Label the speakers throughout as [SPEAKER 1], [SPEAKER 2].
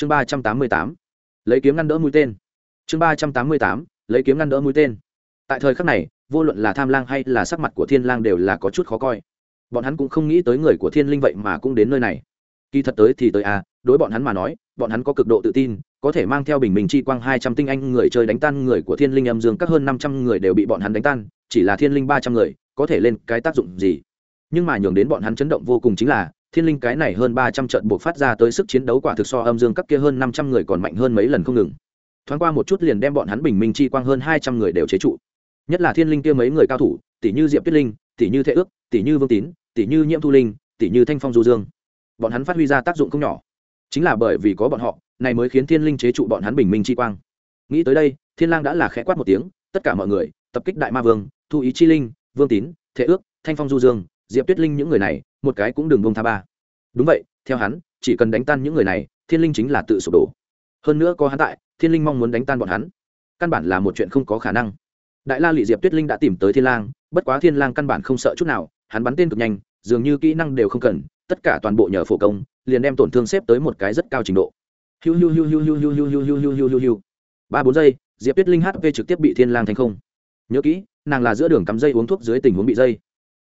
[SPEAKER 1] chương ba trăm tám mươi tám, lấy kiếm ngăn đỡ mũi tên. Chương ba trăm tám mươi tám, lấy kiếm ngăn đỡ mũi tên. Tại thời khắc này, vô luận là tham lang hay là sắc mặt của thiên lang đều là có chút khó coi. Bọn hắn cũng không nghĩ tới người của thiên linh vậy mà cũng đến nơi này. Kỳ thật tới thì tới à đối bọn hắn mà nói, bọn hắn có cực độ tự tin, có thể mang theo bình minh chi quang hai trăm tinh anh người chơi đánh tan người của thiên linh âm dương các hơn năm trăm người đều bị bọn hắn đánh tan, chỉ là thiên linh ba trăm người, có thể lên cái tác dụng gì. Nhưng mà nhường đến bọn hắn chấn động vô cùng chính là thiên linh cái này hơn ba trăm trận buộc phát ra tới sức chiến đấu quả thực so âm dương các kia hơn năm trăm người còn mạnh hơn mấy lần không ngừng. Thoáng qua một chút liền đem bọn hắn bình minh chi quang hơn hai trăm người đều chế trụ. Nhất là thiên linh kia mấy người cao thủ, tỷ như diệp tuyết linh, tỷ như thế ước, tỷ như vương tín, tỷ như nhiễm thu linh, tỷ như thanh phong du dương. Bọn hắn phát huy ra tác dụng không nhỏ. Chính là bởi vì có bọn họ, này mới khiến thiên linh chế trụ bọn hắn bình minh chi quang. Nghĩ tới đây, thiên lang đã là khẽ quát một tiếng, tất cả mọi người, tập kích đại ma vương, thu ý chi linh, vương tín thế ước, thanh phong du dương, diệp tuyết linh những người này một cái cũng đừng bông tha ba đúng vậy theo hắn chỉ cần đánh tan những người này thiên linh chính là tự sụp đổ hơn nữa có hắn tại thiên linh mong muốn đánh tan bọn hắn căn bản là một chuyện không có khả năng đại la lị diệp tuyết linh đã tìm tới thiên lang bất quá thiên lang căn bản không sợ chút nào hắn bắn tên cực nhanh dường như kỹ năng đều không cần tất cả toàn bộ nhờ phổ công liền đem tổn thương xếp tới một cái rất cao trình độ hiu hiu hiu hiu hiu hiu hiu hiu hiu hiu hiu hiu hiu ba bốn giây diệp tuyết linh hp trực tiếp bị thiên lang thành không nhớ kỹ nàng là giữa đường cắm dây uống thuốc dưới tình huống bị dây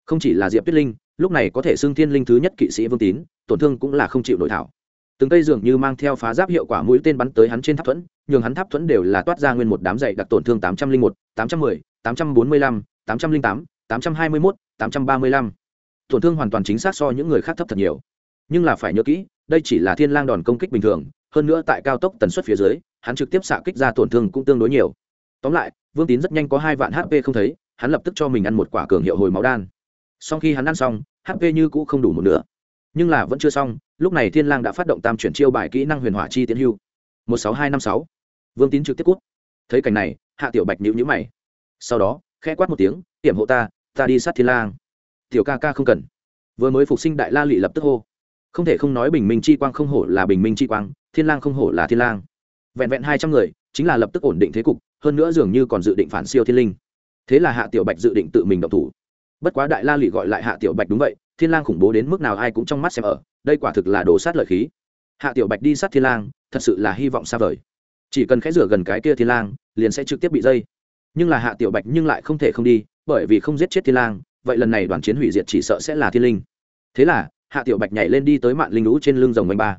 [SPEAKER 1] không chỉ là diệp tuyết linh, lúc này có thể xưng thiên linh thứ nhất kỵ sĩ vương tín, tổn thương cũng là không chịu nội thảo. Từng cây dường như mang theo phá giáp hiệu quả mũi tên bắn tới hắn trên tháp thuẫn, nhường hắn tháp thuẫn đều là toát ra nguyên một đám dày đặc tổn thương tám trăm linh một, tám trăm mười, tám trăm bốn mươi lăm, tám trăm linh tám tám trăm hai mươi mốt, tám trăm ba mươi lăm. Tổn thương hoàn toàn chính xác so những người khác thấp thật nhiều. Nhưng là phải nhớ kỹ, đây chỉ là thiên lang đòn công kích bình thường, hơn nữa tại cao tốc tần suất phía dưới, hắn trực tiếp xạ kích ra tổn thương cũng tương đối nhiều. Tóm lại, vương tín rất nhanh có hai vạn hp không thấy, hắn lập tức cho mình ăn một quả cường hiệu hồi máu đan sau khi hắn ăn xong hp như cũ không đủ một nửa. Nhưng là vẫn chưa xong, lúc này thiên lang đã phát động tam chuyển chiêu bài kỹ năng huyền hỏa chi tiến hưu. Một sáu hai năm sáu. Vương tín trực tiếp cút. Thấy cảnh này, hạ tiểu bạch nhíu nhíu mày. Sau đó, khẽ quát một tiếng tiệm hộ ta ta đi sát thiên lang. Tiểu ca ca không cần. Vừa mới phục sinh đại la lị lập tức hô. Không thể không nói bình minh chi quang không hổ là bình minh chi quang, thiên lang không hổ là thiên lang. Vẹn vẹn hai trăm người, chính là lập tức ổn định thế cục, hơn nữa dường như còn dự định phản siêu thiên linh. Thế là hạ tiểu bạch dự định tự mình động thủ bất quá đại la lị gọi lại hạ tiểu bạch đúng vậy, thiên lang khủng bố đến mức nào ai cũng trong mắt xem ở, đây quả thực là đồ sát lợi khí. Hạ tiểu bạch đi sát thiên lang, thật sự là hy vọng xa vời. Chỉ cần khẽ rửa gần cái kia thiên lang, liền sẽ trực tiếp bị dây. Nhưng là hạ tiểu bạch nhưng lại không thể không đi, bởi vì không giết chết thiên lang, vậy lần này đoàn chiến hủy diệt chỉ sợ sẽ là thiên linh. Thế là, hạ tiểu bạch nhảy lên đi tới mạn linh lũ trên lưng rồng bánh ba.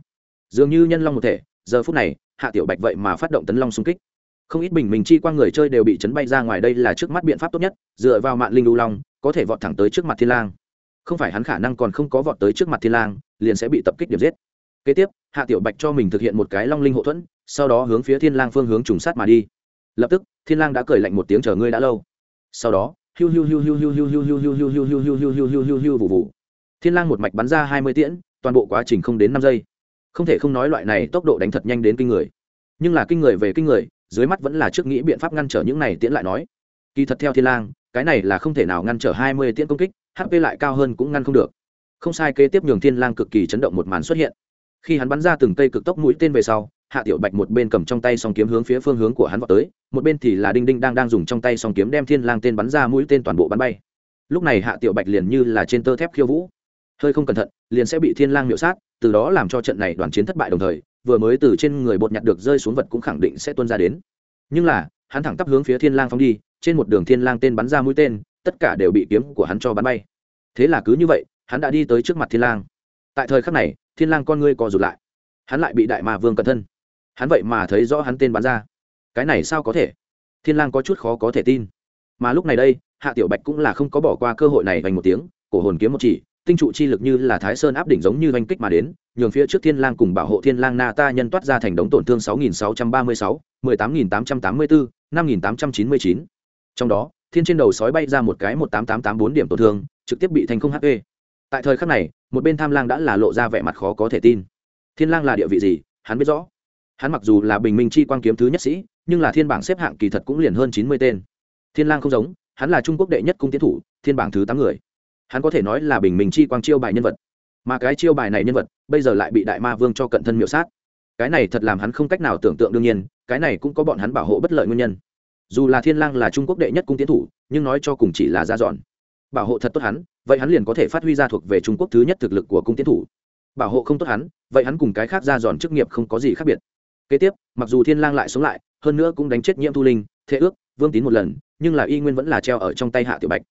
[SPEAKER 1] Dường như nhân long một thể, giờ phút này, hạ tiểu bạch vậy mà phát động tấn long xung kích không ít bình minh chi qua người chơi đều bị chấn bay ra ngoài đây là trước mắt biện pháp tốt nhất dựa vào mạng linh lưu long có thể vọt thẳng tới trước mặt thiên lang không phải hắn khả năng còn không có vọt tới trước mặt thiên lang liền sẽ bị tập kích điểm giết kế tiếp hạ tiểu bạch cho mình thực hiện một cái long linh hộ thuẫn sau đó hướng phía thiên lang phương hướng trùng sát mà đi lập tức thiên lang đã cười lạnh một tiếng chờ ngươi đã lâu sau đó hiu hiu hiu hiu hiu hiu hiu hiu hiu hiu hiu hiu hiu hiu hiu hiu hiu hiu vụ vụ thiên lang một mạch bắn ra hai mươi tiễn toàn bộ quá trình không đến năm giây không thể không nói loại này tốc độ đánh thật nhanh đến kinh người nhưng là kinh người về kinh người dưới mắt vẫn là trước nghĩ biện pháp ngăn trở những này tiễn lại nói. Kỳ thật theo thiên lang, cái này là không thể nào ngăn trở hai mươi tiễn công kích hp lại cao hơn cũng ngăn không được. Không sai, kế tiếp nhường thiên lang cực kỳ chấn động một màn xuất hiện. Khi hắn bắn ra từng cây cực tốc mũi tên về sau, hạ tiểu bạch một bên cầm trong tay song kiếm hướng phía phương hướng của hắn vọt tới, một bên thì là đinh đinh đang đang dùng trong tay song kiếm đem thiên lang tên bắn ra mũi tên toàn bộ bắn bay. Lúc này hạ tiểu bạch liền như là trên tơ thép khiêu vũ. Hơi không cẩn thận, liền sẽ bị thiên lang miệu sát, từ đó làm cho trận này đoàn chiến thất bại đồng thời vừa mới từ trên người bột nhặt được rơi xuống vật cũng khẳng định sẽ tuôn ra đến. Nhưng là, hắn thẳng tắp hướng phía thiên lang phóng đi, trên một đường thiên lang tên bắn ra mũi tên, tất cả đều bị kiếm của hắn cho bắn bay. Thế là cứ như vậy, hắn đã đi tới trước mặt thiên lang. Tại thời khắc này, thiên lang con ngươi co rụt lại. Hắn lại bị đại ma vương cẩn thân. Hắn vậy mà thấy rõ hắn tên bắn ra. Cái này sao có thể? Thiên lang có chút khó có thể tin. Mà lúc này đây, hạ tiểu bạch cũng là không có bỏ qua cơ hội này vành một tiếng, cổ hồn kiếm một chỉ tinh trụ chi lực như là thái sơn áp đỉnh giống như oanh kích mà đến nhường phía trước thiên lang cùng bảo hộ thiên lang na ta nhân toát ra thành đống tổn thương 6.636, 18.884, 5.899. trong đó thiên trên đầu sói bay ra một cái 18884 điểm tổn thương trực tiếp bị thành không hp tại thời khắc này một bên tham lang đã là lộ ra vẻ mặt khó có thể tin. Thiên lang là địa vị gì hắn biết rõ. Hắn mặc dù là bình minh chi quang kiếm thứ nhất sĩ nhưng là thiên bảng xếp hạng kỳ thật cũng liền hơn chín mươi tên. Thiên lang không giống hắn là trung quốc đệ nhất cung tiến thủ thiên bảng thứ tám người hắn có thể nói là bình minh chi quang chiêu bài nhân vật. Mà cái chiêu bài này nhân vật, bây giờ lại bị đại ma vương cho cận thân miệu sát. Cái này thật làm hắn không cách nào tưởng tượng đương nhiên, cái này cũng có bọn hắn bảo hộ bất lợi nguyên nhân. Dù là thiên lang là trung quốc đệ nhất cung tiến thủ, nhưng nói cho cùng chỉ là ra dọn. Bảo hộ thật tốt hắn, vậy hắn liền có thể phát huy ra thuộc về trung quốc thứ nhất thực lực của cung tiến thủ. Bảo hộ không tốt hắn, vậy hắn cùng cái khác ra dọn chức nghiệp không có gì khác biệt. Kế tiếp, mặc dù thiên lang lại sống lại, hơn nữa cũng đánh chết nhiễm thu linh, thế ước, vương tín một lần, nhưng là y nguyên vẫn là treo ở trong tay hạ tiểu bạch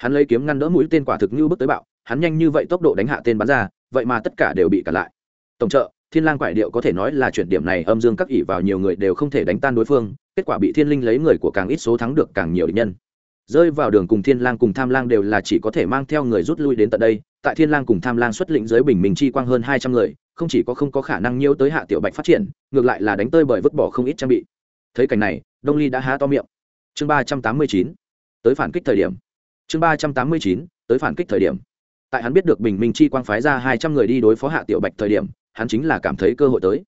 [SPEAKER 1] hắn lấy kiếm ngăn đỡ mũi tên quả thực như bước tới bạo, hắn nhanh như vậy tốc độ đánh hạ tên bắn ra, vậy mà tất cả đều bị cản lại. Tổng trợ, thiên lang quải điệu có thể nói là chuyển điểm này âm dương các ỷ vào nhiều người đều không thể đánh tan đối phương, kết quả bị thiên linh lấy người của càng ít số thắng được càng nhiều địch nhân. Rơi vào đường cùng thiên lang cùng tham lang đều là chỉ có thể mang theo người rút lui đến tận đây, tại thiên lang cùng tham lang xuất lĩnh giới bình minh chi quang hơn hai trăm người, không chỉ có không có khả năng nhiễu tới hạ tiểu bạch phát triển, ngược lại là đánh tơi bởi vứt bỏ không ít trang bị. Thấy cảnh này, đông ly đã há to miệng. Chương ba trăm tám mươi chín, tới phản kích thời điểm chương ba trăm tám mươi chín, tới phản kích thời điểm. Tại hắn biết được bình minh chi quang phái ra hai trăm người đi đối phó hạ tiểu bạch thời điểm, hắn chính là cảm thấy cơ hội tới.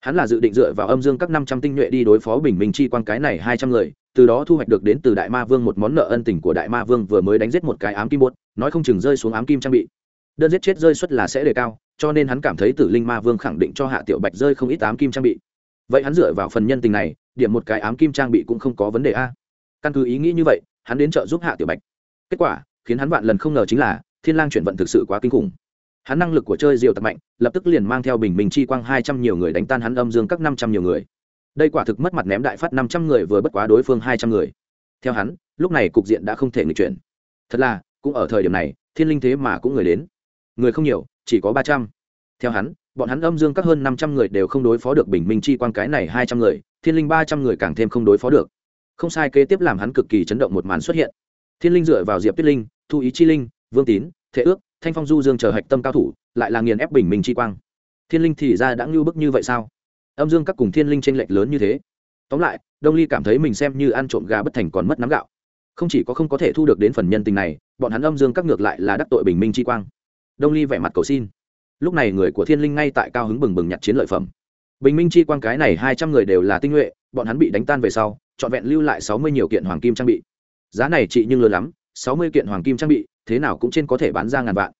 [SPEAKER 1] Hắn là dự định dựa vào âm dương các năm trăm tinh nhuệ đi đối phó bình minh chi quang cái này hai trăm người, từ đó thu hoạch được đến từ đại ma vương một món nợ ân tình của đại ma vương vừa mới đánh giết một cái ám kim bột, nói không chừng rơi xuống ám kim trang bị. Đơn giết chết rơi suất là sẽ đề cao, cho nên hắn cảm thấy tử linh ma vương khẳng định cho hạ tiểu bạch rơi không ít ám kim trang bị. Vậy hắn dựa vào phần nhân tình này, điểm một cái ám kim trang bị cũng không có vấn đề a. Căn cứ ý nghĩ như vậy, hắn đến trợ giúp hạ tiểu bạch kết quả, khiến hắn vạn lần không ngờ chính là, thiên lang chuyển vận thực sự quá kinh khủng. Hắn năng lực của chơi diều tập mạnh, lập tức liền mang theo bình minh chi quang hai trăm nhiều người đánh tan hắn âm dương các năm trăm nhiều người. Đây quả thực mất mặt ném đại phát năm trăm người vừa bất quá đối phương hai trăm người. Theo hắn, lúc này cục diện đã không thể nghịch chuyển. Thật là, cũng ở thời điểm này, thiên linh thế mà cũng người đến. Người không nhiều, chỉ có ba trăm. Theo hắn, bọn hắn âm dương các hơn năm trăm người đều không đối phó được bình minh chi quang cái này hai trăm người, thiên linh ba trăm người càng thêm không đối phó được. Không sai, kế tiếp làm hắn cực kỳ chấn động một màn xuất hiện thiên linh dựa vào diệp tuyết linh, thu ý chi linh, vương tín thế ước, thanh phong du dương chờ hạch tâm cao thủ, lại là nghiền ép bình minh chi quang. Thiên linh thì ra đã ngưu bức như vậy sao? Âm dương các cùng thiên linh tranh lệch lớn như thế. Tóm lại, đông ly cảm thấy mình xem như ăn trộm gà bất thành còn mất nắm gạo. Không chỉ có không có thể thu được đến phần nhân tình này, bọn hắn âm dương các ngược lại là đắc tội bình minh chi quang. Đông ly vẻ mặt cầu xin. Lúc này người của thiên linh ngay tại cao hứng bừng bừng nhặt chiến lợi phẩm. Bình minh chi quang cái này hai trăm người đều là tinh nhuệ, bọn hắn bị đánh tan về sau, trọn vẹn lưu lại sáu mươi nhiều kiện hoàng kim trang bị giá này trị nhưng lớn lắm, sáu mươi kiện hoàng kim trang bị, thế nào cũng trên có thể bán ra ngàn vạn.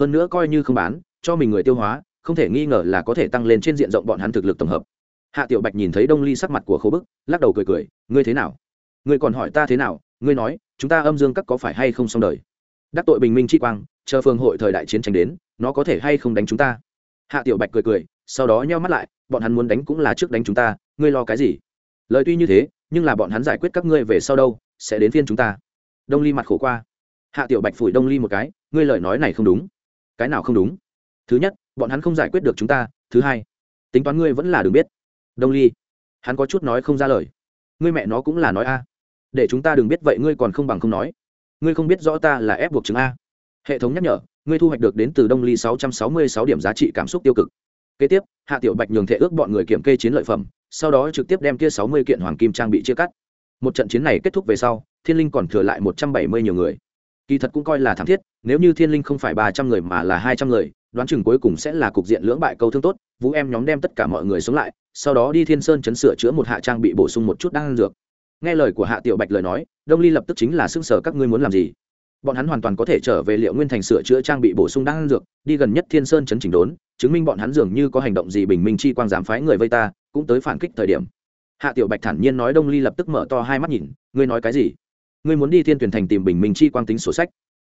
[SPEAKER 1] Hơn nữa coi như không bán, cho mình người tiêu hóa, không thể nghi ngờ là có thể tăng lên trên diện rộng bọn hắn thực lực tổng hợp. Hạ tiểu bạch nhìn thấy đông ly sắc mặt của khô bức, lắc đầu cười cười, ngươi thế nào? Ngươi còn hỏi ta thế nào? Ngươi nói, chúng ta âm dương các có phải hay không xong đời? Đắc tội bình minh chi quang, chờ phương hội thời đại chiến tranh đến, nó có thể hay không đánh chúng ta? Hạ tiểu bạch cười cười, sau đó nheo mắt lại, bọn hắn muốn đánh cũng là trước đánh chúng ta, ngươi lo cái gì? Lời tuy như thế, nhưng là bọn hắn giải quyết các ngươi về sau đâu sẽ đến phiên chúng ta. Đông ly mặt khổ qua. Hạ tiểu bạch phủi đông ly một cái, ngươi lời nói này không đúng. Cái nào không đúng? Thứ nhất, bọn hắn không giải quyết được chúng ta. Thứ hai, tính toán ngươi vẫn là đừng biết. Đông ly, hắn có chút nói không ra lời. Ngươi mẹ nó cũng là nói a. Để chúng ta đừng biết vậy ngươi còn không bằng không nói. Ngươi không biết rõ ta là ép buộc chứng a. Hệ thống nhắc nhở, ngươi thu hoạch được đến từ đông ly sáu trăm sáu mươi sáu điểm giá trị cảm xúc tiêu cực. Kế tiếp, hạ tiểu bạch nhường thể ước bọn người kiểm kê chiến lợi phẩm, sau đó trực tiếp đem kia sáu mươi kiện hoàng kim trang bị chia cắt một trận chiến này kết thúc về sau, thiên linh còn thừa lại một trăm bảy mươi nhiều người. Kỳ thật cũng coi là thảm thiết, nếu như thiên linh không phải ba trăm người mà là hai trăm người, đoán chừng cuối cùng sẽ là cục diện lưỡng bại câu thương tốt, vũ em nhóm đem tất cả mọi người sống lại, sau đó đi thiên sơn chấn sửa chữa một hạ trang bị bổ sung một chút đang dược. Nghe lời của hạ tiểu bạch lời nói, đông ly lập tức chính là xưng sở các ngươi muốn làm gì? Bọn hắn hoàn toàn có thể trở về liệu nguyên thành sửa chữa trang bị bổ sung đang dược, đi gần nhất thiên sơn chấn chỉnh đốn, chứng minh bọn hắn dường như có hành động gì bình minh chi quang dám phái người vây ta, cũng tới phản kích thời điểm hạ tiểu bạch thản nhiên nói đông ly lập tức mở to hai mắt nhìn, ngươi nói cái gì? Ngươi muốn đi thiên tuyển thành tìm bình minh chi quang tính sổ sách?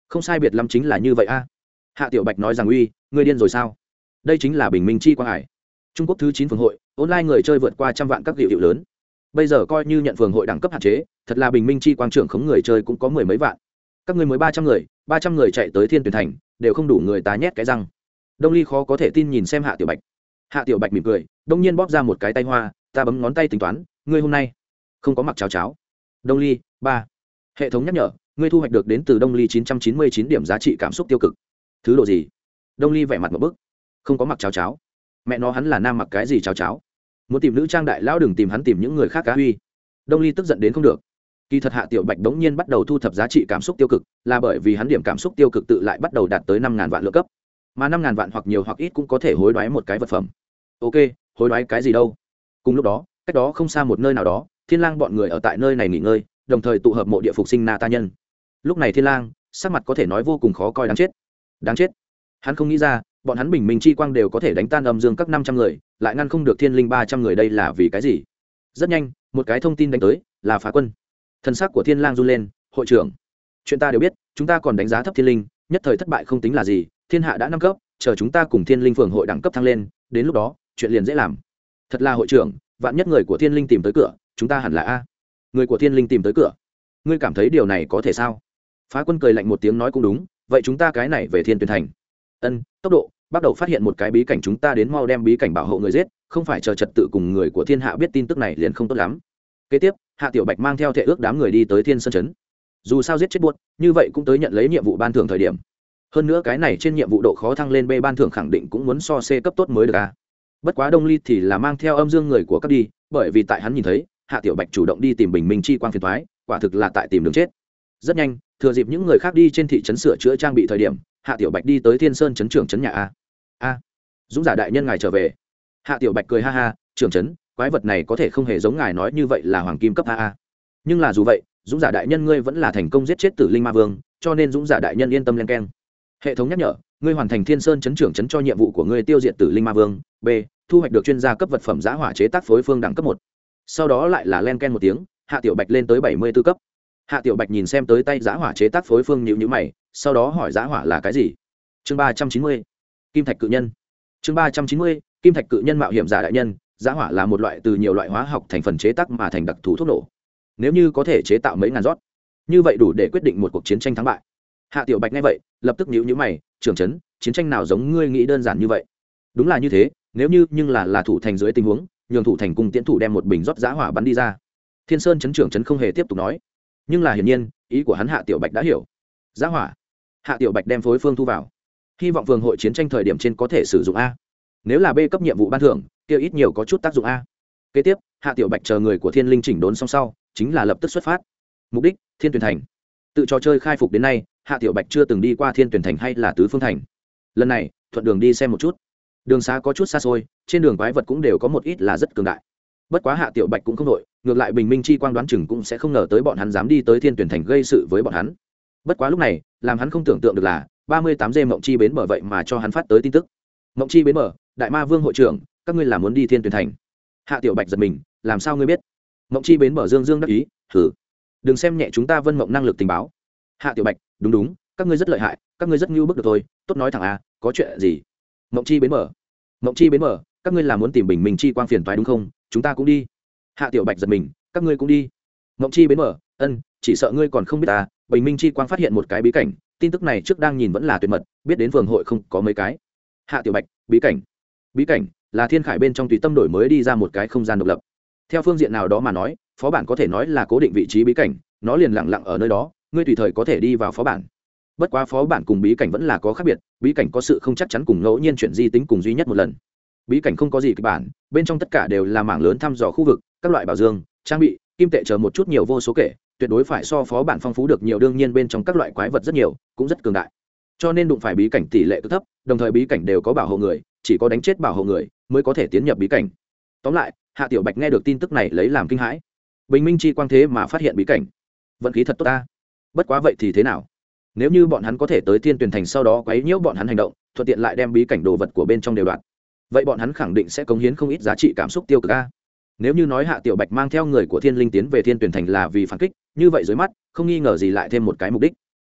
[SPEAKER 1] Không sai biệt lắm chính là như vậy a. Hạ tiểu bạch nói rằng, uy, ngươi điên rồi sao? Đây chính là bình minh chi quang hải. Trung quốc thứ chín phường hội, online người chơi vượt qua trăm vạn các hiệu hiệu lớn. Bây giờ coi như nhận phường hội đẳng cấp hạn chế, thật là bình minh chi quang trưởng khống người chơi cũng có mười mấy vạn. Các người mới ba trăm người, ba trăm người chạy tới thiên tuyển thành, đều không đủ người tá nhét cái răng. Đông ly khó có thể tin nhìn xem hạ tiểu bạch. Hạ tiểu bạch mỉm cười, đông nhiên bóp ra một cái tay hoa ta bấm ngón tay tính toán, ngươi hôm nay không có mặc cháo cháo. Đông ly, ba. Hệ thống nhắc nhở, ngươi thu hoạch được đến từ đông ly chín trăm chín mươi chín điểm giá trị cảm xúc tiêu cực. Thứ độ gì? Đông ly vẻ mặt một bức. Không có mặc cháo cháo. Mẹ nó hắn là nam mặc cái gì cháo cháo? Muốn tìm nữ trang đại lão đừng tìm hắn tìm những người khác cá huy đông ly tức giận đến không được. Kỳ thật hạ tiểu bạch đống nhiên bắt đầu thu thập giá trị cảm xúc tiêu cực, là bởi vì hắn điểm cảm xúc tiêu cực tự lại bắt đầu đạt tới năm ngàn vạn lượng cấp. Mà năm ngàn vạn hoặc nhiều hoặc ít cũng có thể hối đoái một cái vật phẩm. Ok, hối đoái cái gì đâu? Cùng lúc đó, cách đó không xa một nơi nào đó, thiên lang bọn người ở tại nơi này nghỉ ngơi, đồng thời tụ hợp mộ địa phục sinh na ta nhân. Lúc này thiên lang, sắc mặt có thể nói vô cùng khó coi đáng chết. Đáng chết. Hắn không nghĩ ra, bọn hắn bình minh chi quang đều có thể đánh tan âm dương các năm trăm người, lại ngăn không được thiên linh ba trăm người đây là vì cái gì? Rất nhanh, một cái thông tin đánh tới, là phá quân. Thân xác của thiên lang run lên, hội trưởng, chuyện ta đều biết, chúng ta còn đánh giá thấp thiên linh, nhất thời thất bại không tính là gì, thiên hạ đã năm cấp, chờ chúng ta cùng thiên linh phường hội đẳng cấp thăng lên, đến lúc đó, chuyện liền dễ làm thật là hội trưởng, vạn nhất người của thiên linh tìm tới cửa, chúng ta hẳn là a. Người của thiên linh tìm tới cửa. Ngươi cảm thấy điều này có thể sao? Phá quân cười lạnh một tiếng nói cũng đúng, vậy chúng ta cái này về thiên tuyển thành. Ân, tốc độ, bắt đầu phát hiện một cái bí cảnh chúng ta đến mau đem bí cảnh bảo hộ người giết, không phải chờ trật tự cùng người của thiên hạ biết tin tức này liền không tốt lắm. Kế tiếp, hạ tiểu bạch mang theo thệ ước đám người đi tới thiên sơn chấn dù sao giết chết buốt, như vậy cũng tới nhận lấy nhiệm vụ ban thưởng thời điểm. Hơn nữa cái này trên nhiệm vụ độ khó thăng lên b ban thưởng khẳng định cũng muốn so c cấp tốt mới được a bất quá đông ly thì là mang theo âm dương người của các đi, bởi vì tại hắn nhìn thấy, hạ tiểu bạch chủ động đi tìm bình minh chi quang phiền thoái quả thực là tại tìm đường chết. Rất nhanh, thừa dịp những người khác đi trên thị trấn sửa chữa trang bị thời điểm, hạ tiểu bạch đi tới thiên sơn trấn trưởng trấn nhà a. A. Dũng giả đại nhân ngài trở về. Hạ tiểu bạch cười ha ha, trưởng trấn, quái vật này có thể không hề giống ngài nói như vậy là hoàng kim cấp a a. Nhưng là dù vậy, dũng giả đại nhân ngươi vẫn là thành công giết chết tử linh ma vương, cho nên dũng giả đại nhân yên tâm len keng. Hệ thống nhắc nhở ngươi hoàn thành thiên sơn chấn trưởng chấn cho nhiệm vụ của ngươi tiêu diệt tử linh ma vương, b, thu hoạch được chuyên gia cấp vật phẩm giã hỏa chế tác phối phương đẳng cấp một. Sau đó lại là len ken một tiếng, hạ tiểu bạch lên tới bảy mươi b ố cấp. Hạ tiểu bạch nhìn xem tới tay giã hỏa chế tác phối phương nhịu nhữ mày, sau đó hỏi giã hỏa là cái gì? Chương ba trăm chín mươi, kim thạch cự nhân. Chương ba trăm chín mươi, kim thạch cự nhân mạo hiểm giả đại nhân giã hỏa là một loại từ nhiều loại hóa học thành phần chế tác mà thành đặc thù thuốc nổ. Nếu như có thể chế tạo mấy ngàn rót. Như vậy đủ để quyết định một cuộc chiến tranh thắng bại. Hạ tiểu bạch nghe vậy, lập tức nhíu nhíu mày trưởng trấn chiến tranh nào giống ngươi nghĩ đơn giản như vậy? Đúng là như thế, nếu như, nhưng là là thủ thành dưới tình huống, nhường thủ thành cùng tiễn thủ đem một bình rót giá hỏa bắn đi ra. Thiên sơn chấn trưởng chấn không hề tiếp tục nói. Nhưng là hiển nhiên, ý của hắn hạ tiểu bạch đã hiểu. Giá hỏa. Hạ tiểu bạch đem phối phương thu vào. Hy vọng phường hội chiến tranh thời điểm trên có thể sử dụng a. Nếu là b cấp nhiệm vụ ban thưởng, kia ít nhiều có chút tác dụng a. Kế tiếp, hạ tiểu bạch chờ người của thiên linh chỉnh đốn xong sau, chính là lập tức xuất phát. Mục đích, thiên tuyển thành. Tự trò chơi khai phục đến nay hạ tiểu bạch chưa từng đi qua thiên tuyển thành hay là tứ phương thành. Lần này thuận đường đi xem một chút. Đường xá có chút xa xôi trên đường quái vật cũng đều có một ít là rất cường đại. Bất quá hạ tiểu bạch cũng không đội ngược lại bình minh chi quang đoán chừng cũng sẽ không ngờ tới bọn hắn dám đi tới thiên tuyển thành gây sự với bọn hắn. Bất quá lúc này làm hắn không tưởng tượng được là ba mươi tám dê mộng chi bến mở vậy mà cho hắn phát tới tin tức. Mộng chi bến mở, đại ma vương hội trưởng các ngươi là muốn đi thiên tuyển thành. Hạ tiểu bạch giật mình làm sao ngươi biết? Mộng chi bến mở dương dương đắc ý thử đừng xem nhẹ chúng ta vân mộng năng lực tình báo hạ tiểu bạch, đúng đúng, các ngươi rất lợi hại, các ngươi rất ngưu bức được thôi tốt nói thẳng à có chuyện gì? Mộng chi bến mở mộng chi bến mở các ngươi là muốn tìm bình minh chi quang phiền toái đúng không? Chúng ta cũng đi. Hạ tiểu bạch giật mình, các ngươi cũng đi. Mộng chi bến mở ân, chỉ sợ ngươi còn không biết ta, bình minh chi quang phát hiện một cái bí cảnh, tin tức này trước đang nhìn vẫn là tuyệt mật, biết đến phường hội không có mấy cái. Hạ tiểu bạch, bí cảnh. Bí cảnh là thiên khải bên trong tùy tâm đổi mới đi ra một cái không gian độc lập. Theo phương diện nào đó mà nói, phó bản có thể nói là cố định vị trí bí cảnh, nó liền lặng lặng ở nơi đó ngươi tùy thời có thể đi vào phó bản. Bất quá phó bản cùng bí cảnh vẫn là có khác biệt, bí cảnh có sự không chắc chắn cùng ngẫu nhiên chuyện di tính cùng duy nhất một lần. Bí cảnh không có gì kịch bản, bên trong tất cả đều là mảng lớn thăm dò khu vực, các loại bảo dương, trang bị, kim tệ chờ một chút nhiều vô số kể, tuyệt đối phải so phó bản phong phú được nhiều, đương nhiên bên trong các loại quái vật rất nhiều, cũng rất cường đại. Cho nên đụng phải bí cảnh tỷ lệ cực thấp, đồng thời bí cảnh đều có bảo hộ người, chỉ có đánh chết bảo hộ người mới có thể tiến nhập bí cảnh. Tóm lại, hạ tiểu bạch nghe được tin tức này lấy làm kinh hãi. Bình minh chi quang thế mà phát hiện bí cảnh. Vận khí thật tốt ta bất quá vậy thì thế nào? Nếu như bọn hắn có thể tới thiên tuyển thành sau đó quấy nhiễu bọn hắn hành động, thuận tiện lại đem bí cảnh đồ vật của bên trong đều đoạn vậy bọn hắn khẳng định sẽ cống hiến không ít giá trị cảm xúc tiêu cực a. Nếu như nói hạ tiểu bạch mang theo người của thiên linh tiến về thiên tuyển thành là vì phản kích, như vậy dưới mắt, không nghi ngờ gì lại thêm một cái mục đích.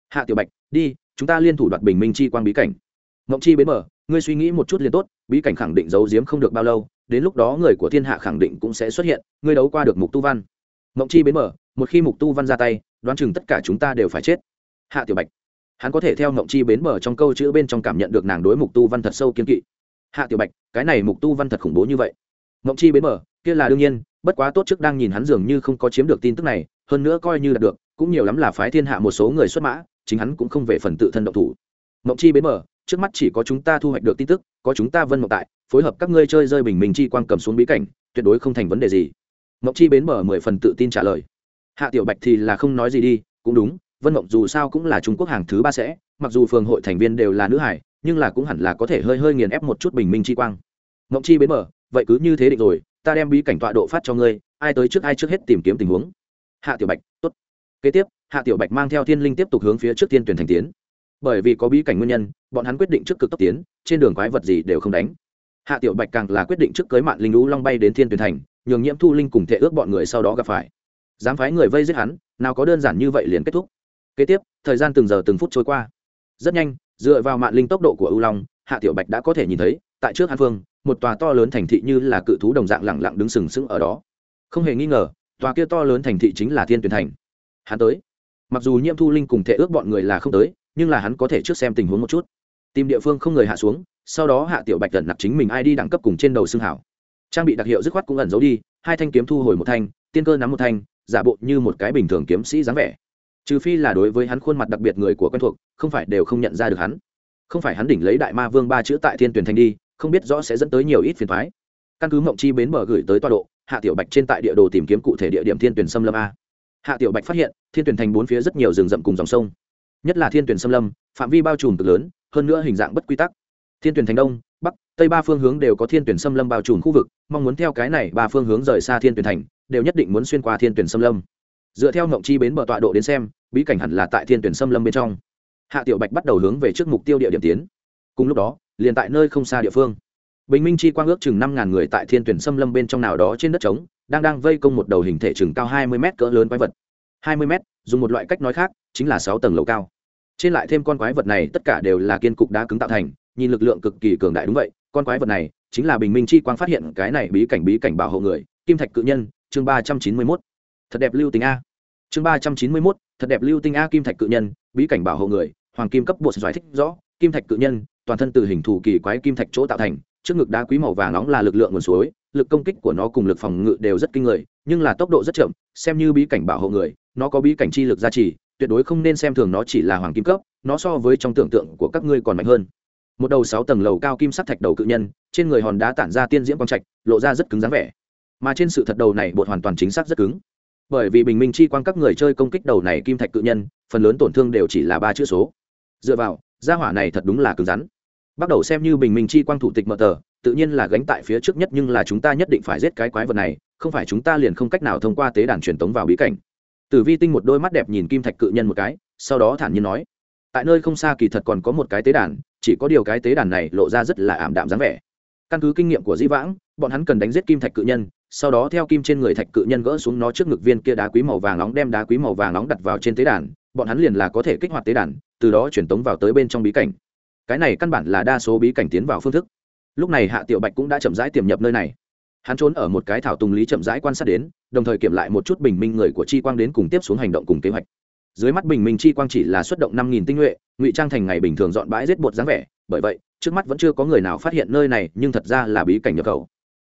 [SPEAKER 1] Hạ tiểu bạch, đi, chúng ta liên thủ đoạt bình minh chi quang bí cảnh. Ngộng chi bến mở, ngươi suy nghĩ một chút liền tốt, bí cảnh khẳng định giấu giếm không được bao lâu, đến lúc đó người của thiên hạ khẳng định cũng sẽ xuất hiện, ngươi đấu qua được mục tu văn. Ngộng chi bến mở một khi mục tu văn ra tay, đoán chừng tất cả chúng ta đều phải chết. Hạ tiểu bạch, hắn có thể theo mộng chi bến bờ trong câu chữ bên trong cảm nhận được nàng đối mục tu văn thật sâu kiên kỵ. Hạ tiểu bạch, cái này mục tu văn thật khủng bố như vậy. Mộng chi bến bờ, kia là đương nhiên, bất quá tốt trước đang nhìn hắn dường như không có chiếm được tin tức này, hơn nữa coi như là được, cũng nhiều lắm là phái thiên hạ một số người xuất mã, chính hắn cũng không về phần tự thân động thủ. Mộng chi bến bờ, trước mắt chỉ có chúng ta thu hoạch được tin tức, có chúng ta vân mộng tại, phối hợp các ngươi chơi rơi bình minh chi quang cầm xuống bí cảnh, tuyệt đối không thành vấn đề gì. Mộng chi bến bờ mười phần tự tin trả lời hạ tiểu bạch thì là không nói gì đi, cũng đúng, vân mộng dù sao cũng là trung quốc hàng thứ ba sẽ, mặc dù phường hội thành viên đều là nữ hải, nhưng là cũng hẳn là có thể hơi hơi nghiền ép một chút bình minh chi quang. Mộng chi bến mở, vậy cứ như thế định rồi, ta đem bí cảnh tọa độ phát cho ngươi, ai tới trước ai trước hết tìm kiếm tình huống. Hạ tiểu bạch, tốt. Kế tiếp, hạ tiểu bạch mang theo thiên linh tiếp tục hướng phía trước tiên tuyển thành tiến. Bởi vì có bí cảnh nguyên nhân, bọn hắn quyết định trước cực tốc tiến, trên đường quái vật gì đều không đánh. Hạ tiểu bạch càng là quyết định trước cưới mạng linh lũ long bay đến thiên tuyển thành, nhường nhiễm thu linh cùng thể ước bọn người sau đó gặp phải dám phái người vây giết hắn, nào có đơn giản như vậy liền kết thúc. Kế tiếp, thời gian từng giờ từng phút trôi qua. Rất nhanh, dựa vào mạng linh tốc độ của ưu long, hạ tiểu bạch đã có thể nhìn thấy, tại trước hàn phương, một tòa to lớn thành thị như là cự thú đồng dạng lẳng lặng đứng sừng sững ở đó. Không hề nghi ngờ, tòa kia to lớn thành thị chính là thiên tuyển thành. Hắn tới. Mặc dù nhiễm thu linh cùng thể ước bọn người là không tới, nhưng là hắn có thể trước xem tình huống một chút. Tìm địa phương không người hạ xuống, sau đó hạ tiểu bạch tận nặc chính mình ai đi đẳng cấp cùng trên đầu xương hảo. Trang bị đặc hiệu dứt khoát cũng ẩn giấu đi, hai thanh kiếm thu hồi một thanh, tiên cơ nắm một thanh giả bộ như một cái bình thường kiếm sĩ dáng vẻ. Trừ phi là đối với hắn khuôn mặt đặc biệt người của quen thuộc, không phải đều không nhận ra được hắn. Không phải hắn đỉnh lấy đại ma vương ba chữ tại thiên tuyển thành đi, không biết rõ sẽ dẫn tới nhiều ít phiền thoái căn cứ mộng chi bến bờ gửi tới toa độ, hạ tiểu bạch trên tại địa đồ tìm kiếm cụ thể địa điểm thiên tuyển xâm lâm a. Hạ tiểu bạch phát hiện, thiên tuyển thành bốn phía rất nhiều rừng rậm cùng dòng sông. Nhất là thiên tuyển xâm lâm, phạm vi bao trùm cực lớn, hơn nữa hình dạng bất quy tắc. Thiên tuyển thành đông, bắc, tây ba phương hướng đều có thiên tuyển xâm lâm bao trùm khu vực, mong muốn theo cái này ba phương hướng rời xa thiên tuyển thành đều nhất định muốn xuyên qua thiên tuyển xâm lâm. Dựa theo ngộng chi bến bờ tọa độ đến xem, bí cảnh hẳn là tại thiên tuyển xâm lâm bên trong. Hạ tiểu bạch bắt đầu hướng về trước mục tiêu địa điểm tiến. Cùng lúc đó, liền tại nơi không xa địa phương, bình minh chi quang ước chừng năm ngàn người tại thiên tuyển xâm lâm bên trong nào đó trên đất trống, đang đang vây công một đầu hình thể chừng cao hai mươi mét cỡ lớn quái vật. Hai mươi mét, dùng một loại cách nói khác, chính là sáu tầng lầu cao. Trên lại thêm con quái vật này, tất cả đều là kiên cục đá cứng tạo thành, nhìn lực lượng cực kỳ cường đại đúng vậy, con quái vật này chính là bình minh chi quang phát hiện cái này bí cảnh bí cảnh bảo hộ người, kim thạch cự nhân chương ba trăm chín mươi mốt, thật đẹp lưu tình a. Chương ba trăm chín mươi mốt, thật đẹp lưu tinh a kim thạch cự nhân, bí cảnh bảo hộ người, hoàng kim cấp bột giải thích rõ, kim thạch cự nhân, toàn thân từ hình thù kỳ quái kim thạch chỗ tạo thành, trước ngực đá quý màu vàng nóng là lực lượng nguồn suối, lực công kích của nó cùng lực phòng ngự đều rất kinh người, nhưng là tốc độ rất chậm, xem như bí cảnh bảo hộ người, nó có bí cảnh chi lực gia trì, tuyệt đối không nên xem thường nó chỉ là hoàng kim cấp, nó so với trong tưởng tượng của các ngươi còn mạnh hơn. Một đầu sáu tầng lầu cao kim sắt thạch đầu cự nhân, trên người hòn đá tản ra tiên diễm quang trạch, lộ ra rất cứng dáng vẻ mà trên sự thật đầu này bột hoàn toàn chính xác rất cứng. Bởi vì bình minh chi quang các người chơi công kích đầu này kim thạch cự nhân, phần lớn tổn thương đều chỉ là ba chữ số. Dựa vào, gia hỏa này thật đúng là cứng rắn. Bắt đầu xem như bình minh chi quang thủ tịch mở tờ, tự nhiên là gánh tại phía trước nhất nhưng là chúng ta nhất định phải giết cái quái vật này, không phải chúng ta liền không cách nào thông qua tế đàn truyền tống vào bí cảnh. Tử vi tinh một đôi mắt đẹp nhìn kim thạch cự nhân một cái, sau đó thản nhiên nói, tại nơi không xa kỳ thật còn có một cái tế đàn, chỉ có điều cái tế đàn này lộ ra rất là ảm đạm dáng vẻ. Căn cứ kinh nghiệm của di vãng, bọn hắn cần đánh giết kim thạch cự nhân sau đó theo kim trên người thạch cự nhân gỡ xuống nó trước ngực viên kia đá quý màu vàng nóng, đem đá quý màu vàng nóng đặt vào trên tế đàn, bọn hắn liền là có thể kích hoạt tế đàn, từ đó truyền tống vào tới bên trong bí cảnh. Cái này căn bản là đa số bí cảnh tiến vào phương thức. Lúc này hạ tiểu bạch cũng đã chậm rãi tiềm nhập nơi này. Hắn trốn ở một cái thảo tùng lý chậm rãi quan sát đến, đồng thời kiểm lại một chút bình minh người của chi quang đến cùng tiếp xuống hành động cùng kế hoạch. Dưới mắt bình minh chi quang chỉ là xuất động năm nghìn tinh nhuệ, ngụy trang thành ngày bình thường dọn bãi giết bột dáng vẻ, bởi vậy, trước mắt vẫn chưa có người nào phát hiện nơi này, nhưng thật ra là bí cảnh nhập khẩu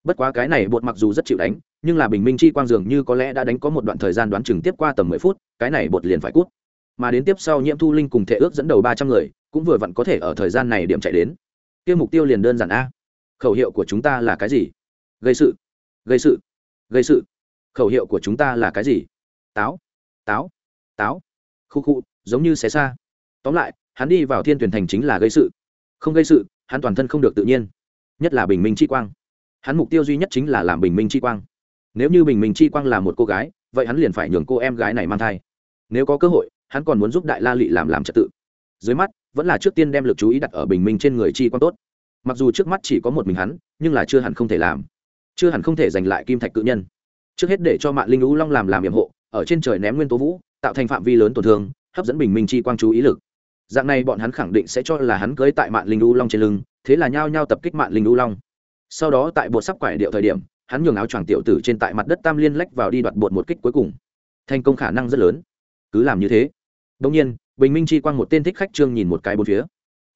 [SPEAKER 1] bất quá cái này bột mặc dù rất chịu đánh, nhưng là bình minh chi quang dường như có lẽ đã đánh có một đoạn thời gian đoán chừng tiếp qua tầm mười phút, cái này bột liền phải cút. Mà đến tiếp sau nhiễm thu linh cùng thể ước dẫn đầu ba trăm người, cũng vừa vặn có thể ở thời gian này điểm chạy đến. Kia mục tiêu liền đơn giản a. Khẩu hiệu của chúng ta là cái gì? Gây sự. Gây sự. Gây sự. Khẩu hiệu của chúng ta là cái gì? Táo. Táo. Táo. Khu khu, giống như xé xa. Tóm lại, hắn đi vào thiên tuyển thành chính là gây sự. Không gây sự, hắn toàn thân không được tự nhiên. Nhất là bình minh chi quang hắn mục tiêu duy nhất chính là làm bình minh chi quang. Nếu như bình minh chi quang là một cô gái, vậy hắn liền phải nhường cô em gái này mang thai. Nếu có cơ hội, hắn còn muốn giúp đại la lị làm làm trật tự. Dưới mắt, vẫn là trước tiên đem l ự c chú ý đặt ở bình minh trên người chi quang tốt. Mặc dù trước mắt chỉ có một mình hắn, nhưng là chưa hẳn không thể làm. Chưa hẳn không thể giành lại kim thạch cự nhân. Trước hết để cho mạng linh lũ long làm làm nhiệm hộ, ở trên trời ném nguyên tố vũ, tạo thành phạm vi lớn tổn thương, hấp dẫn bình minh chi quang chú ý lực. Dạng này bọn hắn khẳng định sẽ cho là hắn cưới tại mạng linh lũ long trên lưng, thế là nhao nhao tập kích mạng linh lũ long sau đó tại bột sắp quải điệu thời điểm, hắn nhường áo choàng tiểu tử trên tại mặt đất tam liên lách vào đi đoạt bột một kích cuối cùng. Thành công khả năng rất lớn. Cứ làm như thế. Đông nhiên, bình minh chi quang một tên thích khách trương nhìn một cái bốn phía.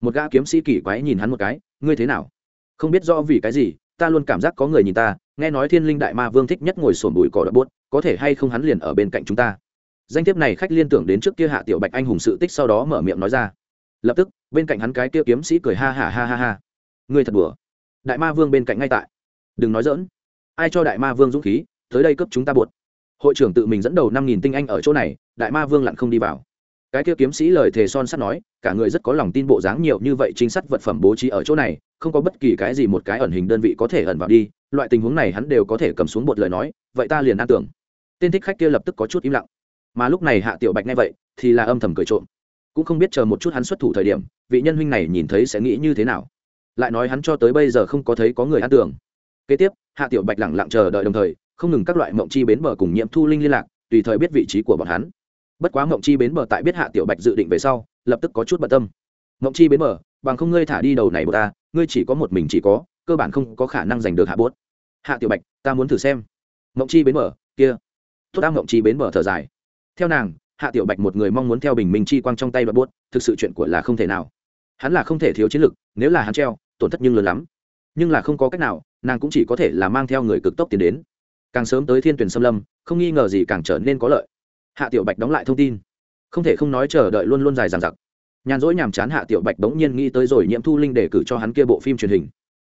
[SPEAKER 1] Một gã kiếm sĩ kỳ quái nhìn hắn một cái, ngươi thế nào? Không biết do vì cái gì, ta luôn cảm giác có người nhìn ta, nghe nói thiên linh đại ma vương thích nhất ngồi sổn bụi cỏ đập bốt có thể hay không hắn liền ở bên cạnh chúng ta? Danh thiếp này khách liên tưởng đến trước kia hạ tiểu bạch anh hùng sự tích sau đó mở miệng nói ra. Lập tức, bên cạnh hắn cái kia kiếm sĩ cười ha ha ha ha ha. Ngươi thật đùa đại ma vương bên cạnh ngay tại. Đừng nói dỡn ai cho đại ma vương dũng khí, tới đây cấp chúng ta buột. hội trưởng tự mình dẫn đầu năm nghìn tinh anh ở chỗ này, đại ma vương lặn không đi vào. Cái kia kiếm sĩ lời thề son sắt nói, cả người rất có lòng tin bộ dáng nhiều như vậy chính sát vật phẩm bố trí ở chỗ này, không có bất kỳ cái gì một cái ẩn hình đơn vị có thể ẩn vào đi, loại tình huống này hắn đều có thể cầm xuống một lời nói, vậy ta liền an tưởng. Tên thích khách kia lập tức có chút im lặng. Mà lúc này hạ tiểu bạch nghe vậy, thì là âm thầm cười trộm. Cũng không biết chờ một chút hắn xuất thủ thời điểm, vị nhân huynh này nhìn thấy sẽ nghĩ như thế nào lại nói hắn cho tới bây giờ không có thấy có người ăn tưởng kế tiếp hạ tiểu bạch lẳng lặng chờ đợi đồng thời không ngừng các loại mộng chi bến bờ cùng nhiễm thu linh liên lạc tùy thời biết vị trí của bọn hắn. Bất quá mộng chi bến bờ tại biết hạ tiểu bạch dự định về sau lập tức có chút bận tâm. Mộng chi bến bờ bằng không ngươi thả đi đầu này của ta ngươi chỉ có một mình chỉ có cơ bản không có khả năng giành được hạ bốt. Hạ tiểu bạch ta muốn thử xem. Mộng chi bến Bờ, kia. Tốt ác mộng chi bến Bờ thở dài. Theo nàng hạ tiểu bạch một người mong muốn theo bình minh chi quang trong tay đoạt bút, thực sự chuyện của là không thể nào. Hắn là không thể thiếu chiến lực nếu là hắn treo tổn thất nhưng lớn lắm. Nhưng là không có cách nào, nàng cũng chỉ có thể là mang theo người cực tốc tiến đến. Càng sớm tới thiên tuyển xâm lâm, không nghi ngờ gì càng trở nên có lợi. Hạ tiểu bạch đóng lại thông tin. Không thể không nói chờ đợi luôn luôn dài dằng dặc. Nhàn rỗi nhàm chán hạ tiểu bạch bỗng nhiên nghĩ tới rồi nhiễm thu linh để cử cho hắn kia bộ phim truyền hình.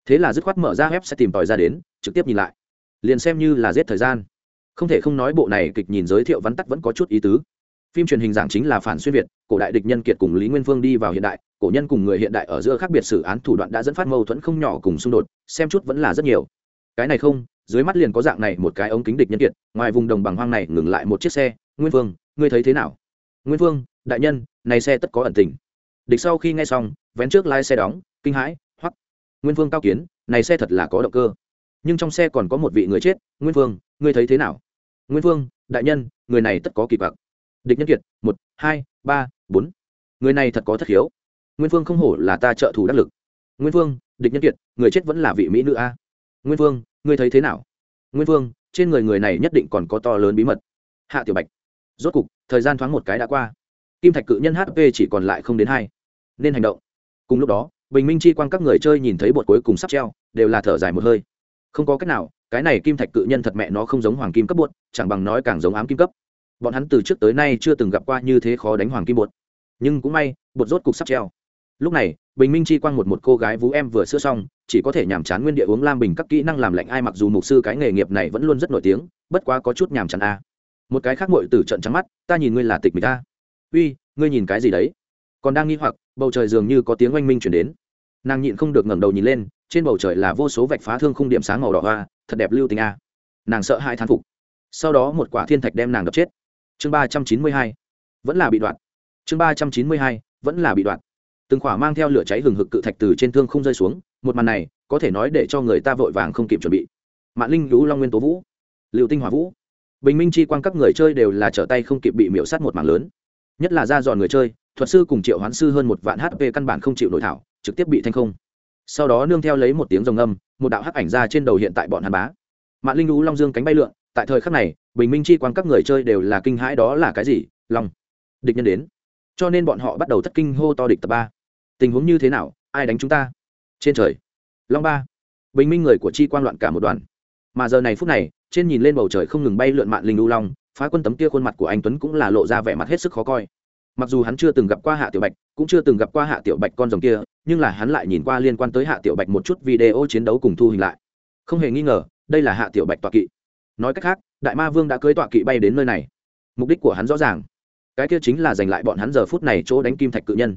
[SPEAKER 1] Thế là dứt khoát mở ra web sẽ tìm tòi ra đến, trực tiếp nhìn lại. Liền xem như là giết thời gian. Không thể không nói bộ này kịch nhìn giới thiệu vắn tắt vẫn có chút ý tứ phim truyền hình giảng chính là phản xuyên việt, cổ đại địch nhân kiệt cùng lý nguyên phương đi vào hiện đại, cổ nhân cùng người hiện đại ở giữa khác biệt xử án thủ đoạn đã dẫn phát mâu thuẫn không nhỏ cùng xung đột, xem chút vẫn là rất nhiều. Cái này không, dưới mắt liền có dạng này một cái ống kính địch nhân kiệt, ngoài vùng đồng bằng hoang này ngừng lại một chiếc xe, nguyên phương, ngươi thấy thế nào? Nguyên phương, đại nhân, này xe tất có ẩn tình. Địch sau khi nghe xong, vén trước lái xe đóng, kinh hãi, hoắc. Nguyên phương cao kiến, này xe thật là có động cơ. Nhưng trong xe còn có một vị người chết, nguyên phương, ngươi thấy thế nào? Nguyên phương, đại nhân, người này tất có kỳ vọng địch nhân kiệt, một, hai, ba, bốn. Người này thật có thất hiếu nguyên phương không hổ là ta trợ thủ đắc lực. Nguyên phương, địch nhân kiệt, người chết vẫn là vị mỹ nữ a. Nguyên phương, ngươi thấy thế nào? Nguyên phương, trên người người này nhất định còn có to lớn bí mật. Hạ tiểu bạch. Rốt cục, thời gian thoáng một cái đã qua. Kim thạch cự nhân hp chỉ còn lại không đến hai. Nên hành động. Cùng lúc đó, bình minh chi quan các người chơi nhìn thấy bột cuối cùng sắp treo, đều là thở dài một hơi. Không có cách nào, cái này kim thạch cự nhân thật mẹ nó không giống hoàng kim cấp bột, chẳng bằng nói càng giống ám kim cấp bọn hắn từ trước tới nay chưa từng gặp qua như thế khó đánh hoàng kim bột. Nhưng cũng may, bột rốt cục sắp treo. Lúc này, bình minh chi quang một một cô gái vú em vừa sửa xong, chỉ có thể nhàm chán nguyên địa uống lam bình các kỹ năng làm lạnh ai mặc dù mục sư cái nghề nghiệp này vẫn luôn rất nổi tiếng, bất quá có chút nhàm chán a một cái khác mội từ trận trắng mắt, ta nhìn ngươi là tịch mình ta uy, ngươi nhìn cái gì đấy? Còn đang nghi hoặc, bầu trời dường như có tiếng oanh minh chuyển đến. Nàng nhịn không được ngẩng đầu nhìn lên, trên bầu trời là vô số vạch phá thương khung điểm sáng màu đỏ hoa, thật đẹp lưu tình a. Nàng sợ hai thán phục. Sau đó một quả thiên thạch đem nàng đập chết chương ba trăm chín mươi hai, vẫn là bị đoạn chương ba trăm chín mươi hai, vẫn là bị đoạn từng khỏa mang theo lửa cháy hừng hực cự thạch từ trên thương không rơi xuống, một màn này, có thể nói để cho người ta vội vàng không kịp chuẩn bị. Mạng linh lũ long nguyên, tố vũ liệu tinh hỏa vũ, bình minh chi quang các người chơi đều là trở tay không kịp bị miễu sát một mảng lớn. Nhất là ra dọn người chơi, thuật sư cùng triệu hoán sư hơn một vạn hp căn bản không chịu nổi thảo, trực tiếp bị thanh không. Sau đó nương theo lấy một tiếng rồng âm, một đạo hắc ảnh ra trên đầu hiện tại bọn hàn bá. Mạng linh lũ long dương cánh bay lượn tại thời khắc này, bình minh chi quang các người chơi đều là kinh hãi đó là cái gì? Long. Địch nhân đến. Cho nên bọn họ bắt đầu thất kinh hô to địch tập ba. Tình huống như thế nào? Ai đánh chúng ta? Trên trời. Long ba. Bình minh người của chi quan loạn cả một đoàn. Mà giờ này phút này, trên nhìn lên bầu trời không ngừng bay lượn mạn linh lưu long, phá quân tấm kia khuôn mặt của anh tuấn cũng là lộ ra vẻ mặt hết sức khó coi. Mặc dù hắn chưa từng gặp qua hạ tiểu bạch, cũng chưa từng gặp qua hạ tiểu bạch con rồng kia, nhưng là hắn lại nhìn qua liên quan tới hạ tiểu bạch một chút video chiến đấu cùng thu hình lại. Không hề nghi ngờ, đây là hạ tiểu bạch tọa kỵ nói cách khác, đại ma vương đã cưới tọa kỵ bay đến nơi này. Mục đích của hắn rõ ràng. Cái kia chính là giành lại bọn hắn giờ phút này chỗ đánh kim thạch cự nhân.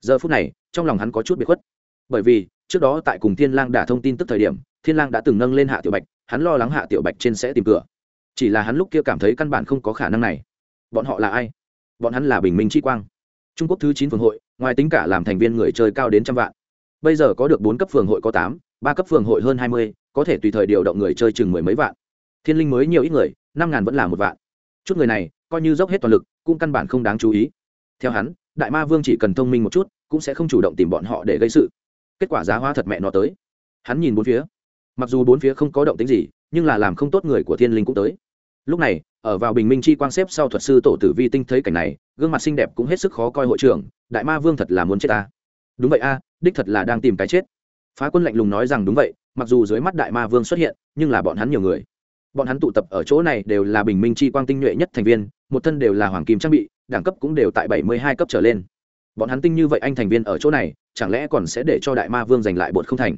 [SPEAKER 1] Giờ phút này, trong lòng hắn có chút bị khuất. Bởi vì, trước đó tại cùng thiên lang đã thông tin tức thời điểm, thiên lang đã từng nâng lên hạ tiểu bạch, hắn lo lắng hạ tiểu bạch trên sẽ tìm cửa. Chỉ là hắn lúc kia cảm thấy căn bản không có khả năng này. Bọn họ là ai? Bọn hắn là bình minh chi quang. Trung quốc thứ chín phường hội, ngoài tính cả làm thành viên người chơi cao đến trăm vạn. Bây giờ có được bốn cấp phường hội có tám, ba cấp phường hội hơn hai mươi, có thể tùy thời điều động người chơi chừng mười mấy vạn thiên linh mới nhiều ít người, năm ngàn vẫn là một vạn. Chút người này, coi như dốc hết toàn lực, cũng căn bản không đáng chú ý. Theo hắn, đại ma vương chỉ cần thông minh một chút, cũng sẽ không chủ động tìm bọn họ để gây sự. Kết quả giá hóa thật mẹ nó tới. Hắn nhìn bốn phía. Mặc dù bốn phía không có động tính gì, nhưng là làm không tốt người của thiên linh cũng tới. Lúc này, ở vào bình minh chi quang xếp sau thuật sư tổ tử vi tinh thấy cảnh này, gương mặt xinh đẹp cũng hết sức khó coi hội trưởng, đại ma vương thật là muốn chết ta. Đúng vậy a, đích thật là đang tìm cái chết. Phá quân lạnh lùng nói rằng đúng vậy, mặc dù dưới mắt đại ma vương xuất hiện, nhưng là bọn hắn nhiều người bọn hắn tụ tập ở chỗ này đều là bình minh chi quang tinh nhuệ nhất thành viên, một thân đều là hoàng kim trang bị, đẳng cấp cũng đều tại bảy mươi hai cấp trở lên. Bọn hắn tinh như vậy anh thành viên ở chỗ này, chẳng lẽ còn sẽ để cho đại ma vương giành lại bột không thành?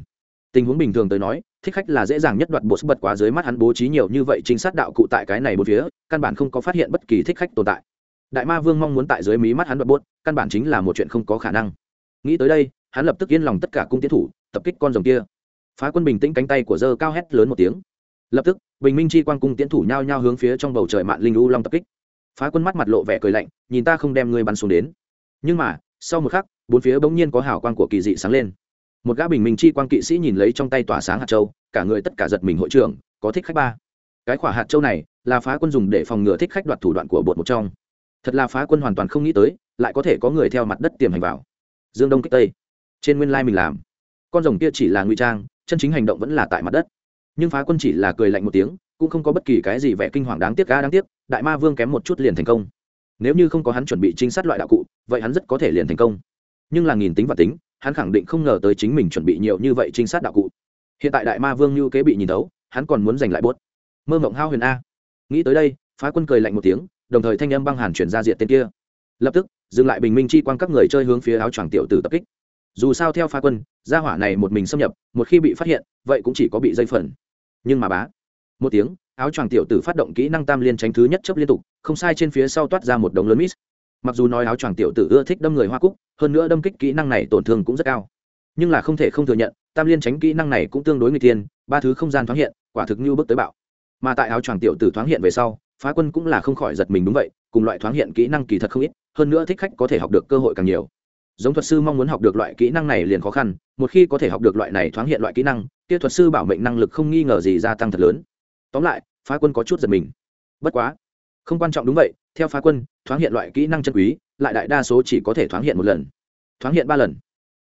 [SPEAKER 1] Tình huống bình thường tới nói, thích khách là dễ dàng nhất đoạt bột bật quá dưới mắt hắn bố trí nhiều như vậy chính sát đạo cụ tại cái này một phía, căn bản không có phát hiện bất kỳ thích khách tồn tại. Đại ma vương mong muốn tại dưới mí mắt hắn đoạt bột, căn bản chính là một chuyện không có khả năng. Nghĩ tới đây, hắn lập tức yên lòng tất cả cung tiến thủ, tập kích con rồng kia. Phá quân bình tĩnh cánh tay của dơ cao hét lớn một tiếng lập tức, bình minh chi quan cung tiến thủ nhao nhao hướng phía trong bầu trời mạn linh u long tập kích. Phá quân mắt mặt lộ vẻ cười lạnh, nhìn ta không đem ngươi bắn xuống đến. Nhưng mà, sau một khắc, bốn phía bỗng nhiên có hào quang của kỳ dị sáng lên. Một gã bình minh chi quan kỵ sĩ nhìn lấy trong tay tỏa sáng hạt châu, cả người tất cả giật mình hội trưởng, có thích khách ba. Cái khỏa hạt châu này là phá quân dùng để phòng ngừa thích khách đoạt thủ đoạn của bột một trong. Thật là phá quân hoàn toàn không nghĩ tới, lại có thể có người theo mặt đất tiềm hành vào. Dương đông kích tây. Trên nguyên lai mình làm. Con rồng kia chỉ là ngụy trang, chân chính hành động vẫn là tại mặt đất nhưng phá quân chỉ là cười lạnh một tiếng, cũng không có bất kỳ cái gì vẻ kinh hoàng đáng tiếc ga đáng tiếc, đại ma vương kém một chút liền thành công. Nếu như không có hắn chuẩn bị trinh sát loại đạo cụ, vậy hắn rất có thể liền thành công. Nhưng là nghìn tính và tính, hắn khẳng định không ngờ tới chính mình chuẩn bị nhiều như vậy trinh sát đạo cụ. Hiện tại đại ma vương như kế bị nhìn đấu hắn còn muốn giành lại bốt. Mơ mộng hao huyền a. Nghĩ tới đây, phá quân cười lạnh một tiếng, đồng thời thanh âm băng hàn chuyển ra diện tên kia. Lập tức, dừng lại bình minh chi quan các người chơi hướng phía áo choàng tiểu tử tập kích. Dù sao theo phá quân, gia hỏa này một mình xâm nhập, một khi bị phát hiện, vậy cũng chỉ có bị dây phần nhưng mà bá. Một tiếng, áo choàng tiểu tử phát động kỹ năng tam liên tránh thứ nhất chấp liên tục, không sai trên phía sau toát ra một đống lớn mít. Mặc dù nói áo choàng tiểu tử ưa thích đâm người hoa cúc, hơn nữa đâm kích kỹ năng này tổn thương cũng rất cao. Nhưng là không thể không thừa nhận, tam liên tránh kỹ năng này cũng tương đối người tiên ba thứ không gian thoáng hiện, quả thực như bước tới bạo. Mà tại áo choàng tiểu tử thoáng hiện về sau, phá quân cũng là không khỏi giật mình đúng vậy, cùng loại thoáng hiện kỹ năng kỳ thật không ít, hơn nữa thích khách có thể học được cơ hội càng nhiều giống thuật sư mong muốn học được loại kỹ năng này liền khó khăn, một khi có thể học được loại này thoáng hiện loại kỹ năng, kia thuật sư bảo mệnh năng lực không nghi ngờ gì gia tăng thật lớn. Tóm lại, phá quân có chút giật mình. Bất quá, không quan trọng đúng vậy, theo phá quân, thoáng hiện loại kỹ năng chân quý, lại đại đa số chỉ có thể thoáng hiện một lần. Thoáng hiện ba lần.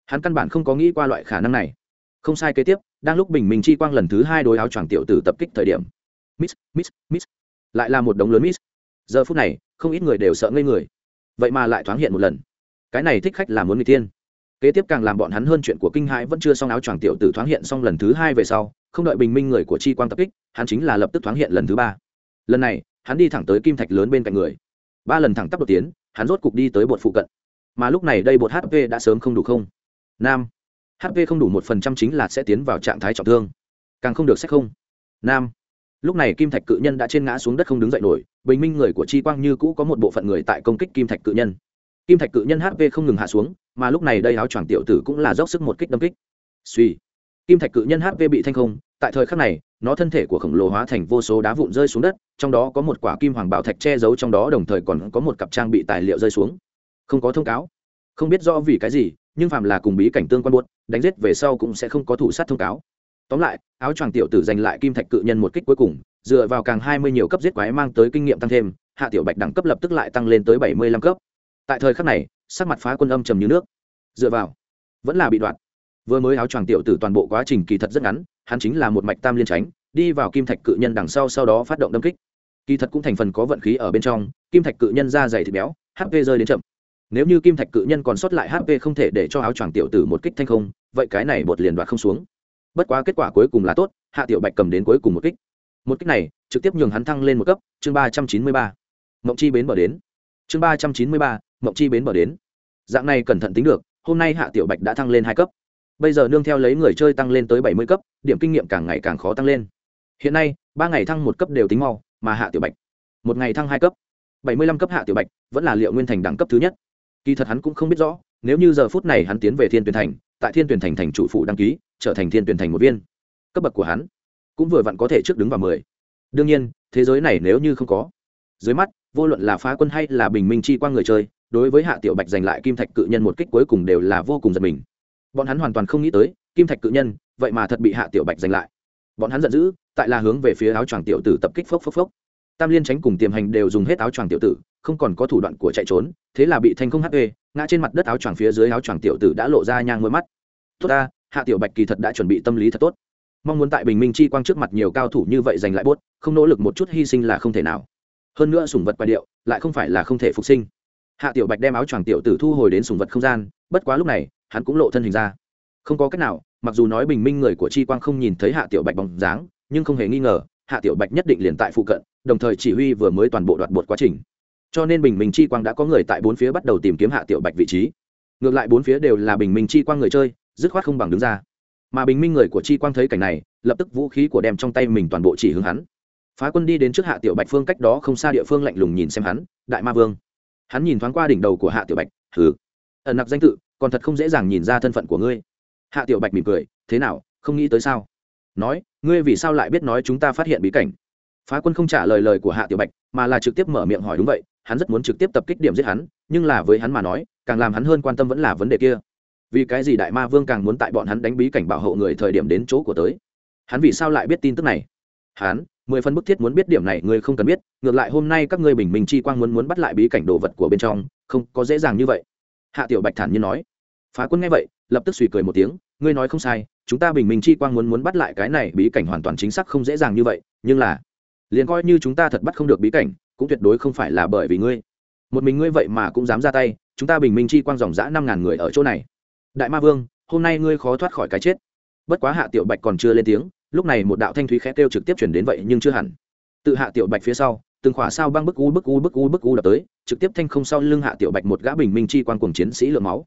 [SPEAKER 1] Hắn căn bản không có nghĩ qua loại khả năng này. Không sai kế tiếp, đang lúc bình minh chi quang lần thứ hai đối áo choàng tiểu tử tập kích thời điểm. Miss miss miss. Lại là một đống lớn miss. Giờ phút này, không ít người đều sợ ngây người. Vậy mà lại thoáng hiện một lần cái này thích khách là muốn người tiên kế tiếp càng làm bọn hắn hơn chuyện của kinh hãi vẫn chưa xong áo choàng tiểu tử thoáng hiện xong lần thứ hai về sau, không đợi bình minh người của chi quang tập kích, hắn chính là lập tức thoáng hiện lần thứ ba. Lần này, hắn đi thẳng tới kim thạch lớn bên cạnh người. Ba lần thẳng tắp đột tiến, hắn rốt cục đi tới bột phụ cận. Mà lúc này đây bột hp đã sớm không đủ không. Nam. Hp không đủ một phần trăm chính là sẽ tiến vào trạng thái trọng thương. Càng không được xét không. Nam. Lúc này kim thạch cự nhân đã trên ngã xuống đất không đứng dậy nổi, bình minh người của chi quang như cũ có một bộ phận người tại công kích kim thạch cự nhân kim thạch cự nhân hp không ngừng hạ xuống, mà lúc này đây áo choàng tiểu tử cũng là dốc sức một kích đâm kích. Suy kim thạch cự nhân hp bị thanh không, tại thời khắc này, nó thân thể của khổng lồ hóa thành vô số đá vụn rơi xuống đất, trong đó có một quả kim hoàng bảo thạch che giấu trong đó đồng thời còn có một cặp trang bị tài liệu rơi xuống. Không có thông cáo. Không biết do vì cái gì, nhưng phạm là cùng bí cảnh tương quan buốt, đánh giết về sau cũng sẽ không có thủ sát thông cáo. Tóm lại, áo choàng tiểu tử giành lại kim thạch cự nhân một kích cuối cùng, dựa vào càng hai mươi nhiều cấp giết quái mang tới kinh nghiệm tăng thêm, hạ tiểu bạch đẳng cấp lập tức lại tăng lên tới bảy mươi lăm cấp tại thời khắc này, sắc mặt phá quân âm trầm như nước. Dựa vào, vẫn là bị đoạn vừa mới áo choàng tiểu tử toàn bộ quá trình kỳ thật rất ngắn, hắn chính là một mạch tam liên tránh, đi vào kim thạch cự nhân đằng sau sau đó phát động đâm kích. Kỳ thật cũng thành phần có vận khí ở bên trong, kim thạch cự nhân ra dày thịt béo hp rơi đến chậm. Nếu như kim thạch cự nhân còn sót lại hp không thể để cho áo choàng tiểu tử một kích thanh không, vậy cái này bột liền đoạt không xuống. Bất quá kết quả cuối cùng là tốt, hạ tiểu bạch cầm đến cuối cùng một kích. Một kích này, trực tiếp nhường hắn thăng lên một cấp, chương ba trăm chín mươi ba. Mộng chi bến bờ đến. Chương ba trăm chín mươi ba mộng chi bến bờ đến. Dạng này cẩn thận tính được, hôm nay hạ tiểu bạch đã thăng lên hai cấp. Bây giờ nương theo lấy người chơi tăng lên tới bảy mươi cấp, điểm kinh nghiệm càng ngày càng khó tăng lên. Hiện nay, ba ngày thăng một cấp đều tính mau, mà hạ tiểu bạch, một ngày thăng hai cấp. Bảy mươi lăm cấp hạ tiểu bạch vẫn là liệu nguyên thành đẳng cấp thứ nhất. Kỳ thật hắn cũng không biết rõ, nếu như giờ phút này hắn tiến về thiên tuyển thành, tại thiên tuyển thành thành chủ phụ đăng ký, trở thành thiên tuyển thành một viên. Cấp bậc của hắn cũng vừa vặn có thể trước đứng vào mười. Đương nhiên, thế giới này nếu như không có, dưới mắt, vô luận là phá quân hay là bình minh chi qua người chơi đối với hạ tiểu bạch giành lại kim thạch cự nhân một kích cuối cùng đều là vô cùng giật mình. Bọn hắn hoàn toàn không nghĩ tới, kim thạch cự nhân, vậy mà thật bị hạ tiểu bạch giành lại. Bọn hắn giận dữ, tại là hướng về phía áo choàng tiểu tử tập kích phốc phốc phốc. Tam liên tránh cùng tiềm hành đều dùng hết áo choàng tiểu tử, không còn có thủ đoạn của chạy trốn, thế là bị thành không hp ngã trên mặt đất áo choàng phía dưới áo choàng tiểu tử đã lộ ra nhang môi mắt. Tốt ta, hạ tiểu bạch kỳ thật đã chuẩn bị tâm lý thật tốt. Mong muốn tại bình minh chi quang trước mặt nhiều cao thủ như vậy giành lại bốt, không nỗ lực một chút hy sinh là không thể nào. Hơn nữa sủng vật quái điệu, lại không phải là không thể phục sinh hạ tiểu bạch đem áo choàng tiểu tử thu hồi đến sùng vật không gian, bất quá lúc này, hắn cũng lộ thân hình ra. Không có cách nào, mặc dù nói bình minh người của chi quang không nhìn thấy hạ tiểu bạch bóng dáng, nhưng không hề nghi ngờ, hạ tiểu bạch nhất định liền tại phụ cận, đồng thời chỉ huy vừa mới toàn bộ đoạt bột quá trình. Cho nên bình minh chi quang đã có người tại bốn phía bắt đầu tìm kiếm hạ tiểu bạch vị trí. Ngược lại bốn phía đều là bình minh chi quang người chơi, dứt khoát không bằng đứng ra. Mà bình minh người của chi quang thấy cảnh này, lập tức vũ khí của đem trong tay mình toàn bộ chỉ hướng hắn. Phá quân đi đến trước hạ tiểu bạch phương cách đó không xa địa phương lạnh lùng nhìn xem hắn, đại ma vương hắn nhìn thoáng qua đỉnh đầu của hạ tiểu bạch thử ẩn nặc danh tự, còn thật không dễ dàng nhìn ra thân phận của ngươi. Hạ tiểu bạch mỉm cười, thế nào, không nghĩ tới sao? Nói, ngươi vì sao lại biết nói chúng ta phát hiện bí cảnh? Phá quân không trả lời lời của hạ tiểu bạch, mà là trực tiếp mở miệng hỏi, đúng vậy, hắn rất muốn trực tiếp tập kích điểm giết hắn, nhưng là với hắn mà nói, càng làm hắn hơn quan tâm vẫn là vấn đề kia. Vì cái gì đại ma vương càng muốn tại bọn hắn đánh bí cảnh bảo hộ người thời điểm đến chỗ của tới? Hắn vì sao lại biết tin tức này? Hắn mười phân bức thiết muốn biết điểm này ngươi không cần biết, ngược lại hôm nay các ngươi bình minh chi quang muốn muốn bắt lại bí cảnh đồ vật của bên trong, không có dễ dàng như vậy. Hạ tiểu bạch thản nhiên nói. Phá quân nghe vậy, lập tức suy cười một tiếng, ngươi nói không sai, chúng ta bình minh chi quang muốn muốn bắt lại cái này bí cảnh hoàn toàn chính xác không dễ dàng như vậy, nhưng là, liền coi như chúng ta thật bắt không được bí cảnh, cũng tuyệt đối không phải là bởi vì ngươi. Một mình ngươi vậy mà cũng dám ra tay, chúng ta bình minh chi quang dòng dã năm ngàn người ở chỗ này. Đại ma vương, hôm nay ngươi khó thoát khỏi cái chết. Bất quá hạ tiểu bạch còn chưa lên tiếng lúc này một đạo thanh thúy khẽ kêu trực tiếp chuyển đến vậy nhưng chưa hẳn. Tự hạ tiểu bạch phía sau, từng khỏa sao băng bức u bức u bức u bức u đập tới, trực tiếp thanh không sau lưng hạ tiểu bạch một gã bình minh chi quan cùng chiến sĩ lượng máu.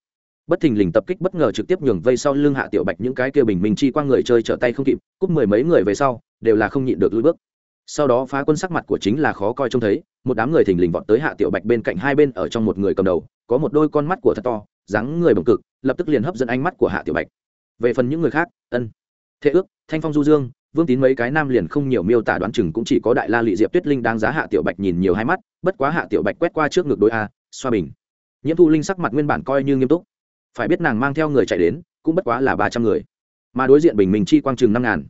[SPEAKER 1] Bất thình lình tập kích bất ngờ trực tiếp nhường vây sau lưng hạ tiểu bạch những cái kia bình minh chi quang người chơi trở tay không kịp, cúp mười mấy người về sau, đều là không nhịn được lùi bước. Sau đó phá quân sắc mặt của chính là khó coi trông thấy, một đám người thình lình vọt tới hạ tiểu bạch bên cạnh hai bên ở trong một người cầm đầu, có một đôi con mắt của thật to, dáng người bồng cực, lập tức liền hấp dẫn ánh mắt của hạ tiểu bạch. Về phần những người khác, ân thế ước, thanh phong du dương, vương tín mấy cái nam liền không nhiều miêu tả đoán chừng cũng chỉ có đại la lị diệp tuyết linh đang giá hạ tiểu bạch nhìn nhiều hai mắt, bất quá hạ tiểu bạch quét qua trước ngực đôi a, xoa bình. Nhiễm thu linh sắc mặt nguyên bản coi như nghiêm túc. Phải biết nàng mang theo người chạy đến, cũng bất quá là ba trăm người. Mà đối diện bình minh chi quang chừng năm ngàn.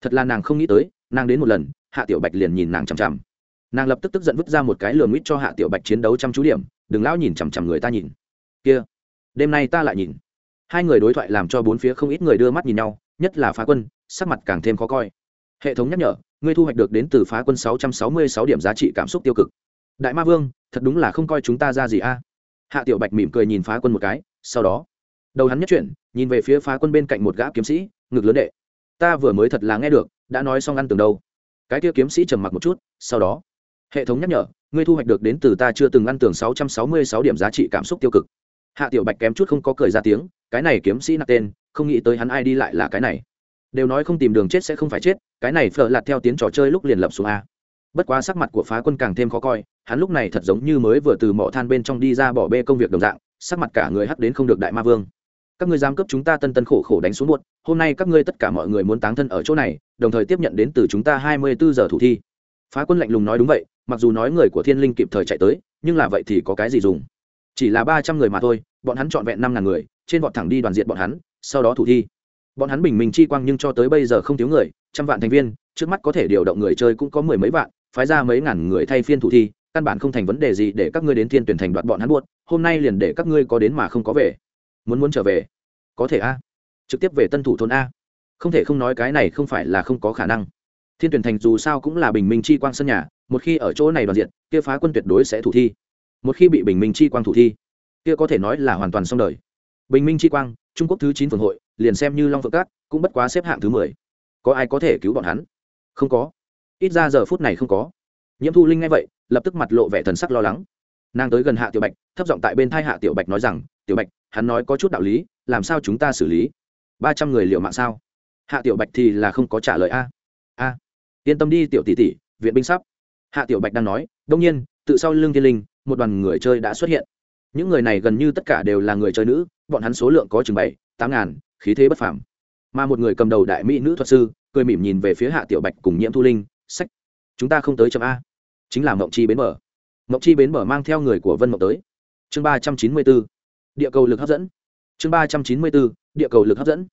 [SPEAKER 1] Thật là nàng không nghĩ tới, nàng đến một lần, hạ tiểu bạch liền nhìn nàng chằm chằm. Nàng lập tức tức giận vứt ra một cái lường nguyết cho hạ tiểu bạch chiến đấu chăm chú điểm, đừng lão nhìn chằm chằm người ta nhìn. Kia, đêm nay ta lại nhìn. Hai người đối thoại làm cho bốn phía không ít người đưa mắt nhìn nhau nhất là phá quân, sắc mặt càng thêm khó coi. Hệ thống nhắc nhở, ngươi thu hoạch được đến từ phá quân sáu trăm sáu mươi sáu điểm giá trị cảm xúc tiêu cực. Đại ma vương, thật đúng là không coi chúng ta ra gì a. Hạ tiểu bạch mỉm cười nhìn phá quân một cái, sau đó, đầu hắn nhất chuyển, nhìn về phía phá quân bên cạnh một gã kiếm sĩ, ngực lớn đệ. Ta vừa mới thật là nghe được, đã nói xong ăn tường đâu. Cái kia kiếm sĩ trầm mặc một chút, sau đó, hệ thống nhắc nhở, ngươi thu hoạch được đến từ ta chưa từng ăn tường sáu trăm sáu mươi sáu điểm giá trị cảm xúc tiêu cực. Hạ tiểu bạch kém chút không có cười ra tiếng, cái này kiếm sĩ nạp tên không nghĩ tới hắn ai đi lại là cái này. Đều nói không tìm đường chết sẽ không phải chết cái này phở lạt theo tiến trò chơi lúc liền lập xuống a. Bất quá sắc mặt của phá quân càng thêm khó coi hắn lúc này thật giống như mới vừa từ mỏ than bên trong đi ra bỏ bê công việc đồng dạng sắc mặt cả người hắc đến không được đại ma vương. Các ngươi giam cấp chúng ta tân tân khổ khổ đánh xuống muộn, hôm nay các ngươi tất cả mọi người muốn táng thân ở chỗ này đồng thời tiếp nhận đến từ chúng ta hai mươi bốn giờ thủ thi. Phá quân lạnh lùng nói đúng vậy mặc dù nói người của thiên linh kịp thời chạy tới nhưng là vậy thì có cái gì dùng? Chỉ là ba trăm người mà thôi bọn hắn trọn vẹn năm ngàn người trên bọn thẳng đi đoàn diện bọn hắn sau đó thủ thi. Bọn hắn bình minh chi quang nhưng cho tới bây giờ không thiếu người, trăm vạn thành viên, trước mắt có thể điều động người chơi cũng có mười mấy vạn, phái ra mấy ngàn người thay phiên thủ thi, căn bản không thành vấn đề gì để các ngươi đến thiên tuyển thành đoạt bọn hắn buốt hôm nay liền để các ngươi có đến mà không có về. Muốn muốn trở về? Có thể a. Trực tiếp về tân thủ thôn a. Không thể không nói cái này không phải là không có khả năng. Thiên tuyển thành dù sao cũng là bình minh chi quang sân nhà, một khi ở chỗ này đoàn diện, kia phá quân tuyệt đối sẽ thủ thi. Một khi bị bình minh chi quang thủ thi, kia có thể nói là hoàn toàn xong đời. Bình minh chi quang trung quốc thứ chín phường hội, liền xem như long phượng cát, cũng bất quá xếp hạng thứ mười. Có ai có thể cứu bọn hắn? Không có. Ít ra giờ phút này không có. Nhiễm thu linh nghe vậy, lập tức mặt lộ vẻ thần sắc lo lắng. Nàng tới gần hạ tiểu bạch, thấp giọng tại bên thai hạ tiểu bạch nói rằng, tiểu bạch, hắn nói có chút đạo lý, làm sao chúng ta xử lý? Ba trăm người liệu mạng sao? Hạ tiểu bạch thì là không có trả lời a. A. Yên tâm đi, tiểu tỷ tỷ, viện binh sắp. Hạ tiểu bạch đang nói đông nhiên, tự sau lưng thiên linh, một đoàn người chơi đã xuất hiện. Những người này gần như tất cả đều là người chơi nữ bọn hắn số lượng có chừng bảy, tám ngàn, khí thế bất phàm. Mà một người cầm đầu đại mỹ nữ thuật sư, cười mỉm nhìn về phía hạ tiểu bạch cùng nhiễm thu linh, sách. Chúng ta không tới chậm a. Chính là mộng chi bến bờ. Mộng chi bến bờ mang theo người của vân mộng tới. Chương ba trăm chín mươi bốn. Địa cầu lực hấp dẫn. Chương ba trăm chín mươi bốn. Địa cầu lực hấp dẫn.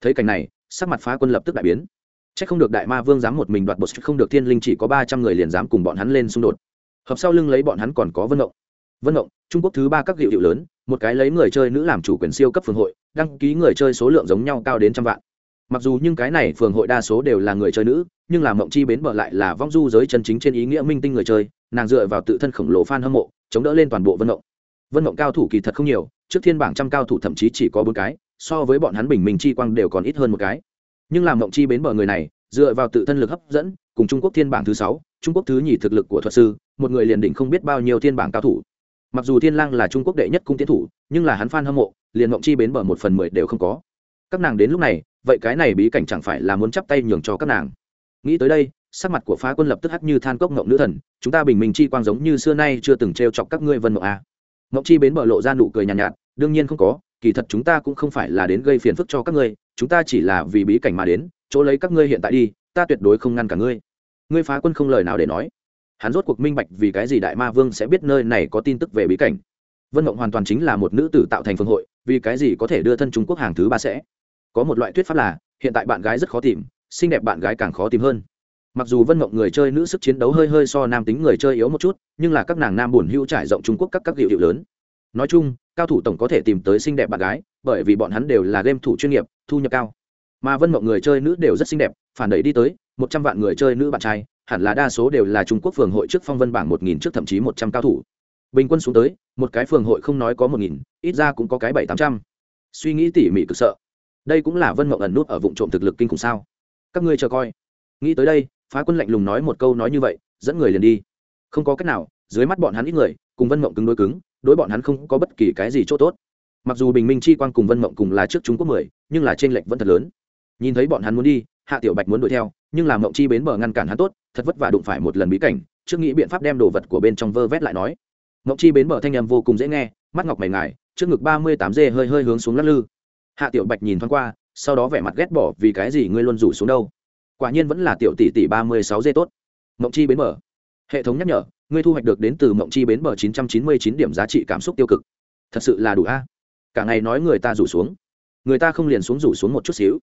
[SPEAKER 1] Thấy cảnh này, sắc mặt phá quân lập tức đại biến. C h ắ c không được đại ma vương dám một mình đoạt bột không được thiên linh chỉ có ba trăm người liền dám cùng bọn hắn lên xung đột. Hợp sau lưng lấy bọn hắn còn có vân mộng. Vân mộng, trung quốc thứ ba các hiệu hiệu lớn một cái lấy người chơi nữ làm chủ quyền siêu cấp phường hội, đăng ký người chơi số lượng giống nhau cao đến trăm vạn. Mặc dù nhưng cái này phường hội đa số đều là người chơi nữ, nhưng là mộng chi bến bờ lại là vong du giới chân chính trên ý nghĩa minh tinh người chơi, nàng dựa vào tự thân khổng lồ f a n hâm mộ, chống đỡ lên toàn bộ vân mộng. Vân mộng cao thủ kỳ thật không nhiều, trước thiên bảng trăm cao thủ thậm chí chỉ có bốn cái, so với bọn hắn bình minh chi quang đều còn ít hơn một cái. Nhưng làm mộng chi bến bờ người này, dựa vào tự thân lực hấp dẫn, cùng trung quốc thiên bảng thứ sáu, trung quốc thứ nhì thực lực của thuật sư, một người liền đỉnh không biết bao nhiêu thiên bảng cao thủ mặc dù thiên lang là trung quốc đệ nhất cung tiến thủ nhưng là hắn phan hâm mộ liền mộng chi bến bờ một phần mười đều không có. Các nàng đến lúc này vậy cái này bí cảnh chẳng phải là muốn chắp tay nhường cho các nàng? Nghĩ tới đây sắc mặt của phá quân lập tức hắt như than cốc ngộng nữ thần chúng ta bình minh chi quang giống như xưa nay chưa từng t chọc các ngươi vân mộng a. À. ngộng chi bến bờ lộ ra nụ cười nhàn nhạt, nhạt đương nhiên không có kỳ thật chúng ta cũng không phải là đến gây phiền phức cho các ngươi chúng ta chỉ là vì bí cảnh mà đến chỗ lấy các ngươi hiện tại đi ta tuyệt đối không ngăn cả ngươi. Ngươi phá quân không lời nào để nói hắn rốt cuộc minh bạch vì cái gì đại ma vương sẽ biết nơi này có tin tức về bí cảnh. Vân mộng hoàn toàn chính là một nữ tử tạo thành phương hội, vì cái gì có thể đưa thân trung quốc hàng thứ ba sẽ? Có một loại thuyết pháp là, hiện tại bạn gái rất khó tìm, xinh đẹp bạn gái càng khó tìm hơn. Mặc dù vân mộng người chơi nữ sức chiến đấu hơi hơi so nam tính người chơi yếu một chút, nhưng là các nàng nam buồn hưu trải rộng trung quốc các các hiệu hiệu lớn. Nói chung, cao thủ tổng có thể tìm tới xinh đẹp bạn gái, bởi vì bọn hắn đều là game thủ chuyên nghiệp, thu nhập cao. Mà vân mộng người chơi nữ đều rất xinh đẹp, phản đẩy đi tới một trăm vạn người chơi nữ bạn trai, hẳn là đa số đều là trung quốc phường hội trước phong vân bảng một nghìn trước thậm chí một trăm cao thủ. Bình quân xuống tới, một cái phường hội không nói có một nghìn, ít ra cũng có cái bảy tám trăm. Suy nghĩ tỉ mỉ cực sợ. Đây cũng là vân mộng ẩn nút ở vụ trộm thực lực kinh khủng sao? Các ngươi chờ coi. Nghĩ tới đây, phá quân lạnh lùng nói một câu nói như vậy, dẫn người liền đi. Không có cách nào, dưới mắt bọn hắn ít người, cùng vân mộng cứng đối cứng, đối bọn hắn không có bất kỳ cái gì c h ỗ t ố t mặc dù bình minh chi quang cùng vân mộng cùng là trước trung quốc mười, nhưng là t r ê n lệch vẫn thật lớn. Nhìn thấy bọn hắn muốn đi hạ tiểu bạch muốn đuổi theo, nhưng làm mộng chi bến bờ ngăn cản hắn tốt, thật vất vả đụng phải một lần bí cảnh, trước nghĩ biện pháp đem đồ vật của bên trong vơ vét lại nói. Mộng chi bến bờ thanh em vô cùng dễ nghe, mắt ngọc mày ngài, trước ngực ba mươi tám dê hơi hơi hướng xuống lắc lư. Hạ tiểu bạch nhìn thoáng qua, sau đó vẻ mặt ghét bỏ, vì cái gì ngươi luôn rủ xuống đâu? Quả nhiên vẫn là tiểu tỷ tỷ ba mươi sáu dê tốt. Mộng chi bến bờ. Hệ thống nhắc nhở, ngươi thu hoạch được đến từ mộng chi bến bờ chín trăm chín mươi chín điểm giá trị cảm xúc tiêu cực. Thật sự là đủ a. Cả ngày nói người ta rủ xuống. Người ta không liền xuống rủ xuống một chút xíu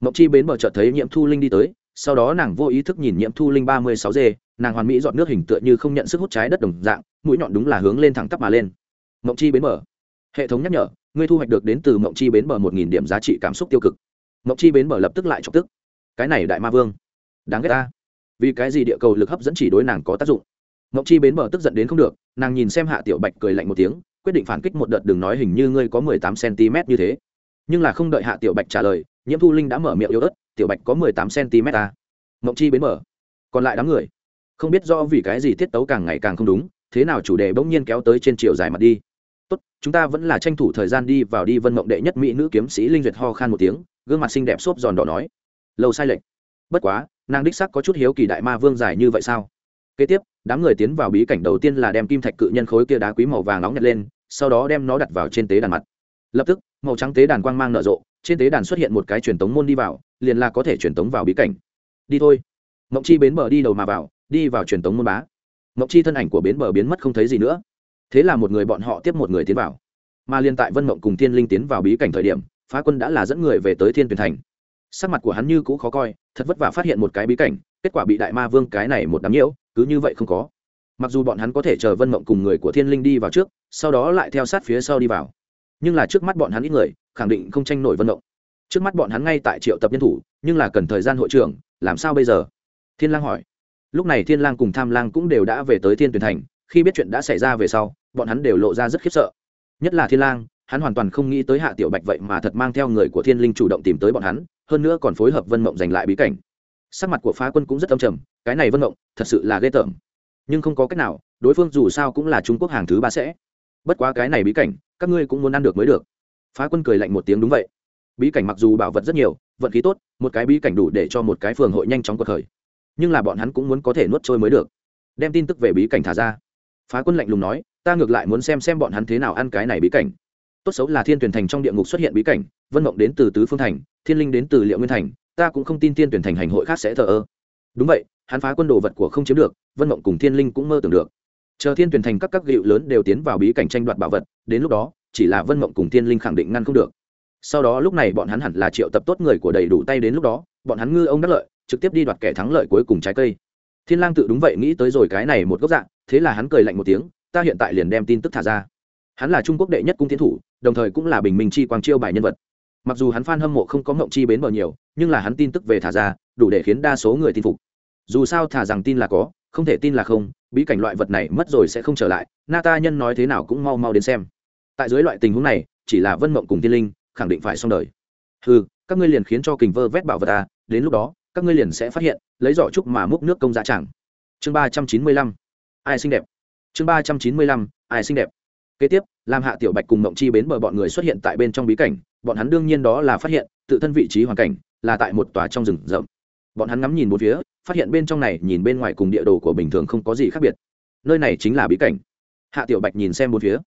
[SPEAKER 1] mộng chi bến bờ chợt thấy nhiễm thu linh đi tới, sau đó nàng vô ý thức nhìn nhiễm thu linh ba mươi sáu d nàng hoàn mỹ dọn nước hình tựa như không nhận sức hút trái đất đồng dạng, mũi nhọn đúng là hướng lên thẳng tắp mà lên. Mộng chi bến bờ. Hệ thống nhắc nhở, ngươi thu hoạch được đến từ mộng chi bến bờ một nghìn điểm giá trị cảm xúc tiêu cực. Mộng chi bến bờ lập tức lại chọc tức. Cái này đại ma vương. Đáng ghét ta. Vì cái gì địa cầu lực hấp dẫn chỉ đối nàng có tác dụng? Mộng chi bến bờ tức giận đến không được, nàng nhìn xem hạ tiểu bạch cười lạnh một tiếng, quyết định phản kích một đợt đừng nói hình như ngươi có mười tám cm như thế. Nhưng là không đợi hạ tiểu bạch trả lời nhiễm thu linh đã mở miệng yếu ớt, tiểu bạch có mười tám cm ta. Mộng chi bến mở. còn lại đám người? Không biết do vì cái gì tiết tấu càng ngày càng không đúng, thế nào chủ đề bỗng nhiên kéo tới trên chiều dài mặt đi. Tốt, chúng ta vẫn là tranh thủ thời gian đi vào đi. Vân mộng đệ nhất mỹ nữ kiếm sĩ linh duyệt ho khan một tiếng, gương mặt xinh đẹp xốp giòn đỏ nói. Lâu sai lệch. Bất quá, nàng đích sắc có chút hiếu kỳ đại ma vương dài như vậy sao? Kế tiếp, đám người tiến vào bí cảnh đầu tiên là đem kim thạch cự nhân khối kia đá quý màu vàng nóng nhật lên, sau đó đem nó đặt vào trên tế đàn mặt. Lập tức màu trắng tế đàn quang mang nở rộ, trên tế đàn xuất hiện một cái truyền tống môn đi vào, liền là có thể truyền tống vào bí cảnh. Đi thôi. Mộng chi bến bờ đi đầu mà vào, đi vào truyền tống môn bá. Mộng chi thân ảnh của bến bờ biến mất không thấy gì nữa. Thế là một người bọn họ tiếp một người tiến vào. Mà liên tại vân mộng cùng thiên linh tiến vào bí cảnh thời điểm, phá quân đã là dẫn người về tới thiên tuyển thành. Sắc mặt của hắn như cũ khó coi, thật vất vả phát hiện một cái bí cảnh, kết quả bị đại ma vương cái này một đám nhiễu, cứ như vậy không có. Mặc dù bọn hắn có thể chờ vân mộng cùng người của thiên linh đi vào trước, sau đó lại theo sát phía sau đi vào nhưng là trước mắt bọn hắn ít người, khẳng định không tranh nổi vân động. Trước mắt bọn hắn ngay tại triệu tập nhân thủ, nhưng là cần thời gian hội trưởng, làm sao bây giờ? Thiên lang hỏi. Lúc này thiên lang cùng tham lang cũng đều đã về tới thiên tuyển thành, khi biết chuyện đã xảy ra về sau, bọn hắn đều lộ ra rất khiếp sợ. Nhất là thiên lang, hắn hoàn toàn không nghĩ tới hạ tiểu bạch vậy mà thật mang theo người của thiên linh chủ động tìm tới bọn hắn, hơn nữa còn phối hợp vân mộng giành lại bí cảnh. Sắc mặt của phá quân cũng rất âm trầm, cái này vân mộng thật sự là ghê tởm. Nhưng không có cách nào, đối phương dù sao cũng là trung quốc hàng thứ ba sẽ bất quá cái này bí cảnh, các ngươi cũng muốn ăn được mới được. Phá quân cười lạnh một tiếng đúng vậy. Bí cảnh mặc dù bảo vật rất nhiều, vận khí tốt, một cái bí cảnh đủ để cho một cái phường hội nhanh chóng cuộc khởi. Nhưng là bọn hắn cũng muốn có thể nuốt trôi mới được. Đem tin tức về bí cảnh thả ra. Phá quân lạnh lùng nói, ta ngược lại muốn xem xem bọn hắn thế nào ăn cái này bí cảnh. Tốt xấu là thiên tuyển thành trong địa ngục xuất hiện bí cảnh, vân mộng đến từ tứ phương thành, thiên linh đến từ liệu nguyên thành, ta cũng không tin thiên tuyển thành hành hội khác sẽ thờ ơ. Đúng vậy, hắn phá quân đồ vật của không chiếm được, vân mộng cùng thiên linh cũng mơ tưởng được chờ thiên tuyển thành các các gịu lớn đều tiến vào bí cảnh tranh đoạt bảo vật, đến lúc đó, chỉ là vân mộng cùng tiên linh khẳng định ngăn không được. Sau đó lúc này bọn hắn hẳn là triệu tập tốt người của đầy đủ tay đến lúc đó, bọn hắn ngư ông đắc lợi, trực tiếp đi đoạt kẻ thắng lợi cuối cùng trái cây. Thiên lang tự đúng vậy nghĩ tới rồi cái này một góc dạng, thế là hắn cười lạnh một tiếng, ta hiện tại liền đem tin tức thả ra. Hắn là trung quốc đệ nhất cung tiến thủ, đồng thời cũng là bình minh chi quang chiêu bài nhân vật. Mặc dù hắn phan hâm mộ không có ngộng chi bến bờ nhiều, nhưng là hắn tin tức về thả ra, đủ để khiến đa số người tin phục. Dù sao thả rằng tin là có không thể tin là không, bí cảnh loại vật này mất rồi sẽ không trở lại na ta nhân nói thế nào cũng mau mau đến xem. Tại dưới loại tình huống này, chỉ là vân mộng cùng tiên linh, khẳng định phải xong đời. Ừ các ngươi liền khiến cho kình vơ vét bảo vật ta đến lúc đó, các ngươi liền sẽ phát hiện, lấy giỏ trúc mà múc nước công giá chẳng. Chương ba trăm chín mươi lăm, ai xinh đẹp. Chương ba trăm chín mươi lăm, ai xinh đẹp. Kế tiếp làm hạ tiểu bạch cùng mộng chi bến bờ bọn người xuất hiện tại bên trong bí cảnh, bọn hắn đương nhiên đó là phát hiện, tự thân vị trí hoàn cảnh là tại một tòa trong rừng rậm bọn hắn ngắm nhìn một phía, phát hiện bên trong này nhìn bên ngoài cùng địa đồ của bình thường không có gì khác biệt. Nơi này chính là bí cảnh. Hạ tiểu bạch nhìn xem một phía.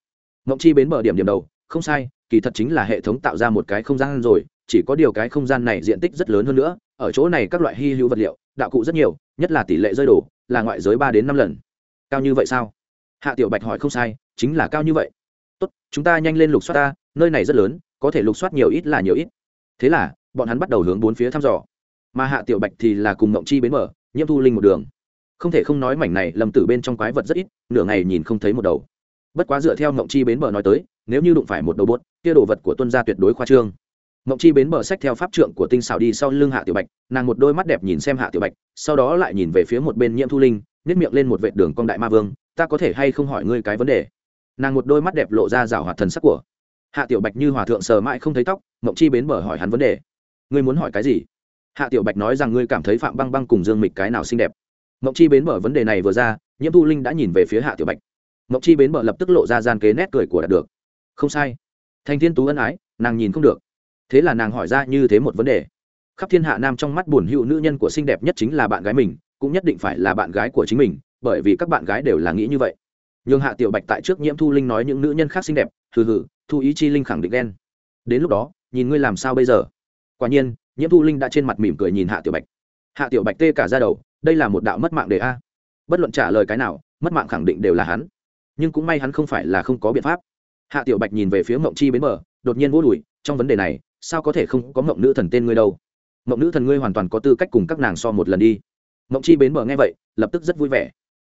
[SPEAKER 1] Mộng chi bến bờ điểm điểm đầu, không sai, kỳ thật chính là hệ thống tạo ra một cái không gian rồi, chỉ có điều cái không gian này diện tích rất lớn hơn nữa, ở chỗ này các loại hy hữu vật liệu, đạo cụ rất nhiều, nhất là tỷ lệ rơi đổ là ngoại giới ba đến năm lần. Cao như vậy sao? Hạ tiểu bạch hỏi không sai, chính là cao như vậy. Tốt, chúng ta nhanh lên lục soát ta, nơi này rất lớn, có thể lục soát nhiều ít là nhiều ít. Thế là, bọn hắn bắt đầu hướng bốn phía thăm dò mà hạ tiểu bạch thì là cùng mộng chi bến mở nhiễm thu linh một đường. Không thể không nói mảnh này lầm tử bên trong quái vật rất ít, nửa ngày nhìn không thấy một đầu. Bất quá dựa theo mộng chi bến bờ nói tới, nếu như đụng phải một đầu bốt, kia đồ vật của tuân gia tuyệt đối khoa trương. Mộng chi bến bờ sách theo pháp trượng của tinh xảo đi sau lưng hạ tiểu bạch, nàng một đôi mắt đẹp nhìn xem hạ tiểu bạch, sau đó lại nhìn về phía một bên nhiễm thu linh nhét miệng lên một vệ đường cong đại ma vương, ta có thể hay không hỏi ngươi cái vấn đề? Nàng một đôi mắt đẹp lộ ra rào hoạt thần sắc của. Hạ tiểu bạch như hòa thượng sờ mãi không thấy tóc mộng chi bến bờ hỏi hắn vấn đề. Ngươi muốn hỏi cái gì? Hạ tiểu bạch nói rằng ngươi cảm thấy phạm băng băng cùng dương mịch cái nào xinh đẹp. Mộng chi bến bờ vấn đề này vừa ra, nhiễm thu linh đã nhìn về phía hạ tiểu bạch. Mộng chi bến bờ lập tức lộ ra gian kế nét cười của đạt được. Không sai. Thành thiên tú ân ái, nàng nhìn không được. Thế là nàng hỏi ra như thế một vấn đề. Khắp thiên hạ nam trong mắt buồn hữu nữ nhân của xinh đẹp nhất chính là bạn gái mình, cũng nhất định phải là bạn gái của chính mình, bởi vì các bạn gái đều là nghĩ như vậy. Nhưng hạ tiểu bạch tại trước nhiễm thu linh nói những nữ nhân khác xinh đẹp, hừ hừ, thu ý chi linh khẳng định đen đến lúc đó, nhìn ngươi làm sao bây giờ? Quả nhiên nhiễm thu linh đã trên mặt mỉm cười nhìn hạ tiểu bạch. Hạ tiểu bạch tê cả ra đầu, đây là một đạo mất mạng đề a. Bất luận trả lời cái nào, mất mạng khẳng định đều là hắn. Nhưng cũng may hắn không phải là không có biện pháp. Hạ tiểu bạch nhìn về phía mộng chi bến bờ, đột nhiên vô đùi, trong vấn đề này, sao có thể không có mộng nữ thần tên ngươi đâu? Mộng nữ thần ngươi hoàn toàn có tư cách cùng các nàng so một lần đi. Mộng chi bến bờ nghe vậy, lập tức rất vui vẻ.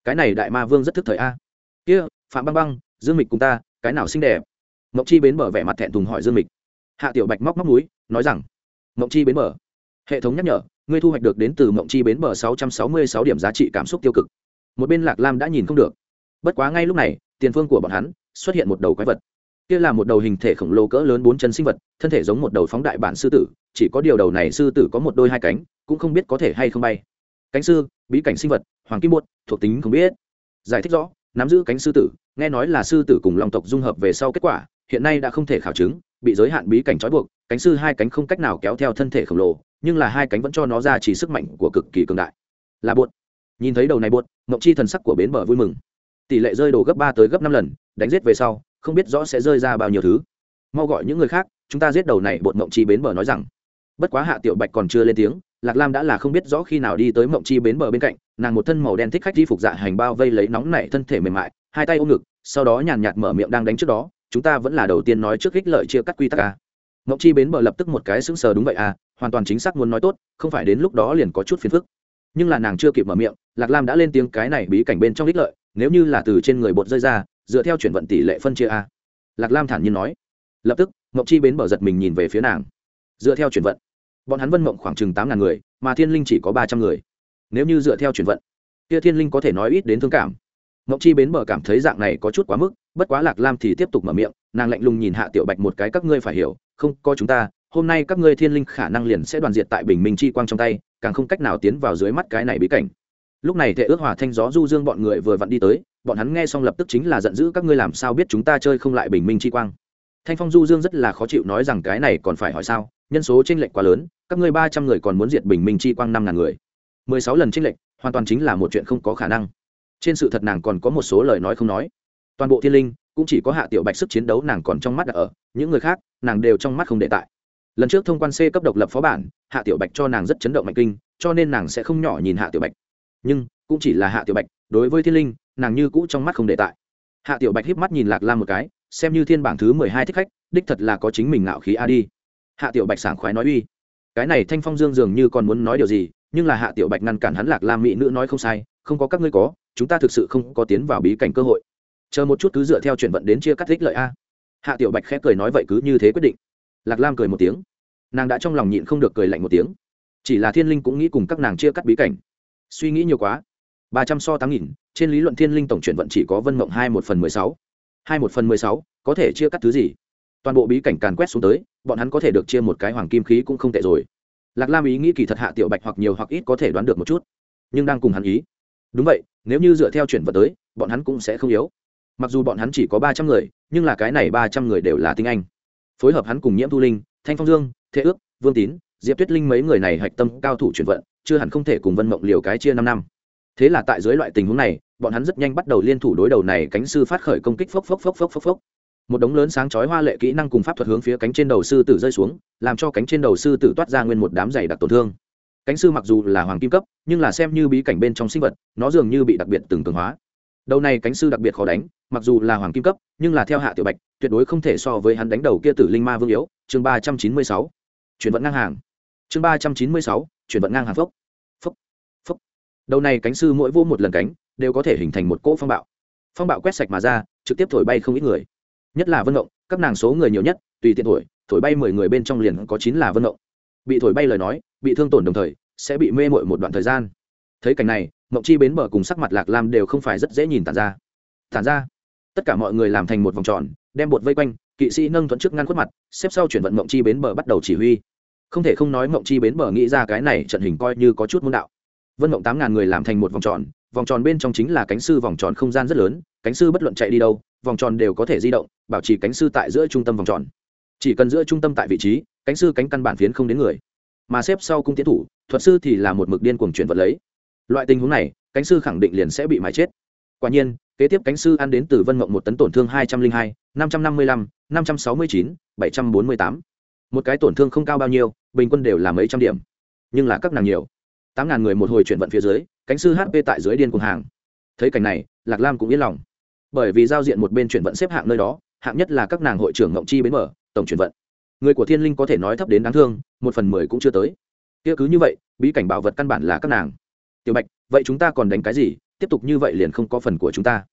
[SPEAKER 1] Cái này đại ma vương rất thức thời a. Kia, phạm băng băng, dương mịch cùng ta, cái nào xinh đẹp? Mộng chi bến bờ vẻ mặt thẹn thùng hỏi dương mịch. Hạ tiểu bạch móc móc núi, nói rằng mộng chi bến bờ. Hệ thống nhắc nhở, ngươi thu hoạch được đến từ mộng chi bến bờ sáu trăm sáu mươi sáu điểm giá trị cảm xúc tiêu cực. Một bên lạc lam đã nhìn không được. Bất quá ngay lúc này, tiền phương của bọn hắn xuất hiện một đầu quái vật. Kia là một đầu hình thể khổng lồ cỡ lớn bốn chân sinh vật, thân thể giống một đầu phóng đại bản sư tử, chỉ có điều đầu này sư tử có một đôi hai cánh, cũng không biết có thể hay không bay. Cánh sư, bí cảnh sinh vật, hoàng kim bột, thuộc tính không biết. Giải thích rõ, nắm giữ cánh sư tử, nghe nói là sư tử cùng long tộc dung hợp về sau kết quả, hiện nay đã không thể khảo chứng bị giới hạn bí cảnh trói buộc, cánh sư hai cánh không cách nào kéo theo thân thể khổng lồ, nhưng là hai cánh vẫn cho nó ra chỉ sức mạnh của cực kỳ cường đại. Là bột nhìn thấy đầu này bột ngọc chi thần sắc của bến bờ vui mừng. Tỷ lệ rơi đồ gấp ba tới gấp năm lần, đánh giết về sau, không biết rõ sẽ rơi ra bao nhiêu thứ. Mau gọi những người khác, chúng ta giết đầu này bột mộng chi bến bờ nói rằng. Bất quá hạ tiểu bạch còn chưa lên tiếng, lạc lam đã là không biết rõ khi nào đi tới mộng chi bến bờ bên cạnh, nàng một thân màu đen thích khách di phục dạ hành bao vây lấy nóng nảy thân thể mềm mại, hai tay ôm ngực, sau đó nhàn nhạt mở miệng đang đánh trước đó chúng ta vẫn là đầu tiên nói trước ích lợi chia cắt quy tắc a. Ngọc chi bến bờ lập tức một cái sững sờ đúng vậy à hoàn toàn chính xác muốn nói tốt, không phải đến lúc đó liền có chút phiền phức. Nhưng là nàng chưa kịp mở miệng, lạc lam đã lên tiếng cái này bí cảnh bên trong ích lợi, nếu như là từ trên người bột rơi ra, dựa theo chuyển vận tỷ lệ phân chia a. Lạc lam thản nhiên nói. Lập tức, Ngọc chi bến bờ giật mình nhìn về phía nàng. Dựa theo chuyển vận, bọn hắn vân mộng khoảng chừng tám ngàn người, mà thiên linh chỉ có ba trăm người. Nếu như dựa theo chuyển vận, kia thiên linh có thể nói ít đến thương cảm. Ngọc chi bến bờ cảm thấy dạng này có chút quá mức bất quá lạc lam thì tiếp tục mở miệng, nàng lạnh lùng nhìn hạ tiểu bạch một cái, các ngươi phải hiểu, không có chúng ta, hôm nay các ngươi thiên linh khả năng liền sẽ đoàn diệt tại bình minh chi quang trong tay, càng không cách nào tiến vào dưới mắt cái này bí cảnh. Lúc này thệ ước hòa thanh gió du dương bọn người vừa vặn đi tới, bọn hắn nghe xong lập tức chính là giận dữ, các ngươi làm sao biết chúng ta chơi không lại bình minh chi quang? Thanh phong du dương rất là khó chịu nói rằng cái này còn phải hỏi sao, nhân số t r ê n lệch quá lớn, các ngươi ba trăm người còn muốn diệt bình minh chi quang năm ngàn người. Mười sáu lần t r ê n lệch, hoàn toàn chính là một chuyện không có khả năng. Trên sự thật nàng còn có một số lời nói không nói toàn bộ thiên linh cũng chỉ có hạ tiểu bạch sức chiến đấu nàng còn trong mắt ở, những người khác, nàng đều trong mắt không để tại. Lần trước thông quan c cấp độc lập phó bản, hạ tiểu bạch cho nàng rất chấn động mạnh kinh, cho nên nàng sẽ không nhỏ nhìn hạ tiểu bạch. Nhưng, cũng chỉ là hạ tiểu bạch, đối với thiên linh, nàng như cũ trong mắt không để tại. Hạ tiểu bạch híp mắt nhìn lạc lam một cái, xem như thiên bảng thứ mười hai thích khách, đích thật là có chính mình ngạo khí a đi. Hạ tiểu bạch sảng khoái nói uy. Cái này thanh phong dương dường như còn muốn nói điều gì, nhưng là hạ tiểu bạch ngăn cản hắn lạc lam mỹ nữ nói không sai, không có các ngươi có, chúng ta thực sự không có tiến vào bí cảnh cơ hội chờ một chút cứ dựa theo chuyển vận đến chia cắt thích lợi a. Hạ tiểu bạch khẽ cười nói vậy cứ như thế quyết định. Lạc lam cười một tiếng. Nàng đã trong lòng nhịn không được cười lạnh một tiếng. Chỉ là thiên linh cũng nghĩ cùng các nàng chia cắt bí cảnh. Suy nghĩ nhiều quá. Ba trăm so tám nghìn, trên lý luận thiên linh tổng chuyển vận chỉ có vân mộng hai một phần mười sáu. Hai một phần mười sáu, có thể chia cắt thứ gì? Toàn bộ bí cảnh càn quét xuống tới, bọn hắn có thể được chia một cái hoàng kim khí cũng không tệ rồi. Lạc lam ý nghĩ kỳ thật hạ tiểu bạch hoặc nhiều hoặc ít có thể đoán được một chút, nhưng đang cùng hắn ý. Đúng vậy, nếu như dựa theo chuyển vật tới, bọn hắn cũng sẽ không yếu mặc dù bọn hắn chỉ có ba trăm người, nhưng là cái này ba trăm người đều là tinh anh. Phối hợp hắn cùng nhiễm thu linh, thanh phong dương, thế ước, vương tín, diệp tuyết linh mấy người này hạch tâm cao thủ chuyển vận, chưa hẳn không thể cùng vân mộng liều cái chia năm năm. Thế là tại dưới loại tình huống này, bọn hắn rất nhanh bắt đầu liên thủ đối đầu này cánh sư phát khởi công kích phốc phốc phốc phốc phốc phốc. Một đống lớn sáng chói hoa lệ kỹ năng cùng pháp thuật hướng phía cánh trên đầu sư tử rơi xuống, làm cho cánh trên đầu sư tử toát ra nguyên một đám dày đặc tổn thương. Cánh sư mặc dù là hoàng kim cấp, nhưng là xem như bí cảnh bên trong sinh vật, nó dường như bị đặc biệt từng cường hóa đầu này cánh sư đặc biệt khó đánh, mặc dù là hoàng kim cấp, nhưng là theo hạ tiểu bạch, tuyệt đối không thể so với hắn đánh đầu kia tử linh ma vương yếu. Chương ba trăm chín mươi sáu, chuyển vận ngang hàng. Chương ba trăm chín mươi sáu, chuyển vận ngang hàng phốc. Phốc phốc. Đầu này cánh sư mỗi vô một lần cánh, đều có thể hình thành một cỗ phong bạo. Phong bạo quét sạch mà ra, trực tiếp thổi bay không ít người. Nhất là vân động các nàng số người nhiều nhất, tùy tiện thổi thổi bay mười người bên trong liền có chín là vân động bị thổi bay lời nói, bị thương tổn đồng thời, sẽ bị mê mội một đoạn thời gian. Thấy cảnh này mộng chi bến bờ cùng sắc mặt lạc lam đều không phải rất dễ nhìn tàn ra. Tàn ra, tất cả mọi người làm thành một vòng tròn, đem bột vây quanh, kỵ sĩ nâng thuận trước ngăn khuất mặt, xếp sau chuyển vận mộng chi bến bờ bắt đầu chỉ huy. Không thể không nói mộng chi bến bờ nghĩ ra cái này trận hình coi như có chút môn đạo. Vân mộng tám ngàn người làm thành một vòng tròn vòng tròn bên trong chính là cánh sư vòng tròn không gian rất lớn, cánh sư bất luận chạy đi đâu, vòng tròn đều có thể di động, bảo trì cánh sư tại giữa trung tâm vòng tròn. Chỉ cần giữa trung tâm tại vị trí, cánh sư cánh căn bản phiến không đến người. Mà xếp sau cung tiến thủ, thuật sư thì là một mực điên cuồng chuyển vật lấy loại tình huống này, cánh sư khẳng định liền sẽ bị mái chết. Quả nhiên, kế tiếp cánh sư ăn đến từ vân mộng một tấn tổn thương hai trăm linh hai, năm trăm năm mươi lăm, năm trăm sáu mươi chín, bảy trăm bốn mươi tám. Một cái tổn thương không cao bao nhiêu, bình quân đều là mấy trăm điểm. Nhưng là các nàng nhiều. tám ngàn người một hồi chuyển vận phía dưới, cánh sư hp tại dưới điên cùng hàng. Thấy cảnh này, lạc lam cũng yên lòng. Bởi vì giao diện một bên chuyển vận xếp hạng nơi đó, hạng nhất là các nàng hội trưởng ngộng chi bến mở, tổng chuyển vận. Người của thiên linh có thể nói thấp đến đáng thương, một phần mười cũng chưa tới. Kia cứ như vậy, bí cảnh bảo vật căn bản là các nàng tiểu bạch, vậy chúng ta còn đánh cái gì? Tiếp tục như vậy liền không có phần của chúng ta.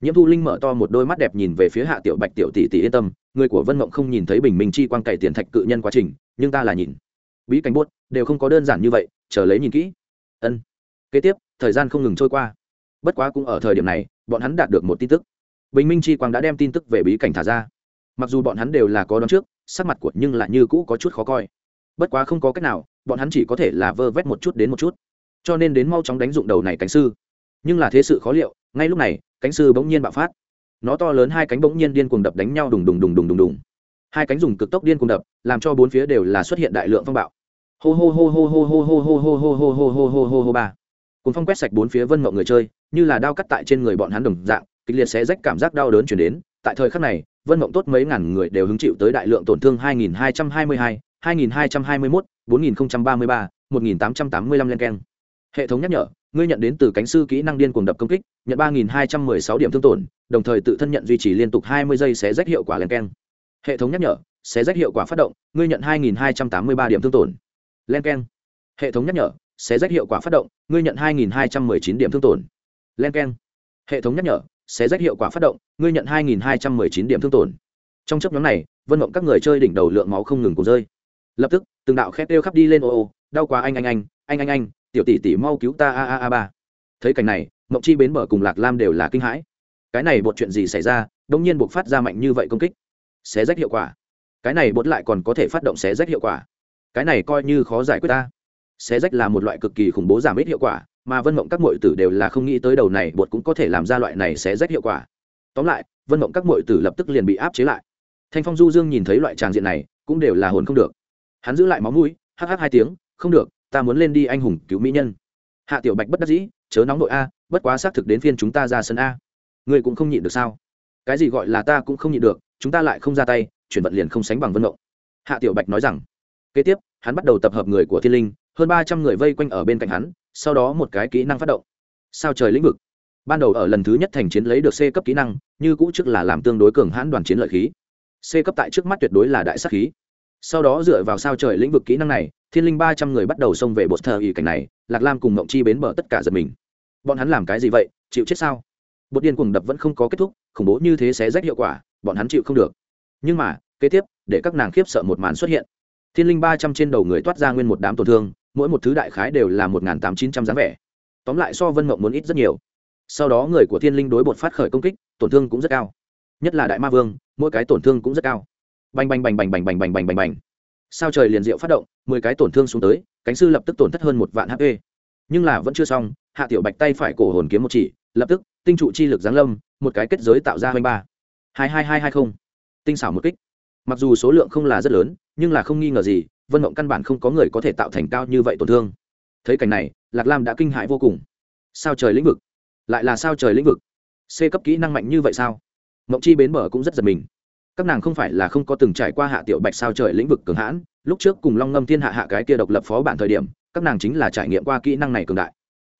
[SPEAKER 1] Nhiễm thu linh mở to một đôi mắt đẹp nhìn về phía hạ tiểu bạch, tiểu tỷ tỷ yên tâm, người của vân mộng không nhìn thấy bình minh chi quang cày tiền thạch cự nhân quá trình, nhưng ta là nhìn. Bí cảnh buốt, đều không có đơn giản như vậy, chờ lấy nhìn kỹ. Ân. Kế tiếp, thời gian không ngừng trôi qua. Bất quá cũng ở thời điểm này, bọn hắn đạt được một tin tức. Bình minh chi quang đã đem tin tức về bí cảnh thả ra. Mặc dù bọn hắn đều là có đón trước, sắc mặt của nhưng lại như cũ có chút khó coi. Bất quá không có cách nào, bọn hắn chỉ có thể là vơ vét một chút đến một chút cho nên đến mau chóng đánh dụng đầu này cánh sư nhưng là thế sự khó liệu ngay lúc này cánh sư bỗng nhiên bạo phát nó to lớn hai cánh bỗng nhiên điên cuồng đập đánh nhau đùng đùng đùng đùng đùng đùng hai cánh dùng cực tốc điên cuồng đập làm cho bốn phía đều là xuất hiện đại lượng phong bạo hô hô hô hô hô hô hô hô hô hô hô hô hô hô hô hô ba cùng phong quét sạch bốn phía vân mộng người chơi như là đao cắt tại trên người bọn hắn đồng dạng kịch liệt sẽ rách cảm giác đau đớn chuyển đến tại thời khắc này vân mộng tốt mấy ngàn người đều hứng chịu tới đại lượng tổn thương 2222, 2221, 4033, 1885 len keng hệ thống nhắc nhở, ngươi nhận đến từ cánh sư kỹ năng điên cuồng đập công kích, nhận 3216 điểm thương tổn, đồng thời tự thân nhận duy trì liên tục 20 giây sẽ rách hiệu quả len keng. Hệ thống nhắc nhở sẽ rách hiệu quả phát động, ngươi nhận 2283 điểm thương tổn. Len keng. Hệ thống nhắc nhở sẽ rách hiệu quả phát động, ngươi nhận 2219 điểm thương tổn. Len keng. Hệ thống nhắc nhở sẽ rách hiệu quả phát động, ngươi nhận 2219 điểm thương tổn. Trong chấp nhóm này, vân mộng các người chơi đỉnh đầu lượng máu không ngừng cùng rơi. Lập tức, từng đạo khét đều khắp đi lên ô ô, đau quá anh anh anh anh anh anh tiểu tỷ tỷ mau cứu ta, a a a, ba. Thấy cảnh này, mộng chi bến bờ cùng lạc lam đều là kinh hãi. Cái này bột chuyện gì xảy ra, đông nhiên buộc phát ra mạnh như vậy công kích. Xé rách hiệu quả. Cái này bột lại còn có thể phát động xé rách hiệu quả. Cái này coi như khó giải quyết ta. Xé rách là một loại cực kỳ khủng bố giảm ít hiệu quả, mà vân mộng các mội tử đều là không nghĩ tới đầu này bột cũng có thể làm ra loại này xé rách hiệu quả. Tóm lại, vân mộng các mội tử lập tức liền bị áp chế lại. Thanh phong du dương nhìn thấy loại tràng diện này, cũng đều là hồn không được. Hắn giữ lại máu mũi hh hai tiếng, không được ta muốn lên đi anh hùng cứu mỹ nhân. Hạ tiểu bạch bất đắc dĩ, chớ nóng nội a, bất quá xác thực đến phiên chúng ta ra sân a. Ngươi cũng không nhịn được sao? Cái gì gọi là ta cũng không nhịn được, chúng ta lại không ra tay, chuyển vận liền không sánh bằng vân mộng hạ tiểu bạch nói rằng. Kế tiếp, hắn bắt đầu tập hợp người của thiên linh, hơn ba trăm người vây quanh ở bên cạnh hắn, sau đó một cái kỹ năng phát động. Sao trời lĩnh vực. Ban đầu ở lần thứ nhất thành chiến lấy được c cấp kỹ năng, như cũ trước là làm tương đối cường hãn đoàn chiến lợi khí. C cấp tại trước mắt tuyệt đối là đại sắc khí. Sau đó dựa vào sao trời lĩnh vực kỹ năng này thiên linh ba trăm người bắt đầu xông về bột thờ ý cảnh này, lạc lam cùng mộng chi bến bờ tất cả giật mình. Bọn hắn làm cái gì vậy? Chịu chết sao? Bột điên cuồng đập vẫn không có kết thúc, khủng bố như thế sẽ rách hiệu quả, bọn hắn chịu không được. Nhưng mà, kế tiếp, để các nàng khiếp sợ một màn xuất hiện. Thiên linh ba trăm trên đầu người toát ra nguyên một đám tổn thương, mỗi một thứ đại khái đều là một tám chín trăm dáng vẻ. Tóm lại so vân mộng muốn ít rất nhiều. Sau đó người của thiên linh đối bột phát khởi công kích, tổn thương cũng rất cao. Nhất là đại ma vương, mỗi cái tổn thương cũng rất cao. Bành bành bành bành bành bành bành bành bành bành sao trời liền diệu phát động, mười cái tổn thương xuống tới, cánh sư lập tức tổn thất hơn một vạn hp nhưng là vẫn chưa xong, hạ tiểu bạch tay phải cổ hồn kiếm một chỉ, lập tức, tinh trụ chi lực giáng lâm, một cái kết giới tạo ra hai ba. Hai hai hai hai không. Tinh xảo một kích. Mặc dù số lượng không là rất lớn, nhưng là không nghi ngờ gì, vân mộng căn bản không có người có thể tạo thành cao như vậy tổn thương. Thấy cảnh này, lạc lam đã kinh hãi vô cùng. Sao trời lĩnh vực? Lại là sao trời lĩnh vực? C cấp kỹ năng mạnh như vậy sao? Mộng chi bến mở cũng rất giật mình các nàng không phải là không có từng trải qua hạ tiểu bạch sao trời lĩnh vực cường hãn, lúc trước cùng long ngâm thiên hạ hạ cái kia độc lập phó bản thời điểm, các nàng chính là trải nghiệm qua kỹ năng này cường đại.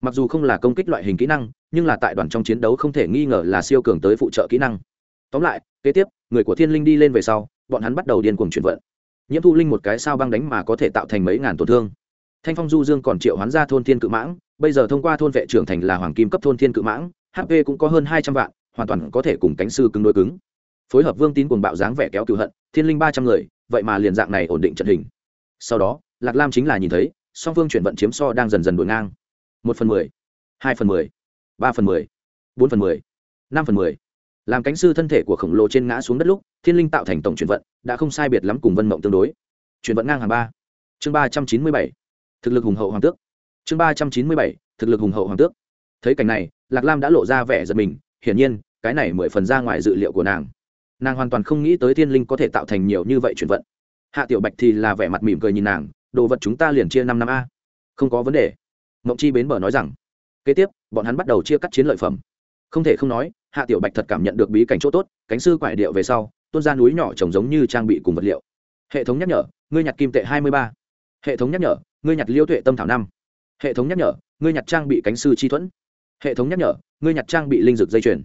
[SPEAKER 1] Mặc dù không là công kích loại hình kỹ năng, nhưng là tại đoàn trong chiến đấu không thể nghi ngờ là siêu cường tới phụ trợ kỹ năng. Tóm lại, kế tiếp, người của thiên linh đi lên về sau, bọn hắn bắt đầu điên cuồng chuyển vận. Nhiễm thu linh một cái sao băng đánh mà có thể tạo thành mấy ngàn tổn thương. Thanh phong du dương còn triệu hoán ra thôn thiên cự mãng, bây giờ thông qua thôn vệ trưởng thành là hoàng kim cấp thôn thiên cự mãng hp cũng có hơn hai trăm vạn, hoàn toàn có thể cùng cánh sư cứng đôi cứng phối hợp vương tín cùng bạo dáng vẻ kéo cựu hận, thiên linh ba trăm người, vậy mà liền dạng này ổn định trận hình. Sau đó, lạc lam chính là nhìn thấy, song phương chuyển vận chiếm so đang dần dần đổi ngang. Một phần mười, hai phần mười, ba phần mười, bốn phần mười, năm phần mười. Làm cánh sư thân thể của khổng lồ trên ngã xuống đất lúc, thiên linh tạo thành tổng chuyển vận, đã không sai biệt lắm cùng vân mộng tương đối. Chuyển vận ngang hàng ba. Chương ba trăm chín mươi bảy, thực lực hùng hậu hoàng tước. Chương ba trăm chín mươi bảy, thực lực hùng hậu hoàng tước. Thấy cảnh này, lạc lam đã lộ ra vẻ giật mình, hiển nhiên, cái này mười phần ra ngoài dự liệu của nàng nàng hoàn toàn không nghĩ tới thiên linh có thể tạo thành nhiều như vậy chuyển vận. Hạ tiểu bạch thì là vẻ mặt mỉm cười nhìn nàng, đồ vật chúng ta liền chia năm năm a. Không có vấn đề. Mộng chi bến bờ nói rằng, kế tiếp, bọn hắn bắt đầu chia cắt chiến lợi phẩm. Không thể không nói, hạ tiểu bạch thật cảm nhận được bí cảnh chỗ tốt, cánh sư quải điệu về sau, tuôn ra núi nhỏ trồng giống như trang bị cùng vật liệu. Hệ thống nhắc nhở, ngươi nhặt kim tệ hai mươi ba. Hệ thống nhắc nhở, ngươi nhặt liêu tuệ tâm thảo năm. Hệ thống nhắc nhở, ngươi nhặt trang bị cánh sư chi thuẫn. Hệ thống nhắc nhở, ngươi nhặt trang bị linh dược dây chuyền.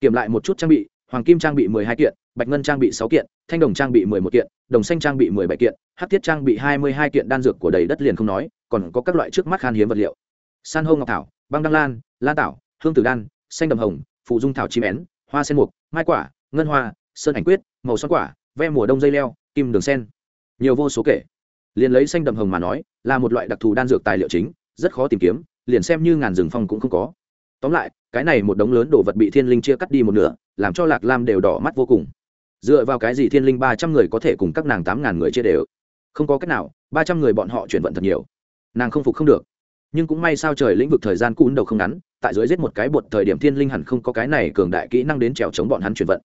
[SPEAKER 1] Kiểm lại một chút trang bị hoàng kim trang bị mười hai kiện, bạch ngân trang bị sáu kiện, thanh đồng trang bị mười một kiện, đồng xanh trang bị mười bảy kiện hát thiết trang bị hai mươi hai kiện đan dược của đầy đất liền không nói, còn có các loại trước mắt khan hiếm vật liệu. San hô ngọc thảo, băng đăng lan lan tảo, hương tử đan, xanh đầm hồng, phụ dung thảo chim én, hoa sen mục, mai quả, ngân hoa, sơn ảnh quyết, màu xoắn quả, ve mùa đông dây leo, kim đường sen. Nhiều vô số kể. Liền lấy xanh đầm hồng mà nói, là một loại đặc thù đan dược tài liệu chính, rất khó tìm kiếm, liền xem như ngàn rừng phong cũng không có tóm lại, cái này một đống lớn đồ vật bị thiên linh chia cắt đi một nửa, làm cho lạc lam đều đỏ mắt vô cùng. Dựa vào cái gì thiên linh ba trăm người có thể cùng các nàng tám ngàn người chia đều? Không có cách nào, ba trăm người bọn họ chuyển vận thật nhiều. Nàng không phục không được. Nhưng cũng may sao trời lĩnh vực thời gian cún đầu không ngắn, tại dưới giết một cái bột thời điểm thiên linh hẳn không có cái này cường đại kỹ năng đến trèo chống bọn hắn chuyển vận.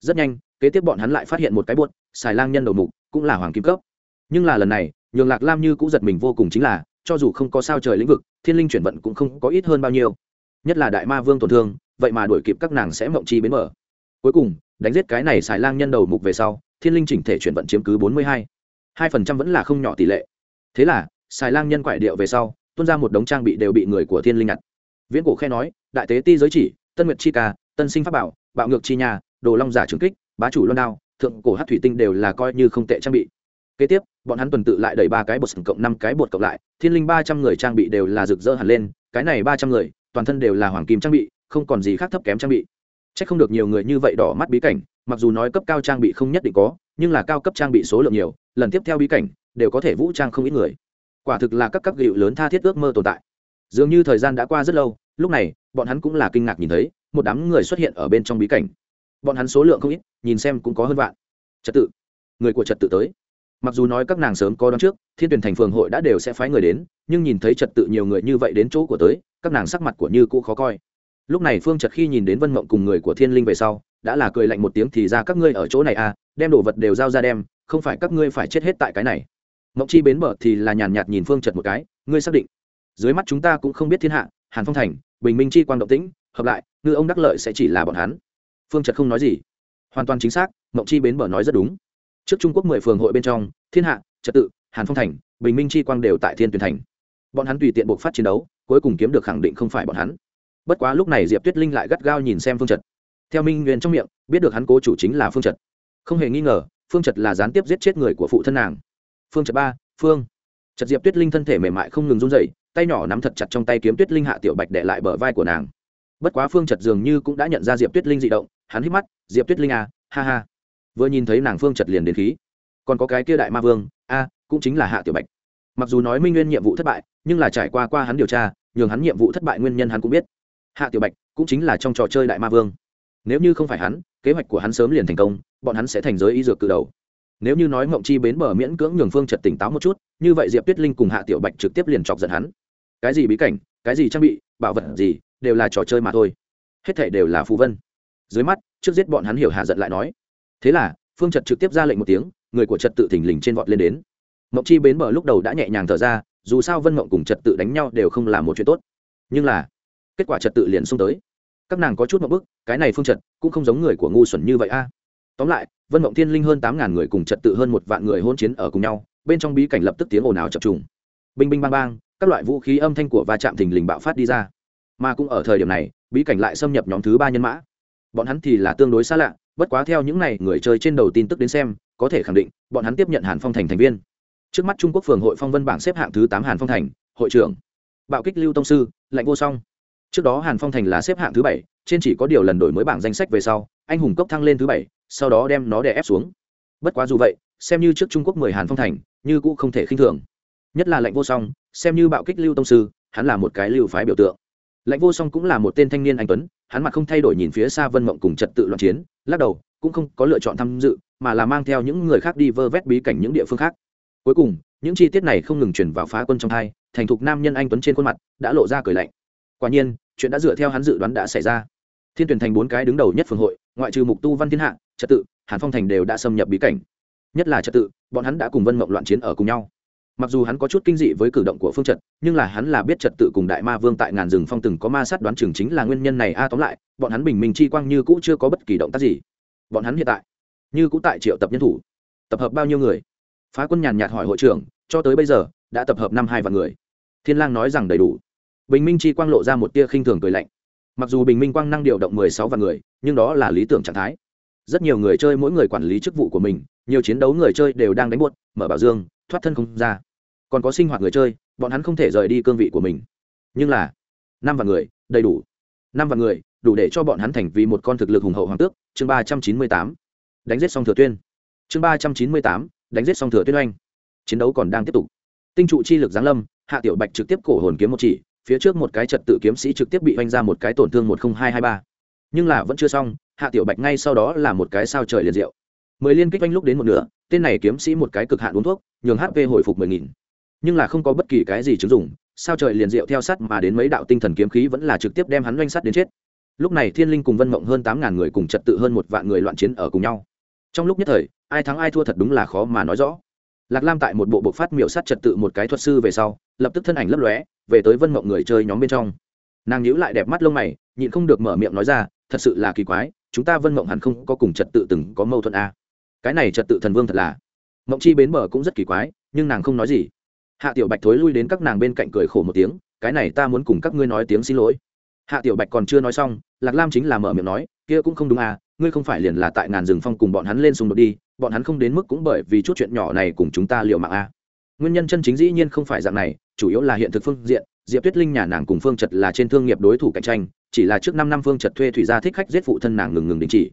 [SPEAKER 1] Rất nhanh, kế tiếp bọn hắn lại phát hiện một cái bột, xài lang nhân đầu mục, cũng là hoàng kim cấp. Nhưng là lần này, nhường lạc lam như cũng giật mình vô cùng chính là, cho dù không có sao trời lĩnh vực, thiên linh chuyển vận cũng không có ít hơn bao nhiêu nhất là đại ma vương tổn thương, vậy mà đuổi kịp các nàng sẽ mộng chi bến mở cuối cùng, đánh giết cái này xài lang nhân đầu mục về sau, thiên linh chỉnh thể chuyển vận chiếm cứ bốn mươi hai. hai phần trăm vẫn là không nhỏ tỷ lệ. Thế là, xài lang nhân quại điệu về sau, tuôn ra một đống trang bị đều bị người của thiên linh nhặt. Viễn cổ khe nói, đại tế ti giới chỉ, tân nguyệt chi ca, tân sinh pháp bảo, bạo ngược chi nhà đồ long giả trừng kích, bá chủ loan đao, thượng cổ hát thủy tinh đều là coi như không tệ trang bị. Kế tiếp, bọn hắn tuần tự lại đẩy ba cái bột cộng năm cái bột cộng lại, thiên linh ba trăm người trang bị đều là rực rỡ hẳn lên, cái này ba trăm người toàn thân đều là hoàng kim trang bị, không còn gì khác thấp kém trang bị. C h ắ c không được nhiều người như vậy đỏ mắt bí cảnh, mặc dù nói cấp cao trang bị không nhất định có, nhưng là cao cấp trang bị số lượng nhiều, lần tiếp theo bí cảnh, đều có thể vũ trang không ít người. Quả thực là các cấp gịu lớn tha thiết ước mơ tồn tại. Dường như thời gian đã qua rất lâu, lúc này, bọn hắn cũng là kinh ngạc nhìn thấy, một đám người xuất hiện ở bên trong bí cảnh. Bọn hắn số lượng không ít, nhìn xem cũng có hơn vạn. Trật tự. Người của trật tự tới. Mặc dù nói các nàng sớm có đón trước, thiên tuyển thành phường hội đã đều sẽ phái người đến, nhưng nhìn thấy trật tự nhiều người như vậy đến chỗ của tới các nàng sắc mặt của như cũ khó coi. Lúc này phương trật khi nhìn đến vân mộng cùng người của thiên linh về sau, đã là cười lạnh một tiếng thì ra các ngươi ở chỗ này à đem đồ vật đều giao ra đem, không phải các ngươi phải chết hết tại cái này. Mộng chi bến bờ thì là nhàn nhạt nhìn phương trật một cái, ngươi xác định. Dưới mắt chúng ta cũng không biết thiên hạ, hàn phong thành, bình minh chi quang động tĩnh, hợp lại, ngư ông đắc lợi sẽ chỉ là bọn hắn. Phương trật không nói gì. Hoàn toàn chính xác, mộng chi bến bờ nói rất đúng. Trước trung quốc mười phường hội bên trong, thiên hạ, trật tự, hàn phong thành, bình minh chi quang đều tại thiên tuyển thành. Bọn hắn tùy tiện buộc phát chiến đấu cuối cùng kiếm được khẳng định không phải bọn hắn. Bất quá lúc này diệp tuyết linh lại gắt gao nhìn xem phương trật. Theo minh nguyên trong miệng, biết được hắn cố chủ chính là phương trật. Không hề nghi ngờ, phương trật là gián tiếp giết chết người của phụ thân nàng. Phương trật ba, phương. Trật diệp tuyết linh thân thể mềm mại không ngừng run dậy tay nhỏ nắm thật chặt trong tay kiếm tuyết linh hạ tiểu bạch để lại bờ vai của nàng. Bất quá phương trật dường như cũng đã nhận ra diệp tuyết linh dị động, hắn hít mắt, diệp tuyết linh à ha ha. Vừa nhìn thấy nàng phương trật liền đến khí. Còn có cái kia đại ma vương, a, cũng chính là hạ tiểu bạch. Mặc dù nói minh nguyên nhiệm vụ thất bại nhưng là trải qua qua hắn điều tra, nhường hắn nhiệm vụ thất bại nguyên nhân hắn cũng biết. Hạ tiểu bạch cũng chính là trong trò chơi đại ma vương. Nếu như không phải hắn, kế hoạch của hắn sớm liền thành công, bọn hắn sẽ thành giới y dược cự đầu. Nếu như nói mộng chi bến bờ miễn cưỡng nhường phương trật tỉnh táo một chút, như vậy diệp tuyết linh cùng hạ tiểu bạch trực tiếp liền chọc giận hắn. Cái gì bí cảnh, cái gì trang bị, bảo vật gì, đều là trò chơi mà thôi. Hết thể đều là phù vân. Dưới mắt, trước giết bọn hắn hiểu hạ giận lại nói. Thế là, phương trật trực tiếp ra lệnh một tiếng, người của trật tự thình lình trên vọt lên đến. Mộng chi bến bờ lúc đầu đã nhẹ nhàng thở ra dù sao vân mộng cùng trật tự đánh nhau đều không là một chuyện tốt nhưng là kết quả trật tự liền xông tới các nàng có chút một bức, cái này phương trật cũng không giống người của ngu xuẩn như vậy a. Tóm lại, vân mộng thiên linh hơn tám ngàn người cùng trật tự hơn một vạn người hôn chiến ở cùng nhau, bên trong bí cảnh lập tức tiếng ồn ào chập trùng. Binh binh bang bang, các loại vũ khí âm thanh của va chạm thình lình bạo phát đi ra. Mà cũng ở thời điểm này, bí cảnh lại xâm nhập nhóm thứ ba nhân mã. Bọn hắn thì là tương đối xa lạ, bất quá theo những n à y người chơi trên đầu tin tức đến xem, có thể khẳng định, bọn hắn tiếp nhận hàn phong thành thành viên trước mắt trung quốc phường hội phong vân bảng xếp hạng thứ tám hàn phong thành, hội trưởng. Bạo kích lưu tông sư, lạnh vô song. Trước đó hàn phong thành là xếp hạng thứ bảy, trên chỉ có điều lần đổi mới bảng danh sách về sau, anh hùng cốc thăng lên thứ bảy, sau đó đem nó đè ép xuống. Bất quá dù vậy, xem như trước trung quốc mười hàn phong thành, như cũ không thể khinh thường. Nhất là lệnh vô song, xem như bạo kích lưu tông sư, hắn là một cái lưu phái biểu tượng. Lệnh vô song cũng là một tên thanh niên anh tuấn, hắn mặt không thay đổi nhìn phía xa vân mộng cùng trật tự loạn chiến, lắc đầu, cũng không có lựa chọn tham dự, mà là mang theo những người khác đi vơ vét bí cảnh những địa phương khác cuối cùng, những chi tiết này không ngừng chuyển vào phá quân trong thai, thành thục nam nhân anh tuấn trên khuôn mặt, đã lộ ra cười lạnh. Quả nhiên, chuyện đã dựa theo hắn dự đoán đã xảy ra. Thiên tuyển thành bốn cái đứng đầu nhất phường hội, ngoại trừ mục tu văn thiên hạ, trật tự, hàn phong thành đều đã xâm nhập bí cảnh. Nhất là trật tự, bọn hắn đã cùng vân mộng loạn chiến ở cùng nhau. Mặc dù hắn có chút kinh dị với cử động của phương trật, nhưng là hắn là biết trật tự cùng đại ma vương tại ngàn rừng phong từng có ma sát đoán chừng chính là nguyên nhân này a à, tóm lại, bọn hắn bình minh chi quang như cũ chưa có bất kỳ động tác gì. Bọn hắn hiện tại, như cũ tại triệu tập nhân thủ, tập hợp bao nhiêu người? Phá quân nhàn nhạt hỏi hội trưởng, cho tới bây giờ, đã tập hợp năm hai vạn người. Thiên lang nói rằng đầy đủ. Bình minh chi quang lộ ra một tia khinh thường cười lạnh. Mặc dù bình minh quang năng điều động mười sáu vạn người, nhưng đó là lý tưởng trạng thái. Rất nhiều người chơi mỗi người quản lý chức vụ của mình, nhiều chiến đấu người chơi đều đang đánh buốt mở bảo dương, thoát thân không ra. Còn có sinh hoạt người chơi, bọn hắn không thể rời đi cương vị của mình. Nhưng là, năm vạn người, đầy đủ. Năm vạn người, đủ để cho bọn hắn thành vì một con thực lực hùng hậu hoàng tước, chương ba trăm chín mươi tám. Đánh giết xong thừa tuyên. Chương ba trăm chín mươi tám đánh giết xong thừa tuyết oanh. Chiến đấu còn đang tiếp tục. Tinh trụ chi lực giáng lâm, hạ tiểu bạch trực tiếp cổ hồn kiếm một chỉ, phía trước một cái trật tự kiếm sĩ trực tiếp bị oanh ra một cái tổn thương một không hai hai ba. Nhưng là vẫn chưa xong, hạ tiểu bạch ngay sau đó là một cái sao trời liền diệu. Mười liên kích oanh lúc đến một nửa, tên này kiếm sĩ một cái cực hạn uống thuốc, nhường hp hồi phục mười nghìn. Nhưng là không có bất kỳ cái gì chứng dụng, sao trời liền diệu theo sắt mà đến mấy đạo tinh thần kiếm khí vẫn là trực tiếp đem hắn oanh sắt đến chết. Lúc này thiên linh cùng vân mộng hơn tám ngàn người cùng trật tự hơn một vạn người loạn chiến ở cùng nhau trong lúc nhất thời, ai thắng ai thua thật đúng là khó mà nói rõ. Lạc lam tại một bộ bộ phát miểu sát trật tự một cái thuật sư về sau, lập tức thân ảnh lấp lóe, về tới vân mộng người chơi nhóm bên trong. Nàng nhíu lại đẹp mắt lông mày, nhịn không được mở miệng nói ra, thật sự là kỳ quái, chúng ta vân mộng hẳn không có cùng trật tự từng có mâu thuẫn a à. cái này trật tự thần vương thật là. Mộng chi bến bờ cũng rất kỳ quái, nhưng nàng không nói gì. Hạ tiểu bạch thối lui đến các nàng bên cạnh cười khổ một tiếng, cái này ta muốn cùng các ngươi nói tiếng xin lỗi. Hạ tiểu bạch còn chưa nói xong, lạc lam chính là mở miệng nói, kia cũng không đúng à ngươi không phải liền là tại ngàn rừng phong cùng bọn hắn lên xung đột đi, bọn hắn không đến mức cũng bởi vì chút chuyện nhỏ này cùng chúng ta liệu mạng a. nguyên nhân chân chính dĩ nhiên không phải dạng này, chủ yếu là hiện thực phương diện, diệp tuyết linh nhà nàng cùng phương trật là trên thương nghiệp đối thủ cạnh tranh, chỉ là trước năm năm phương trật thuê thủy gia thích khách giết phụ thân nàng ngừng ngừng đình chỉ.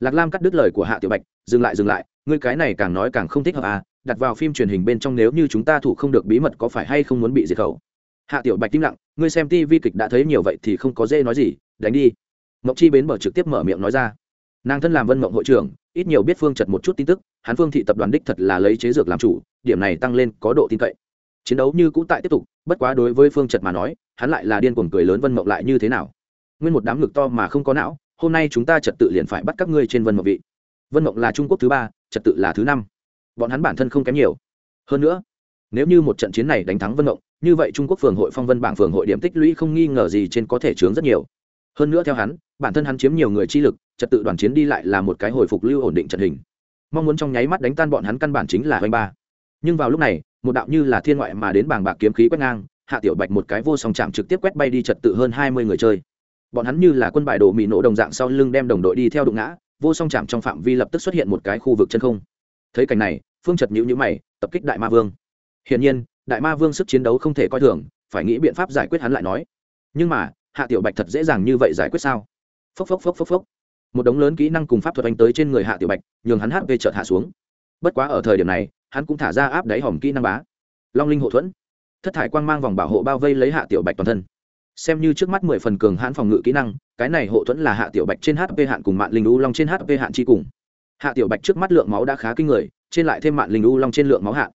[SPEAKER 1] Lạc lam cắt đứt lời của hạ tiểu bạch, dừng lại dừng lại, ngươi cái này càng nói càng không thích hợp à đặt vào phim truyền hình bên trong nếu như chúng ta thủ không được bí mật có phải hay không muốn bị diệt khẩu? Hạ tiểu bạch tim lặng, ngươi xem tv kịch đã thấy nhiều vậy thì không có dễ nói gì, đánh đi. Mộng chi bến bờ trực tiếp mở miệng nói ra nàng thân làm vân mộng hội trưởng, ít nhiều biết phương trật một chút tin tức, hắn phương thị tập đoàn đích thật là lấy chế dược làm chủ, điểm này tăng lên có độ tin cậy. Chiến đấu như cũ tại tiếp tục, bất quá đối với phương trật mà nói, hắn lại là điên cuồng cười lớn vân mộng lại như thế nào. Nguyên một đám ngực to mà không có não, hôm nay chúng ta trật tự liền phải bắt các ngươi trên vân mộng vị. Vân mộng là trung quốc thứ ba, trật tự là thứ năm. Bọn hắn bản thân không kém nhiều. Hơn nữa, nếu như một trận chiến này đánh thắng vân mộng, như vậy trung quốc phường hội phong vân bảng phường hội điểm tích lũy không nghi ngờ gì trên có thể chướng rất nhiều hơn nữa theo hắn, bản thân hắn chiếm nhiều người chi lực, trật tự đoàn chiến đi lại là một cái hồi phục lưu ổn định trận hình. Mong muốn trong nháy mắt đánh tan bọn hắn căn bản chính là oanh ba. Nhưng vào lúc này, một đạo như là thiên ngoại mà đến bàng bạc kiếm khí quét ngang, hạ tiểu bạch một cái vô song chạm trực tiếp quét bay đi trật tự hơn hai mươi người chơi. Bọn hắn như là quân bại đồ mì nổ đồng dạng sau lưng đem đồng đội đi theo đụng ngã, vô song chạm trong phạm vi lập tức xuất hiện một cái khu vực chân không. Thấy cảnh này, phương trật nhữ nhữ mày, tập kích đại ma vương. Hiển nhiên, đại ma vương sức chiến đấu không thể coi thường, phải nghĩ biện pháp giải quyết hắn lại nói. Nhưng mà hạ tiểu bạch thật dễ dàng như vậy giải quyết sao? Phốc phốc phốc phốc phốc. Một đống lớn kỹ năng cùng pháp thuật anh tới trên người hạ tiểu bạch, nhường hắn hp chợt hạ xuống. Bất quá ở thời điểm này, hắn cũng thả ra áp đáy hòm kỹ năng bá. Long linh hộ thuẫn. Thất thải quang mang vòng bảo hộ bao vây lấy hạ tiểu bạch toàn thân. Xem như trước mắt mười phần cường hãn phòng ngự kỹ năng, cái này hộ thuẫn là hạ tiểu bạch trên hp hạn cùng mạng linh u long trên hp hạn chi cùng. Hạ tiểu bạch trước mắt lượng máu đã khá kinh người, trên lại thêm mạng linh u long trên lượng máu hạn.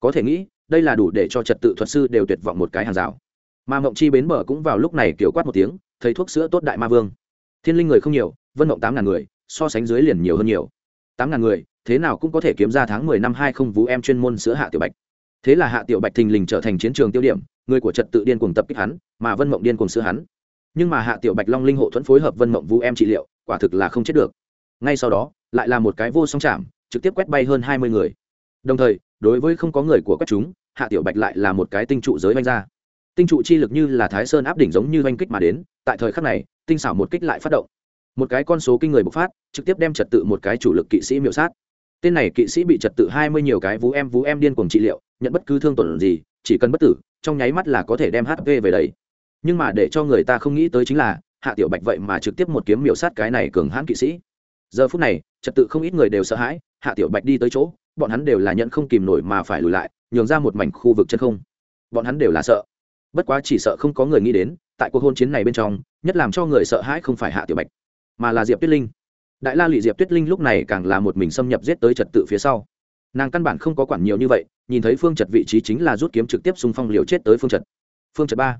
[SPEAKER 1] Có thể nghĩ, đây là đủ để cho trật tự thuật sư đều tuyệt vọng một cái hàng rào mà mộng chi bến bờ cũng vào lúc này kiểu quát một tiếng thấy thuốc sữa tốt đại ma vương. Thiên linh người không nhiều, vân mộng tám ngàn người, so sánh dưới liền nhiều hơn nhiều. Tám ngàn người, thế nào cũng có thể kiếm ra tháng mười năm hai không vũ em chuyên môn sữa hạ tiểu bạch. Thế là hạ tiểu bạch thình lình trở thành chiến trường tiêu điểm, người của trật tự điên cuồng tập kích hắn, mà vân mộng điên cuồng sữa hắn. Nhưng mà hạ tiểu bạch long linh hộ thuẫn phối hợp vân mộng vũ em trị liệu, quả thực là không chết được. Ngay sau đó, lại là một cái vô song chạm, trực tiếp quét bay hơn hai mươi người. Đồng thời, đối với không có người của các chúng, hạ tiểu bạch lại là một cái tinh trụ giới oanh ra tinh trụ chi lực như là thái sơn áp đỉnh giống như oanh kích mà đến, tại thời khắc này, tinh xảo một kích lại phát động. Một cái con số kinh người bộc phát, trực tiếp đem trật tự một cái chủ lực kỵ sĩ miểu sát. Tên này kỵ sĩ bị trật tự hai mươi nhiều cái vú em vú em điên cuồng trị liệu, nhận bất cứ thương tổn gì, chỉ cần bất tử, trong nháy mắt là có thể đem hp về đấy nhưng mà để cho người ta không nghĩ tới chính là, hạ tiểu bạch vậy mà trực tiếp một kiếm miểu sát cái này cường hãn kỵ sĩ. Giờ phút này, trật tự không ít người đều sợ hãi, hạ tiểu bạch đi tới chỗ, bọn hắn đều là nhận không kìm nổi mà phải lùi lại, nhường ra một mảnh khu vực chân không. Bọn hắn đều là sợ bất quá chỉ sợ không có người nghĩ đến, tại cuộc hôn chiến này bên trong, nhất làm cho người sợ hãi không phải hạ tiểu bạch, mà là diệp tuyết linh. Đại la lụy diệp tuyết linh lúc này càng là một mình xâm nhập giết tới trật tự phía sau. Nàng căn bản không có quản nhiều như vậy, nhìn thấy phương trật vị trí chính là rút kiếm trực tiếp xung phong liều chết tới phương trật. Phương trật ba.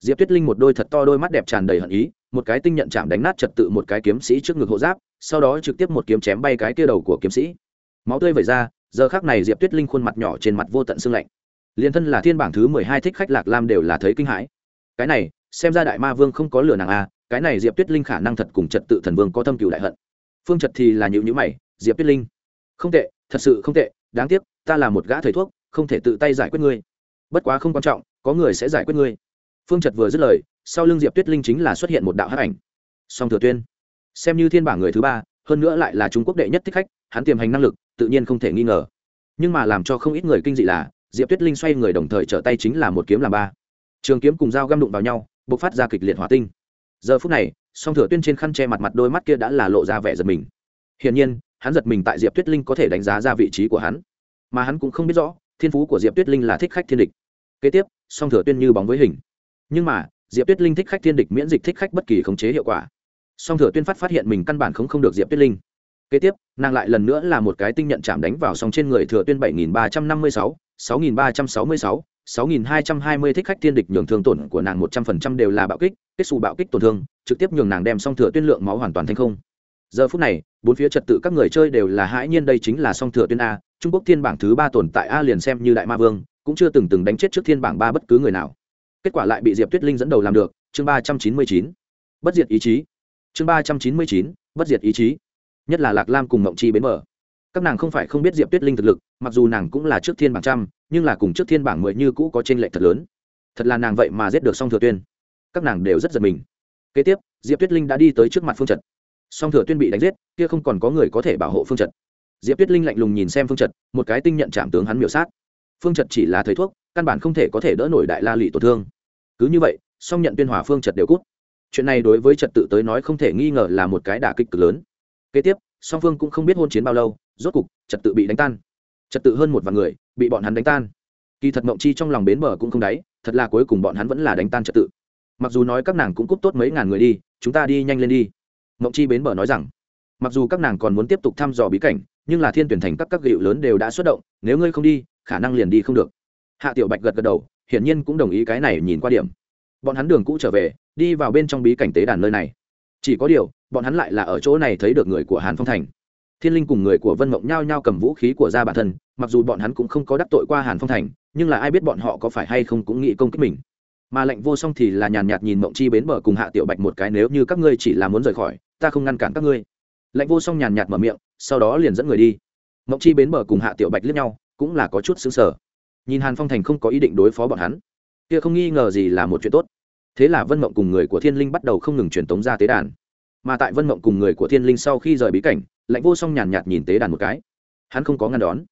[SPEAKER 1] Diệp tuyết linh một đôi thật to đôi mắt đẹp tràn đầy hận ý, một cái tinh nhận chạm đánh nát trật tự một cái kiếm sĩ trước ngực hộ giáp, sau đó trực tiếp một kiếm chém bay cái kia đầu của kiếm sĩ. Máu tươi vẩy ra, giờ khác này diệp tuyết linh khuôn mặt nhỏ trên mặt vô tận xương lạnh liền thân là thiên bảng thứ mười hai thích khách lạc lam đều là thấy kinh hãi. Cái này, xem ra đại ma vương không có lửa nàng a cái này diệp tuyết linh khả năng thật cùng trật tự thần vương có thâm cựu đại hận. Phương trật thì là nhịu nhữ mày, diệp tuyết linh, không tệ, thật sự không tệ, đáng tiếc, ta là một gã thầy thuốc, không thể tự tay giải quyết ngươi. Bất quá không quan trọng, có người sẽ giải quyết ngươi. Phương trật vừa dứt lời, sau lưng diệp tuyết linh chính là xuất hiện một đạo hát ảnh. Song thừa tuyên, xem như thiên bảng người thứ ba, hơn nữa lại là trung quốc đệ nhất thích khách, hắn tiềm hành năng lực, tự nhiên không thể nghi ngờ. Nhưng mà làm cho không ít người kinh dị là diệp tuyết linh xoay người đồng thời trở tay chính là một kiếm làm ba. Trường kiếm cùng dao găm đụng vào nhau b ộ c phát ra kịch liệt hỏa tinh. Giờ phút này, song thừa tuyên trên khăn che mặt mặt đôi mắt kia đã là lộ ra vẻ giật mình. Hiển nhiên, hắn giật mình tại diệp tuyết linh có thể đánh giá ra vị trí của hắn. Mà hắn cũng không biết rõ, thiên phú của diệp tuyết linh là thích khách thiên địch. Kế tiếp, song thừa tuyên như bóng với hình. Nhưng mà, diệp tuyết linh thích khách thiên địch miễn dịch thích khách bất kỳ khống chế hiệu quả. Song thừa tuyên phát phát hiện mình căn bản không không được diệp tuyết linh. Kế tiếp, nàng lại lần nữa là một cái tinh nhận chạm đánh vào song trên người thừa tuyên bảy nghìn ba trăm năm mươi sáu sáu nghìn ba trăm sáu mươi sáu sáu nghìn hai trăm hai mươi thích khách thiên địch nhường thương tổn của nàng một trăm phần trăm đều là bạo kích, kết xù bạo kích tổn thương, trực tiếp nhường nàng đem song thừa tuyên lượng máu hoàn toàn thành không. Giờ phút này, bốn phía trật tự các người chơi đều là hãi nhiên đây chính là song thừa tuyên a, trung quốc thiên bảng thứ ba tồn tại a liền xem như đại ma vương, cũng chưa từng từng đánh chết trước thiên bảng ba bất cứ người nào. Kết quả lại bị diệp tuyết linh dẫn đầu làm được, chương ba trăm chín mươi chín. Bất diệt ý chí. Chương ba trăm chín mươi chín, bất diệt ý chí. Nhất là lạc lam cùng mộng chi bến mở các nàng không phải không biết diệp tuyết linh thực lực, mặc dù nàng cũng là trước thiên bảng trăm, nhưng là cùng trước thiên bảng mười như cũ có t r ê n lệch thật lớn. Thật là nàng vậy mà giết được song thừa tuyên. Các nàng đều rất giật mình. Kế tiếp, diệp tuyết linh đã đi tới trước mặt phương trật. Song thừa tuyên bị đánh giết, kia không còn có người có thể bảo hộ phương trật. Diệp tuyết linh lạnh lùng nhìn xem phương trật, một cái tinh nhận chạm tướng hắn miểu sát. Phương trật chỉ là thầy thuốc, căn bản không thể có thể đỡ nổi đại la lị tổn thương. Cứ như vậy, song nhận tuyên hòa phương trật đều cút. Chuyện này đối với trật tự tới nói không thể nghi ngờ là một cái đả kích cực lớn. Kế tiếp song phương cũng không biết hôn chiến bao lâu, rốt cục, trật tự bị đánh tan. Trật tự hơn một vài người, bị bọn hắn đánh tan. Kỳ thật mộng chi trong lòng bến bờ cũng không đáy, thật là cuối cùng bọn hắn vẫn là đánh tan trật tự. Mặc dù nói các nàng cũng cúp tốt mấy ngàn người đi, chúng ta đi nhanh lên đi. Mộng chi bến bờ nói rằng, mặc dù các nàng còn muốn tiếp tục thăm dò bí cảnh, nhưng là thiên tuyển thành các các gịu lớn đều đã xuất động, nếu ngươi không đi, khả năng liền đi không được. Hạ tiểu bạch gật gật đầu, hiển nhiên cũng đồng ý cái này nhìn qua điểm. Bọn hắn đường cũ trở về, đi vào bên trong bí cảnh tế đàn nơi này chỉ có điều, bọn hắn lại là ở chỗ này thấy được người của hàn phong thành. Thiên linh cùng người của vân mộng nhao nhao cầm vũ khí của ra bản thân, mặc dù bọn hắn cũng không có đắc tội qua hàn phong thành, nhưng là ai biết bọn họ có phải hay không cũng nghĩ công kích mình. Mà lệnh vô song thì là nhàn nhạt nhìn mộng chi bến bờ cùng hạ tiểu bạch một cái, nếu như các ngươi chỉ là muốn rời khỏi, ta không ngăn cản các ngươi. Lệnh vô song nhàn nhạt mở miệng, sau đó liền dẫn người đi. Mộng chi bến bờ cùng hạ tiểu bạch liếc nhau, cũng là có chút xứng sở nhìn hàn phong thành không có ý định đối phó bọn hắn, kia không nghi ngờ gì là một chuyện tốt thế là vân mộng cùng người của thiên linh bắt đầu không ngừng truyền tống ra tế đàn. Mà tại vân mộng cùng người của thiên linh sau khi rời bí cảnh, lạnh vô song nhàn nhạt nhìn tế đàn một cái. Hắn không có ngăn đón.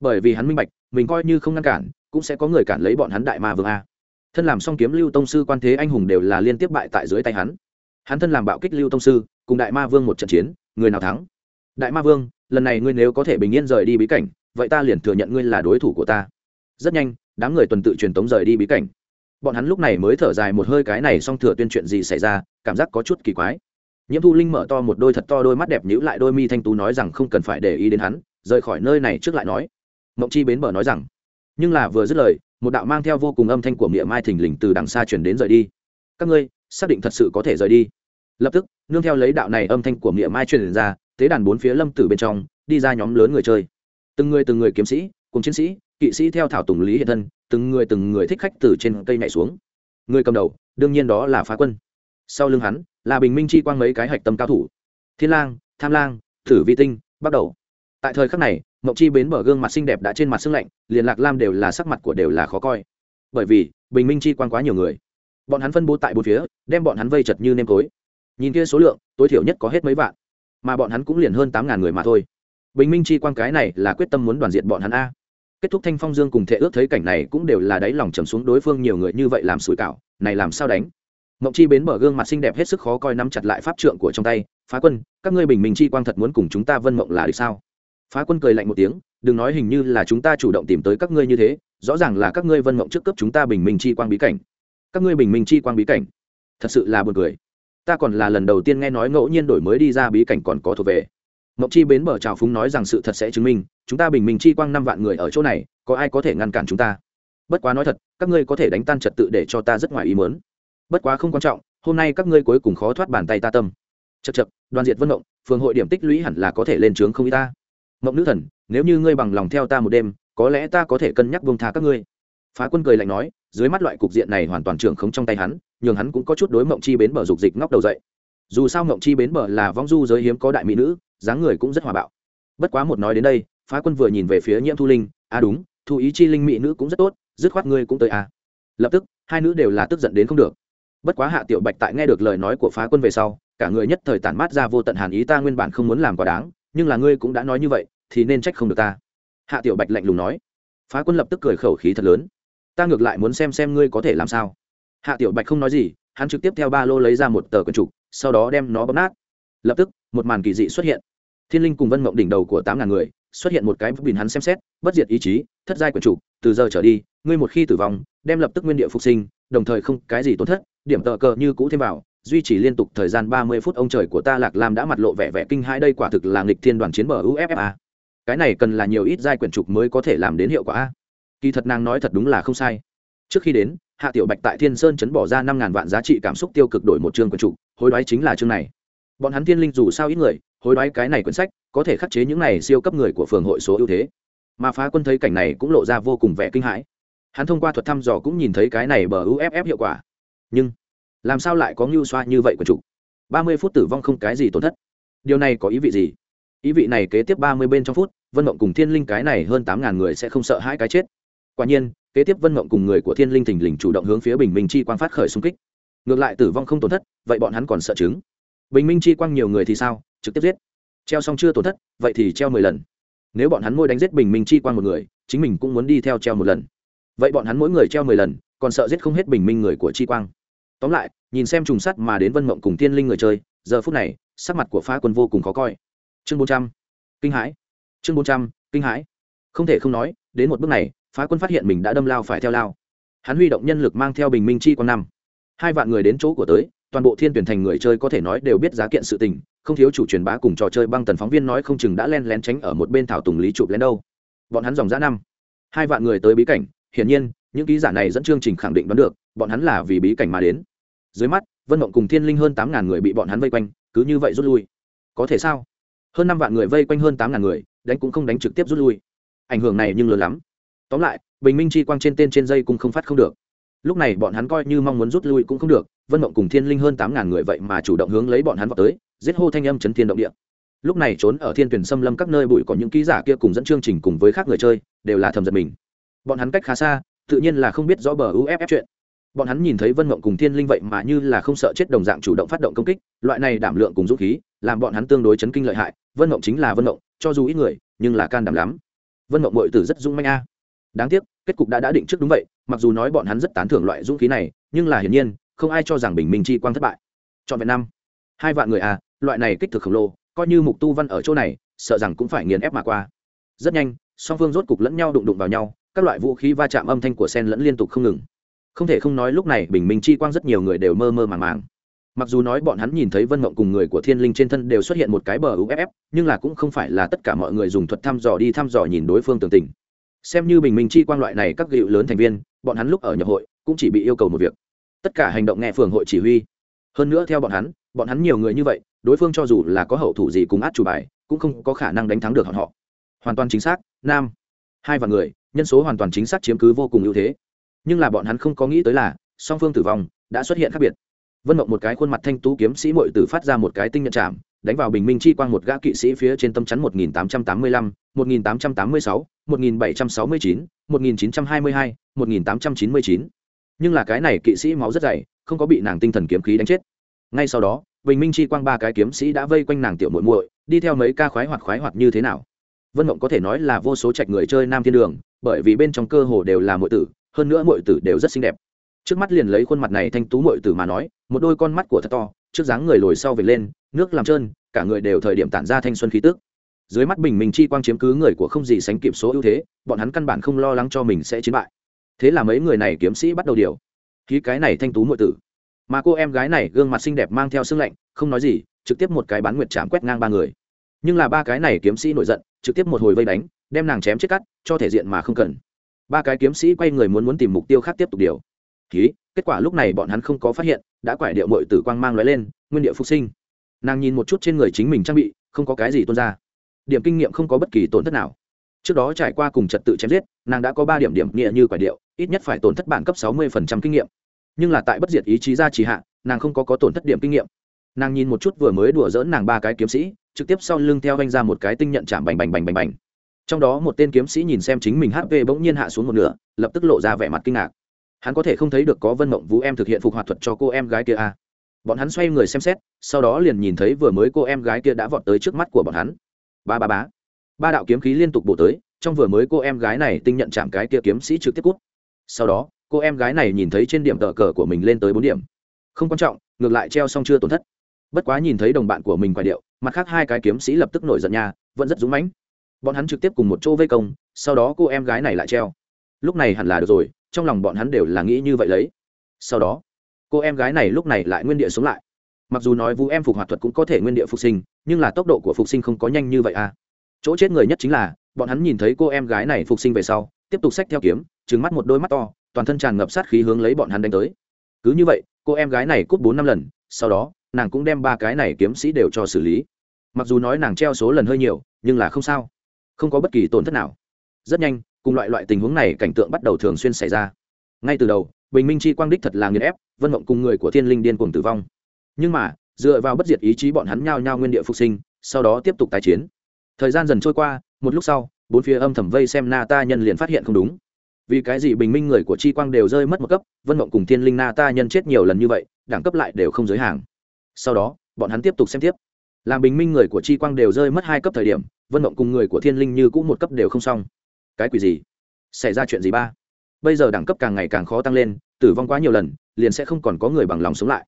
[SPEAKER 1] Bởi vì hắn minh bạch, mình coi như không ngăn cản, cũng sẽ có người cản lấy bọn hắn đại ma vương a. Thân làm song kiếm lưu tông sư quan thế anh hùng đều là liên tiếp bại tại dưới tay hắn. Hắn thân làm bạo kích lưu tông sư, cùng đại ma vương một trận chiến, người nào thắng? Đại ma vương, lần này ngươi nếu có thể bình yên rời đi bí cảnh, vậy ta liền thừa nhận ngươi là đối thủ của ta. Rất nhanh, đám người tuần tự truyền tống rời đi bí cảnh bọn hắn lúc này mới thở dài một hơi, cái này xong thừa tuyên chuyện gì xảy ra, cảm giác có chút kỳ quái. Nhiễm thu linh mở to một đôi thật to đôi mắt đẹp nhữ lại đôi mi thanh tú nói rằng không cần phải để ý đến hắn, rời khỏi nơi này trước lại nói. Mộng chi bến bờ nói rằng, nhưng là vừa dứt lời, một đạo mang theo vô cùng âm thanh của miệng mai thình lình từ đằng xa chuyển đến rời đi. Các ngươi, xác định thật sự có thể rời đi. Lập tức, nương theo lấy đạo này âm thanh của miệng mai truyền ra, tế đàn bốn phía lâm tử bên trong, đi ra nhóm lớn người chơi. Từng người từng người kiếm sĩ, cùng chiến sĩ, kỵ sĩ theo thảo tùng lý hiện thân từng người từng người thích khách từ trên cây nhảy xuống. Người cầm đầu, đương nhiên đó là phá quân. Sau lưng hắn, là bình minh chi quang mấy cái hạch tâm cao thủ. Thiên lang, tham lang thử vi tinh, bắt đầu. Tại thời khắc này mộng chi bến bờ gương mặt xinh đẹp đã trên mặt sưng lạnh, liền lạc lam đều là sắc mặt của đều là khó coi. Bởi vì, bình minh chi quang quá nhiều người. Bọn hắn phân bố tại bốn phía, đem bọn hắn vây chật như nêm tối. Nhìn kia số lượng, tối thiểu nhất có hết mấy vạn. Mà bọn hắn cũng liền hơn tám ngàn người mà thôi. Bình minh chi quang cái này là quyết tâm muốn đoàn diện bọn hắn a kết thúc thanh phong dương cùng thệ ước thấy cảnh này cũng đều là đáy lòng trầm xuống đối phương nhiều người như vậy làm sủi cảo, này làm sao đánh? Mộng chi bến mở gương mặt xinh đẹp hết sức khó coi nắm chặt lại pháp trượng của trong tay, phá quân, các ngươi bình minh chi quang thật muốn cùng chúng ta vân mộng là được sao? Phá quân cười lạnh một tiếng, đừng nói hình như là chúng ta chủ động tìm tới các ngươi như thế, rõ ràng là các ngươi vân mộng trước cấp chúng ta bình minh chi quang bí cảnh. Các ngươi bình minh chi quang bí cảnh? Thật sự là buồn cười. Ta còn là lần đầu tiên nghe nói ngẫu nhiên đổi mới đi ra bí cảnh còn có thuộc về mộng chi bến bờ trào phúng nói rằng sự thật sẽ chứng minh, chúng ta bình minh chi quang năm vạn người ở chỗ này, có ai có thể ngăn cản chúng ta? Bất quá nói thật, các ngươi có thể đánh tan trật tự để cho ta rất ngoài ý mớn bất quá không quan trọng, hôm nay các ngươi cuối cùng khó thoát bàn tay ta tâm. Chật chật đoàn diệt vân mộng, phường hội điểm tích lũy hẳn là có thể lên trướng không y ta. Mộng nữ thần, nếu như ngươi bằng lòng theo ta một đêm, có lẽ ta có thể cân nhắc buông tha các ngươi. Phá quân cười lạnh nói, dưới mắt loại cục diện này hoàn toàn trưởng không trong tay hắn, nhường hắn cũng có chút đối mộng chi bến bờ dục dịch ngóc đầu dậy. Dù sao mộng chi bến bờ là vong du giới hiếm có đại mỹ nữ dáng người cũng rất hòa bạo. Bất quá một nói đến đây, phá quân vừa nhìn về phía nhiễm thu linh à đúng, thu ý chi linh mỹ nữ cũng rất tốt, dứt khoát ngươi cũng tới à. Lập tức, hai nữ đều là tức giận đến không được. Bất quá hạ tiểu bạch tại nghe được lời nói của phá quân về sau, cả người nhất thời tản mát ra vô tận hàn ý, ta nguyên bản không muốn làm quá đáng, nhưng là ngươi cũng đã nói như vậy, thì nên trách không được ta. Hạ tiểu bạch lạnh lùng nói. Phá quân lập tức cười khẩu khí thật lớn. Ta ngược lại muốn xem xem ngươi có thể làm sao. Hạ tiểu bạch không nói gì, hắn trực tiếp theo ba lô lấy ra một tờ quần trục, sau đó đem nó bóp nát. Lập tức, một màn kỳ dị xuất hiện thiên linh cùng vân mộng đỉnh đầu của tám ngàn người xuất hiện một cái bình hắn xem xét bất diệt ý chí thất giai quyển chủ, từ giờ trở đi ngươi một khi tử vong đem lập tức nguyên địa phục sinh đồng thời không cái gì tổn thất điểm tờ cờ như cũ thêm vào duy trì liên tục thời gian ba mươi phút ông trời của ta lạc lam đã mặt lộ vẻ vẻ kinh hai đây quả thực là nghịch thiên đoàn chiến bờ uffa cái này cần là nhiều ít giai quyển trục mới có thể làm đến hiệu quả kỳ thật nàng nói thật đúng là không sai. Trước khi đến hạ tiểu bạch tại thiên sơn chấn bỏ ra năm ngàn vạn giá trị cảm xúc tiêu cực đổi một chương quyển trục hối đoái chính là chương này. Bọn hắn thiên linh dù sao ít người hối đoái cái này quyển sách, có thể khắc chế những này siêu cấp người của phường hội số ưu thế. Mà phá quân thấy cảnh này cũng lộ ra vô cùng vẻ kinh hãi. Hắn thông qua thuật thăm dò cũng nhìn thấy cái này bờ uff hiệu quả. Nhưng, làm sao lại có ngưu xoa như vậy của chủ? Ba mươi phút tử vong không cái gì tổn thất. Điều này có ý vị gì? Ý vị này kế tiếp ba mươi bên trong phút, vân mộng cùng thiên linh cái này hơn tám ngàn người sẽ không sợ hãi cái chết. Quả nhiên, kế tiếp vân mộng cùng người của thiên linh thình lình chủ động hướng phía bình minh chi quang phát khởi xung kích. Ngược lại tử vong không tổn thất, vậy bọn hắn còn sợ chứng. Bình minh chi quang nhiều người thì sao? Trực tiếp giết. Treo xong chưa tổn thất, vậy thì treo mười lần. Nếu bọn hắn môi đánh giết bình minh chi quan một người, chính mình cũng muốn đi theo treo một lần. Vậy bọn hắn mỗi người treo mười lần, còn sợ giết không hết bình minh người của chi quang. Tóm lại, nhìn xem trùng sắt mà đến vân mộng cùng tiên linh người chơi, giờ phút này, sắc mặt của phá quân vô cùng khó coi. Chương bốn trăm, kinh hãi. Chương bốn trăm, kinh hãi. Không thể không nói, đến một bước này, phá quân phát hiện mình đã đâm lao phải theo lao. Hắn huy động nhân lực mang theo bình minh chi quang năm. Hai vạn người đến chỗ của tới, toàn bộ thiên tuyển thành người chơi có thể nói đều biết giá kiện sự tình không thiếu chủ truyền bá cùng trò chơi băng tần phóng viên nói không chừng đã len lén tránh ở một bên thảo tùng lý chụp lén đâu. Bọn hắn dòng giã năm, hai vạn người tới bí cảnh, hiển nhiên, những ký giả này dẫn chương trình khẳng định đoán được, bọn hắn là vì bí cảnh mà đến. Dưới mắt, vân mộng cùng thiên linh hơn tám ngàn người bị bọn hắn vây quanh, cứ như vậy rút lui. Có thể sao? Hơn năm vạn người vây quanh hơn tám ngàn người, đánh cũng không đánh trực tiếp rút lui. Ảnh hưởng này nhưng lớn lắm. Tóm lại, bình minh chi quang trên tên trên dây cũng không phát không được. Lúc này bọn hắn coi như mong muốn rút lui cũng không được vân mộng cùng thiên linh hơn tám ngàn người vậy mà chủ động hướng lấy bọn hắn vào tới, giết hô thanh âm chấn thiên động địa. Lúc này trốn ở thiên tuyển xâm lâm các nơi bụi có những ký giả kia cùng dẫn chương trình cùng với khác người chơi, đều là thầm giật mình. Bọn hắn cách khá xa, tự nhiên là không biết rõ bờ uff chuyện. Bọn hắn nhìn thấy vân mộng cùng thiên linh vậy mà như là không sợ chết đồng dạng chủ động phát động công kích, loại này đảm lượng cùng dũng khí, làm bọn hắn tương đối chấn kinh lợi hại. Vân mộng chính là vân mộng, cho dù ít người, nhưng là can đảm lắm. Vân mộng bội tử rất dũng manh a. Đáng tiếc, kết cục đã đã định trước đúng vậy, mặc dù nói bọn hắn rất tán thưởng loại dũng khí này, nhưng là hiển nhiên không ai cho rằng bình minh chi quang thất bại. Chọn vẹn năm. Hai vạn người a loại này kích thực khổng lồ, coi như mục tu văn ở chỗ này, sợ rằng cũng phải nghiền ép mà qua. Rất nhanh, song phương rốt cục lẫn nhau đụng đụng vào nhau, các loại vũ khí va chạm âm thanh của sen lẫn liên tục không ngừng. Không thể không nói lúc này bình minh chi quang rất nhiều người đều mơ mơ màng màng. Mặc dù nói bọn hắn nhìn thấy vân mộng cùng người của thiên linh trên thân đều xuất hiện một cái bờ uff nhưng là cũng không phải là tất cả mọi người dùng thuật thăm dò đi thăm dò nhìn đối phương tường tình. Xem như bình minh chi quang loại này các gịu lớn thành viên, bọn hắn lúc ở nhập hội cũng chỉ bị yêu cầu một việc tất cả hành động nghe phường hội chỉ huy hơn nữa theo bọn hắn bọn hắn nhiều người như vậy đối phương cho dù là có hậu thủ gì cùng át chủ bài cũng không có khả năng đánh thắng được họ, họ. hoàn toàn chính xác nam hai vạn người nhân số hoàn toàn chính xác chiếm cứ vô cùng ưu thế nhưng là bọn hắn không có nghĩ tới là song phương tử vong đã xuất hiện khác biệt vân mộng một cái khuôn mặt thanh tú kiếm sĩ mội tử phát ra một cái tinh nhận chạm đánh vào bình minh chi quang một gã kỵ sĩ phía trên tâm chắn 1885, 1886, 1769, 1922, 1899 nhưng là cái này kỵ sĩ máu rất dày, không có bị nàng tinh thần kiếm khí đánh chết. Ngay sau đó, bình minh chi quang ba cái kiếm sĩ đã vây quanh nàng tiểu muội muội, đi theo mấy ca khoái hoạt khoái hoạt như thế nào? Vân mộng có thể nói là vô số trạch người chơi nam thiên đường, bởi vì bên trong cơ hồ đều là muội tử, hơn nữa muội tử đều rất xinh đẹp. Trước mắt liền lấy khuôn mặt này thanh tú muội tử mà nói, một đôi con mắt của thật to, trước dáng người lồi sau về lên, nước làm trơn, cả người đều thời điểm tản ra thanh xuân khí tức. Dưới mắt bình minh chi quang chiếm cứ người của không gì sánh kịp số ưu thế, bọn hắn căn bản không lo lắng cho mình sẽ chiến bại thế là mấy người này kiếm sĩ bắt đầu điều. Khí cái này thanh tú mội tử. Mà cô em gái này gương mặt xinh đẹp mang theo sưng lạnh, không nói gì, trực tiếp một cái bán nguyệt chạm quét ngang ba người. Nhưng là ba cái này kiếm sĩ nổi giận, trực tiếp một hồi vây đánh, đem nàng chém chết cắt, cho thể diện mà không cần. Ba cái kiếm sĩ quay người muốn muốn tìm mục tiêu khác tiếp tục điều. Khí kết quả lúc này bọn hắn không có phát hiện, đã quải điệu mội tử quang mang lóe lên, nguyên địa phục sinh. Nàng nhìn một chút trên người chính mình trang bị, không có cái gì tuôn ra. Điểm kinh nghiệm không có bất kỳ tổn thất nào. Trước đó trải qua cùng trật tự chém giết, nàng đã có ba điểm điểm nghĩa như quải điệu ít nhất phải tổn thất bản cấp sáu mươi kinh nghiệm. Nhưng là tại bất diệt ý chí ra trì hạ, nàng không có có tổn thất điểm kinh nghiệm. Nàng nhìn một chút vừa mới đùa dỡn nàng ba cái kiếm sĩ, trực tiếp sau lưng theo anh ra một cái tinh nhận chạm bành bành bành bành bành. Trong đó một tên kiếm sĩ nhìn xem chính mình hp bỗng nhiên hạ xuống một nửa, lập tức lộ ra vẻ mặt kinh ngạc. Hắn có thể không thấy được có vân mộng vũ em thực hiện phục hoạt thuật cho cô em gái kia à. bọn hắn xoay người xem xét, sau đó liền nhìn thấy vừa mới cô em gái kia đã vọt tới trước mắt của bọn hắn. Ba ba bá ba đạo kiếm khí liên tục bổ tới, trong vừa mới cô em gái này tinh nhận chạm cái kia kiếm sĩ trực tiếp cút sau đó, cô em gái này nhìn thấy trên điểm tờ cờ của mình lên tới bốn điểm. Không quan trọng, ngược lại treo xong chưa tổn thất. Bất quá nhìn thấy đồng bạn của mình quay điệu, mặt khác hai cái kiếm sĩ lập tức nổi giận nhà vẫn rất dũng mãnh. Bọn hắn trực tiếp cùng một chỗ vây công, sau đó cô em gái này lại treo. Lúc này hẳn là được rồi, trong lòng bọn hắn đều là nghĩ như vậy lấy. Sau đó, cô em gái này lúc này lại nguyên địa sống lại. Mặc dù nói vũ em phục hoạt thuật cũng có thể nguyên địa phục sinh, nhưng là tốc độ của phục sinh không có nhanh như vậy à. Chỗ chết người nhất chính là, bọn hắn nhìn thấy cô em gái này phục sinh về sau, tiếp tục xách theo kiếm trừng mắt một đôi mắt to, toàn thân tràn ngập sát khí hướng lấy bọn hắn đánh tới. Cứ như vậy, cô em gái này cút bốn năm lần, sau đó, nàng cũng đem ba cái này kiếm sĩ đều cho xử lý. Mặc dù nói nàng treo số lần hơi nhiều, nhưng là không sao. Không có bất kỳ tổn thất nào. Rất nhanh, cùng loại loại tình huống này cảnh tượng bắt đầu thường xuyên xảy ra. Ngay từ đầu, bình minh chi quang đích thật là nghiền ép, vân mộng cùng người của thiên linh điên cuồng tử vong. Nhưng mà, dựa vào bất diệt ý chí bọn hắn nhao nhao nguyên địa phục sinh, sau đó tiếp tục tái chiến. Thời gian dần trôi qua, một lúc sau, bốn phía âm thầm vây xem na ta nhân liền phát hiện không đúng vì cái gì bình minh người của chi quang đều rơi mất một cấp, vân mộng cùng thiên linh na ta nhân chết nhiều lần như vậy, đẳng cấp lại đều không giới hàng. Sau đó, bọn hắn tiếp tục xem tiếp. Làm bình minh người của chi quang đều rơi mất hai cấp thời điểm, vân mộng cùng người của thiên linh như cũng một cấp đều không xong. Cái quỷ gì? Xảy ra chuyện gì ba? Bây giờ đẳng cấp càng ngày càng khó tăng lên, tử vong quá nhiều lần, liền sẽ không còn có người bằng lòng sống lại.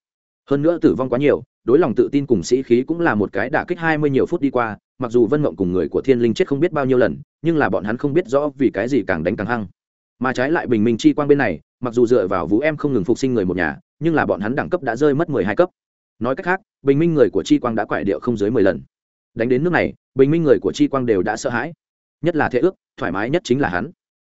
[SPEAKER 1] Hơn nữa tử vong quá nhiều, đối lòng tự tin cùng sĩ khí cũng là một cái đả kích hai mươi nhiều phút đi qua, mặc dù vân mộng cùng người của thiên linh chết không biết bao nhiêu lần, nhưng là bọn hắn không biết rõ vì cái gì càng đánh càng hăng mà trái lại bình minh chi quang bên này, mặc dù dựa vào vũ em không ngừng phục sinh người một nhà, nhưng là bọn hắn đẳng cấp đã rơi mất mười hai cấp. Nói cách khác, bình minh người của chi quang đã quải điệu không dưới mười lần. Đánh đến nước này, bình minh người của chi quang đều đã sợ hãi. Nhất là thế ước, thoải mái nhất chính là hắn.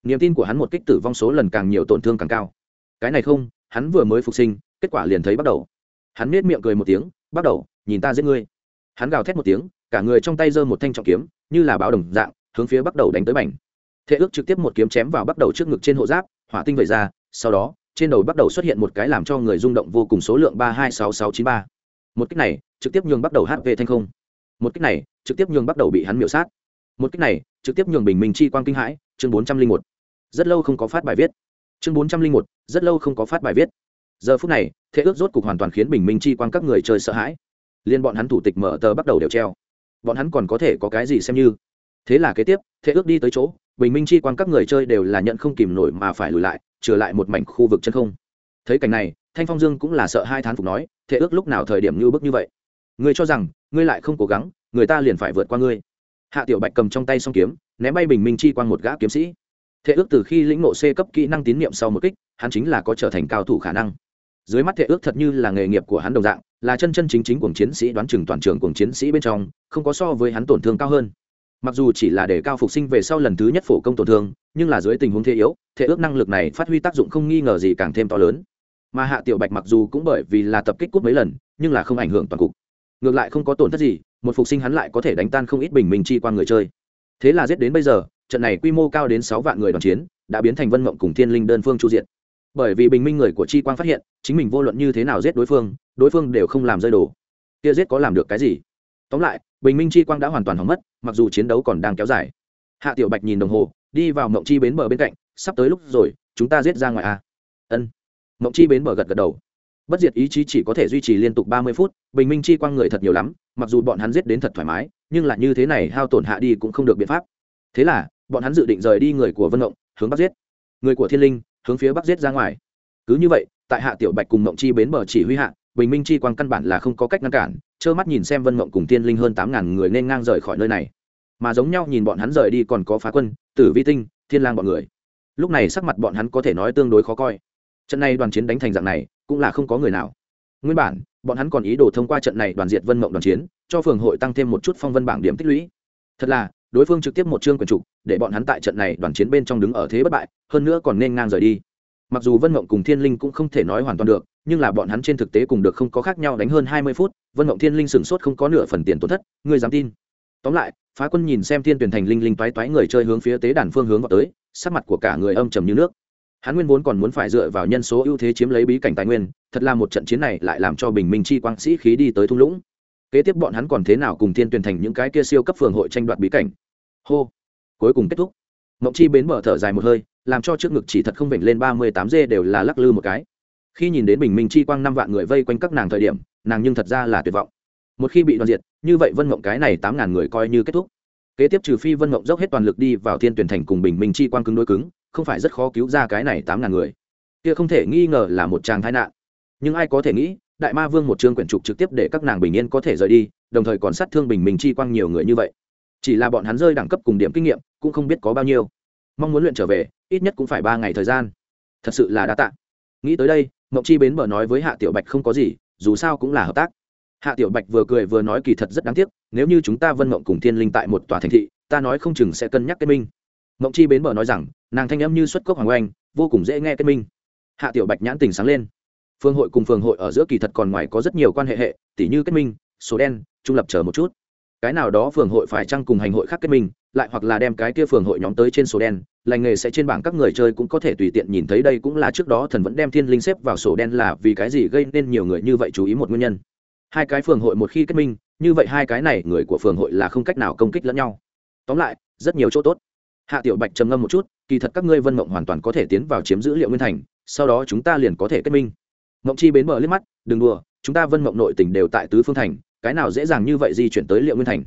[SPEAKER 1] Niềm tin của hắn một kích tử vong số lần càng nhiều tổn thương càng cao. Cái này không, hắn vừa mới phục sinh, kết quả liền thấy bắt đầu. Hắn nết miệng cười một tiếng, bắt đầu, nhìn ta giết ngươi. Hắn gào thét một tiếng, cả người trong tay giơ một thanh trọng kiếm, như là báo đồng dạng, hướng phía bắt đầu đánh tới bành thế ước trực tiếp một kiếm chém vào bắt đầu trước ngực trên hộ giáp, hỏa tinh vẩy ra, sau đó, trên đầu bắt đầu xuất hiện một cái làm cho người rung động vô cùng số lượng ba hai sáu sáu chín ba. Một cách này, trực tiếp nhường bắt đầu hp thanh không. Một cách này, trực tiếp nhường bắt đầu bị hắn miểu sát. Một cách này, trực tiếp nhường bình minh chi quang kinh hãi, chương bốn trăm linh một. Rất lâu không có phát bài viết. Chương bốn trăm linh một, rất lâu không có phát bài viết. Giờ phút này, thế ước rốt cục hoàn toàn khiến bình minh chi quang các người chơi sợ hãi. Liên bọn hắn thủ tịch mở tờ bắt đầu đều treo. Bọn hắn còn có thể có cái gì xem như. Thế là kế tiếp, thế ước đi tới chỗ bình minh chi quang các người chơi đều là nhận không kìm nổi mà phải lùi lại, trở lại một mảnh khu vực chân không. Thấy cảnh này, thanh phong dương cũng là sợ hai thán phục nói, thế ước lúc nào thời điểm như bức như vậy? Ngươi cho rằng, ngươi lại không cố gắng, người ta liền phải vượt qua ngươi. Hạ tiểu bạch cầm trong tay song kiếm, ném bay bình minh chi quang một gã kiếm sĩ. Thế ước từ khi lĩnh ngộ c cấp kỹ năng tín nhiệm sau một kích, hắn chính là có trở thành cao thủ khả năng. Dưới mắt thế ước thật như là nghề nghiệp của hắn đồng dạng, là chân chân chính chính của chiến sĩ đoán chừng toàn trường của chiến sĩ bên trong, không có so với hắn tổn thương cao hơn mặc dù chỉ là để cao phục sinh về sau lần thứ nhất phổ công tổn thương, nhưng là dưới tình huống thế yếu, thể ước năng lực này phát huy tác dụng không nghi ngờ gì càng thêm to lớn. Mà hạ tiểu bạch mặc dù cũng bởi vì là tập kích cút mấy lần, nhưng là không ảnh hưởng toàn cục. Ngược lại không có tổn thất gì, một phục sinh hắn lại có thể đánh tan không ít bình minh chi qua người chơi. Thế là giết đến bây giờ, trận này quy mô cao đến sáu vạn người đoàn chiến, đã biến thành vân mộng cùng thiên linh đơn phương chu diện. Bởi vì bình minh người của chi quang phát hiện, chính mình vô luận như thế nào giết đối phương đối phương đều không làm rơi đồ. Kia giết có làm được cái gì? Tóm lại, bình minh chi quang đã hoàn toàn hỏng mất mặc dù chiến đấu còn đang kéo dài. Hạ tiểu bạch nhìn đồng hồ, đi vào mộng chi bến bờ bên cạnh, sắp tới lúc rồi, chúng ta giết ra ngoài a à? ân. Mộng chi bến bờ gật gật đầu. Bất diệt ý chí chỉ có thể duy trì liên tục ba mươi phút, bình minh chi quang người thật nhiều lắm, mặc dù bọn hắn giết đến thật thoải mái, nhưng là như thế này hao tổn hạ đi cũng không được biện pháp. Thế là, bọn hắn dự định rời đi người của vân động hướng bắc giết. Người của thiên linh, hướng phía bắc giết ra ngoài. Cứ như vậy, tại hạ tiểu bạch cùng mộng chi bến bờ chỉ huy hạ, bình minh chi quang căn bản là không có cách ngăn cản trơ mắt nhìn xem vân mộng cùng tiên linh hơn tám ngàn người nên ngang rời khỏi nơi này. Mà giống nhau nhìn bọn hắn rời đi còn có phá quân, tử vi tinh, thiên lang bọn người. Lúc này sắc mặt bọn hắn có thể nói tương đối khó coi. Trận này đoàn chiến đánh thành dạng này, cũng là không có người nào. Nguyên bản, bọn hắn còn ý đồ thông qua trận này đoàn diệt vân mộng đoàn chiến, cho phường hội tăng thêm một chút phong vân bảng điểm tích lũy. Thật là, đối phương trực tiếp một chương quyền trục để bọn hắn tại trận này đoàn chiến bên trong đứng ở thế bất bại, hơn nữa còn nên ngang rời đi mặc dù vân mộng cùng thiên linh cũng không thể nói hoàn toàn được, nhưng là bọn hắn trên thực tế cùng được không có khác nhau đánh hơn hai mươi phút, vân mộng thiên linh sửng sốt không có nửa phần tiền tổn thất, ngươi dám tin. Tóm lại, phá quân nhìn xem thiên tuyển thành linh linh toái toái người chơi hướng phía tế đàn phương hướng vào tới, sắc mặt của cả người âm trầm như nước. Hắn nguyên vốn còn muốn phải dựa vào nhân số ưu thế chiếm lấy bí cảnh tài nguyên, thật là một trận chiến này lại làm cho bình minh chi quang sĩ khí đi tới thung lũng. Kế tiếp bọn hắn còn thế nào cùng thiên tuyển thành những cái kia siêu cấp phường hội tranh đoạt bí cảnh? Hô. Cuối cùng kết thúc. Mộng chi bến mở thở dài một hơi làm cho trước ngực chỉ thật không vểnh lên ba mươi tám dê đều là lắc lư một cái. Khi nhìn đến bình minh chi quang năm vạn người vây quanh các nàng thời điểm, nàng nhưng thật ra là tuyệt vọng. Một khi bị đoàn diệt, như vậy vân mộng cái này tám ngàn người coi như kết thúc. Kế tiếp trừ phi vân mộng dốc hết toàn lực đi vào thiên tuyển thành cùng bình minh chi quang cứng đối cứng, không phải rất khó cứu ra cái này tám ngàn người. Kia không thể nghi ngờ là một tràng tai nạn. Nhưng ai có thể nghĩ, đại ma vương một chương quyển trục trực tiếp để các nàng bình yên có thể rời đi, đồng thời còn sát thương bình minh chi quang nhiều người như vậy. Chỉ là bọn hắn rơi đẳng cấp cùng điểm kinh nghiệm, cũng không biết có bao nhiêu mong muốn luyện trở về, ít nhất cũng phải ba ngày thời gian. Thật sự là đa tạ. Nghĩ tới đây, mộng chi bến bờ nói với hạ tiểu bạch không có gì, dù sao cũng là hợp tác. Hạ tiểu bạch vừa cười vừa nói kỳ thật rất đáng tiếc, nếu như chúng ta vân mộng cùng thiên linh tại một tòa thành thị, ta nói không chừng sẽ cân nhắc kết minh. Mộng chi bến bờ nói rằng, nàng thanh âm như xuất cốc hoàng oanh, vô cùng dễ nghe kết minh. Hạ tiểu bạch nhãn tình sáng lên. Phương hội cùng phường hội ở giữa kỳ thật còn ngoài có rất nhiều quan hệ hệ tỷ như kết minh, số đen, trung lập chờ một chút. Cái nào đó phường hội phải chăng cùng hành hội khác kết minh lại hoặc là đem cái kia phường hội nhóm tới trên sổ đen, lành nghề sẽ trên bảng các người chơi cũng có thể tùy tiện nhìn thấy đây cũng là trước đó thần vẫn đem thiên linh xếp vào sổ đen là vì cái gì gây nên nhiều người như vậy chú ý một nguyên nhân. Hai cái phường hội một khi kết minh, như vậy hai cái này người của phường hội là không cách nào công kích lẫn nhau. Tóm lại, rất nhiều chỗ tốt. Hạ tiểu bạch trầm ngâm một chút, kỳ thật các ngươi vân mộng hoàn toàn có thể tiến vào chiếm dữ liệu nguyên thành, sau đó chúng ta liền có thể kết minh. Mộng chi bến bờ liếc mắt, đừng đùa, chúng ta vân mộng nội tỉnh đều tại tứ phương thành, cái nào dễ dàng như vậy di chuyển tới liệu nguyên thành?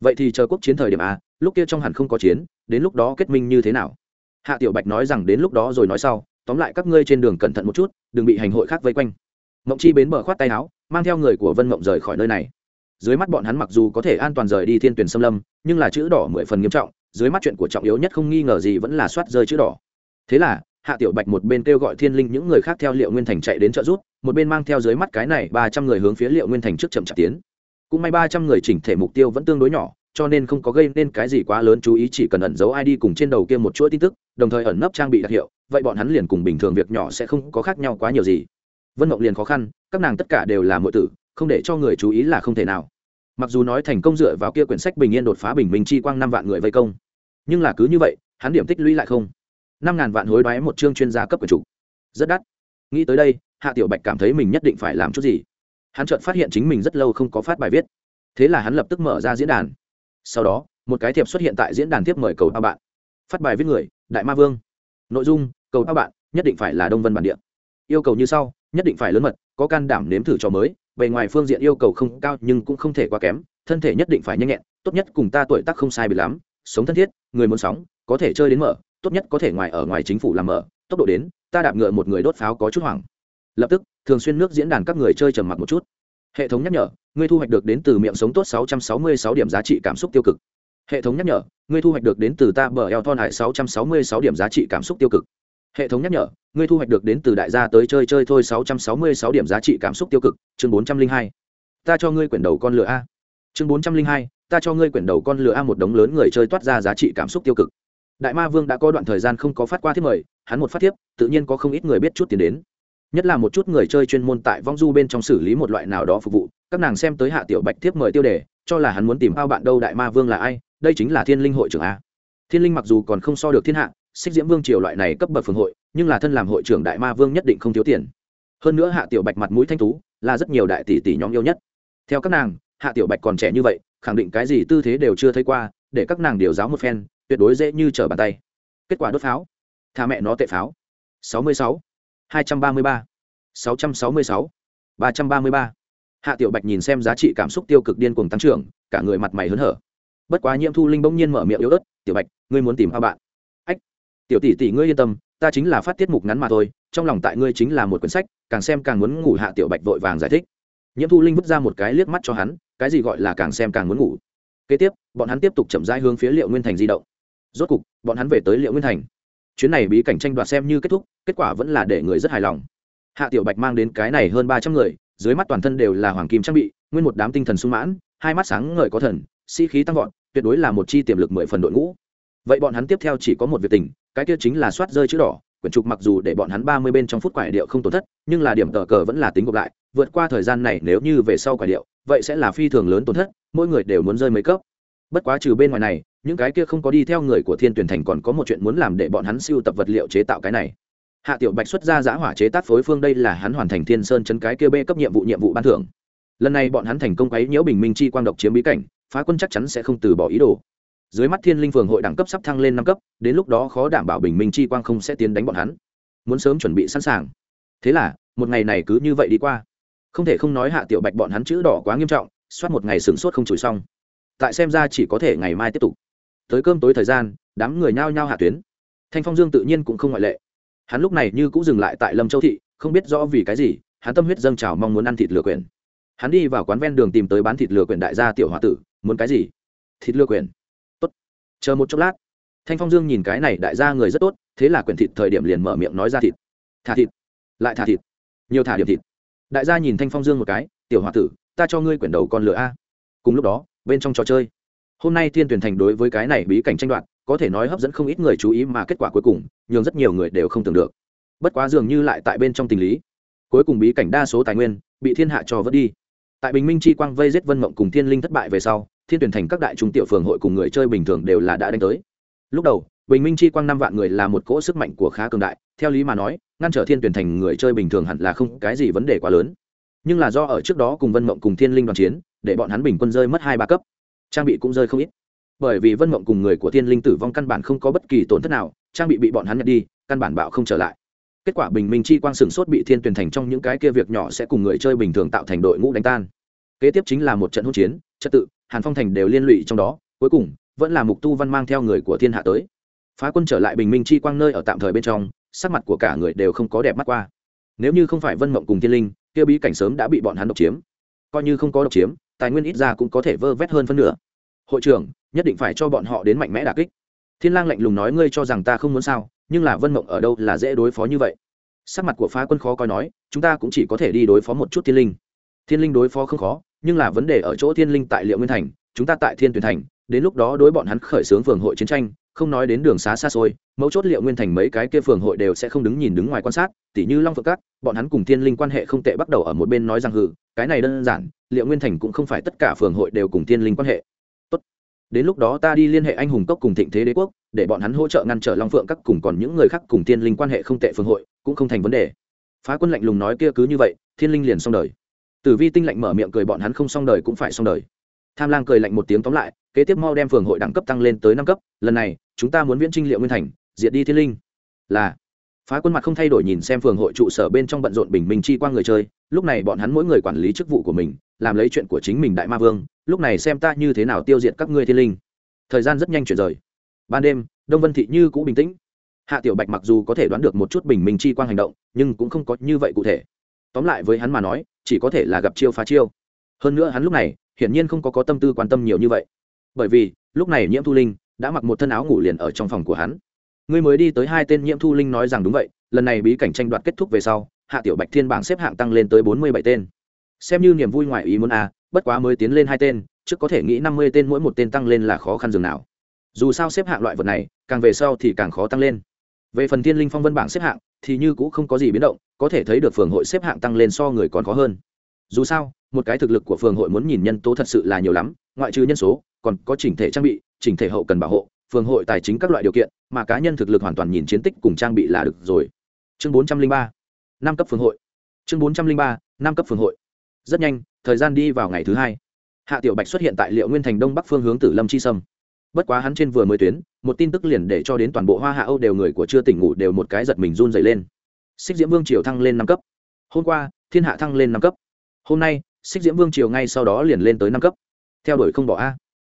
[SPEAKER 1] Vậy thì chờ quốc chiến thời điểm a, lúc kia trong hẳn không có chiến, đến lúc đó kết minh như thế nào? Hạ tiểu bạch nói rằng đến lúc đó rồi nói sau, tóm lại các ngươi trên đường cẩn thận một chút, đừng bị hành hội khác vây quanh. Mộng chi bến bờ khoát tay áo, mang theo người của vân mộng rời khỏi nơi này. Dưới mắt bọn hắn mặc dù có thể an toàn rời đi thiên tuyển xâm lâm, nhưng là chữ đỏ mười phần nghiêm trọng, dưới mắt chuyện của trọng yếu nhất không nghi ngờ gì vẫn là soát rơi chữ đỏ. Thế là, hạ tiểu bạch một bên kêu gọi thiên linh những người khác theo liệu nguyên thành chạy đến trợ rút một bên mang theo dưới mắt cái này ba trăm người hướng phía liệu nguyên thành trước chậm chạp tiến cũng may ba trăm người chỉnh thể mục tiêu vẫn tương đối nhỏ, cho nên không có gây nên cái gì quá lớn chú ý, chỉ cần ẩn giấu id cùng trên đầu kia một chuỗi tin tức, đồng thời ẩn nấp trang bị đặc hiệu, vậy bọn hắn liền cùng bình thường việc nhỏ sẽ không có khác nhau quá nhiều gì. Vân mộng liền khó khăn, các nàng tất cả đều là mọi tử, không để cho người chú ý là không thể nào. Mặc dù nói thành công dựa vào kia quyển sách bình yên đột phá bình minh chi quang năm vạn người vây công, nhưng là cứ như vậy, hắn điểm tích lũy lại không. Năm ngàn vạn hối đoái một chương chuyên gia cấp của chủ. Rất đắt. Nghĩ tới đây, hạ tiểu bạch cảm thấy mình nhất định phải làm chút gì hắn chợt phát hiện chính mình rất lâu không có phát bài viết. Thế là hắn lập tức mở ra diễn đàn. Sau đó, một cái thiệp xuất hiện tại diễn đàn tiếp mời cầu ba bạn. Phát bài viết người, đại ma vương. Nội dung, cầu ba bạn, nhất định phải là đông vân bản địa. Yêu cầu như sau, nhất định phải lớn mật, có can đảm nếm thử trò mới, bề ngoài phương diện yêu cầu không cao nhưng cũng không thể quá kém, thân thể nhất định phải nhanh nhẹn, tốt nhất cùng ta tuổi tác không sai bị lắm, sống thân thiết, người muốn sóng, có thể chơi đến mở, tốt nhất có thể ngoài ở ngoài chính phủ làm mở, tốc độ đến, ta đạp ngựa một người đốt pháo có chút hoảng lập tức thường xuyên nước diễn đàn các người chơi trầm mặc một chút. Hệ thống nhắc nhở ngươi thu hoạch được đến từ miệng sống tốt 666 điểm giá trị cảm xúc tiêu cực. Hệ thống nhắc nhở ngươi thu hoạch được đến từ ta bờ eo thon hải 666 điểm giá trị cảm xúc tiêu cực. Hệ thống nhắc nhở ngươi thu hoạch được đến từ đại gia tới chơi chơi thôi 666 điểm giá trị cảm xúc tiêu cực chương 402. ta cho ngươi quyển đầu con lửa a. Chương 402, ta cho ngươi quyển đầu con lửa a một đống lớn người chơi toát ra giá trị cảm xúc tiêu cực. Đại ma vương đã có đoạn thời gian không có phát qua thiết mời hắn một phát thiếp tự nhiên có không ít người biết chút tiền đến nhất là một chút người chơi chuyên môn tại vong du bên trong xử lý một loại nào đó phục vụ. Các nàng xem tới hạ tiểu bạch thiếp mời tiêu đề cho là hắn muốn tìm ao bạn đâu đại ma vương là ai đây chính là thiên linh hội trưởng a. Thiên linh mặc dù còn không so được thiên hạ xích diễm vương triều loại này cấp bậc phường hội nhưng là thân làm hội trưởng đại ma vương nhất định không thiếu tiền. Hơn nữa hạ tiểu bạch mặt mũi thanh tú là rất nhiều đại tỷ tỷ nhóm yêu nhất. Theo các nàng hạ tiểu bạch còn trẻ như vậy khẳng định cái gì tư thế đều chưa thấy qua để các nàng điều giáo một phen tuyệt đối dễ như trở bàn tay. Kết quả đốt pháo. Thà mẹ nó tệ pháo. 66, 233, 666, 333. hạ tiểu bạch nhìn xem giá trị cảm xúc tiêu cực điên cuồng tăng trưởng cả người mặt mày hớn hở. Bất quá nhiễm thu linh bỗng nhiên mở miệng yếu ớt tiểu bạch ngươi muốn tìm hai bạn. Ách tiểu tỷ tỷ ngươi yên tâm ta chính là phát tiết mục ngắn mà thôi trong lòng tại ngươi chính là một quyển sách càng xem càng muốn ngủ. Hạ tiểu bạch vội vàng giải thích. Nhiễm thu linh vứt ra một cái liếc mắt cho hắn cái gì gọi là càng xem càng muốn ngủ. Kế tiếp bọn hắn tiếp tục chậm rãi hướng phía liệu nguyên thành di động. Rốt cục bọn hắn về tới liệu nguyên thành chuyến này bí cảnh tranh đoạt xem như kết thúc, kết quả vẫn là để người rất hài lòng. Hạ tiểu bạch mang đến cái này hơn ba trăm người, dưới mắt toàn thân đều là hoàng kim trang bị, nguyên một đám tinh thần sung mãn, hai mắt sáng ngời có thần, sĩ、si、khí tăng vọt, tuyệt đối là một chi tiềm lực mười phần đội ngũ. Vậy bọn hắn tiếp theo chỉ có một việc tình, cái kia chính là soát rơi chữ đỏ, quyển trục mặc dù để bọn hắn ba mươi bên trong phút quải điệu không tổn thất, nhưng là điểm tờ cờ vẫn là tính gộp lại, vượt qua thời gian này nếu như về sau quải điệu, vậy sẽ là phi thường lớn tổn thất, mỗi người đều muốn rơi mấy cấp. Bất quá trừ bên ngoài này những cái kia không có đi theo người của thiên tuyển thành còn có một chuyện muốn làm để bọn hắn siêu tập vật liệu chế tạo cái này. Hạ tiểu bạch xuất ra giã hỏa chế tác phối phương đây là hắn hoàn thành thiên sơn chấn cái kia b cấp nhiệm vụ nhiệm vụ ban thưởng. Lần này bọn hắn thành công ấy nhiễu bình minh chi quang độc chiếm bí cảnh, phá quân chắc chắn sẽ không từ bỏ ý đồ. Dưới mắt thiên linh phường hội đẳng cấp sắp thăng lên năm cấp, đến lúc đó khó đảm bảo bình minh chi quang không sẽ tiến đánh bọn hắn. Muốn sớm chuẩn bị sẵn sàng. Thế là, một ngày này cứ như vậy đi qua. Không thể không nói hạ tiểu bạch bọn hắn chữ đỏ quá nghiêm trọng soát một ngày sửng sốt không chửi xong. Tại xem ra chỉ có thể ngày mai tiếp tục tới cơm tối thời gian, đám người nhao nhao hạ tuyến. Thanh phong dương tự nhiên cũng không ngoại lệ. Hắn lúc này như cũng dừng lại tại lâm châu thị, không biết rõ vì cái gì, hắn tâm huyết dâng trào mong muốn ăn thịt lừa quyển hắn đi vào quán ven đường tìm tới bán thịt lừa quyển đại gia tiểu h o a tử, muốn cái gì? Thịt lừa quyển tốt. Chờ một chốc lát, thanh phong dương nhìn cái này đại gia người rất tốt, thế là quyển thịt thời điểm liền mở miệng nói ra thịt. Thả thịt. Lại thả thịt. Nhiều thả điểm thịt. Đại gia nhìn thanh phong dương một cái, tiểu h o a tử, ta cho ngươi quyển đầu con lửa a. Cùng lúc đó, bên trong trò chơi hôm nay thiên tuyển thành đối với cái này bí cảnh tranh đoạt, có thể nói hấp dẫn không ít người chú ý mà kết quả cuối cùng, nhường rất nhiều người đều không tưởng được. Bất quá dường như lại tại bên trong tình lý. Cuối cùng bí cảnh đa số tài nguyên bị thiên hạ cho vớt đi. Tại bình minh chi quang vây giết vân mộng cùng thiên linh thất bại về sau, thiên tuyển thành các đại trung tiểu phường hội cùng người chơi bình thường đều là đã đánh tới. Lúc đầu, bình minh chi quang năm vạn người là một cỗ sức mạnh của khá cường đại, theo lý mà nói, ngăn trở thiên tuyển thành người chơi bình thường hẳn là không cái gì vấn đề quá lớn. Nhưng là do ở trước đó cùng vân mộng cùng thiên linh đoàn chiến, để bọn hắn bình quân rơi mất hai ba cấp trang bị cũng rơi không ít. Bởi vì vân mộng cùng người của thiên linh tử vong căn bản không có bất kỳ tổn thất nào, trang bị bị bọn hắn nhận đi, căn bản bạo không trở lại. Kết quả bình minh chi quang sửng sốt bị thiên tuyển thành trong những cái kia việc nhỏ sẽ cùng người chơi bình thường tạo thành đội ngũ đánh tan. Kế tiếp chính là một trận hỗn chiến, trật tự, hàn phong thành đều liên lụy trong đó, cuối cùng, vẫn là mục tu văn mang theo người của thiên hạ tới. Phá quân trở lại bình minh chi quang nơi ở tạm thời bên trong, sắc mặt của cả người đều không có đẹp mắt qua. Nếu như không phải vân mộng cùng thiên linh, kia bí cảnh sớm đã bị bọn hắn độc chiếm. Coi như không có độc chiếm, tài nguyên ít ra cũng có thể vơ vét hơn phân nửa hội trưởng, nhất định phải cho bọn họ đến mạnh mẽ đà kích. Thiên lang lạnh lùng nói, ngươi cho rằng ta không muốn sao, nhưng là vân mộng ở đâu là dễ đối phó như vậy? Sắc mặt của phá quân khó coi nói, chúng ta cũng chỉ có thể đi đối phó một chút thiên linh. Thiên linh đối phó không khó, nhưng là vấn đề ở chỗ thiên linh tại liệu nguyên thành, chúng ta tại thiên tuyển thành, đến lúc đó đối bọn hắn khởi xướng phường hội chiến tranh, không nói đến đường xá xa xôi, mấu chốt liệu nguyên thành mấy cái kia phường hội đều sẽ không đứng nhìn đứng ngoài quan sát, tỉ như long phượng cát, bọn hắn cùng thiên linh quan hệ không tệ, bắt đầu ở một bên nói rằng hừ, cái này đơn giản, liệu nguyên thành cũng không phải tất cả phường hội đều cùng thiên linh quan hệ đến lúc đó ta đi liên hệ anh hùng cốc cùng thịnh thế đế quốc, để bọn hắn hỗ trợ ngăn trở long phượng các cùng còn những người khác cùng thiên linh quan hệ không tệ phương hội, cũng không thành vấn đề. Phá quân lạnh lùng nói kia cứ như vậy, thiên linh liền xong đời. Tử vi tinh lạnh mở miệng cười bọn hắn không xong đời cũng phải xong đời. Tham lang cười lạnh một tiếng tóm lại, kế tiếp mau đem phường hội đẳng cấp tăng lên tới năm cấp, lần này, chúng ta muốn viễn trinh liệu nguyên thành, diệt đi thiên linh. Là phá quân mặt không thay đổi nhìn xem phường hội trụ sở bên trong bận rộn bình minh chi qua người chơi, lúc này bọn hắn mỗi người quản lý chức vụ của mình, làm lấy chuyện của chính mình đại ma vương, lúc này xem ta như thế nào tiêu diệt các ngươi thiên linh. Thời gian rất nhanh chuyển rời. Ban đêm, đông vân thị như cũ bình tĩnh. Hạ tiểu bạch mặc dù có thể đoán được một chút bình minh chi quang hành động, nhưng cũng không có như vậy cụ thể. Tóm lại với hắn mà nói, chỉ có thể là gặp chiêu phá chiêu. Hơn nữa hắn lúc này, hiển nhiên không có có tâm tư quan tâm nhiều như vậy. Bởi vì, lúc này nhiễm thu linh đã mặc một thân áo ngủ liền ở trong phòng của hắn ngươi mới đi tới hai tên nhiễm thu linh nói rằng đúng vậy, lần này bí cảnh tranh đoạt kết thúc về sau, hạ tiểu bạch thiên bảng xếp hạng tăng lên tới bốn mươi bảy tên. Xem như niềm vui ngoài ý muốn à bất quá mới tiến lên hai tên, trước có thể nghĩ năm mươi tên mỗi một tên tăng lên là khó khăn dường nào. Dù sao xếp hạng loại vật này, càng về sau thì càng khó tăng lên. Về phần thiên linh phong vân bảng xếp hạng, thì như cũng không có gì biến động, có thể thấy được phường hội xếp hạng tăng lên so người còn khó hơn. Dù sao, một cái thực lực của phường hội muốn nhìn nhân tố thật sự là nhiều lắm, ngoại trừ nhân số, còn có chỉnh thể trang bị, chỉnh thể hậu cần bảo hộ phường hội tài chính các loại điều kiện, mà cá nhân thực lực hoàn toàn nhìn chiến tích cùng trang bị là được rồi. Chương bốn trăm linh ba, năm cấp phường hội. Chương bốn trăm linh ba, năm cấp phường hội. Rất nhanh, thời gian đi vào ngày thứ hai. Hạ tiểu bạch xuất hiện tại liệu nguyên thành đông bắc phương hướng tử lâm chi sâm. Bất quá hắn trên vừa mới tuyến, một tin tức liền để cho đến toàn bộ hoa hạ âu đều người của chưa tỉnh ngủ đều một cái giật mình run dày lên. Xích diễm vương triều thăng lên năm cấp. Hôm qua, thiên hạ thăng lên năm cấp. Hôm nay, xích diễm vương triều ngay sau đó liền lên tới năm cấp. Theo đuổi không bỏ a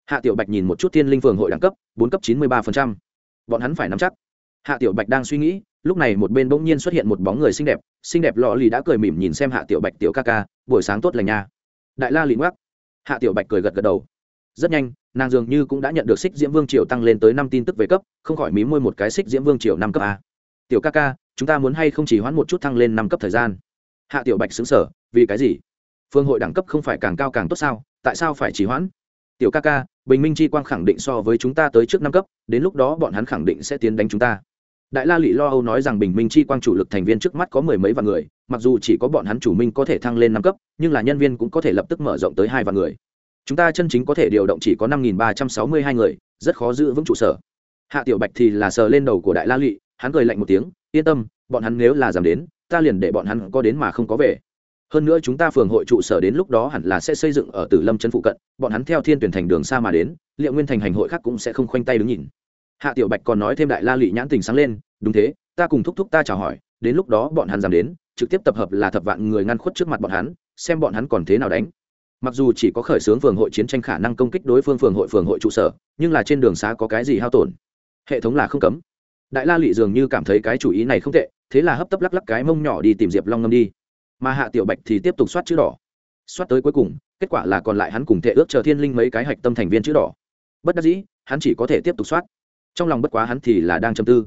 [SPEAKER 1] hạ tiểu bạch nhìn một chút thiên linh phường hội đẳng cấp, bốn cấp chín mươi ba bọn hắn phải nắm chắc. Hạ tiểu bạch đang suy nghĩ, lúc này một bên bỗng nhiên xuất hiện một bóng người xinh đẹp xinh đẹp lọ lì đã cười mỉm nhìn xem hạ tiểu bạch tiểu ca ca, buổi sáng tốt lành nha. Đại la lì ngoắc. Hạ tiểu bạch cười gật gật đầu. Rất nhanh, nàng dường như cũng đã nhận được xích diễm vương triều tăng lên tới năm tin tức về cấp, không khỏi mí môi một cái xích diễm vương triều năm cấp a. Tiểu ca ca, chúng ta muốn hay không chỉ hoãn một chút thăng lên năm cấp thời gian? Hạ tiểu bạch xứng sở vì cái gì? Phương hội đẳng cấp không phải càng cao càng tốt sao? Tại sao phải chỉ hoãn? Tiểu ca ca, bình minh chi quang khẳng định so với chúng ta tới trước năm cấp, đến lúc đó bọn hắn khẳng định sẽ tiến đánh chúng ta. Đại la lị lo âu nói rằng bình minh chi quang chủ lực thành viên trước mắt có mười mấy vạn người, mặc dù chỉ có bọn hắn chủ minh có thể thăng lên năm cấp, nhưng là nhân viên cũng có thể lập tức mở rộng tới hai vạn người. Chúng ta chân chính có thể điều động chỉ có năm nghìn ba trăm sáu mươi hai người, rất khó giữ vững trụ sở. Hạ tiểu bạch thì là sờ lên đầu của đại la lị, hắn cười lạnh một tiếng, yên tâm, bọn hắn nếu là dám đến, ta liền để bọn hắn có đến mà không có về hơn nữa chúng ta phường hội trụ sở đến lúc đó hẳn là sẽ xây dựng ở tử lâm chân phụ cận, bọn hắn theo thiên tuyển thành đường xa mà đến, liệu nguyên thành hành hội khác cũng sẽ không khoanh tay đứng nhìn. Hạ tiểu bạch còn nói thêm đại la lị nhãn tình sáng lên, đúng thế, ta cùng thúc thúc ta chào hỏi, đến lúc đó bọn hắn dám đến, trực tiếp tập hợp là thập vạn người ngăn khuất trước mặt bọn hắn, xem bọn hắn còn thế nào đánh. Mặc dù chỉ có khởi xướng phường hội chiến tranh khả năng công kích đối phương phường hội phường hội trụ sở, nhưng là trên đường xá có cái gì hao tổn? Hệ thống là không cấm. Đại la lị dường như cảm thấy cái chủ ý này không tệ, thế là hấp tấp lắc lắc cái mông nhỏ đi tìm diệp long ngâm đi mà hạ tiểu bạch thì tiếp tục soát chữ đỏ. Soát tới cuối cùng, kết quả là còn lại hắn cùng thể ước chờ thiên linh mấy cái hạch tâm thành viên chữ đỏ. Bất đắc dĩ, hắn chỉ có thể tiếp tục soát. Trong lòng bất quá hắn thì là đang châm tư.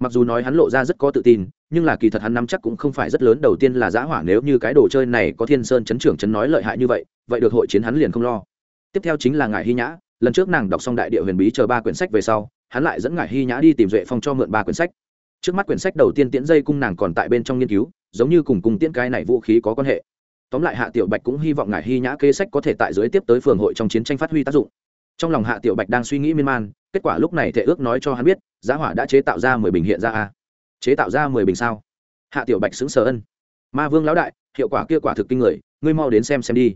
[SPEAKER 1] Mặc dù nói hắn lộ ra rất có tự tin, nhưng là kỳ thật hắn nắm chắc cũng không phải rất lớn, đầu tiên là giã hỏa nếu như cái đồ chơi này có thiên sơn chấn trưởng chấn nói lợi hại như vậy vậy được hội chiến hắn liền không lo. Tiếp theo chính là ngài hy nhã, lần trước nàng đọc xong đại địa huyền bí chờ ba quyển sách về sau, hắn lại dẫn ngài hy nhã đi tìm duệ phong cho mượn ba quyển sách. Trước mắt quyển sách đầu tiên tiễn dây cung nàng còn tại bên trong nghiên cứu giống như cùng cùng tiễn cái này vũ khí có quan hệ. Tóm lại hạ tiểu bạch cũng hy vọng ngài hy nhã kê sách có thể tại dưới tiếp tới phường hội trong chiến tranh phát huy tác dụng. Trong lòng hạ tiểu bạch đang suy nghĩ miên man, kết quả lúc này thể ước nói cho hắn biết, giá hỏa đã chế tạo ra mười bình hiện ra a chế tạo ra mười bình sao? Hạ tiểu bạch xứng sờ ân. Ma vương lão đại, hiệu quả kia quả thực kinh người, ngươi mau đến xem xem đi.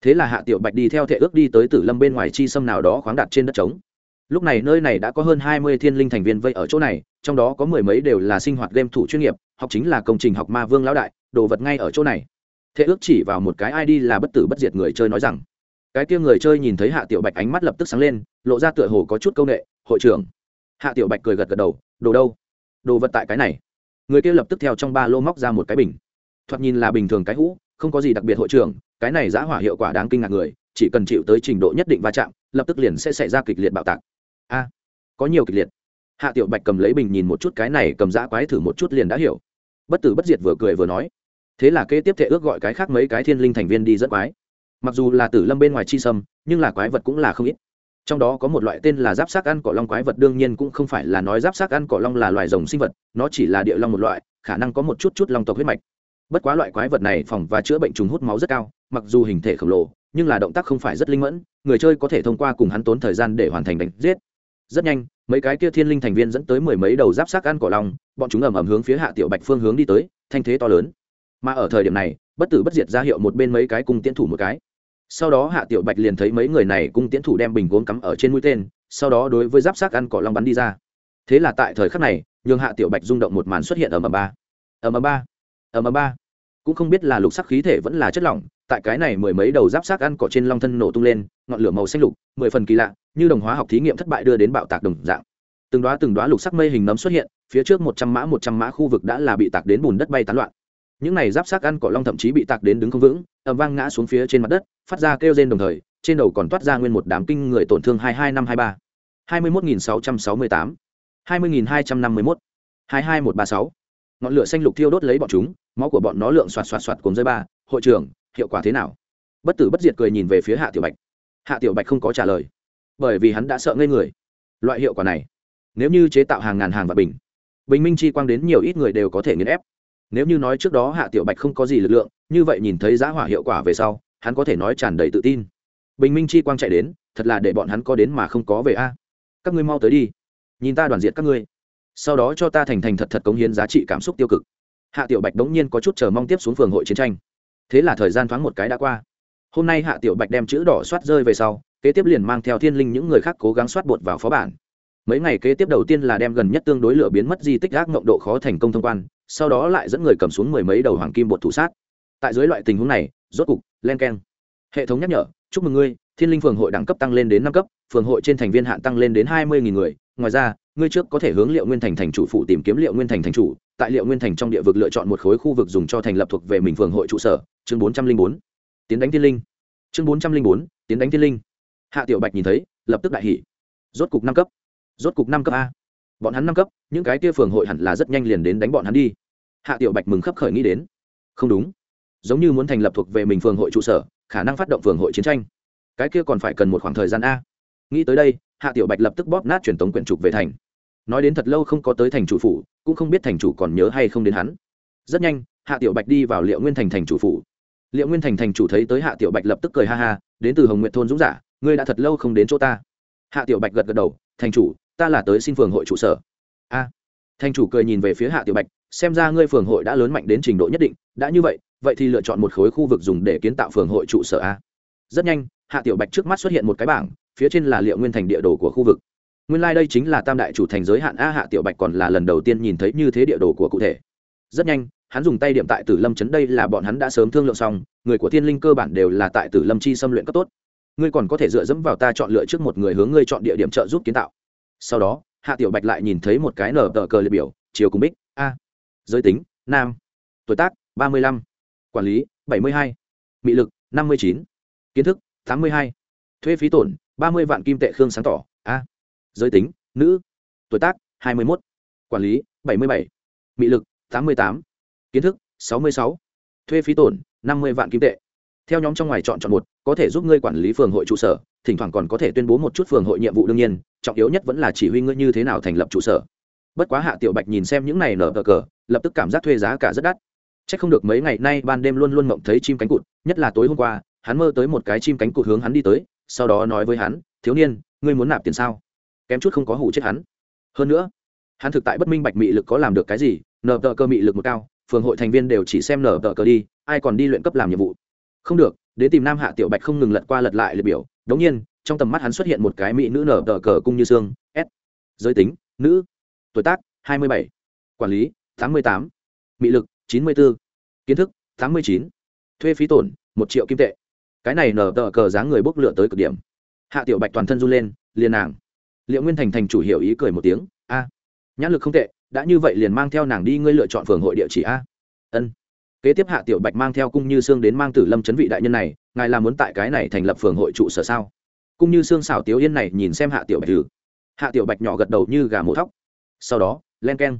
[SPEAKER 1] Thế là hạ tiểu bạch đi theo thể ước đi tới tử lâm bên ngoài chi sâm nào đó khoáng đặt trên đất trống lúc này nơi này đã có hơn hai mươi thiên linh thành viên vây ở chỗ này, trong đó có mười mấy đều là sinh hoạt game thủ chuyên nghiệp, học chính là công trình học ma vương lão đại, đồ vật ngay ở chỗ này. Thế ước chỉ vào một cái id là bất tử bất diệt người chơi nói rằng, cái kia người chơi nhìn thấy hạ tiểu bạch ánh mắt lập tức sáng lên, lộ ra tựa hồ có chút c â u n ệ hội trưởng. Hạ tiểu bạch cười gật gật đầu, đồ đâu? Đồ vật tại cái này. Người kia lập tức theo trong ba lô móc ra một cái bình. Thoạt nhìn là bình thường cái hũ, không có gì đặc biệt hội trưởng, cái này giã hỏa hiệu quả đáng kinh ngạc người, chỉ cần chịu tới trình độ nhất định va chạm, lập tức liền sẽ xảy ra kịch liệt bạo tạc có nhiều kịch liệt. Hạ tiểu bạch cầm lấy bình nhìn một chút cái này, cầm giã quái thử một chút liền đã hiểu. Bất tử bất diệt vừa cười vừa nói, thế là kế tiếp thể ước gọi cái khác mấy cái thiên linh thành viên đi dẫn quái. Mặc dù là tử lâm bên ngoài chi sâm, nhưng là quái vật cũng là không ít. Trong đó có một loại tên là giáp xác ăn cỏ long quái vật, đương nhiên cũng không phải là nói giáp xác ăn cỏ long là loài rồng sinh vật, nó chỉ là địa long một loại, khả năng có một chút chút long tộc huyết mạch. Bất quá loại quái vật này phòng và chữa bệnh trùng hút máu rất cao, mặc dù hình thể khổng lồ, nhưng là động tác không phải rất linh mẫn, người chơi có thể thông qua cùng hắn tốn thời gian để hoàn thành đánh giết rất nhanh, mấy cái kia thiên linh thành viên dẫn tới mười mấy đầu giáp xác ăn cỏ long, bọn chúng ầm ầm hướng phía hạ tiểu bạch phương hướng đi tới, thanh thế to lớn. Mà ở thời điểm này, bất tử bất diệt ra hiệu một bên mấy cái cung tiến thủ một cái. Sau đó hạ tiểu bạch liền thấy mấy người này cung tiến thủ đem bình gốm cắm ở trên mũi tên, sau đó đối với giáp xác ăn cỏ long bắn đi ra. Thế là tại thời khắc này, nhường hạ tiểu bạch rung động một màn xuất hiện ở m ba. Ở m ba. Ở m ba. Cũng không biết là lục sắc khí thể vẫn là chất lỏng tại cái này mười mấy đầu giáp xác ăn cỏ trên long thân nổ tung lên, ngọn lửa màu xanh lục, mười phần kỳ lạ, như đồng hóa học thí nghiệm thất bại đưa đến bạo tạc đồng dạng. Từng đoá từng đoá lục sắc mây hình nấm xuất hiện, phía trước một trăm mã một trăm mã khu vực đã là bị tạc đến bùn đất bay tán loạn. Những này giáp xác ăn cỏ long thậm chí bị tạc đến đứng không vững ẩm vang ngã xuống phía trên mặt đất, phát ra kêu rên đồng thời, trên đầu còn toát ra nguyên một đám kinh người tổn thương hai hai năm hai ba. hai mươi một nghìn sáu trăm sáu mươi tám. hai mươi nghìn hai trăm năm mươi mốt. hai hai một ba sáu. Ngọn lửa xanh lục thiêu đốt lấy bọn chúng, máu của bọn nó lượng xoạt xoạt xoạt cùng rơi ba. Hội trưởng hiệu quả thế nào? Bất tử bất diệt cười nhìn về phía hạ tiểu bạch. Hạ tiểu bạch không có trả lời, bởi vì hắn đã sợ ngây người. Loại hiệu quả này, nếu như chế tạo hàng ngàn hàng và bình bình minh chi quang đến nhiều ít người đều có thể nghiền ép. Nếu như nói trước đó hạ tiểu bạch không có gì lực lượng, như vậy nhìn thấy giá hỏa hiệu quả về sau, hắn có thể nói tràn đầy tự tin. Bình minh chi quang chạy đến, thật là để bọn hắn có đến mà không có về a. Các ngươi mau tới đi, nhìn ta đoàn diện các ngươi. Sau đó cho ta thành thành thật thật cống hiến giá trị cảm xúc tiêu cực. Hạ tiểu bạch đống nhiên có chút chờ mong tiếp xuống phường hội chiến tranh thế là thời gian thoáng một cái đã qua. Hôm nay hạ tiểu bạch đem chữ đỏ soát rơi về sau, kế tiếp liền mang theo thiên linh những người khác cố gắng soát bột vào phó bản. Mấy ngày kế tiếp đầu tiên là đem gần nhất tương đối lửa biến mất di tích gác mộng độ khó thành công thông quan, sau đó lại dẫn người cầm xuống mười mấy đầu hoàng kim bột thủ sát. Tại dưới loại tình huống này, rốt cục, len keng. Hệ thống nhắc nhở, chúc mừng ngươi, thiên linh phường hội đẳng cấp tăng lên đến năm cấp, phường hội trên thành viên hạn tăng lên đến hai mươi người, ngoài ra ngươi trước có thể hướng liệu nguyên thành thành chủ phụ tìm kiếm liệu nguyên thành thành chủ, tại liệu nguyên thành trong địa vực lựa chọn một khối khu vực dùng cho thành lập thuộc về mình phường hội trụ sở, chương bốn trăm linh bốn. Tiến đánh tiên linh. Chương bốn trăm linh bốn, tiến đánh tiên linh. Hạ tiểu bạch nhìn thấy, lập tức đại hỷ rốt cục năm cấp. Rốt cục năm cấp a. Bọn hắn năm cấp, những cái kia phường hội hẳn là rất nhanh liền đến đánh bọn hắn đi. Hạ tiểu bạch mừng khấp khởi nghĩ đến. Không đúng. Giống như muốn thành lập thuộc về mình phường hội trụ sở, khả năng phát động phường hội chiến tranh. Cái kia còn phải cần một khoảng thời gian a. Nghĩ tới đây, hạ tiểu bạch lập tức bóp nát truyền tống quyển trục về thành nói đến thật lâu không có tới thành chủ phủ, cũng không biết thành chủ còn nhớ hay không đến hắn. Rất nhanh, hạ tiểu bạch đi vào liệu nguyên thành thành chủ phủ. Liệu nguyên thành thành chủ thấy tới hạ tiểu bạch lập tức cười ha ha, đến từ hồng nguyện thôn dũng giả, ngươi đã thật lâu không đến chỗ ta. Hạ tiểu bạch gật gật đầu, thành chủ, ta là tới xin phường hội trụ sở. A. Thành chủ cười nhìn về phía hạ tiểu bạch, xem ra ngươi phường hội đã lớn mạnh đến trình độ nhất định, đã như vậy vậy thì lựa chọn một khối khu vực dùng để kiến tạo phường hội trụ sở a. Rất nhanh, hạ tiểu bạch trước mắt xuất hiện một cái bảng, phía trên là liệu nguyên thành địa đồ của khu vực nguyên lai、like、đây chính là tam đại chủ thành giới hạn a hạ tiểu bạch còn là lần đầu tiên nhìn thấy như thế địa đồ của cụ thể. Rất nhanh, hắn dùng tay điểm tại tử lâm chấn đây là bọn hắn đã sớm thương lượng xong, người của thiên linh cơ bản đều là tại tử lâm chi xâm luyện cấp tốt. Ngươi còn có thể dựa dẫm vào ta chọn lựa trước một người hướng ngươi chọn địa điểm trợ giúp kiến tạo. Sau đó, hạ tiểu bạch lại nhìn thấy một cái nở tờ cờ liệt biểu, chiều cùng bích, a. Giới tính, nam. Tuổi tác, ba mươi lăm. Quản lý, bảy mươi hai. Mị lực, năm mươi chín. Kiến thức, tám mươi hai. Thuế phí tổn, ba mươi vạn kim tệ khương sáng tỏ, a giới tính, nữ, tuổi tác, hai mươi một quản lý, bảy mươi bảy, mị lực, tám mươi tám, kiến thức, sáu mươi sáu, thuê phí tổn, năm mươi vạn kim tệ. Theo nhóm trong ngoài chọn chọn một, có thể giúp ngươi quản lý phường hội trụ sở, thỉnh thoảng còn có thể tuyên bố một chút phường hội nhiệm vụ đương nhiên, trọng yếu nhất vẫn là chỉ huy ngươi như thế nào thành lập trụ sở. Bất quá hạ tiểu bạch nhìn xem những này nở cờ cờ, lập tức cảm giác thuê giá cả rất đắt. C h ắ c không được mấy ngày nay ban đêm luôn luôn mộng thấy chim cánh cụt, nhất là tối hôm qua, hắn mơ tới một cái chim cánh cụt hướng hắn đi tới, sau đó nói với hắn, thiếu niên, ngươi muốn nạp tiền sao? Kém chút không có hủ chết hắn. Hơn nữa, hắn thực tại bất minh bạch mị lực có làm được cái gì nở tờ cơ mị lực một cao, phường hội thành viên đều chỉ xem nở tờ cơ đi, ai còn đi luyện cấp làm nhiệm vụ. Không được, đến tìm nam hạ tiểu bạch không ngừng lật qua lật lại liệt biểu. Đống nhiên, trong tầm mắt hắn xuất hiện một cái mỹ nữ nở tờ cờ cung như xương, s. Giới tính, nữ. Tuổi tác, hai mươi bảy. Quản lý, tám mươi tám. Mị lực, chín mươi bốn kiến thức, tám mươi chín. Thuê phí tổn, một triệu kim tệ. Cái này nở tờ cờ dáng người bốc lửa tới cực điểm. Hạ tiểu bạch toàn thân run lên, liền nàng liệu nguyên thành thành chủ hiểu ý cười một tiếng, a, nhãn lực không tệ, đã như vậy liền mang theo nàng đi ngươi lựa chọn phường hội địa chỉ a. Ân. Kế tiếp hạ tiểu bạch mang theo cung như sương đến mang tử lâm chấn vị đại nhân này, ngài là muốn tại cái này thành lập phường hội trụ sở sao? Cung như sương xảo tiếu yên này nhìn xem hạ tiểu bạch thử. Hạ tiểu bạch nhỏ gật đầu như gà mổ thóc. Sau đó, len k e n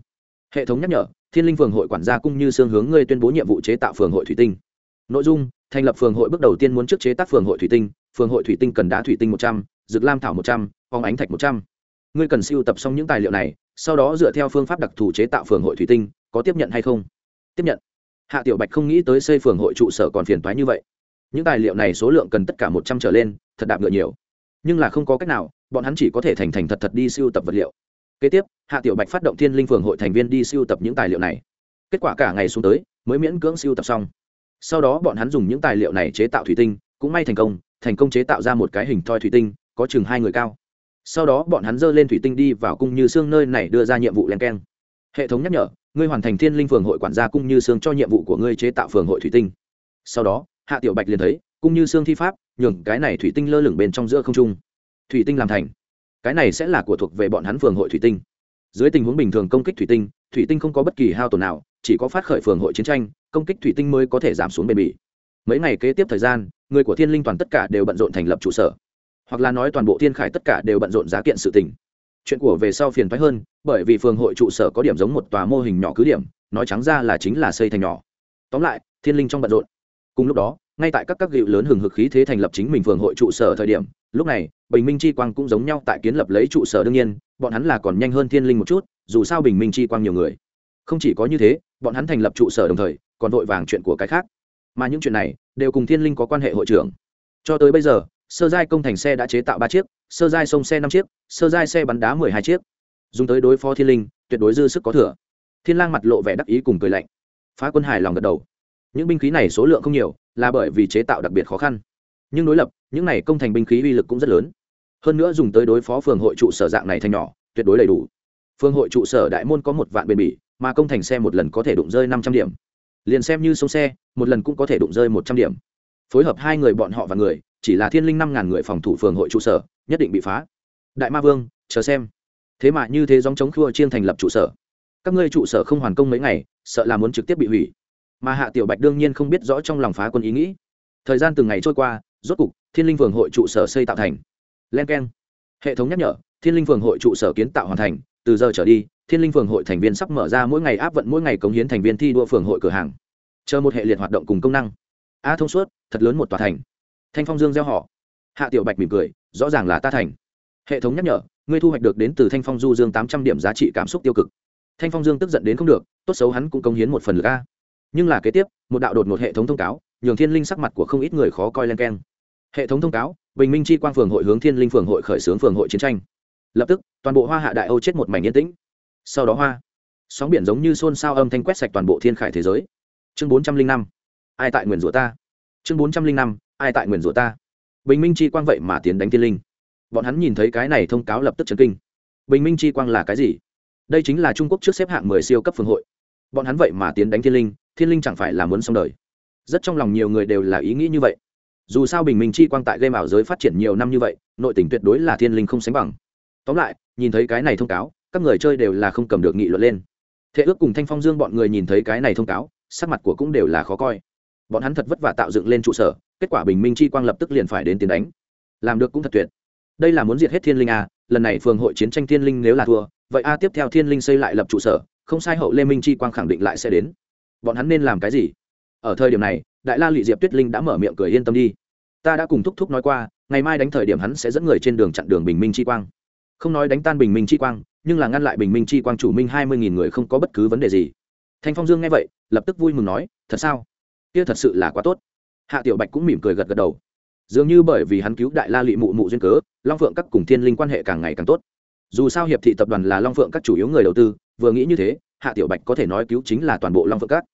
[SPEAKER 1] hệ thống nhắc nhở, thiên linh phường hội quản gia cung như sương hướng ngươi tuyên bố nhiệm vụ chế tạo phường hội thủy tinh. Nội dung, thành lập phường hội bước đầu tiên muốn trước chế tác phường hội thủy tinh, phường hội thủy tinh cần đá thủy tinh một trăm dược lam thảo một trăm phóng ánh thạch một trăm. Ngươi cần siêu tập xong những tài liệu này, sau đó dựa theo phương pháp đặc thù chế tạo phường hội thủy tinh, có tiếp nhận hay không? Tiếp nhận. Hạ tiểu bạch không nghĩ tới xây phường hội trụ sở còn phiền toái như vậy. Những tài liệu này số lượng cần tất cả một trăm trở lên, thật đạp ngựa nhiều. Nhưng là không có cách nào, bọn hắn chỉ có thể thành thành thật thật đi siêu tập vật liệu. Kế tiếp, hạ tiểu bạch phát động thiên linh phường hội thành viên đi siêu tập những tài liệu này. Kết quả cả ngày xuống tới, mới miễn cưỡng siêu tập xong. Sau đó bọn hắn dùng những tài liệu này chế tạo thủy tinh, cũng may thành công thành công chế tạo ra một cái hình thoi thủy tinh có chừng hai người cao. Sau đó bọn hắn dơ lên thủy tinh đi vào cung như xương nơi này đưa ra nhiệm vụ len keng. Hệ thống nhắc nhở, ngươi hoàn thành thiên linh phường hội quản gia cung như xương cho nhiệm vụ của ngươi chế tạo phường hội thủy tinh. Sau đó, hạ tiểu bạch liền thấy, cung như xương thi pháp, nhường cái này thủy tinh lơ lửng bên trong giữa không trung. Thủy tinh làm thành. Cái này sẽ là của thuộc về bọn hắn phường hội thủy tinh. Dưới tình huống bình thường công kích thủy tinh thủy tinh không có bất kỳ hao tổn nào, chỉ có phát khởi phường hội chiến tranh, công kích thủy tinh mới có thể giảm xuống bền bỉ. Mấy ngày kế tiếp thời gian, người của thiên linh toàn tất cả đều bận rộn thành lập trụ sở hoặc là nói toàn bộ thiên khải tất cả đều bận rộn giá kiện sự tình. Chuyện của về sau phiền thoái hơn, bởi vì phường hội trụ sở có điểm giống một tòa mô hình nhỏ cứ điểm, nói trắng ra là chính là xây thành nhỏ. Tóm lại, thiên linh trong bận rộn. Cùng lúc đó, ngay tại các các gịu lớn hừng hực khí thế thành lập chính mình phường hội trụ sở thời điểm, lúc này, bình minh chi quang cũng giống nhau tại kiến lập lấy trụ sở đương nhiên, bọn hắn là còn nhanh hơn thiên linh một chút, dù sao bình minh chi quang nhiều người. Không chỉ có như thế, bọn hắn thành lập trụ sở đồng thời, còn vội vàng chuyện của cái khác. Mà những chuyện này, đều cùng thiên linh có quan hệ hội trưởng. Cho tới bây giờ sơ giai công thành xe đã chế tạo ba chiếc, sơ giai sông xe năm chiếc, sơ giai xe bắn đá mười hai chiếc. Dùng tới đối phó thiên linh, tuyệt đối dư sức có thừa. Thiên lang mặt lộ vẻ đắc ý cùng cười lạnh. Phá quân hài lòng gật đầu. Những binh khí này số lượng không nhiều, là bởi vì chế tạo đặc biệt khó khăn. Nhưng đối lập, những này công thành binh khí uy lực cũng rất lớn. Hơn nữa dùng tới đối phó phường hội trụ sở dạng này thành nhỏ, tuyệt đối đầy đủ. Phương hội trụ sở đại môn có một vạn bền bỉ, mà công thành xe một lần có thể đụng rơi năm trăm điểm. Liền xem như sông xe, một lần cũng có thể đụng rơi một trăm điểm phối hợp hai người bọn họ và người, chỉ là thiên linh năm ngàn người phòng thủ phường hội trụ sở, nhất định bị phá. Đại ma vương, chờ xem. Thế mà như thế dòng chống khua chiên thành lập trụ sở. Các ngươi trụ sở không hoàn công mấy ngày, sợ là muốn trực tiếp bị hủy. Mà hạ tiểu bạch đương nhiên không biết rõ trong lòng phá quân ý nghĩ. Thời gian từng ngày trôi qua, rốt cục, thiên linh phường hội trụ sở xây tạo thành. Len k e n hệ thống nhắc nhở, thiên linh phường hội trụ sở kiến tạo hoàn thành, từ giờ trở đi, thiên linh phường hội thành viên sắp mở ra mỗi ngày áp vận mỗi ngày cống hiến thành viên thi đua phường hội cửa hàng. Chờ một hệ liệt hoạt động cùng công năng a thông suốt, thật lớn một tòa thành. Thanh phong dương gieo họ. Hạ tiểu bạch mỉm cười, rõ ràng là ta thành. Hệ thống nhắc nhở, ngươi thu hoạch được đến từ thanh phong du dương tám trăm điểm giá trị cảm xúc tiêu cực. Thanh phong dương tức giận đến không được, tốt xấu hắn cũng công hiến một phần lực a. Nhưng là kế tiếp, một đạo đột một hệ thống thông cáo, nhường thiên linh sắc mặt của không ít người khó coi len keng. Hệ thống thông cáo, bình minh chi quang phường hội hướng thiên linh phường hội khởi xướng phường hội chiến tranh. Lập tức, toàn bộ hoa hạ đại âu chết một mảnh yên tĩnh. Sau đó hoa, sóng biển giống như xôn xao âm thanh quét sạch toàn bộ thiên khải thế giới. Chương bốn trăm linh năm ai tại nguyền rủa ta? Chương bốn trăm linh năm, ai tại nguyền rủa ta? Bình minh chi quang vậy mà tiến đánh thiên linh. Bọn hắn nhìn thấy cái này thông cáo lập tức chấn kinh. Bình minh chi quang là cái gì? Đây chính là trung quốc trước xếp hạng mười siêu cấp phương hội. Bọn hắn vậy mà tiến đánh thiên linh thiên linh chẳng phải là muốn xong đời. Rất trong lòng nhiều người đều là ý nghĩ như vậy. Dù sao bình minh chi quang tại game ảo giới phát triển nhiều năm như vậy, nội tình tuyệt đối là thiên linh không sánh bằng. Tóm lại, nhìn thấy cái này thông cáo, các người chơi đều là không cầm được nghị luận lên. Thế ước cùng thanh phong dương bọn người nhìn thấy cái này thông cáo, sắc mặt của cũng đều là khó coi bọn hắn thật vất vả tạo dựng lên trụ sở, kết quả bình minh chi quang lập tức liền phải đến tiến đánh. Làm được cũng thật tuyệt. Đây là muốn diệt hết thiên linh a lần này phường hội chiến tranh thiên linh nếu là thua, vậy a tiếp theo thiên linh xây lại lập trụ sở, không sai hậu lê minh chi quang khẳng định lại sẽ đến. Bọn hắn nên làm cái gì? Ở thời điểm này, đại la lụy diệp tuyết linh đã mở miệng cười yên tâm đi. Ta đã cùng thúc thúc nói qua, ngày mai đánh thời điểm hắn sẽ dẫn người trên đường chặn đường bình minh chi quang. Không nói đánh tan bình minh chi quang, nhưng là ngăn lại bình minh chi quang chủ minh hai mươi nghìn người không có bất cứ vấn đề gì. Thanh phong dương nghe vậy, lập tức vui mừng nói, thật sao? Kia thật sự là quá tốt. Hạ tiểu bạch cũng mỉm cười gật gật đầu. Dường như bởi vì hắn cứu đại la lụy mụ mụ duyên cớ, long phượng các cùng thiên linh quan hệ càng ngày càng tốt. Dù sao hiệp thị tập đoàn là long phượng các chủ yếu người đầu tư, vừa nghĩ như thế, hạ tiểu bạch có thể nói cứu chính là toàn bộ long phượng các.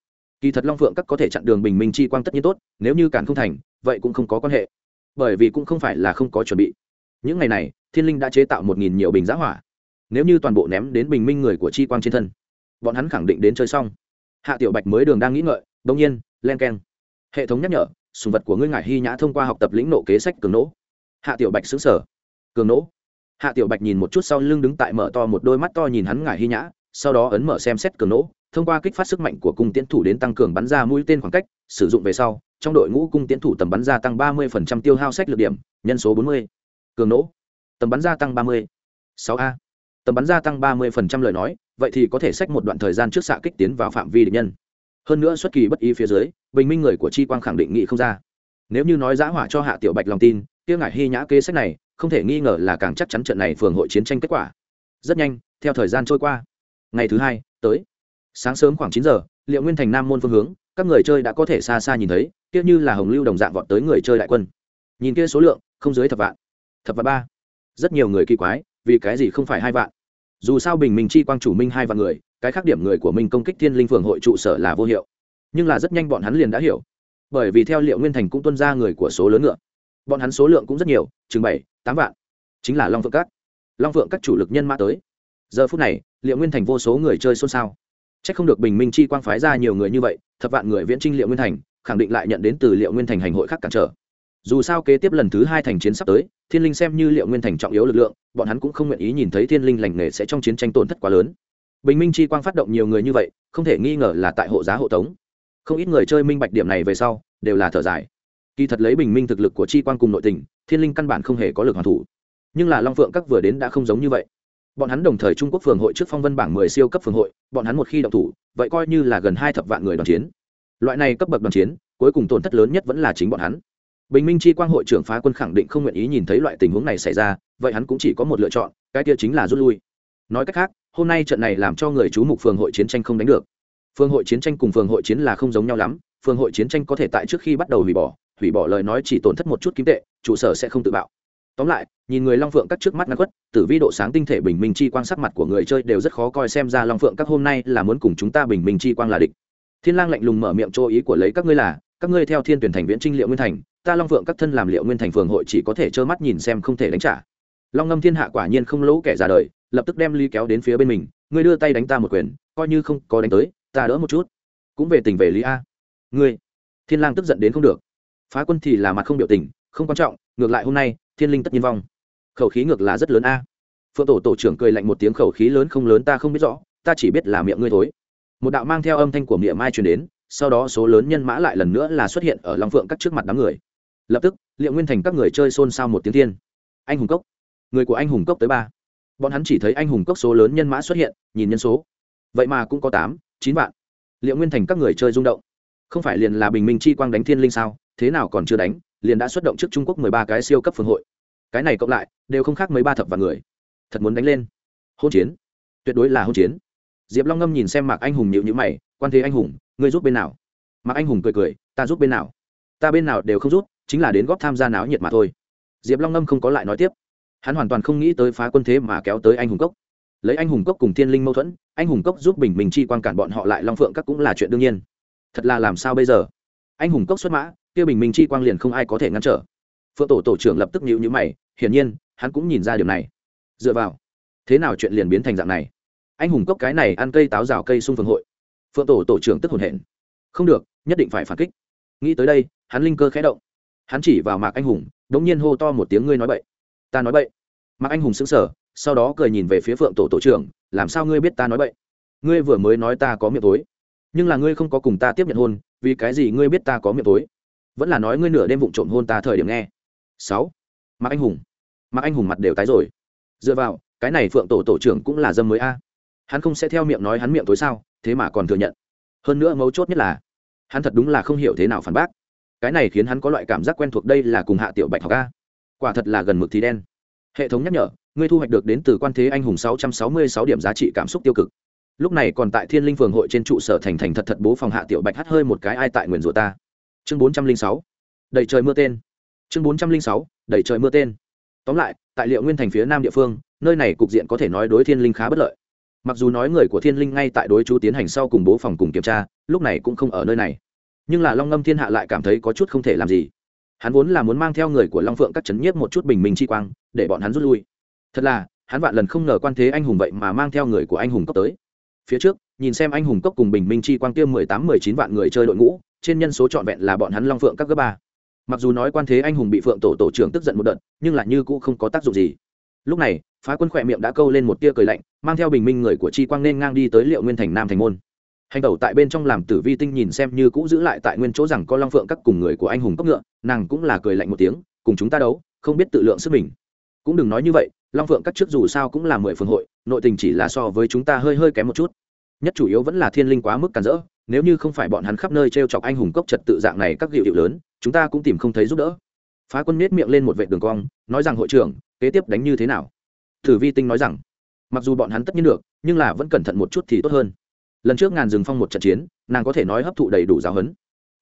[SPEAKER 1] Kỳ thật long phượng các có thể chặn đường bình minh chi quang tất nhiên tốt, nếu như càng không thành, vậy cũng không có quan hệ. Bởi vì cũng không phải là không có chuẩn bị. Những ngày này, thiên linh đã chế tạo một nghìn nhiều bình giá hỏa. Nếu như toàn bộ ném đến bình minh người của chi quang trên thân, bọn hắn khẳng định đến chơi xong. Hạ tiểu bạch mới đường đang nghĩ ngợi đông nhiên len k e n hệ thống nhắc nhở, sùng vật của ngươi ngải hy nhã thông qua học tập lĩnh nộ kế sách cường nỗ. Hạ tiểu bạch xứng sở cường nỗ. Hạ tiểu bạch nhìn một chút sau lưng đứng tại mở to một đôi mắt to nhìn hắn ngải hy nhã, sau đó ấn mở xem xét cường nỗ, thông qua kích phát sức mạnh của cung tiến thủ đến tăng cường bắn ra mũi tên khoảng cách, sử dụng về sau, trong đội ngũ cung tiến thủ tầm bắn ra tăng ba mươi tiêu hao sách lược điểm, nhân số bốn mươi. Cường nỗ. Tầm bắn ra tăng ba mươi. Sáu a. Tầm bắn ra tăng ba mươi lời nói, vậy thì có thể sách một đoạn thời gian trước xạ kích tiến vào phạm vi địch nhân hơn nữa xuất kỳ bất ý phía dưới, bình minh người của chi quang khẳng định nghị không ra. Nếu như nói giã hỏa cho hạ tiểu bạch lòng tin tiêu ngại hy nhã kế sách này, không thể nghi ngờ là càng chắc chắn trận này phường hội chiến tranh kết quả. Rất nhanh, theo thời gian trôi qua. Ngày thứ hai, tới. Sáng sớm khoảng chín giờ, liệu nguyên thành nam môn phương hướng, các người chơi đã có thể xa xa nhìn thấy, kia như là hồng lưu đồng dạng vọt tới người chơi đại quân. Nhìn kia số lượng, không dưới thập vạn. Thập vạn ba. Rất nhiều người kỳ quái, vì cái gì không phải hai vạn? Dù sao bình minh chi quang chủ minh hai vạn người cái khác điểm người của mình công kích thiên linh phường hội trụ sở là vô hiệu. Nhưng là rất nhanh bọn hắn liền đã hiểu. Bởi vì theo liệu nguyên thành cũng tuân ra người của số lớn ngựa. Bọn hắn số lượng cũng rất nhiều, chừng bảy, tám vạn. Chính là long phượng các. Long phượng các chủ lực nhân mã tới. Giờ phút này, liệu nguyên thành vô số người chơi xôn xao. C h ắ c không được bình minh chi quang phái ra nhiều người như vậy, thập vạn người viễn trinh liệu nguyên thành, khẳng định lại nhận đến từ liệu nguyên thành hành hội khác cản trở. Dù sao kế tiếp lần thứ hai thành chiến sắp tới, thiên linh xem như liệu nguyên thành trọng yếu lực lượng, bọn hắn cũng không nguyện ý nhìn thấy thiên linh lành nghề sẽ trong chiến tranh tổn thất quá lớn bình minh chi quang phát động nhiều người như vậy, không thể nghi ngờ là tại hộ giá hộ tống. Không ít người chơi minh bạch điểm này về sau, đều là thở dài. Kỳ thật lấy bình minh thực lực của chi quang cùng nội tình, thiên linh căn bản không hề có lực hoàn thủ. Nhưng là long phượng các vừa đến đã không giống như vậy. Bọn hắn đồng thời trung quốc phường hội trước phong vân bảng mười siêu cấp phường hội, bọn hắn một khi động thủ, vậy coi như là gần hai thập vạn người đoàn chiến. Loại này cấp bậc đoàn chiến, cuối cùng tổn thất lớn nhất vẫn là chính bọn hắn. Bình minh chi quang hội trưởng phá quân khẳng định không nguyện ý nhìn thấy loại tình huống này xảy ra, vậy hắn cũng chỉ có một lựa chọn, cái kia chính là rút lui. Nói cách khác hôm nay trận này làm cho người chú mục phường hội chiến tranh không đánh được. Phường hội chiến tranh cùng phường hội chiến là không giống nhau lắm, phường hội chiến tranh có thể tại trước khi bắt đầu hủy bỏ hủy bỏ lời nói chỉ tổn thất một chút kim tệ, trụ sở sẽ không tự bạo. Tóm lại, nhìn người long phượng các trước mắt ngăn quất, tử vi độ sáng tinh thể bình minh chi quang sắc mặt của người chơi đều rất khó coi xem ra long phượng các hôm nay là muốn cùng chúng ta bình minh chi quang là địch. Thiên lang lạnh lùng mở miệng cho ý của lấy các ngươi là, các ngươi theo thiên tuyển thành viễn trinh liệu nguyên thành, ta long phượng các thân làm liệu nguyên thành phường hội chỉ có thể trơ mắt nhìn xem không thể đánh trả. Long ngâm thiên hạ quả nhiên không lỗ kẻ ra đời lập tức đem ly kéo đến phía bên mình ngươi đưa tay đánh ta một quyền coi như không có đánh tới ta đỡ một chút. Cũng về tình về lý a. Ngươi thiên lang tức giận đến không được. Phá quân thì là mặt không biểu tình không quan trọng ngược lại hôm nay thiên linh tất nhiên vong. Khẩu khí ngược là rất lớn a. Phượng tổ tổ trưởng cười lạnh một tiếng khẩu khí lớn không lớn ta không biết rõ ta chỉ biết là miệng ngươi thối. Một đạo mang theo âm thanh của miệng mai truyền đến sau đó số lớn nhân mã lại lần nữa là xuất hiện ở long phượng các trước mặt đám người. Lập tức liệu nguyên thành các người chơi xôn xao một tiếng thiên, anh hùng cốc người của anh hùng cốc tới ba bọn hắn chỉ thấy anh hùng cốc số lớn nhân mã xuất hiện, nhìn nhân số. Vậy mà cũng có tám, chín vạn. Liệu nguyên thành các người chơi rung động. Không phải liền là bình minh chi quang đánh thiên linh sao? Thế nào còn chưa đánh? Liền đã xuất động trước trung quốc mười ba cái siêu cấp phương hội. Cái này cộng lại, đều không khác mấy ba thập vạn người. Thật muốn đánh lên. Hôn chiến. Tuyệt đối là hôn chiến. Diệp long ngâm nhìn xem mạc anh hùng nhịu nhữ mày, quan thế anh hùng, ngươi giúp bên nào? Mạc anh hùng cười cười, ta giúp bên nào? Ta bên nào đều không giúp, chính là đến góp tham gia náo nhiệt mà thôi. Diệp long ngâm không có lại nói tiếp hắn hoàn toàn không nghĩ tới phá quân thế mà kéo tới anh hùng cốc. Lấy anh hùng cốc cùng thiên linh mâu thuẫn, anh hùng cốc giúp bình minh chi quan cản bọn họ lại long phượng các cũng là chuyện đương nhiên. Thật là làm sao bây giờ? Anh hùng cốc xuất mã, kia bình minh chi quang liền không ai có thể ngăn trở. Phượng tổ tổ trưởng lập tức nhịu nhữ mày, hiển nhiên, hắn cũng nhìn ra điều này. Dựa vào, thế nào chuyện liền biến thành dạng này? Anh hùng cốc cái này ăn cây táo rào cây sung phường hội. Phượng tổ tổ trưởng tức hồn hển. Không được, nhất định phải phản kích. Nghĩ tới đây, hắn linh cơ khẽ động. Hắn chỉ vào mạc anh hùng đ ỗ n g nhiên hô to một tiếng, ngươi nói bậy ta nói bậy. Mạc anh hùng xứng sở sau đó cười nhìn về phía phượng tổ tổ trưởng, làm sao ngươi biết ta nói bậy? Ngươi vừa mới nói ta có miệng tối, nhưng là ngươi không có cùng ta tiếp nhận hôn, vì cái gì ngươi biết ta có miệng tối? Vẫn là nói ngươi nửa đêm vụng trộm hôn ta thời điểm nghe. Sáu. Mạc anh hùng. Mạc anh hùng mặt đều tái rồi. Dựa vào, cái này phượng tổ tổ trưởng cũng là dâm mới a. Hắn không sẽ theo miệng nói hắn miệng tối sao, thế mà còn thừa nhận. Hơn nữa mấu chốt nhất là, hắn thật đúng là không hiểu thế nào phản bác. Cái này khiến hắn có loại cảm giác quen thuộc đây là cùng hạ tiểu bạch học a quả thật là gần mực thì đen. Hệ thống nhắc nhở, ngươi thu hoạch được đến từ quan thế anh hùng sáu trăm sáu mươi sáu điểm giá trị cảm xúc tiêu cực. Lúc này còn tại thiên linh phường hội trên trụ sở thành thành thật thật bố phòng hạ tiểu bạch hắt hơi một cái ai tại nguyền rủa ta. Chương bốn trăm linh sáu, đầy trời mưa tên. Chương bốn trăm linh sáu, đầy trời mưa tên. Tóm lại, tại liệu nguyên thành phía nam địa phương, nơi này cục diện có thể nói đối thiên linh khá bất lợi. Mặc dù nói người của thiên linh ngay tại đối chú tiến hành sau cùng bố phòng cùng kiểm tra, lúc này cũng không ở nơi này. Nhưng là long ngâm thiên hạ lại cảm thấy có chút không thể làm gì hắn vốn là muốn mang theo người của long phượng các chấn nhiếp một chút bình minh chi quang, để bọn hắn rút lui. Thật là, hắn vạn lần không ngờ quan thế anh hùng vậy mà mang theo người của anh hùng cốc tới. Phía trước, nhìn xem anh hùng cốc cùng bình minh chi quang tiêm mười tám, mười chín vạn người chơi đội ngũ, trên nhân số trọn vẹn là bọn hắn long phượng các cấp ba. Mặc dù nói quan thế anh hùng bị phượng tổ tổ trưởng tức giận một đợt, nhưng là như cũ không có tác dụng gì. Lúc này, phá quân khỏe miệng đã câu lên một tia cười lạnh, mang theo bình minh người của chi quang nên ngang đi tới liệu nguyên thành nam thành môn. Hành tẩu tại bên trong làm tử vi tinh nhìn xem như cũ giữ lại tại nguyên chỗ rằng có long phượng các cùng người của anh hùng cốc ngựa nàng cũng là cười lạnh một tiếng, cùng chúng ta đấu, không biết tự lượng sức mình. Cũng đừng nói như vậy, long phượng các trước dù sao cũng là mười phường hội, nội tình chỉ là so với chúng ta hơi hơi kém một chút. Nhất chủ yếu vẫn là thiên linh quá mức càn rỡ, nếu như không phải bọn hắn khắp nơi t r e o chọc anh hùng cốc trật tự dạng này các hiệu hiệu lớn, chúng ta cũng tìm không thấy giúp đỡ. Phá quân nết miệng lên một vệ đường cong, nói rằng, hội trưởng, kế tiếp đánh như thế nào? Thử vi tinh nói rằng, mặc dù bọn hắn tất nhiên được, nhưng là vẫn cẩn thận một chút thì tốt hơn. Lần trước ngàn rừng phong một trận chiến, nàng có thể nói hấp thụ đầy đủ giáo huấn.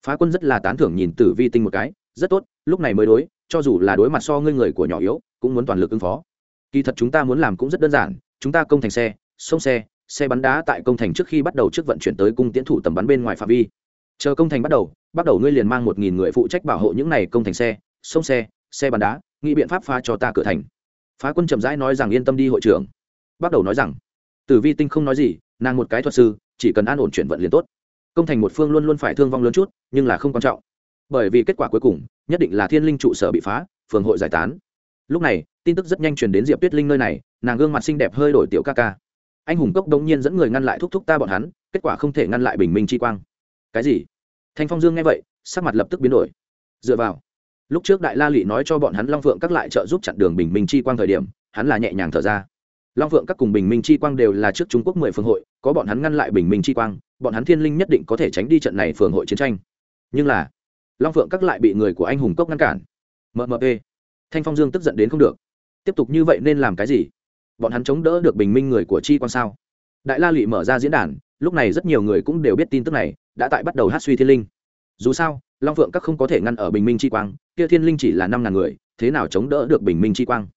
[SPEAKER 1] Phá quân rất là tán thưởng nhìn tử vi tinh một cái rất tốt, lúc này mới đối, cho dù là đối mặt so ngươi người của nhỏ yếu, cũng muốn toàn lực ứng phó. Kỳ thật chúng ta muốn làm cũng rất đơn giản, chúng ta công thành xe, sông xe xe bắn đá tại công thành trước khi bắt đầu trước vận chuyển tới cung tiến thủ tầm bắn bên ngoài phạm vi. Chờ công thành bắt đầu bắt đầu ngươi liền mang một nghìn người phụ trách bảo hộ những này công thành xe, sông xe xe bắn đá, nghĩ biện pháp phá cho ta cửa thành. Phá quân chậm rãi nói rằng yên tâm đi hội trưởng. Bắt đầu nói rằng, tử vi tinh không nói gì, nàng một cái thuật sư, chỉ cần an ổn chuyển vận liền tốt. Công thành một phương luôn luôn phải thương vong lớn chút, nhưng là không quan trọng bởi vì kết quả cuối cùng nhất định là thiên linh trụ sở bị phá, phường hội giải tán. Lúc này, tin tức rất nhanh truyền đến diệp tuyết linh nơi này, nàng gương mặt xinh đẹp hơi đổi tiểu ca ca. Anh hùng cốc đông nhiên dẫn người ngăn lại thúc thúc ta bọn hắn, kết quả không thể ngăn lại bình minh chi quang. Cái gì? Thanh phong dương nghe vậy, sắc mặt lập tức biến đổi. Dựa vào, lúc trước đại la lụy nói cho bọn hắn long phượng các lại trợ giúp chặn đường bình minh chi quang thời điểm, hắn là nhẹ nhàng thở ra. Long phượng các cùng bình minh chi quang đều là trước trung quốc mười phường hội, có bọn hắn ngăn lại bình minh chi quang, bọn hắn thiên linh nhất định có thể tránh đi trận này phường hội chiến tranh. Nhưng là long phượng các lại bị người của anh hùng cốc ngăn cản. Mmp thanh phong dương tức giận đến không được. Tiếp tục như vậy nên làm cái gì? Bọn hắn chống đỡ được bình minh người của chi Quan sao? Đại la lụy mở ra diễn đàn, lúc này rất nhiều người cũng đều biết tin tức này, đã tại bắt đầu hát suy thiên linh. Dù sao, long phượng các không có thể ngăn ở bình minh chi quang, kia thiên linh chỉ là năm ngàn người, thế nào chống đỡ được bình minh chi quang?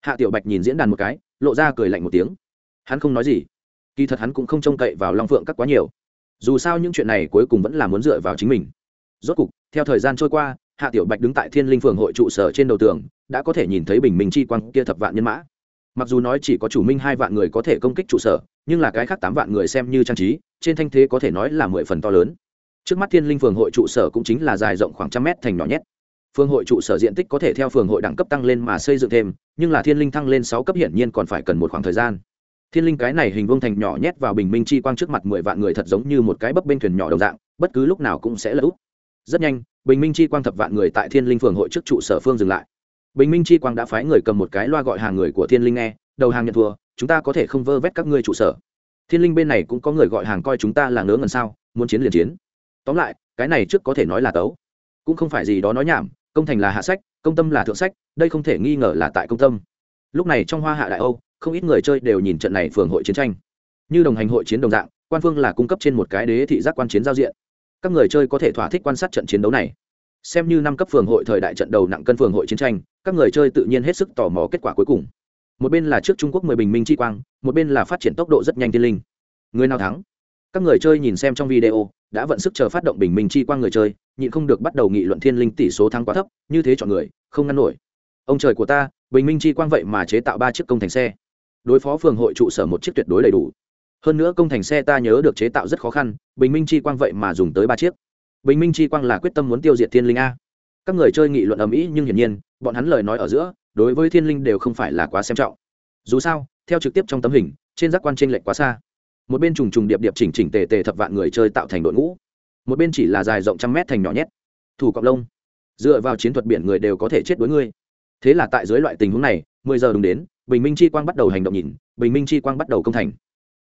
[SPEAKER 1] Hạ tiểu bạch nhìn diễn đàn một cái, lộ ra cười lạnh một tiếng. Hắn không nói gì. Kỳ thật hắn cũng không trông cậy vào long phượng các quá nhiều. Dù sao những chuyện này cuối cùng vẫn là muốn dựa vào chính mình rốt cục, theo thời gian trôi qua, hạ tiểu bạch đứng tại thiên linh phường hội trụ sở trên đầu tường, đã có thể nhìn thấy bình minh chi quang kia thập vạn nhân mã. Mặc dù nói chỉ có chủ minh hai vạn người có thể công kích trụ sở, nhưng là cái khác tám vạn người xem như trang trí, trên thanh thế có thể nói là mười phần to lớn. Trước mắt thiên linh phường hội trụ sở cũng chính là dài rộng khoảng trăm mét thành nhỏ nhét. Phường hội trụ sở diện tích có thể theo phường hội đẳng cấp tăng lên mà xây dựng thêm, nhưng là thiên linh thăng lên sáu cấp hiển nhiên còn phải cần một khoảng thời gian. Thiên linh cái này hình vuông thành nhỏ nhét vào bình minh chi quang trước mặt mười vạn người thật giống như một cái bấp bên thuyền nhỏ đồng dạng, bất cứ lúc nào cũng sẽ lỡ úp rất nhanh, bình minh chi quang thập vạn người tại thiên linh phường hội trước trụ sở phương dừng lại. Bình minh chi quang đã phái người cầm một cái loa gọi hàng người của thiên linh nghe, đầu hàng nhận thua, chúng ta có thể không vơ vét các ngươi trụ sở. Thiên linh bên này cũng có người gọi hàng coi chúng ta là ngớ ngần sao, muốn chiến liền chiến. Tóm lại, cái này trước có thể nói là tấu. Cũng không phải gì đó nói nhảm, công thành là hạ sách, công tâm là thượng sách, đây không thể nghi ngờ là tại công tâm. Lúc này trong hoa hạ đại âu, không ít người chơi đều nhìn trận này phường hội chiến tranh. Như đồng hành hội chiến đồng dạng, quan phương là cung cấp trên một cái đế thị giác quan chiến giao diện các người chơi có thể thỏa thích quan sát trận chiến đấu này. Xem như năm cấp phường hội thời đại trận đầu nặng cân phường hội chiến tranh, các người chơi tự nhiên hết sức tò mò kết quả cuối cùng. Một bên là trước trung quốc mười bình minh chi quang, một bên là phát triển tốc độ rất nhanh Thiên linh. Người nào thắng? Các người chơi nhìn xem trong video, đã vận sức chờ phát động bình minh chi quang người chơi, nhịn không được bắt đầu nghị luận thiên linh tỷ số thắng quá thấp, như thế chọn người, không ngăn nổi. Ông trời của ta, bình minh chi quang vậy mà chế tạo ba chiếc công thành xe. Đối phó phường hội trụ sở một chiếc tuyệt đối đầy đủ hơn nữa công thành xe ta nhớ được chế tạo rất khó khăn, bình minh chi quang vậy mà dùng tới ba chiếc. Bình minh chi quang là quyết tâm muốn tiêu diệt thiên linh a. Các người chơi nghị luận ầm ĩ nhưng hiển nhiên, bọn hắn lời nói ở giữa, đối với thiên linh đều không phải là quá xem trọng. Dù sao, theo trực tiếp trong tấm hình, trên giác quan t r ê n lệch quá xa. Một bên trùng trùng điệp điệp chỉnh chỉnh tề tề thập vạn người chơi tạo thành đội ngũ. Một bên chỉ là dài rộng trăm mét thành nhỏ nhét. Thủ cọc lông. Dựa vào chiến thuật biển người đều có thể chết đối ngươi. Thế là tại dưới loại tình huống này, mười giờ đúng đến, bình minh chi quang bắt đầu hành động nhìn, bình minh chi quang bắt đầu công thành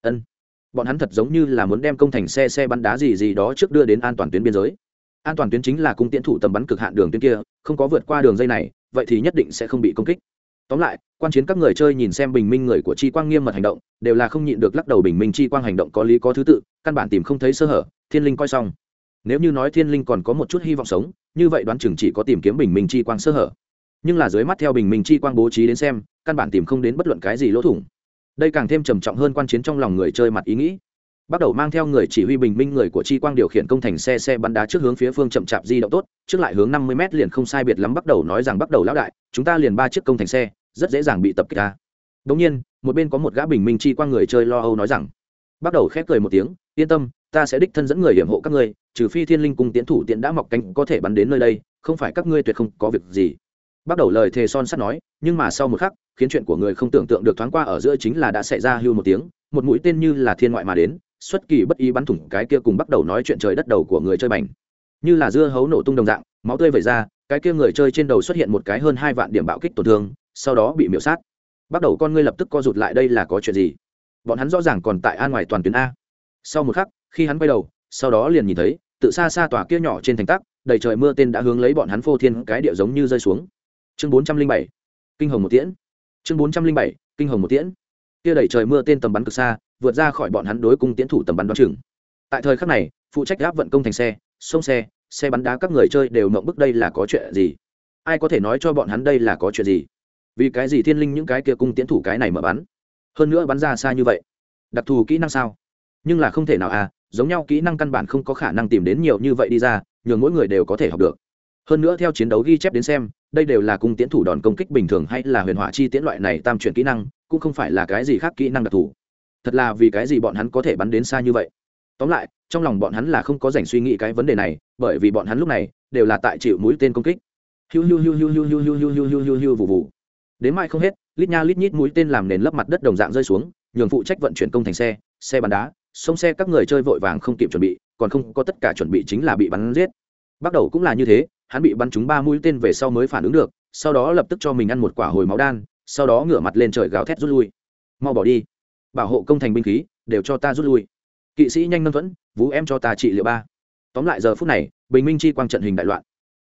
[SPEAKER 1] ân. Bọn hắn thật giống như là muốn đem công thành xe xe bắn đá gì gì đó trước đưa đến an toàn tuyến biên giới. An toàn tuyến chính là cung tiễn thủ tầm bắn cực hạn đường tuyến kia, không có vượt qua đường dây này, vậy thì nhất định sẽ không bị công kích. Tóm lại, quan chiến các người chơi nhìn xem bình minh người của chi quang nghiêm mật hành động, đều là không nhịn được lắc đầu bình minh chi quang hành động có lý có thứ tự, căn bản tìm không thấy sơ hở, thiên linh coi xong. Nếu như nói thiên linh còn có một chút hy vọng sống, như vậy đoán chừng chỉ có tìm kiếm bình minh chi quang sơ hở. Nhưng là dưới mắt theo bình minh chi quang bố trí đến xem, căn bản tìm không đến bất luận cái gì lỗ thủng đây càng thêm trầm trọng hơn quan chiến trong lòng người chơi mặt ý nghĩ. Bắt đầu mang theo người chỉ huy bình minh người của chi quang điều khiển công thành xe xe bắn đá trước hướng phía phương chậm chạp di động tốt, trước lại hướng năm mươi m liền không sai biệt lắm bắt đầu nói rằng bắt đầu lão đại, chúng ta liền ba chiếc công thành xe, rất dễ dàng bị tập kích ta đống nhiên, một bên có một gã bình minh chi quang người chơi lo âu nói rằng, bắt đầu khép cười một tiếng, yên tâm, ta sẽ đích thân dẫn người hiểm hộ các ngươi, trừ phi thiên linh cung tiến thủ tiện đã mọc cánh có thể bắn đến nơi đây, không phải các ngươi tuyệt không có việc gì bắt đầu lời thề son sắt nói, nhưng mà sau một khắc, khiến chuyện của người không tưởng tượng được thoáng qua ở giữa chính là đã xảy ra hưu một tiếng, một mũi tên như là thiên ngoại mà đến, xuất kỳ bất ý bắn thủng cái kia cùng bắt đầu nói chuyện trời đất đầu của người chơi bành. Như là dưa hấu nổ tung đồng dạng, máu tươi vẩy ra, cái kia người chơi trên đầu xuất hiện một cái hơn hai vạn điểm bạo kích tổn thương, sau đó bị miễu sát. Bắt đầu con ngươi lập tức co rụt lại đây là có chuyện gì? Bọn hắn rõ ràng còn tại an ngoài toàn tuyến a. Sau một khắc, khi hắn quay đầu, sau đó liền nhìn thấy, tự xa xa tòa kia nhỏ trên thành tắc, đầy trời mưa tên đã hướng lấy bọn hắn phô thiên cái địa giống như rơi xuống chương bốn trăm linh bảy, kinh hồng một tiễn. Chương bốn trăm linh bảy, kinh hồng một tiễn. Kia đẩy trời mưa tên tầm bắn cực xa, vượt ra khỏi bọn hắn đối cung tiễn thủ tầm bắn đoán chừng. Tại thời khắc này, phụ trách gáp vận công thành xe, sông xe xe bắn đá các người chơi đều mộng bức đây là có chuyện gì? Ai có thể nói cho bọn hắn đây là có chuyện gì? Vì cái gì thiên linh những cái kia cung tiễn thủ cái này mở bắn? Hơn nữa bắn ra xa như vậy. Đặc thù kỹ năng sao? Nhưng là không thể nào à giống nhau kỹ năng căn bản không có khả năng tìm đến nhiều như vậy đi ra, nhường mỗi người đều có thể học được hơn nữa theo chiến đấu ghi chép đến xem đây đều là cung tiến thủ đòn công kích bình thường hay là huyền hỏa chi tiến loại này tam chuyển kỹ năng cũng không phải là cái gì khác kỹ năng đặc thù thật là vì cái gì bọn hắn có thể bắn đến xa như vậy tóm lại trong lòng bọn hắn là không có dành suy nghĩ cái vấn đề này bởi vì bọn hắn lúc này đều là tại chịu mũi tên công kích hiu hiu hiu hiu hiu hiu hiu hiu hiu hiu hiu hiu vụ vụ đến mai không hết lít nha lít nhít mũi tên làm nền lấp mặt đất đồng dạng rơi xuống nhường phụ trách vận chuyển công thành xe xe bắn đá sông xe các người chơi vội vàng không kịp chuẩn bị còn không có tất cả chuẩn bị chính là bị bắn giết bắt đầu cũng là như thế hắn bị bắn trúng ba mũi tên về sau mới phản ứng được, sau đó lập tức cho mình ăn một quả hồi máu đan, sau đó ngửa mặt lên trời gào thét rút lui. Mau bỏ đi, bảo hộ công thành binh khí, đều cho ta rút lui. Kỵ sĩ nhanh nâng thuẫn, vũ em cho ta trị liệu ba. Tóm lại giờ phút này, bình minh chi quang trận hình đại loạn.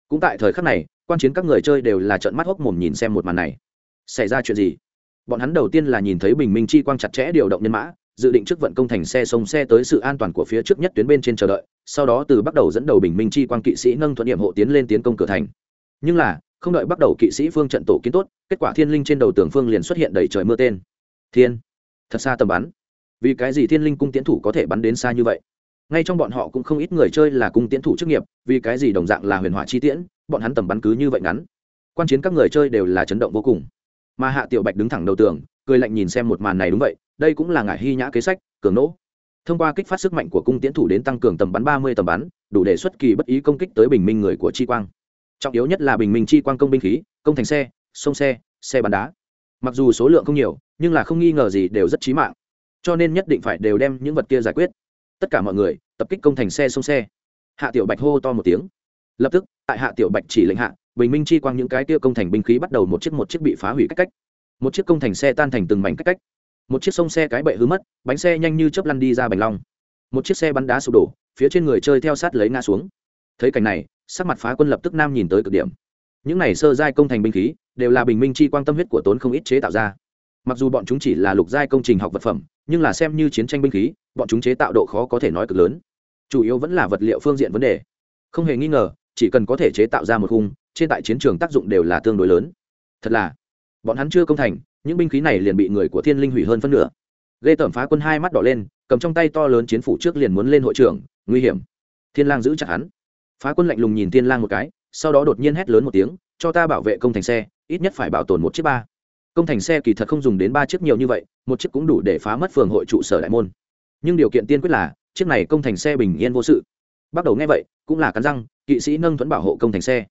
[SPEAKER 1] Cũng tại thời khắc này, quan chiến các người chơi đều là trận mắt hốc mồm nhìn xem một màn này. Xảy ra chuyện gì? Bọn hắn đầu tiên là nhìn thấy bình minh chi quang chặt chẽ điều động nhân mã dự định trước vận công thành xe sông xe tới sự an toàn của phía trước nhất tuyến bên trên chờ đợi, sau đó từ bắt đầu dẫn đầu bình minh chi quan kỵ sĩ nâng thuận điểm hộ tiến lên tiến công cửa thành. Nhưng là, không đợi bắt đầu kỵ sĩ phương trận tổ kiến tốt, kết quả thiên linh trên đầu tường phương liền xuất hiện đầy trời mưa tên. Thiên, thật xa tầm bắn. Vì cái gì thiên linh cung tiến thủ có thể bắn đến xa như vậy? Ngay trong bọn họ cũng không ít người chơi là cung tiến thủ chức nghiệp, vì cái gì đồng dạng là huyền hỏa chi tiễn, bọn hắn tầm bắn cứ như vậy ngắn. Quan chiến các người chơi đều là chấn động vô cùng. Mà hạ tiểu bạch đứng thẳng đầu tường, cười lạnh nhìn xem một màn này đúng vậy đây cũng là ngải hy nhã kế sách, cường nỗ. Thông qua kích phát sức mạnh của cung tiến thủ đến tăng cường tầm bắn ba mươi tầm bắn, đủ để xuất kỳ bất ý công kích tới bình minh người của chi quang. Trọng yếu nhất là bình minh chi quang công binh khí, công thành xe, sông xe xe bắn đá. Mặc dù số lượng không nhiều, nhưng là không nghi ngờ gì đều rất chí mạng. Cho nên nhất định phải đều đem những vật kia giải quyết. Tất cả mọi người, tập kích công thành xe, sông xe. Hạ tiểu bạch hô to một tiếng. Lập tức, tại hạ tiểu bạch chỉ lệnh hạ, bình minh chi quang những cái kia công thành binh khí bắt đầu một chiếc một chiếc bị phá hủy cách cách. Một chiếc công thành xe tan thành từng mảnh cách cách một chiếc sông xe cái bệ hư mất, bánh xe nhanh như chớp lăn đi ra bành long. Một chiếc xe bắn đá sụp đổ, phía trên người chơi theo sát lấy ngã xuống. Thấy cảnh này, sắc mặt phá quân lập tức nam nhìn tới cực điểm. Những này sơ giai công thành binh khí, đều là bình minh chi quang tâm huyết của tốn không ít chế tạo ra. Mặc dù bọn chúng chỉ là lục giai công trình học vật phẩm, nhưng là xem như chiến tranh binh khí, bọn chúng chế tạo độ khó có thể nói cực lớn. Chủ yếu vẫn là vật liệu phương diện vấn đề. Không hề nghi ngờ, chỉ cần có thể chế tạo ra một khung, trên tại chiến trường tác dụng đều là tương đối lớn. Thật là, bọn hắn chưa công thành những binh khí này liền bị người của thiên linh hủy hơn phân nửa. Ghê tởm phá quân hai mắt đỏ lên, cầm trong tay to lớn chiến phủ trước liền muốn lên hội trưởng, nguy hiểm. Thiên lang giữ chặt hắn. Phá quân lạnh lùng nhìn thiên lang một cái, sau đó đột nhiên hét lớn một tiếng, cho ta bảo vệ công thành xe, ít nhất phải bảo tồn một chiếc ba. Công thành xe kỳ thật không dùng đến ba chiếc nhiều như vậy, một chiếc cũng đủ để phá mất phường hội trụ sở đại môn. Nhưng điều kiện tiên quyết là, chiếc này công thành xe bình yên vô sự. Bắt đầu nghe vậy, cũng là cắn răng, kỵ sĩ nâng thuẫn bảo hộ công thành xe.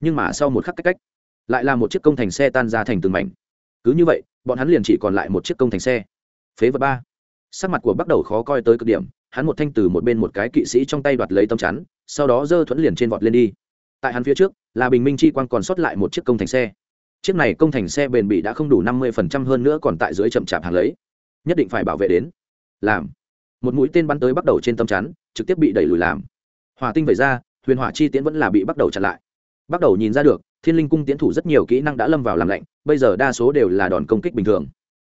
[SPEAKER 1] Nhưng mà sau một khắc cách cách, lại là một chiếc công thành xe tan ra thành từng mảnh cứ như vậy, bọn hắn liền chỉ còn lại một chiếc công thành xe. Phế vật ba. Sắc mặt của bắt đầu khó coi tới cực điểm, hắn một thanh từ một bên một cái kỵ sĩ trong tay đoạt lấy tấm chắn, sau đó dơ thuẫn liền trên vọt lên đi. Tại hắn phía trước, là bình minh chi quang còn sót lại một chiếc công thành xe. Chiếc này công thành xe bền bỉ đã không đủ năm mươi phần trăm hơn nữa còn tại dưới chậm chạp hàng lấy. Nhất định phải bảo vệ đến. Làm. Một mũi tên bắn tới bắt đầu trên tấm chắn, trực tiếp bị đẩy lùi làm. Hòa tinh vẩy ra, huyền hỏa chi tiễn vẫn là bị bắt đầu chặn lại. Bắt đầu nhìn ra được thiên linh cung tiến thủ rất nhiều kỹ năng đã lâm vào làm lạnh, bây giờ đa số đều là đòn công kích bình thường.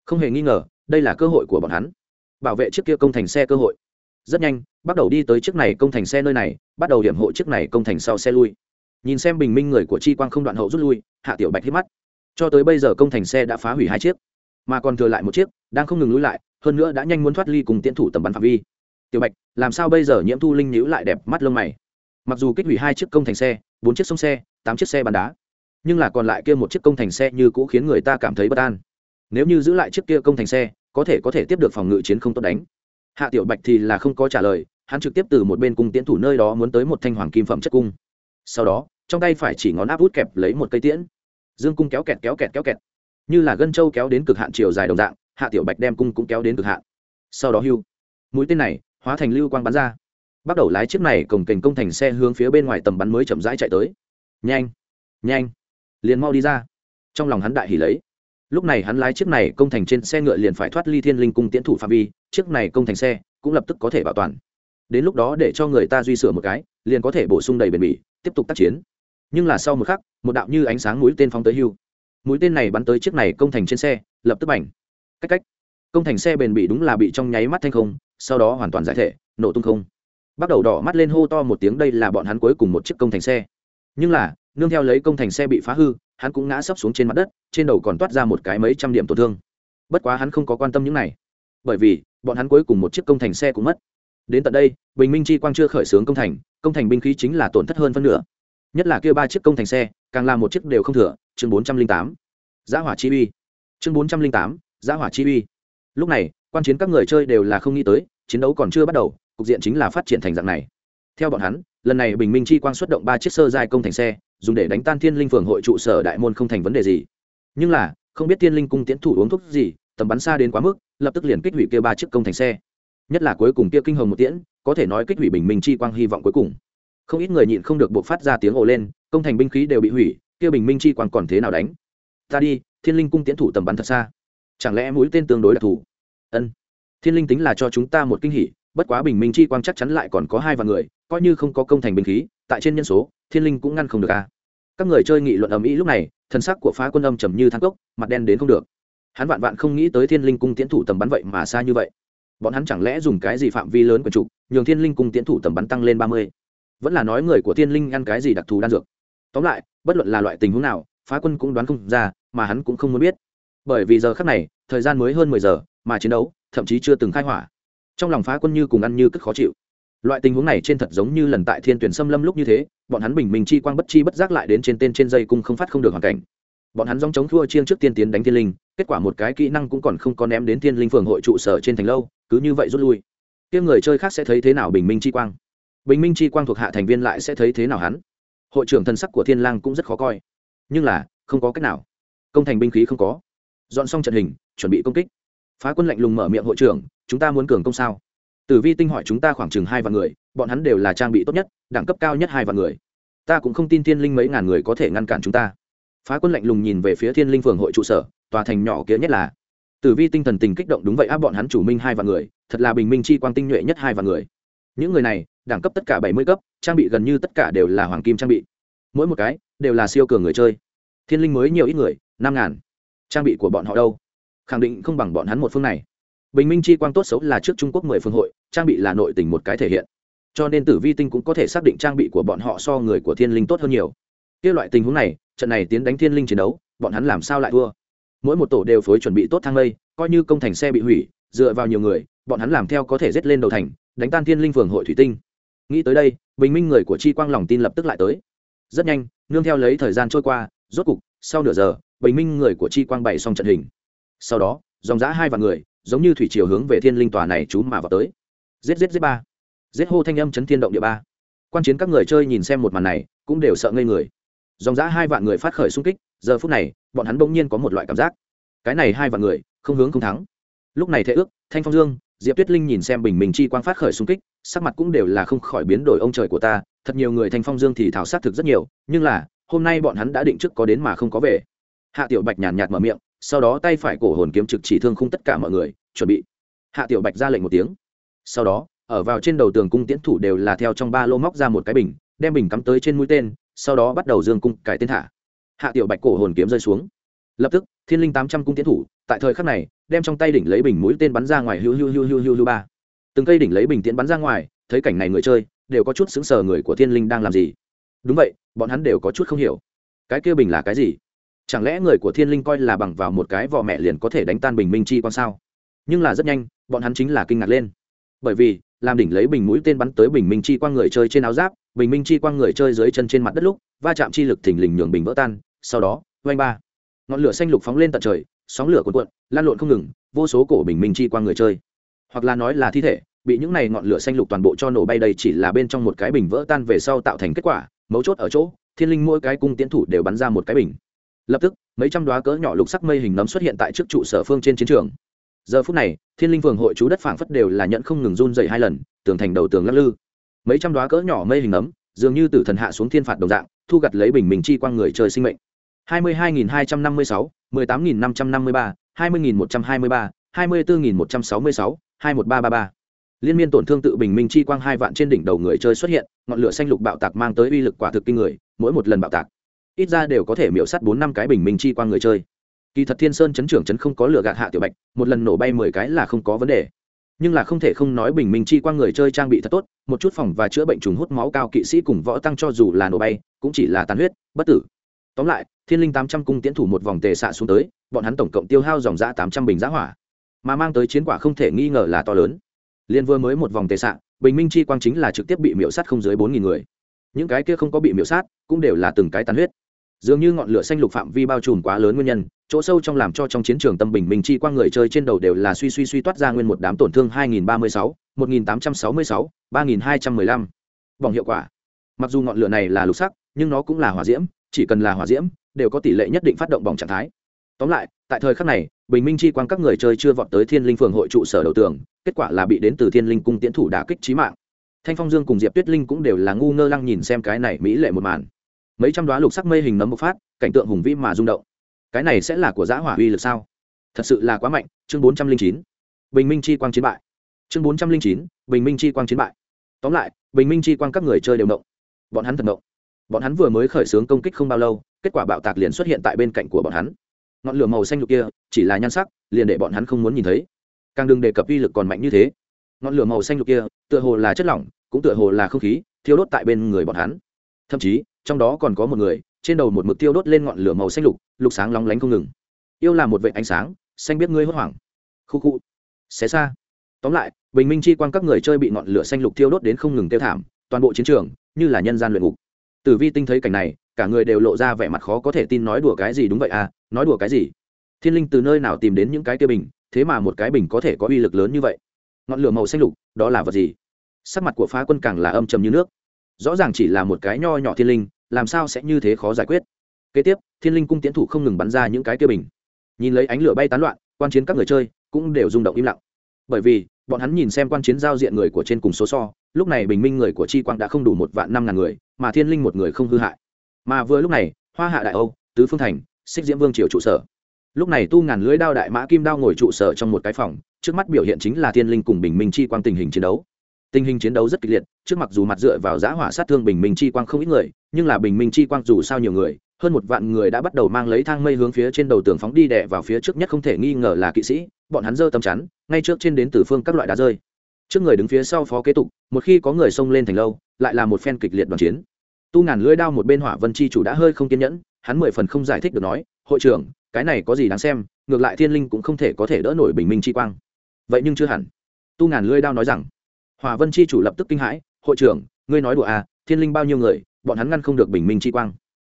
[SPEAKER 1] Không hề nghi ngờ, đây là cơ hội của bọn hắn. Bảo vệ chiếc kia công thành xe cơ hội. Rất nhanh, bắt đầu đi tới chiếc này công thành xe nơi này, bắt đầu điểm hộ chiếc này công thành sau xe lui. Nhìn xem bình minh người của chi quang không đoạn hậu rút lui, hạ tiểu bạch hít mắt. Cho tới bây giờ công thành xe đã phá hủy hai chiếc, mà còn thừa lại một chiếc, đang không ngừng lui lại, hơn nữa đã nhanh muốn thoát ly cùng tiến thủ tầm bắn phạm vi. Tiểu bạch, làm sao bây giờ nhiễm thu linh nhữ lại đẹp mắt lông mày? Mặc dù kích hủy hai chiếc công thành xe, bốn chiếc sông xe tám chiếc xe bắn đá. Nhưng là còn lại kia một chiếc công thành xe như cũ khiến người ta cảm thấy bất an. Nếu như giữ lại chiếc kia công thành xe, có thể có thể tiếp được phòng ngự chiến không tốt đánh. Hạ tiểu bạch thì là không có trả lời, hắn trực tiếp từ một bên cung tiễn thủ nơi đó muốn tới một thanh hoàng kim phẩm chất cung. Sau đó, trong tay phải chỉ ngón áp út kẹp lấy một cây tiễn. Dương cung kéo kẹt kéo kẹt kéo kẹt. Như là gân trâu kéo đến cực hạn chiều dài đồng dạng, hạ tiểu bạch đem cung cũng kéo đến cực hạn. Sau đó hưu, mũi tên này hóa thành lưu quang bắn ra. Bắt đầu lái chiếc này cổng kềnh công thành xe hướng phía bên ngoài tầm bắn mới chậm rãi chạy tới nhanh nhanh, liền mau đi ra. Trong lòng hắn đại hỉ lấy. Lúc này hắn lái chiếc này công thành trên xe ngựa liền phải thoát ly thiên linh cung tiến thủ phạm vi, chiếc này công thành xe cũng lập tức có thể bảo toàn. Đến lúc đó để cho người ta duy sửa một cái, liền có thể bổ sung đầy bền bỉ, tiếp tục tác chiến. Nhưng là sau một khắc, một đạo như ánh sáng mũi tên phóng tới hưu. Mũi tên này bắn tới chiếc này công thành trên xe, lập tức bành. cách cách. Công thành xe bền bỉ đúng là bị trong nháy mắt thanh không, sau đó hoàn toàn giải thể, nổ tung không. Bắt đầu đỏ mắt lên hô to một tiếng, đây là bọn hắn cuối cùng một chiếc công thành xe nhưng là, nương theo lấy công thành xe bị phá hư, hắn cũng ngã sấp xuống trên mặt đất, trên đầu còn toát ra một cái mấy trăm điểm tổn thương. Bất quá hắn không có quan tâm những này. Bởi vì, bọn hắn cuối cùng một chiếc công thành xe cũng mất. Đến tận đây, bình minh chi quang chưa khởi xướng công thành công thành binh khí chính là tổn thất hơn phân nửa. Nhất là kia ba chiếc công thành xe, càng làm một chiếc đều không thừa, chương bốn trăm linh tám. Giá hỏa chi uy. Chương bốn trăm linh tám, giá hỏa chi uy. Lúc này, quan chiến các người chơi đều là không nghĩ tới, chiến đấu còn chưa bắt đầu, cục diện chính là phát triển thành dạng này. Theo bọn hắn lần này bình minh chi quang xuất động ba chiếc sơ giai công thành xe, dùng để đánh tan thiên linh phường hội trụ sở đại môn không thành vấn đề gì. Nhưng là, không biết thiên linh cung tiến thủ uống thuốc gì, tầm bắn xa đến quá mức, lập tức liền kích hủy kia ba chiếc công thành xe. Nhất là cuối cùng kia kinh hồng một tiễn, có thể nói kích hủy bình minh chi quang hy vọng cuối cùng. Không ít người nhịn không được buộc phát ra tiếng ồ lên, công thành binh khí đều bị hủy, kia bình minh chi quang còn thế nào đánh? Ta đi, thiên linh cung tiến thủ tầm bắn thật xa. Chẳng lẽ mũi tên tương đối đặc thù? Ân. Thiên linh tính là cho chúng ta một kinh hỉ, bất quá bình minh chi quang chắc chắn lại còn có hai vạn người coi như không có công thành binh khí, tại trên nhân số, thiên linh cũng ngăn không được a. À. các người chơi nghị luận ầm ĩ lúc này, thần sắc của phá quân âm trầm như thang cốc, mặt đen đến không được. Hắn vạn vạn không nghĩ tới thiên linh cung tiến thủ tầm bắn vậy mà xa như vậy. Bọn hắn chẳng lẽ dùng cái gì phạm vi lớn của trụ nhường thiên linh cung tiến thủ tầm bắn tăng lên ba mươi? Vẫn là nói người của thiên linh ăn cái gì đặc thù đan dược? Tóm lại, bất luận là loại tình huống nào, phá quân cũng đoán không ra, mà hắn cũng không muốn biết. Bởi vì giờ khác này, thời gian mới hơn mười giờ, mà chiến đấu, thậm chí chưa từng khai hỏa. Trong lòng phá quân như cùng ăn như cất khó chịu loại tình huống này trên thật giống như lần tại thiên tuyển xâm lâm lúc như thế, bọn hắn bình minh chi quang bất chi bất giác lại đến trên tên trên dây cung không phát không được hoàn cảnh. Bọn hắn dòng chống thua chiêng trước tiên tiến đánh thiên linh, kết quả một cái kỹ năng cũng còn không có ném đến thiên linh phường hội trụ sở trên thành lâu, cứ như vậy rút lui. Kia người chơi khác sẽ thấy thế nào bình minh chi quang? Bình minh chi quang thuộc hạ thành viên lại sẽ thấy thế nào hắn? Hội trưởng thân sắc của thiên lang cũng rất khó coi. Nhưng là, không có cách nào. Công thành binh khí không có. Dọn xong trận hình, chuẩn bị công kích. Phá quân lạnh lùng mở miệng hội trưởng, chúng ta muốn cường công sao? Tử vi tinh hỏi chúng ta khoảng chừng hai vạn người, bọn hắn đều là trang bị tốt nhất, đẳng cấp cao nhất hai vạn người. Ta cũng không tin thiên linh mấy ngàn người có thể ngăn cản chúng ta. Phá quân lạnh lùng nhìn về phía thiên linh phường hội trụ sở, tòa thành nhỏ kia nhất là. Tử vi tinh thần tình kích động đúng vậy áp bọn hắn chủ minh hai vạn người, thật là bình minh chi quang tinh nhuệ nhất hai vạn người. Những người này, đẳng cấp tất cả bảy mươi cấp, trang bị gần như tất cả đều là hoàng kim trang bị. Mỗi một cái, đều là siêu cường người chơi. Thiên linh mới nhiều ít người, năm ngàn. Trang bị của bọn họ đâu? Khẳng định không bằng bọn hắn một phương này bình minh chi quang tốt xấu là trước trung quốc mười phương hội trang bị là nội tình một cái thể hiện cho nên tử vi tinh cũng có thể xác định trang bị của bọn họ so người của thiên linh tốt hơn nhiều kia loại tình huống này trận này tiến đánh thiên linh chiến đấu bọn hắn làm sao lại thua mỗi một tổ đều phối chuẩn bị tốt thang lây, coi như công thành xe bị hủy dựa vào nhiều người bọn hắn làm theo có thể rết lên đầu thành đánh tan thiên linh phường hội thủy tinh nghĩ tới đây bình minh người của chi quang lòng tin lập tức lại tới rất nhanh nương theo lấy thời gian trôi qua rốt cục sau nửa giờ bình minh người của chi quang bày xong trận hình sau đó dòng giã hai vạn người giống như thủy chiều hướng về thiên linh tòa này chú mà vào tới. Giết giết giết ba. Giết hô thanh âm chấn thiên động địa ba. Quan chiến các người chơi nhìn xem một màn này, cũng đều sợ ngây người. Dòng giã hai vạn người phát khởi xung kích, giờ phút này, bọn hắn bỗng nhiên có một loại cảm giác. Cái này hai vạn người, không hướng không thắng. Lúc này thế ước, thanh phong dương, diệp tuyết linh nhìn xem bình minh chi quang phát khởi xung kích, sắc mặt cũng đều là không khỏi biến đổi ông trời của ta, thật nhiều người thanh phong dương thì thảo sát thực rất nhiều, nhưng là, hôm nay bọn hắn đã định trước có đến mà không có về. Hạ tiểu bạch nhàn nhạt mở miệng sau đó tay phải cổ hồn kiếm trực chỉ thương khung tất cả mọi người, chuẩn bị. Hạ tiểu bạch ra lệnh một tiếng. Sau đó, ở vào trên đầu tường cung tiễn thủ đều là theo trong ba lô móc ra một cái bình, đem bình cắm tới trên mũi tên, sau đó bắt đầu dương cung cải tên thả. Hạ tiểu bạch cổ hồn kiếm rơi xuống. Lập tức, thiên linh tám trăm cung tiến thủ, tại thời khắc này, đem trong tay đỉnh lấy bình mũi tên bắn ra ngoài hiu hiu hiu hiu hiu hiu ba. Từng cây đỉnh lấy bình tiễn bắn ra ngoài, thấy cảnh này người chơi, đều có chút xứng sờ người của thiên linh đang làm gì. Đúng vậy, bọn hắn đều có chút không hiểu. Cái kia bình là cái gì? Chẳng lẽ người của thiên linh coi là bằng vào một cái vỏ mẹ liền có thể đánh tan bình minh chi quan sao? Nhưng là rất nhanh, bọn hắn chính là kinh ngạc lên. Bởi vì, làm đỉnh lấy bình mũi tên bắn tới bình minh chi quang người chơi trên áo giáp, bình minh chi quang người chơi dưới chân trên mặt đất lúc, va chạm chi lực thình lình nhường bình vỡ tan, sau đó, oanh ba. Ngọn lửa xanh lục phóng lên tận trời, sóng lửa cuộn cuộn, lan lộn không ngừng, vô số cổ bình minh chi quang người chơi. Hoặc là nói là thi thể, bị những này ngọn lửa xanh lục toàn bộ cho nổ bay đây chỉ là bên trong một cái bình vỡ tan về sau tạo thành kết quả, mấu chốt ở chỗ, thiên linh mỗi cái cung tiến thủ đều bắn ra một cái bình lập tức, mấy trăm đoá cỡ nhỏ lục sắc mây hình nấm xuất hiện tại trước trụ sở phương trên chiến trường. Giờ phút này, thiên linh phường hội chú đất phảng phất đều là nhận không ngừng run dày hai lần, tường thành đầu tường lắc lư. Mấy trăm đoá cỡ nhỏ mây hình nấm, dường như từ thần hạ xuống thiên phạt đồng dạng, thu gặt lấy bình minh chi quang người trời sinh mệnh. Hai mươi hai nghìn hai trăm năm mươi sáu liên miên tổn thương tự bình minh chi quang hai vạn trên đỉnh đầu người chơi xuất hiện, ngọn lửa xanh lục bạo tạc mang tới uy lực quả thực kinh người, mỗi một lần bạo tạc ít ra đều có thể miễu sắt bốn năm cái bình minh chi quang người chơi. Kỳ thật thiên sơn chấn trưởng chấn không có lửa gạt hạ tiểu bạch, một lần nổ bay mười cái là không có vấn đề. Nhưng là không thể không nói bình minh chi quang người chơi trang bị thật tốt, một chút phòng và chữa bệnh trùng hút máu cao kỵ sĩ cùng võ tăng cho dù là nổ bay, cũng chỉ là tàn huyết, bất tử. Tóm lại, thiên linh tám trăm cung tiến thủ một vòng tề xạ xuống tới, bọn hắn tổng cộng tiêu hao dòng giã tám trăm bình giá hỏa, mà mang tới chiến quả không thể nghi ngờ là to lớn. Liên vừa mới một vòng tề xạ, bình minh chi quang chính là trực tiếp bị miễu sát không dưới bốn nghìn người. Những cái kia không có bị miễu sát, cũng đều là từng cái tàn huyết dường như ngọn lửa xanh lục phạm vi bao trùm quá lớn nguyên nhân chỗ sâu trong làm cho trong chiến trường tâm bình minh chi quang người chơi trên đầu đều là suy suy suy toát ra nguyên một đám tổn thương 2036, 1866, 3215. Vòng hiệu quả. Mặc dù ngọn lửa này là lục sắc, nhưng nó cũng là hỏa diễm, chỉ cần là hỏa diễm, đều có tỷ lệ nhất định phát động bỏng trạng thái. Tóm lại, tại thời khắc này, bình minh chi quang các người chơi chưa vọt tới Thiên Linh phường hội trụ sở đầu tường, kết quả là bị đến từ Thiên Linh cung tiễn thủ đả kích chí mạng. Thanh Phong Dương cùng Diệp Tuyết Linh cũng đều là ngu ngơ lăng nhìn xem cái này mỹ lệ một màn. Mấy trăm đoá lục sắc mây hình nấm bộc phát, cảnh tượng hùng vĩ mà rung động. Cái này sẽ là của giã hỏa uy lực sao? Thật sự là quá mạnh. Chương bốn trăm linh chín. Bình minh chi quang chiến bại. Chương bốn trăm linh chín. Bình minh chi quang chiến bại. Tóm lại bình minh chi quang các người chơi đều động. Bọn hắn thật động. Bọn hắn vừa mới khởi xướng công kích không bao lâu kết quả bạo tạc liền xuất hiện tại bên cạnh của bọn hắn. Ngọn lửa màu xanh lục kia chỉ là nhan sắc liền để bọn hắn không muốn nhìn thấy. Càng đừng đề cập uy lực còn mạnh như thế. Ngọn lửa màu xanh lục kia tựa hồ là chất lỏng cũng tựa hồ là không khí thiêu đốt tại bên người bọn hắn. Thậm chí trong đó còn có một người, trên đầu một mực tiêu đốt lên ngọn lửa màu xanh lục lục sáng lóng lánh không ngừng. Yêu là một vệ ánh sáng, xanh biết ngươi hốt hoảng. Khu khu. Xé xa. Tóm lại, bình minh chi quan các người chơi bị ngọn lửa xanh lục tiêu đốt đến không ngừng tiêu thảm, toàn bộ chiến trường, như là nhân gian luyện ngục. Tử vi tinh thấy cảnh này, cả người đều lộ ra vẻ mặt khó có thể tin nói đùa cái gì đúng vậy à nói đùa cái gì? Thiên linh từ nơi nào tìm đến những cái kia bình, thế mà một cái bình có thể có uy lực lớn như vậy? Ngọn lửa màu xanh lục, đó là vật gì? Sắc mặt của phá quân càng là âm trầm như nước. Rõ ràng chỉ là một cái nho nhỏ thiên linh làm sao sẽ như thế khó giải quyết? Kế tiếp, thiên linh cung tiến thủ không ngừng bắn ra những cái kia bình. Nhìn lấy ánh lửa bay tán loạn, quan chiến các người chơi cũng đều rung động im lặng. Bởi vì, bọn hắn nhìn xem quan chiến giao diện người của trên cùng số so, lúc này bình minh người của chi quang đã không đủ một vạn năm ngàn người, mà thiên linh một người không hư hại. Mà vừa lúc này, hoa hạ đại âu, tứ phương thành, xích diễm vương triều trụ sở. Lúc này tu ngàn lưới đao đại mã kim đao ngồi trụ sở trong một cái phòng, trước mắt biểu hiện chính là thiên linh cùng bình minh chi quang tình hình chiến đấu. Tình hình chiến đấu rất kịch liệt, trước mặc dù mặt dựa vào giã hỏa sát thương bình minh chi quang không ít người nhưng là bình minh chi quang dù sao nhiều người, hơn một vạn người đã bắt đầu mang lấy thang mây hướng phía trên đầu tường phóng đi đè vào phía trước nhất không thể nghi ngờ là kỵ sĩ, bọn hắn giơ tầm chắn, ngay trước trên đến từ phương các loại đá rơi. Trước người đứng phía sau phó kế tục, một khi có người xông lên thành lâu, lại là một phen kịch liệt đoàn chiến. Tu ngàn lưỡi đao một bên hỏa vân chi chủ đã hơi không kiên nhẫn, hắn mười phần không giải thích được nói, hội trưởng, cái này có gì đáng xem, ngược lại thiên linh cũng không thể có thể đỡ nổi bình minh chi quang. Vậy nhưng chưa hẳn. Tu ngàn lưỡi đao nói rằng. Hỏa vân chi chủ lập tức kinh hãi, hội trưởng, ngươi nói đùa à thiên linh bao nhiêu người bọn hắn ngăn không được bình minh chi quang.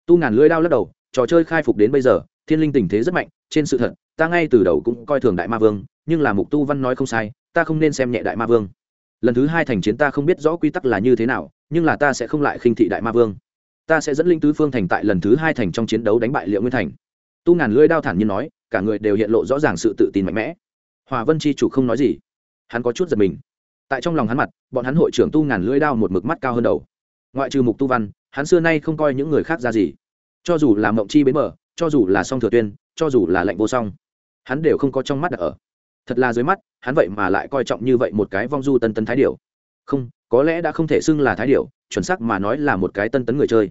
[SPEAKER 1] Tu ngàn lưỡi đao lắc đầu, trò chơi khai phục đến bây giờ, thiên linh tình thế rất mạnh, trên sự thật, ta ngay từ đầu cũng coi thường đại ma vương, nhưng là mục tu văn nói không sai, ta không nên xem nhẹ đại ma vương. Lần thứ hai thành chiến ta không biết rõ quy tắc là như thế nào, nhưng là ta sẽ không lại khinh thị đại ma vương. Ta sẽ dẫn linh tứ phương thành tại lần thứ hai thành trong chiến đấu đánh bại liệu nguyên thành. Tu ngàn lưỡi đao thản nhiên nói, cả người đều hiện lộ rõ ràng sự tự tin mạnh mẽ. Hòa vân chi chủ không nói gì. Hắn có chút giật mình. Tại trong lòng hắn mặt, bọn hắn hội trưởng tu ngàn lưỡi đao một mực mắt cao hơn đầu ngoại trừ mục tu văn, hắn xưa nay không coi những người khác ra gì. Cho dù là mộng chi bến mở cho dù là song thừa tuyên, cho dù là lệnh vô song, hắn đều không có trong mắt đặt ở. Thật là dưới mắt, hắn vậy mà lại coi trọng như vậy một cái vong du tân tấn thái điểu. Không, có lẽ đã không thể xưng là thái điểu, chuẩn xác mà nói là một cái tân tấn người chơi.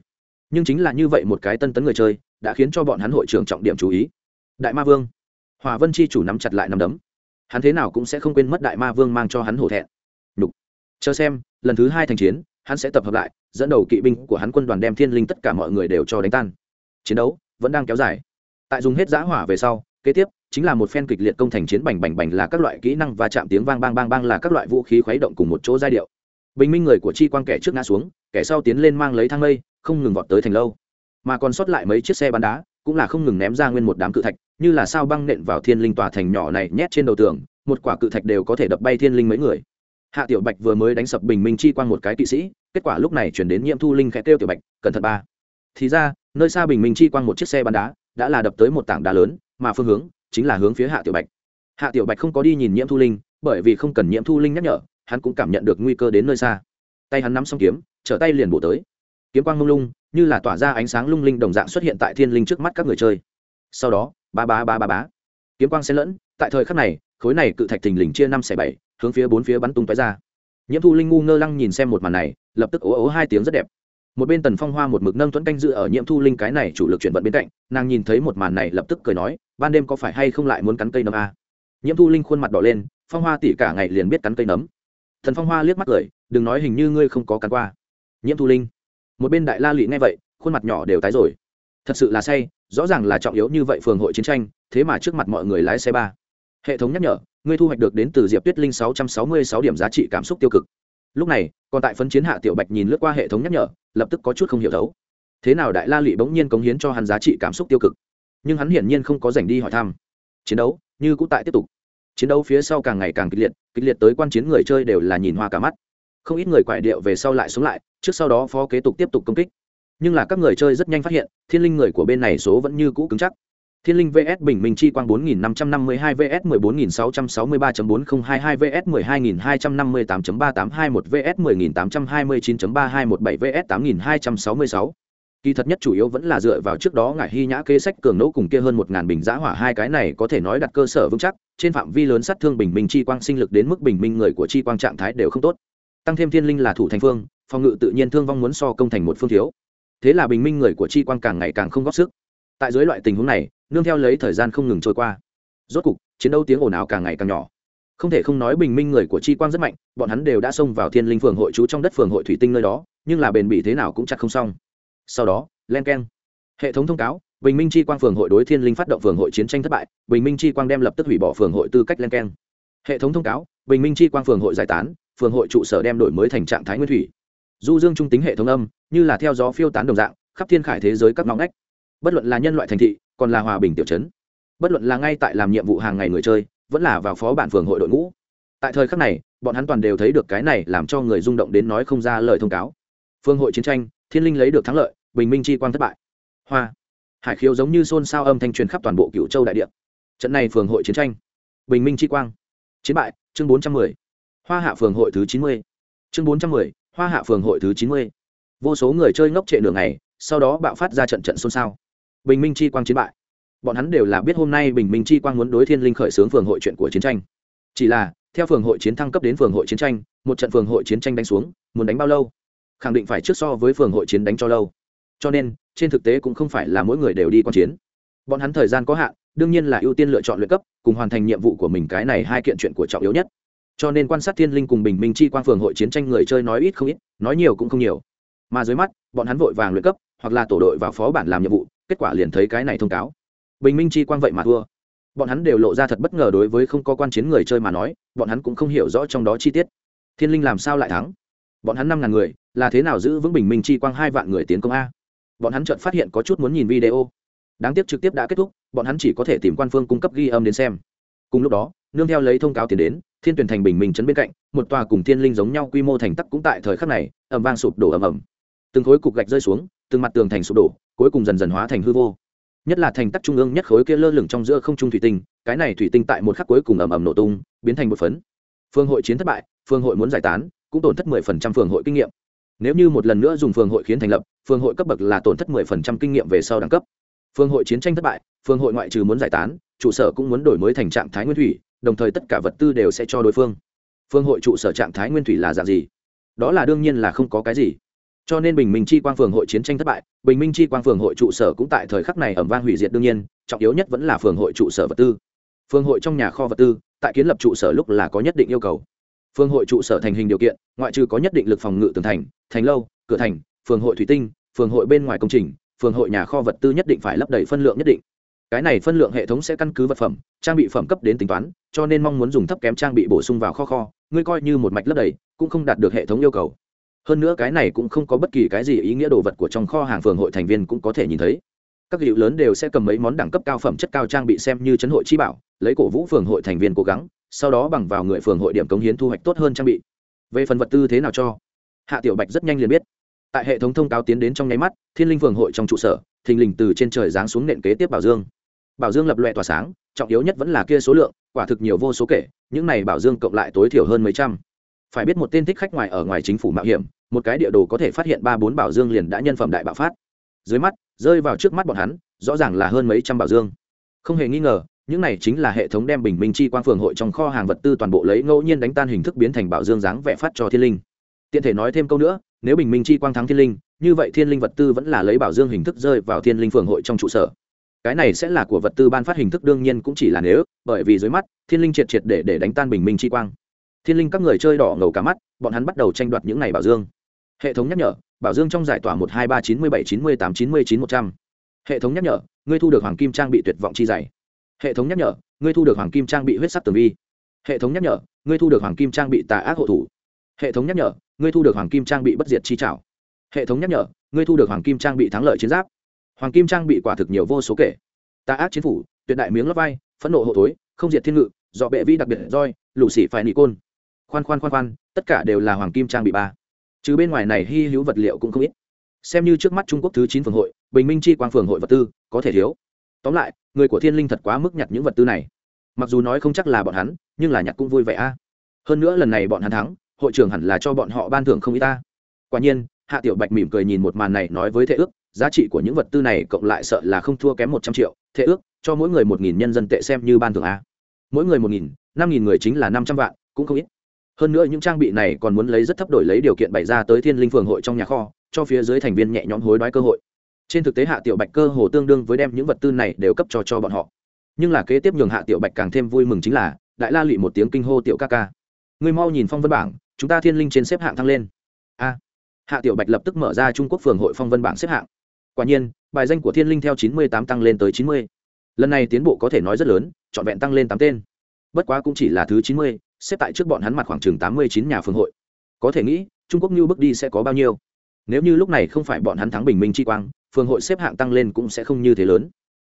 [SPEAKER 1] Nhưng chính là như vậy một cái tân tấn người chơi, đã khiến cho bọn hắn hội trưởng trọng điểm chú ý. Đại ma vương. Hòa vân chi chủ nắm chặt lại nắm đấm. Hắn thế nào cũng sẽ không quên mất đại ma vương mang cho hắn hổ thẹn. Nhục. Chờ xem, lần thứ hai thành chiến, hắn sẽ tập hợp lại dẫn đầu kỵ binh của hắn quân đoàn đem thiên linh tất cả mọi người đều cho đánh tan. Chiến đấu vẫn đang kéo dài. Tại dùng hết giã hỏa về sau, kế tiếp chính là một phen kịch liệt công thành chiến bành bành bành là các loại kỹ năng và chạm tiếng vang bang bang bang là các loại vũ khí khuấy động cùng một chỗ giai điệu. Bình minh người của chi quang kẻ trước ngã xuống, kẻ sau tiến lên mang lấy thang lây không ngừng vọt tới thành lâu. Mà còn sót lại mấy chiếc xe bắn đá, cũng là không ngừng ném ra nguyên một đám cự thạch, như là sao băng nện vào thiên linh tòa thành nhỏ này nhét trên đầu tường, một quả cự thạch đều có thể đập bay thiên linh mấy người hạ tiểu bạch vừa mới đánh sập bình minh chi quang một cái kỵ sĩ, kết quả lúc này chuyển đến nhiễm thu linh khẽ kêu tiểu bạch, cẩn thận ba. Thì ra, nơi xa bình minh chi quang một chiếc xe bắn đá đã là đập tới một tảng đá lớn, mà phương hướng chính là hướng phía hạ tiểu bạch. Hạ tiểu bạch không có đi nhìn nhiễm thu linh, bởi vì không cần nhiễm thu linh nhắc nhở, hắn cũng cảm nhận được nguy cơ đến nơi xa. Tay hắn nắm xong kiếm, trở tay liền bổ tới. Kiếm quang mông lung, như là tỏa ra ánh sáng lung linh đồng dạng xuất hiện tại thiên linh trước mắt các người chơi. Sau đó, ba ba ba ba bá kiếm quang xen lẫn, tại thời khắc này, khối này cự thạch thình lình chia năm xẻ bảy hướng phía bốn phía bắn tung tóe ra. Nhiễm thu linh ngu ngơ lăng nhìn xem một màn này, lập tức ố ố hai tiếng rất đẹp. Một bên tần phong hoa một mực nâng thuẫn canh dự ở nhiễm thu linh cái này chủ lực chuyển vận bên cạnh, nàng nhìn thấy một màn này lập tức cười nói, ban đêm có phải hay không lại muốn cắn cây nấm a à? nhiễm thu linh khuôn mặt đỏ lên, phong hoa tỉ cả ngày liền biết cắn cây nấm. Thần phong hoa liếc mắt cười, đừng nói hình như ngươi không có cắn qua. Nhiễm thu linh. Một bên đại la lụy nghe vậy, khuôn mặt nhỏ đều tái rồi. Thật sự là say, rõ ràng là trọng yếu như vậy phường hội chiến tranh, thế mà trước mặt mọi người lái xe ba. Hệ thống nhắc nhở ngươi thu hoạch được đến từ diệp tuyết linh sáu trăm sáu mươi sáu điểm giá trị cảm xúc tiêu cực. Lúc này, còn tại phấn chiến hạ tiểu bạch nhìn lướt qua hệ thống nhắc nhở, lập tức có chút không hiểu thấu. Thế nào đại la lụy bỗng nhiên cống hiến cho hắn giá trị cảm xúc tiêu cực? Nhưng hắn hiển nhiên không có dành đi hỏi thăm. Chiến đấu, như cũng tại tiếp tục. Chiến đấu phía sau càng ngày càng kịch liệt kịch liệt tới quan chiến người chơi đều là nhìn hoa cả mắt. Không ít người quại điệu về sau lại xuống lại, trước sau đó phó kế tục tiếp tục công kích. Nhưng là các người chơi rất nhanh phát hiện, thiên linh người của bên này số vẫn như cũ cứng chắc. Thiên linh VS Bình Minh Chi Quang 4552 VS 14663.4022 VS 12258.381 VS 10829.3217 VS 8266. Kỳ thật nhất chủ yếu vẫn là dựa vào trước đó ngải hy nhã kê sách cường nỗ cùng kia hơn 1000 bình giã hỏa hai cái này có thể nói đặt cơ sở vững chắc, trên phạm vi lớn sát thương Bình Minh Chi Quang sinh lực đến mức Bình Minh người của Chi Quang trạng thái đều không tốt. Tăng thêm Thiên linh là thủ thành phương, phòng ngự tự nhiên thương vong muốn so công thành một phương thiếu. Thế là Bình Minh người của Chi Quang càng ngày càng không góp sức. Tại dưới loại tình huống này, nương theo lấy thời gian không ngừng trôi qua. Rốt cục, chiến đấu tiếng ồn ào càng ngày càng nhỏ. Không thể không nói bình minh người của chi quang rất mạnh, bọn hắn đều đã xông vào thiên linh phường hội trú trong đất phường hội thủy tinh nơi đó, nhưng là bền bỉ thế nào cũng chặt không xong. Sau đó, len k e n hệ thống thông cáo, bình minh chi quang phường hội đối thiên linh phát động phường hội chiến tranh thất bại, bình minh chi quang đem lập tức hủy bỏ phường hội tư cách len k e n hệ thống thông cáo, bình minh chi quang phường hội giải tán, phường hội trụ sở đem đổi mới thành trạng thái nguyên thủy. Du dương trung tính hệ thống âm, như là theo gió phiêu tán đồng dạng, khắp thiên khải thế giới các ngõ ngách. Bất luận là nhân loại thành thị còn là hòa bình tiểu trấn, bất luận là ngay tại làm nhiệm vụ hàng ngày người chơi vẫn là vào phó bản phường hội đội ngũ. Tại thời khắc này bọn hắn toàn đều thấy được cái này làm cho người rung động đến nói không ra lời thông cáo. Phương hội chiến tranh thiên linh lấy được thắng lợi bình minh chi quang thất bại. Hoa. Hải khiếu giống như xôn xao âm thanh truyền khắp toàn bộ cựu châu đại địa. Trận này phường hội chiến tranh bình minh chi quang. Chiến bại chương bốn trăm mười. Hoa hạ phường hội thứ chín mươi. Chương bốn trăm mười hoa hạ phường hội thứ chín mươi. Vô số người chơi ngốc trệ nửa ngày sau đó bạo phát ra trận trận xôn xao bình minh chi quang chiến bại. Bọn hắn đều là biết hôm nay bình minh chi quang muốn đối thiên linh khởi xướng phường hội chuyện của chiến tranh. Chỉ là, theo phường hội chiến thăng cấp đến phường hội chiến tranh, một trận phường hội chiến tranh đánh xuống, muốn đánh bao lâu? Khẳng định phải trước so với phường hội chiến đánh cho lâu. Cho nên, trên thực tế cũng không phải là mỗi người đều đi q u a n chiến. Bọn hắn thời gian có hạn, đương nhiên là ưu tiên lựa chọn luyện cấp, cùng hoàn thành nhiệm vụ của mình cái này hai kiện chuyện của trọng yếu nhất. Cho nên quan sát thiên linh cùng bình minh chi quang phường hội chiến tranh người chơi nói ít không ít, nói nhiều cũng không nhiều. Mà dưới mắt, bọn hắn vội vàng luyện cấp, hoặc là tổ đội vào phó bản làm nhiệm vụ kết quả liền thấy cái này thông cáo. Bình minh chi quang vậy mà thua. Bọn hắn đều lộ ra thật bất ngờ đối với không có quan chiến người chơi mà nói, bọn hắn cũng không hiểu rõ trong đó chi tiết. Thiên linh làm sao lại thắng? Bọn hắn năm ngàn người, là thế nào giữ vững bình minh chi quang hai vạn người tiến công a? Bọn hắn chợt phát hiện có chút muốn nhìn video. Đáng tiếc trực tiếp đã kết thúc, bọn hắn chỉ có thể tìm quan phương cung cấp ghi âm đến xem. Cùng lúc đó, nương theo lấy thông cáo tiền đến, thiên tuyển thành bình minh trấn bên cạnh, một tòa cùng thiên linh giống nhau quy mô thành tắc cũng tại thời khắc này ẩm vang sụp đổ ầm ầm. Từng khối cục gạch rơi xuống, từng mặt tường thành sụp đổ cuối cùng dần dần hóa thành hư vô. Nhất là thành tắc trung ương nhất khối kia lơ lửng trong giữa không trung thủy tinh, cái này thủy tinh tại một khắc cuối cùng ầm ầm nổ tung, biến thành một phấn. Phương hội chiến thất bại, phương hội muốn giải tán, cũng tổn thất mười phần trăm phường hội kinh nghiệm. Nếu như một lần nữa dùng phường hội khiến thành lập phường hội cấp bậc là tổn thất mười phần trăm kinh nghiệm về sau đẳng cấp. Phường hội chiến tranh thất bại phường hội ngoại trừ muốn giải tán, trụ sở cũng muốn đổi mới thành trạng thái nguyên thủy, đồng thời tất cả vật tư đều sẽ cho đối phương. Phương hội trụ sở trạng thái nguyên thủy là dạng gì? Đó là đương nhiên là không có cái gì cho nên bình minh chi quang phường hội chiến tranh thất bại, bình minh chi quang phường hội trụ sở cũng tại thời khắc này ẩm vang hủy diệt đương nhiên, trọng yếu nhất vẫn là phường hội trụ sở vật tư. Phường hội trong nhà kho vật tư, tại kiến lập trụ sở lúc là có nhất định yêu cầu. Phường hội trụ sở thành hình điều kiện, ngoại trừ có nhất định lực phòng ngự tường thành thành lâu, cửa thành, phường hội thủy tinh, phường hội bên ngoài công trình, phường hội nhà kho vật tư nhất định phải lấp đầy phân lượng nhất định. Cái này phân lượng hệ thống sẽ căn cứ vật phẩm, trang bị phẩm cấp đến tính toán, cho nên mong muốn dùng thấp kém trang bị bổ sung vào kho kho, ngươi coi như một mạch lấp đầy, cũng không đạt được hệ thống yêu cầu hơn nữa cái này cũng không có bất kỳ cái gì ý nghĩa đồ vật của trong kho hàng phường hội thành viên cũng có thể nhìn thấy. Các hiệu lớn đều sẽ cầm mấy món đẳng cấp cao phẩm chất cao trang bị xem như chấn hội chi bảo, lấy cổ vũ phường hội thành viên cố gắng, sau đó bằng vào người phường hội điểm cống hiến thu hoạch tốt hơn trang bị. Về phần vật tư thế nào cho? Hạ tiểu bạch rất nhanh liền biết. Tại hệ thống thông cáo tiến đến trong nháy mắt, thiên linh phường hội trong trụ sở, thình lình từ trên trời giáng xuống nện kế tiếp bảo dương. Bảo dương lập loẹ tỏa sáng, trọng yếu nhất vẫn là kia số lượng, quả thực nhiều vô số kể, những này bảo dương cộng lại tối thiểu hơn mấy trăm. Phải biết một tên thích khách ngoài ở ngoài chính phủ mạo hiểm một cái địa đồ có thể phát hiện ba bốn bảo dương liền đã nhân phẩm đại bạo phát. Dưới mắt, rơi vào trước mắt bọn hắn, rõ ràng là hơn mấy trăm bảo dương. Không hề nghi ngờ, những này chính là hệ thống đem bình minh chi quang phường hội trong kho hàng vật tư toàn bộ lấy ngẫu nhiên đánh tan hình thức biến thành bảo dương dáng vẽ phát cho thiên linh. Tiện thể nói thêm câu nữa, nếu bình minh chi quang thắng thiên linh, như vậy thiên linh vật tư vẫn là lấy bảo dương hình thức rơi vào thiên linh phường hội trong trụ sở. Cái này sẽ là của vật tư ban phát hình thức đương nhiên cũng chỉ là nếu, bởi vì dưới mắt, thiên linh triệt triệt để để đánh tan bình minh chi quang. Thiên linh các người chơi đỏ ngầu cả mắt, bọn hắn bắt đầu tranh đoạt những này bảo dương hệ thống nhắc nhở, bảo dương trong giải tỏa một hai ba chín mươi bảy chín mươi tám chín mươi chín một trăm. Hệ thống nhắc nhở, ngươi thu được hoàng kim trang bị tuyệt vọng chi dày hệ thống nhắc nhở, ngươi thu được hoàng kim trang bị huyết sắc tường vi. Hệ thống nhắc nhở, ngươi thu được hoàng kim trang bị tà ác hộ thủ. Hệ thống nhắc nhở, ngươi thu được hoàng kim trang bị bất diệt chi trảo. Hệ thống nhắc nhở, ngươi thu được hoàng kim trang bị thắng lợi chiến giáp. Hoàng kim trang bị quả thực nhiều vô số kể. Tà ác chiến phủ, tuyệt đại miếng lấp vai, phẫn nộ hộ thối, không diệt thiên ngự, dọ bệ vi đặc biệt roi, lũ xỉ phải nị côn. Khoan khoan khoan khoan, tất cả đều là hoàng kim trang bị ba chứ bên ngoài này hy hữu vật liệu cũng không ít. Xem như trước mắt trung quốc thứ chín phường hội, bình minh chi quang phường hội vật tư, có thể thiếu. Tóm lại, người của thiên linh thật quá mức nhặt những vật tư này. Mặc dù nói không chắc là bọn hắn, nhưng là nhặt cũng vui vẻ a. Hơn nữa lần này bọn hắn thắng, hội trưởng hẳn là cho bọn họ ban thưởng không ít ta quả nhiên, hạ tiểu bạch mỉm cười nhìn một màn này nói với thệ ước, giá trị của những vật tư này cộng lại sợ là không thua kém một trăm triệu. Thệ ước, cho mỗi người một nghìn nhân dân tệ xem như ban thưởng a. Mỗi người một nghìn, năm nghìn người chính là năm trăm vạn, cũng không ít hơn nữa những trang bị này còn muốn lấy rất thấp đổi lấy điều kiện bày ra tới thiên linh phường hội trong nhà kho, cho phía dưới thành viên nhẹ nhõm hối đoái cơ hội. Trên thực tế hạ tiểu bạch cơ hồ tương đương với đem những vật tư này đều cấp cho cho bọn họ. Nhưng là kế tiếp nhường hạ tiểu bạch càng thêm vui mừng chính là, đại la lụy một tiếng kinh hô tiểu ca ca. Người mau nhìn phong vân bảng, chúng ta thiên linh trên xếp hạng thăng lên. A. Hạ tiểu bạch lập tức mở ra trung quốc phường hội phong vân bảng xếp hạng. Quả nhiên, bài danh của thiên linh theo chín mươi tám tăng lên tới chín mươi. Lần này tiến bộ có thể nói rất lớn, trọn vẹn tăng lên tám tên. Bất quá cũng chỉ là thứ chín mươi xếp tại trước bọn hắn mặt khoảng chừng tám mươi chín nhà phường hội. Có thể nghĩ, trung quốc như bước đi sẽ có bao nhiêu? Nếu như lúc này không phải bọn hắn thắng bình minh chi quang phường hội xếp hạng tăng lên cũng sẽ không như thế lớn.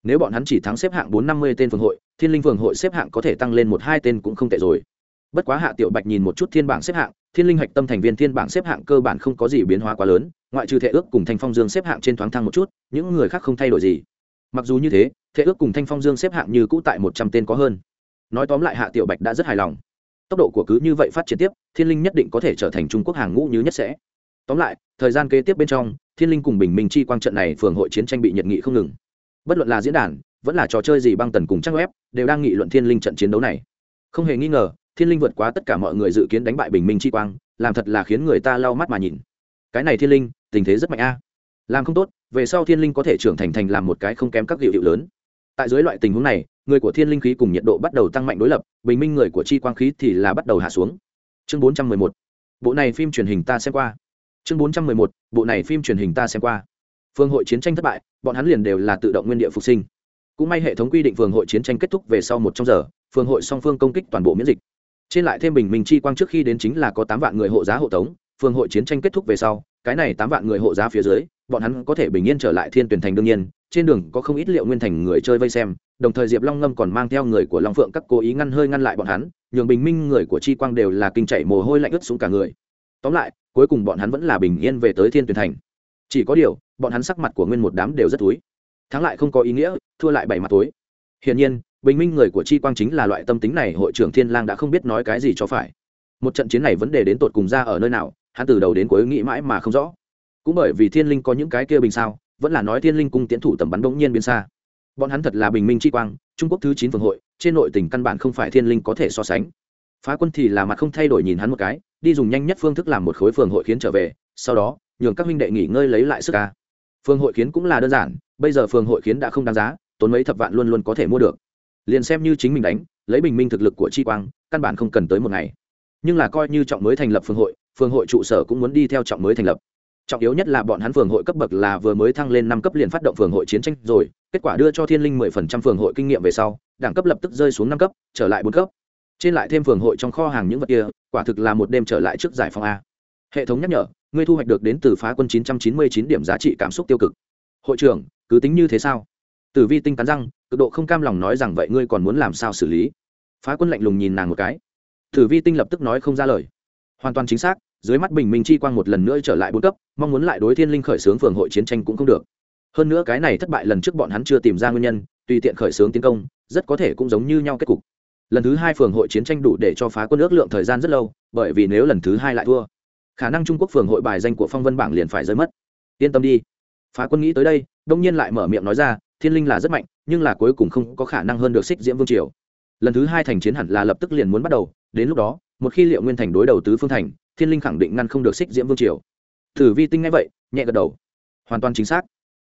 [SPEAKER 1] Nếu bọn hắn chỉ thắng xếp hạng bốn năm mươi tên phường hội, thiên linh phường hội xếp hạng có thể tăng lên một hai tên cũng không tệ rồi. Bất quá hạ tiểu bạch nhìn một chút thiên bảng xếp hạng, thiên linh hạch tâm thành viên thiên bảng xếp hạng cơ bản không có gì biến hóa quá lớn, ngoại trừ thệ ước cùng thanh phong dương xếp hạng trên thoáng thăng một chút, những người khác không thay đổi gì. Mặc dù như thế, Thệ ước cùng thanh phong dương xếp hạng như cũ tại một trăm tên có hơn. Nói tóm lại hạ tiểu bạch đã rất hài lòng tốc độ của cứ như vậy phát triển tiếp, thiên linh nhất định có thể trở thành trung quốc hàng ngũ như nhất sẽ. Tóm lại, thời gian kế tiếp bên trong, thiên linh cùng bình minh chi quang trận này phường hội chiến tranh bị nhiệt nghị không ngừng. Bất luận là diễn đàn, vẫn là trò chơi gì băng tần cùng trang web, đều đang nghị luận thiên linh trận chiến đấu này. Không hề nghi ngờ, thiên linh vượt quá tất cả mọi người dự kiến đánh bại bình minh chi quang, làm thật là khiến người ta lau mắt mà nhìn. Cái này thiên linh, tình thế rất mạnh a. Làm không tốt, về sau thiên linh có thể trưởng thành thành làm một cái không kém các hiệu hiệu lớn. Tại dưới loại tình huống này người của thiên linh khí cùng nhiệt độ bắt đầu tăng mạnh đối lập, bình minh người của chi quang khí thì là bắt đầu hạ xuống. Chương bốn trăm mười một. Bộ này phim truyền hình ta xem qua. Chương bốn trăm mười một. Bộ này phim truyền hình ta xem qua. Phương hội chiến tranh thất bại, bọn hắn liền đều là tự động nguyên địa phục sinh. Cũng may hệ thống quy định phường hội chiến tranh kết thúc về sau một trong giờ phường hội song phương công kích toàn bộ miễn dịch. Trên lại thêm bình minh chi quang trước khi đến chính là có tám vạn người hộ giá hộ tống phường hội chiến tranh kết thúc về sau, cái này tám vạn người hộ giá phía dưới, bọn hắn có thể bình yên trở lại thiên tuyển thành đương nhiên, trên đường có không ít liệu nguyên thành người chơi vây xem đồng thời diệp long ngâm còn mang theo người của long phượng các cố ý ngăn hơi ngăn lại bọn hắn, nhường bình minh người của chi quang đều là kinh chạy mồ hôi lạnh ướt xuống cả người. Tóm lại, cuối cùng bọn hắn vẫn là bình yên về tới thiên tuyển thành. Chỉ có điều, bọn hắn sắc mặt của nguyên một đám đều rất túi thắng lại không có ý nghĩa, thua lại bảy mặt tối hiển nhiên, bình minh người của chi quang chính là loại tâm tính này, hội trưởng thiên lang đã không biết nói cái gì cho phải. Một trận chiến này vấn đề đến tột cùng ra ở nơi nào, hắn từ đầu đến cuối nghĩ mãi mà không rõ. Cũng bởi vì thiên linh có những cái kia bình sao, vẫn là nói thiên linh cung tiến thủ tầm bắn bỗng nhiên biến xa bọn hắn thật là bình minh chi quang, trung quốc thứ chín phường hội, trên nội tỉnh căn bản không phải thiên linh có thể so sánh. Phá quân thì là mặt không thay đổi nhìn hắn một cái, đi dùng nhanh nhất phương thức làm một khối phường hội khiến trở về, sau đó, nhường các huynh đệ nghỉ ngơi lấy lại sức ca. Phường hội khiến cũng là đơn giản, bây giờ phường hội khiến đã không đáng giá, tốn mấy thập vạn luôn luôn có thể mua được. Liền xem như chính mình đánh, lấy bình minh thực lực của chi quang, căn bản không cần tới một ngày. Nhưng là coi như trọng mới thành lập phường hội phường hội trụ sở cũng muốn đi theo trọng mới thành lập trọng yếu nhất là bọn hắn phường hội cấp bậc là vừa mới thăng lên năm cấp liền phát động phường hội chiến tranh rồi, kết quả đưa cho thiên linh mười phần trăm phường hội kinh nghiệm về sau, đẳng cấp lập tức rơi xuống năm cấp, trở lại bốn cấp. Trên lại thêm phường hội trong kho hàng những vật kia, quả thực là một đêm trở lại trước giải phóng a. Hệ thống nhắc nhở, ngươi thu hoạch được đến từ phá quân chín trăm chín mươi chín điểm giá trị cảm xúc tiêu cực. Hội trưởng, cứ tính như thế sao? Tử vi tinh cắn răng, cực độ không cam lòng nói rằng vậy ngươi còn muốn làm sao xử lý? Phá quân lạnh lùng nhìn nàng một cái. Tử vi tinh lập tức nói không ra lời. Hoàn toàn chính xác dưới mắt bình minh chi quang một lần nữa trở lại bốn cấp, mong muốn lại đối thiên linh khởi xướng phường hội chiến tranh cũng không được. Hơn nữa cái này thất bại lần trước bọn hắn chưa tìm ra nguyên nhân, tùy tiện khởi xướng tiến công, rất có thể cũng giống như nhau kết cục. Lần thứ hai phường hội chiến tranh đủ để cho phá quân ước lượng thời gian rất lâu, bởi vì nếu lần thứ hai lại thua, khả năng trung quốc phường hội bài danh của phong vân bảng liền phải rơi mất. Yên tâm đi. Phá quân nghĩ tới đây, đông nhiên lại mở miệng nói ra, thiên linh là rất mạnh, nhưng là cuối cùng không có khả năng hơn được xích diễm vương triều. Lần thứ hai thành chiến hẳn là lập tức liền muốn bắt đầu, đến lúc đó, một khi liệu nguyên thành đối đầu tứ phương thành thiên linh khẳng định ngăn không được xích diễm vương triều. Thử vi tinh ngay vậy, nhẹ gật đầu. Hoàn toàn chính xác.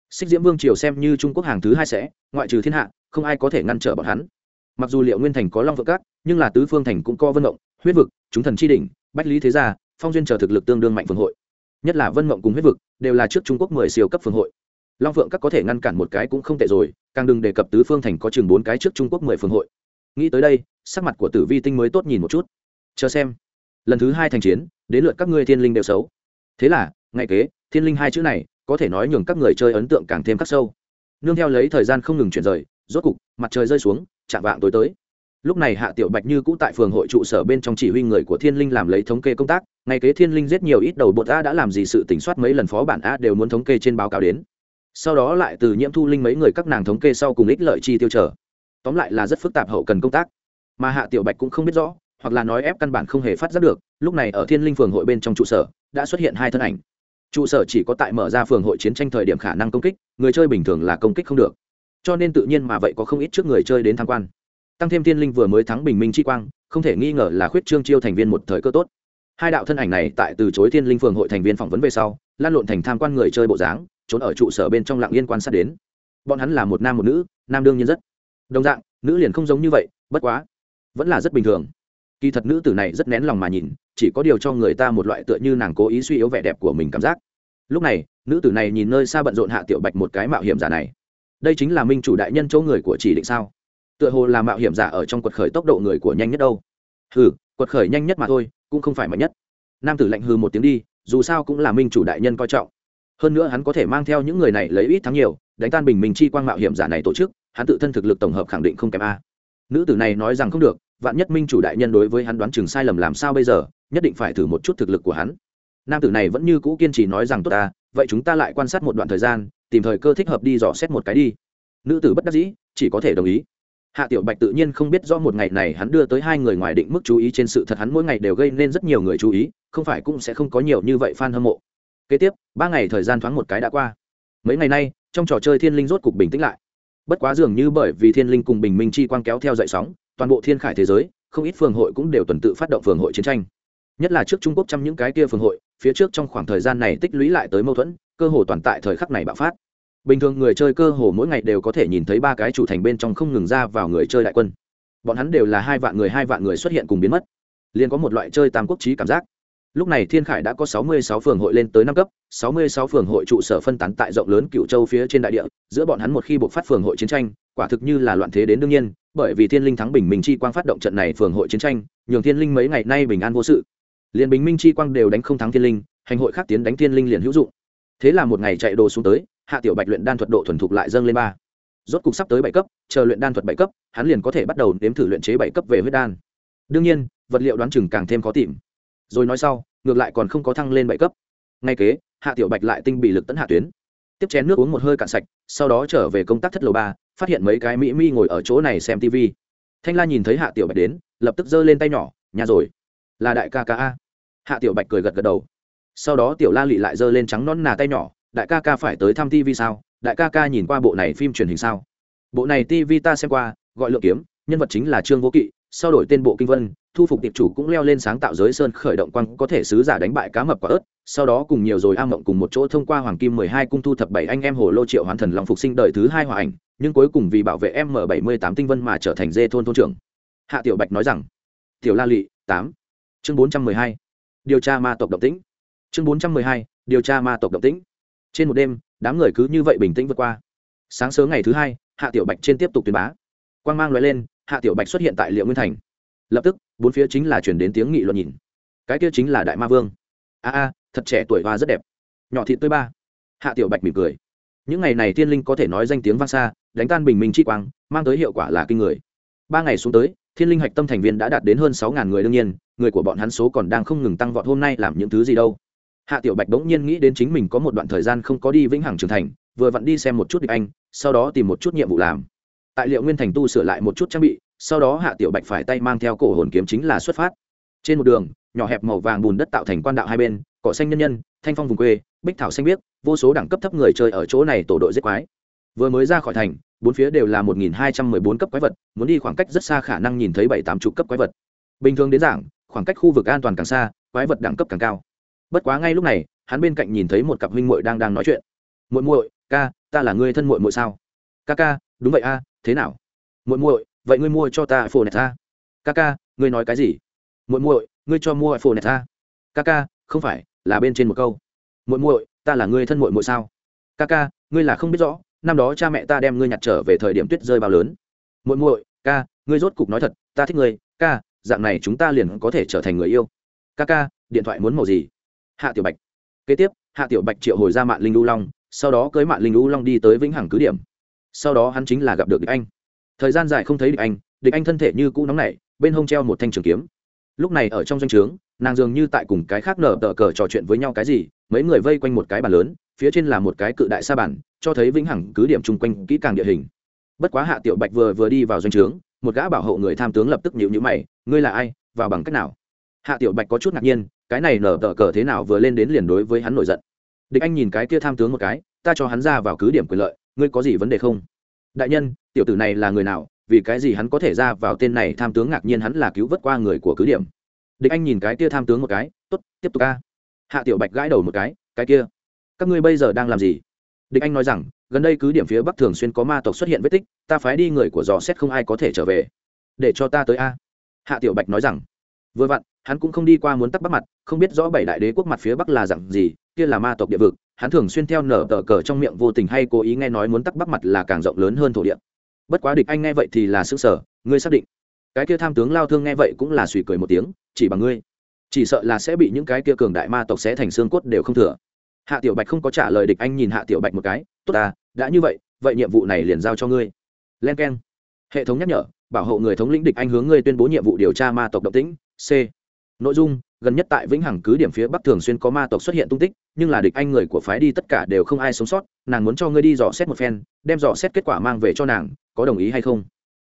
[SPEAKER 1] Xích diễm vương triều xem như trung quốc hàng thứ hai sẽ, ngoại trừ thiên hạ, không ai có thể ngăn trở bọn hắn. Mặc dù liệu nguyên thành có long vợ cát nhưng là tứ phương thành cũng co vân mộng, huyết vực, chúng thần tri đỉnh, bách lý thế gia, phong duyên chờ thực lực tương đương mạnh phương hội. Nhất là vân mộng cùng huyết vực, đều là trước trung quốc mười siêu cấp phương hội. Long Vượng các có thể ngăn cản một cái cũng không tệ rồi, càng đừng đề cập tứ phương thành có chừng bốn cái trước trung quốc mười phương hội. Nghĩ tới đây, sắc mặt của tử vi tinh mới tốt nhìn một chút. Chờ xem lần thứ hai thành chiến, đến lượt các ngươi thiên linh đều xấu. Thế là, ngay kế, thiên linh hai chữ này, có thể nói nhường các người chơi ấn tượng càng thêm khắc sâu. Nương theo lấy thời gian không ngừng chuyển rời, rốt cục, mặt trời rơi xuống, chạm vạng tối tới. Lúc này hạ tiểu bạch như cũ tại phường hội trụ sở bên trong chỉ huy người của thiên linh làm lấy thống kê công tác ngày kế thiên linh giết nhiều ít đầu bột a đã làm gì sự tỉnh soát mấy lần phó bản a đều muốn thống kê trên báo cáo đến. Sau đó lại từ nhiễm thu linh mấy người các nàng thống kê sau cùng ích lợi chi tiêu trở. Tóm lại là rất phức tạp hậu cần công tác. Mà hạ tiểu bạch cũng không biết rõ hoặc là nói ép căn bản không hề phát giác được, lúc này ở thiên linh phường hội bên trong trụ sở, đã xuất hiện hai thân ảnh. Trụ sở chỉ có tại mở ra phường hội chiến tranh thời điểm khả năng công kích, người chơi bình thường là công kích không được. Cho nên tự nhiên mà vậy có không ít trước người chơi đến tham quan. Tăng thêm thiên linh vừa mới thắng bình minh chi quang, không thể nghi ngờ là khuyết trương chiêu thành viên một thời cơ tốt. Hai đạo thân ảnh này tại từ chối thiên linh phường hội thành viên phỏng vấn về sau, lan lộn thành tham quan người chơi bộ dáng, trốn ở trụ sở bên trong lạng yên quan sát đến. Bọn hắn là một nam một nữ, nam đương nhiên rất. Đồng dạng, nữ liền không giống như vậy, bất quá, vẫn là rất bình thường kỳ thật nữ tử này rất nén lòng mà nhìn, chỉ có điều cho người ta một loại tựa như nàng cố ý suy yếu vẻ đẹp của mình cảm giác. Lúc này, nữ tử này nhìn nơi xa bận rộn hạ tiểu bạch một cái mạo hiểm giả này. Đây chính là minh chủ đại nhân chỗ người của chỉ định sao? Tựa hồ là mạo hiểm giả ở trong quật khởi tốc độ người của nhanh nhất đâu. Hừ, quật khởi nhanh nhất mà thôi, cũng không phải mạnh nhất. Nam tử lạnh hư một tiếng đi, dù sao cũng là minh chủ đại nhân coi trọng. Hơn nữa hắn có thể mang theo những người này lấy ít thắng nhiều, đánh tan bình minh chi quang mạo hiểm giả này tổ chức, hắn tự thân thực lực tổng hợp khẳng định không kém a. Nữ tử này nói rằng không được vạn nhất minh chủ đại nhân đối với hắn đoán chừng sai lầm làm sao bây giờ, nhất định phải thử một chút thực lực của hắn. Nam tử này vẫn như cũ kiên trì nói rằng, tốt ta, vậy chúng ta lại quan sát một đoạn thời gian, tìm thời cơ thích hợp đi dò xét một cái đi. Nữ tử bất đắc dĩ, chỉ có thể đồng ý. Hạ tiểu bạch tự nhiên không biết do một ngày này hắn đưa tới hai người ngoài định mức chú ý trên sự thật hắn mỗi ngày đều gây nên rất nhiều người chú ý, không phải cũng sẽ không có nhiều như vậy f a n hâm mộ. Kế tiếp, ba ngày thời gian thoáng một cái đã qua. Mấy ngày nay, trong trò chơi thiên linh rốt cục bình tĩnh lại. Bất quá dường như bởi vì thiên linh cùng bình minh chi quang kéo theo dậy sóng toàn bộ thiên khải thế giới, không ít phường hội cũng đều tuần tự phát động phường hội chiến tranh. Nhất là trước trung quốc trong những cái kia phường hội, phía trước trong khoảng thời gian này tích lũy lại tới mâu thuẫn, cơ hồ toàn tại thời khắc này bạo phát. Bình thường người chơi cơ hồ mỗi ngày đều có thể nhìn thấy ba cái chủ thành bên trong không ngừng ra vào người chơi đại quân. Bọn hắn đều là hai vạn người, hai vạn người xuất hiện cùng biến mất. Liền có một loại chơi tam quốc trí cảm giác lúc này thiên khải đã có sáu mươi sáu phường hội lên tới năm cấp, sáu mươi sáu phường hội trụ sở phân tán tại rộng lớn cựu châu phía trên đại địa, giữa bọn hắn một khi buộc phát phường hội chiến tranh, quả thực như là loạn thế đến đương nhiên, bởi vì thiên linh thắng bình minh chi quang phát động trận này phường hội chiến tranh, nhường thiên linh mấy ngày nay bình an vô sự. Liền bình minh chi quang đều đánh không thắng thiên linh, hành hội khác tiến đánh thiên linh liền hữu dụng. Thế là một ngày chạy đồ xuống tới, hạ tiểu bạch luyện đan thuật độ thuần thục lại dâng lên ba. Rốt cục sắp tới bảy cấp, chờ luyện đan thuật bảy cấp, hắn liền có thể bắt đầu nếm thử luyện chế bảy cấp về huyết đan. Đương nhiên, vật liệu đoán chừng càng thêm khó tìm rồi nói sau, ngược lại còn không có thăng lên bảy cấp. Ngay kế, hạ tiểu bạch lại tinh bị lực tấn hạ tuyến. Tiếp chén nước uống một hơi cạn sạch, sau đó trở về công tác thất lầu ba, phát hiện mấy cái mỹ mi ngồi ở chỗ này xem tv thanh la nhìn thấy hạ tiểu bạch đến, lập tức giơ lên tay nhỏ, nhà rồi. Là đại ca ca a. Hạ tiểu bạch cười gật gật đầu. Sau đó tiểu la lị lại giơ lên trắng non nà tay nhỏ, đại ca ca phải tới thăm tv sao? Đại ca ca nhìn qua bộ này phim truyền hình sao? Bộ này tv ta xem qua, gọi lượng kiếm, nhân vật chính là trương vô kỵ sau đổi tên bộ kinh vân, thu phục tiệp chủ cũng leo lên sáng tạo giới sơn khởi động quang, có thể sứ giả đánh bại cá mập quả ớt. Sau đó cùng nhiều rồi am mộng cùng một chỗ thông qua hoàng kim mười hai cung thu thập bảy anh em hồ lô triệu hoàn thần long phục sinh đời thứ hai hòa ảnh, nhưng cuối cùng vì bảo vệ m bảy mươi tám tinh vân mà trở thành dê thôn thôn trưởng. Hạ tiểu bạch nói rằng, tiểu la lị, tám. Chương bốn trăm mười hai, điều tra ma tộc động tĩnh. Chương bốn trăm mười hai, điều tra ma tộc động tĩnh. Trên một đêm, đám người cứ như vậy bình tĩnh vượt qua. Sáng sớm ngày thứ hai, hạ tiểu bạch trên tiếp tục tuyên bá. Quang mang loại lên hạ tiểu bạch xuất hiện tại liệu nguyên thành. Lập tức, bốn phía chính là chuyển đến tiếng nghị luận nhìn. Cái kia chính là đại ma vương. A a, thật trẻ tuổi hoa rất đẹp. Nhỏ thị tươi ba. Hạ tiểu bạch mỉm cười. Những ngày này tiên linh có thể nói danh tiếng vang xa, đánh tan bình minh chi quang, mang tới hiệu quả là kinh người. Ba ngày xuống tới, thiên linh hạch tâm thành viên đã đạt đến hơn sáu ngàn người đương nhiên, người của bọn hắn số còn đang không ngừng tăng vọt hôm nay làm những thứ gì đâu. Hạ tiểu bạch bỗng nhiên nghĩ đến chính mình có một đoạn thời gian không có đi vĩnh hằng trưởng thành, vừa vặn đi xem một chút địch anh, sau đó tìm một chút nhiệm vụ làm tại liệu nguyên thành tu sửa lại một chút trang bị, sau đó hạ tiểu bạch phải tay mang theo cổ hồn kiếm chính là xuất phát. Trên một đường, nhỏ hẹp màu vàng bùn đất tạo thành quan đạo hai bên, cỏ xanh nhân nhân, thanh phong vùng quê, bích thảo xanh biếc, vô số đẳng cấp thấp người chơi ở chỗ này tổ đội giết quái. Vừa mới ra khỏi thành, bốn phía đều là một nghìn hai trăm mười bốn cấp quái vật, muốn đi khoảng cách rất xa khả năng nhìn thấy bảy tám chục cấp quái vật. Bình thường đến giảng khoảng cách khu vực an toàn càng xa, quái vật đẳng cấp càng cao. Bất quá ngay lúc này, hắn bên cạnh nhìn thấy một cặp huynh muội đang đang nói chuyện. Muội muội, ca, ta là người thân muội muội sao? Ca ca, đúng vậy a thế nào? Muội muội, vậy ngươi mua cho ta iphone này ta. Ca ca ngươi nói cái gì? Muội muội, ngươi cho mua iphone này ta. Ca ca không phải, là bên trên một câu. Muội muội, ta là ngươi thân muội muội sao? Ca ca ngươi là không biết rõ, năm đó cha mẹ ta đem ngươi nhặt trở về thời điểm tuyết rơi bao lớn. Muội muội, ca, ngươi rốt cục nói thật, ta thích ngươi, ca, dạng này chúng ta liền có thể trở thành người yêu. Ca ca điện thoại muốn màu gì? Hạ tiểu bạch. Kế tiếp, hạ tiểu bạch triệu hồi ra mạng linh u long, sau đó cưới mạng linh u long đi tới vĩnh hằng cứ điểm sau đó hắn chính là gặp được địch anh. Thời gian dài không thấy địch anh địch anh thân thể như cũ nóng nảy, bên hông treo một thanh trường kiếm. Lúc này ở trong doanh trướng, nàng dường như tại cùng cái khác nở tờ cờ trò chuyện với nhau cái gì, mấy người vây quanh một cái bàn lớn, phía trên là một cái cự đại sa bản cho thấy vĩnh hằng cứ điểm chung quanh kỹ càng địa hình. Bất quá hạ tiểu bạch vừa vừa đi vào doanh trướng, một gã bảo hộ người tham tướng lập tức nhịu nhữ mày, ngươi là ai? Vào bằng cách nào? Hạ tiểu bạch có chút ngạc nhiên, cái này nở tờ cờ thế nào vừa lên đến liền đối với hắn nổi giận. Địch anh nhìn cái kia tham tướng một cái, ta cho hắn ra vào cứ điểm quyền lợi ngươi có gì vấn đề không? Đại nhân, tiểu tử này là người nào? Vì cái gì hắn có thể ra vào tên này? Tham tướng ngạc nhiên hắn là cứu vớt qua người của cứ điểm. Địch anh nhìn cái kia tham tướng một cái t ố t tiếp tục ca hạ tiểu bạch gãi đầu một cái cái kia, các ngươi bây giờ đang làm gì? Địch anh nói rằng, gần đây cứ điểm phía bắc thường xuyên có ma tộc xuất hiện vết tích, ta phái đi người của dò xét không ai có thể trở về. Để cho ta tới a. Hạ tiểu bạch nói rằng vừa vặn, hắn cũng không đi qua muốn tắc bắc mặt, không biết rõ bảy đại đế quốc mặt phía bắc là dặn gì, kia là ma tộc địa vực. Hắn thường xuyên theo nở tờ cờ trong miệng vô tình hay cố ý nghe nói muốn tắc bắc mặt là càng rộng lớn hơn thổ địa. Bất quá địch anh nghe vậy thì là xứ sở ngươi xác định. Cái kia tham tướng lao thương nghe vậy cũng là suy cười một tiếng, chỉ bằng ngươi. Chỉ sợ là sẽ bị những cái kia cường đại ma tộc sẽ thành xương cốt đều không thừa. Hạ tiểu bạch không có trả lời địch anh nhìn hạ tiểu bạch một cái, tốt ta, đã như vậy vậy nhiệm vụ này liền giao cho ngươi. Len k e n hệ thống nhắc nhở, bảo hộ người thống lĩnh địch anh hướng ngươi tuyên bố nhiệm vụ điều tra ma tộc động tĩnh c. Nội dung, gần nhất tại vĩnh hằng cứ điểm phía bắc thường xuyên có ma tộc xuất hiện tung tích, nhưng là địch anh người của phái đi tất cả đều không ai sống sót, nàng muốn cho ngươi đi dò xét một phen, đem dò xét kết quả mang về cho nàng, có đồng ý hay không?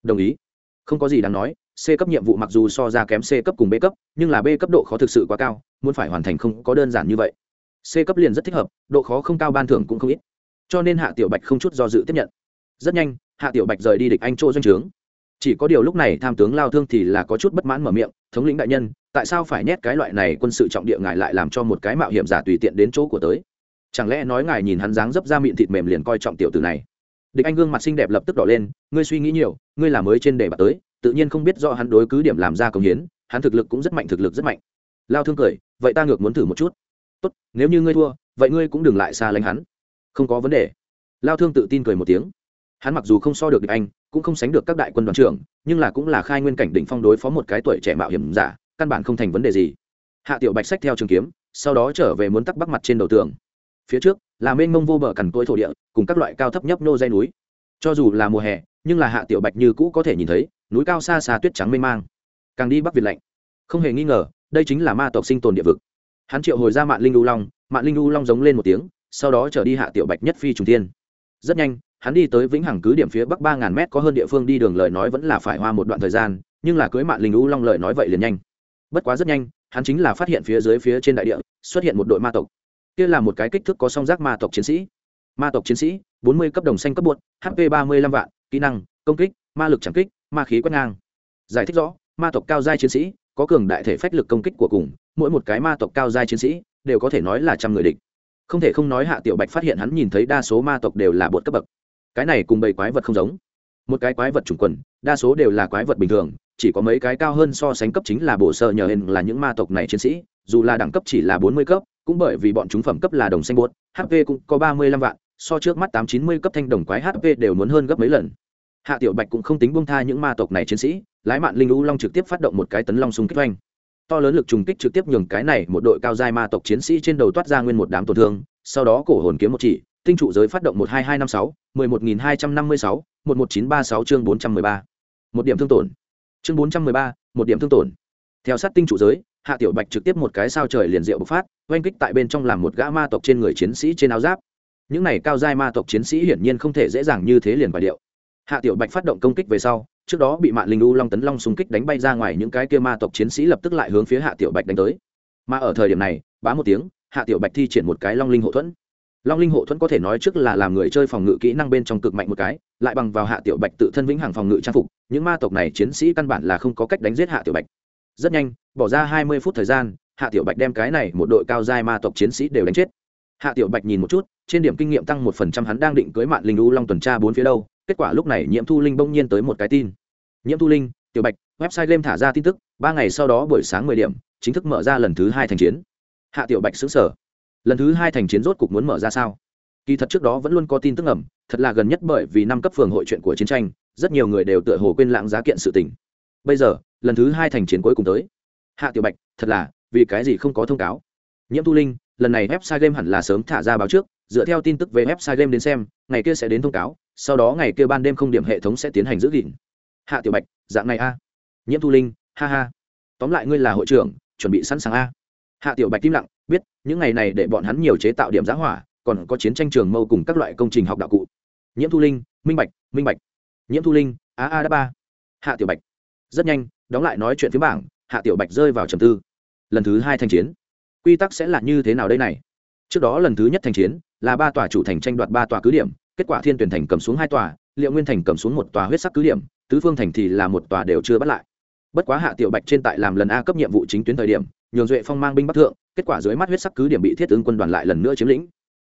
[SPEAKER 1] Đồng ý. Không có gì đáng nói, c cấp nhiệm vụ mặc dù so ra kém c cấp cùng b cấp, nhưng là b cấp độ khó thực sự quá cao, muốn phải hoàn thành không có đơn giản như vậy. C cấp liền rất thích hợp, độ khó không cao ban thưởng cũng không ít. Cho nên hạ tiểu bạch không chút do dự tiếp nhận. Rất nhanh, hạ tiểu bạch rời đi địch anh chỗ doanh trướng chỉ có điều lúc này tham tướng lao thương thì là có chút bất mãn mở miệng, thống lĩnh đại nhân, tại sao phải nhét cái loại này quân sự trọng địa ngài lại làm cho một cái mạo hiểm giả tùy tiện đến chỗ của tới? Chẳng lẽ nói ngài nhìn hắn dáng dấp ra miệng thịt mềm liền coi trọng tiểu tử này? Địch anh gương mặt xinh đẹp lập tức đỏ lên, ngươi suy nghĩ nhiều, ngươi là mới trên đề bạt tới, tự nhiên không biết do hắn đối cứ điểm làm ra công hiến, hắn thực lực cũng rất mạnh, thực lực rất mạnh. Lao thương cười, vậy ta ngược muốn thử một chút. Tốt, nếu như ngươi thua, vậy ngươi cũng đừng lại xa lánh hắn. Không có vấn đề. Lao thương tự tin cười một tiếng. Hắn mặc dù không so được địch anh cũng không sánh được các đại quân đoàn trưởng, nhưng là cũng là khai nguyên cảnh đỉnh phong đối phó một cái tuổi trẻ mạo hiểm giả, căn bản không thành vấn đề gì. Hạ tiểu bạch sách theo trường kiếm, sau đó trở về muốn tắc bắc mặt trên đầu tường. Phía trước, là mênh mông vô bờ cằn cỗi thổ địa, cùng các loại cao thấp nhấp nô dây núi. Cho dù là mùa hè, nhưng là hạ tiểu bạch như cũ có thể nhìn thấy, núi cao xa xa tuyết trắng mênh mang. Càng đi bắc việt lạnh. Không hề nghi ngờ, đây chính là ma tộc sinh tồn địa vực. Hắn triệu hồi ra mạng linh u long mạng linh u long giống lên một tiếng, sau đó trở đi hạ tiểu bạch nhất phi trùng thiên. Rất nhanh hắn đi tới vĩnh hằng cứ điểm phía bắc ba ngàn mét, có hơn địa phương đi đường, lời nói vẫn là phải hoa một đoạn thời gian, nhưng là cưới mạng linh u long lời nói vậy liền nhanh. Bất quá rất nhanh, hắn chính là phát hiện phía dưới phía trên đại địa, xuất hiện một đội ma tộc. Kia là một cái kích thước có song giác ma tộc chiến sĩ. Ma tộc chiến sĩ, bốn mươi cấp đồng xanh cấp bột hp ba mươi lăm vạn, kỹ năng, công kích, ma lực chẳng kích, ma khí quét ngang. Giải thích rõ, ma tộc cao giai chiến sĩ, có cường đại thể phách lực công kích của cùng, mỗi một cái ma tộc cao giai chiến sĩ đều có thể nói là trăm người địch. Không thể không nói hạ tiểu bạch phát hiện hắn nhìn thấy đa số ma tộc đều là bột cấp bậc cái này cùng bầy quái vật không giống. Một cái quái vật chủng quần, đa số đều là quái vật bình thường, chỉ có mấy cái cao hơn so sánh cấp chính là bổ sợ nhờ hình là những ma tộc này chiến sĩ, dù là đẳng cấp chỉ là bốn mươi cấp, cũng bởi vì bọn chúng phẩm cấp là đồng xanh bốt hp cũng có ba mươi lăm vạn, so trước mắt tám chín mươi cấp thanh đồng quái hp đều muốn hơn gấp mấy lần. Hạ tiểu bạch cũng không tính bông tha những ma tộc này chiến sĩ, lái mạn linh u long trực tiếp phát động một cái tấn long xung kích oanh. To lớn lực trùng kích trực tiếp nhường cái này một đội cao giai ma tộc chiến sĩ trên đầu toát ra nguyên một đám tổn thương, sau đó cổ hồn kiếm một chỉ tinh trụ giới phát động một hai hai năm sáu, mười một nghìn hai trăm năm mươi sáu, một một chín ba sáu chương bốn trăm mười ba. Một điểm thương tổn. Chương bốn trăm mười ba, một điểm thương tổn. Theo sát tinh trụ giới, hạ tiểu bạch trực tiếp một cái sao trời liền diệu bộc phát, oanh kích tại bên trong làm một gã ma tộc trên người chiến sĩ trên áo giáp. Những này cao giai ma tộc chiến sĩ hiển nhiên không thể dễ dàng như thế liền bài điệu. Hạ tiểu bạch phát động công kích về sau, trước đó bị mạng linh u long tấn long xung kích đánh bay ra ngoài, những cái kia ma tộc chiến sĩ lập tức lại hướng phía hạ tiểu bạch đánh tới. Mà ở thời điểm này, bá một tiếng, hạ tiểu bạch thi triển một cái long linh hộ thuẫn long linh hộ thuẫn có thể nói trước là làm người chơi phòng ngự kỹ năng bên trong cực mạnh một cái, lại bằng vào hạ tiểu bạch tự thân vĩnh hằng phòng ngự trang phục, những ma tộc này chiến sĩ căn bản là không có cách đánh giết hạ tiểu bạch. Rất nhanh, bỏ ra hai mươi phút thời gian, hạ tiểu bạch đem cái này một đội cao giai ma tộc chiến sĩ đều đánh chết. Hạ tiểu bạch nhìn một chút, trên điểm kinh nghiệm tăng một phần trăm hắn đang định cưới mạng linh u long tuần tra bốn phía đâu, kết quả lúc này nhiễm thu linh bỗng nhiên tới một cái tin. Nhiễm thu linh, tiểu bạch, website game thả ra tin tức, ba ngày sau đó buổi sáng mười điểm, chính thức mở ra lần thứ hai thành chiến. Hạ tiểu bạch xứng sở lần thứ hai thành chiến rốt cục muốn mở ra sao? Kỳ thật trước đó vẫn luôn có tin tức ẩm thật là gần nhất bởi vì năm cấp phường hội chuyện của chiến tranh, rất nhiều người đều tựa hồ quên lãng giá kiện sự tình. Bây giờ, lần thứ hai thành chiến cuối cùng tới. Hạ tiểu bạch, thật là, vì cái gì không có thông cáo? Nhiễm thu linh, lần này website game hẳn là sớm thả ra báo trước, dựa theo tin tức về website game đến xem, ngày kia sẽ đến thông cáo, sau đó ngày kia ban đêm không điểm hệ thống sẽ tiến hành giữ gìn. Hạ tiểu bạch, dạng này a. Nhiễm thu linh, ha ha. Tóm lại ngươi là hội trưởng, chuẩn bị sẵn sàng a. Hạ tiểu bạch im lặng biết, những ngày này để bọn hắn nhiều chế tạo điểm giá hỏa, còn có chiến tranh trường mâu cùng các loại công trình học đạo cụ. Nhiễm thu linh, minh bạch minh bạch. Nhiễm thu linh, a a đã ba. Hạ tiểu bạch. Rất nhanh, đóng lại nói chuyện phía bảng, hạ tiểu bạch rơi vào trầm tư. Lần thứ hai thanh chiến. Quy tắc sẽ là như thế nào đây này? Trước đó lần thứ nhất thanh chiến, là ba tòa chủ thành tranh đoạt ba tòa cứ điểm, kết quả thiên tuyển thành cầm xuống hai tòa, liệu nguyên thành cầm xuống một tòa huyết sắc cứ điểm, tứ phương thành thì là một tòa đều chưa bắt lại bất quá hạ tiểu bạch trên tại làm lần a cấp nhiệm vụ chính tuyến thời điểm, nhường duệ phong mang binh bắc thượng, kết quả dưới mắt huyết sắc cứ điểm bị thiết ứng quân đoàn lại lần nữa chiếm lĩnh.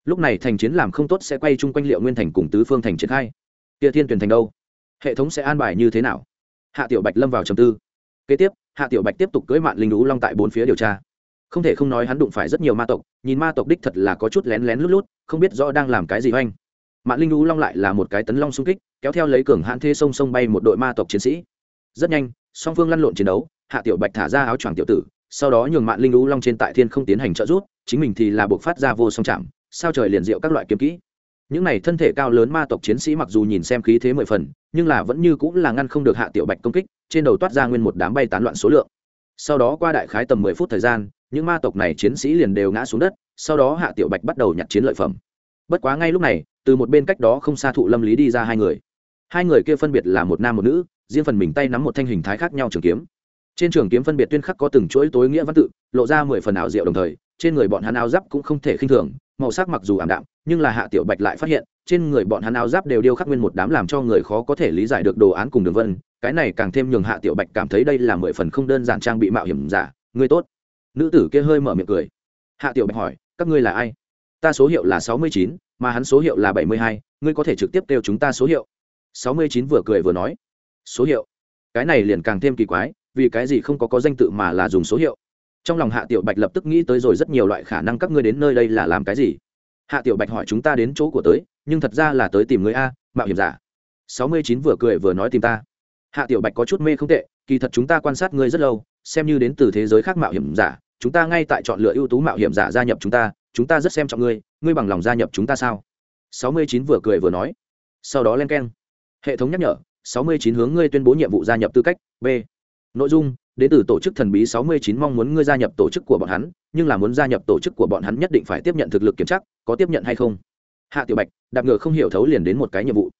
[SPEAKER 1] Lúc này thành chiến làm không tốt sẽ quay chung quanh liệu nguyên thành cùng tứ phương thành triển khai. Kia thiên tuyển thành đâu? Hệ thống sẽ an bài như thế nào? Hạ tiểu bạch lâm vào trầm tư. Kế tiếp, hạ tiểu bạch tiếp tục cưỡi mạn linh lũ long tại bốn phía điều tra. Không thể không nói hắn đụng phải rất nhiều ma tộc, nhìn ma tộc đích thật là có chút lén lén lút lút, không biết rõ đang làm cái gì oanh mạn linh lũ long lại là một cái tấn long xung kích, kéo theo lấy cường hãn thê sông sông bay một đội ma tộc chiến sĩ. Rất nhanh song phương lăn lộn chiến đấu, hạ tiểu bạch thả ra áo choàng tiểu tử, sau đó nhường mạn linh lũ long trên tại thiên không tiến hành trợ rút chính mình thì là buộc phát ra vô song chạm, sao trời liền diệu các loại kiếm kỹ. Những này thân thể cao lớn ma tộc chiến sĩ mặc dù nhìn xem khí thế mười phần, nhưng là vẫn như cũng là ngăn không được hạ tiểu bạch công kích, trên đầu toát ra nguyên một đám bay tán loạn số lượng. Sau đó qua đại khái tầm mười phút thời gian, những ma tộc này chiến sĩ liền đều ngã xuống đất, sau đó hạ tiểu bạch bắt đầu nhặt chiến lợi phẩm. Bất quá ngay lúc này, từ một bên cách đó không xa thụ lâm lý đi ra hai người. Hai người kia phân biệt là một nam một nữ riêng phần mình tay nắm một thanh hình thái khác nhau trường kiếm. Trên trường kiếm phân biệt tuyên khắc có từng chuỗi tối nghĩa văn tự, lộ ra mười phần ảo diệu đồng thời, trên người bọn hắn áo giáp cũng không thể khinh thường, màu sắc mặc dù ảm đạm, nhưng là hạ tiểu bạch lại phát hiện, trên người bọn hắn áo giáp đều điêu khắc nguyên một đám làm cho người khó có thể lý giải được đồ án cùng đường vân, cái này càng thêm nhường hạ tiểu bạch cảm thấy đây là mười phần không đơn giản trang bị mạo hiểm giả, người tốt. Nữ tử kia hơi mở miệng cười. Hạ tiểu bạch hỏi, các ngươi là ai? Ta số hiệu là sáu mươi chín, mà hắn số hiệu là bảy mươi hai, ngươi có thể trực tiếp kêu chúng ta số hiệu. Sáu mươi chín vừa cười vừa nói số hiệu. Cái này liền càng thêm kỳ quái, vì cái gì không có có danh tự mà là dùng số hiệu? Trong lòng hạ tiểu bạch lập tức nghĩ tới rồi rất nhiều loại khả năng các ngươi đến nơi đây là làm cái gì. Hạ tiểu bạch hỏi chúng ta đến chỗ của tới, nhưng thật ra là tới tìm người a, mạo hiểm giả. Sáu mươi chín vừa cười vừa nói tìm ta. Hạ tiểu bạch có chút mê không tệ, kỳ thật chúng ta quan sát ngươi rất lâu, xem như đến từ thế giới khác mạo hiểm giả, chúng ta ngay tại chọn lựa ưu tú mạo hiểm giả gia nhập chúng ta chúng ta rất xem trọng ngươi ngươi bằng lòng gia nhập chúng ta sao? Sáu mươi chín vừa cười vừa nói. Sau đó len keng. Hệ thống nhắc nhở sáu mươi chín hướng ngươi tuyên bố nhiệm vụ gia nhập tư cách, b. Nội dung, đến từ tổ chức thần bí sáu mươi chín mong muốn ngươi gia nhập tổ chức của bọn hắn, nhưng là muốn gia nhập tổ chức của bọn hắn nhất định phải tiếp nhận thực lực kiểm tra, có tiếp nhận hay không? Hạ tiểu bạch, đạp ngựa không hiểu thấu liền đến một cái nhiệm vụ.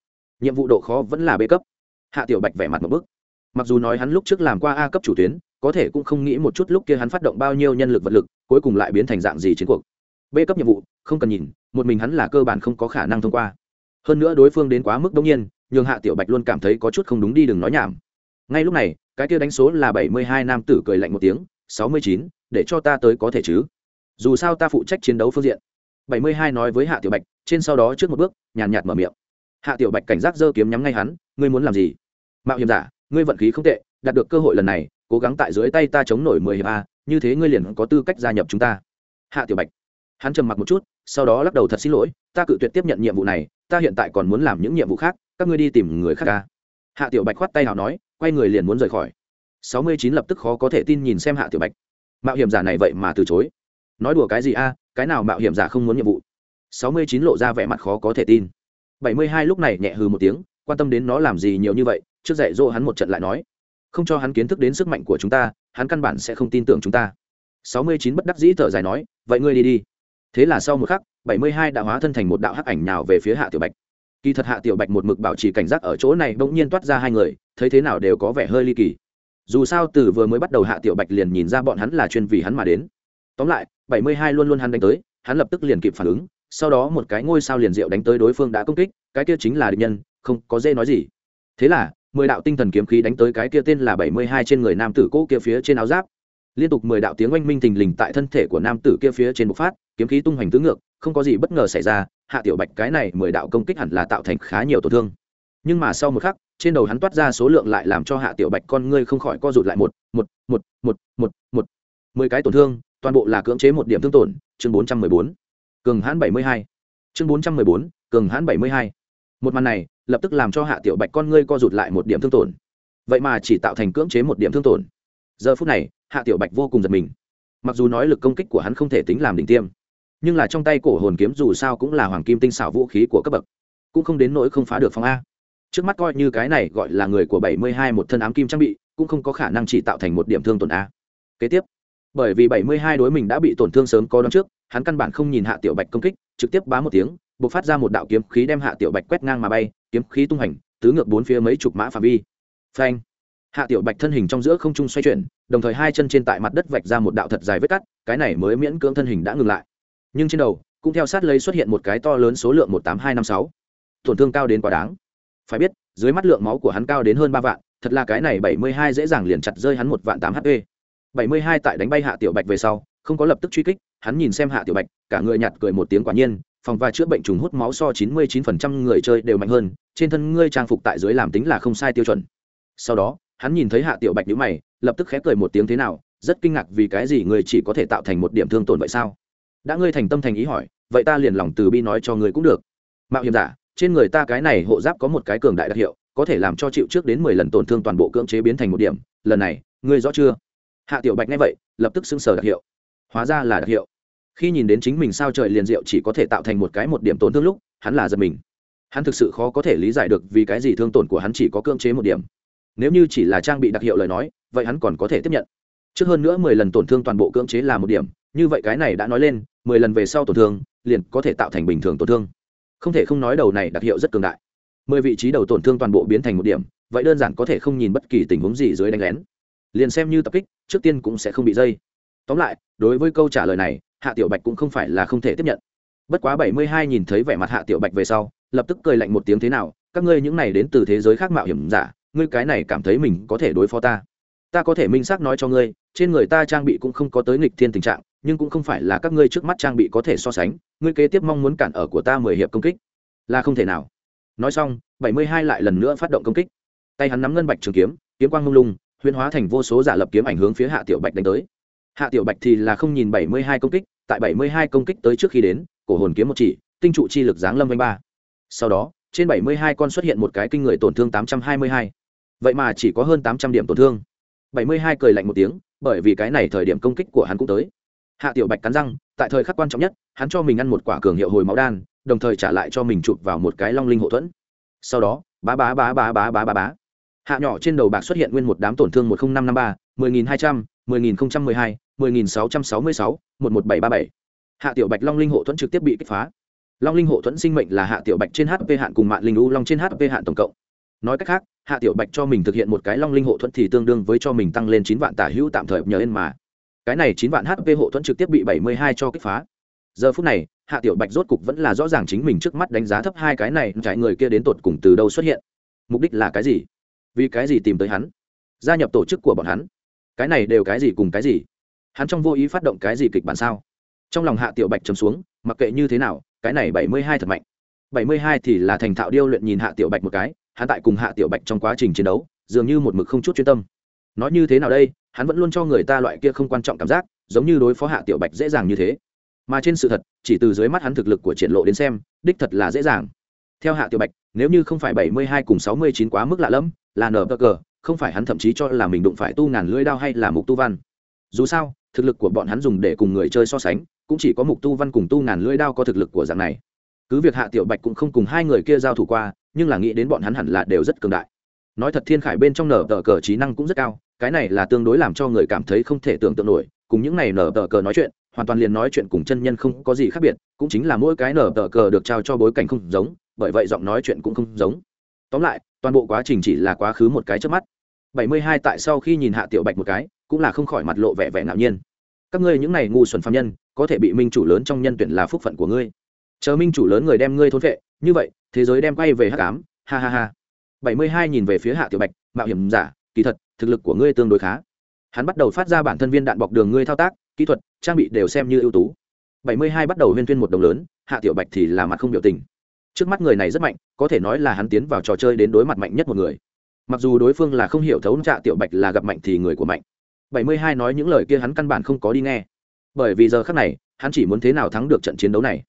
[SPEAKER 1] Nhiệm vụ độ khó vẫn là b cấp. Hạ tiểu bạch vẻ mặt một bức. Mặc dù nói hắn lúc trước làm qua a cấp chủ tuyến, có thể cũng không nghĩ một chút lúc kia hắn phát động bao nhiêu nhân lực vật lực, cuối cùng lại biến thành dạng gì chiến cuộc. B cấp nhiệm vụ, không cần nhìn, một mình hắn là cơ bản không có khả năng thông qua hơn nữa đối phương đến quá mức đông nhiên, nhường hạ tiểu bạch luôn cảm thấy có chút không đúng đi đừng nói nhảm. Ngay lúc này, cái kia đánh số là bảy mươi hai nam tử cười lạnh một tiếng, sáu mươi chín, để cho ta tới có thể chứ? Dù sao ta phụ trách chiến đấu phương diện. bảy mươi hai nói với hạ tiểu bạch, trên sau đó trước một bước, nhàn nhạt mở miệng. Hạ tiểu bạch cảnh giác giơ kiếm nhắm ngay hắn, ngươi muốn làm gì? Mạo hiểm giả, ngươi vận khí không tệ, đạt được cơ hội lần này, cố gắng tại dưới tay ta chống nổi mười hiệp a, như thế ngươi liền có tư cách gia nhập chúng ta. Hạ tiểu bạch. Hắn trầm mặc một chút, sau đó lắc đầu thật xin lỗi, ta cự tuyệt tiếp nhận nhiệm vụ này ta hiện tại còn muốn làm những nhiệm vụ khác, các ngươi đi tìm người khác ca hạ tiểu bạch khoát tay nào nói, quay người liền muốn rời khỏi. Sáu mươi chín lập tức khó có thể tin nhìn xem hạ tiểu bạch. Mạo hiểm giả này vậy mà từ chối. Nói đùa cái gì a, cái nào mạo hiểm giả không muốn nhiệm vụ? Sáu mươi chín lộ ra vẻ mặt khó có thể tin. Bảy mươi hai lúc này nhẹ hừ một tiếng, quan tâm đến nó làm gì nhiều như vậy, trước dạy dỗ hắn một trận lại nói. Không cho hắn kiến thức đến sức mạnh của chúng ta, hắn căn bản sẽ không tin tưởng chúng ta. Sáu mươi chín bất đắc dĩ thở dài nói, vậy ngươi đi đi. Thế là sau một khắc bảy mươi hai đã hóa thân thành một đạo hắc ảnh nào về phía hạ tiểu bạch. Kỳ thật hạ tiểu bạch một mực bảo trì cảnh giác ở chỗ này bỗng nhiên toát ra hai người, thấy thế nào đều có vẻ hơi ly kỳ. Dù sao từ vừa mới bắt đầu hạ tiểu bạch liền nhìn ra bọn hắn là chuyên vì hắn mà đến. Tóm lại, bảy mươi hai luôn luôn hắn đánh tới, hắn lập tức liền kịp phản ứng, sau đó một cái ngôi sao liền diệu đánh tới đối phương đã công kích, cái kia chính là địch nhân, không có dễ nói gì. Thế là, mười đạo tinh thần kiếm khí đánh tới cái kia tên là bảy mươi hai trên người nam tử cỗ kia phía trên áo giáp liên tục mười đạo tiếng oanh minh thình lình tại thân thể của nam tử kia phía trên bộc phát, kiếm khí tung hoành tứ ngược, không có gì bất ngờ xảy ra, hạ tiểu bạch cái này mười đạo công kích hẳn là tạo thành khá nhiều tổn thương. Nhưng mà sau một khắc, trên đầu hắn toát ra số lượng lại làm cho hạ tiểu bạch con ngươi không khỏi co rụt lại một một một một một một. Mười cái tổn thương, toàn bộ là cưỡng chế một điểm thương tổn, chương bốn trăm mười bốn. Cường hãn bảy mươi hai. Chương bốn trăm mười bốn, cường hãn bảy mươi hai. Một màn này, lập tức làm cho hạ tiểu bạch con ngươi co rụt lại một điểm thương tổn. Vậy mà chỉ tạo thành cưỡng chế một điểm thương tổn giờ phút này, hạ tiểu bạch vô cùng giật mình. Mặc dù nói lực công kích của hắn không thể tính làm đỉnh tiêm, nhưng là trong tay cổ hồn kiếm dù sao cũng là hoàng kim tinh xảo vũ khí của cấp bậc, cũng không đến nỗi không phá được phong a. Trước mắt coi như cái này gọi là người của bảy mươi hai một thân ám kim trang bị, cũng không có khả năng chỉ tạo thành một điểm thương tổn a. Kế tiếp, bởi vì bảy mươi hai đối mình đã bị tổn thương sớm có đón trước, hắn căn bản không nhìn hạ tiểu bạch công kích, trực tiếp bá một tiếng b ộ c phát ra một đạo kiếm khí đem hạ tiểu bạch quét ngang mà bay, kiếm khí tung hành tứ ngược bốn phía mấy chục mã phạm vi. Phanh! Hạ tiểu bạch thân hình trong giữa không trung xoay chuyển, đồng thời hai chân trên tại mặt đất vạch ra một đạo thật dài vết cắt, cái này mới miễn cưỡng thân hình đã ngừng lại. Nhưng trên đầu, cũng theo sát lấy xuất hiện một cái to lớn số lượng một tám hai năm sáu. Tổn thương cao đến quá đáng. Phải biết, dưới mắt lượng máu của hắn cao đến hơn ba vạn, thật là cái này bảy mươi hai dễ dàng liền chặt rơi hắn một vạn tám hp. bảy mươi hai tại đánh bay hạ tiểu bạch về sau, không có lập tức truy kích, hắn nhìn xem hạ tiểu bạch, cả người nhạt cười một tiếng quả nhiên, phòng và chữa bệnh trùng hút máu so chín mươi chín phần trăm người chơi đều mạnh hơn, trên thân ngươi trang phục tại dưới làm tính là không sai tiêu chuẩn. Sau đó hắn nhìn thấy hạ tiểu bạch nhíu mày, lập tức khẽ cười một tiếng thế nào, rất kinh ngạc vì cái gì người chỉ có thể tạo thành một điểm thương tổn vậy sao? Đã ngươi thành tâm thành ý hỏi, vậy ta liền lòng từ bi nói cho ngươi cũng được. Mạo hiểm giả, trên người ta cái này hộ giáp có một cái cường đại đặc hiệu, có thể làm cho chịu trước đến mười lần tổn thương toàn bộ cưỡng chế biến thành một điểm. Lần này, ngươi rõ chưa? Hạ tiểu bạch nghe vậy, lập tức xưng sở đặc hiệu. Hóa ra là đặc hiệu. Khi nhìn đến chính mình sao trời liền diệu chỉ có thể tạo thành một cái một điểm tổn thương lúc, hắn là giật mình. Hắn thực sự khó có thể lý giải được vì cái gì thương tổn của hắn chỉ có cưỡng chế một điểm nếu như chỉ là trang bị đặc hiệu lời nói, vậy hắn còn có thể tiếp nhận. Trước hơn nữa mười lần tổn thương toàn bộ cưỡng chế là một điểm, như vậy cái này đã nói lên, mười lần về sau tổn thương, liền có thể tạo thành bình thường tổn thương. Không thể không nói đầu này đặc hiệu rất cường đại. Mười vị trí đầu tổn thương toàn bộ biến thành một điểm, vậy đơn giản có thể không nhìn bất kỳ tình huống gì dưới đánh lén. Liền xem như tập kích, trước tiên cũng sẽ không bị dây. Tóm lại, đối với câu trả lời này, hạ tiểu bạch cũng không phải là không thể tiếp nhận. Bất quá bảy mươi hai nhìn thấy vẻ mặt hạ tiểu bạch về sau, lập tức cười lạnh một tiếng thế nào, các ngươi những này đến từ thế giới khác mạo hiểm giả ngươi cái này cảm thấy mình có thể đối phó ta. Ta có thể minh xác nói cho ngươi, trên người ta trang bị cũng không có tới nghịch thiên tình trạng, nhưng cũng không phải là các ngươi trước mắt trang bị có thể so sánh, ngươi kế tiếp mong muốn cản ở của ta mười hiệp công kích. Là không thể nào. Nói xong, bảy mươi hai lại lần nữa phát động công kích. Tay hắn nắm ngân bạch trường kiếm kiếm quang mông lung, huyễn hóa thành vô số giả lập kiếm ảnh hướng phía hạ tiểu bạch đánh tới. Hạ tiểu bạch thì là không nhìn bảy mươi hai công kích, tại bảy mươi hai công kích tới trước khi đến, cổ hồn kiếm một chỉ, tinh trụ chi lực giáng lâm vanh ba. Sau đó, trên bảy mươi hai con xuất hiện một cái kinh người tổn thương tám trăm hai mươi hai vậy mà chỉ có hơn tám trăm điểm tổn thương. Bảy mươi hai cười lạnh một tiếng, bởi vì cái này thời điểm công kích của hắn cũng tới. Hạ tiểu bạch cắn răng, tại thời khắc quan trọng nhất, hắn cho mình ăn một quả cường hiệu hồi máu đan, đồng thời trả lại cho mình chụp vào một cái long linh hộ thuẫn. Sau đó, bá bá bá bá bá bá bá bá. Hạ nhỏ trên đầu bạc xuất hiện nguyên một đám tổn thương một nghìn năm năm ba, mười nghìn hai trăm, mười nghìn không trăm mười hai, mười nghìn sáu trăm sáu mươi sáu, một một bảy ba bảy. Hạ tiểu bạch long linh hộ thuẫn trực tiếp bị kích phá. Long linh hộ thuẫn sinh mệnh là hạ tiểu bạch trên hp hạn cùng mạng linh u long trên hp hạn tổng cộng nói cách khác, hạ tiểu bạch cho mình thực hiện một cái long linh hộ thuẫn thì tương đương với cho mình tăng lên chín vạn tả hữu tạm thời nhờ lên mà. Cái này chín vạn hp hộ thuẫn trực tiếp bị bảy mươi hai cho kích phá. Giờ phút này, hạ tiểu bạch rốt cục vẫn là rõ ràng chính mình trước mắt đánh giá thấp hai cái này trải người kia đến tột cùng từ đâu xuất hiện. Mục đích là cái gì? Vì cái gì tìm tới hắn? Gia nhập tổ chức của bọn hắn? Cái này đều cái gì cùng cái gì? Hắn trong vô ý phát động cái gì kịch bản sao? Trong lòng hạ tiểu bạch chấm xuống, mặc kệ như thế nào, cái này bảy mươi hai thật mạnh. Bảy mươi hai thì là thành thạo điêu luyện nhìn hạ tiểu bạch một cái hắn tại cùng hạ tiểu bạch trong quá trình chiến đấu, dường như một mực không chút chuyên tâm. Nói như thế nào đây, hắn vẫn luôn cho người ta loại kia không quan trọng cảm giác, giống như đối phó hạ tiểu bạch dễ dàng như thế. Mà trên sự thật, chỉ từ dưới mắt hắn thực lực của triển lộ đến xem, đích thật là dễ dàng. Theo hạ tiểu bạch, nếu như không phải bảy mươi hai cùng sáu mươi chín quá mức lạ lẫm, là nở bờ cờ, không phải hắn thậm chí cho là mình đụng phải tu ngàn lưỡi đao hay là mục tu văn. Dù sao, thực lực của bọn hắn dùng để cùng người chơi so sánh, cũng chỉ có mục tu văn cùng tu ngàn lưỡi đao có thực lực của dạng này cứ việc hạ tiểu bạch cũng không cùng hai người kia giao thủ qua, nhưng là nghĩ đến bọn hắn hẳn là đều rất cường đại. Nói thật thiên khải bên trong nở tờ cờ trí năng cũng rất cao, cái này là tương đối làm cho người cảm thấy không thể tưởng tượng nổi. Cùng những này nở tờ cờ nói chuyện, hoàn toàn liền nói chuyện cùng chân nhân không có gì khác biệt, cũng chính là mỗi cái nở tờ cờ được trao cho bối cảnh không giống, bởi vậy giọng nói chuyện cũng không giống. Tóm lại, toàn bộ quá trình chỉ là quá khứ một cái trước mắt. Bảy mươi hai tại sau khi nhìn hạ tiểu bạch một cái, cũng là không khỏi mặt lộ vẻ vẻ ngạo nhiên. Các ngươi những này ngu xuẩn phạm nhân, có thể bị minh chủ lớn trong nhân tuyển là phúc phận của ngươi chờ minh chủ lớn người đem ngươi thôn vệ như vậy, thế giới đem quay về hắc ám, ha ha ha. Bảy mươi hai nhìn về phía hạ tiểu bạch, mạo hiểm giả, kỳ thật, thực lực của ngươi tương đối khá. Hắn bắt đầu phát ra bản thân viên đạn bọc đường ngươi thao tác, kỹ thuật, trang bị đều xem như ưu tú. Bảy mươi hai bắt đầu huyên tuyên một đồng lớn, hạ tiểu bạch thì là mặt không biểu tình. Trước mắt người này rất mạnh, có thể nói là hắn tiến vào trò chơi đến đối mặt mạnh nhất một người. Mặc dù đối phương là không hiểu thấu trạ tiểu bạch là gặp mạnh thì người của mạnh. Bảy mươi hai nói những lời kia hắn căn bản không có đi nghe. Bởi vì giờ khác này, hắn chỉ muốn thế nào thắng được trận chiến đấu này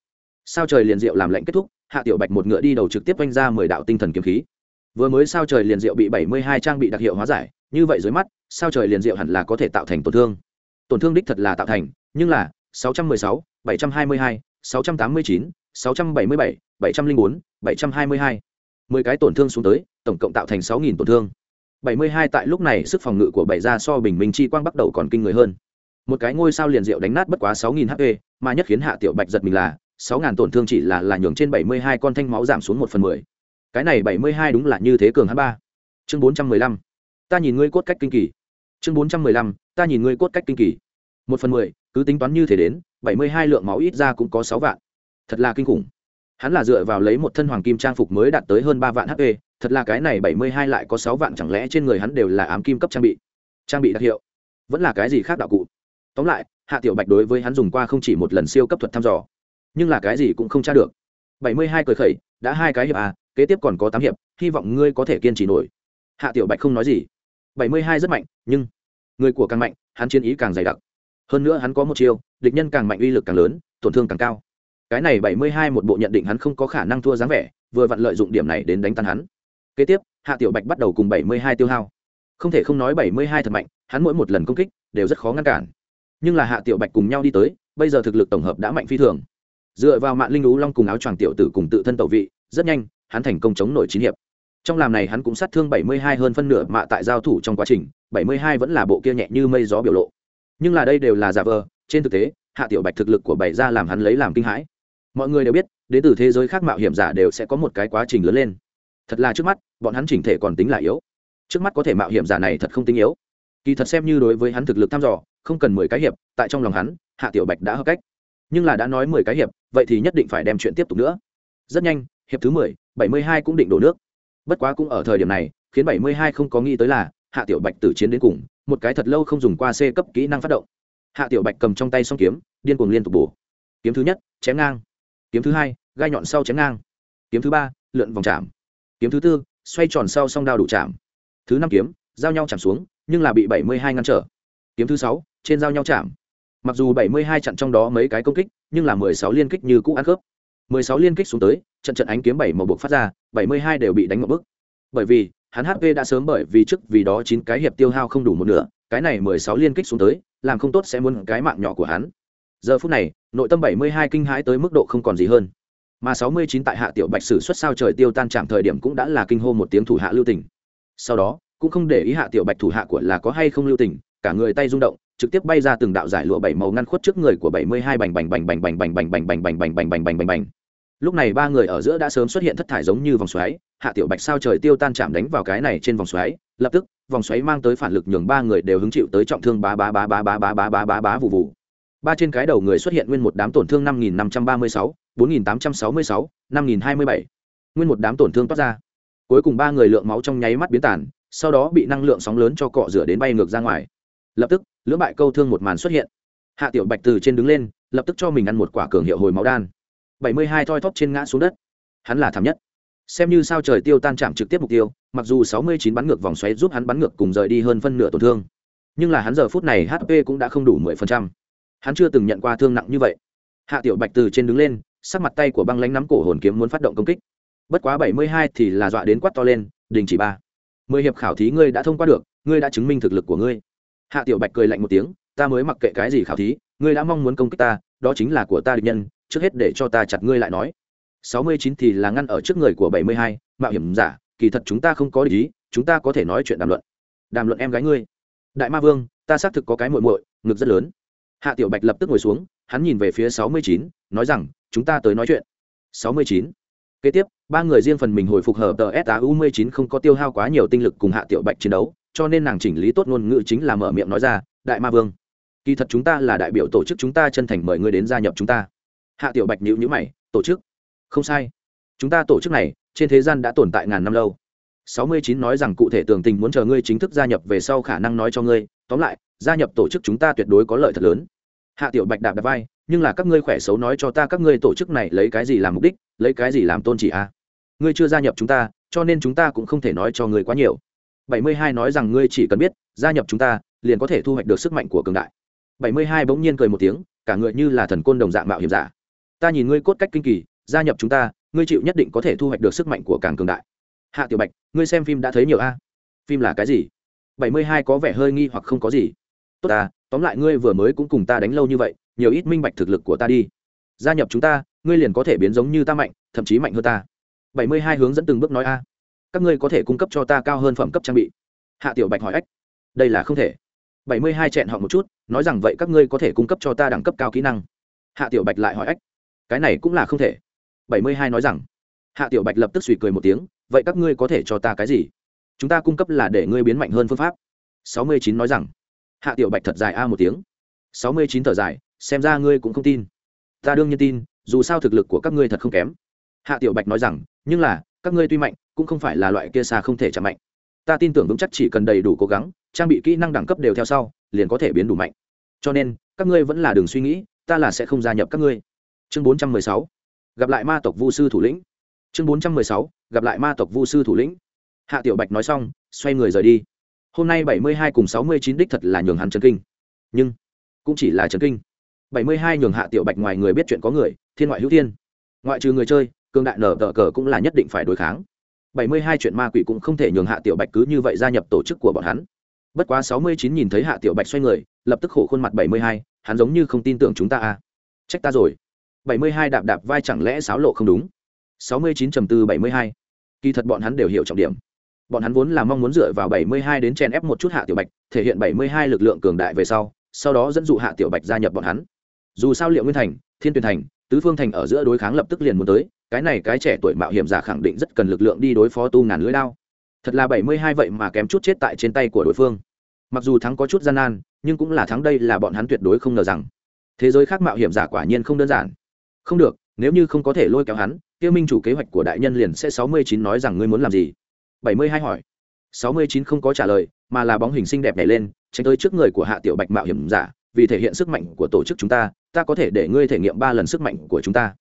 [SPEAKER 1] sao trời liền diệu làm lệnh kết thúc, hạ tiểu bạch một ngựa đi đầu trực tiếp oanh ra mười đạo tinh thần kiếm khí. Vừa mới sao trời liền diệu bị bảy mươi hai trang bị đặc hiệu hóa giải, như vậy dưới mắt, sao trời liền diệu hẳn là có thể tạo thành tổn thương. Tổn thương đích thật là tạo thành, nhưng là, sáu trăm mười sáu, bảy trăm hai mươi hai, sáu trăm tám mươi chín, sáu trăm bảy mươi bảy bảy trăm linh bốn, bảy trăm hai mươi hai. mười cái tổn thương xuống tới, tổng cộng tạo thành sáu nghìn tổn thương. bảy mươi hai tại lúc này sức phòng ngự của bảy gia so bình minh chi quang bắt đầu còn kinh người hơn. Một cái ngôi sao liền diệu đánh nát bất quá sáu nghìn hp mà nhất khiến hạ tiểu bạch giật mình là sáu ngàn tổn thương chỉ là là nhường trên bảy mươi hai con thanh máu giảm xuống một phần mười. Cái này bảy mươi hai đúng là như thế cường hắn ba. Chương bốn trăm mười lăm. Ta nhìn ngươi cốt cách kinh kỳ. Chương bốn trăm mười lăm. Ta nhìn ngươi cốt cách kinh kỳ. Một phần mười, cứ tính toán như thế đến, bảy mươi hai lượng máu ít ra cũng có sáu vạn. Thật là kinh khủng. Hắn là dựa vào lấy một thân hoàng kim trang phục mới đạt tới hơn ba vạn hp thật là cái này bảy mươi hai lại có sáu vạn chẳng lẽ trên người hắn đều là ám kim cấp trang bị? Trang bị đặc hiệu. Vẫn là cái gì khác đạo cụ? Tóm lại, hạ tiểu bạch đối với hắn dùng qua không chỉ một lần siêu cấp thuật thăm dò nhưng là cái gì cũng không tra được. Bảy mươi hai cười khẩy, đã hai cái hiệp à kế tiếp còn có tám hiệp, hy vọng ngươi có thể kiên trì nổi. Hạ tiểu bạch không nói gì. Bảy mươi hai rất mạnh, nhưng người của càng mạnh, hắn chiến ý càng dày đặc. Hơn nữa hắn có một chiêu, địch nhân càng mạnh uy lực càng lớn, tổn thương càng cao. Cái này bảy mươi hai một bộ nhận định hắn không có khả năng thua dáng vẻ, vừa vặn lợi dụng điểm này đến đánh tan hắn. Kế tiếp, hạ tiểu bạch bắt đầu cùng bảy mươi hai tiêu hao. Không thể không nói bảy mươi hai thật mạnh, hắn mỗi một lần công kích đều rất khó ngăn cản. Nhưng là hạ tiểu bạch cùng nhau đi tới, bây giờ thực lực tổng hợp đã mạnh phi thường dựa vào mạng linh lú long cùng áo choàng tiểu tử cùng tự thân tẩu vị, rất nhanh, hắn thành công chống nổi chín hiệp. Trong làm này hắn cũng sát thương bảy mươi hai hơn phân nửa mạ tại giao thủ trong quá trình, bảy mươi hai vẫn là bộ kia nhẹ như mây gió biểu lộ. Nhưng là đây đều là giả vờ, trên thực tế, hạ tiểu bạch thực lực của bảy ra làm hắn lấy làm kinh hãi. Mọi người đều biết, đến từ thế giới khác mạo hiểm giả đều sẽ có một cái quá trình lớn lên. Thật là trước mắt, bọn hắn chỉnh thể còn tính là yếu. Trước mắt có thể mạo hiểm giả này thật không tính yếu. Kỳ thật xem như đối với hắn thực lực thăm dò, không cần mười cái hiệp, tại trong lòng hắn, hạ tiểu bạch đã hợp cách nhưng là đã nói mười cái hiệp, vậy thì nhất định phải đem chuyện tiếp tục nữa. Rất nhanh, hiệp thứ mười, bảy mươi hai cũng định đổ nước. Bất quá cũng ở thời điểm này, khiến bảy mươi hai không có nghĩ tới là hạ tiểu bạch tử chiến đến cùng, một cái thật lâu không dùng qua c cấp kỹ năng phát động. Hạ tiểu bạch cầm trong tay song kiếm, điên cuồng liên tục bổ. Kiếm thứ nhất, chém ngang. Kiếm thứ hai, gai nhọn sau chém ngang. Kiếm thứ ba, lượn vòng chạm. Kiếm thứ tư, xoay tròn sau song đao đủ chạm. Thứ năm kiếm, giao nhau chạm xuống, nhưng là bị bảy mươi hai ngăn trở. Kiếm thứ sáu, trên giao nhau chạm mặc dù 72 trận trong đó mấy cái công kích, nhưng là mười sáu liên kích như cũ ăn khớp. mười sáu liên kích xuống tới, trận trận ánh kiếm bảy màu buộc phát ra, bảy mươi hai đều bị đánh một bức bởi vì, hắn hp đã sớm bởi vì trước vì đó chín cái hiệp tiêu hao không đủ một nửa, cái này mười sáu liên kích xuống tới, làm không tốt sẽ muốn cái mạng nhỏ của hắn. Giờ phút này, nội tâm bảy mươi hai kinh hãi tới mức độ không còn gì hơn. Mà sáu mươi chín tại hạ tiểu bạch sử xuất sao trời tiêu tan chạm thời điểm cũng đã là kinh hô một tiếng thủ hạ lưu tình. Sau đó, cũng không để ý hạ tiểu bạch thủ hạ của là có hay không lưu tình cả người tay rung động trực tiếp bay ra từng đạo giải lụa bảy màu ngăn khuất trước người của bảy mươi hai bành bành bành bành bành bành bành bành bành bành bành bành bành bành bành bành lúc này ba người ở giữa đã sớm xuất hiện thất thải giống như vòng xoáy hạ tiểu bạch sao trời tiêu tan chạm đánh vào cái này trên vòng xoáy lập tức vòng xoáy mang tới phản lực nhường ba người đều hứng chịu tới trọng thương bá bá bá bá bá bá bá bá bá bá vụ vụ ba trên cái đầu người xuất hiện nguyên một đám tổn thương năm nghìn năm trăm ba mươi sáu bốn nghìn tám trăm sáu mươi sáu năm nghìn hai mươi bảy nguyên một đám tổn thương toát ra cuối cùng ba người lượng máu trong nháy mắt biến tàn sau đó bị năng lượng sóng lớn cho cọ rửa đến bay ngược ra ngoài lập tức, lưỡng bại câu thương một màn xuất hiện. Hạ tiểu bạch từ trên đứng lên, lập tức cho mình ăn một quả cường hiệu hồi máu đan. Bảy mươi hai thoi thóp trên ngã xuống đất. Hắn là thảm nhất. Xem như sao trời tiêu tan chạm trực tiếp mục tiêu, mặc dù sáu mươi chín bắn ngược vòng xoáy giúp hắn bắn ngược cùng rời đi hơn phân nửa tổn thương. Nhưng là hắn giờ phút này hp cũng đã không đủ mười phần trăm. Hắn chưa từng nhận qua thương nặng như vậy. Hạ tiểu bạch từ trên đứng lên, sắc mặt tay của băng lánh nắm cổ hồn kiếm muốn phát động công kích. Bất quá bảy mươi hai thì là dọa đến quát to lên, đình chỉ ba. Mười hiệp khảo thí ngươi đã thông qua được, ngươi đã chứng minh thực lực của ngươi hạ tiểu bạch cười lạnh một tiếng, ta mới mặc kệ cái gì khảo thí, ngươi đã mong muốn công kích ta, đó chính là của ta địch nhân, trước hết để cho ta chặt ngươi lại nói. Sáu mươi chín thì là ngăn ở trước người của bảy mươi hai, mạo hiểm giả, kỳ thật chúng ta không có lý chúng ta có thể nói chuyện đàm luận. Đàm luận em gái ngươi. Đại ma vương, ta xác thực có cái muội muội, ngực rất lớn. Hạ tiểu bạch lập tức ngồi xuống, hắn nhìn về phía sáu mươi chín, nói rằng, chúng ta tới nói chuyện. Sáu mươi chín. Kế tiếp, ba người riêng phần mình hồi phục hợp tờ s u mươi chín không có tiêu hao quá nhiều tinh lực cùng hạ tiểu bạch chiến đấu cho nên nàng chỉnh lý tốt ngôn ngữ chính là mở miệng nói ra, đại ma vương, kỳ thật chúng ta là đại biểu tổ chức chúng ta chân thành mời ngươi đến gia nhập chúng ta. Hạ tiểu bạch nhữ nhữ mày, tổ chức? Không sai. Chúng ta tổ chức này, trên thế gian đã tồn tại ngàn năm lâu. Sáu mươi chín nói rằng cụ thể tường tình muốn chờ ngươi chính thức gia nhập về sau khả năng nói cho ngươi. Tóm lại, gia nhập tổ chức chúng ta tuyệt đối có lợi thật lớn. Hạ tiểu bạch đạp đạp vai, nhưng là các ngươi khỏe xấu nói cho ta các ngươi tổ chức này lấy cái gì làm mục đích, lấy cái gì làm tôn chỉ a à? ngươi chưa gia nhập chúng ta, cho nên chúng ta cũng không thể nói cho ngươi quá nhiều bảy mươi hai nói rằng ngươi chỉ cần biết, gia nhập chúng ta, liền có thể thu hoạch được sức mạnh của cường đại. bảy mươi hai bỗng nhiên cười một tiếng, cả người như là thần côn đồng dạng mạo hiểm giả. Ta nhìn ngươi cốt cách kinh kỳ, gia nhập chúng ta, ngươi chịu nhất định có thể thu hoạch được sức mạnh của càng cường đại. Hạ tiểu bạch, ngươi xem phim đã thấy nhiều a. Phim là cái gì? bảy mươi hai có vẻ hơi nghi hoặc không có gì. Tốt ta, tóm lại ngươi vừa mới cũng cùng ta đánh lâu như vậy, nhiều ít minh bạch thực lực của ta đi. Gia nhập chúng ta, ngươi liền có thể biến giống như ta mạnh, thậm chí mạnh hơn ta. bảy mươi hai hướng dẫn từng bước nói a các ngươi có thể cung cấp cho ta cao hơn phẩm cấp trang bị. Hạ tiểu bạch hỏi ách, đây là không thể. Bảy mươi hai chẹn họ một chút, nói rằng vậy các ngươi có thể cung cấp cho ta đẳng cấp cao kỹ năng. Hạ tiểu bạch lại hỏi ách, cái này cũng là không thể. Bảy mươi hai nói rằng, hạ tiểu bạch lập tức suy cười một tiếng, vậy các ngươi có thể cho ta cái gì? Chúng ta cung cấp là để ngươi biến mạnh hơn phương pháp. Sáu mươi chín nói rằng, hạ tiểu bạch thật dài a một tiếng. Sáu mươi chín thở dài, xem ra ngươi cũng không tin. Ta đương nhiên tin, dù sao thực lực của các ngươi thật không kém. Hạ tiểu bạch nói rằng, nhưng là, các ngươi tuy mạnh cũng không phải là loại kia xa không thể chạm mạnh. Ta tin tưởng vững chắc chỉ cần đầy đủ cố gắng, trang bị kỹ năng đẳng cấp đều theo sau, liền có thể biến đủ mạnh. Cho nên, các ngươi vẫn là đường suy nghĩ, ta là sẽ không gia nhập các ngươi. Chương bốn trăm mười sáu. Gặp lại ma tộc vu sư thủ lĩnh. Chương bốn trăm mười sáu. Gặp lại ma tộc vu sư thủ lĩnh. Hạ tiểu bạch nói xong, xoay người rời đi. Hôm nay bảy mươi hai cùng sáu mươi chín đích thật là nhường hắn trần kinh. Nhưng, cũng chỉ là trần kinh. bảy mươi hai nhường hạ tiểu bạch ngoài người biết chuyện có người, thiên ngoại hữu thiên. Ngoại trừ người chơi cương đại nở tờ cờ cũng là nhất định phải đối kháng bảy mươi hai chuyện ma quỷ cũng không thể nhường hạ tiểu bạch cứ như vậy gia nhập tổ chức của bọn hắn. Bất quá sáu mươi chín nhìn thấy hạ tiểu bạch xoay người, lập tức khổ khuôn mặt bảy mươi hai, hắn giống như không tin tưởng chúng ta à. Trách ta rồi. bảy mươi hai đạp đạp vai chẳng lẽ xáo lộ không đúng? sáu mươi chín trầm tư bảy mươi hai. Kỳ thật bọn hắn đều hiểu trọng điểm. Bọn hắn vốn là mong muốn dựa vào bảy mươi hai đến chen ép một chút hạ tiểu bạch, thể hiện bảy mươi hai lực lượng cường đại về sau sau đó dẫn dụ hạ tiểu bạch gia nhập bọn hắn. Dù sao liệu nguyên thành, thiên tuyền thành, tứ phương thành ở giữa đối kháng lập tức liền muốn tới cái này cái trẻ tuổi mạo hiểm giả khẳng định rất cần lực lượng đi đối phó tu ngàn lưới đao. Thật là bảy mươi hai vậy mà kém chút chết tại trên tay của đối phương. Mặc dù thắng có chút gian nan, nhưng cũng là thắng đây là bọn hắn tuyệt đối không ngờ rằng. Thế giới khác mạo hiểm giả quả nhiên không đơn giản. Không được, nếu như không có thể lôi kéo hắn, tiêu minh chủ kế hoạch của đại nhân liền sẽ sáu mươi chín nói rằng ngươi muốn làm gì? bảy mươi hai hỏi. sáu mươi chín không có trả lời, mà là bóng hình xinh đẹp nhảy lên, tránh tới trước người của hạ tiểu bạch mạo hiểm giả, vì thể hiện sức mạnh của tổ chức chúng ta ta có thể để ngươi thể nghiệm ba lần sức mạnh của chúng ta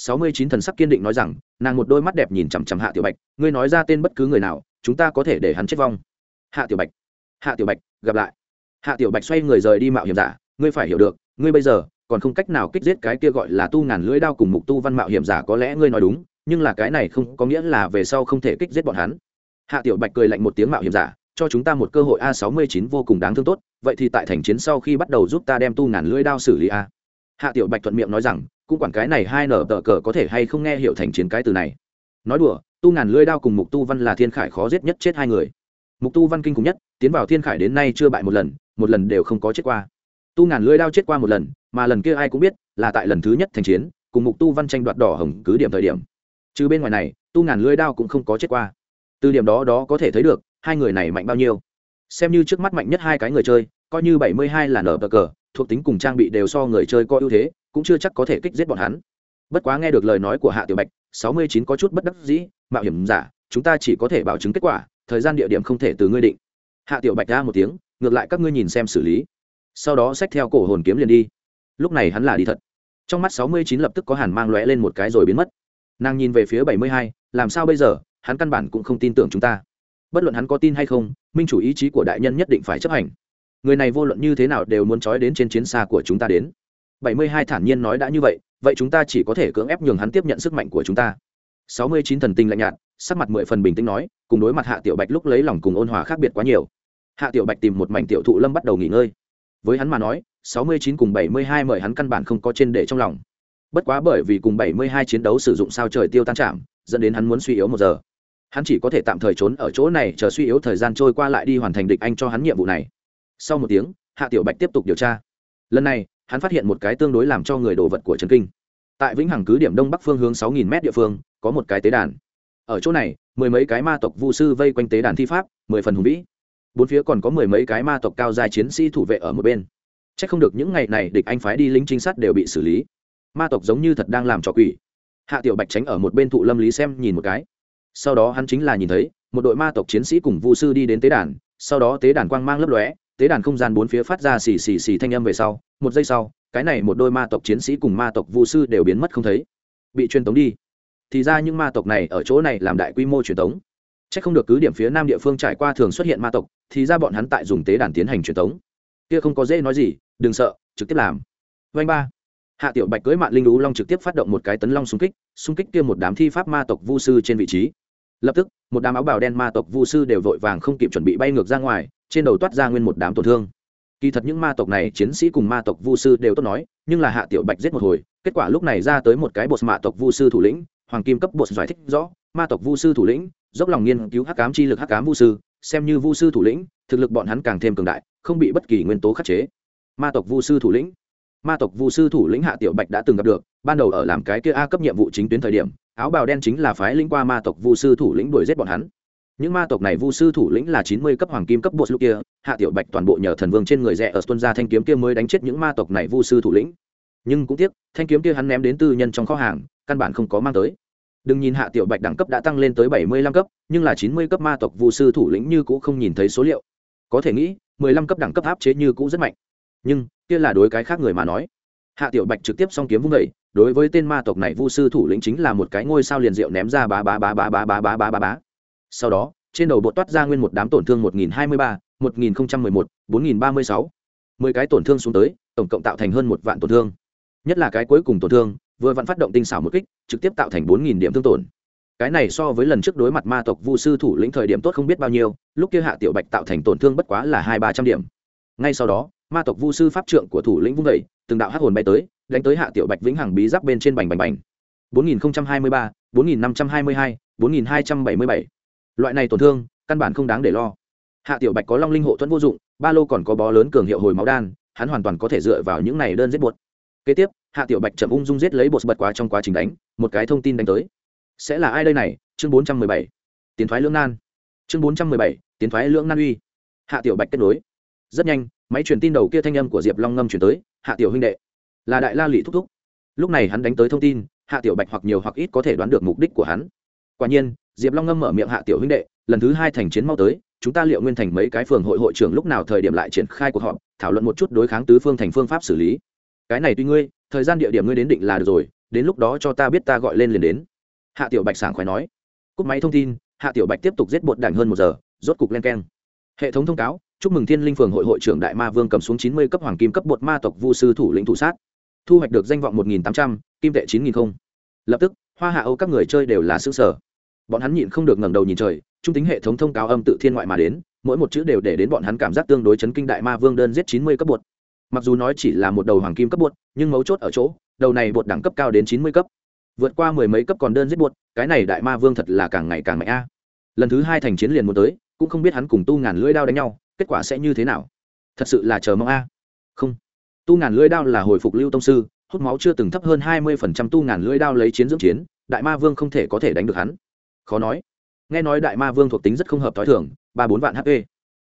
[SPEAKER 1] sáu mươi chín thần sắc kiên định nói rằng, nàng một đôi mắt đẹp nhìn chằm chằm hạ tiểu bạch, ngươi nói ra tên bất cứ người nào, chúng ta có thể để hắn chết vong. Hạ tiểu bạch, hạ tiểu bạch, gặp lại. Hạ tiểu bạch xoay người rời đi mạo hiểm giả, ngươi phải hiểu được, ngươi bây giờ còn không cách nào kích giết cái kia gọi là tu ngàn lưỡi đao cùng mục tu văn mạo hiểm giả, có lẽ ngươi nói đúng, nhưng là cái này không có nghĩa là về sau không thể kích giết bọn hắn. Hạ tiểu bạch cười lạnh một tiếng mạo hiểm giả, cho chúng ta một cơ hội a sáu mươi chín vô cùng đáng thương tốt, vậy thì tại thành chiến sau khi bắt đầu giúp ta đem tu ngàn lưỡi đao xử lý a hạ tiểu bạch thuận miệng nói rằng, cũng quản cái này hai nở tờ cờ có thể hay không nghe hiểu thành chiến cái từ này. Nói đùa, tu ngàn lưỡi đao cùng mục tu văn là thiên khải khó giết nhất chết hai người. Mục tu văn kinh khủng nhất, tiến vào thiên khải đến nay chưa bại một lần một lần đều không có chết qua. Tu ngàn lưỡi đao chết qua một lần, mà lần kia ai cũng biết, là tại lần thứ nhất thành chiến, cùng mục tu văn tranh đoạt đỏ hồng cứ điểm thời điểm. Chứ bên ngoài này, tu ngàn lưỡi đao cũng không có chết qua. Từ điểm đó đó có thể thấy được, hai người này mạnh bao nhiêu. Xem như trước mắt mạnh nhất hai cái người chơi coi như bảy mươi hai là nở bờ cờ, thuộc tính cùng trang bị đều so người chơi có ưu thế, cũng chưa chắc có thể kích giết bọn hắn. Bất quá nghe được lời nói của hạ tiểu bạch, sáu mươi chín có chút bất đắc dĩ, mạo hiểm giả, chúng ta chỉ có thể bảo chứng kết quả, thời gian địa điểm không thể từ ngươi định. Hạ tiểu bạch ra một tiếng, ngược lại các ngươi nhìn xem xử lý. Sau đó xách theo cổ hồn kiếm liền đi. Lúc này hắn là đi thật. Trong mắt sáu mươi chín lập tức có hàn mang lóe lên một cái rồi biến mất. Nàng nhìn về phía bảy mươi hai, làm sao bây giờ? Hắn căn bản cũng không tin tưởng chúng ta. Bất luận hắn có tin hay không, minh chủ ý chí của đại nhân nhất định phải chấp hành người này vô luận như thế nào đều muốn trói đến trên chiến xa của chúng ta đến. Bảy mươi hai thản nhiên nói đã như vậy vậy chúng ta chỉ có thể cưỡng ép nhường hắn tiếp nhận sức mạnh của chúng ta. Sáu mươi chín thần tinh lạnh nhạt, sắc mặt mười phần bình tĩnh nói, cùng đối mặt hạ tiểu bạch lúc lấy lòng cùng ôn hòa khác biệt quá nhiều. Hạ tiểu bạch tìm một mảnh tiểu thụ lâm bắt đầu nghỉ ngơi. Với hắn mà nói, sáu mươi chín cùng bảy mươi hai mời hắn căn bản không có trên để trong lòng. Bất quá bởi vì cùng bảy mươi hai chiến đấu sử dụng sao trời tiêu tan chạm, dẫn đến hắn muốn suy yếu một giờ. Hắn chỉ có thể tạm thời trốn ở chỗ này, chờ suy yếu thời gian trôi qua lại đi hoàn thành địch anh cho hắn nhiệm vụ này sau một tiếng, hạ tiểu bạch tiếp tục điều tra. Lần này, hắn phát hiện một cái tương đối làm cho người đồ vật của trần kinh. Tại vĩnh hằng cứ điểm đông bắc phương hướng sáu nghìn m địa phương, có một cái tế đàn. Ở chỗ này, mười mấy cái ma tộc vu sư vây quanh tế đàn thi pháp, mười phần hùng vĩ. Bốn phía còn có mười mấy cái ma tộc cao dài chiến sĩ thủ vệ ở một bên. C h ắ c không được những ngày này địch anh phái đi lính trinh sát đều bị xử lý. Ma tộc giống như thật đang làm trò quỷ. Hạ tiểu bạch tránh ở một bên thụ lâm lý xem nhìn một cái. Sau đó hắn chính là nhìn thấy, một đội ma tộc chiến sĩ cùng vu sư đi đến tế đàn, sau đó tế đàn quang mang lấp lóe tế đàn không gian bốn phía phát ra xì xì xì thanh âm về sau, một giây sau, cái này một đôi ma tộc chiến sĩ cùng ma tộc vu sư đều biến mất không thấy. Bị truyền tống đi. Thì ra những ma tộc này ở chỗ này làm đại quy mô truyền tống. C h ắ c không được cứ điểm phía nam địa phương trải qua thường xuất hiện ma tộc, thì ra bọn hắn tại dùng tế đàn tiến hành truyền tống. Kia không có dễ nói gì, đừng sợ, trực tiếp làm. Vanh ba. Hạ tiểu bạch cưới mạng linh lũ long trực tiếp phát động một cái tấn long xung kích xung kích kia một đám thi pháp ma tộc vu sư trên vị trí. Lập tức, một đám áo bào đen ma tộc vu sư đều vội vàng không kịp chuẩn bị bay ngược ra ngoài trên đầu toát ra nguyên một đám tổn thương. Kỳ thật những ma tộc này, chiến sĩ cùng ma tộc vu sư đều tốt nói, nhưng là hạ tiểu bạch giết một hồi, kết quả lúc này ra tới một cái bột ma tộc vu sư thủ lĩnh, hoàng kim cấp bột giải thích rõ, ma tộc vu sư thủ lĩnh, dốc lòng nghiên cứu hắc ám chi lực hắc ám vu sư, xem như vu sư thủ lĩnh, thực lực bọn hắn càng thêm cường đại, không bị bất kỳ nguyên tố khắc chế. Ma tộc vu sư thủ lĩnh. Ma tộc vu sư thủ lĩnh hạ tiểu bạch đã từng gặp được, ban đầu ở làm cái kia a cấp nhiệm vụ chính tuyến thời điểm, áo bào đen chính là phái linh qua ma tộc vu sư thủ lĩnh đuổi giết bọn hắn những ma tộc này vu sư thủ lĩnh là chín mươi cấp hoàng kim cấp bột lúc kia, hạ tiểu bạch toàn bộ nhờ thần vương trên người rẽ ở tuân gia thanh kiếm kia mới đánh chết những ma tộc này vu sư thủ lĩnh. Nhưng cũng tiếc, thanh kiếm kia hắn ném đến tư nhân trong kho hàng, căn bản không có mang tới. Đừng nhìn hạ tiểu bạch đẳng cấp đã tăng lên tới bảy mươi lăm cấp, nhưng là chín mươi cấp ma tộc vu sư thủ lĩnh như cũ không nhìn thấy số liệu. Có thể nghĩ, mười lăm cấp đẳng cấp áp chế như cũ rất mạnh. Nhưng, kia là đối cái khác người mà nói. Hạ tiểu bạch trực tiếp xong kiếm vung vẩy đối với tên ma tộc này vu sư thủ lĩnh chính là một cái ngôi sao liền diệu ném ra bá bá bá bá bá bá bá bá bá bá sau đó trên đầu bộ toát ra nguyên một đám tổn thương 1023, 1011, 4036. 10 cái tổn thương xuống tới, tổng cộng tạo thành hơn một vạn tổn thương. Nhất là cái cuối cùng tổn thương, vừa vặn phát động tinh xảo một kích, trực tiếp tạo thành 4000 điểm thương tổn. Cái này so với lần trước đối mặt ma tộc Vu sư thủ lĩnh thời điểm tốt không biết bao nhiêu, lúc kia Hạ Tiểu Bạch tạo thành tổn thương bất quá là 2300 điểm. Ngay sau đó, ma tộc Vu sư pháp trượng của thủ lĩnh vung dậy, từng đạo hắc hồn bay tới, đánh tới Hạ Tiểu Bạch vĩnh hằng bí giáp bên trên bành bành bành. 4023, 4522, 4277 loại này tổn thương, căn bản không đáng để lo. Hạ tiểu bạch có long linh hộ thuẫn vô dụng, ba lô còn có bó lớn cường hiệu hồi máu đan, hắn hoàn toàn có thể dựa vào những này đơn giết bột. Kế tiếp, hạ tiểu bạch chậm ung dung giết lấy bột bật quá trong quá trình đánh, một cái thông tin đánh tới. Sẽ là ai đây này? Chương bốn trăm mười bảy. Tiến thoái lưỡng nan. Chương bốn trăm mười bảy, tiến thoái lưỡng nan uy. Hạ tiểu bạch kết nối. Rất nhanh, máy truyền tin đầu kia thanh âm của diệp long ngâm chuyển tới, hạ tiểu huynh đệ, là đại la lị thúc thúc. Lúc này hắn đánh tới thông tin, hạ tiểu bạch hoặc nhiều hoặc ít có thể đoán được mục đích của hắn. Quả nhiên diệp long ngâm mở miệng hạ tiểu huynh đệ, lần thứ hai thành chiến mau tới, chúng ta liệu nguyên thành mấy cái phường hội hội trưởng lúc nào thời điểm lại triển khai cuộc họp, thảo luận một chút đối kháng tứ phương thành phương pháp xử lý. Cái này tuy ngươi, thời gian địa điểm ngươi đến định là được rồi, đến lúc đó cho ta biết ta gọi lên liền đến. Hạ tiểu bạch sảng khoái nói. Cúp máy thông tin, hạ tiểu bạch tiếp tục giết bột đảng hơn một giờ, rốt cục len keng. Hệ thống thông cáo, chúc mừng thiên linh phường hội hội trưởng đại ma vương cầm xuống chín mươi cấp hoàng kim cấp bột ma tộc vu sư thủ lĩnh thủ sát. Thu hoạch được danh vọng một nghìn tám trăm, kim tệ chín nghìn không. Lập tức, hoa hạ âu các người chơi đều là xứ sở bọn hắn nhịn không được ngẩng đầu nhìn trời, trung tính hệ thống thông cáo âm tự thiên ngoại mà đến, mỗi một chữ đều để đến bọn hắn cảm giác tương đối chấn kinh đại ma vương đơn giết chín mươi cấp bột. Mặc dù nói chỉ là một đầu hoàng kim cấp bột, nhưng mấu chốt ở chỗ, đầu này bột đẳng cấp cao đến chín mươi cấp. Vượt qua mười mấy cấp còn đơn giết bột, cái này đại ma vương thật là càng ngày càng mạnh a. Lần thứ hai thành chiến liền muốn tới, cũng không biết hắn cùng tu ngàn lưỡi đao đánh nhau, kết quả sẽ như thế nào. Thật sự là chờ mong a. Không. Tu ngàn lưỡi đao là hồi phục lưu tông sư, hút máu chưa từng thấp hơn hai mươi phần trăm tu ngàn lưỡi đao lấy chiến dưỡng chiến, đại ma vương không thể có thể đánh được hắn khó nói. Nghe nói đại ma vương thuộc tính rất không hợp t h o i thường, ba bốn vạn hp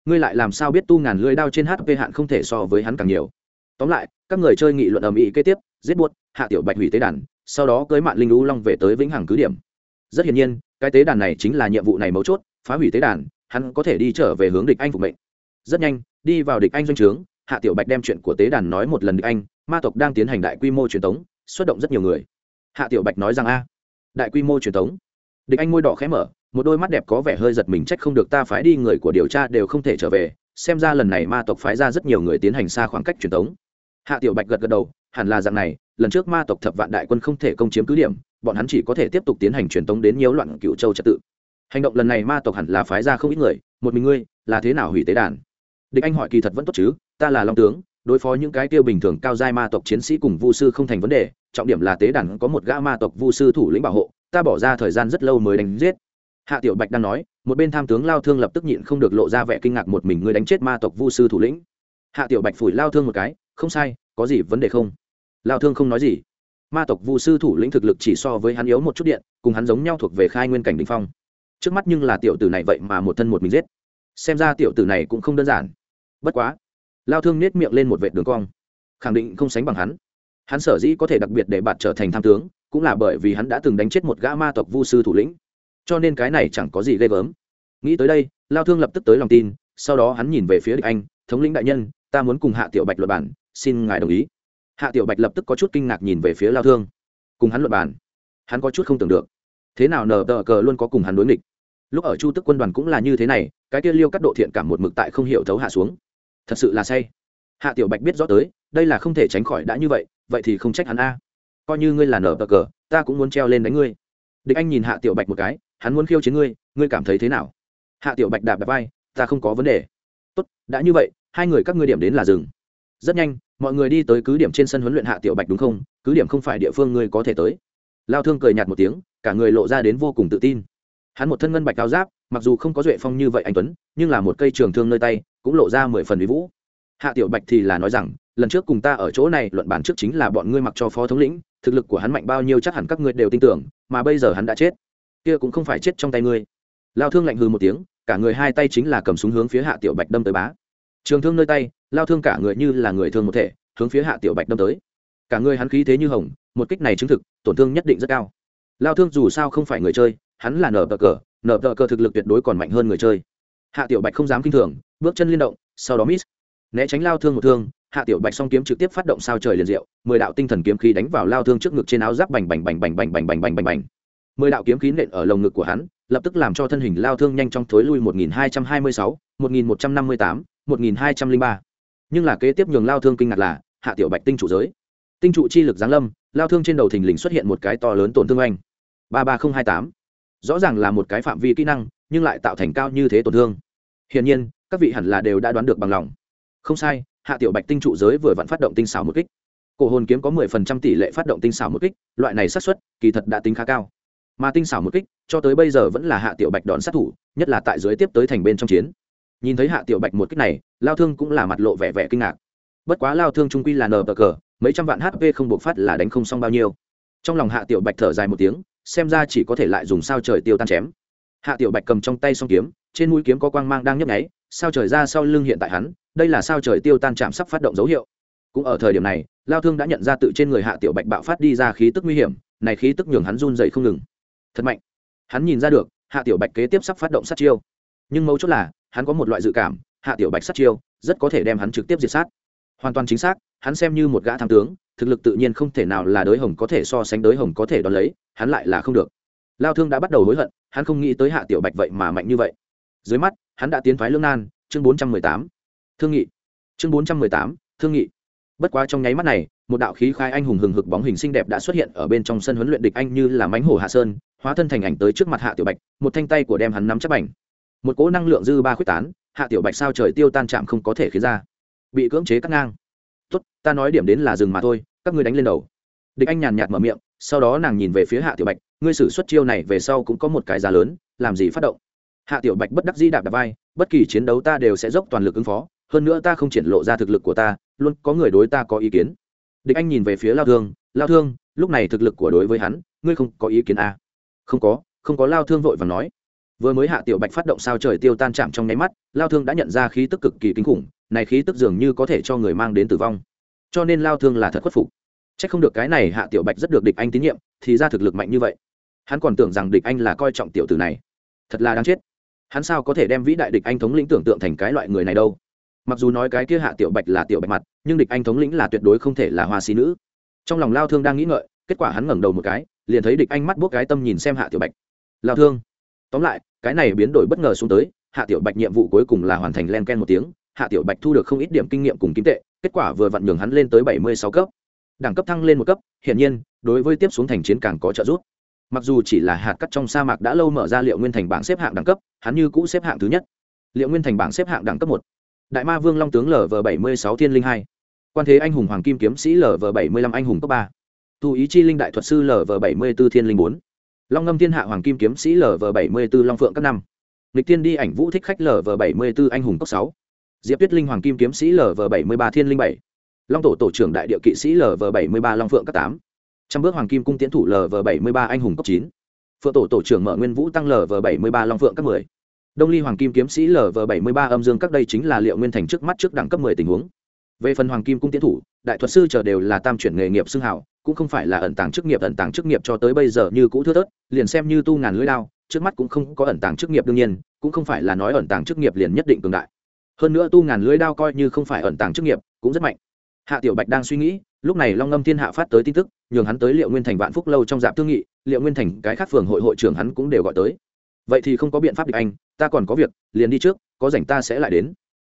[SPEAKER 1] ngươi lại làm sao biết tu ngàn lưỡi đao trên hp hạn không thể so với hắn càng nhiều? Tóm lại, các người chơi nghị luận ầm ĩ kế tiếp, giết buốt, hạ tiểu bạch hủy tế đàn, sau đó cưới mạng linh lũ long về tới vĩnh hằng cứ điểm. Rất hiển nhiên, cái tế đàn này chính là nhiệm vụ này mấu chốt, phá hủy tế đàn, hắn có thể đi trở về hướng địch anh phục mệnh. Rất nhanh, đi vào địch anh doanh trướng, hạ tiểu bạch đem chuyện của tế đàn nói một lần địch anh, ma tộc đang tiến hành đại quy mô truyền tống, xuất động rất nhiều người. Hạ tiểu bạch nói rằng a, đại quy mô truyền tống địch anh môi đỏ khẽ mở, một đôi mắt đẹp có vẻ hơi giật mình, trách không được ta phái đi người của điều tra đều không thể trở về, xem ra lần này ma tộc phái ra rất nhiều người tiến hành xa khoảng cách truyền tống. Hạ tiểu bạch gật gật đầu, hẳn là dạng này, lần trước ma tộc thập vạn đại quân không thể công chiếm cứ điểm, bọn hắn chỉ có thể tiếp tục tiến hành truyền tống đến nhiễu loạn cựu châu trật tự. Hành động lần này ma tộc hẳn là phái ra không ít người, một mình ngươi, là thế nào hủy tế đàn? Địch anh hỏi kỳ thật vẫn tốt chứ, ta là long tướng, đối phó những cái tiêu bình thường cao giai ma tộc chiến sĩ cùng vu sư không thành vấn đề, trọng điểm là tế đàn có một gã ma tộc vu sư thủ lĩnh bảo hộ ta bỏ ra thời gian rất lâu mới đánh giết. Hạ tiểu bạch đang nói, một bên tham tướng lao thương lập tức nhịn không được lộ ra vẻ kinh ngạc một mình ngươi đánh chết ma tộc vu sư thủ lĩnh. Hạ tiểu bạch phủi lao thương một cái, không sai, có gì vấn đề không? Lao thương không nói gì. Ma tộc vu sư thủ lĩnh thực lực chỉ so với hắn yếu một chút điện, cùng hắn giống nhau thuộc về khai nguyên cảnh đình phong. Trước mắt nhưng là tiểu tử này vậy mà một thân một mình giết. Xem ra tiểu tử này cũng không đơn giản. Bất quá, lao thương nết miệng lên một vệ đường cong. Khẳng định không sánh bằng hắn. Hắn sở dĩ có thể đặc biệt để bạn trở thành tham tướng cũng là bởi vì hắn đã từng đánh chết một gã ma tộc vu sư thủ lĩnh. Cho nên cái này chẳng có gì ghê gớm. Nghĩ tới đây, lao thương lập tức tới lòng tin, sau đó hắn nhìn về phía địch anh, thống lĩnh đại nhân, ta muốn cùng hạ tiểu bạch luật bản xin ngài đồng ý. Hạ tiểu bạch lập tức có chút kinh ngạc nhìn về phía lao thương. Cùng hắn luật bản hắn có chút không tưởng được. Thế nào nờ tờ cờ luôn có cùng hắn đối nghịch? Lúc ở chu tức quân đoàn cũng là như thế này, cái kia liêu cắt độ thiện cảm một mực tại không hiểu thấu hạ xuống. Thật sự là say. Hạ tiểu bạch biết rõ tới, đây là không thể tránh khỏi đã như vậy vậy thì không trách hắn a coi như ngươi là nở bờ cờ, ta cũng muốn treo lên đánh ngươi. Địch anh nhìn hạ tiểu bạch một cái, hắn muốn khiêu chiến ngươi ngươi cảm thấy thế nào? Hạ tiểu bạch đạp đạp vai, ta không có vấn đề. Tốt, đã như vậy, hai người các ngươi điểm đến là rừng rất nhanh, mọi người đi tới cứ điểm trên sân huấn luyện hạ tiểu bạch đúng không? Cứ điểm không phải địa phương ngươi có thể tới. Lao thương cười nhạt một tiếng, cả người lộ ra đến vô cùng tự tin. Hắn một thân ngân bạch cao giáp, mặc dù không có duệ phong như vậy anh tuấn, nhưng là một cây trường thương nơi tay, cũng lộ ra mười phần bí vũ. Hạ tiểu bạch thì là nói rằng, lần trước cùng ta ở chỗ này luận bàn trước chính là bọn ngươi mặc cho phó thống lĩnh thực lực của hắn mạnh bao nhiêu chắc hẳn các ngươi đều tin tưởng, mà bây giờ hắn đã chết. Kia cũng không phải chết trong tay ngươi. Lao thương lạnh hư một tiếng, cả người hai tay chính là cầm súng hướng phía hạ tiểu bạch đâm tới bá. Trường thương nơi tay, lao thương cả người như là người thương một thể, hướng phía hạ tiểu bạch đâm tới. Cả người hắn khí thế như hồng, một kích này chứng thực, tổn thương nhất định rất cao. Lao thương dù sao không phải người chơi, hắn là nở bờ cờ, nở bờ cờ thực lực tuyệt đối còn mạnh hơn người chơi. Hạ tiểu bạch không dám kinh thường, bước chân liên động, sau đó miss. Né tránh lao thương một thương hạ tiểu bạch song kiếm trực tiếp phát động sao trời liền diệu, mười đạo tinh thần kiếm khí đánh vào lao thương trước ngực trên áo giáp bành bành bành bành bành bành bành bành bành bành. Mười đạo kiếm khí nện ở lồng ngực của hắn, lập tức làm cho thân hình lao thương nhanh trong thối lui một nghìn hai trăm hai mươi sáu, một nghìn một trăm năm mươi tám, một nghìn hai trăm linh ba. Nhưng là kế tiếp nhường lao thương kinh ngạc là, hạ tiểu bạch tinh trụ giới. Tinh trụ chi lực giáng lâm, lao thương trên đầu thình lình xuất hiện một cái to lớn tổn thương anh ba ba nghìn hai tám. Rõ ràng là một cái phạm vi kỹ năng, nhưng lại tạo thành cao như thế tổn thương. Hiển nhiên, các vị hẳn là đều đã đoán được bằng lòng. Không sai hạ tiểu bạch tinh trụ giới vừa vặn phát động tinh xảo một kích. Cổ hồn kiếm có mười phần trăm tỷ lệ phát động tinh xảo một kích, loại này xác suất, kỳ thật đã tính khá cao. Mà tinh xảo một kích, cho tới bây giờ vẫn là hạ tiểu bạch đón sát thủ, nhất là tại dưới tiếp tới thành bên trong chiến. Nhìn thấy hạ tiểu bạch một kích này, lao thương cũng là mặt lộ vẻ vẻ kinh ngạc. Bất quá lao thương trung quy là nờ bờ cờ, mấy trăm vạn hp không buộc phát là đánh không xong bao nhiêu. Trong lòng hạ tiểu bạch thở dài một tiếng, xem ra chỉ có thể lại dùng sao trời tiêu tan chém. Hạ tiểu bạch cầm trong tay song kiếm, trên mũi kiếm có quang mang đang nhấp nháy sao trời ra sau lưng hiện tại hắn, đây là sao trời tiêu tan chạm sắp phát động dấu hiệu. Cũng ở thời điểm này, lao thương đã nhận ra tự trên người hạ tiểu bạch bạo phát đi ra khí tức nguy hiểm, này khí tức nhường hắn run dậy không ngừng. Thật mạnh. Hắn nhìn ra được, hạ tiểu bạch kế tiếp sắp phát động sát chiêu. Nhưng mấu chốt là, hắn có một loại dự cảm, hạ tiểu bạch sát chiêu rất có thể đem hắn trực tiếp diệt sát. Hoàn toàn chính xác, hắn xem như một gã tham tướng, thực lực tự nhiên không thể nào là đới hồng có thể so sánh đới hồng có thể đón lấy, hắn lại là không được. Lao thương đã bắt đầu hối hận, hắn không nghĩ tới hạ tiểu bạch vậy mà mạnh như vậy dưới mắt, hắn đã tiến thoái lương nan, chương bốn trăm mười tám. Thương nghị. Chương bốn trăm mười tám, thương nghị. Bất quá trong nháy mắt này, một đạo khí khai anh hùng hừng hực bóng hình xinh đẹp đã xuất hiện ở bên trong sân huấn luyện địch anh như là mánh hổ hạ sơn, hóa thân thành ảnh tới trước mặt hạ tiểu bạch, một thanh tay của đem hắn nắm chắc ảnh một cỗ năng lượng dư ba quyết tán, hạ tiểu bạch sao trời tiêu tan chạm không có thể khiến ra. Bị cưỡng chế cắt ngang. Tốt, ta nói điểm đến là rừng mà thôi, các ngươi đánh lên đầu. Địch anh nhàn nhạt mở miệng, sau đó nàng nhìn về phía hạ tiểu bạch, ngươi xử xuất chiêu này về sau cũng có một cái giá lớn, làm gì phát động? Hạ tiểu bạch bất đắc di đạp đạp vai, bất kỳ chiến đấu ta đều sẽ dốc toàn lực ứng phó, hơn nữa ta không triển lộ ra thực lực của ta, luôn có người đối ta có ý kiến. Địch anh nhìn về phía lao thương lao thương, lúc này thực lực của đối với hắn, ngươi không có ý kiến à? không có không có, lao thương vội và nói. Vừa mới hạ tiểu bạch phát động sao trời tiêu tan chạm trong nháy mắt, lao thương đã nhận ra khí tức cực kỳ kinh khủng, này khí tức dường như có thể cho người mang đến tử vong. Cho nên lao thương là thật khuất phục. C h ắ c không được cái này hạ tiểu bạch rất được địch anh tín nhiệm, thì ra thực lực mạnh như vậy. Hắn còn tưởng rằng địch anh là coi trọng tiểu tử này. Thật là đáng chết hắn sao có thể đem vĩ đại địch anh thống lĩnh tưởng tượng thành cái loại người này đâu? Mặc dù nói cái kia hạ tiểu bạch là tiểu bạch mặt, nhưng địch anh thống lĩnh là tuyệt đối không thể là hoa xí nữ. Trong lòng lao thương đang nghĩ ngợi, kết quả hắn ngẩng đầu một cái, liền thấy địch anh mắt buốc cái tâm nhìn xem hạ tiểu bạch. Lao thương. Tóm lại, cái này biến đổi bất ngờ xuống tới, hạ tiểu bạch nhiệm vụ cuối cùng là hoàn thành len ken một tiếng, hạ tiểu bạch thu được không ít điểm kinh nghiệm cùng kim tệ, kết quả vừa vặn nhường hắn lên tới bảy mươi sáu cấp. Đẳng cấp thăng lên một cấp, hiển nhiên, đối với tiếp xuống thành chiến càng có trợ giúp mặc dù chỉ là hạt cắt trong sa mạc đã lâu mở ra liệu nguyên thành bảng xếp hạng đẳng cấp, hắn như cũ xếp hạng thứ nhất. Liệu nguyên thành bảng xếp hạng đẳng cấp một. Đại ma vương long tướng lv bảy mươi sáu thiên linh hai. Quan thế anh hùng hoàng kim kiếm sĩ lv bảy mươi lăm anh hùng cấp ba. Thu ý chi linh đại thuật sư lv bảy mươi b ố thiên linh bốn. Long ngâm thiên hạ hoàng kim kiếm sĩ lv bảy mươi b ố long phượng cấp năm. Lịch tiên đi ảnh vũ thích khách lv bảy mươi b ố anh hùng cấp sáu. Diệp tuyết linh hoàng kim kiếm sĩ lv bảy mươi ba thiên linh bảy. Long tổ tổ trưởng đại địa kỵ sĩ lv bảy mươi ba long phượng cấp tám trăm bước hoàng kim cung tiến thủ lv bảy mươi ba anh hùng cấp chín. Phượng tổ tổ trưởng mở nguyên vũ tăng lv bảy mươi ba long phượng cấp mười. Đông ly hoàng kim kiếm sĩ lv bảy mươi ba âm dương các đây chính là liệu nguyên thành trước mắt trước đẳng cấp mười tình huống. Về phần hoàng kim cung tiến thủ, đại thuật sư chờ đều là tam chuyển nghề nghiệp xưng hảo cũng không phải là ẩn tàng chức nghiệp, ẩn tàng chức nghiệp cho tới bây giờ như cũ thưa thớt, liền xem như tu ngàn lưỡi lao trước mắt cũng không có ẩn tàng chức nghiệp đương nhiên, cũng không phải là nói ẩn tàng chức nghiệp liền nhất định cường đại. Hơn nữa tu ngàn lưỡi đao coi như không phải ẩn tàng chức nghiệp, cũng rất mạnh. Hạ tiểu bạch đang suy nghĩ lúc này long ngâm thiên hạ phát tới tin tức, nhường hắn tới liệu nguyên thành vạn phúc lâu trong dạp thương nghị, liệu nguyên thành cái khác phường hội hội trưởng hắn cũng đều gọi tới. Vậy thì không có biện pháp địch anh, ta còn có việc, liền đi trước, có rảnh ta sẽ lại đến.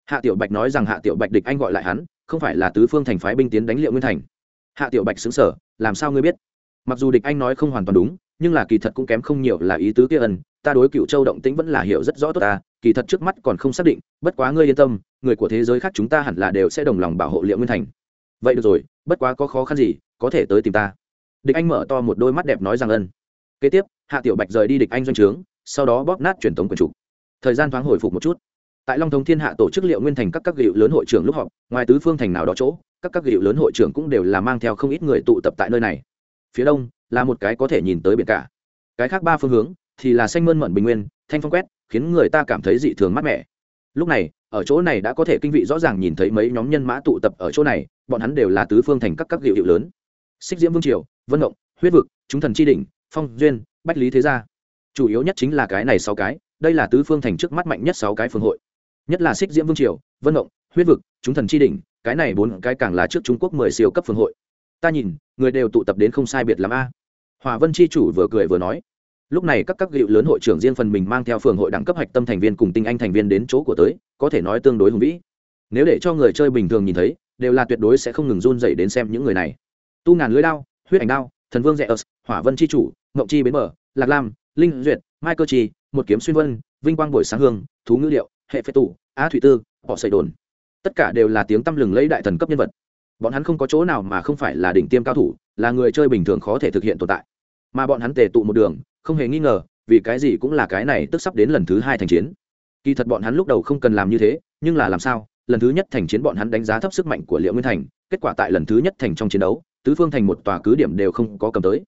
[SPEAKER 1] Hạ tiểu bạch nói rằng hạ tiểu bạch địch anh gọi lại hắn, không phải là tứ phương thành phái binh tiến đánh liệu nguyên thành. Hạ tiểu bạch xứng sở làm sao ngươi biết? Mặc dù địch anh nói không hoàn toàn đúng, nhưng là kỳ thật cũng kém không nhiều là ý tứ kia ân, ta đối cựu châu động tĩnh vẫn là hiểu rất rõ tốt ta, kỳ thật trước mắt còn không xác định, bất quá ngươi yên tâm, người của thế giới khác chúng ta hẳn là đều sẽ đồng lòng bảo hộ liệu nguyên thành vậy được rồi, bất quá có khó khăn gì, có thể tới tìm ta. Địch anh mở to một đôi mắt đẹp nói rằng ân. Kế tiếp, hạ tiểu bạch rời đi địch anh doanh trướng, sau đó bóp nát truyền thống quần chủ. Thời gian thoáng hồi phục một chút. Tại long thống thiên hạ tổ chức liệu nguyên thành các các hiệu lớn hội trưởng lúc họp, ngoài tứ phương thành nào đó chỗ, các các hiệu lớn hội trưởng cũng đều là mang theo không ít người tụ tập tại nơi này. Phía đông, là một cái có thể nhìn tới biển cả. Cái khác ba phương hướng, thì là xanh mơn mận bình nguyên, thanh phong quét, khiến người ta cảm thấy dị thường mát mẻ. Lúc này, ở chỗ này đã có thể kinh vị rõ ràng nhìn thấy mấy nhóm nhân mã tụ tập ở chỗ này bọn hắn đều là tứ phương thành các các hiệu hiệu lớn. Xích diễm vương triều, vân động huyết vực, chúng thần tri đình phong duyên, bách lý thế gia. Chủ yếu nhất chính là cái này sáu cái, đây là tứ phương thành trước mắt mạnh nhất sáu cái phương hội. Nhất là xích diễm vương triều, vân động huyết vực, chúng thần tri đình cái này bốn cái càng là trước trung quốc mười siêu cấp phương hội. Ta nhìn, người đều tụ tập đến không sai biệt l a. Hòa vân chi chủ vừa cười vừa nói. Lúc này các các hiệu lớn hội trưởng riêng phần mình mang theo phường hội đẳng cấp hạch tâm thành viên cùng tinh anh thành viên đến chỗ của tới, có thể nói tương đối hùng vĩ. Nếu để cho người chơi bình thường nhìn thấy đều là tuyệt đối sẽ không ngừng run dậy đến xem những người này. Tu ngàn lưới đao, huyết ảnh đao, thần vương rẽ ớt, hỏa vân chi chủ, ngộng chi bến mở lạc lam, linh duyệt, mai cơ chi một kiếm xuyên vân, vinh quang buổi sáng hương, thú ngữ điệu, hệ phế tủ á thủy tư, họ xây đồn. Tất cả đều là tiếng tăm lừng lấy đại thần cấp nhân vật. Bọn hắn không có chỗ nào mà không phải là đỉnh tiêm cao thủ, là người chơi bình thường khó thể thực hiện tồn tại. Mà bọn hắn tề tụ một đường, không hề nghi ngờ, vì cái gì cũng là cái này tức sắp đến lần thứ hai thành chiến. Kỳ thật bọn hắn lúc đầu không cần làm như thế, nhưng là làm sao? Lần thứ nhất thành chiến bọn hắn đánh giá thấp sức mạnh của liệu nguyên thành, kết quả tại lần thứ nhất thành trong chiến đấu, tứ phương thành một tòa cứ điểm đều không có cầm tới.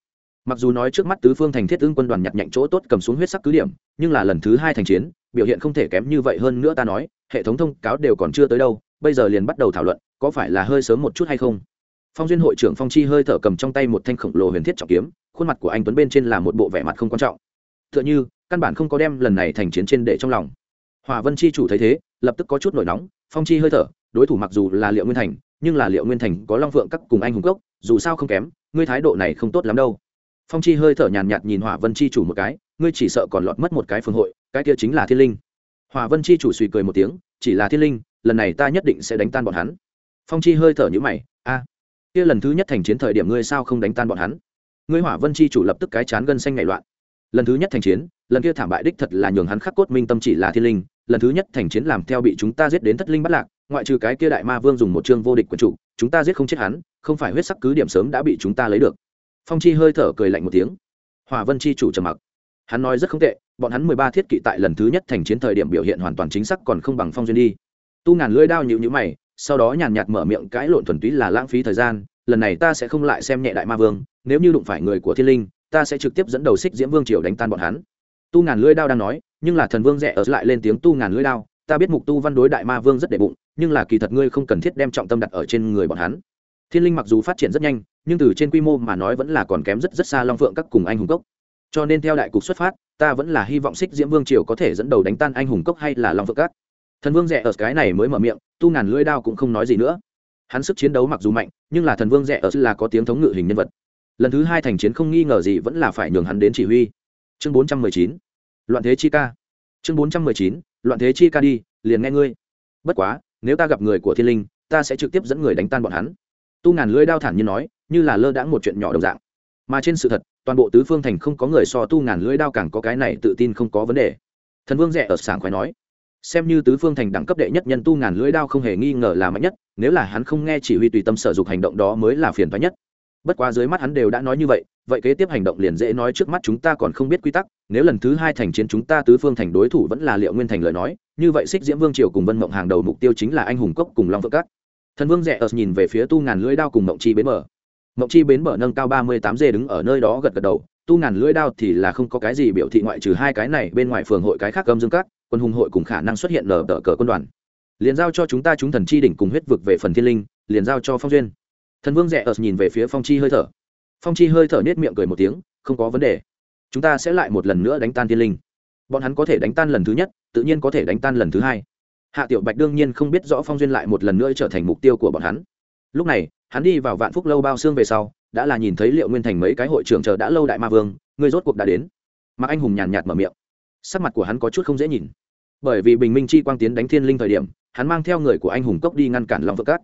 [SPEAKER 1] Mặc dù nói trước mắt tứ phương thành thiết ứng quân đoàn nhặt nhạnh chỗ tốt cầm xuống huyết sắc cứ điểm, nhưng là lần thứ hai thành chiến, biểu hiện không thể kém như vậy hơn nữa ta nói, hệ thống thông cáo đều còn chưa tới đâu, bây giờ liền bắt đầu thảo luận, có phải là hơi sớm một chút hay không? Phong duyên hội trưởng phong chi hơi thở cầm trong tay một thanh khổng lồ huyền thiết trọng kiếm, khuôn mặt của anh tuấn bên trên là một bộ vẻ mặt không quan trọng. T h ư ợ n h ư căn bản không có đem lần này thành chiến trên để trong lòng. Hòa vân chi chủ thấy thế, lập tức có chút nổi nóng phong chi hơi thở, đối thủ mặc dù là liệu nguyên thành, nhưng là liệu nguyên thành có long phượng các cùng anh hùng cốc, dù sao không kém, ngươi thái độ này không tốt lắm đâu. Phong chi hơi thở nhàn nhạt nhìn hỏa vân chi chủ một cái, ngươi chỉ sợ còn lọt mất một cái phương hội, cái kia chính là thiên linh. Hỏa vân chi chủ suy cười một tiếng, chỉ là thiên linh, lần này ta nhất định sẽ đánh tan bọn hắn. Phong chi hơi thở nhữ mày, a, kia lần thứ nhất thành chiến thời điểm ngươi sao không đánh tan bọn hắn? Ngươi hỏa vân chi chủ lập tức cái chán gân xanh ngại loạn. Lần thứ nhất thành chiến, lần kia thảm bại đích thật là nhường hắn khắc cốt minh tâm chỉ là thiên linh lần thứ nhất thành chiến làm theo bị chúng ta giết đến thất linh bắt lạc, ngoại trừ cái kia đại ma vương dùng một chương vô địch quần trụ chúng ta giết không chết hắn, không phải huyết sắc cứ điểm sớm đã bị chúng ta lấy được. Phong chi hơi thở cười lạnh một tiếng. Hòa vân chi chủ trầm mặc. Hắn nói rất không tệ, bọn hắn mười ba thiết kỵ tại lần thứ nhất thành chiến thời điểm biểu hiện hoàn toàn chính xác còn không bằng phong duyên đi. Tu ngàn lưỡi đao nhịu nhữ mày, sau đó nhàn nhạt mở miệng cãi lộn thuần túy là lãng phí thời gian, lần này ta sẽ không lại xem nhẹ đại ma vương, nếu như đụng phải người của thiên linh, ta sẽ trực tiếp dẫn đầu xích diễm vương triều đánh tan bọn hắn tu ngàn lưỡi đao đang nói, nhưng là thần vương rẽ ở lại lên tiếng tu ngàn lưỡi đao, ta biết mục tu văn đối đại ma vương rất đệ bụng, nhưng là kỳ thật ngươi không cần thiết đem trọng tâm đặt ở trên người bọn hắn. Thiên linh mặc dù phát triển rất nhanh, nhưng từ trên quy mô mà nói vẫn là còn kém rất rất xa long phượng các cùng anh hùng cốc. Cho nên theo đại cục xuất phát, ta vẫn là hy vọng xích diễm vương triều có thể dẫn đầu đánh tan anh hùng cốc hay là long phượng các. Thần vương rẽ ở cái này mới mở miệng, tu ngàn lưỡi đao cũng không nói gì nữa. Hắn sức chiến đấu mặc dù mạnh, nhưng là thần vương rẽ ở là có tiếng thống ngự hình nhân vật. Lần thứ hai thành chiến không nghi ngờ gì vẫn là phải nhường hắn đến chỉ huy chương bốn trăm mười chín. Loạn thế chi ca. Chương bốn trăm mười chín, loạn thế chi ca đi, liền nghe ngươi. Bất quá, nếu ta gặp người của thiên linh, ta sẽ trực tiếp dẫn người đánh tan bọn hắn. Tu ngàn lưỡi đao thản như nói, như là lơ đãng một chuyện nhỏ đồng dạng. Mà trên sự thật, toàn bộ tứ phương thành không có người so tu ngàn lưỡi đao càng có cái này tự tin không có vấn đề. Thần vương rẻ ở sảng khoái nói, xem như tứ phương thành đẳng cấp đệ nhất nhân tu ngàn lưỡi đao không hề nghi ngờ là mạnh nhất, nếu là hắn không nghe chỉ huy tùy tâm sở dục hành động đó mới là phiền toái nhất bất quá dưới mắt hắn đều đã nói như vậy vậy kế tiếp hành động liền dễ nói trước mắt chúng ta còn không biết quy tắc, nếu lần thứ hai thành chiến chúng ta tứ phương thành đối thủ vẫn là liệu nguyên thành lời nói, như vậy xích diễm vương triều cùng vân mộng hàng đầu mục tiêu chính là anh hùng cốc cùng long phượng cát thần vương rẽ ớt nhìn về phía tu ngàn lưỡi đao cùng mộng chi bến mở mộng chi bến mở nâng cao ba mươi tám dê đứng ở nơi đó gật gật đầu, tu ngàn lưỡi đao thì là không có cái gì biểu thị ngoại trừ hai cái này, bên ngoài phường hội cái khác gâm dương cát quân hùng hội cùng khả năng xuất hiện nở đỡ cờ quân đoàn. Liền giao cho chúng ta chúng thần chi đỉnh cùng huyết vực về phần thiên linh, liền giao cho phong duyên thần vương rẽ ớt nhìn về phía phong chi hơi thở. Phong chi hơi thở nết miệng cười một tiếng, không có vấn đề. Chúng ta sẽ lại một lần nữa đánh tan thiên linh. Bọn hắn có thể đánh tan lần thứ nhất, tự nhiên có thể đánh tan lần thứ hai. Hạ tiểu bạch đương nhiên không biết rõ phong duyên lại một lần nữa trở thành mục tiêu của bọn hắn. Lúc này, hắn đi vào vạn phúc lâu bao xương về sau, đã là nhìn thấy liệu nguyên thành mấy cái hội trưởng chờ đã lâu đại ma vương, người rốt cuộc đã đến. Mà anh hùng nhàn nhạt mở miệng. Sắc mặt của hắn có chút không dễ nhìn. Bởi vì bình minh chi quang tiến đánh thiên linh thời điểm, hắn mang theo người của anh hùng cốc đi ngăn cản long vợ cát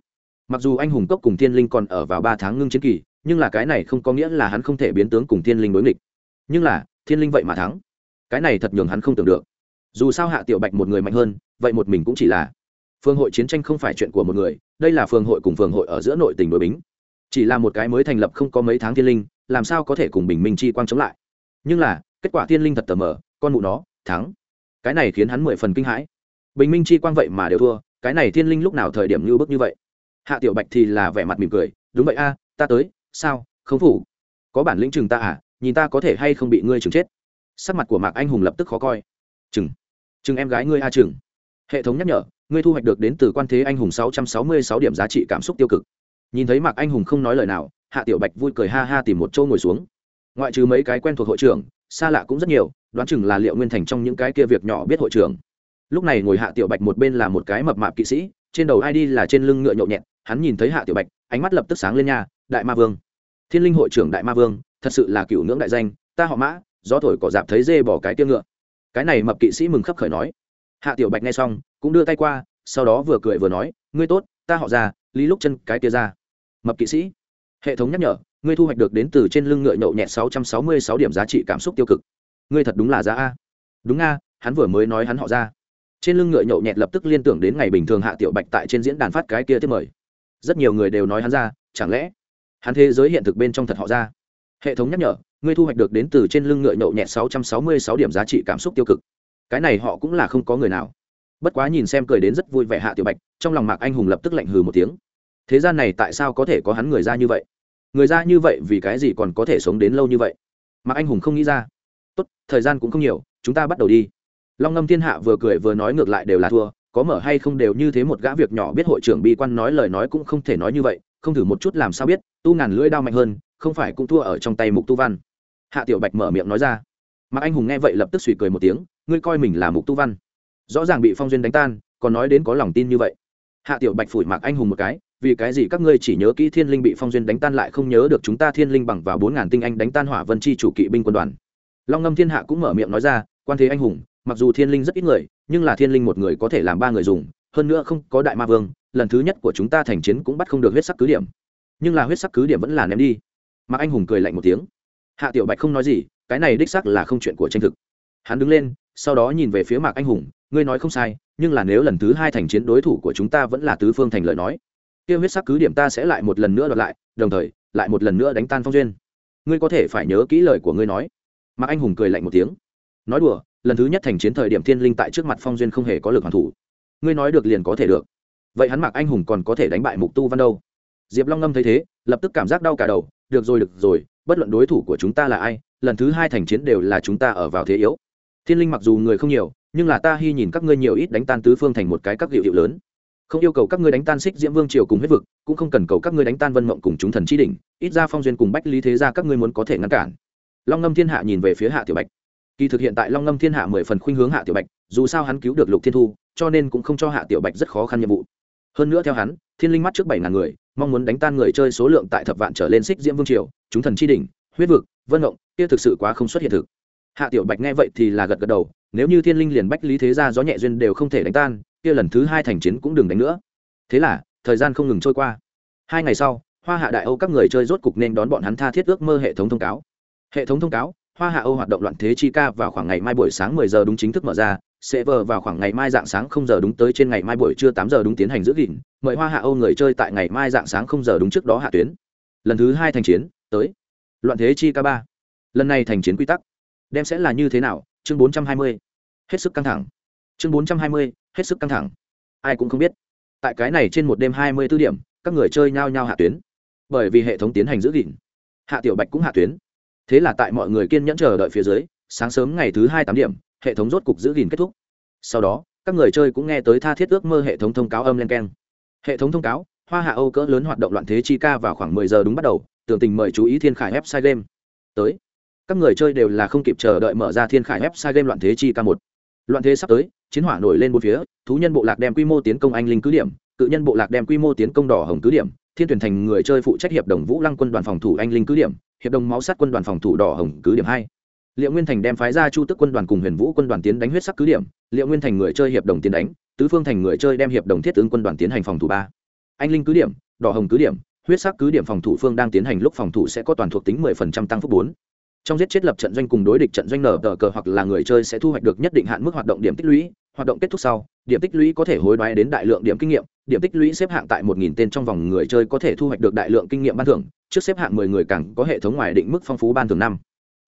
[SPEAKER 1] mặc dù anh hùng cốc cùng thiên linh còn ở vào ba tháng ngưng chiến kỳ, nhưng là cái này không có nghĩa là hắn không thể biến tướng cùng thiên linh đối nghịch. Nhưng là, thiên linh vậy mà thắng. Cái này thật nhường hắn không tưởng được. Dù sao hạ tiểu bạch một người mạnh hơn, vậy một mình cũng chỉ là phương hội chiến tranh không phải chuyện của một người, đây là phương hội cùng phương hội ở giữa nội tình đối bính. Chỉ là một cái mới thành lập không có mấy tháng thiên linh, làm sao có thể cùng bình minh chi quang chống lại? Nhưng là, kết quả thiên linh thật tờ mờ, con mụ nó, thắng. Cái này khiến hắn mười phần kinh hãi. Bình minh chi quang vậy mà đều thua, cái này thiên linh lúc nào thời điểm như bức như vậy? Hạ tiểu bạch thì là vẻ mặt mỉm cười, đúng vậy a, ta tới, sao, không phủ? Có bản lĩnh chừng ta à nhìn ta có thể hay không bị ngươi chừng chết. Sắc mặt của mạc anh hùng lập tức khó coi. Chừng chừng em gái ngươi a chừng. Hệ thống nhắc nhở, ngươi thu hoạch được đến từ quan thế anh hùng sáu trăm sáu mươi sáu điểm giá trị cảm xúc tiêu cực. Nhìn thấy mạc anh hùng không nói lời nào, hạ tiểu bạch vui cười ha ha tìm một chỗ ngồi xuống. Ngoại trừ mấy cái quen thuộc hội trưởng, xa lạ cũng rất nhiều, đoán chừng là liệu nguyên thành trong những cái kia việc nhỏ biết hội trưởng. Lúc này ngồi hạ tiểu bạch một bên là một cái mập mạp kỵ sĩ, trên đầu id là trên lưng ngựa nhậu nhẹt hắn nhìn thấy hạ tiểu bạch, ánh mắt lập tức sáng lên nha, đại ma vương, thiên linh hội trưởng đại ma vương, thật sự là cựu ngưỡng đại danh, ta họ mã, gió thổi cỏ dạp thấy dê bỏ cái tiêu ngựa. Cái này mập kỵ sĩ mừng khấp khởi nói. Hạ tiểu bạch nghe xong, cũng đưa tay qua, sau đó vừa cười vừa nói, ngươi tốt, ta họ ra lý lúc chân, cái kia ra. Mập kỵ sĩ, hệ thống nhắc nhở, ngươi thu hoạch được đến từ trên lưng ngựa nhậu nhẹt sáu trăm sáu mươi sáu điểm giá trị cảm xúc tiêu cực. Ngươi thật đúng là giá a. Đúng a, hắn vừa mới nói hắn họ ra trên lưng ngựa nhậu nhẹt lập tức liên tưởng đến ngày bình thường hạ tiểu bạch tại trên diễn đàn phát cái kia tiếp mời rất nhiều người đều nói hắn ra, chẳng lẽ hắn thế giới hiện thực bên trong thật họ ra? Hệ thống nhắc nhở, ngươi thu hoạch được đến từ trên lưng ngựa nhậu nhẹt sáu trăm sáu mươi sáu điểm giá trị cảm xúc tiêu cực. Cái này họ cũng là không có người nào. Bất quá nhìn xem cười đến rất vui vẻ hạ tiểu bạch, trong lòng mạc anh hùng lập tức lạnh hừ một tiếng. Thế gian này tại sao có thể có hắn người ra như vậy? Người ra như vậy vì cái gì còn có thể sống đến lâu như vậy? Mạc anh hùng không nghĩ ra. Tốt, thời gian cũng không nhiều, chúng ta bắt đầu đi. Long ngâm thiên hạ vừa cười vừa nói ngược lại đều là thua có mở hay không đều như thế một gã việc nhỏ biết hội trưởng bi quan nói lời nói cũng không thể nói như vậy, không thử một chút làm sao biết, tu ngàn lưỡi đao mạnh hơn, không phải cũng thua ở trong tay mục tu văn. Hạ tiểu bạch mở miệng nói ra. Mạc anh hùng nghe vậy lập tức suy cười một tiếng, ngươi coi mình là mục tu văn. Rõ ràng bị phong duyên đánh tan, còn nói đến có lòng tin như vậy. Hạ tiểu bạch phủi mạc anh hùng một cái, vì cái gì các ngươi chỉ nhớ kỹ thiên linh bị phong duyên đánh tan lại không nhớ được chúng ta thiên linh bằng vào bốn ngàn tinh anh đánh tan hỏa vân chi chủ kỵ binh quân đoàn. Long ngâm thiên hạ cũng mở miệng nói ra, quan thế anh hùng mặc dù thiên linh rất ít người, nhưng là thiên linh một người có thể làm ba người dùng, hơn nữa không có đại ma vương, lần thứ nhất của chúng ta thành chiến cũng bắt không được huyết sắc cứ điểm. Nhưng là huyết sắc cứ điểm vẫn là ném đi. Mạc anh hùng cười lạnh một tiếng. Hạ tiểu bạch không nói gì, cái này đích sắc là không chuyện của tranh thực. Hắn đứng lên, sau đó nhìn về phía mạc anh hùng, ngươi nói không sai, nhưng là nếu lần thứ hai thành chiến đối thủ của chúng ta vẫn là tứ phương thành lời nói, kia huyết sắc cứ điểm ta sẽ lại một lần nữa đoạt lại, đồng thời, lại một lần nữa đánh tan phong duyên. Ngươi có thể phải nhớ kỹ lời của ngươi nói. Mạc anh hùng cười lạnh một tiếng. Nói đùa lần thứ nhất thành chiến thời điểm thiên linh tại trước mặt phong duyên không hề có lực hoàn thủ. Ngươi nói được liền có thể được. Vậy hắn mặc anh hùng còn có thể đánh bại mục tu văn đâu? Diệp long ngâm thấy thế, lập tức cảm giác đau cả đầu. Được rồi được rồi, bất luận đối thủ của chúng ta là ai, lần thứ hai thành chiến đều là chúng ta ở vào thế yếu. Thiên linh mặc dù người không nhiều, nhưng là ta hy nhìn các ngươi nhiều ít đánh tan tứ phương thành một cái các hiệu hiệu lớn. Không yêu cầu các ngươi đánh tan xích diễm vương triều cùng huyết vực, cũng không cần cầu các ngươi đánh tan vân mộng cùng chúng thần chi đỉnh, ít ra phong duyên cùng bách lý thế ra các ngươi muốn có thể ngăn cản. Long ngâm thiên hạ nhìn về phía hạ tiểu bạch kỳ thực hiện tại long ngâm thiên hạ mười phần khuynh hướng hạ tiểu bạch, dù sao hắn cứu được lục thiên thu, cho nên cũng không cho hạ tiểu bạch rất khó khăn nhiệm vụ. Hơn nữa theo hắn, thiên linh mắt trước bảy ngàn người, mong muốn đánh tan người chơi số lượng tại thập vạn trở lên xích diễm vương triều, chúng thần chi đỉnh, huyết vực, vân ngộng, kia thực sự quá không xuất hiện thực. Hạ tiểu bạch nghe vậy thì là gật gật đầu, nếu như thiên linh liền bách lý thế gia gió nhẹ duyên đều không thể đánh tan, kia lần thứ hai thành chiến cũng đừng đánh nữa. Thế là, thời gian không ngừng trôi qua. Hai ngày sau, hoa hạ đại âu các người chơi rốt cục nên đón bọn hắn tha thiết ước mơ hệ thống thông cáo. Hệ thống thông cáo hoa hạ âu hoạt động loạn thế chi ca vào khoảng ngày mai buổi sáng 10 giờ đúng chính thức mở ra sẽ vờ vào khoảng ngày mai dạng sáng không giờ đúng tới trên ngày mai buổi trưa 8 giờ đúng tiến hành giữ gìn mời hoa hạ âu người chơi tại ngày mai dạng sáng không giờ đúng trước đó hạ tuyến. Lần thứ hai thành chiến tới. Loạn thế chi ca ba. Lần này thành chiến quy tắc. Đem sẽ là như thế nào? Chương 420. hết sức căng thẳng. Chương 420, hết sức căng thẳng. Ai cũng không biết. Tại cái này trên một đêm 24 điểm các người chơi nhao nhao hạ tuyến. Bởi vì hệ thống tiến hành giữ gìn. Hạ tiểu bạch cũng hạ tuyến thế là tại mọi người kiên nhẫn chờ đợi phía dưới, sáng sớm ngày thứ hai tám điểm, hệ thống rốt cục giữ gìn kết thúc. Sau đó, các người chơi cũng nghe tới tha thiết ước mơ hệ thống thông cáo âm len keng. Hệ thống thông cáo, hoa hạ âu cỡ lớn hoạt động loạn thế chi ca vào khoảng mười giờ đúng bắt đầu, tưởng tình mời chú ý thiên khải website game. Tới, các người chơi đều là không kịp chờ đợi mở ra thiên khải website game loạn thế chi ca một. Loạn thế sắp tới, chiến hỏa nổi lên bốn phía, thú nhân bộ lạc đem quy mô tiến công anh linh cứ điểm, cự nhân bộ lạc đem quy mô tiến công đỏ hồng cứ điểm thiên tuyển thành người chơi phụ trách hiệp đồng vũ lăng quân đoàn phòng thủ anh linh cứ điểm, hiệp đồng máu sát quân đoàn phòng thủ đỏ hồng cứ điểm hai. Liệu nguyên thành đem phái ra chu tức quân đoàn cùng huyền vũ quân đoàn tiến đánh huyết sắc cứ điểm, liệu nguyên thành người chơi hiệp đồng tiến đánh, tứ phương thành người chơi đem hiệp đồng thiết ứng quân đoàn tiến hành phòng thủ ba. Anh linh cứ điểm, đỏ hồng cứ điểm, huyết sắc cứ điểm phòng thủ phương đang tiến hành lúc phòng thủ sẽ có toàn thuộc tính 10% tăng phúc bốn. Trong giết chết lập trận doanh cùng đối địch trận doanh nở tờ cờ hoặc là người chơi sẽ thu hoạch được nhất định hạn mức hoạt động điểm tích lũy, hoạt động kết thúc sau, điểm tích lũy có thể hối đoái đến đại lượng điểm kinh nghiệm điểm tích lũy xếp hạng tại một nghìn tên trong vòng người chơi có thể thu hoạch được đại lượng kinh nghiệm ban thưởng, trước xếp hạng mười người càng có hệ thống ngoài định mức phong phú ban thưởng năm.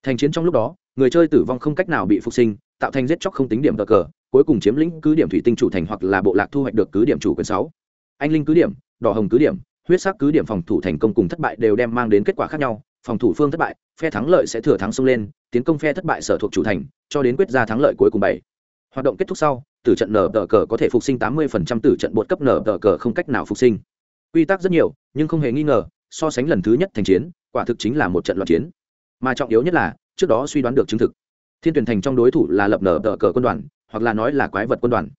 [SPEAKER 1] Thành chiến trong lúc đó, người chơi tử vong không cách nào bị phục sinh, tạo thành giết chóc không tính điểm cờ cờ, cuối cùng chiếm lĩnh cứ điểm thủy tinh chủ thành hoặc là bộ lạc thu hoạch được cứ điểm chủ quyền sáu. Anh linh cứ điểm, đỏ hồng cứ điểm, huyết sắc cứ điểm phòng thủ thành công cùng thất bại đều đem mang đến kết quả khác nhau, phòng thủ phương thất bại, phe thắng lợi sẽ thừa thắng xông lên, tiến công phe thất bại sở thuộc chủ thành, cho đến quyết ra thắng lợi cuối cùng bảy. Hoạt động kết thúc sau tử trận nở tờ cờ có thể phục sinh tám mươi tử trận bột cấp nở tờ cờ không cách nào phục sinh. Quy tắc rất nhiều, nhưng không hề nghi ngờ, so sánh lần thứ nhất thành chiến, quả thực chính là một trận loạn chiến. Mà trọng yếu nhất là, trước đó suy đoán được chứng thực. Thiên tuyển thành trong đối thủ là lập nở tờ cờ quân đoàn, hoặc là nói là quái vật quân đoàn.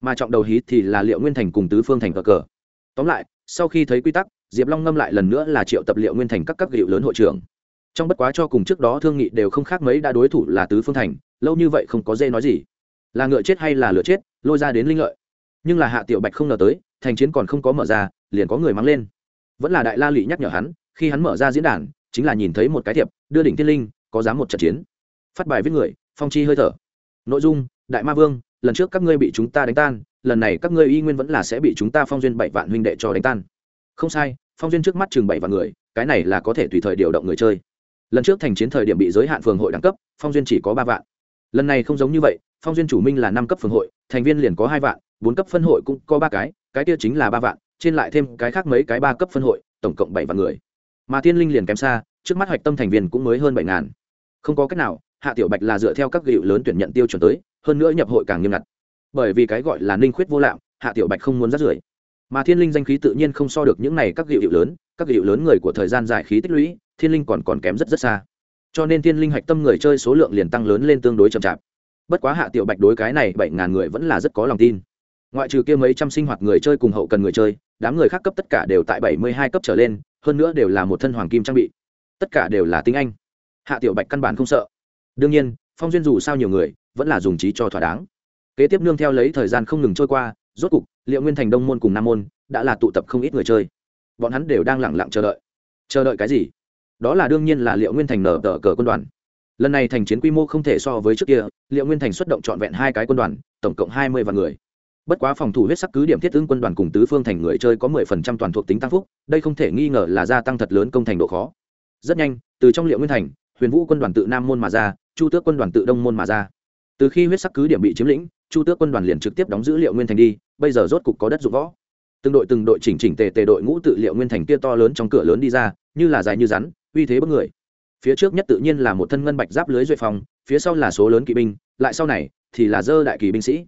[SPEAKER 1] Mà trọng đầu hí thì là liệu nguyên thành cùng tứ phương thành cờ cờ. Tóm lại, sau khi thấy quy tắc, diệp long ngâm lại lần nữa là triệu tập liệu nguyên thành các cấp hiệu lớn hội trưởng. Trong bất quá cho cùng trước đó thương nghị đều không khác mấy đã đối thủ là tứ phương thành, lâu như vậy không có dê nói gì là ngựa chết hay là lửa chết, lôi ra đến linh lợi. Nhưng là hạ tiểu bạch không ngờ tới, thành chiến còn không có mở ra, liền có người mắng lên. Vẫn là đại la lụy nhắc nhở hắn, khi hắn mở ra diễn đàn, chính là nhìn thấy một cái thiệp, đưa đỉnh thiên linh, có dám một trận chiến. Phát bài viết người, phong chi hơi thở. Nội dung, đại ma vương, lần trước các ngươi bị chúng ta đánh tan, lần này các ngươi y nguyên vẫn là sẽ bị chúng ta phong duyên bảy vạn huynh đệ cho đánh tan. Không sai, phong duyên trước mắt chừng bảy vạn người, cái này là có thể tùy thời điều động người chơi. Lần trước thành chiến thời điểm bị giới hạn phường hội đẳng cấp, phong duyên chỉ có ba vạn. Lần này không giống như vậy phong duyên chủ minh là năm cấp phường hội, thành viên liền có hai vạn, bốn cấp phân hội cũng có ba cái cái kia chính là ba vạn, trên lại thêm cái khác mấy cái ba cấp phân hội, tổng cộng bảy vạn người. Mà thiên linh liền kém xa, trước mắt hoạch tâm thành viên cũng mới hơn bảy ngàn. Không có cách nào, hạ tiểu bạch là dựa theo các gịu lớn tuyển nhận tiêu chuẩn tới, hơn nữa nhập hội càng nghiêm ngặt. Bởi vì cái gọi là ninh khuyết vô lạm, hạ tiểu bạch không muốn rắt rưởi. Mà thiên linh danh khí tự nhiên không so được những này các gịu lớn, các gịu lớn người của thời gian dài khí tích lũy, thiên linh còn còn kém rất rất xa. Cho nên thiên linh hạch tâm người chơi số lượng liền tăng lớn lên tương đối chậm chạp bất quá hạ tiểu bạch đối cái này bảy ngàn người vẫn là rất có lòng tin. Ngoại trừ kia mấy trăm sinh hoạt người chơi cùng hậu cần người chơi, đám người khác cấp tất cả đều tại bảy mươi hai cấp trở lên, hơn nữa đều là một thân hoàng kim trang bị. Tất cả đều là tiếng anh. Hạ tiểu bạch căn bản không sợ. Đương nhiên, phong duyên dù sao nhiều người, vẫn là dùng trí cho thỏa đáng. Kế tiếp nương theo lấy thời gian không ngừng trôi qua, rốt cục, liệu nguyên thành đông môn cùng nam môn đã là tụ tập không ít người chơi. Bọn hắn đều đang lẳng lặng chờ đợi. Chờ đợi cái gì? Đó là đương nhiên là liệu nguyên thành nở tờ cờ quân đoàn lần này thành chiến quy mô không thể so với trước kia, liệu nguyên thành xuất động trọn vẹn hai cái quân đoàn, tổng cộng hai mươi vạn người. Bất quá phòng thủ huyết sắc cứ điểm thiết ứng quân đoàn cùng tứ phương thành người chơi có mười phần trăm toàn thuộc tính tăng phúc, đây không thể nghi ngờ là gia tăng thật lớn công thành độ khó. Rất nhanh, từ trong liệu nguyên thành, huyền vũ quân đoàn tự nam môn mà ra, chu tước quân đoàn tự đông môn mà ra. Từ khi huyết sắc cứ điểm bị chiếm lĩnh, chu tước quân đoàn liền trực tiếp đóng giữ liệu nguyên thành đi, bây giờ rốt cục có đất dụng võ. Từng đội từng đội chỉnh chỉnh tề tề đội ngũ tự liệu nguyên thành kia to lớn trong cửa lớn đi ra, như là dài như rắn, uy thế bất người phía trước nhất tự nhiên là một thân ngân bạch giáp lưới duệ phòng phía sau là số lớn kỵ binh, lại sau này thì là dơ đại kỳ binh sĩ.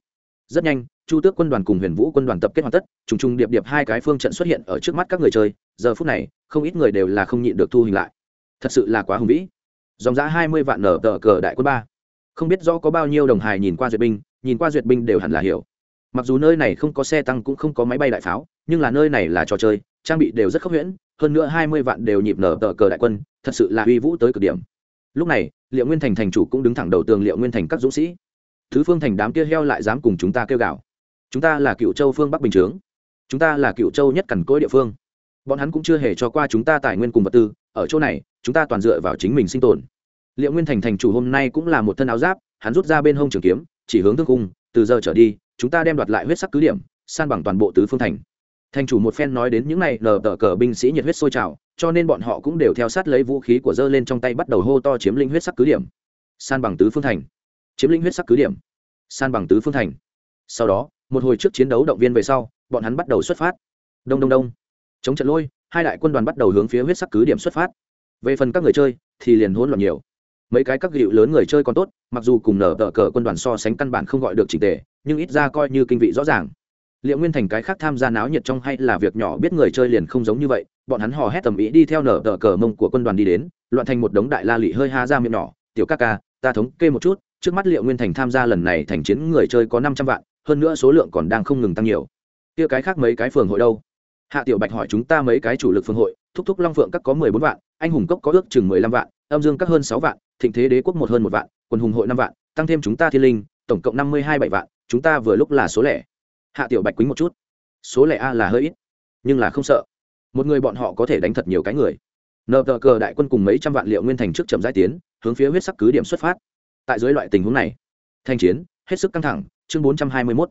[SPEAKER 1] Rất nhanh, chu tước quân đoàn cùng huyền vũ quân đoàn tập kết hoàn tất, trùng trùng điệp điệp hai cái phương trận xuất hiện ở trước mắt các người chơi, giờ phút này, không ít người đều là không nhịn được thu hình lại. Thật sự là quá hùng vĩ. Dòng giá hai mươi vạn nở tờ cờ đại quân ba. Không biết rõ có bao nhiêu đồng hài nhìn qua duyệt binh, nhìn qua duyệt binh đều hẳn là hiểu. Mặc dù nơi này không có xe tăng cũng không có máy bay đại pháo, nhưng là nơi này là trò chơi trang bị đều rất khốc huyễn hơn nữa hai mươi vạn đều nhịp nở tờ cờ đại quân, thật sự là uy vũ tới cực điểm. Lúc này, liệu nguyên thành thành chủ cũng đứng thẳng đầu tường liệu nguyên thành các dũng sĩ. Thứ phương thành đám kia heo lại dám cùng chúng ta kêu gào. Chúng ta là cựu châu phương bắc bình chướng. Chúng ta là cựu châu nhất cằn cỗi địa phương. Bọn hắn cũng chưa hề cho qua chúng ta tài nguyên cùng vật tư, ở chỗ này, chúng ta toàn dựa vào chính mình sinh tồn. Liệu nguyên thành thành chủ hôm nay cũng là một thân áo giáp, hắn rút ra bên hông trường kiếm, chỉ hướng thương cung, từ giờ trở đi, chúng ta đem đoạt lại huyết sắc cứ điểm, san bằng toàn bộ tứ phương thành thành chủ một phen nói đến những này, lờ tờ cờ binh sĩ nhiệt huyết sôi trào, cho nên bọn họ cũng đều theo sát lấy vũ khí của dơ lên trong tay bắt đầu hô to chiếm lĩnh huyết sắc cứ điểm. San bằng tứ phương thành. Chiếm lĩnh huyết sắc cứ điểm. San bằng tứ phương thành. Sau đó, một hồi trước chiến đấu động viên về sau, bọn hắn bắt đầu xuất phát. Đông đông đông. Chống trận lôi, hai đại quân đoàn bắt đầu hướng phía huyết sắc cứ điểm xuất phát. Về phần các người chơi, thì liền hỗn loạn nhiều. Mấy cái các gịu lớn người chơi còn tốt, mặc dù cùng nở tờ cờ quân đoàn so sánh căn bản không gọi được trình tề, nhưng ít ra coi như kinh vị rõ ràng liệu nguyên thành cái khác tham gia náo nhiệt trong hay là việc nhỏ biết người chơi liền không giống như vậy, bọn hắn hò hét tầm ý đi theo nở tờ cờ mông của quân đoàn đi đến, loạn thành một đống đại la lị hơi ha ra miệng nhỏ, tiểu ca ca, ta thống kê một chút, trước mắt liệu nguyên thành tham gia lần này thành chiến người chơi có năm trăm vạn, hơn nữa số lượng còn đang không ngừng tăng nhiều. Kia cái khác mấy cái phường hội đâu? Hạ tiểu bạch hỏi, chúng ta mấy cái chủ lực phường hội, thúc thúc long phượng các có mười bốn vạn, anh hùng cốc có ước chừng mười lăm vạn, âm dương các hơn sáu vạn, thịnh thế đế quốc một hơn một vạn quần hùng hội năm vạn, tăng thêm chúng ta thiên linh, tổng cộng năm mươi hai bảy vạn, chúng ta vừa lúc là số lẻ hạ tiểu bạch quýnh một chút. Số lẻ a là hơi ít, nhưng là không sợ. Một người bọn họ có thể đánh thật nhiều cái người. Nờ tờ cờ đại quân cùng mấy trăm vạn liệu nguyên thành trước chậm giai tiến, hướng phía huyết sắc cứ điểm xuất phát. Tại dưới loại tình huống này, thanh chiến, hết sức căng thẳng, chương bốn trăm hai mươi mốt.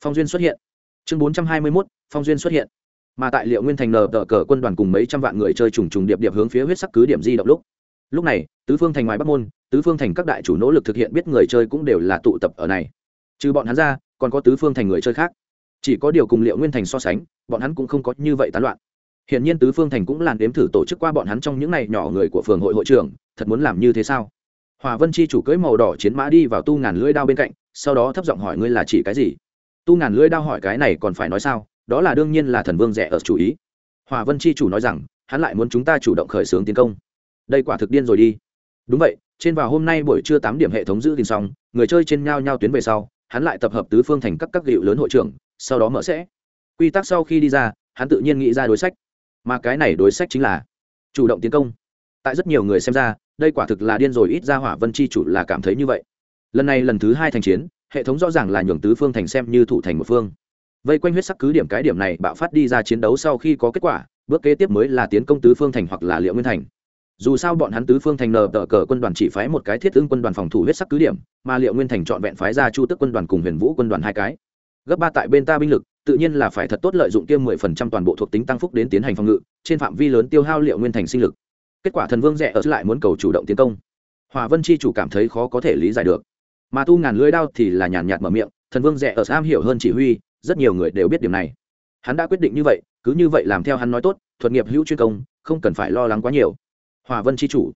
[SPEAKER 1] Phong duyên xuất hiện. Chương bốn trăm hai mươi mốt, phong duyên xuất hiện. Mà tại liệu nguyên thành nờ tờ cờ quân đoàn cùng mấy trăm vạn người chơi trùng trùng điệp điệp hướng phía huyết sắc cứ điểm di động lúc. Lúc này, tứ phương thành ngoài bắc môn, tứ phương thành các đại chủ nỗ lực thực hiện biết người chơi cũng đều là tụ tập ở này. Trừ bọn hắn ra, còn có tứ phương thành người chơi khác chỉ có điều cùng liệu nguyên thành so sánh, bọn hắn cũng không có như vậy tán loạn. Hiện nhiên tứ phương thành cũng làn đếm thử tổ chức qua bọn hắn trong những ngày nhỏ người của phường hội hội trưởng, thật muốn làm như thế sao? Hòa vân chi chủ cưỡi màu đỏ chiến mã đi vào tu ngàn lưỡi đao bên cạnh, sau đó thấp giọng hỏi ngươi là chỉ cái gì? Tu ngàn lưỡi đao hỏi cái này còn phải nói sao? Đó là đương nhiên là thần vương rẻ ở chủ ý. Hòa vân chi chủ nói rằng, hắn lại muốn chúng ta chủ động khởi xướng tiến công. Đây quả thực điên rồi đi. Đúng vậy, trên vào hôm nay buổi trưa tám điểm hệ thống giữ tin xong, người chơi trên nhau nhau tuyến về sau, hắn lại tập hợp tứ phương thành các các hiệu lớn hội trưởng sau đó mở sẽ. Quy tắc sau khi đi ra, hắn tự nhiên nghĩ ra đối sách. Mà cái này đối sách chính là chủ động tiến công. Tại rất nhiều người xem ra, đây quả thực là điên rồi, ít ra hỏa vân chi chủ là cảm thấy như vậy. Lần này lần thứ hai thành chiến, hệ thống rõ ràng là nhường tứ phương thành xem như thủ thành một phương. Vây quanh huyết sắc cứ điểm cái điểm này, bạo phát đi ra chiến đấu sau khi có kết quả, bước kế tiếp mới là tiến công tứ phương thành hoặc là liệu nguyên thành. Dù sao bọn hắn tứ phương thành nờ tờ cờ quân đoàn chỉ phái một cái thiết ứng quân đoàn phòng thủ huyết sắc cứ điểm, mà liệu nguyên thành trọn vẹn phái ra chu tức quân đoàn cùng huyền vũ quân đoàn hai cái gấp ba tại bên ta binh lực, tự nhiên là phải thật tốt lợi dụng tiêm mười phần trăm toàn bộ thuộc tính tăng phúc đến tiến hành phòng ngự, trên phạm vi lớn tiêu hao liệu nguyên thành sinh lực. Kết quả thần vương rẻ ở lại muốn cầu chủ động tiến công. Hòa vân chi chủ cảm thấy khó có thể lý giải được. Mà tu ngàn lưỡi đao thì là nhàn nhạt mở miệng, thần vương rẻ ở am hiểu hơn chỉ huy, rất nhiều người đều biết điểm này. Hắn đã quyết định như vậy, cứ như vậy làm theo hắn nói tốt, thuật nghiệp hữu chuyên công, không cần phải lo lắng quá nhiều. Hòa vân c h i chủ,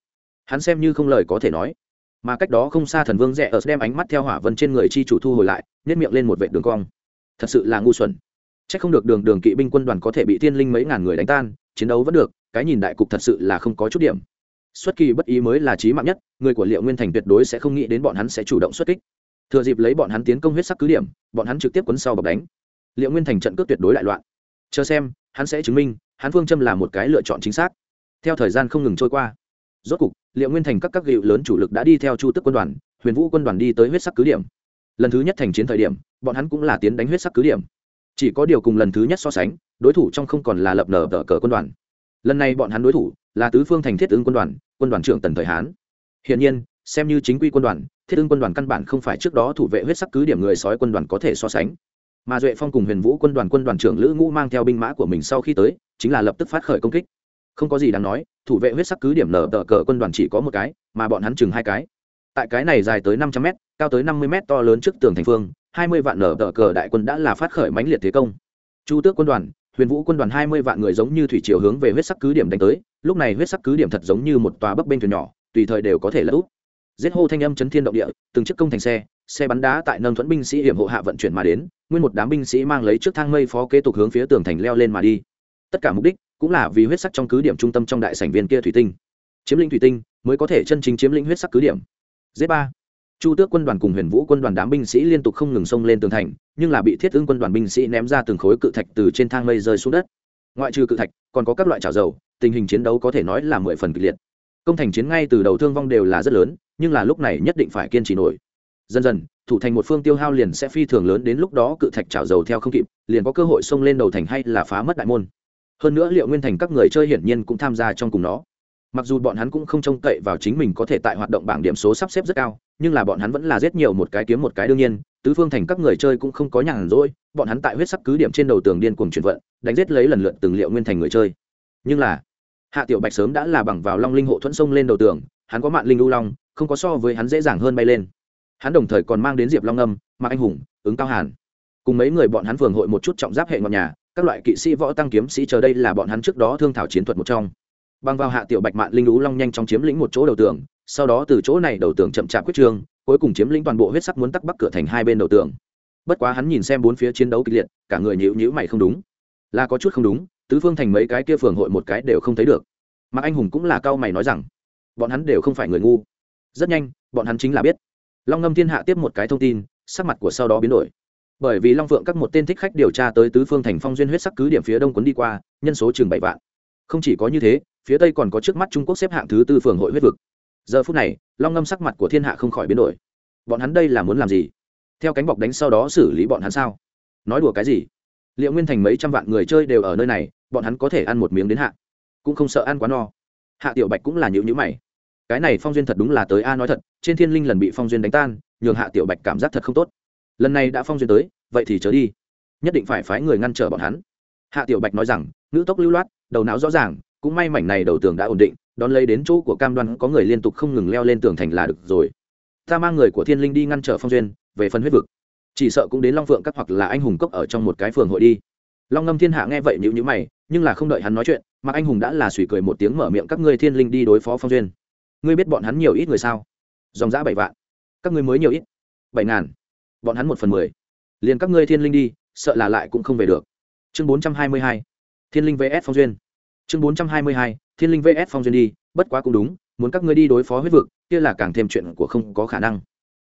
[SPEAKER 1] hắn xem như không lời có thể nói. Mà cách đó không xa thần vương rẽ ở đem ánh mắt theo hỏa vân trên người chi chủ thu hồi lại nhét miệng lên một vệ đường cong thật sự là ngu xuẩn. C h ắ c không được đường đường kỵ binh quân đoàn có thể bị thiên linh mấy ngàn người đánh tan, chiến đấu vẫn được, cái nhìn đại cục thật sự là không có chút điểm. Xuất kỳ bất ý mới là trí mạng nhất, người của liệu nguyên thành tuyệt đối sẽ không nghĩ đến bọn hắn sẽ chủ động xuất kích. Thừa dịp lấy bọn hắn tiến công huyết sắc cứ điểm, bọn hắn trực tiếp quấn sau bọc đánh. Liệu nguyên thành trận cướp tuyệt đối đại loạn. Chờ xem, hắn sẽ chứng minh, hắn phương châm là một cái lựa chọn chính xác. Theo thời gian không ngừng trôi qua, rốt cục, liệu nguyên thành các các gịu lớn chủ lực đã đi theo chu tức quân đoàn, huyền vũ quân đoàn đi tới huyết sắc cứ điểm. Lần thứ nhất thành chiến thời điểm bọn hắn cũng là tiến đánh huyết sắc cứ điểm. Chỉ có điều cùng lần thứ nhất so sánh, đối thủ trong không còn là lập nở tờ cờ quân đoàn. Lần này bọn hắn đối thủ là tứ phương thành thiết ứng quân đoàn quân đoàn trưởng tần thời hán. Hiện nhiên, xem như chính quy quân đoàn, thiết ứng quân đoàn căn bản không phải trước đó thủ vệ huyết sắc cứ điểm người sói quân đoàn có thể so sánh. Mà duệ phong cùng huyền vũ quân đoàn quân đoàn trưởng lữ ngũ mang theo binh mã của mình sau khi tới, chính là lập tức phát khởi công kích. Không có gì đáng nói, thủ vệ huyết sắc cứ điểm nở tờ cờ quân đoàn chỉ có một cái, mà bọn hắn chừng hai cái. Tại cái này dài tới năm trăm m cao tới năm mươi m to lớn trước tường thành phương hai mươi vạn nở tờ cờ đại quân đã là phát khởi mãnh liệt thế công. Chu tước quân đoàn, huyền vũ quân đoàn hai mươi vạn người giống như thủy chiều hướng về huyết sắc cứ điểm đánh tới, lúc này huyết sắc cứ điểm thật giống như một tòa bấp bên thuyền nhỏ, tùy thời đều có thể lỡ úp. Giết hô thanh âm chấn thiên động địa, từng chiếc công thành xe xe bắn đá tại nâng thuẫn binh sĩ hiểm hộ hạ vận chuyển mà đến, nguyên một đám binh sĩ mang lấy trước thang mây phó kế tục hướng phía tường thành leo lên mà đi. Tất cả mục đích cũng là vì huyết sắc trong cứ điểm trung tâm trong đại sảnh viên kia thủy tinh. Chiếm lĩnh thủy tinh mới có thể chân chính chiếm lĩnh huyết sắc cứ điểm. Z ba chu tước quân đoàn cùng huyền vũ quân đoàn đám binh sĩ liên tục không ngừng xông lên tường thành, nhưng là bị thiết ứng quân đoàn binh sĩ ném ra từng khối cự thạch từ trên thang mây rơi xuống đất. Ngoại trừ cự thạch, còn có các loại trào dầu, tình hình chiến đấu có thể nói là mười phần kịch liệt. Công thành chiến ngay từ đầu thương vong đều là rất lớn, nhưng là lúc này nhất định phải kiên trì nổi. Dần dần, thủ thành một phương tiêu hao liền sẽ phi thường lớn, đến lúc đó cự thạch trào dầu theo không kịp, liền có cơ hội xông lên đầu thành hay là phá mất đại môn. Hơn nữa liệu nguyên thành các người chơi hiển nhiên cũng tham gia trong cùng nó. Mặc dù bọn hắn cũng không trông cậy vào chính mình có thể tại hoạt động bảng điểm số sắp xếp rất cao nhưng là bọn hắn vẫn là giết nhiều một cái kiếm một cái đương nhiên, tứ phương thành các người chơi cũng không có nhàn rỗi, bọn hắn tại huyết sắc cứ điểm trên đầu tường điên cuồng chuyển vận, đánh giết lấy lần lượt từng liệu nguyên thành người chơi. Nhưng là, hạ tiểu bạch sớm đã là bằng vào long linh hộ thuẫn sông lên đầu tường, hắn có mạng linh lưu long, không có so với hắn dễ dàng hơn bay lên. Hắn đồng thời còn mang đến diệp long âm, mạc anh hùng, ứng cao hàn. Cùng mấy người bọn hắn phường hội một chút trọng giáp hệ ngọn nhà, các loại kỵ sĩ võ tăng kiếm sĩ chờ đây là bọn hắn trước đó thương thảo chiến thuật một trong. Bằng vào hạ tiểu bạch mạng linh lũ long nhanh chóng chiếm lĩnh một chỗ đầu tường sau đó từ chỗ này đầu tường chậm chạp quyết trương, cuối cùng chiếm lĩnh toàn bộ huyết sắc muốn tắc bắc cửa thành hai bên đầu tường. Bất quá hắn nhìn xem bốn phía chiến đấu kịch liệt, cả người nhíu nhíu mày không đúng. Là có chút không đúng, tứ phương thành mấy cái kia phường hội một cái đều không thấy được. Mà anh hùng cũng là cao mày nói rằng, bọn hắn đều không phải người ngu. Rất nhanh, bọn hắn chính là biết. Long ngâm thiên hạ tiếp một cái thông tin, sắc mặt của sau đó biến đổi. Bởi vì long phượng các một tên thích khách điều tra tới tứ phương thành phong duyên huyết sắc cứ điểm phía đông quấn đi qua, nhân số chừng bảy vạn. Không chỉ có như thế, phía tây còn có trước mắt trung quốc xếp hạng thứ tư phường hội huyết vực giờ phút này, long ngâm sắc mặt của thiên hạ không khỏi biến đổi. Bọn hắn đây là muốn làm gì? Theo cánh bọc đánh sau đó xử lý bọn hắn sao? Nói đùa cái gì? Liệu nguyên thành mấy trăm vạn người chơi đều ở nơi này, bọn hắn có thể ăn một miếng đến hạ. Cũng không sợ ăn quá no. Hạ tiểu bạch cũng là nhữ nhữ mày. Cái này phong duyên thật đúng là tới a à nói thật, trên thiên linh lần bị phong duyên đánh tan, nhường hạ tiểu bạch cảm giác thật không tốt. Lần này đã phong duyên tới, vậy thì chớ đi. Nhất định phải phái người ngăn trở bọn hắn. Hạ tiểu bạch nói rằng, ngữ tốc lưu loát, đầu não rõ ràng, cũng may mảnh này đầu tường đã ổn định đón lấy đến chỗ của cam đoan, có người liên tục không ngừng leo lên tường thành là được rồi. Ta mang người của thiên linh đi ngăn trở phong duyên, về phần huyết vực. Chỉ sợ cũng đến long phượng các hoặc là anh hùng cốc ở trong một cái phường hội đi. Long ngâm thiên hạ nghe vậy nhữ nhữ mày, nhưng là không đợi hắn nói chuyện, mà anh hùng đã là suy cười một tiếng mở miệng, các ngươi thiên linh đi đối phó phong duyên. Ngươi biết bọn hắn nhiều ít người sao? Dòng giã bảy vạn. Các ngươi mới nhiều ít. Bảy ngàn. Bọn hắn một phần mười. Liền các ngươi thiên linh đi, sợ là lại cũng không về được. Chương bốn trăm hai mươi hai. Thiên linh vs phong duyên chương bốn trăm hai mươi hai, thiên linh vs. Phong duyên đi, bất quá cũng đúng, muốn các ngươi đi đối phó huyết vực, kia là càng thêm chuyện của không có khả năng.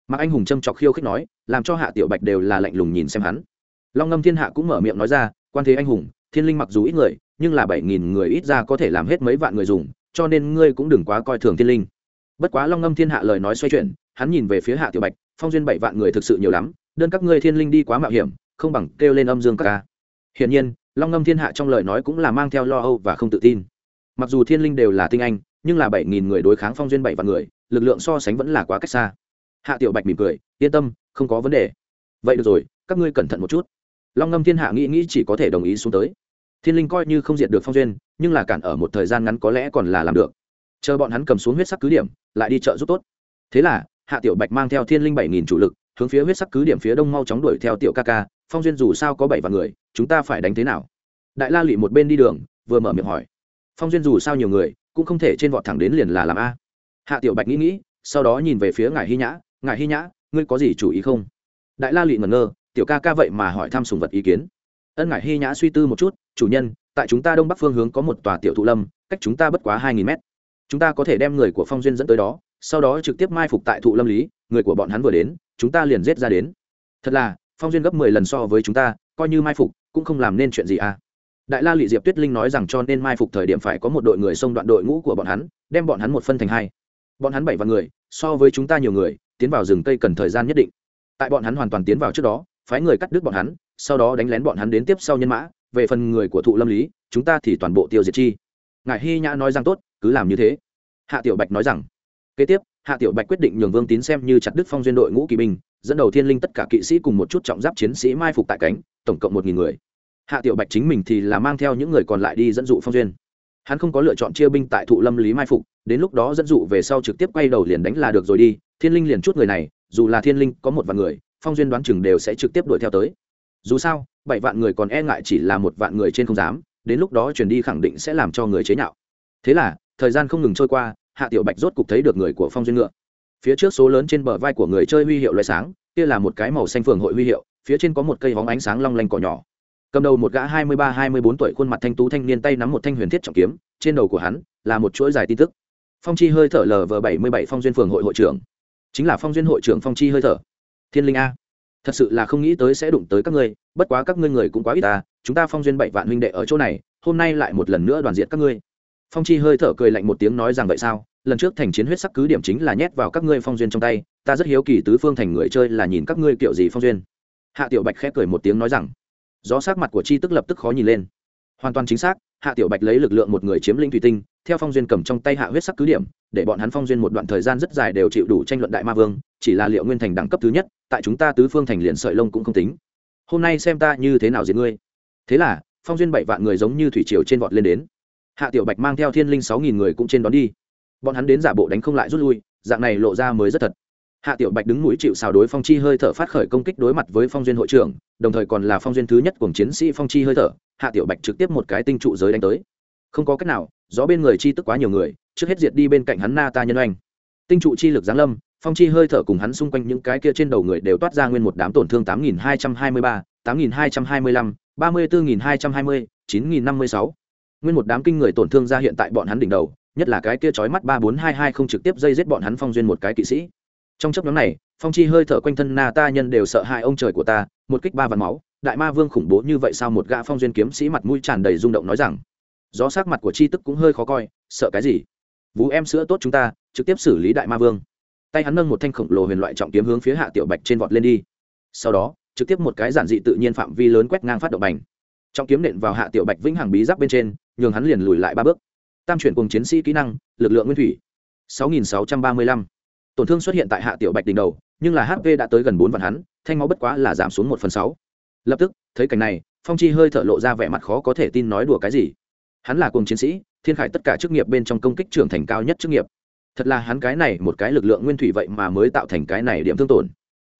[SPEAKER 1] Mạc anh hùng châm chọc khiêu khích nói, làm cho hạ tiểu bạch đều là lạnh lùng nhìn xem hắn. Long ngâm thiên hạ cũng mở miệng nói ra, quan thế anh hùng, thiên linh mặc dù ít người, nhưng là bảy nghìn người ít ra có thể làm hết mấy vạn người dùng, cho nên ngươi cũng đừng quá coi thường thiên linh. Bất quá long ngâm thiên hạ lời nói xoay chuyển, hắn nhìn về phía hạ tiểu bạch, phong duyên bảy vạn người thực sự nhiều lắm, đơn các ngươi thiên linh đi quá mạo hiểm, không bằng kêu lên âm dương các ca. Hiển nhiên long ngâm thiên hạ trong lời nói cũng là mang theo lo âu và không tự tin. Mặc dù thiên linh đều là tinh anh, nhưng là bảy nghìn người đối kháng phong duyên bảy vạn người, lực lượng so sánh vẫn là quá cách xa. Hạ tiểu bạch mỉm cười, yên tâm, không có vấn đề. Vậy được rồi, các ngươi cẩn thận một chút. Long ngâm thiên hạ nghĩ nghĩ chỉ có thể đồng ý xuống tới. Thiên linh coi như không diệt được phong duyên, nhưng là cản ở một thời gian ngắn có lẽ còn là làm được. Chờ bọn hắn cầm xuống huyết sắc cứ điểm, lại đi chợ giúp tốt. Thế là, hạ tiểu bạch mang theo thiên linh bảy nghìn chủ lực hướng phía huyết sắc cứ điểm phía đông mau chóng đuổi theo tiểu ca ca, phong duyên dù sao có bảy vạn người, chúng ta phải đánh thế nào? Đại la lụy một bên đi đường, vừa mở miệng hỏi. Phong duyên dù sao nhiều người, cũng không thể trên vọt thẳng đến liền là làm a. Hạ tiểu bạch nghĩ nghĩ, sau đó nhìn về phía ngài hy nhã ngài hy nhã, ngươi có gì chủ ý không? Đại la lụy ngẩn ngơ, tiểu ca ca vậy mà hỏi thăm sùng vật ý kiến. Ân ngài hy nhã suy tư một chút, chủ nhân, tại chúng ta đông bắc phương hướng có một tòa tiểu thụ lâm, cách chúng ta bất quá hai nghìn mét. Chúng ta có thể đem người của phong duyên dẫn tới đó sau đó trực tiếp mai phục tại thụ lâm lý, người của bọn hắn vừa đến, chúng ta liền giết ra đến. Thật là, phong duyên gấp mười lần so với chúng ta, coi như mai phục, cũng không làm nên chuyện gì à. Đại la lị diệp tuyết linh nói rằng cho nên mai phục thời điểm phải có một đội người xông đoạn đội ngũ của bọn hắn, đem bọn hắn một phân thành hai. Bọn hắn bảy vạn người, so với chúng ta nhiều người, tiến vào rừng cây cần thời gian nhất định. Tại bọn hắn hoàn toàn tiến vào trước đó, phái người cắt đứt bọn hắn, sau đó đánh lén bọn hắn đến tiếp sau nhân mã, về phần người của thụ lâm lý, chúng ta thì toàn bộ tiêu diệt chi. Ngài hy nhã nói rằng tốt, cứ làm như thế. Hạ tiểu bạch nói rằng kế tiếp, hạ tiểu bạch quyết định nhường vương tín xem như chặt đức phong duyên đội ngũ kỵ binh, dẫn đầu thiên linh tất cả kỵ sĩ cùng một chút trọng giáp chiến sĩ mai phục tại cánh, tổng cộng một nghìn người. Hạ tiểu bạch chính mình thì là mang theo những người còn lại đi dẫn dụ phong duyên. Hắn không có lựa chọn chia binh tại thụ lâm lý mai phục, đến lúc đó dẫn dụ về sau trực tiếp quay đầu liền đánh là được rồi đi, thiên linh liền chút người này, dù là thiên linh có một vạn người, phong duyên đoán chừng đều sẽ trực tiếp đuổi theo tới. Dù sao, bảy vạn người còn e ngại chỉ là một vạn người trên không dám, đến lúc đó chuyển đi khẳng định sẽ làm cho người chế nhạo. Thế là, thời gian không ngừng trôi qua hạ tiểu bạch rốt cục thấy được người của phong duyên ngựa. Phía trước số lớn trên bờ vai của người chơi huy hiệu loại sáng, kia là một cái màu xanh phường hội huy hiệu, phía trên có một cây hóng ánh sáng long lanh cỏ nhỏ. Cầm đầu một gã hai mươi ba, hai mươi bốn tuổi khuôn mặt thanh tú thanh niên tay nắm một thanh huyền thiết trọng kiếm, trên đầu của hắn là một chuỗi dài tin tức. Phong chi hơi thở lờ vờ bảy mươi bảy phong duyên phường hội hội trưởng. Chính là phong duyên hội trưởng phong chi hơi thở. Thiên linh a. Thật sự là không nghĩ tới sẽ đụng tới các ngươi, bất quá các ngươi người cũng quá ít ta, chúng ta phong duyên bảy vạn huynh đệ ở chỗ này, hôm nay lại một lần nữa đoàn diện các ngươi phong chi hơi thở cười lạnh một tiếng nói rằng, vậy sao? Lần trước thành chiến huyết sắc cứ điểm chính là nhét vào các ngươi phong duyên trong tay, ta rất hiếu kỳ tứ phương thành người chơi là nhìn các ngươi kiểu gì phong duyên. Hạ tiểu bạch khẽ cười một tiếng nói rằng, gió sát mặt của chi tức lập tức khó nhìn lên. Hoàn toàn chính xác, hạ tiểu bạch lấy lực lượng một người chiếm lĩnh thủy tinh, theo phong duyên cầm trong tay hạ huyết sắc cứ điểm, để bọn hắn phong duyên một đoạn thời gian rất dài đều chịu đủ tranh luận đại ma vương, chỉ là liệu nguyên thành đẳng cấp thứ nhất, tại chúng ta tứ phương thành liền sợi lông cũng không tính. Hôm nay xem ta như thế nào diệt ngươi. Thế là, phong duyên bảy vạn người giống như thủy triều trên vọt lên đến hạ tiểu bạch mang theo thiên linh sáu nghìn người cũng trên đón đi. Bọn hắn đến giả bộ đánh không lại rút lui, dạng này lộ ra mới rất thật. Hạ tiểu bạch đứng mũi chịu xào đối phong chi hơi thở phát khởi công kích đối mặt với phong duyên hội trưởng, đồng thời còn là phong duyên thứ nhất cùng chiến sĩ phong chi hơi thở, hạ tiểu bạch trực tiếp một cái tinh trụ giới đánh tới. Không có cách nào, gió bên người chi tức quá nhiều người, trước hết diệt đi bên cạnh hắn na ta nhân oanh. Tinh trụ chi lực giáng lâm, phong chi hơi thở cùng hắn xung quanh những cái kia trên đầu người đều toát ra nguyên một đám tổn thương tám nghìn hai trăm hai mươi ba, tám nghìn hai trăm hai mươi lăm, ba mươi bốn nghìn hai trăm hai mươi, chín nghìn năm mươi sáu nguyên một đám kinh người tổn thương ra hiện tại bọn hắn đỉnh đầu, nhất là cái kia chói mắt ba bốn hai hai không trực tiếp dây giết bọn hắn phong duyên một cái kỵ sĩ. Trong chấp nhóm này, phong chi hơi thở quanh thân na ta nhân đều sợ hai ông trời của ta, một kích ba vạn máu, đại ma vương khủng bố như vậy sao một gã phong duyên kiếm sĩ mặt mũi tràn đầy rung động nói rằng. Gió sắc mặt của chi tức cũng hơi khó coi, sợ cái gì? Vú em sữa tốt chúng ta, trực tiếp xử lý đại ma vương. Tay hắn nâng một thanh khổng lồ huyền loại trọng kiếm hướng phía hạ tiểu bạch trên vọt lên đi. Sau đó, trực tiếp một cái giản dị tự nhiên phạm vi lớn quét ngang phát động bành. Trọng kiếm nện vào hạ tiểu bạch vĩnh hằng bí giáp bên trên nhường hắn liền lùi lại ba bước. Tam chuyển cùng chiến sĩ kỹ năng, lực lượng nguyên thủy. 6635. tổn thương xuất hiện tại hạ tiểu bạch đỉnh đầu, nhưng là hp đã tới gần bốn vạn hắn, thanh máu bất quá là giảm xuống một phần sáu. Lập tức, thấy cảnh này, phong chi hơi thở lộ ra vẻ mặt khó có thể tin nói đùa cái gì. Hắn là cùng chiến sĩ, thiên khải tất cả chức nghiệp bên trong công kích trưởng thành cao nhất chức nghiệp. Thật là hắn cái này một cái lực lượng nguyên thủy vậy mà mới tạo thành cái này điểm thương tổn.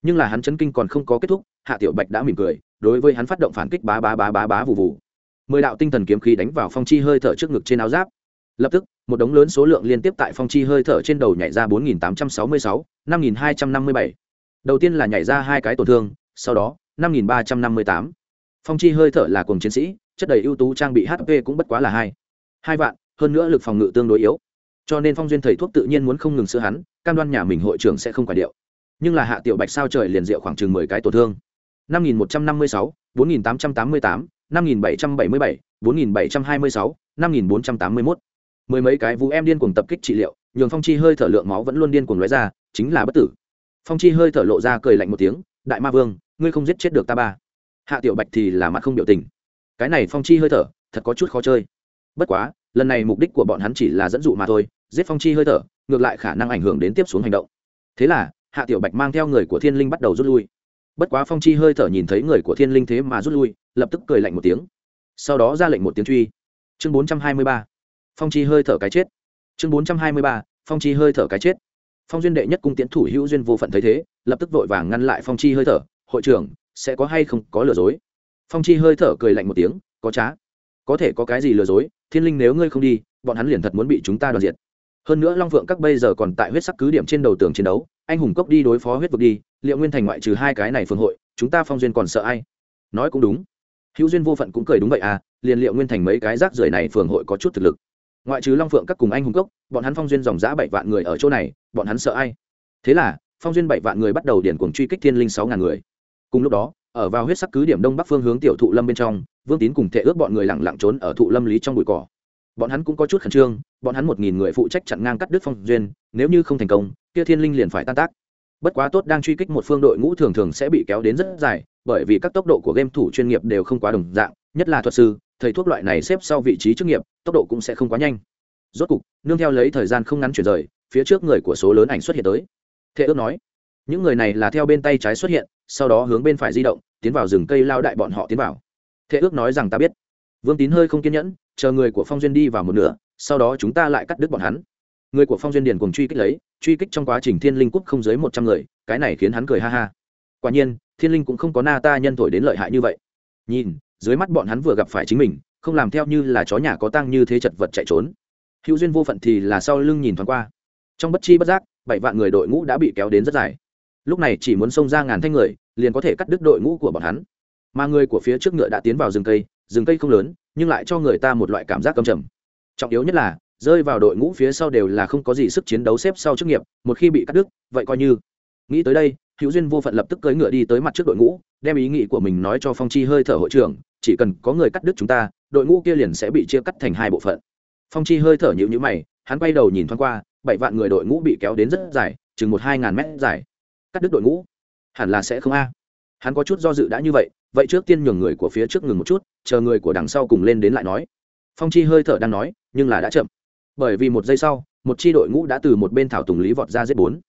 [SPEAKER 1] Nhưng là hắn chấn kinh còn không có kết thúc, hạ tiểu bạch đã mỉm cười, đối với hắn phát động phản kích bá bá bá bá bá vụ vụ mười đạo tinh thần kiếm khí đánh vào phong chi hơi thở trước ngực trên áo giáp. Lập tức, một đống lớn số lượng liên tiếp tại phong chi hơi thở trên đầu nhảy ra bốn nghìn tám trăm sáu mươi sáu, năm nghìn hai trăm năm mươi bảy. Đầu tiên là nhảy ra hai cái tổn thương, sau đó, năm nghìn ba trăm năm mươi tám. Phong chi hơi thở là cùng chiến sĩ, chất đầy ưu tú trang bị hp cũng bất quá là hai. Hai vạn, hơn nữa lực phòng ngự tương đối yếu. Cho nên phong duyên thầy thuốc tự nhiên muốn không ngừng sữa hắn, cam đoan nhà mình hội trưởng sẽ không quả điệu. Nhưng là hạ tiểu bạch sao trời liền diệu khoảng chừng mười cái tổn thương. năm nghìn một trăm năm mươi sáu, bốn nghìn tám trăm tám mươi tám năm nghìn bảy trăm bảy mươi bảy, bốn nghìn bảy trăm hai mươi sáu, năm nghìn bốn trăm tám mươi mốt. Mười mấy cái vũ em điên cuồng tập kích trị liệu, nhường phong chi hơi thở lượng máu vẫn luôn điên cuồng lóe ra, chính là bất tử. Phong chi hơi thở lộ ra cười lạnh một tiếng, đại ma vương, ngươi không giết chết được ta ba. Hạ tiểu bạch thì là mặt không biểu tình. Cái này phong chi hơi thở, thật có chút khó chơi. Bất quá, lần này mục đích của bọn hắn chỉ là dẫn dụ mà thôi, giết phong chi hơi thở, ngược lại khả năng ảnh hưởng đến tiếp xuống hành động. Thế là, hạ tiểu bạch mang theo người của thiên linh bắt đầu rút lui bất quá phong chi hơi thở nhìn thấy người của thiên linh thế mà rút lui, lập tức cười lạnh một tiếng. Sau đó ra lệnh một tiếng truy. Chương bốn trăm hai mươi ba. Phong chi hơi thở cái chết. Chương bốn trăm hai mươi ba, phong chi hơi thở cái chết. Phong duyên đệ nhất cung tiến thủ hữu duyên vô phận thấy thế, lập tức vội vàng ngăn lại phong chi hơi thở. Hội trưởng, sẽ có hay không có lừa dối? Phong chi hơi thở cười lạnh một tiếng. Có trá. Có thể có cái gì lừa dối? Thiên linh nếu ngươi không đi, bọn hắn liền thật muốn bị chúng ta đoạt diệt. Hơn nữa long phượng các bây giờ còn tại huyết sắc cứ điểm trên đầu tường chiến đấu anh hùng cốc đi đối phó huyết vực đi, liệu nguyên thành ngoại trừ hai cái này phương hội, chúng ta phong duyên còn sợ ai? Nói cũng đúng. Hữu duyên vô phận cũng cười đúng vậy à liền liệu nguyên thành mấy cái rác rưởi này phường hội có chút thực lực. Ngoại trừ long phượng các cùng anh hùng cốc, bọn hắn phong duyên dòng giã bảy vạn người ở chỗ này, bọn hắn sợ ai? Thế là, phong duyên bảy vạn người bắt đầu điển cuồng truy kích thiên linh sáu ngàn người. Cùng lúc đó, ở vào huyết sắc cứ điểm đông bắc phương hướng tiểu thụ lâm bên trong, vương tín cùng thệ ước bọn người lặng lặng trốn ở thụ lâm lý trong bụi cỏ bọn hắn cũng có chút khẩn trương, bọn hắn một nghìn người phụ trách chặn ngang cắt đứt phong duyên, nếu như không thành công, kia thiên linh liền phải tan tác. Bất quá tốt đang truy kích một phương đội ngũ thường thường sẽ bị kéo đến rất dài, bởi vì các tốc độ của game thủ chuyên nghiệp đều không quá đồng dạng, nhất là thuật sư, thầy thuốc loại này xếp sau vị trí chức nghiệp, tốc độ cũng sẽ không quá nhanh. Rốt cục, nương theo lấy thời gian không ngắn chuyển rời, phía trước người của số lớn ảnh xuất hiện tới. Thế ước nói, những người này là theo bên tay trái xuất hiện, sau đó hướng bên phải di động, tiến vào rừng cây lao đại bọn họ tiến vào. Thế ước nói rằng, ta biết. Vương tín hơi không kiên nhẫn chờ người của phong duyên đi vào một nửa, sau đó chúng ta lại cắt đứt bọn hắn. Người của phong duyên điền cùng truy kích lấy, truy kích trong quá trình thiên linh quốc không dưới một trăm người, cái này khiến hắn cười ha ha. Quả nhiên, thiên linh cũng không có na ta nhân thổi đến lợi hại như vậy. Nhìn, dưới mắt bọn hắn vừa gặp phải chính mình, không làm theo như là chó nhà có tăng như thế chật vật chạy trốn. Hữu duyên vô phận thì là sau lưng nhìn thoáng qua. Trong bất chi bất giác, bảy vạn người đội ngũ đã bị kéo đến rất dài. Lúc này chỉ muốn xông ra ngàn thanh người, liền có thể cắt đứt đội ngũ của bọn hắn. Mà người của phía trước ngựa đã tiến vào rừng cây rừng cây không lớn, nhưng lại cho người ta một loại cảm giác cầm trầm. Trọng yếu nhất là, rơi vào đội ngũ phía sau đều là không có gì sức chiến đấu xếp sau chức nghiệp, một khi bị cắt đứt, vậy coi như. Nghĩ tới đây, hữu duyên vô phận lập tức cưỡi ngựa đi tới mặt trước đội ngũ, đem ý nghĩ của mình nói cho phong chi hơi thở hội trưởng, chỉ cần có người cắt đứt chúng ta, đội ngũ kia liền sẽ bị chia cắt thành hai bộ phận. Phong chi hơi thở nhịu nhữ mày, hắn quay đầu nhìn thoáng qua, bảy vạn người đội ngũ bị kéo đến rất dài, chừng một hai ngàn mét dài. Cắt đứt đội ngũ, hẳn là sẽ không a hắn có chút do dự đã như vậy vậy trước tiên nhường người của phía trước ngừng một chút, chờ người của đằng sau cùng lên đến lại nói. Phong chi hơi thở đang nói, nhưng là đã chậm. Bởi vì một giây sau, một chi đội ngũ đã từ một bên thảo tùng lý vọt ra giết bốn.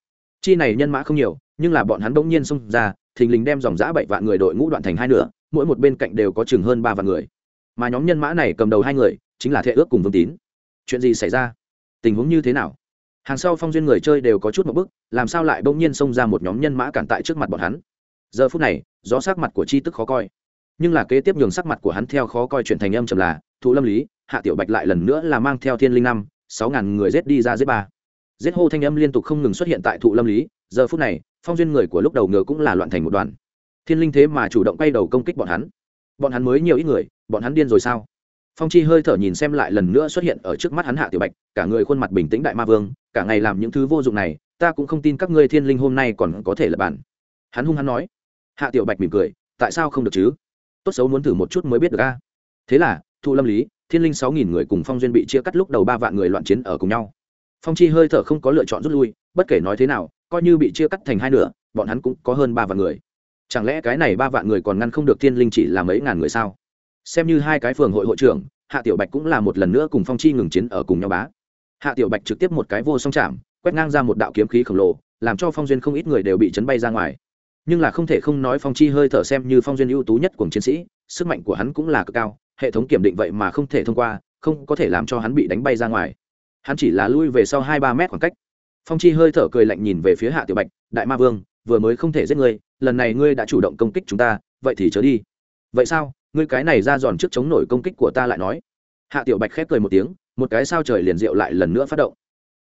[SPEAKER 1] Chi này nhân mã không nhiều, nhưng là bọn hắn bỗng nhiên xông ra, thình lình đem dòng giã bảy vạn người đội ngũ đoạn thành hai nửa, mỗi một bên cạnh đều có chừng hơn ba vạn người. Mà nhóm nhân mã này cầm đầu hai người, chính là thệ ước cùng vương tín. Chuyện gì xảy ra? Tình huống như thế nào? Hàng sau phong duyên người chơi đều có chút một bức, làm sao lại bỗng nhiên xông ra một nhóm nhân mã cản tại trước mặt bọn hắn? Giờ phút này, rõ sắc mặt của chi tức khó coi. Nhưng là kế tiếp nhường sắc mặt của hắn theo khó coi chuyện thành âm trầm là, thụ lâm lý, hạ tiểu bạch lại lần nữa là mang theo thiên linh năm, sáu ngàn người giết đi ra giết ba. Giết hô thanh âm liên tục không ngừng xuất hiện tại thụ lâm lý. Giờ phút này, phong duyên người của lúc đầu ngựa cũng là loạn thành một đoàn. Thiên linh thế mà chủ động quay đầu công kích bọn hắn. Bọn hắn mới nhiều ít người, bọn hắn điên rồi sao? Phong chi hơi thở nhìn xem lại lần nữa xuất hiện ở trước mắt hắn hạ tiểu bạch, cả người khuôn mặt bình tĩnh đại ma vương, cả ngày làm những thứ vô dụng này, ta cũng không tin các ngươi thiên linh hôm nay còn có thể là bản hắn hung hắn nói hạ tiểu bạch mỉm cười, tại sao không được chứ? Tốt xấu muốn thử một chút mới biết được a. Thế là thụ lâm lý, thiên linh sáu nghìn người cùng phong duyên bị chia cắt lúc đầu ba vạn người loạn chiến ở cùng nhau. Phong chi hơi thở không có lựa chọn rút lui, bất kể nói thế nào, coi như bị chia cắt thành hai nửa, bọn hắn cũng có hơn ba vạn người. Chẳng lẽ cái này ba vạn người còn ngăn không được thiên linh chỉ là mấy ngàn người sao? Xem như hai cái phường hội hội trưởng, hạ tiểu bạch cũng là một lần nữa cùng phong chi ngừng chiến ở cùng nhau bá. Hạ tiểu bạch trực tiếp một cái vô song chạm, quét ngang ra một đạo kiếm khí khổng lồ, làm cho phong duyên không ít người đều bị chấn bay ra ngoài nhưng là không thể không nói phong chi hơi thở xem như phong duyên ưu tú nhất của chiến sĩ, sức mạnh của hắn cũng là cực cao, hệ thống kiểm định vậy mà không thể thông qua, không có thể làm cho hắn bị đánh bay ra ngoài. Hắn chỉ là lui về sau hai ba mét khoảng cách. Phong chi hơi thở cười lạnh nhìn về phía hạ tiểu bạch, đại ma vương, vừa mới không thể giết ngươi, lần này ngươi đã chủ động công kích chúng ta, vậy thì chớ đi. Vậy sao? Ngươi cái này ra giòn trước chống nổi công kích của ta lại nói. Hạ tiểu bạch khép cười một tiếng, một cái sao trời liền rượu lại lần nữa phát động.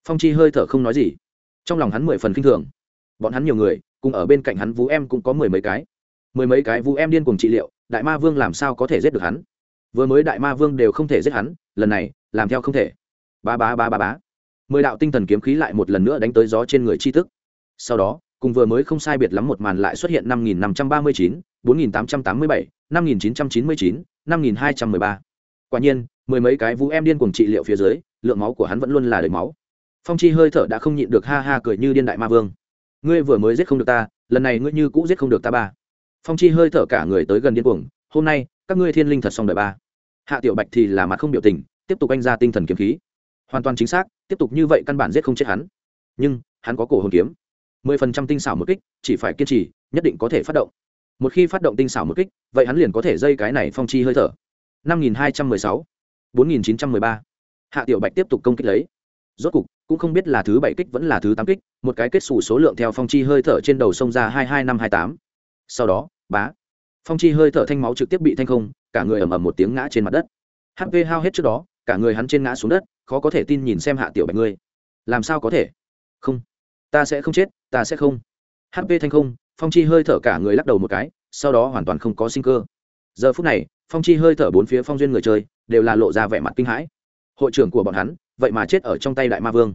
[SPEAKER 1] Phong chi hơi thở không nói gì. Trong lòng hắn mười phần k i n h thường bọn hắn nhiều người, cùng ở bên cạnh hắn vũ em cũng có mười mấy cái. Mười mấy cái vũ em điên cùng trị liệu, đại ma vương làm sao có thể giết được hắn? Vừa mới đại ma vương đều không thể giết hắn, lần này, làm theo không thể. Ba ba ba ba ba mười đạo tinh thần kiếm khí lại một lần nữa đánh tới gió trên người chi tức. Sau đó, cùng vừa mới không sai biệt lắm một màn lại xuất hiện năm nghìn năm trăm ba mươi chín, bốn nghìn tám trăm tám mươi bảy, năm nghìn chín trăm chín mươi chín, năm nghìn hai trăm mười ba. Quả nhiên, mười mấy cái vũ em điên cùng trị liệu phía dưới, lượng máu của hắn vẫn luôn là đầy máu. Phong chi hơi thở đã không nhịn được ha ha cười như điên đại ma vương ngươi vừa mới giết không được ta, lần này ngươi như cũ giết không được ta ba. Phong chi hơi thở cả người tới gần điên cuồng, hôm nay, các ngươi thiên linh thật xong đời ba. Hạ tiểu bạch thì là mặt không biểu tình, tiếp tục anh ra tinh thần kiếm khí. Hoàn toàn chính xác, tiếp tục như vậy căn bản giết không chết hắn. Nhưng, hắn có cổ hồn kiếm. Mười phần trăm tinh xảo một kích, chỉ phải kiên trì, nhất định có thể phát động. Một khi phát động tinh xảo một kích, vậy hắn liền có thể dây cái này phong chi hơi thở. Năm nghìn hai trăm mười sáu, bốn nghìn chín trăm mười ba. Hạ tiểu bạch tiếp tục công kích lấy. Rốt cục cũng không biết là thứ bảy kích vẫn là thứ tám kích, một cái kết xù số lượng theo phong chi hơi thở trên đầu sông ra hai hai năm hai tám. Sau đó, bá. Phong chi hơi thở thanh máu trực tiếp bị thanh không, cả người ầm ầm một tiếng ngã trên mặt đất. Hp hao hết trước đó, cả người hắn trên ngã xuống đất, khó có thể tin nhìn xem hạ tiểu bạch ngươi. Làm sao có thể? Không. Ta sẽ không chết, ta sẽ không. Hp thanh không, phong chi hơi thở cả người lắc đầu một cái, sau đó hoàn toàn không có sinh cơ. Giờ phút này, phong chi hơi thở bốn phía phong duyên người chơi, đều là lộ ra vẻ mặt kinh hãi. Hội trưởng của bọn hắn vậy mà chết ở trong tay đại ma vương.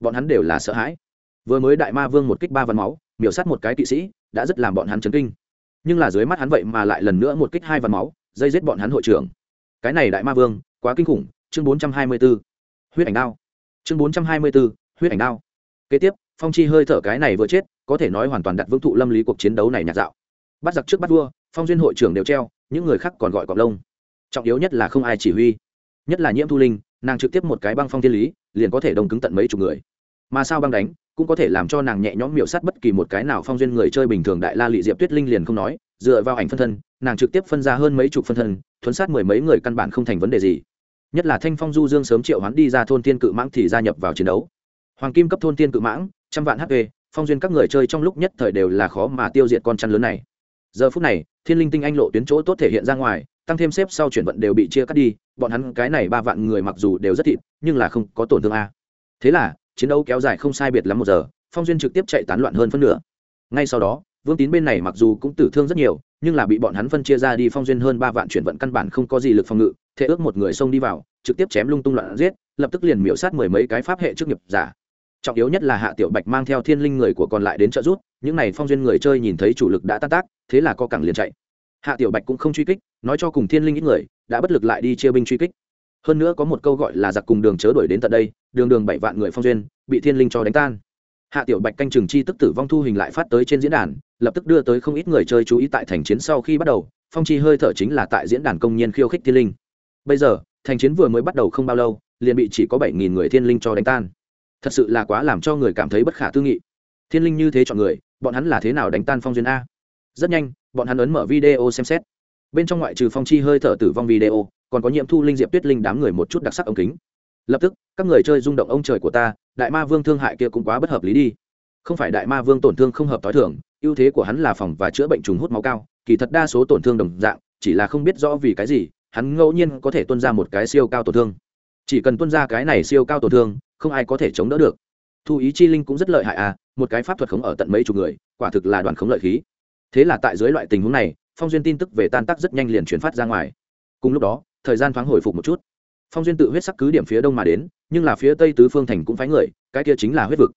[SPEAKER 1] Bọn hắn đều là sợ hãi. Vừa mới đại ma vương một kích ba văn máu, miểu sát một cái kỵ sĩ, đã rất làm bọn hắn chấn kinh. Nhưng là dưới mắt hắn vậy mà lại lần nữa một kích hai văn máu, dây giết bọn hắn hội trưởng. Cái này đại ma vương, quá kinh khủng, chương bốn trăm hai mươi b ố huyết ảnh đao. Chương bốn trăm hai mươi b ố huyết ảnh đao. Kế tiếp, phong chi hơi thở cái này vừa chết, có thể nói hoàn toàn đặt vững thụ lâm lý cuộc chiến đấu này nhạt dạo. Bắt giặc trước bắt vua, phong duyên hội trưởng đều treo, những người khác còn gọi cọp lông. Trọng yếu nhất là không ai chỉ huy. Nhất là nhiễm thu linh nàng trực tiếp một cái băng phong thiên lý, liền có thể đồng cứng tận mấy chục người. Mà sao băng đánh, cũng có thể làm cho nàng nhẹ nhõm miểu sát bất kỳ một cái nào phong duyên người chơi bình thường đại la lị diệp tuyết linh liền không nói, dựa vào ảnh phân thân, nàng trực tiếp phân ra hơn mấy chục phân thân, thuấn sát mười mấy người căn bản không thành vấn đề gì. Nhất là thanh phong du dương sớm triệu hắn đi ra thôn tiên cự mãng thì gia nhập vào chiến đấu. Hoàng kim cấp thôn tiên cự mãng, trăm vạn hp phong duyên các người chơi trong lúc nhất thời đều là khó mà tiêu diệt con chăn lớn này. Giờ phút này, thiên linh tinh anh lộ tuyến chỗ tốt thể hiện ra ngoài tăng thêm xếp sau chuyển vận đều bị chia cắt đi, bọn hắn cái này ba vạn người mặc dù đều rất thịt, nhưng là không có tổn thương a. Thế là, chiến đấu kéo dài không sai biệt lắm một giờ, phong duyên trực tiếp chạy tán loạn hơn phân nửa. Ngay sau đó, vương tín bên này mặc dù cũng tử thương rất nhiều, nhưng là bị bọn hắn phân chia ra đi phong duyên hơn ba vạn chuyển vận căn bản không có gì lực phòng ngự thế ước một người xông đi vào, trực tiếp chém lung tung loạn giết, lập tức liền miễu sát mười mấy cái pháp hệ trước nghiệp giả. Trọng yếu nhất là hạ tiểu bạch mang theo thiên linh người của còn lại đến trợ giúp, những n à y phong duyên người chơi nhìn thấy chủ lực đã tan tác, thế là co cẳng liền chạy hạ tiểu bạch cũng không truy kích, nói cho cùng thiên linh ít người, đã bất lực lại đi chia binh truy kích. Hơn nữa có một câu gọi là giặc cùng đường chớ đuổi đến tận đây, đường đường bảy vạn người phong duyên, bị thiên linh cho đánh tan. Hạ tiểu bạch canh chừng chi tức tử vong thu hình lại phát tới trên diễn đàn, lập tức đưa tới không ít người chơi chú ý tại thành chiến sau khi bắt đầu, phong chi hơi thở chính là tại diễn đàn công nhân khiêu khích thiên linh. Bây giờ, thành chiến vừa mới bắt đầu không bao lâu, liền bị chỉ có bảy nghìn người thiên linh cho đánh tan. Thật sự là quá làm cho người cảm thấy bất khả tư nghị. Thiên linh như thế chọn người, bọn hắn là thế nào đánh tan phong duyên a? Rất nhanh bọn hắn ấn mở video xem xét. Bên trong ngoại trừ phong chi hơi thở tử vong video, còn có nhiệm thu linh, diệp tuyết linh đám người một chút đặc sắc ống kính. Lập tức, các người chơi rung động ông trời của ta, đại ma vương thương hại kia cũng quá bất hợp lý đi. Không phải đại ma vương tổn thương không hợp t h o i thưởng, ưu thế của hắn là phòng và chữa bệnh trùng hút máu cao, kỳ thật đa số tổn thương đồng dạng, chỉ là không biết rõ vì cái gì, hắn ngẫu nhiên có thể tuân ra một cái siêu cao tổn thương. Chỉ cần tuân ra cái này siêu cao tổn thương, không ai có thể chống đỡ được. Thu ý chi linh cũng rất lợi hại à một cái pháp thuật khống ở tận mấy chục người, quả thực là đoàn khống lợi khí thế là tại dưới loại tình huống này, phong duyên tin tức về tan tác rất nhanh liền chuyển phát ra ngoài. Cùng lúc đó, thời gian thoáng hồi phục một chút. Phong duyên tự huyết sắc cứ điểm phía đông mà đến, nhưng là phía tây tứ phương thành cũng phái người, cái kia chính là huyết vực.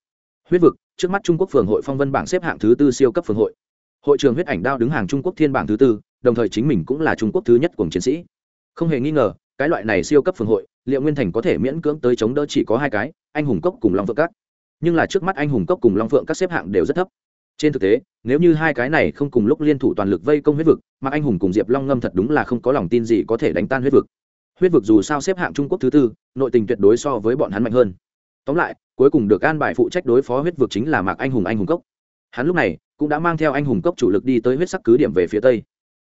[SPEAKER 1] Huyết vực, trước mắt trung quốc phường hội phong vân bảng xếp hạng thứ tư siêu cấp phường hội. Hội trường huyết ảnh đao đứng hàng trung quốc thiên bảng thứ tư, đồng thời chính mình cũng là trung quốc thứ nhất cùng chiến sĩ. Không hề nghi ngờ, cái loại này siêu cấp phường hội, liệu nguyên thành có thể miễn cưỡng tới chống đỡ chỉ có hai cái, anh hùng cốc cùng long phượng các. Nhưng là trước mắt anh hùng cốc cùng long phượng các xếp hạng đều rất thấp trên thực tế, nếu như hai cái này không cùng lúc liên thủ toàn lực vây công huyết vực mà anh hùng cùng diệp long ngâm thật đúng là không có lòng tin gì có thể đánh tan huyết vực. Huyết vực dù sao xếp hạng trung quốc thứ tư, nội tình tuyệt đối so với bọn hắn mạnh hơn. Tóm lại, cuối cùng được an bài phụ trách đối phó huyết vực chính là mạc anh hùng anh hùng cốc. Hắn lúc này cũng đã mang theo anh hùng cốc chủ lực đi tới huyết sắc cứ điểm về phía tây.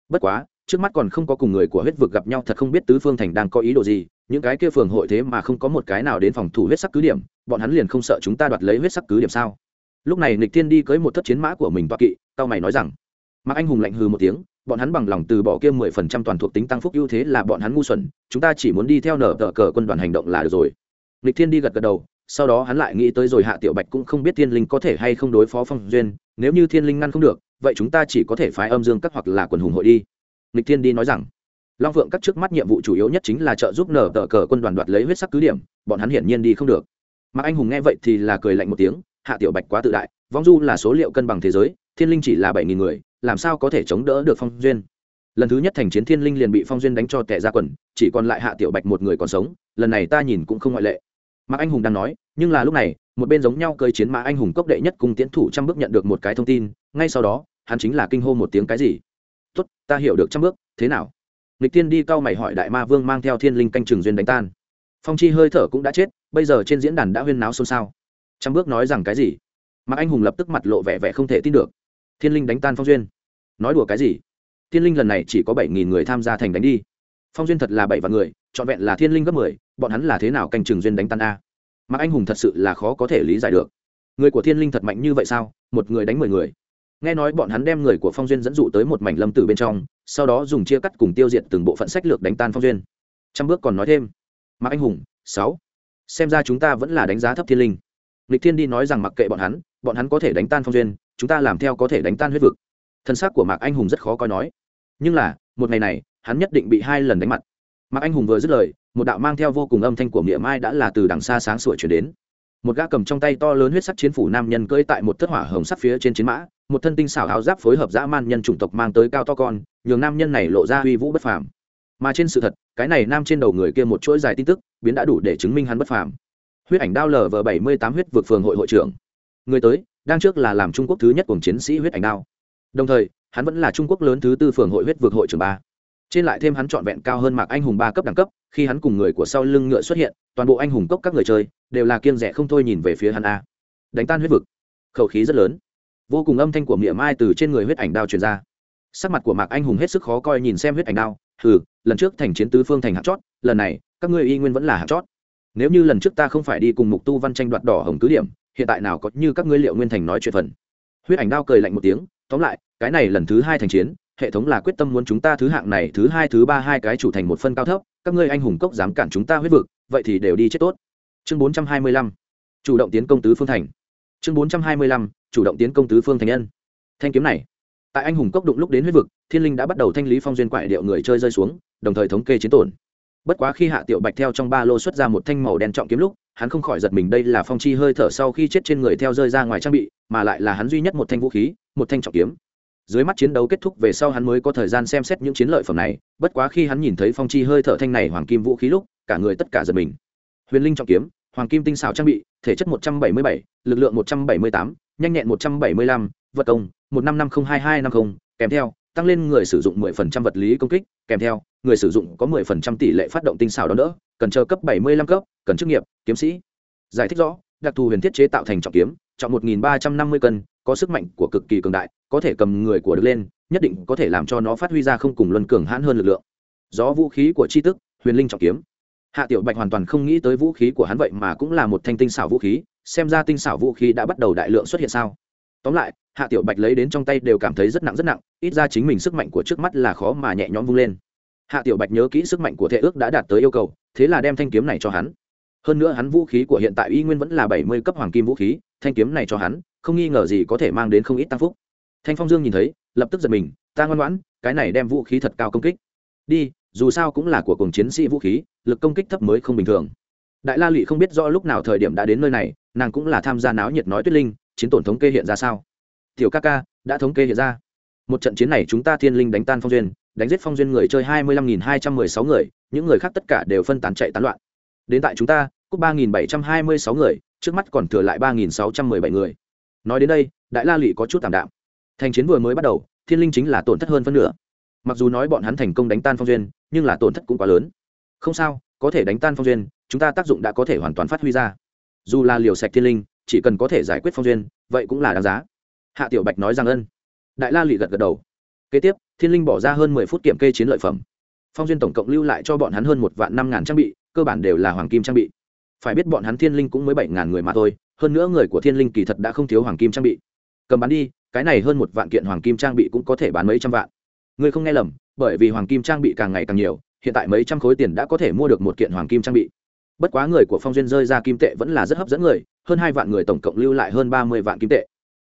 [SPEAKER 1] Bất quá, trước mắt còn không có cùng người của huyết vực gặp nhau thật không biết tứ phương thành đang có ý đồ gì, những cái kia phường hội thế mà không có một cái nào đến phòng thủ huyết sắc cứ điểm, bọn hắn liền không sợ chúng ta đoạt lấy huyết sắc cứ điểm sao? Lúc này nịch thiên đi cưới một thất chiến mã của mình toa kỵ tao mày nói rằng, mạc anh hùng lạnh hừ một tiếng, bọn hắn bằng lòng từ bỏ kia mười phần trăm toàn thuộc tính tăng phúc ưu thế là bọn hắn ngu xuẩn, chúng ta chỉ muốn đi theo nở tờ cờ quân đoàn hành động là được rồi. Nịch thiên đi gật gật đầu, sau đó hắn lại nghĩ tới rồi hạ tiểu bạch cũng không biết thiên linh có thể hay không đối phó phong duyên, nếu như thiên linh ngăn không được, vậy chúng ta chỉ có thể phái âm dương các hoặc là quần hùng hội đi. Nịch thiên đi nói rằng, long phượng các trước mắt nhiệm vụ chủ yếu nhất chính là trợ giúp nở tờ cờ quân đoàn đoạt lấy huyết sắc cứ điểm, bọn hắn hiển nhiên đi không được. Mà anh hùng nghe vậy thì là cười lạnh một tiếng hạ tiểu bạch quá tự đại, vong du là số liệu cân bằng thế giới, thiên linh chỉ là bảy nghìn người, làm sao có thể chống đỡ được phong duyên? Lần thứ nhất thành chiến thiên linh liền bị phong duyên đánh cho tệ ra quần, chỉ còn lại hạ tiểu bạch một người còn sống, lần này ta nhìn cũng không ngoại lệ. Mạc anh hùng đang nói, nhưng là lúc này, một bên giống nhau cơi chiến mã anh hùng cốc đệ nhất cùng tiến thủ trăm bước nhận được một cái thông tin, ngay sau đó, hắn chính là kinh hô một tiếng cái gì? Tốt, ta hiểu được trăm bước, thế nào? Lịch tiên đi cao mày hỏi đại ma vương mang theo thiên linh canh trường duyên đánh tan. Phong chi hơi thở cũng đã chết, bây giờ trên diễn đàn đã huyên náo xôn xao trăm bước nói rằng cái gì? Mạc anh hùng lập tức mặt lộ vẻ vẻ không thể tin được. Thiên linh đánh tan phong duyên. Nói đùa cái gì? Thiên linh lần này chỉ có bảy nghìn người tham gia thành đánh đi. Phong duyên thật là bảy vạn người, trọn vẹn là thiên linh gấp mười, bọn hắn là thế nào canh trường duyên đánh tan a? Mạc anh hùng thật sự là khó có thể lý giải được. Người của thiên linh thật mạnh như vậy sao? Một người đánh mười người. Nghe nói bọn hắn đem người của phong duyên dẫn dụ tới một mảnh lâm tử bên trong, sau đó dùng chia cắt cùng tiêu diệt từng bộ phận sách lược đánh tan phong duyên. Trăm bước còn nói thêm. Mạc anh hùng, sáu. Xem ra chúng ta vẫn là đánh giá thấp thiên linh lịch thiên đi nói rằng mặc kệ bọn hắn bọn hắn có thể đánh tan phong duyên, chúng ta làm theo có thể đánh tan huyết vực. Thân xác của mạc anh hùng rất khó coi nói. Nhưng là, một ngày này, hắn nhất định bị hai lần đánh mặt. Mạc anh hùng vừa dứt lời, một đạo mang theo vô cùng âm thanh của miệng mai đã là từ đằng xa sáng sủa chuyển đến. Một gã cầm trong tay to lớn huyết sắc chiến phủ nam nhân cưỡi tại một thất hỏa hồng sắc phía trên chiến mã, một thân tinh xảo áo giáp phối hợp dã man nhân chủng tộc mang tới cao to con, nhường nam nhân này lộ ra uy vũ bất phàm. Mà trên sự thật, cái này nam trên đầu người kia một chuỗi dài tin tức, biến đã đủ để chứng minh hắn bất phàm huyết ảnh đao lv bảy mươi tám huyết vượt phường hội hội trưởng. Người tới, đang trước là làm trung quốc thứ nhất cùng chiến sĩ huyết ảnh đao. Đồng thời, hắn vẫn là trung quốc lớn thứ tư phường hội huyết vượt hội trưởng ba. Trên lại thêm hắn trọn vẹn cao hơn mạc anh hùng ba cấp đẳng cấp, khi hắn cùng người của sau lưng ngựa xuất hiện, toàn bộ anh hùng cốc các người chơi đều là kiêng rẻ không thôi nhìn về phía hắn a. Đánh tan huyết vực. Khẩu khí rất lớn. Vô cùng âm thanh của miệng mai từ trên người huyết ảnh đao truyền ra. Sắc mặt của mạc anh hùng hết sức khó coi nhìn xem huyết ảnh đao. Ừ lần trước thành chiến tứ phương thành hạt chót, lần này, các ngươi y nguyên vẫn là hạt chót nếu như lần trước ta không phải đi cùng mục tu văn tranh đoạt đỏ hồng cứ điểm, hiện tại nào có như các ngươi liệu nguyên thành nói chuyện phần. Huyết ảnh đao cười lạnh một tiếng, tóm lại, cái này lần thứ hai thành chiến, hệ thống là quyết tâm muốn chúng ta thứ hạng này thứ hai, thứ ba, hai cái chủ thành một phân cao thấp, các ngươi anh hùng cốc dám cản chúng ta huyết vực, vậy thì đều đi chết tốt. Chương bốn trăm hai mươi lăm, chủ động tiến công tứ phương thành. Chương bốn trăm hai mươi lăm, chủ động tiến công tứ phương thành nhân. Thanh kiếm này, tại anh hùng cốc đụng lúc đến huyết vực, thiên linh đã bắt đầu thanh lý phong duyên quại điệu người chơi rơi xuống, đồng thời thống kê chiến tổn bất quá khi hạ tiểu bạch theo trong ba lô xuất ra một thanh màu đen trọng kiếm lúc, hắn không khỏi giật mình đây là phong chi hơi thở sau khi chết trên người theo rơi ra ngoài trang bị, mà lại là hắn duy nhất một thanh vũ khí, một thanh trọng kiếm. Dưới mắt chiến đấu kết thúc về sau hắn mới có thời gian xem xét những chiến lợi phẩm này, bất quá khi hắn nhìn thấy phong chi hơi thở thanh này hoàng kim vũ khí lúc, cả người tất cả giật mình. Huyền linh trọng kiếm, hoàng kim tinh xào trang bị, thể chất một trăm bảy mươi bảy, lực lượng một trăm bảy mươi tám, nhanh nhẹn một trăm bảy mươi lăm, vật công, một năm năm không hai hai năm không, kèm theo tăng lên người sử dụng mười phần trăm vật lý công kích, kèm theo, người sử dụng có mười phần trăm tỷ lệ phát động tinh xảo đó nữa cần chờ cấp bảy mươi lăm cấp, cần chức nghiệp, kiếm sĩ. Giải thích rõ, đặc thù huyền thiết chế tạo thành trọng kiếm, trọng một nghìn ba trăm năm mươi cân, có sức mạnh của cực kỳ cường đại, có thể cầm người của được lên, nhất định có thể làm cho nó phát huy ra không cùng luân cường hãn hơn lực lượng. Gió vũ khí của chi tức, huyền linh trọng kiếm. Hạ tiểu bạch hoàn toàn không nghĩ tới vũ khí của hắn vậy mà cũng là một thanh tinh xảo vũ khí, xem ra tinh xảo vũ khí đã bắt đầu đại lượng xuất hiện sao? Tóm lại hạ tiểu bạch lấy đến trong tay đều cảm thấy rất nặng rất nặng, ít ra chính mình sức mạnh của trước mắt là khó mà nhẹ nhõm vung lên. Hạ tiểu bạch nhớ kỹ sức mạnh của thệ ước đã đạt tới yêu cầu, thế là đem thanh kiếm này cho hắn. Hơn nữa hắn vũ khí của hiện tại y nguyên vẫn là bảy mươi cấp hoàng kim vũ khí, thanh kiếm này cho hắn, không nghi ngờ gì có thể mang đến không ít tăng phúc. Thanh phong dương nhìn thấy, lập tức giật mình, ta ngoan ngoãn, cái này đem vũ khí thật cao công kích. Đi, dù sao cũng là của cùng chiến sĩ vũ khí, lực công kích thấp mới không bình thường. Đại la lụy không biết rõ lúc nào thời điểm đã đến nơi này, nàng cũng là tham gia náo nhiệt nói tuyết linh, chiến tổn thống kê hiện ra sao tiểu ca ca, đã thống kê hiện ra. Một trận chiến này chúng ta thiên linh đánh tan phong duyên, đánh giết phong duyên người chơi hai mươi lăm nghìn hai trăm mười sáu người, những người khác tất cả đều phân tán chạy tán loạn. Đến tại chúng ta, cúp ba nghìn bảy trăm hai mươi sáu người, trước mắt còn thừa lại ba nghìn sáu trăm mười bảy người. Nói đến đây, đại la lụy có chút tạm đạm. Thành chiến vừa mới bắt đầu, thiên linh chính là tổn thất hơn phân nửa. Mặc dù nói bọn hắn thành công đánh tan phong duyên, nhưng là tổn thất cũng quá lớn. Không sao, có thể đánh tan phong duyên, chúng ta tác dụng đã có thể hoàn toàn phát huy ra. Dù là liều sạch thiên linh, chỉ cần có thể giải quyết phong duyên, vậy cũng là đáng giá hạ tiểu bạch nói rằng ân. Đại la lụy gật gật đầu. Kế tiếp, thiên linh bỏ ra hơn mười phút kiểm kê chiến lợi phẩm. Phong duyên tổng cộng lưu lại cho bọn hắn hơn một vạn năm ngàn trang bị, cơ bản đều là hoàng kim trang bị. Phải biết bọn hắn thiên linh cũng mới bảy ngàn người mà thôi, hơn nữa người của thiên linh kỳ thật đã không thiếu hoàng kim trang bị. Cầm bán đi, cái này hơn một vạn kiện hoàng kim trang bị cũng có thể bán mấy trăm vạn. Ngươi không nghe lầm, bởi vì hoàng kim trang bị càng ngày càng nhiều, hiện tại mấy trăm khối tiền đã có thể mua được một kiện hoàng kim trang bị. Bất quá người của phong duyên rơi ra kim tệ vẫn là rất hấp dẫn người, hơn hai vạn người tổng cộng lưu lại hơn ba mươi vạn kim tệ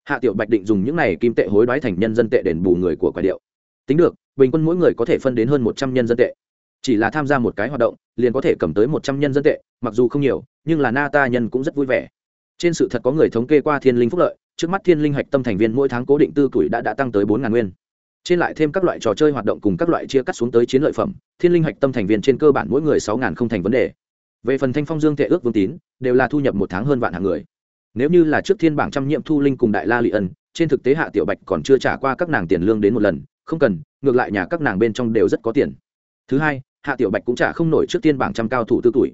[SPEAKER 1] hạ tiểu bạch định dùng những này kim tệ hối đoái thành nhân dân tệ đền bù người của quả điệu. Tính được, bình quân mỗi người có thể phân đến hơn một trăm nhân dân tệ. Chỉ là tham gia một cái hoạt động, liền có thể cầm tới một trăm nhân dân tệ, mặc dù không nhiều, nhưng là na ta nhân cũng rất vui vẻ. Trên sự thật có người thống kê qua thiên linh phúc lợi, trước mắt thiên linh hạch tâm thành viên mỗi tháng cố định tư tuổi đã đã tăng tới bốn ngàn nguyên. Trên lại thêm các loại trò chơi hoạt động cùng các loại chia cắt xuống tới chiến lợi phẩm, thiên linh hạch tâm thành viên trên cơ bản mỗi người sáu ngàn không thành vấn đề. Về phần thanh phong dương tệ ước vương tín, đều là thu nhập một tháng hơn vạn hàng người nếu như là trước thiên bảng trăm nhiệm thu linh cùng đại la lị ân, trên thực tế hạ tiểu bạch còn chưa trả qua các nàng tiền lương đến một lần, không cần, ngược lại nhà các nàng bên trong đều rất có tiền. Thứ hai, hạ tiểu bạch cũng trả không nổi trước thiên bảng trăm cao thủ tư tuổi.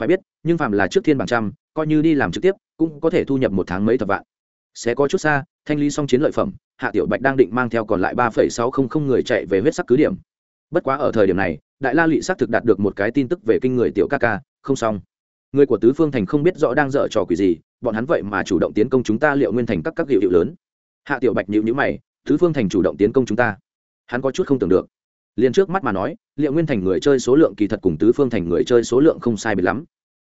[SPEAKER 1] Phải biết, nhưng phạm là trước thiên bảng trăm, coi như đi làm trực tiếp, cũng có thể thu nhập một tháng mấy thập vạn. Sẽ có chút xa, thanh lý xong chiến lợi phẩm, hạ tiểu bạch đang định mang theo còn lại ba phẩy sáu không không người chạy về huyết sắc cứ điểm. Bất quá ở thời điểm này, đại la lụy xác thực đạt được một cái tin tức về kinh người tiểu ca ca, không xong người của tứ phương thành không biết rõ đang dở trò quỷ gì, bọn hắn vậy mà chủ động tiến công chúng ta liệu nguyên thành các các hiệu hiệu lớn. Hạ tiểu bạch nhịu nhữ mày, tứ phương thành chủ động tiến công chúng ta. Hắn có chút không tưởng được. Liền trước mắt mà nói, liệu nguyên thành người chơi số lượng kỳ thật cùng tứ phương thành người chơi số lượng không sai biệt lắm.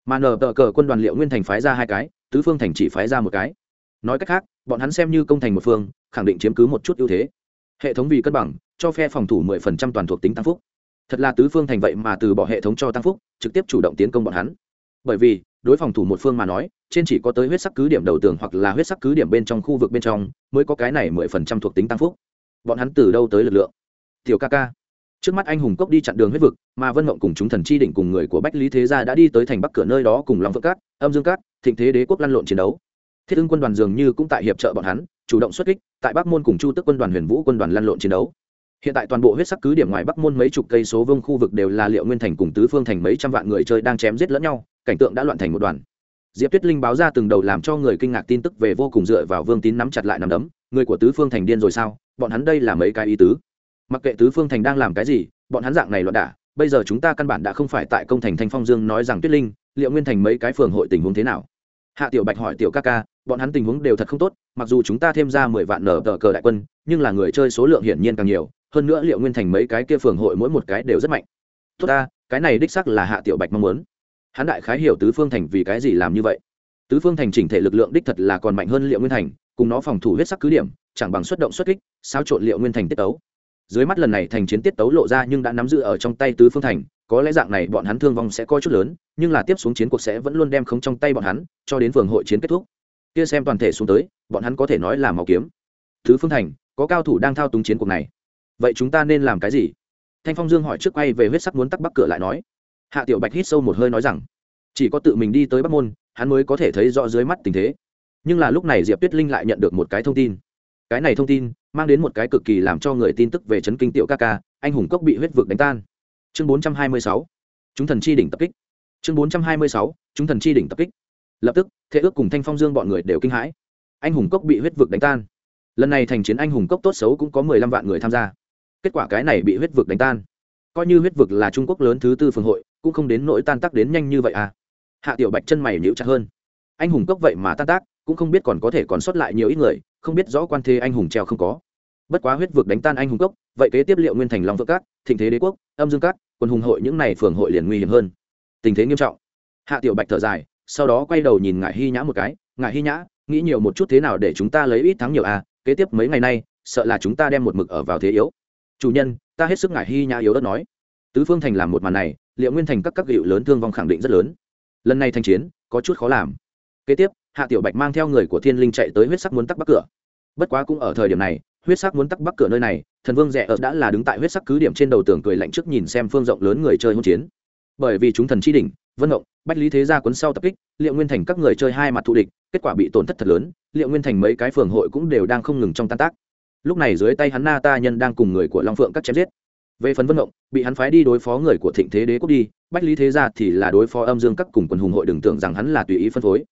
[SPEAKER 1] Mà nờ tờ cờ quân đoàn liệu nguyên thành phái ra hai cái, tứ phương thành chỉ phái ra một cái. Nói cách khác, bọn hắn xem như công thành một phương, khẳng định chiếm cứ một chút ưu thế. Hệ thống vì cân bằng, cho phe phòng thủ 10% toàn thuộc tính tăng phúc. Thật là tứ phương thành vậy mà từ bỏ hệ thống cho tăng phúc, trực tiếp chủ động tiến công bọn hắn bởi vì, đối phòng thủ một phương mà nói, trên chỉ có tới huyết sắc cứ điểm đầu tường hoặc là huyết sắc cứ điểm bên trong khu vực bên trong, mới có cái này 10% thuộc tính tăng phúc. Bọn hắn từ đâu tới lực lượng? Tiểu ca ca. Trước mắt anh hùng cốc đi chặn đường huyết vực, mà vân mộng cùng chúng thần chi đỉnh cùng người của bách lý thế gia đã đi tới thành bắc cửa nơi đó cùng long phượng cát, âm dương cát, thịnh thế đế quốc lăn lộn chiến đấu. Thiết ưng quân đoàn dường như cũng tại hiệp trợ bọn hắn, chủ động xuất kích, tại bắc môn cùng chu tức quân đoàn huyền vũ quân đoàn lăn lộn chiến đấu hiện tại toàn bộ huyết sắc cứ điểm ngoài bắc môn mấy chục cây số vương khu vực đều là liệu nguyên thành cùng tứ phương thành mấy trăm vạn người chơi đang chém giết lẫn nhau, cảnh tượng đã loạn thành một đoàn. Diệp tuyết linh báo ra từng đầu làm cho người kinh ngạc tin tức về vô cùng dựa vào vương tín nắm chặt lại nắm đấm, người của tứ phương thành điên rồi sao? Bọn hắn đây là mấy cái ý tứ? Mặc kệ tứ phương thành đang làm cái gì, bọn hắn dạng này loạn đả, bây giờ chúng ta căn bản đã không phải tại công thành thanh phong dương nói rằng tuyết linh, liệu nguyên thành mấy cái phường hội tình huống thế nào? Hạ tiểu bạch hỏi tiểu ca ca, bọn hắn tình huống đều thật không tốt, mặc dù chúng ta thêm ra mười vạn nở tờ cờ đại quân, nhưng là người chơi số lượng hiển nhiên càng nhiều hơn nữa liệu nguyên thành mấy cái kia phường hội mỗi một cái đều rất mạnh. Tốt ta, cái này đích sắc là hạ tiểu bạch mong muốn. Hắn đại khái hiểu tứ phương thành vì cái gì làm như vậy. Tứ phương thành chỉnh thể lực lượng đích thật là còn mạnh hơn liệu nguyên thành, cùng nó phòng thủ huyết sắc cứ điểm, chẳng bằng xuất động xuất kích sao trộn liệu nguyên thành tiết tấu. Dưới mắt lần này thành chiến tiết tấu lộ ra nhưng đã nắm giữ ở trong tay tứ phương thành, có lẽ dạng này bọn hắn thương vong sẽ coi chút lớn, nhưng là tiếp xuống chiến cuộc sẽ vẫn luôn đem không trong tay bọn hắn, cho đến phường hội chiến kết thúc. Kia xem toàn thể xuống tới, bọn hắn có thể nói là màu kiếm. Thứ phương thành, có cao thủ đang thao túng chiến cuộc này vậy chúng ta nên làm cái gì? Thanh phong dương hỏi trước quay về huyết sắc muốn tắc bắc cửa lại nói. Hạ tiểu bạch hít sâu một hơi nói rằng, chỉ có tự mình đi tới bắc môn, hắn mới có thể thấy rõ dưới mắt tình thế. Nhưng là lúc này diệp tuyết linh lại nhận được một cái thông tin. Cái này thông tin mang đến một cái cực kỳ làm cho người tin tức về chấn kinh tiểu ca ca, anh hùng cốc bị huyết vực đánh tan. Chương 426 chúng thần chi đỉnh tập kích. Chương 426 chúng thần chi đỉnh tập kích. Lập tức, thế ước cùng thanh phong dương bọn người đều kinh hãi. Anh hùng cốc bị huyết vực đánh tan. Lần này thành chiến anh hùng cốc tốt xấu cũng có mười lăm vạn người tham gia kết quả cái này bị huyết vực đánh tan. Coi như huyết vực là trung quốc lớn thứ tư phường hội, cũng không đến nỗi tan tác đến nhanh như vậy à. Hạ tiểu bạch chân mày nhíu chặt hơn. Anh hùng cốc vậy mà tan tác, cũng không biết còn có thể còn sót lại nhiều ít người, không biết rõ quan thế anh hùng treo không có. Bất quá huyết vực đánh tan anh hùng cốc, vậy kế tiếp liệu nguyên thành, long vượng cát, thịnh thế đế quốc, âm dương cát, quân hùng hội những này phường hội liền nguy hiểm hơn. Tình thế nghiêm trọng. Hạ tiểu bạch thở dài, sau đó quay đầu nhìn ngại hy nhã một cái. Ngại hy nhã, nghĩ nhiều một chút thế nào để chúng ta lấy ít thắng nhiều à kế tiếp mấy ngày nay, sợ là chúng ta đem một mực ở vào thế yếu chủ nhân, ta hết sức ngại hy nhã yếu đất nói. Tứ phương thành làm một màn này, liệu nguyên thành các các hiệu lớn thương vong khẳng định rất lớn. Lần này thành chiến, có chút khó làm. Kế tiếp, hạ tiểu bạch mang theo người của thiên linh chạy tới huyết sắc muốn tắc bắc cửa. Bất quá cũng ở thời điểm này, huyết sắc muốn tắc bắc cửa nơi này, thần vương rẻ ở đã là đứng tại huyết sắc cứ điểm trên đầu tường cười lạnh trước nhìn xem phương rộng lớn người chơi hỗn chiến. Bởi vì chúng thần chi đỉnh, vân động bách lý thế gia quấn sau tập kích, liệu nguyên thành các người chơi hai mặt thù địch, kết quả bị tổn thất thật lớn, liệu nguyên thành mấy cái phường hội cũng đều đang không ngừng trong tan tác lúc này dưới tay hắn na ta nhân đang cùng người của long phượng các chém giết. Về phần vân ngộng, bị hắn phái đi đối phó người của thịnh thế đế quốc đi, bách lý thế gia thì là đối phó âm dương các cùng quần hùng hội đừng tưởng rằng hắn là tùy ý phân phối.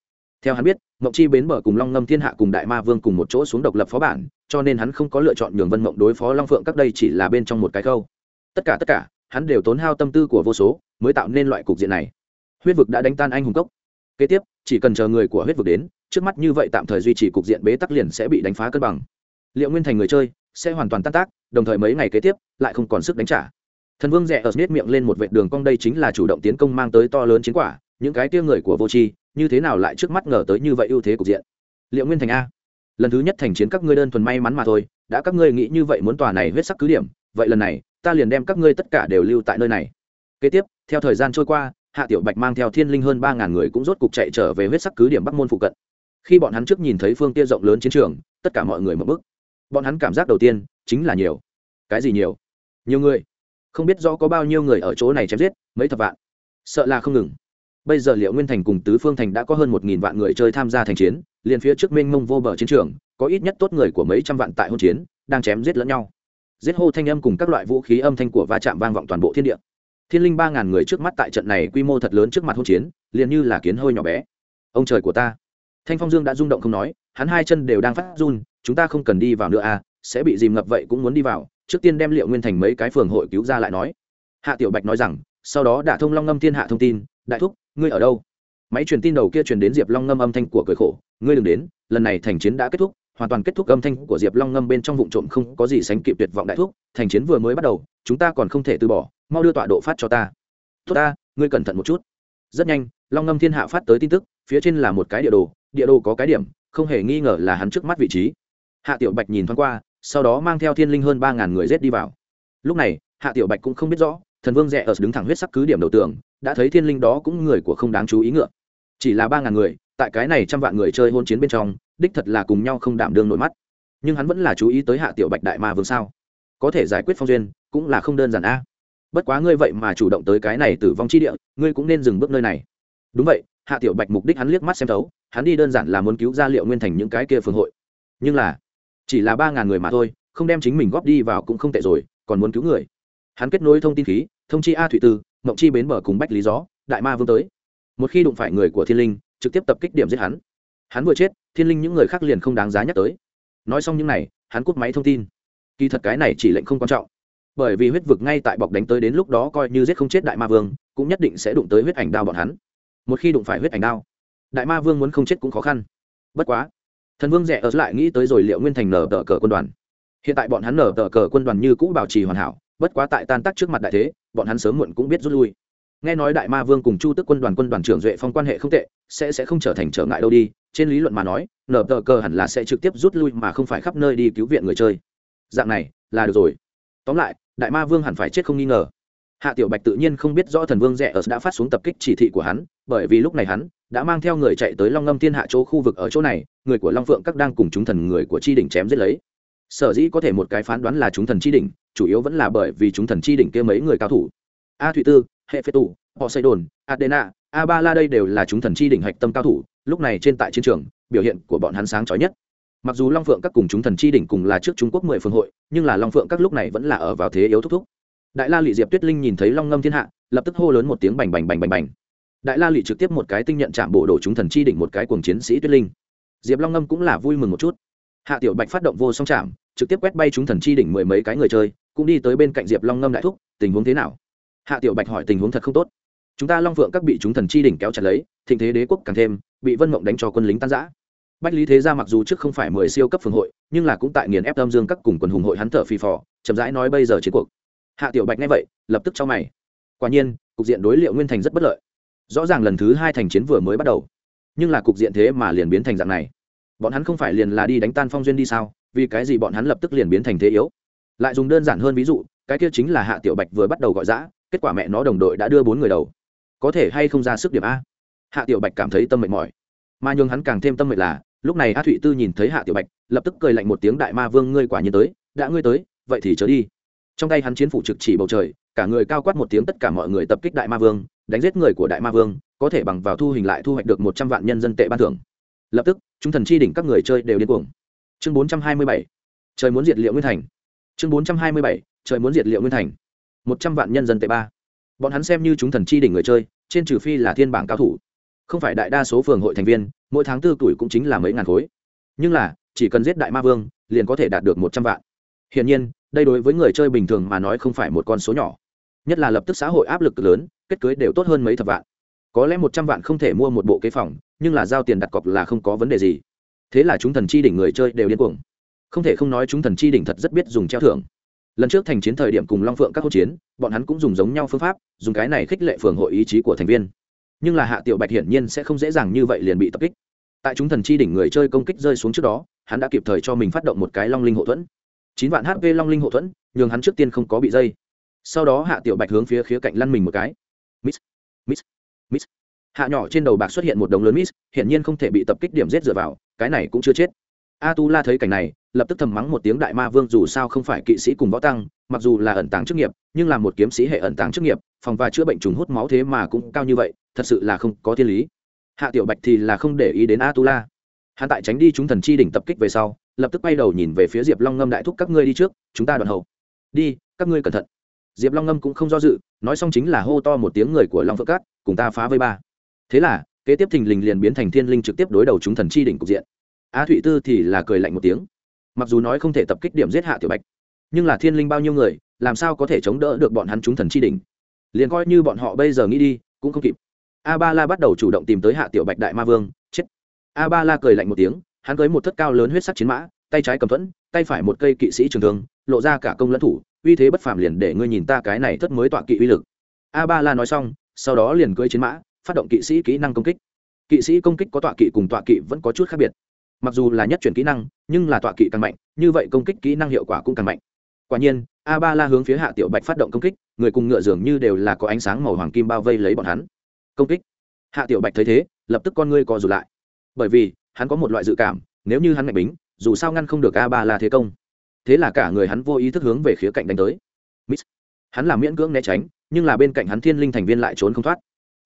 [SPEAKER 1] Theo hắn biết mộng chi bến bờ cùng long ngâm thiên hạ cùng đại ma vương cùng một chỗ xuống độc lập phó bản, cho nên hắn không có lựa chọn nhường vân mộng đối phó long phượng các đây chỉ là bên trong một cái câu tất cả tất cả, hắn đều tốn hao tâm tư của vô số, mới tạo nên loại cục diện này. Huyết vực đã đánh tan anh hùng cốc. Kế tiếp, chỉ cần chờ người của huyết vực đến, trước mắt như vậy tạm thời duy trì cục diện bế tắc liền sẽ bị đánh phá cân bằng liệu nguyên thành người chơi sẽ hoàn toàn tan tác, đồng thời mấy ngày kế tiếp lại không còn sức đánh trả. Thần vương rẽ ở nết miệng lên một vệ đường cong đây chính là chủ động tiến công mang tới to lớn chiến quả, những cái tia người của vô tri, như thế nào lại trước mắt ngờ tới như vậy ưu thế cục diện? Liệu nguyên thành a, lần thứ nhất thành chiến các ngươi đơn thuần may mắn mà thôi, đã các ngươi nghĩ như vậy muốn tòa này huyết sắc cứ điểm, vậy lần này, ta liền đem các ngươi tất cả đều lưu tại nơi này. Kế tiếp, theo thời gian trôi qua, hạ tiểu bạch mang theo thiên linh hơn ba ngàn người cũng rốt cục chạy trở về huyết sắc cứ điểm bắc môn phụ cận. Khi bọn hắn trước nhìn thấy phương tia rộng lớn chiến trường, tất cả mọi người mở bức bọn hắn cảm giác đầu tiên chính là nhiều. Cái gì nhiều? Nhiều người. Không biết rõ có bao nhiêu người ở chỗ này chém giết, mấy thập vạn. Sợ là không ngừng. Bây giờ liệu nguyên thành cùng tứ phương thành đã có hơn một nghìn vạn người chơi tham gia thành chiến, liền phía trước mênh mông vô bờ chiến trường, có ít nhất tốt người của mấy trăm vạn tại hôn chiến, đang chém giết lẫn nhau. Giết hô thanh âm cùng các loại vũ khí âm thanh của va chạm vang vọng toàn bộ thiên địa. Thiên linh ba ngàn người trước mắt tại trận này quy mô thật lớn trước mặt hôn chiến, liền như là kiến hơi nhỏ bé. Ông trời của ta thanh phong dương đã rung động không nói, hắn hai chân đều đang phát run, chúng ta không cần đi vào nữa à sẽ bị dìm ngập vậy cũng muốn đi vào, trước tiên đem liệu nguyên thành mấy cái phường hội cứu ra lại nói. Hạ tiểu bạch nói rằng, sau đó đã thông long ngâm thiên hạ thông tin, đại thúc, ngươi ở đâu? Máy truyền tin đầu kia truyền đến diệp long ngâm âm thanh của cười khổ, ngươi đừng đến, lần này thành chiến đã kết thúc, hoàn toàn kết thúc âm thanh của diệp long ngâm bên trong vụ trộm không có gì sánh kịp tuyệt vọng đại thúc, thành chiến vừa mới bắt đầu, chúng ta còn không thể từ bỏ, mau đưa tọa độ phát cho ta. Tốt ta, ngươi cẩn thận một chút. Rất nhanh, long ngâm thiên hạ phát tới tin tức, phía trên là một cái địa đồ địa đồ có cái điểm, không hề nghi ngờ là hắn trước mắt vị trí. Hạ tiểu bạch nhìn thoáng qua, sau đó mang theo thiên linh hơn ba ngàn người rết đi vào. Lúc này, hạ tiểu bạch cũng không biết rõ, thần vương rẽ ở đứng thẳng huyết sắc cứ điểm đầu tường, đã thấy thiên linh đó cũng người của không đáng chú ý ngựa. Chỉ là ba ngàn người, tại cái này trăm vạn người chơi hôn chiến bên trong, đích thật là cùng nhau không đảm đương nổi mắt. Nhưng hắn vẫn là chú ý tới hạ tiểu bạch đại ma vương sao? Có thể giải quyết phong duyên, cũng là không đơn giản a. Bất quá ngươi vậy mà chủ động tới cái này tử vong chi địa, ngươi cũng nên dừng bước nơi này. Đúng vậy hạ tiểu bạch mục đích hắn liếc mắt xem thấu, hắn đi đơn giản là muốn cứu ra liệu nguyên thành những cái kia phường hội. Nhưng là, chỉ là ba ngàn người mà thôi, không đem chính mình góp đi vào cũng không tệ rồi, còn muốn cứu người. Hắn kết nối thông tin khí, thông chi a thụy tư, mộng chi bến bờ cùng bách lý gió, đại ma vương tới. Một khi đụng phải người của thiên linh, trực tiếp tập kích điểm giết hắn. Hắn vừa chết, thiên linh những người khác liền không đáng giá nhắc tới. Nói xong những n à y hắn cút máy thông tin. Kỳ thật cái này chỉ lệnh không quan trọng. Bởi vì huyết vực ngay tại bọc đánh tới đến lúc đó coi như giết không chết đại ma vương, cũng nhất định sẽ đụng tới huyết ảnh đao bọn hắn một khi đụng phải huyết ảnh đao, đại ma vương muốn không chết cũng khó khăn. Bất quá, thần vương rẻ ở lại nghĩ tới rồi liệu nguyên thành nở tờ cờ quân đoàn. Hiện tại bọn hắn nở tờ cờ quân đoàn như cũ bảo trì hoàn hảo, bất quá tại tan tác trước mặt đại thế, bọn hắn sớm muộn cũng biết rút lui. Nghe nói đại ma vương cùng chu tức quân đoàn quân đoàn trưởng duệ phong quan hệ không tệ, sẽ sẽ không trở thành trở ngại đâu đi, trên lý luận mà nói, nở tờ cờ hẳn là sẽ trực tiếp rút lui mà không phải khắp nơi đi cứu viện người chơi. Dạng này, là được rồi. Tóm lại, đại ma vương hẳn phải chết không nghi ngờ hạ tiểu bạch tự nhiên không biết rõ thần vương rẽ ở đã phát xuống tập kích chỉ thị của hắn, bởi vì lúc này hắn đã mang theo người chạy tới long ngâm thiên hạ chỗ khu vực ở chỗ này, người của long phượng các đang cùng chúng thần người của chi đỉnh chém giết lấy. Sở dĩ có thể một cái phán đoán là chúng thần chi đỉnh, chủ yếu vẫn là bởi vì chúng thần chi đỉnh kia mấy người cao thủ. A thụy tư, hệ phế tù, họ xây đồn, adena, a ba la đây đều là chúng thần chi đỉnh hạch tâm cao thủ, lúc này trên tại chiến trường, biểu hiện của bọn hắn sáng chói nhất. Mặc dù long phượng các cùng chúng thần chi đỉnh cùng là trước trung quốc mười phương hội, nhưng là long phượng các lúc này vẫn là ở vào thế yếu thúc thúc đại la lị diệp tuyết linh nhìn thấy long ngâm thiên hạ, lập tức hô lớn một tiếng bành bành bành bành bành. Đại la lị trực tiếp một cái tinh nhận chạm bộ đổ chúng thần chi đỉnh một cái cuồng chiến sĩ tuyết linh. Diệp long ngâm cũng là vui mừng một chút. Hạ tiểu bạch phát động vô song chạm trực tiếp quét bay chúng thần chi đỉnh mười mấy cái người chơi, cũng đi tới bên cạnh diệp long ngâm đại thúc, tình huống thế nào? Hạ tiểu bạch hỏi, tình huống thật không tốt? Chúng ta long phượng các bị chúng thần chi đỉnh kéo chặt lấy, thịnh thế đế quốc càng thêm, bị vân mộng đánh cho quân lính tan giã bách lý thế gia mặc dù trước không phải mười siêu cấp phường hội, nhưng là cũng tại nghiền ép âm dương các cùng quần hùng hội hắn thở phì phò, chậm rãi nói, bây giờ chiến cuộc hạ tiểu bạch nghe vậy, lập tức cho mày. Quả nhiên, cục diện đối liệu nguyên thành rất bất lợi. Rõ ràng lần thứ hai thành chiến vừa mới bắt đầu. Nhưng là cục diện thế mà liền biến thành dạng này. Bọn hắn không phải liền là đi đánh tan phong duyên đi sao? Vì cái gì bọn hắn lập tức liền biến thành thế yếu? Lại dùng đơn giản hơn ví dụ, cái kia chính là hạ tiểu bạch vừa bắt đầu gọi giã kết quả mẹ nó đồng đội đã đưa bốn người đầu. Có thể hay không ra sức điểm a? Hạ tiểu bạch cảm thấy tâm mệt mỏi. Mà nhường hắn càng thêm tâm mệt là, lúc này a thụy tư nhìn thấy hạ tiểu bạch, lập tức cười lạnh một tiếng, đại ma vương, ngươi quả nhiên tới, đã ngươi tới, vậy thì chớ đi trong tay hắn chiến phủ trực chỉ bầu trời, cả người cao quát một tiếng tất cả mọi người tập kích đại ma vương, đánh giết người của đại ma vương, có thể bằng vào thu hình lại thu hoạch được một trăm vạn nhân dân tệ ban thưởng. Lập tức, chúng thần chi đỉnh các người chơi đều điên cuồng. Chương bốn trăm hai mươi bảy, trời muốn diệt liệu nguyên thành. Chương bốn trăm hai mươi bảy, trời muốn diệt liệu nguyên thành. Một trăm vạn nhân dân tệ ba. Bọn hắn xem như chúng thần chi đỉnh người chơi, trên trừ phi là thiên bảng cao thủ. Không phải đại đa số phường hội thành viên, mỗi tháng tư tuổi cũng chính là mấy ngàn khối. Nhưng là, chỉ cần giết đại ma vương, liền có thể đạt được một trăm vạn hiển nhiên, đây đối với người chơi bình thường mà nói không phải một con số nhỏ. Nhất là lập tức xã hội áp lực lớn, kết cưới đều tốt hơn mấy thập vạn. Có lẽ một trăm vạn không thể mua một bộ kế phòng, nhưng là giao tiền đặt cọc là không có vấn đề gì. Thế là chúng thần chi đỉnh người chơi đều điên cuồng. Không thể không nói chúng thần chi đỉnh thật rất biết dùng treo thưởng. Lần trước thành chiến thời điểm cùng long phượng các hỗn chiến, bọn hắn cũng dùng giống nhau phương pháp, dùng cái này khích lệ phường hội ý chí của thành viên. Nhưng là hạ tiểu bạch hiển nhiên sẽ không dễ dàng như vậy liền bị tập kích. Tại chúng thần chi đỉnh người chơi công kích rơi xuống trước đó, hắn đã kịp thời cho mình phát động một cái long linh hộ thuẫn chín vạn hp long linh hộ thuẫn, nhường hắn trước tiên không có bị dây. Sau đó hạ tiểu bạch hướng phía khía cạnh lăn mình một cái. Miss miss miss. Hạ nhỏ trên đầu bạc xuất hiện một đống lớn miss, hiển nhiên không thể bị tập kích điểm giết dựa vào, cái này cũng chưa chết. A tu la thấy cảnh này, lập tức thầm mắng một tiếng đại ma vương dù sao không phải kỵ sĩ cùng võ tăng, mặc dù là ẩn tàng chức nghiệp, nhưng là một kiếm sĩ hệ ẩn tàng chức nghiệp, phòng và chữa bệnh trùng hút máu thế mà cũng cao như vậy, thật sự là không có thiên lý. Hạ tiểu bạch thì là không để ý đến a tu la hạ tại tránh đi chúng thần chi đỉnh tập kích về sau lập tức quay đầu nhìn về phía diệp long ngâm đại thúc, các ngươi đi trước, chúng ta đoạn hậu. Đi, các ngươi cẩn thận. Diệp long ngâm cũng không do dự, nói xong chính là hô to một tiếng người của long phượng cát, cùng ta phá vây ba. Thế là, kế tiếp thình lình liền biến thành thiên linh trực tiếp đối đầu chúng thần chi đỉnh cục diện. A thụy tư thì là cười lạnh một tiếng. Mặc dù nói không thể tập kích điểm giết hạ tiểu bạch, nhưng là thiên linh bao nhiêu người, làm sao có thể chống đỡ được bọn hắn chúng thần chi đỉnh? Liền coi như bọn họ bây giờ nghĩ đi, cũng không kịp. A ba la bắt đầu chủ động tìm tới hạ tiểu bạch đại ma vương, chết. A ba la cười lạnh một tiếng hắn cưới một thất cao lớn huyết sắc chiến mã, tay trái cầm thuẫn, tay phải một cây kỵ sĩ trường thương, lộ ra cả công lẫn thủ, uy thế bất phàm liền để ngươi nhìn ta cái này thất mới tọa kỵ uy lực. A ba la nói xong, sau đó liền cưới chiến mã, phát động kỵ sĩ kỹ năng công kích. Kỵ sĩ công kích có tọa kỵ cùng tọa kỵ vẫn có chút khác biệt. Mặc dù là nhất chuyển kỹ năng, nhưng là tọa kỵ càng mạnh, như vậy công kích kỹ năng hiệu quả cũng càng mạnh. Quả nhiên a ba la hướng phía hạ tiểu bạch phát động công kích, người cùng ngựa dường như đều là có ánh sáng màu hoàng kim bao vây lấy bọn hắn. Công kích. Hạ tiểu bạch thấy thế, lập tức con ngươi co rụt lại. Bởi vì hắn có một loại dự cảm nếu như hắn mạnh bính dù sao ngăn không được a ba la thế công. Thế là cả người hắn vô ý thức hướng về khía cạnh đánh tới. Miss. hắn làm miễn cưỡng né tránh nhưng là bên cạnh hắn thiên linh thành viên lại trốn không thoát.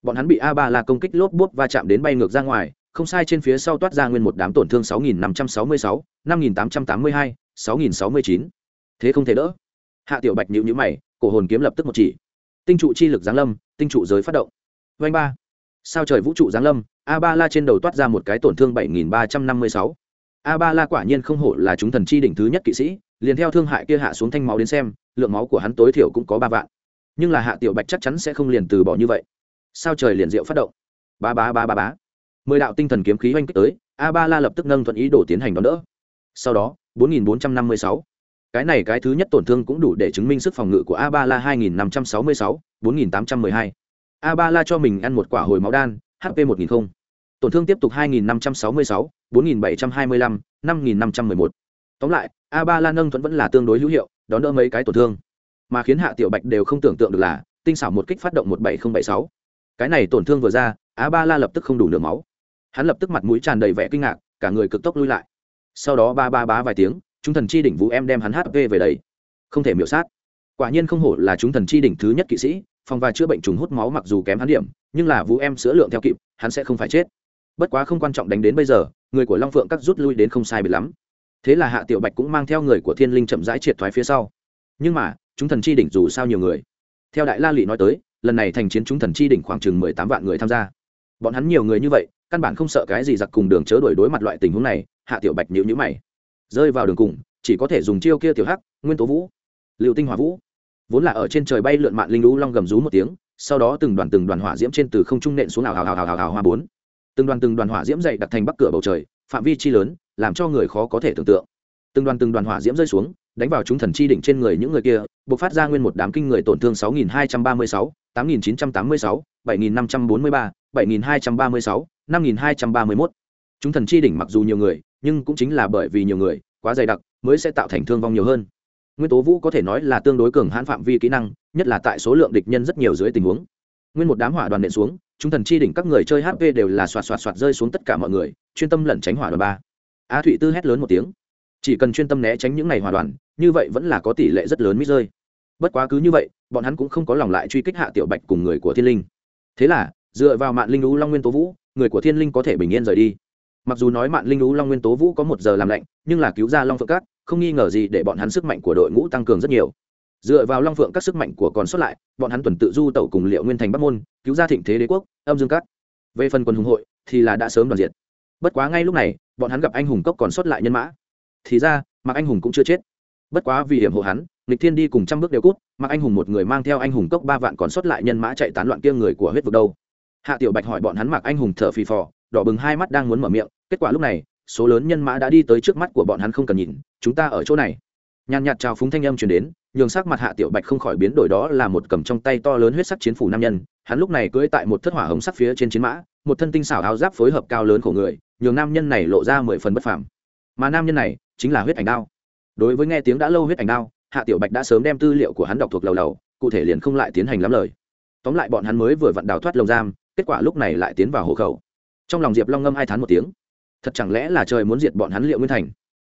[SPEAKER 1] Bọn hắn bị a ba la công kích lốp bốp va chạm đến bay ngược ra ngoài không sai trên phía sau toát ra nguyên một đám tổn thương 6.566, 5.882, 6.069. thế không thể đỡ. Hạ tiểu bạch nhíu nhíu mày cổ hồn kiếm lập tức một chỉ. Tinh trụ chi lực giáng lâm tinh trụ giới phát động. Vanh ba sao trời vũ trụ giáng lâm a ba la trên đầu toát ra một cái tổn thương 7.356 a ba la quả nhiên không hổ là chúng thần chi đỉnh thứ nhất kỵ sĩ, liền theo thương hại kia hạ xuống thanh máu đến xem, lượng máu của hắn tối thiểu cũng có ba vạn. Nhưng là hạ tiểu bạch chắc chắn sẽ không liền từ bỏ như vậy. Sao trời liền diệu phát động? Ba ba ba ba bá mười đạo tinh thần kiếm khí oanh kích tới a ba la lập tức nâng thuận ý đồ tiến hành đón đỡ. Sau đó, bốn nghìn bốn trăm năm mươi sáu. Cái này cái thứ nhất tổn thương cũng đủ để chứng minh sức phòng ngự của a ba la hai nghìn năm trăm sáu mươi sáu, bốn nghìn tám trăm mười hai a ba la cho mình ăn một quả hồi máu đan hp một nghìn không tổn thương tiếp tục 2566, 4725, 5511. Tóm lại, a ba la nâng thuẫn vẫn là tương đối hữu hiệu, đón đỡ mấy cái tổn thương. Mà khiến Hạ Tiểu Bạch đều không tưởng tượng được là, tinh xảo một kích phát động 17076. Cái này tổn thương vừa ra, a ba La lập tức không đủ nửa máu. Hắn lập tức mặt mũi tràn đầy vẻ kinh ngạc, cả người cực tốc lui lại. Sau đó ba ba bá vài tiếng, chúng thần chi đỉnh vũ em đem hắn HP về đấy. Không thể miểu sát. Quả nhiên không hổ là chúng thần chi đỉnh thứ nhất kỵ sĩ, phòng và chữa bệnh trùng hút máu mặc dù kém hắn điểm, nhưng là vũ em sữa lượng theo kịp, hắn sẽ không phải chết. Bất quá không quan trọng đánh đến bây giờ người của long phượng các rút lui đến không sai bị lắm. Thế là hạ tiểu bạch cũng mang theo người của thiên linh chậm rãi triệt thoái phía sau. Nhưng mà chúng thần chi đỉnh dù sao nhiều người. Theo đại la lị nói tới lần này thành chiến chúng thần chi đỉnh khoảng chừng mười tám vạn người tham gia. Bọn hắn nhiều người như vậy căn bản không sợ cái gì giặc cùng đường chớ đuổi đối mặt loại tình huống này hạ tiểu bạch nhịu nhữ mày. Rơi vào đường cùng chỉ có thể dùng chiêu kia tiểu hắc nguyên tố vũ liệu tinh hỏa vũ vốn là ở trên trời bay lượn mạn linh lũ long gầm rú một tiếng sau đó từng đoàn từng đoàn hỏa diễm trên từ không trung nện xuống ảo hào hào hào hào hào hoa bốn. Từng đoàn từng đoàn hỏa diễm dậy đặt thành bắc cửa bầu trời phạm vi chi lớn làm cho người khó có thể tưởng tượng. Từng đoàn từng đoàn hỏa diễm rơi xuống đánh vào chúng thần chi đỉnh trên người những người kia buộc phát ra nguyên một đám kinh người tổn thương 6.236, 8.986, 7.543, 7.236, 5.231. chúng thần chi đỉnh mặc dù nhiều người nhưng cũng chính là bởi vì nhiều người quá dày đặc mới sẽ tạo thành thương vong nhiều hơn nguyên tố vũ có thể nói là tương đối cường hãn phạm vi kỹ năng, nhất là tại số lượng địch nhân rất nhiều dưới tình huống. Nguyên một đám hỏa đoàn nện xuống, chúng thần chi đỉnh các người chơi hp đều là xoạt xoạt xoạt rơi xuống tất cả mọi người, chuyên tâm lẩn tránh hỏa đoàn ba. A thụy tư hét lớn một tiếng. Chỉ cần chuyên tâm né tránh những ngày hỏa đoàn, như vậy vẫn là có tỷ lệ rất lớn mít rơi. Bất quá cứ như vậy, bọn hắn cũng không có lòng lại truy kích hạ tiểu bạch cùng người của thiên linh. Thế là, dựa vào mạng linh lũ long nguyên tố vũ, người của thiên linh có thể bình yên rời đi. Mặc dù nói mạng linh lũ long nguyên tố vũ có một giờ làm lạnh, nhưng là cứu ra long phượng cát không nghi ngờ gì để bọn hắn sức mạnh của đội ngũ tăng cường rất nhiều. Dựa vào long phượng các sức mạnh của còn sót lại, bọn hắn tuần tự du tẩu cùng liệu nguyên thành bắc môn, cứu ra thịnh thế đế quốc, âm dương cát về phần quân hùng hội, thì là đã sớm đoàn diệt. Bất quá ngay lúc này, bọn hắn gặp anh hùng cốc còn sót lại nhân mã. Thì ra, mạc anh hùng cũng chưa chết. Bất quá vì hiểm hộ hắn, lịch thiên đi cùng trăm bước đều cút, mạc anh hùng một người mang theo anh hùng cốc ba vạn còn sót lại nhân mã chạy tán loạn kia người của huyết vực đâu. Hạ tiểu bạch hỏi bọn hắn mạc anh hùng thở phì phò, đỏ bừng hai mắt đang muốn mở miệng, kết quả lúc này số lớn nhân mã đã đi tới trước mắt của bọn hắn không cần nhìn, chúng ta ở chỗ này. Nhàn nhạt chào phúng thanh âm truyền đến, nhường sắc mặt hạ tiểu bạch không khỏi biến đổi đó là một cầm trong tay to lớn huyết sắc chiến phủ nam nhân, hắn lúc này cưỡi tại một thất hỏa hồng sắc phía trên chiến mã, một thân tinh xảo áo giáp phối hợp cao lớn của người, nhường nam nhân này lộ ra mười phần bất phàm. Mà nam nhân này chính là huyết ảnh đao. Đối với nghe tiếng đã lâu huyết ảnh đao, hạ tiểu bạch đã sớm đem tư liệu của hắn đọc thuộc lầu lầu, cụ thể liền không lại tiến hành lắm lời. Tóm lại bọn hắn mới vừa vặn đào thoát lồng giam, kết quả lúc này lại tiến vào hộ khẩu. Trong lòng diệp long ngâm hai tháng một tiếng thật chẳng lẽ là trời muốn diệt bọn hắn liệu nguyên thành?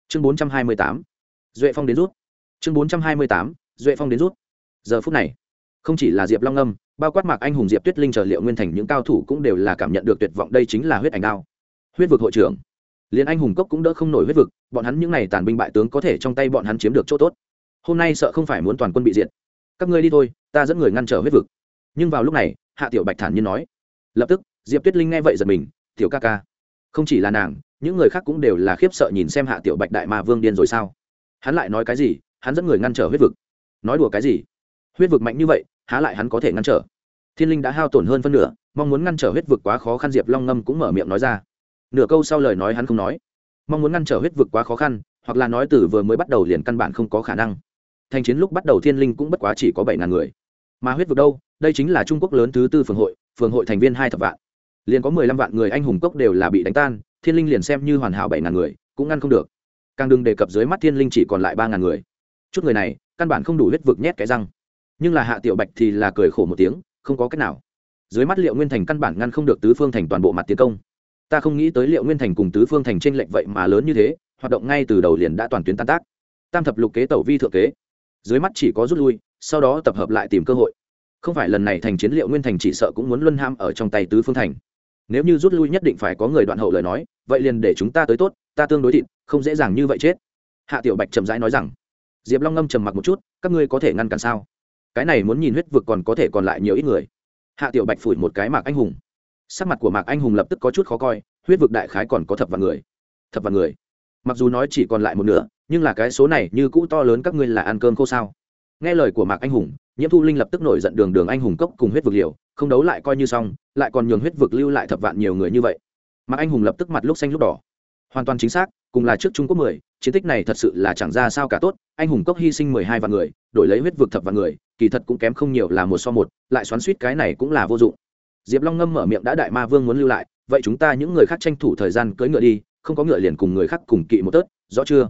[SPEAKER 1] Chương bốn trăm hai mươi tám, duệ phong đến rút. Chương bốn trăm hai mươi tám, duệ phong đến rút. Giờ phút này, không chỉ là diệp long âm, bao quát mạc anh hùng, diệp tuyết linh chờ liệu nguyên thành, những cao thủ cũng đều là cảm nhận được tuyệt vọng. Đây chính là huyết ảnh đao. Huyết vực hội trưởng. Liền anh hùng cốc cũng đỡ không nổi huyết vực, bọn hắn những n à y tàn binh bại tướng có thể trong tay bọn hắn chiếm được chỗ tốt. Hôm nay sợ không phải muốn toàn quân bị diệt. Các ngươi đi thôi, ta dẫn người ngăn trở huyết vực. Nhưng vào lúc này, hạ tiểu bạch thản nhiên nói. Lập tức, diệp tuyết linh nghe vậy giật mình, tiểu ca ca không chỉ là nàng, những người khác cũng đều là khiếp sợ nhìn xem hạ tiểu bạch đại mà vương điên rồi sao? Hắn lại nói cái gì? Hắn dẫn người ngăn trở huyết vực. Nói đùa cái gì? Huyết vực mạnh như vậy, há lại hắn có thể ngăn trở? Thiên linh đã hao tổn hơn phân nửa, mong muốn ngăn trở huyết vực quá khó khăn, diệp long ngâm cũng mở miệng nói ra. Nửa câu sau lời nói hắn không nói. Mong muốn ngăn trở huyết vực quá khó khăn, hoặc là nói từ vừa mới bắt đầu liền căn bản không có khả năng. Thành chiến lúc bắt đầu thiên linh cũng bất quá chỉ có bảy ngàn người. Mà huyết vực đâu? Đây chính là trung quốc lớn thứ tư phường hội phường hội thành viên hai thập vạn liền có mười lăm vạn người anh hùng cốc đều là bị đánh tan, thiên linh liền xem như hoàn hảo bảy ngàn người, cũng ngăn không được. Càng đừng đề cập dưới mắt thiên linh chỉ còn lại ba ngàn người. Chút người này, căn bản không đủ huyết vực nhét cái răng. Nhưng là hạ tiểu bạch thì là cười khổ một tiếng, không có cách nào. Dưới mắt liệu nguyên thành căn bản ngăn không được tứ phương thành toàn bộ mặt tiến công. Ta không nghĩ tới liệu nguyên thành cùng tứ phương thành tranh lệnh vậy mà lớn như thế, hoạt động ngay từ đầu liền đã toàn tuyến tan tác. Tam thập lục kế tẩu vi thượng kế. Dưới mắt chỉ có rút lui, sau đó tập hợp lại tìm cơ hội. Không phải lần này thành chiến liệu nguyên thành chỉ sợ cũng muốn luân ham ở trong tay tứ phương thành nếu như rút lui nhất định phải có người đoạn hậu lời nói, vậy liền để chúng ta tới tốt, ta tương đối thịt, không dễ dàng như vậy chết. Hạ tiểu bạch chậm rãi nói rằng. Diệp long ngâm trầm mặc một chút, các ngươi có thể ngăn cản sao? Cái này muốn nhìn huyết vực còn có thể còn lại nhiều ít người. Hạ tiểu bạch phủi một cái mạc anh hùng. Sắc mặt của mạc anh hùng lập tức có chút khó coi, huyết vực đại khái còn có thập vạn người. Thập vạn người? Mặc dù nói chỉ còn lại một nửa, nhưng là cái số này như cũ to lớn các ngươi là ăn cơm khô sao? Nghe lời của mạc anh hùng nhiễm thu linh lập tức nổi giận đường đường anh hùng cốc cùng huyết vực liều, không đấu lại coi như xong, lại còn nhường huyết vực lưu lại thập vạn nhiều người như vậy. Mà anh hùng lập tức mặt lúc xanh lúc đỏ. Hoàn toàn chính xác, cùng là trước trung quốc mười, chiến tích này thật sự là chẳng ra sao cả tốt, anh hùng cốc hy sinh mười hai vạn người, đổi lấy huyết vực thập vạn người, kỳ thật cũng kém không nhiều là một so một, lại xoắn suýt cái này cũng là vô dụng. Diệp long ngâm mở miệng đã đại ma vương muốn lưu lại, vậy chúng ta những người khác tranh thủ thời gian cưỡi ngựa đi, không có ngựa liền cùng người khác cùng kỵ một tớt, rõ chưa?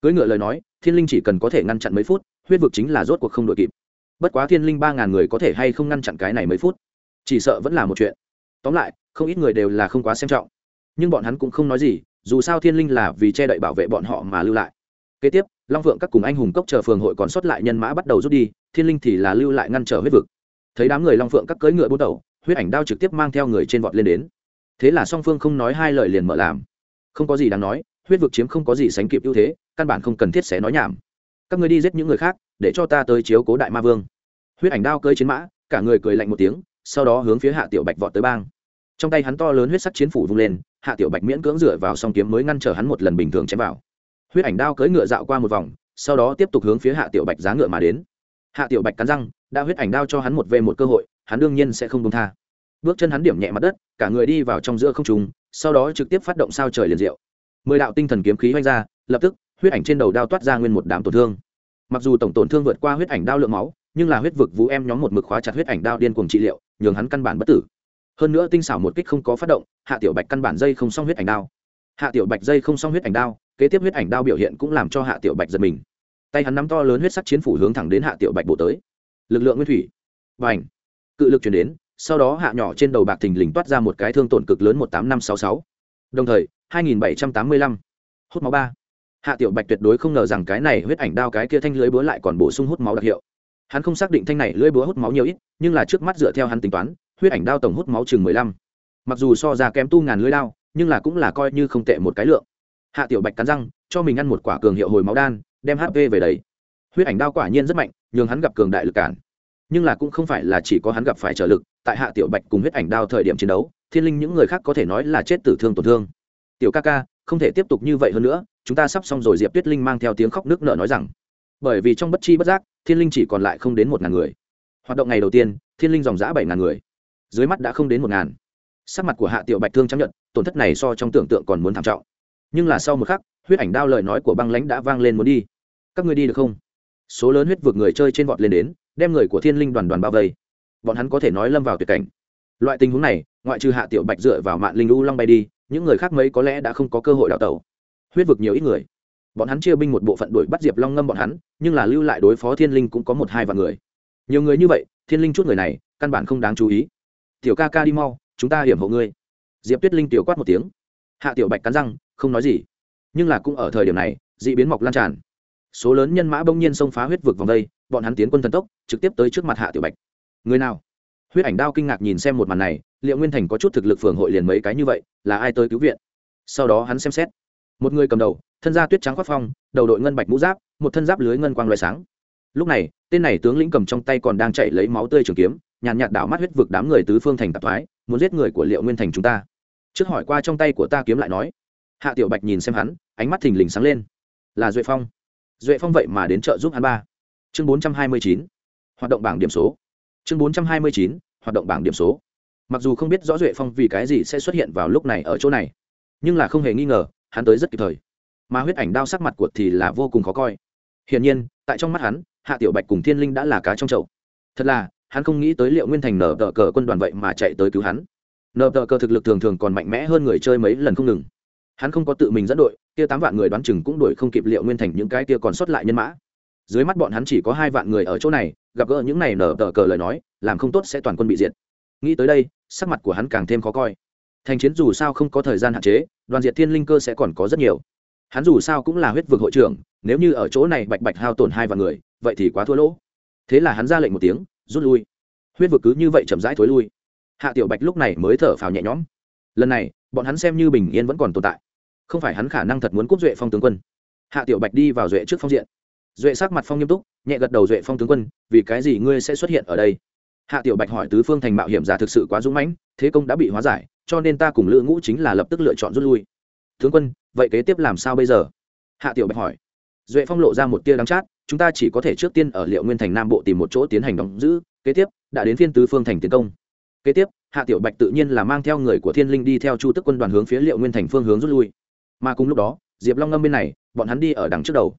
[SPEAKER 1] Cưỡi ngựa lời nói, thiên linh chỉ cần có thể ngăn chặn mấy phút, huyết vực chính là rốt cuộc không đội kịp bất quá thiên linh ba ngàn người có thể hay không ngăn chặn cái này mấy phút? Chỉ sợ vẫn là một chuyện. Tóm lại, không ít người đều là không quá xem trọng. Nhưng bọn hắn cũng không nói gì, dù sao thiên linh là vì che đậy bảo vệ bọn họ mà lưu lại. Kế tiếp, long phượng các cùng anh hùng cốc chờ phường hội còn sót lại nhân mã bắt đầu rút đi, thiên linh thì là lưu lại ngăn trở huyết vực. Thấy đám người long phượng các cưỡi ngựa bút đầu huyết ảnh đao trực tiếp mang theo người trên vọt lên đến. Thế là song phương không nói hai lời liền mở làm. Không có gì đáng nói, huyết vực chiếm không có gì sánh kịp ưu thế, căn bản không cần thiết sẽ nói nhảm. Các người đi giết những người khác để cho ta tới chiếu cố đại ma vương. Huyết ảnh đao cưỡi chiến mã, cả người cười lạnh một tiếng, sau đó hướng phía hạ tiểu bạch vọt tới bang. Trong tay hắn to lớn huyết sắc chiến phủ vung lên, hạ tiểu bạch miễn cưỡng dựa vào song kiếm mới ngăn trở hắn một lần bình thường chém vào. Huyết ảnh đao cưỡi ngựa dạo qua một vòng, sau đó tiếp tục hướng phía hạ tiểu bạch giá ngựa mà đến. Hạ tiểu bạch cắn răng, đã huyết ảnh đao cho hắn một về một cơ hội, hắn đương nhiên sẽ không công tha. Bước chân hắn điểm nhẹ mặt đất, cả người đi vào trong giữa không trùng sau đó trực tiếp phát động sao trời liền diệu. Mười đạo tinh thần kiếm khí oanh ra, lập tức, huyết ảnh trên đầu đao toát ra nguyên một đám tổn thương mặc dù tổng tổn thương vượt qua huyết ảnh đao lượng máu, nhưng là huyết vực vũ em nhóm một mực khóa chặt huyết ảnh đao điên cuồng trị liệu, nhường hắn căn bản bất tử. Hơn nữa tinh xảo một kích không có phát động, hạ tiểu bạch căn bản dây không xong huyết ảnh đao. Hạ tiểu bạch dây không xong huyết ảnh đao, kế tiếp huyết ảnh đao biểu hiện cũng làm cho hạ tiểu bạch giật mình. Tay hắn nắm to lớn huyết sắc chiến phủ hướng thẳng đến hạ tiểu bạch bộ tới. Lực lượng nguyên thủy. Và ảnh cự lực chuyển đến, sau đó hạ nhỏ trên đầu bạc thình lình toát ra một cái thương tổn cực lớn một tám năm sáu sáu. Đồng thời, hai nghìn bảy trăm tám mươi lăm. Hút máu ba hạ tiểu bạch tuyệt đối không ngờ rằng cái này huyết ảnh đao cái kia thanh lưới búa lại còn bổ sung hút máu đặc hiệu. Hắn không xác định thanh này lưới búa hút máu nhiều ít, nhưng là trước mắt dựa theo hắn tính toán, huyết ảnh đao tổng hút máu chừng mười lăm. Mặc dù so ra kém tu ngàn lưới đao, nhưng là cũng là coi như không tệ một cái lượng. Hạ tiểu bạch cắn răng, cho mình ăn một quả cường hiệu hồi máu đan, đem hp về đấy. Huyết ảnh đao quả nhiên rất mạnh, nhường hắn gặp cường đại lực cản. Nhưng là cũng không phải là chỉ có hắn gặp phải trợ lực, tại hạ tiểu bạch cùng huyết ảnh đao thời điểm chiến đấu, thiên linh những người khác có thể nói là chết tử thương tổn thương. Tiểu ca ca không thể tiếp tục như vậy hơn nữa, chúng ta sắp xong rồi, diệp tuyết linh mang theo tiếng khóc nước nở nói rằng, bởi vì trong bất chi bất giác, thiên linh chỉ còn lại không đến một ngàn người. Hoạt động ngày đầu tiên, thiên linh dòng giã bảy ngàn người. Dưới mắt đã không đến một ngàn. Sắc mặt của hạ tiểu bạch thương chấp nhận tổn thất này so trong tưởng tượng còn muốn thảm trọng. Nhưng là sau một khắc, huyết ảnh đao lời nói của băng lãnh đã vang lên muốn đi. Các ngươi đi được không? Số lớn huyết vượt người chơi trên vọt lên đến, đem người của thiên linh đoàn đoàn bao vây. Bọn hắn có thể nói lâm vào tuyệt cảnh loại tình huống này, ngoại trừ hạ tiểu bạch dựa vào mạng linh u long bay đi, những người khác mấy có lẽ đã không có cơ hội đào tẩu. Huyết vực nhiều ít người. Bọn hắn chia binh một bộ phận đuổi bắt diệp long ngâm bọn hắn, nhưng là lưu lại đối phó thiên linh cũng có một hai vạn người. Nhiều người như vậy, thiên linh chút người này, căn bản không đáng chú ý. Tiểu ca ca đi mau, chúng ta hiểm hộ ngươi. Diệp tuyết linh tiểu quát một tiếng. Hạ tiểu bạch cắn răng, không nói gì. Nhưng là cũng ở thời điểm này d ị biến mọc lan tràn. Số lớn nhân mã bỗng nhiên xông phá huyết vực vòng đây, bọn hắn tiến quân thần tốc, trực tiếp tới trước mặt hạ tiểu bạch. Người nào? Huyết ảnh đao kinh ngạc nhìn xem một màn này, liệu nguyên thành có chút thực lực phường hội liền mấy cái như vậy, là ai tới cứu viện? Sau đó hắn xem xét. Một người cầm đầu, thân gia tuyết trắng khoác phong, đầu đội ngân bạch mũ giáp, một thân giáp lưới ngân quang loại sáng. Lúc này, tên này tướng lĩnh cầm trong tay còn đang chạy lấy máu tươi trường kiếm, nhàn nhạt đảo mắt huyết vực đám người tứ phương thành tạp thoái, muốn giết người của liệu nguyên thành chúng ta. Trước hỏi qua trong tay của ta kiếm lại nói. Hạ tiểu bạch nhìn xem hắn, ánh mắt thình lình sáng lên. Là duệ phong. Duệ phong vậy mà đến chợ giúp hắn ba. Chương bốn trăm hai mươi chín. Hoạt động bảng điểm số chương bốn trăm hai mươi chín, hoạt động bảng điểm số. Mặc dù không biết rõ duệ phong vì cái gì sẽ xuất hiện vào lúc này ở chỗ này, nhưng là không hề nghi ngờ, hắn tới rất kịp thời. Mà huyết ảnh đao sắc mặt của thì là vô cùng khó coi. Hiển nhiên, tại trong mắt hắn, hạ tiểu bạch cùng thiên linh đã là cá trong chậu. Thật là, hắn không nghĩ tới liệu nguyên thành nở tờ cờ quân đoàn vậy mà chạy tới cứu hắn. Nở tờ cờ thực lực thường thường còn mạnh mẽ hơn người chơi mấy lần không ngừng. Hắn không có tự mình dẫn đội, kia tám vạn người đoán chừng cũng đuổi không kịp liệu nguyên thành những cái kia còn sót lại nhân mã. Dưới mắt bọn hắn chỉ có hai vạn người ở chỗ này gặp gỡ những này nở tờ cờ lời nói, làm không tốt sẽ toàn quân bị diệt. Nghĩ tới đây, sắc mặt của hắn càng thêm khó coi. Thành chiến dù sao không có thời gian hạn chế, đoàn diệt thiên linh cơ sẽ còn có rất nhiều. Hắn dù sao cũng là huyết vực hội trưởng, nếu như ở chỗ này bạch bạch hao tổn hai vạn người, vậy thì quá thua lỗ. Thế là hắn ra lệnh một tiếng, rút lui. Huyết vực cứ như vậy chậm rãi thối lui. Hạ tiểu bạch lúc này mới thở phào nhẹ nhõm. Lần này, bọn hắn xem như bình yên vẫn còn tồn tại. Không phải hắn khả năng thật muốn cúp duệ phong tướng quân. Hạ tiểu bạch đi vào duệ trước phong diện duệ sắc mặt phong nghiêm túc, nhẹ gật đầu duệ phong tướng quân, vì cái gì ngươi sẽ xuất hiện ở đây? Hạ tiểu bạch hỏi tứ phương thành mạo hiểm giả thực sự quá dũng mãnh, thế công đã bị hóa giải, cho nên ta cùng lữ ngũ chính là lập tức lựa chọn rút lui. Tướng quân, vậy kế tiếp làm sao bây giờ? Hạ tiểu bạch hỏi. Duệ phong lộ ra một tia đắng chát, chúng ta chỉ có thể trước tiên ở liệu nguyên thành nam bộ tìm một chỗ tiến hành đóng giữ, kế tiếp, đã đến phiên tứ phương thành tiến công. Kế tiếp, hạ tiểu bạch tự nhiên là mang theo người của thiên linh đi theo chu tức quân đoàn hướng phía liệu nguyên thành phương hướng rút lui. Mà cùng lúc đó, diệp long ngâm bên này, bọn hắn đi ở đằng trước đầu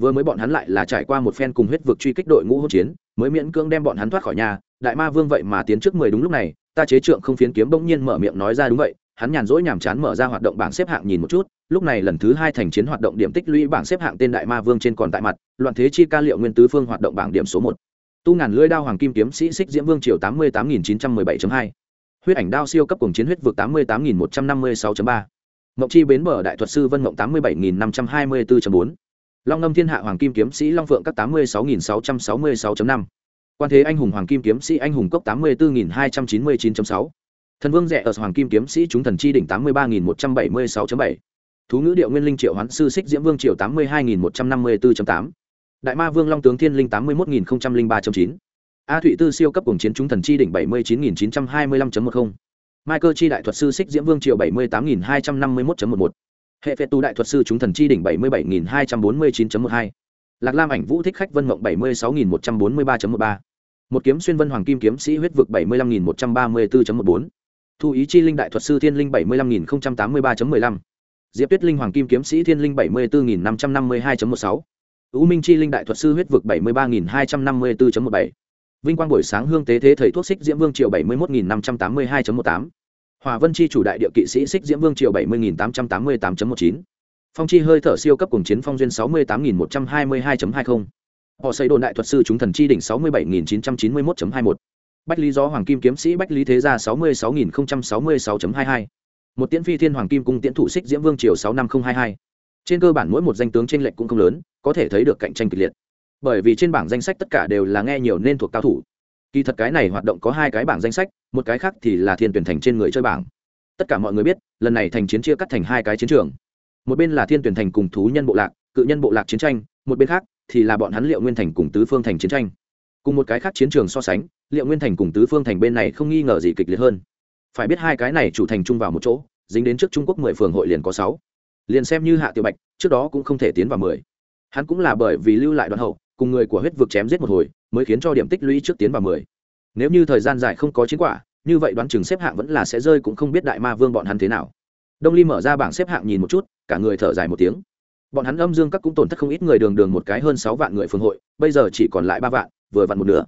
[SPEAKER 1] vừa mới bọn hắn lại là trải qua một phen cùng huyết vực truy kích đội ngũ hỗn chiến, mới miễn cưỡng đem bọn hắn thoát khỏi nhà. Đại ma vương vậy mà tiến trước mười đúng lúc này, ta chế trượng không phiến kiếm bỗng nhiên mở miệng nói ra đúng vậy, hắn nhàn rỗi nhàm chán mở ra hoạt động bảng xếp hạng nhìn một chút, lúc này lần thứ hai thành chiến hoạt động điểm tích lũy bảng xếp hạng tên đại ma vương trên còn tại mặt, loạn thế chi ca liệu nguyên tứ phương hoạt động bảng điểm số một. Tu ngàn lưỡi đao hoàng kim kiếm sĩ xích diễm vương triều tám mươi tám nghìn chín trăm mười bảy hai. Huyết ảnh đao siêu cấp cùng chiến huyết vực tám mươi tám nghìn một trăm năm mươi sáu ba. Mộng chi bến bờ đại thuật sư vân mộng tám mươi bảy nghìn năm trăm hai mươi bốn bốn long ngâm thiên hạ hoàng kim kiếm sĩ long phượng các tám mươi sáu nghìn sáu trăm sáu mươi sáu năm. Quan thế anh hùng hoàng kim kiếm sĩ anh hùng cốc tám mươi bốn nghìn hai trăm chín mươi chín sáu. Thần vương rẻ ở hoàng kim kiếm sĩ chúng thần chi đỉnh tám mươi ba nghìn một trăm bảy mươi sáu bảy. Thú ngữ điệu nguyên linh triệu hoán sư xích diễm vương triệu tám mươi hai nghìn một trăm năm mươi bốn tám. Đại ma vương long tướng thiên linh tám mươi một nghìn ba chín. A thụy tư siêu cấp cùng chiến chúng thần chi đỉnh bảy mươi chín nghìn chín trăm hai mươi lăm một mươi Michael chi đại thuật sư xích diễm vương triệu bảy mươi tám nghìn hai trăm năm mươi một một một hệ phệ tu đại thuật sư chúng thần chi đỉnh bảy mươi bảy nghìn hai trăm bốn mươi chín một hai. Lạc lam ảnh vũ thích khách vân mộng bảy mươi sáu nghìn một trăm bốn mươi ba một ba. Một kiếm xuyên vân hoàng kim kiếm sĩ huyết vực bảy mươi lăm nghìn một trăm ba mươi bốn một bốn. Thu ý chi linh đại thuật sư thiên linh bảy mươi lăm nghìn tám mươi ba mười lăm. Diệp tuyết linh hoàng kim kiếm sĩ thiên linh bảy mươi bốn nghìn năm trăm năm mươi hai một sáu. Ưu minh chi linh đại thuật sư huyết vực bảy mươi ba nghìn hai trăm năm mươi bốn một bảy. Vinh quang buổi sáng hương tế thế thầy thuốc xích diễm vương triệu bảy mươi một nghìn năm trăm tám mươi hai một tám hòa vân chi chủ đại địa kỵ sĩ xích diễm vương triều bảy mươi nghìn tám trăm tám mươi tám một chín. Phong chi hơi thở siêu cấp cùng chiến phong duyên sáu mươi tám nghìn một trăm hai mươi hai hai mươi họ xây đồn đại thuật sư chúng thần chi đỉnh sáu mươi bảy nghìn chín trăm chín mươi một hai một. Bách lý gió hoàng kim kiếm sĩ bách lý thế gia sáu mươi sáu nghìn sáu mươi sáu hai hai. Một tiễn phi thiên hoàng kim cung tiễn thủ xích diễm vương triều sáu năm nghìn hai hai. Trên cơ bản mỗi một danh tướng t r ê n lệch cũng không lớn, có thể thấy được cạnh tranh kịch liệt. Bởi vì trên bảng danh sách tất cả đều là nghe nhiều nên thuộc cao thủ. Kỳ thật cái này hoạt động có hai cái bảng danh sách một cái khác thì là thiên tuyển thành trên người chơi bảng. Tất cả mọi người biết, lần này thành chiến chia cắt thành hai cái chiến trường. Một bên là thiên tuyển thành cùng thú nhân bộ lạc, cự nhân bộ lạc chiến tranh, một bên khác thì là bọn hắn liệu nguyên thành cùng tứ phương thành chiến tranh. Cùng một cái khác chiến trường so sánh, liệu nguyên thành cùng tứ phương thành bên này không nghi ngờ gì kịch liệt hơn. Phải biết hai cái này chủ thành chung vào một chỗ, dính đến trước trung quốc mười phường hội liền có sáu. Liền xem như hạ tiểu bạch, trước đó cũng không thể tiến vào mười. Hắn cũng là bởi vì lưu lại đoạn hậu, cùng người của huyết vực chém giết một hồi, mới khiến cho điểm tích lũy trước tiến vào mười nếu như thời gian dài không có chiến quả, như vậy đoán chừng xếp hạng vẫn là sẽ rơi cũng không biết đại ma vương bọn hắn thế nào. Đông ly mở ra bảng xếp hạng nhìn một chút, cả người thở dài một tiếng. Bọn hắn âm dương các cũng tổn thất không ít người đường đường một cái hơn sáu vạn người phương hội, bây giờ chỉ còn lại ba vạn, vừa vặn một nửa.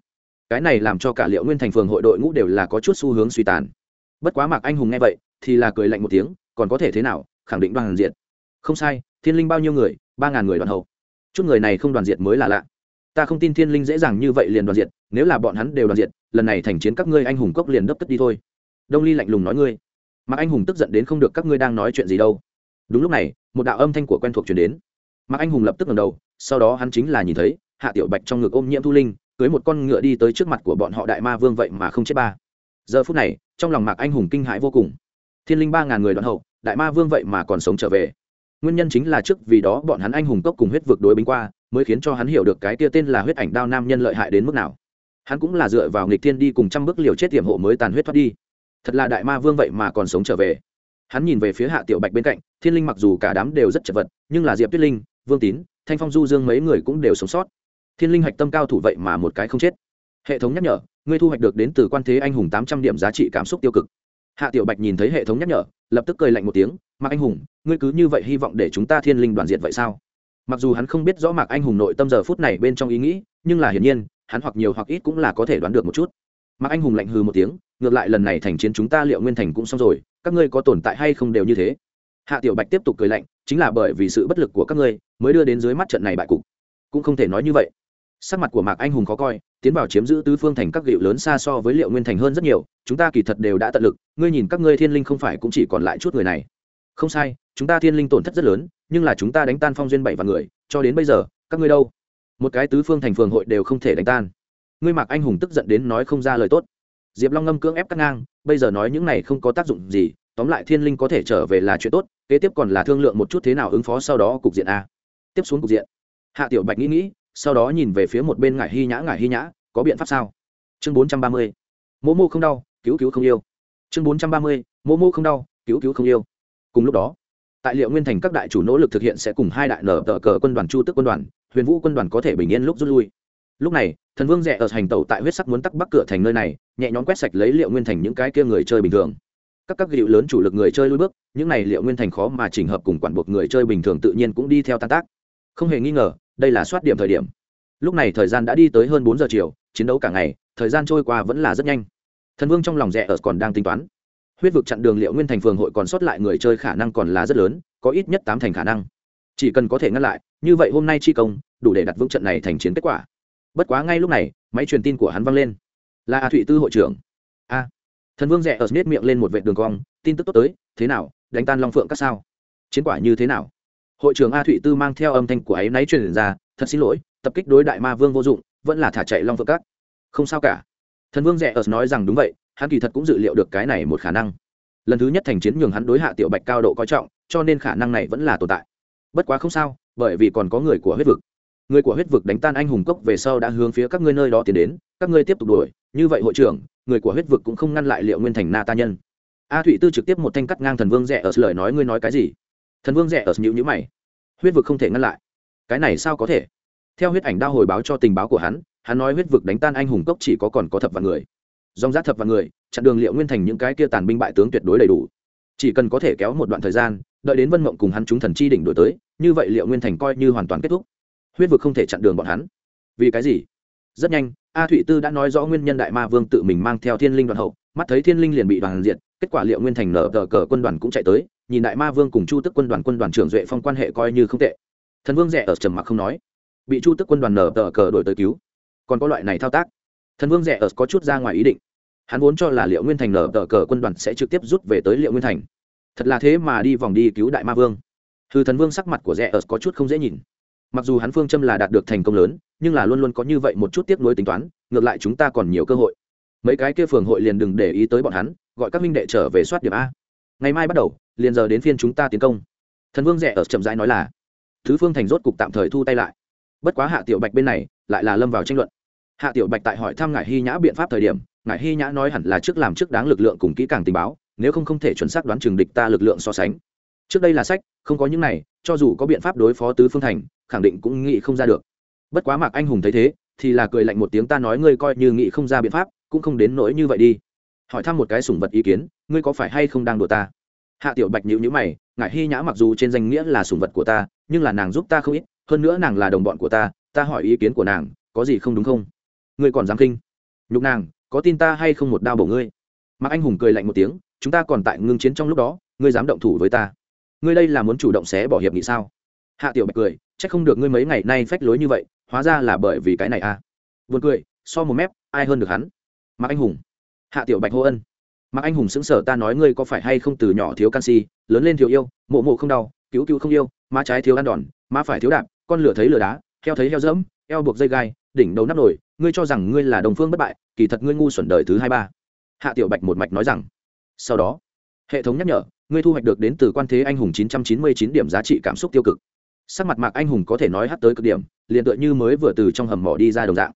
[SPEAKER 1] Cái này làm cho cả liệu nguyên thành phường hội đội ngũ đều là có chút xu hướng suy tàn. Bất quá mạc anh hùng nghe vậy, thì là cười lạnh một tiếng, còn có thể thế nào, khẳng định đoàn diệt. Không sai, thiên linh bao nhiêu người, ba ngàn người đoàn hậu chút người này không đoàn diệt mới là lạ. Ta không tin thiên linh dễ dàng như vậy liền đoàn diệt, nếu là bọn hắn đều đoàn diệt lần này thành chiến các ngươi anh hùng cốc liền đấp cất đi thôi. Đông ly lạnh lùng nói ngươi mạc anh hùng tức giận đến không được các ngươi đang nói chuyện gì đâu. Đúng lúc này, một đạo âm thanh của quen thuộc chuyển đến. Mạc anh hùng lập tức ngầm đầu, sau đó hắn chính là nhìn thấy, hạ tiểu bạch trong ngực ôm nhiễm thu linh, cưới một con ngựa đi tới trước mặt của bọn họ đại ma vương vậy mà không chết ba. Giờ phút này, trong lòng mạc anh hùng kinh hãi vô cùng. Thiên linh ba ngàn người đoạn hậu, đại ma vương vậy mà còn sống trở về. Nguyên nhân chính là trước vì đó bọn hắn anh hùng cốc cùng huyết vực đối binh qua, mới khiến cho hắn hiểu được cái tia tên là huyết ảnh đao nam nhân lợi hại đến mức nào hắn cũng là dựa vào nghịch thiên đi cùng trăm bước liều chết tiềm hộ mới tàn huyết thoát đi. Thật là đại ma vương vậy mà còn sống trở về. Hắn nhìn về phía hạ tiểu bạch bên cạnh, thiên linh mặc dù cả đám đều rất chật vật, nhưng là diệp tuyết linh, vương tín, thanh phong du dương mấy người cũng đều sống sót. Thiên linh hạch tâm cao thủ vậy mà một cái không chết. Hệ thống nhắc nhở, ngươi thu hoạch được đến từ quan thế anh hùng tám trăm điểm giá trị cảm xúc tiêu cực. Hạ tiểu bạch nhìn thấy hệ thống nhắc nhở, lập tức cười lạnh một tiếng, mạc anh hùng, ngươi cứ như vậy hy vọng để chúng ta thiên linh đoàn diện vậy sao? Mặc dù hắn không biết rõ mạc anh hùng nội tâm giờ phút này bên trong ý nghĩ, nhưng là hiển nhiên hắn hoặc nhiều hoặc ít cũng là có thể đoán được một chút. Mạc anh hùng lạnh hừ một tiếng, ngược lại lần này thành chiến chúng ta liệu nguyên thành cũng xong rồi, các ngươi có tồn tại hay không đều như thế. Hạ tiểu bạch tiếp tục cười lạnh, chính là bởi vì sự bất lực của các ngươi, mới đưa đến dưới mắt trận này bại cục. Cũng không thể nói như vậy. Sắc mặt của mạc anh hùng khó coi, tiến vào chiếm giữ tứ phương thành các gịu lớn xa so với liệu nguyên thành hơn rất nhiều, chúng ta kỳ thật đều đã tận lực, ngươi nhìn các ngươi thiên linh không phải cũng chỉ còn lại chút người này. Không sai, chúng ta thiên linh tổn thất rất lớn, nhưng là chúng ta đánh tan phong duyên bảy và người, cho đến bây giờ, các ngươi đâu? Một cái tứ phương thành phường hội đều không thể đánh tan. Ngươi mạc anh hùng tức giận đến nói không ra lời tốt. Diệp long ngâm cưỡng ép cắt ngang, bây giờ nói những này không có tác dụng gì, tóm lại thiên linh có thể trở về là chuyện tốt, kế tiếp còn là thương lượng một chút thế nào ứng phó sau đó cục diện a. Tiếp xuống cục diện. Hạ tiểu bạch nghĩ nghĩ, sau đó nhìn về phía một bên ngải hy nhã, ngải hy nhã, có biện pháp sao? Chương bốn trăm ba mươi. Mô mô không đau, cứu cứu không yêu. Chương bốn trăm ba mươi. Mô mô không đau, cứu cứu không yêu. Cùng lúc đó, tại liệu nguyên thành các đại chủ nỗ lực thực hiện sẽ cùng hai đại nở tờ cờ quân đoàn chu tức quân đoàn huyền vũ quân đoàn có thể bình yên lúc rút lui. Lúc này, thần vương rẽ ở hành tàu tại huyết sắc muốn tắc bắc cửa thành nơi này, nhẹ nhõm quét sạch lấy liệu nguyên thành những cái kia người chơi bình thường. Các các liệu lớn chủ lực người chơi lui bước, những này liệu nguyên thành khó mà chỉnh hợp cùng quản buộc người chơi bình thường tự nhiên cũng đi theo tan tác. Không hề nghi ngờ, đây là soát điểm thời điểm. Lúc này thời gian đã đi tới hơn bốn giờ chiều, chiến đấu cả ngày, thời gian trôi qua vẫn là rất nhanh. Thần vương trong lòng rẽ ở còn đang tính toán. Huyết vực chặn đường liệu nguyên thành phường hội còn sót lại người chơi khả năng còn là rất lớn, có ít nhất tám thành khả năng. Chỉ cần có thể ngăn lại như vậy hôm nay chi công, đủ để đặt vững trận này thành chiến kết quả. Bất quá ngay lúc này, máy truyền tin của hắn vang lên. Là a thụy tư hội trưởng. A. Thần vương rẽ ở nết miệng lên một vệ đường cong, tin tức tốt tới, thế nào, đánh tan long phượng các sao? Chiến quả như thế nào? Hội trưởng a thụy tư mang theo âm thanh của ấy náy truyền ra, thật xin lỗi, tập kích đối đại ma vương vô dụng, vẫn là thả chạy long phượng các. Không sao cả. Thần vương rẽ ở nói rằng đúng vậy, hắn kỳ thật cũng dự liệu được cái này một khả năng. Lần thứ nhất thành chiến nhường hắn đối hạ tiểu bạch cao độ coi trọng, cho nên khả năng này vẫn là tồn tại. Bất quá không sao bởi vì còn có người của huyết vực. Người của huyết vực đánh tan anh hùng cốc về sau đã hướng phía các ngươi nơi đó tiến đến, các ngươi tiếp tục đuổi. Như vậy hội trưởng, người của huyết vực cũng không ngăn lại liệu nguyên thành na ta nhân. A thụy tư trực tiếp một thanh cắt ngang thần vương rẽ ở lời nói ngươi nói cái gì? Thần vương rẽ ở nhữ nhữ mày. Huyết vực không thể ngăn lại. Cái này sao có thể? Theo huyết ảnh đao hồi báo cho tình báo của hắn hắn nói huyết vực đánh tan anh hùng cốc chỉ có còn có thập vạn người. Dòng giá thập vạn người, chặn đường liệu nguyên thành những cái kia tàn binh bại tướng tuyệt đối đầy đủ. Chỉ cần có thể kéo một đoạn thời gian đợi đến vân mộng cùng hắn chúng thần chi đỉnh đổi tới, như vậy liệu nguyên thành coi như hoàn toàn kết thúc. Huyết vực không thể chặn đường bọn hắn. Vì cái gì? Rất nhanh, a thụy tư đã nói rõ nguyên nhân đại ma vương tự mình mang theo thiên linh đoàn hậu, mắt thấy thiên linh liền bị đoàn diệt, kết quả liệu nguyên thành nở tờ cờ quân đoàn cũng chạy tới, nhìn đại ma vương cùng chu tức quân đoàn quân đoàn trưởng duệ phong quan hệ coi như không tệ. Thần vương rẻ ở trầm mặc không nói, bị chu tức quân đoàn nở tờ cờ đổi tới cứu. Còn có loại này thao tác. Thần vương rẻ ở có chút ra ngoài ý định. Hắn vốn cho là liệu nguyên thành nở tờ cờ quân đoàn sẽ trực tiếp rút về tới liệu nguyên thành thật là thế mà đi vòng đi cứu đại ma vương. Hư thần vương sắc mặt của rẽ ở có chút không dễ nhìn. Mặc dù hắn phương châm là đạt được thành công lớn, nhưng là luôn luôn có như vậy một chút tiếp nối tính toán, ngược lại chúng ta còn nhiều cơ hội. Mấy cái kia phường hội liền đừng để ý tới bọn hắn, gọi các minh đệ trở về soát điểm a. Ngày mai bắt đầu, liền giờ đến phiên chúng ta tiến công. Thần vương rẻ ở chậm rãi nói là, thứ phương thành rốt cục tạm thời thu tay lại. Bất quá hạ tiểu bạch bên này lại là lâm vào tranh luận. Hạ tiểu bạch tại hỏi thăm ngài hy nhã biện pháp thời điểm ngài hy nhã nói hẳn là trước làm trước đáng lực lượng cùng kỹ càng tình báo nếu không không thể chuẩn xác đoán chừng địch ta lực lượng so sánh. Trước đây là sách, không có những này, cho dù có biện pháp đối phó tứ phương thành, khẳng định cũng nghĩ không ra được. Bất quá mạc anh hùng thấy thế, thì là cười lạnh một tiếng, ta nói ngươi coi như nghĩ không ra biện pháp, cũng không đến nỗi như vậy đi. Hỏi thăm một cái sủng vật ý kiến, ngươi có phải hay không đang đùa ta? Hạ tiểu bạch nhữ nhữ mày ngại hy nhã mặc dù trên danh nghĩa là sủng vật của ta, nhưng là nàng giúp ta không ít, hơn nữa nàng là đồng bọn của ta ta hỏi ý kiến của nàng, có gì không đúng không? Ngươi còn dám kinh nhục nàng, có tin ta hay không một đao bổ ngươi? Mạc anh hùng cười lạnh một tiếng chúng ta còn tại ngưng chiến trong lúc đó, ngươi dám động thủ với ta. Ngươi đây là muốn chủ động xé bỏ hiệp nghị sao? Hạ tiểu bạch cười c h ắ c không được ngươi mấy ngày nay phách lối như vậy, hóa ra là bởi vì cái này à? Vượt cười, so một mép, ai hơn được hắn? Mạc anh hùng. Hạ tiểu bạch hô ân. Mạc anh hùng xứng sở ta nói ngươi có phải hay không từ nhỏ thiếu canxi, lớn lên thiếu yêu, mộ mộ không đau, cứu cứu không yêu, má trái thiếu ăn đòn, má phải thiếu đạp, con lửa thấy lửa đá, heo thấy heo dẫm, eo buộc dây gai, đỉnh đầu nắp nổi ngươi cho rằng ngươi là đồng phương bất bại, kỳ thật ngươi ngu xuẩn đời thứ hai ba. Hạ tiểu bạch một mạch nói rằng sau đó, hệ thống nhắc nhở, ngươi thu hoạch được đến từ quan thế anh hùng 999 điểm giá trị cảm xúc tiêu cực. Sắc mặt mạc anh hùng có thể nói hắt tới cực điểm, liền tựa như mới vừa từ trong hầm mỏ đi ra đồng dạng.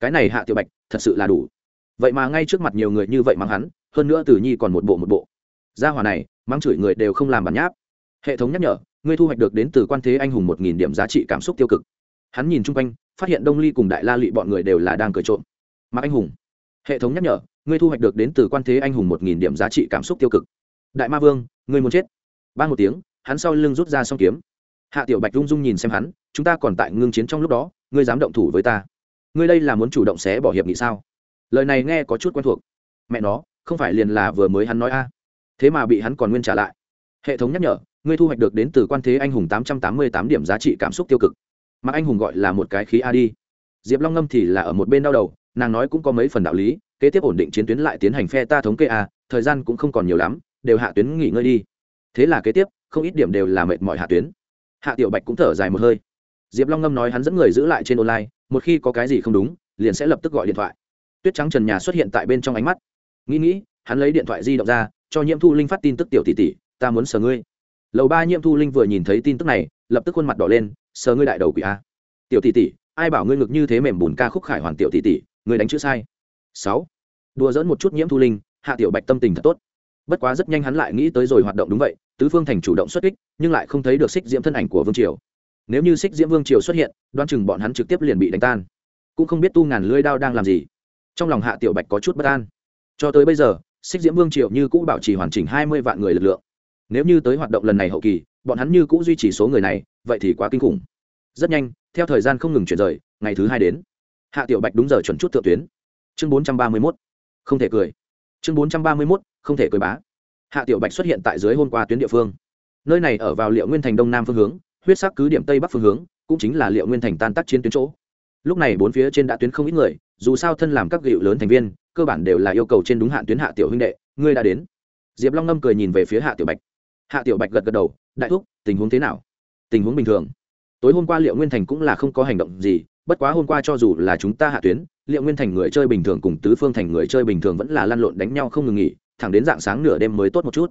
[SPEAKER 1] Cái này hạ tiểu bạch, thật sự là đủ. Vậy mà ngay trước mặt nhiều người như vậy mắng hắn, hơn nữa tử nhi còn một bộ một bộ. Gia hỏa này, mắng chửi người đều không làm bản nháp. Hệ thống nhắc nhở, ngươi thu hoạch được đến từ quan thế anh hùng một nghìn điểm giá trị cảm xúc tiêu cực. Hắn nhìn chung quanh, phát hiện đông ly cùng đại la lụy bọn người đều là đang cười trộm. Mạc anh hùng hệ thống nhắc nhở, ngươi thu hoạch được đến từ quan thế anh hùng một nghìn điểm giá trị cảm xúc tiêu cực. Đại ma vương, ngươi muốn chết. Ba một tiếng, hắn sau lưng rút ra s kiếm. Hạ tiểu bạch rung rung nhìn xem hắn, chúng ta còn tại ngưng chiến trong lúc đó, ngươi dám động thủ với ta. Ngươi đây là muốn chủ động xé bỏ hiệp nghị sao? Lời này nghe có chút quen thuộc. Mẹ nó, không phải liền là vừa mới hắn nói a? Thế mà bị hắn còn nguyên trả lại. Hệ thống nhắc nhở, ngươi thu hoạch được đến từ quan thế anh hùng tám trăm tám mươi tám điểm giá trị cảm xúc tiêu cực. Mà anh hùng gọi là một cái khí a đi. Diệp long ngâm thì là ở một bên đau đầu nàng nói cũng có mấy phần đạo lý, kế tiếp ổn định chiến tuyến lại tiến hành phe ta thống kê a, thời gian cũng không còn nhiều lắm, đều hạ tuyến nghỉ ngơi đi. Thế là kế tiếp, không ít điểm đều là mệt mỏi hạ tuyến. Hạ tiểu bạch cũng thở dài một hơi. Diệp long ngâm nói hắn dẫn người giữ lại trên online, một khi có cái gì không đúng, liền sẽ lập tức gọi điện thoại. Tuyết trắng trần nhà xuất hiện tại bên trong ánh mắt. Nghĩ nghĩ, hắn lấy điện thoại di động ra, cho nhiễm thu linh phát tin tức tiểu tỷ tỷ, ta muốn sờ ngươi. Lầu ba nhiễm thu linh vừa nhìn thấy tin tức này, lập tức khuôn mặt đỏ lên, sờ ngươi đại đầu quỷ a. Tiểu tỷ tỷ, ai bảo ngươi ngực như thế mềm bùn ca khúc khải hoàn tiểu tỷ tỷ? Ngươi đánh chữ sai. Sáu. Đùa dỡn một chút nhiễm thu linh, hạ tiểu bạch tâm tình thật tốt. Bất quá rất nhanh hắn lại nghĩ tới rồi hoạt động đúng vậy, tứ phương thành chủ động xuất kích, nhưng lại không thấy được xích diễm thân ảnh của vương triều. Nếu như xích diễm vương triều xuất hiện đoan chừng bọn hắn trực tiếp liền bị đánh tan. Cũng không biết tu ngàn lưỡi đao đang làm gì. Trong lòng hạ tiểu bạch có chút bất an. Cho tới bây giờ xích diễm vương triều như cũ bảo trì hoàn chỉnh hai mươi vạn người lực lượng. Nếu như tới hoạt động lần này hậu kỳ, bọn hắn như cũ duy trì số người này, vậy thì quá kinh khủng. Rất nhanh, theo thời gian không ngừng chuyển rời, ngày thứ hai đến hạ tiểu bạch đúng giờ chuẩn chút thượng tuyến. Chương bốn trăm ba mươi mốt. Không thể cười. Chương bốn trăm ba mươi mốt, không thể cười bá. Hạ tiểu bạch xuất hiện tại dưới hôm qua tuyến địa phương. Nơi này ở vào liệu nguyên thành đông nam phương hướng, huyết sắc cứ điểm tây bắc phương hướng, cũng chính là liệu nguyên thành tan tác chiến tuyến chỗ. Lúc này bốn phía trên đã tuyến không ít người, dù sao thân làm các gịu lớn thành viên, cơ bản đều là yêu cầu trên đúng hạn tuyến hạ tiểu huynh đệ, ngươi đã đến. Diệp long ngâm cười nhìn về phía hạ tiểu bạch. Hạ tiểu bạch gật gật đầu, đại thúc, tình huống thế nào? Tình huống bình thường. Tối hôm qua liệu nguyên thành cũng là không có hành động gì bất quá hôm qua cho dù là chúng ta hạ tuyến, liệu nguyên thành người chơi bình thường cùng tứ phương thành người chơi bình thường vẫn là lăn lộn đánh nhau không ngừng nghỉ, thẳng đến dạng sáng nửa đêm mới tốt một chút.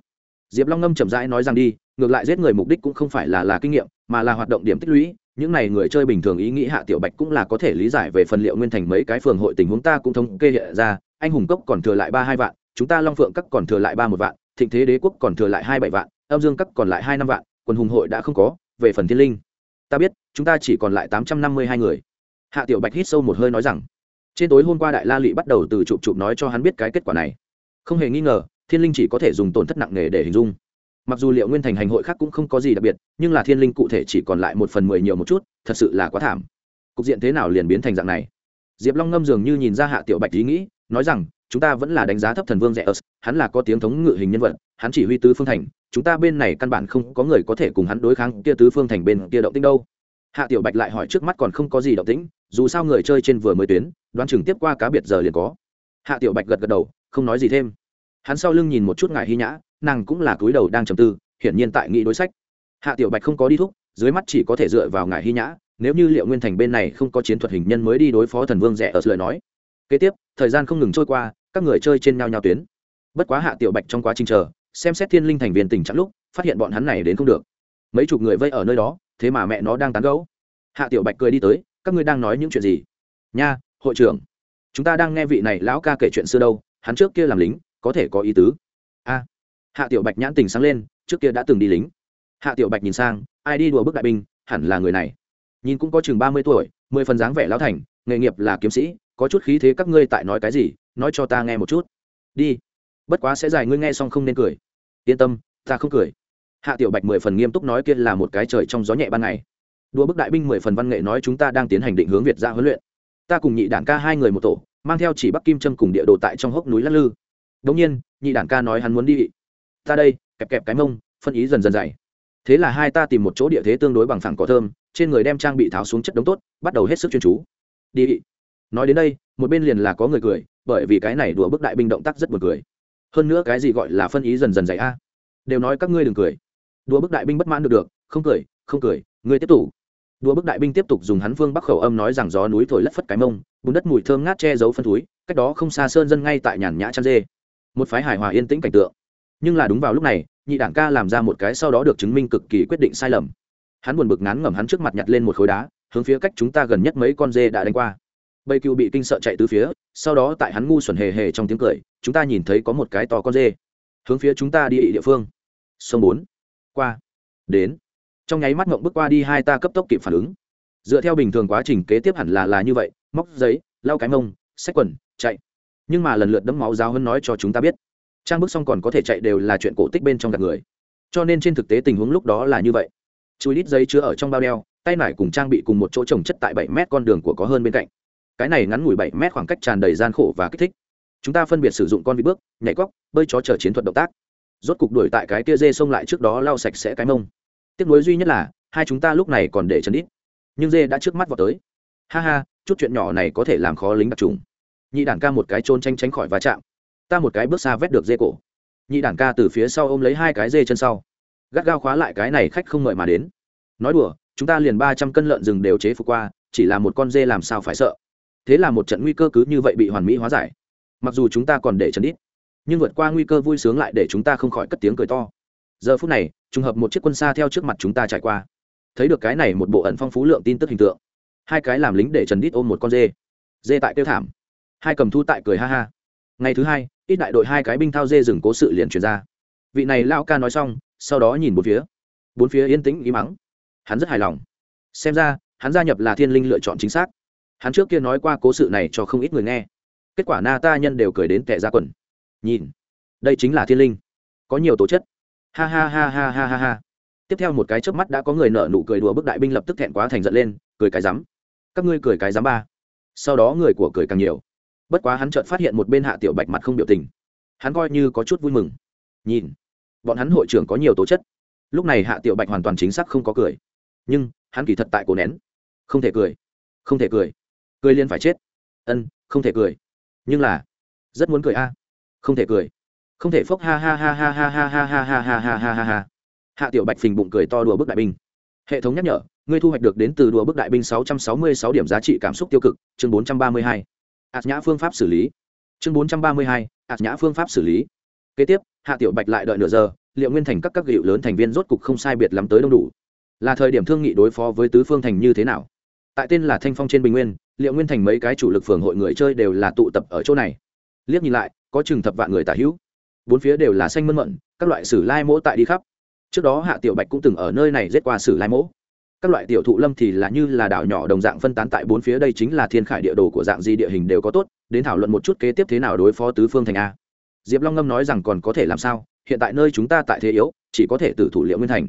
[SPEAKER 1] Diệp long ngâm chậm rãi nói rằng đi, ngược lại giết người mục đích cũng không phải là là kinh nghiệm, mà là hoạt động điểm tích lũy. Những này người chơi bình thường ý nghĩ hạ tiểu bạch cũng là có thể lý giải về phần liệu nguyên thành mấy cái phường hội tình huống ta cũng thống kê hiện ra, anh hùng cốc còn thừa lại ba hai vạn, chúng ta long phượng các còn thừa lại ba một vạn, thịnh thế đế quốc còn thừa lại hai bảy vạn, âm dương các còn lại hai năm vạn quần hùng hội đã không có, về phần thiên linh. Ta biết, chúng ta chỉ còn lại tám trăm năm mươi hai người hạ tiểu bạch hít sâu một hơi nói rằng, trên tối hôm qua đại la lị bắt đầu từ chụp chụp nói cho hắn biết cái kết quả này. Không hề nghi ngờ, thiên linh chỉ có thể dùng tổn thất nặng nề để hình dung. Mặc dù liệu nguyên thành hành hội khác cũng không có gì đặc biệt, nhưng là thiên linh cụ thể chỉ còn lại một phần mười nhiều một chút, thật sự là quá thảm. Cục diện thế nào liền biến thành dạng này? Diệp long ngâm dường như nhìn ra hạ tiểu bạch ý nghĩ, nói rằng, chúng ta vẫn là đánh giá thấp thần vương rẻ ớt hắn là có tiếng thống ngự hình nhân vật, hắn chỉ huy tứ phương thành, chúng ta bên này căn bản không có người có thể cùng hắn đối kháng kia tứ phương thành bên kia động tĩnh đâu hạ tiểu bạch lại hỏi trước mắt còn không có gì động tĩnh, dù sao người chơi trên vừa mới tuyến, đoán chừng tiếp qua cá biệt giờ liền có. Hạ tiểu bạch gật gật đầu, không nói gì thêm. Hắn sau lưng nhìn một chút ngài hy nhã, nàng cũng là túi đầu đang trầm tư, hiển nhiên tại nghị đối sách. Hạ tiểu bạch không có đi thúc, dưới mắt chỉ có thể dựa vào ngài hy nhã, nếu như liệu nguyên thành bên này không có chiến thuật hình nhân mới đi đối phó thần vương rẻ ở lời nói. Kế tiếp, thời gian không ngừng trôi qua, các người chơi trên nhau nhau tuyến. Bất quá hạ tiểu bạch trong quá trình chờ, xem xét thiên linh thành viên tình trạng lúc, phát hiện bọn hắn này đến không được. Mấy chục người vây ở nơi đó thế mà mẹ nó đang tán gẫu, hạ tiểu bạch cười đi tới các ngươi đang nói những chuyện gì? Nha hội trưởng chúng ta đang nghe vị này lão ca kể chuyện xưa đâu hắn trước kia làm lính có thể có ý tứ. A hạ tiểu bạch nhãn tình sáng lên trước kia đã từng đi lính. Hạ tiểu bạch nhìn sang ai đi đùa bức đại binh hẳn là người này. Nhìn cũng có chừng ba mươi tuổi mười phần dáng vẻ lão thành nghề nghiệp là kiếm sĩ có chút khí thế các ngươi tại nói cái gì nói cho ta nghe một chút. Đi bất quá sẽ dài ngươi nghe xong không nên cười. Yên tâm ta không cười hạ tiểu bạch mười phần nghiêm túc nói kia là một cái trời trong gió nhẹ ban ngày. Đua bức đại binh mười phần văn nghệ nói chúng ta đang tiến hành định hướng việt ra huấn luyện. Ta cùng nhị đảng ca hai người một tổ, mang theo chỉ bắc kim trâm cùng địa đồ tại trong hốc núi lắc lư. Đống nhiên, nhị đảng ca nói hắn muốn đi. Ta đây, kẹp kẹp cái mông, phân ý dần dần dày. Thế là hai ta tìm một chỗ địa thế tương đối bằng phẳng cỏ thơm, trên người đem trang bị tháo xuống chất đống tốt, bắt đầu hết sức chuyên chú. Đi. Nói đến đây, một bên liền là có người cười, bởi vì cái này đùa bức đại binh động tác rất buồn cười. Hơn nữa cái gì gọi là phân ý dần dần dày a? Đều nói các ngươi đừng cười đùa bức đại binh bất mãn được được, không cười không cười, ngươi tiếp tục. Đùa bức đại binh tiếp tục dùng hắn phương bắc khẩu âm nói rằng gió núi thổi lất phất cái mông, bùn đất mùi thơm ngát che giấu phân túi cách đó không xa sơn dân ngay tại nhàn nhã chăn dê. Một phái hài hòa yên tĩnh cảnh tượng. Nhưng là đúng vào lúc này, nhị đảng ca làm ra một cái sau đó được chứng minh cực kỳ quyết định sai lầm. Hắn buồn bực ngán ngẩm hắn trước mặt nhặt lên một khối đá, hướng phía cách chúng ta gần nhất mấy con dê đã đánh qua. Bầy cừu bị kinh sợ chạy từ phía, sau đó tại hắn ngu xuẩn hề hề trong tiếng cười, chúng ta nhìn thấy có một cái to con dê. Hướng phía chúng ta đi địa phương. Sông bốn qua. Đến. Trong nháy mắt mộng bước qua đi, hai ta cấp tốc kịp phản ứng. Dựa theo bình thường quá trình kế tiếp hẳn là là như vậy, móc giấy, lau cái mông, xách quần, chạy. Nhưng mà lần lượt đấm máu giáo hơn nói cho chúng ta biết, trang bước xong còn có thể chạy đều là chuyện cổ tích bên trong gạt người. Cho nên trên thực tế tình huống lúc đó là như vậy. Chú lít giấy chứa ở trong bao đeo, tay nải cùng trang bị cùng một chỗ trồng chất tại bảy mét con đường của có hơn bên cạnh. Cái này ngắn ngủi bảy mét khoảng cách tràn đầy gian khổ và kích thích. Chúng ta phân biệt sử dụng con vịt bước, nhảy cóc, bơi chó chờ chiến thuật động tác rốt cục đuổi tại cái kia dê xông lại trước đó lau sạch sẽ cái mông. Tiếc nuối duy nhất là, hai chúng ta lúc này còn để chân ít. Nhưng dê đã trước mắt vào tới. Ha ha, chút chuyện nhỏ này có thể làm khó lính đặc trùng. Nhị đản ca một cái trôn tranh tránh khỏi va chạm. Ta một cái bước xa vét được dê cổ. Nhị đản ca từ phía sau ôm lấy hai cái dê chân sau. Gắt gao khóa lại cái này khách không mời mà đến. Nói đùa, chúng ta liền ba trăm cân lợn rừng đều chế phục qua, chỉ là một con dê làm sao phải sợ. Thế là một trận nguy cơ cứ như vậy bị hoàn mỹ hóa giải. Mặc dù chúng ta còn để chân ít nhưng vượt qua nguy cơ vui sướng lại để chúng ta không khỏi cất tiếng cười to. Giờ phút này, trùng hợp một chiếc quân xa theo trước mặt chúng ta trải qua. Thấy được cái này một bộ ẩn phong phú lượng tin tức hình tượng. Hai cái làm lính để trần đít ôm một con dê. Dê tại tiêu thảm. Hai cầm thu tại cười ha ha. Ngày thứ hai, ít đại đội hai cái binh thao dê rừng cố sự liền truyền ra. Vị này lao ca nói xong, sau đó nhìn bốn phía. Bốn phía yên tĩnh ý mắng hắn rất hài lòng. Xem ra, hắn gia nhập là thiên linh lựa chọn chính xác. Hắn trước kia nói qua cố sự này cho không ít người nghe. Kết quả na ta nhân đều cười đến tệ ra quần nhìn. Đây chính là thiên linh. Có nhiều tố chất. Ha ha ha ha ha ha ha. Tiếp theo một cái chớp mắt đã có người nở nụ cười đùa, bức đại binh lập tức thẹn quá thành giận lên, cười cái rắm. Các ngươi cười cái rắm ba. Sau đó người của cười càng nhiều. Bất quá hắn chợt phát hiện một bên hạ tiểu bạch mặt không biểu tình. Hắn coi như có chút vui mừng. Nhìn. Bọn hắn hội trưởng có nhiều tố chất. Lúc này hạ tiểu bạch hoàn toàn chính xác không có cười. Nhưng, hắn kỳ thật tại cổ nén. Không thể cười. Không thể cười. Cười liên phải chết. Ân, không thể cười. Nhưng là, rất muốn cười a không thể cười không thể phốc ha ha ha ha ha ha ha ha ha ha ha ha ha ha hạ tiểu bạch phình bụng cười to đùa bức đại binh hệ thống nhắc nhở ngươi thu hoạch được đến từ đùa bức đại binh sáu trăm sáu mươi sáu điểm giá trị cảm xúc tiêu cực chương bốn trăm ba mươi hai ạt nhã phương pháp xử lý chương bốn trăm ba mươi hai ạt nhã phương pháp xử lý kế tiếp hạ tiểu bạch lại đợi nửa giờ liệu nguyên thành các các hiệu lớn thành viên rốt cục không sai biệt lắm tới đông đủ là thời điểm thương nghị đối phó với tứ phương thành như thế nào tại tên là thanh phong trên bình nguyên liệu nguyên thành mấy cái chủ lực phường hội người chơi đều là tụ tập ở chỗ này liếc nhìn lại có chừng thập vạn người tả hữu. Bốn phía đều là xanh mơn mận, các loại sử lai mỗ tại đi khắp. Trước đó hạ tiểu bạch cũng từng ở nơi này giết qua sử lai mỗ. Các loại tiểu thụ lâm thì là như là đảo nhỏ đồng dạng phân tán tại bốn phía, đây chính là thiên khải địa đồ của dạng di địa hình đều có tốt, đến thảo luận một chút kế tiếp thế nào đối phó tứ phương thành a. Diệp long ngâm nói rằng còn có thể làm sao, hiện tại nơi chúng ta tại thế yếu, chỉ có thể tử thủ liệu nguyên thành.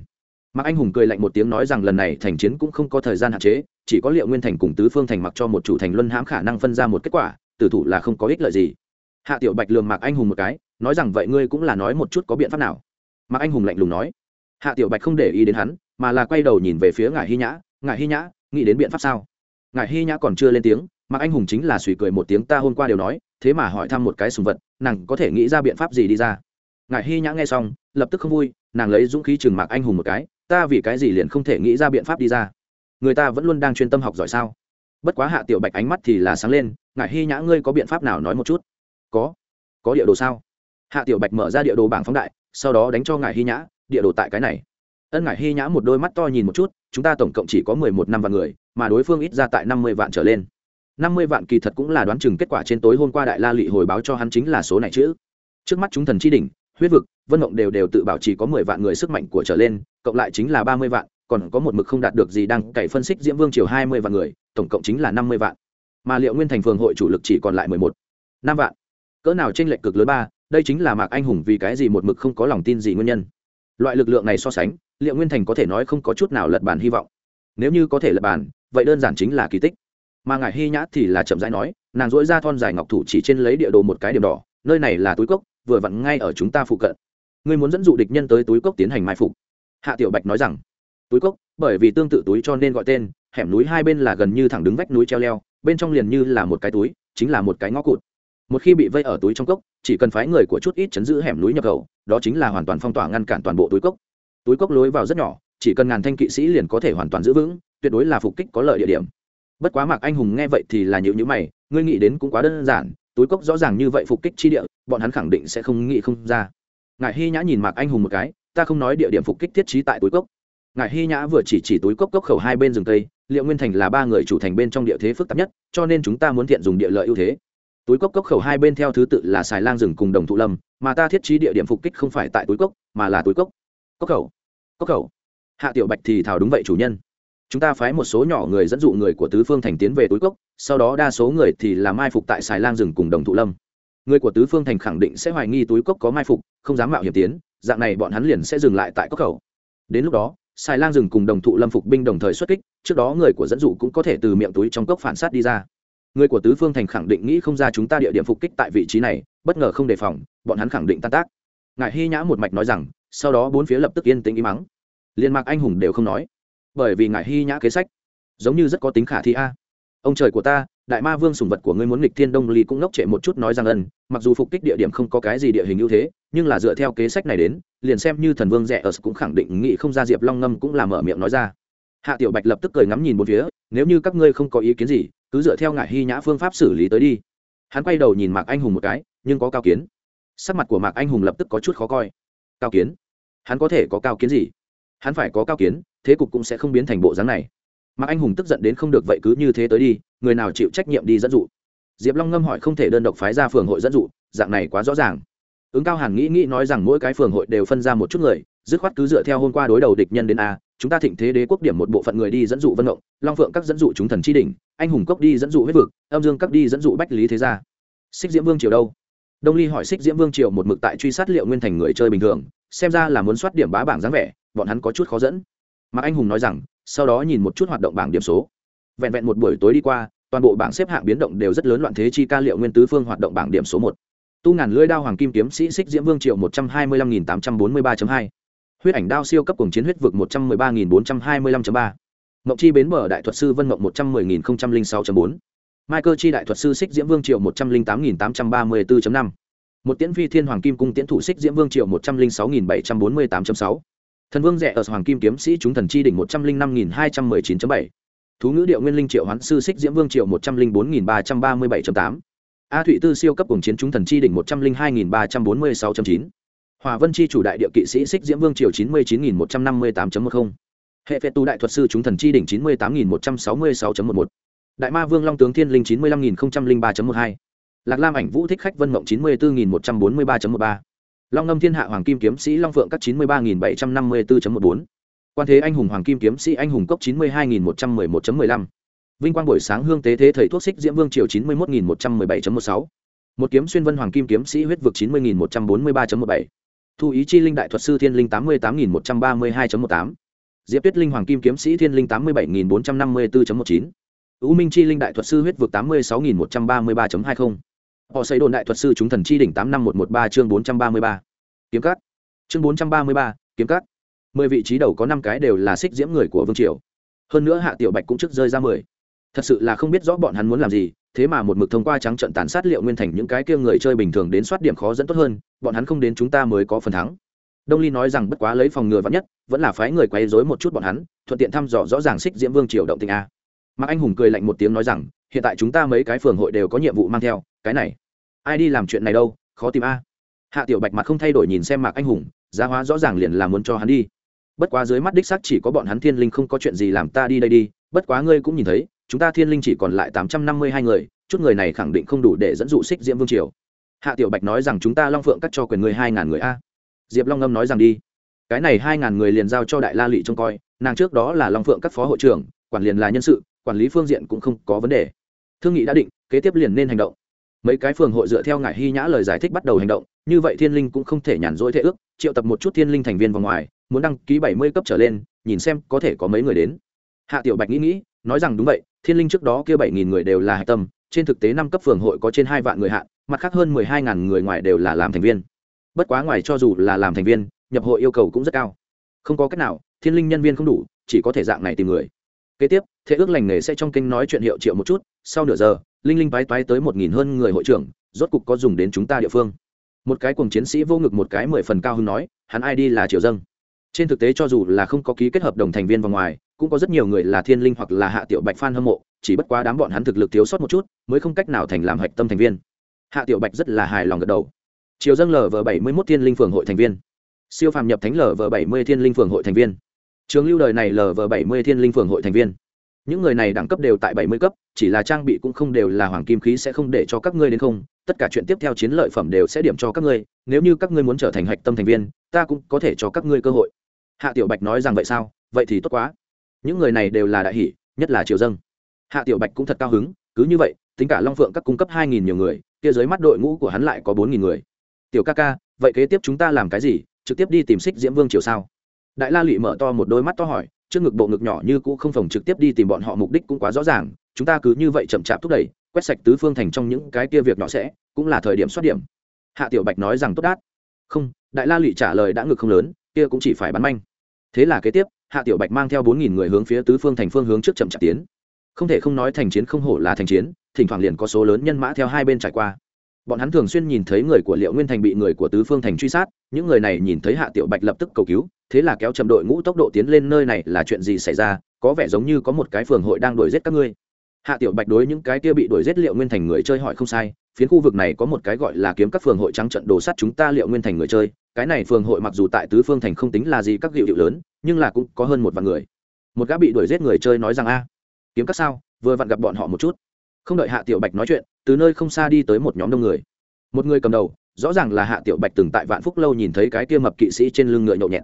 [SPEAKER 1] Mạc anh hùng cười lạnh một tiếng nói rằng lần này thành chiến cũng không có thời gian hạn chế, chỉ có liệu nguyên thành cùng tứ phương thành mặc cho một chủ thành luân hãm khả năng phân ra một kết quả, tử thủ là không có ích lợi gì hạ tiểu bạch lường mạc anh hùng một cái, nói rằng vậy ngươi cũng là nói một chút có biện pháp nào. Mạc anh hùng lạnh lùng nói. Hạ tiểu bạch không để ý đến hắn, mà là quay đầu nhìn về phía ngài hy nhã. Ngài hy nhã, nghĩ đến biện pháp sao? Ngài hy nhã còn chưa lên tiếng, mạc anh hùng chính là suy cười một tiếng ta hôm qua đều nói, thế mà hỏi thăm một cái sùng vật, nàng có thể nghĩ ra biện pháp gì đi ra. Ngài hy nhã nghe xong, lập tức không vui, nàng lấy dũng khí chừng mạc anh hùng một cái, ta vì cái gì liền không thể nghĩ ra biện pháp đi ra? Người ta vẫn luôn đang chuyên tâm học giỏi sao? Bất quá hạ tiểu bạch ánh mắt thì là sáng lên ngài hy nhã ngươi có biện pháp nào nói một chút? Có có địa đồ sao? Hạ tiểu bạch mở ra địa đồ bảng phóng đại, sau đó đánh cho ngài hy nhã, địa đồ tại cái này. Ân ngài hy nhã một đôi mắt to nhìn một chút, chúng ta tổng cộng chỉ có mười một năm vạn người, mà đối phương ít ra tại năm mươi vạn trở lên. Năm mươi vạn kỳ thật cũng là đoán chừng kết quả trên tối hôm qua đại la lị hồi báo cho hắn chính là số này chứ. Trước mắt chúng thần chi đỉnh, huyết vực, vân mộng đều đều tự bảo chỉ có mười vạn người sức mạnh của trở lên, cộng lại chính là ba mươi vạn, còn có một mực không đạt được gì đang cày phân xích diễm vương triều hai mươi vạn người, tổng cộng chính là năm mươi vạn. Mà liệu nguyên thành phường hội chủ lực chỉ còn lại mười một. Năm vạn cỡ nào trên lệch cực lớn ba, đây chính là mạc anh hùng vì cái gì một mực không có lòng tin gì nguyên nhân. Loại lực lượng này so sánh, liệu nguyên thành có thể nói không có chút nào lật bàn hy vọng. Nếu như có thể lật bàn vậy đơn giản chính là kỳ tích. Mà ngài hy nhã thì là chậm rãi nói, nàng dỗi ra thon dài ngọc thủ chỉ trên lấy địa đồ một cái điểm đỏ, nơi này là túi cốc, vừa vặn ngay ở chúng ta phụ cận. Ngươi muốn dẫn dụ địch nhân tới túi cốc tiến hành mai phục. Hạ tiểu bạch nói rằng, túi cốc, bởi vì tương tự túi cho nên gọi tên, hẻm núi hai bên là gần như thẳng đứng vách núi treo leo, bên trong liền như là một cái túi, chính là một cái ngõ cụt một khi bị vây ở túi trong cốc, chỉ cần phái người của chút ít chấn giữ hẻm núi nhập khẩu, đó chính là hoàn toàn phong tỏa ngăn cản toàn bộ túi cốc. Túi cốc lối vào rất nhỏ, chỉ cần ngàn thanh kỵ sĩ liền có thể hoàn toàn giữ vững, tuyệt đối là phục kích có lợi địa điểm. Bất quá mạc anh hùng nghe vậy thì là nhữ nhữ mày, ngươi nghĩ đến cũng quá đơn giản, túi cốc rõ ràng như vậy phục kích chi địa, bọn hắn khẳng định sẽ không nghĩ không ra. Ngài hy nhã nhìn mạc anh hùng một cái, ta không nói địa điểm phục kích thiết trí tại túi cốc. Ngài hy nhã vừa chỉ chỉ túi cốc cốc khẩu hai bên rừng tây liệu nguyên thành là ba người chủ thành bên trong địa thế phức tạp nhất, cho nên chúng ta muốn thiện dùng địa lợi ưu thế túi cốc cốc khẩu hai bên theo thứ tự là xài lang rừng cùng đồng thụ lâm, mà ta thiết trí địa điểm phục kích không phải tại túi cốc, mà là túi cốc. Cốc khẩu cốc khẩu. Hạ tiểu bạch thì thảo đúng vậy chủ nhân. Chúng ta phái một số nhỏ người dẫn dụ người của tứ phương thành tiến về túi cốc, sau đó đa số người thì làm mai phục tại xài lang rừng cùng đồng thụ lâm. Người của tứ phương thành khẳng định sẽ hoài nghi túi cốc có mai phục, không dám mạo hiểm tiến, dạng này bọn hắn liền sẽ dừng lại tại cốc khẩu. Đến lúc đó xài lang rừng cùng đồng thụ lâm phục binh đồng thời xuất kích, trước đó người của dẫn dụ cũng có thể từ miệng túi trong cốc phản sát đi ra người của tứ phương thành khẳng định nghĩ không ra chúng ta địa điểm phục kích tại vị trí này, bất ngờ không đề phòng, bọn hắn khẳng định tan tác. Ngài hy nhã một mạch nói rằng, sau đó bốn phía lập tức yên tĩnh im mắng. Liên mạc anh hùng đều không nói. Bởi vì ngài hy nhã kế sách, giống như rất có tính khả thi a. Ông trời của ta, đại ma vương sùng vật của ngươi muốn nghịch thiên đông ly cũng ngốc trệ một chút nói rằng ân, mặc dù phục kích địa điểm không có cái gì địa hình ưu thế, nhưng là dựa theo kế sách này đến, liền xem như thần vương rẻ ở cũng khẳng định nghĩ không ra diệp long ngâm cũng làm mở miệng nói ra. Hạ tiểu bạch lập tức cười ngắm nhìn một phía, nếu như các ngươi không có ý kiến gì cứ dựa theo ngại hy nhã phương pháp xử lý tới đi. Hắn quay đầu nhìn mạc anh hùng một cái, nhưng có cao kiến. Sắc mặt của mạc anh hùng lập tức có chút khó coi. Cao kiến? Hắn có thể có cao kiến gì? Hắn phải có cao kiến, thế cục cũng sẽ không biến thành bộ dáng này. Mạc anh hùng tức giận đến không được vậy cứ như thế tới đi, người nào chịu trách nhiệm đi dẫn dụ. Diệp long ngâm hỏi không thể đơn độc phái ra phường hội dẫn dụ, dạng này quá rõ ràng. Ứng cao hàn nghĩ nghĩ nói rằng mỗi cái phường hội đều phân ra một chút người dứt khoát cứ dựa theo hôm qua đối đầu địch nhân đến a, chúng ta thịnh thế đế quốc điểm một bộ phận người đi dẫn dụ vân động long phượng các dẫn dụ chúng thần chi đỉnh, anh hùng cốc đi dẫn dụ huyết vực, âm dương các đi dẫn dụ bách lý thế gia. Xích diễm vương triều đâu? Đông ly hỏi xích diễm vương triều một mực tại truy sát liệu nguyên thành người chơi bình thường, xem ra là muốn soát điểm bá bảng dáng vẻ, bọn hắn có chút khó dẫn. Mà anh hùng nói rằng, sau đó nhìn một chút hoạt động bảng điểm số. Vẹn vẹn một buổi tối đi qua, toàn bộ bảng xếp hạng biến động đều rất lớn loạn thế chi ca liệu nguyên tứ phương hoạt động bảng điểm số một. Tu ngàn lưỡi đao hoàng kim kiếm sĩ xích diễm vương triệu một trăm hai mươi lăm nghìn tám trăm bốn mươi ba hai huyết ảnh đao siêu cấp cùng chiến huyết vực một trăm mười ba nghìn bốn trăm hai mươi lăm ba. Mộng chi bến mở đại thuật sư vân mộng một trăm mười nghìn sáu bốn. Michael chi đại thuật sư xích diễm vương triệu một trăm linh tám nghìn tám trăm ba mươi bốn năm. Một tiễn phi thiên hoàng kim cung tiễn thủ xích diễm vương triệu một trăm linh sáu nghìn bảy trăm bốn mươi. Tám sáu thần vương rẻ ở hoàng kim kiếm sĩ chúng thần chi đỉnh một trăm linh năm nghìn hai trăm mười chín bảy. Thú ngữ điệu nguyên linh triệu hoán sư xích diễm vương triệu một trăm linh bốn nghìn ba trăm ba mươi bảy tám. A thụy tư siêu cấp cùng chiến chúng thần chi đỉnh một trăm linh hai nghìn ba trăm bốn mươi sáu chín hòa vân chi chủ đại địa kỵ sĩ xích diễm vương triều chín mươi chín nghìn một trăm năm mươi tám một mươi hệ phệ tu đại thuật sư chúng thần chi đỉnh chín mươi tám nghìn một trăm sáu mươi sáu một một. Đại ma vương long tướng thiên linh chín mươi lăm nghìn ba một hai. Lạc lam ảnh vũ thích khách vân mộng chín mươi bốn nghìn một trăm bốn mươi ba một ba. Long ngâm thiên hạ hoàng kim kiếm sĩ long phượng các chín mươi ba nghìn bảy trăm năm mươi bốn một bốn. Quan thế anh hùng hoàng kim kiếm sĩ anh hùng cốc chín mươi hai nghìn một trăm mười một mười lăm. Vinh quang buổi sáng hương tế thế thầy thuốc xích diễm vương triều chín mươi một nghìn một trăm mười bảy một sáu. Một kiếm xuyên vân hoàng kim kiếm sĩ huyết vực chín mươi nghìn một trăm bốn mươi ba một bảy thu ý chi linh đại thuật sư thiên linh tám mươi tám nghìn một trăm ba mươi hai một tám. Diệp tuyết linh hoàng kim kiếm sĩ thiên linh tám mươi bảy nghìn bốn trăm năm mươi bốn một chín. U minh chi linh đại thuật sư huyết vực tám mươi sáu nghìn một trăm ba mươi ba hai mươi họ xây đồn đại thuật sư chúng thần chi đỉnh tám năm một một ba chương bốn trăm ba mươi ba. Kiếm cắt chương bốn trăm ba mươi ba, kiếm cắt mười vị trí đầu có năm cái đều là xích diễm người của vương triều. Hơn nữa hạ tiểu bạch cũng trước rơi ra mười. Thật sự là không biết rõ bọn hắn muốn làm gì thế mà một mực thông qua trắng trận tàn sát liệu nguyên thành những cái kia người chơi bình thường đến soát điểm khó dẫn tốt hơn, bọn hắn không đến chúng ta mới có phần thắng. Đông ly nói rằng bất quá lấy phòng ngừa vắn nhất, vẫn là phái người quấy dối một chút bọn hắn, thuận tiện thăm dò rõ ràng xích diễm vương triều động tình a. Mạc anh hùng cười lạnh một tiếng nói rằng, hiện tại chúng ta mấy cái phường hội đều có nhiệm vụ mang theo, cái này, ai đi làm chuyện này đâu, khó tìm a. Hạ tiểu bạch mặt không thay đổi nhìn xem mạc anh hùng, giá hóa rõ ràng liền là muốn cho hắn đi. Bất quá dưới mắt đích xác chỉ có bọn hắn thiên linh không có chuyện gì làm ta đi đây đi, bất quá ngươi cũng nhìn thấy chúng ta thiên linh chỉ còn lại tám trăm năm mươi hai người, chút người này khẳng định không đủ để dẫn dụ xích diễm vương triều. Hạ tiểu bạch nói rằng chúng ta long phượng cắt cho quyền người hai ngàn người a. Diệp long ngâm nói rằng đi. Cái này hai ngàn người liền giao cho đại la lụy trông coi, nàng trước đó là long phượng các phó hội trưởng, quản liền là nhân sự, quản lý phương diện cũng không có vấn đề. Thương nghị đã định, kế tiếp liền nên hành động. Mấy cái phường hội dựa theo ngải hy nhã lời giải thích bắt đầu hành động, như vậy thiên linh cũng không thể nhàn rỗi thế ước, triệu tập một chút thiên linh thành viên vào ngoài, muốn đăng ký bảy mươi cấp trở lên, nhìn xem có thể có mấy người đến. Hạ tiểu bạch nghĩ nghĩ, nói rằng đúng vậy thiên linh trước đó kia bảy nghìn người đều là hạch tâm, trên thực tế năm cấp phường hội có trên hai vạn người hạ, mặt khác hơn mười hai ngàn người ngoài đều là làm thành viên. Bất quá ngoài cho dù là làm thành viên, nhập hội yêu cầu cũng rất cao. Không có cách nào, thiên linh nhân viên không đủ, chỉ có thể dạng này tìm người. Kế tiếp thế ước lành nghề sẽ trong kinh nói chuyện hiệu triệu một chút, sau nửa giờ, linh linh bái toái tới một nghìn hơn người hội trưởng, rốt cục có dùng đến chúng ta địa phương. Một cái cùng chiến sĩ vô ngực một cái mười phần cao hưng nói, hắn ai đi là triều dâng. Trên thực tế cho dù là không có ký kết hợp đồng thành viên vào ngoài cũng có rất nhiều người là thiên linh hoặc là hạ tiểu bạch fan hâm mộ, chỉ bất quá đám bọn hắn thực lực thiếu sót một chút, mới không cách nào thành làm hạch tâm thành viên. Hạ tiểu bạch rất là hài lòng gật đầu. Triều dâng lv bảy mươi mốt thiên linh phường hội thành viên. Siêu phàm nhập thánh lv bảy mươi thiên linh phường hội thành viên. Trường lưu đời này lv bảy mươi thiên linh phường hội thành viên. Những người này đẳng cấp đều tại bảy mươi cấp, chỉ là trang bị cũng không đều là hoàng kim khí sẽ không để cho các ngươi đến không. Tất cả chuyện tiếp theo chiến lợi phẩm đều sẽ điểm cho các ngươi, nếu như các ngươi muốn trở thành hạch tâm thành viên, ta cũng có thể cho các ngươi cơ hội. Hạ tiểu bạch nói rằng vậy sao? Vậy thì tốt quá những người này đều là đại hỷ, nhất là triều dân. hạ tiểu bạch cũng thật cao hứng, cứ như vậy, tính cả long phượng các cung cấp hai nghìn nhiều người, kia dưới mắt đội ngũ của hắn lại có bốn nghìn người. Tiểu ca ca, vậy kế tiếp chúng ta làm cái gì? Trực tiếp đi tìm xích diễm vương triều sao? Đại la lụy mở to một đôi mắt to hỏi, trước ngực bộ ngực nhỏ như cũ không phòng trực tiếp đi tìm bọn họ mục đích cũng quá rõ ràng, chúng ta cứ như vậy chậm chạp thúc đẩy, quét sạch tứ phương thành trong những cái kia việc nhỏ sẽ, cũng là thời điểm xuất điểm. Hạ tiểu bạch nói rằng tốt đát. Không, đại la lụy trả lời đã ngực không lớn, kia cũng chỉ phải bắn manh. Thế là kế tiếp hạ tiểu bạch mang theo bốn nghìn người hướng phía tứ phương thành phương hướng trước chậm chạp tiến. Không thể không nói thành chiến không hổ là thành chiến, thỉnh thoảng liền có số lớn nhân mã theo hai bên trải qua. Bọn hắn thường xuyên nhìn thấy người của liệu nguyên thành bị người của tứ phương thành truy sát, những người này nhìn thấy hạ tiểu bạch lập tức cầu cứu, thế là kéo chậm đội ngũ tốc độ tiến lên nơi này là chuyện gì xảy ra, có vẻ giống như có một cái phường hội đang đuổi giết các ngươi. Hạ tiểu bạch đối những cái kia bị đuổi giết liệu nguyên thành người chơi hỏi không sai, phiến khu vực này có một cái gọi là kiếm các phường hội trắng trận đồ sát chúng ta liệu nguyên thành người chơi cái này phường hội mặc dù tại tứ phương thành không tính là gì các hiệu hiệu lớn, nhưng là cũng có hơn một vạn người. Một gã bị đuổi giết người chơi nói rằng, a, kiếm các sao, vừa vặn gặp bọn họ một chút. Không đợi hạ tiểu bạch nói chuyện, từ nơi không xa đi tới một nhóm đông người. Một người cầm đầu, rõ ràng là hạ tiểu bạch từng tại vạn phúc lâu nhìn thấy cái kia mập kỵ sĩ trên lưng ngựa nhậu nhẹt.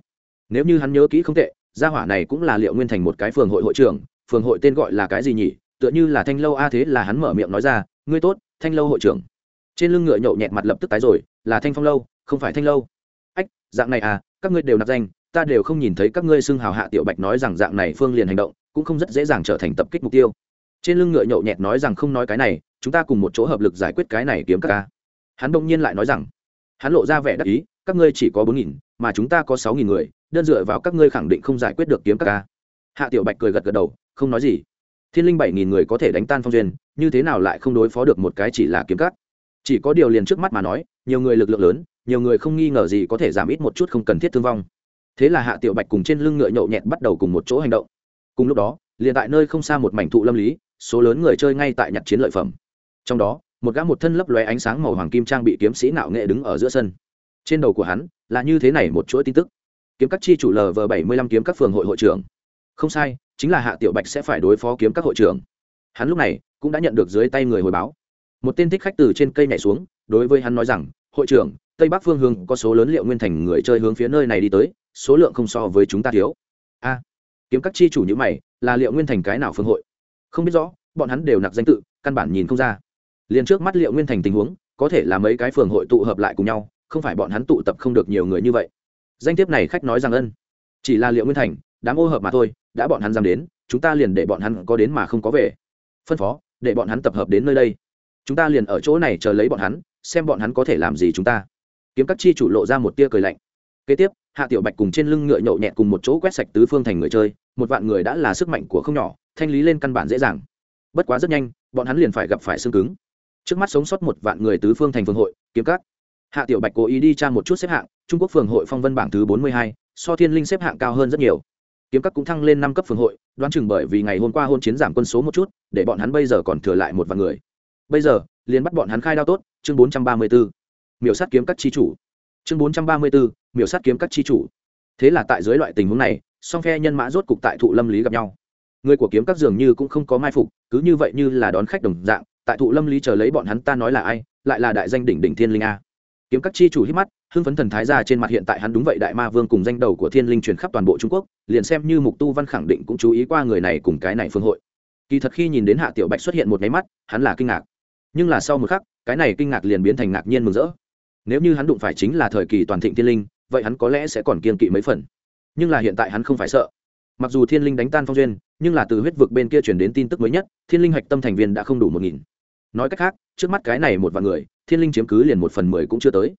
[SPEAKER 1] Nếu như hắn nhớ kỹ không tệ, gia hỏa này cũng là liệu nguyên thành một cái phường hội hội trưởng, phường hội tên gọi là cái gì nhỉ? Tựa như là thanh lâu a thế là hắn mở miệng nói ra, ngươi tốt, thanh lâu hội trưởng. Trên lưng ngựa nhậu nhẹt mặt lập tức tái rồi, là thanh phong lâu, không phải thanh lâu ách, dạng này à các ngươi đều nạp danh, ta đều không nhìn thấy các ngươi xưng hào hạ tiểu bạch nói rằng dạng này phương liền hành động, cũng không rất dễ dàng trở thành tập kích mục tiêu. Trên lưng ngựa nhậu nhẹt nói rằng, không nói cái này, chúng ta cùng một chỗ hợp lực giải quyết cái này kiếm các ca. Hắn đông nhiên lại nói rằng, hắn lộ ra vẻ đắc ý, các ngươi chỉ có bốn nghìn, mà chúng ta có sáu nghìn người, đơn dựa vào các ngươi khẳng định không giải quyết được kiếm các ca. Hạ tiểu bạch cười gật gật đầu, không nói gì. Thiên linh bảy nghìn người có thể đánh tan phong duyên, như thế nào lại không đối phó được một cái chỉ là kiếm cắt chỉ có điều liền trước mắt mà nói, nhiều người lực lượng lớn nhiều người không nghi ngờ gì có thể giảm ít một chút không cần thiết thương vong. Thế là hạ tiểu bạch cùng trên lưng ngựa nhậu nhẹt bắt đầu cùng một chỗ hành động. Cùng lúc đó, liền tại nơi không xa một mảnh thụ lâm lý, số lớn người chơi ngay tại nhặt chiến lợi phẩm. Trong đó, một gã một thân lấp lóe ánh sáng màu hoàng kim trang bị kiếm sĩ nạo nghệ đứng ở giữa sân. Trên đầu của hắn là như thế này một chuỗi tin tức. Kiếm các chi chủ lv bảy mươi lăm kiếm các phường hội hội trưởng. Không sai, chính là hạ tiểu bạch sẽ phải đối phó kiếm các hội trưởng. Hắn lúc này cũng đã nhận được dưới tay người hồi báo. Một tên thích khách từ trên cây nhảy xuống, đối với hắn nói rằng, hội trưởng tây bắc phương hướng có số lớn liệu nguyên thành người chơi hướng phía nơi này đi tới, số lượng không so với chúng ta thiếu. A, kiếm các chi chủ như mày, là liệu nguyên thành cái nào phương hội? Không biết rõ, bọn hắn đều nặc danh tự, căn bản nhìn không ra. Liền trước mắt liệu nguyên thành tình huống, có thể là mấy cái phường hội tụ hợp lại cùng nhau, không phải bọn hắn tụ tập không được nhiều người như vậy. Danh thiếp này khách nói rằng ân. Chỉ là liệu nguyên thành, đám ô hợp mà thôi, đã bọn hắn dám đến, chúng ta liền để bọn hắn có đến mà không có về. Phân phó, để bọn hắn tập hợp đến nơi đây. Chúng ta liền ở chỗ này chờ lấy bọn hắn, xem bọn hắn có thể làm gì chúng ta kiếm các chi chủ lộ ra một tia cười lạnh. Kế tiếp, hạ tiểu bạch cùng trên lưng ngựa nhậu nhẹt cùng một chỗ quét sạch tứ phương thành người chơi, một vạn người đã là sức mạnh của không nhỏ, thanh lý lên căn bản dễ dàng. Bất quá rất nhanh, bọn hắn liền phải gặp phải xương cứng. Trước mắt sống sót một vạn người tứ phương thành phương hội, kiếm các. Hạ tiểu bạch cố ý đi tra một chút xếp hạng, trung quốc phường hội phong vân bảng thứ bốn mươi hai, so thiên linh xếp hạng cao hơn rất nhiều. Kiếm các cũng thăng lên năm cấp phường hội, đoán chừng bởi vì ngày hôm qua hôn chiến giảm quân số một chút, để bọn hắn bây giờ còn thừa lại một vạn người. Bây giờ, liền bắt bọn hắn khai đao tốt, chương bốn trăm ba mươi b ố miểu sát kiếm các chi chủ. Chương bốn trăm ba mươi b ố miểu sát kiếm các chi chủ. Thế là tại dưới loại tình huống này, song phe nhân mã rốt cục tại thụ lâm lý gặp nhau. Người của kiếm các dường như cũng không có mai phục, cứ như vậy như là đón khách đồng dạng, tại thụ lâm lý chờ lấy bọn hắn ta nói là ai, lại là đại danh đỉnh đỉnh thiên linh a. Kiếm các chi chủ hít mắt, hưng phấn thần thái ra trên mặt hiện tại hắn đúng vậy đại ma vương cùng danh đầu của thiên linh truyền khắp toàn bộ trung quốc, liền xem như mục tu văn khẳng định cũng chú ý qua người này cùng cái này phương hội. Kỳ thật khi nhìn đến hạ tiểu bạch xuất hiện một máy mắt, hắn là kinh ngạc. Nhưng là sau một khắc, cái này kinh ngạc liền biến thành ngạc nhiên mừng rỡ nếu như hắn đụng phải chính là thời kỳ toàn thịnh thiên linh, vậy hắn có lẽ sẽ còn kiên kỵ mấy phần. Nhưng là hiện tại hắn không phải sợ. Mặc dù thiên linh đánh tan phong duyên, nhưng là từ huyết vực bên kia chuyển đến tin tức mới nhất, thiên linh hạch tâm thành viên đã không đủ một nghìn. Nói cách khác, trước mắt cái này một vạn người, thiên linh chiếm cứ liền một phần mười cũng chưa tới.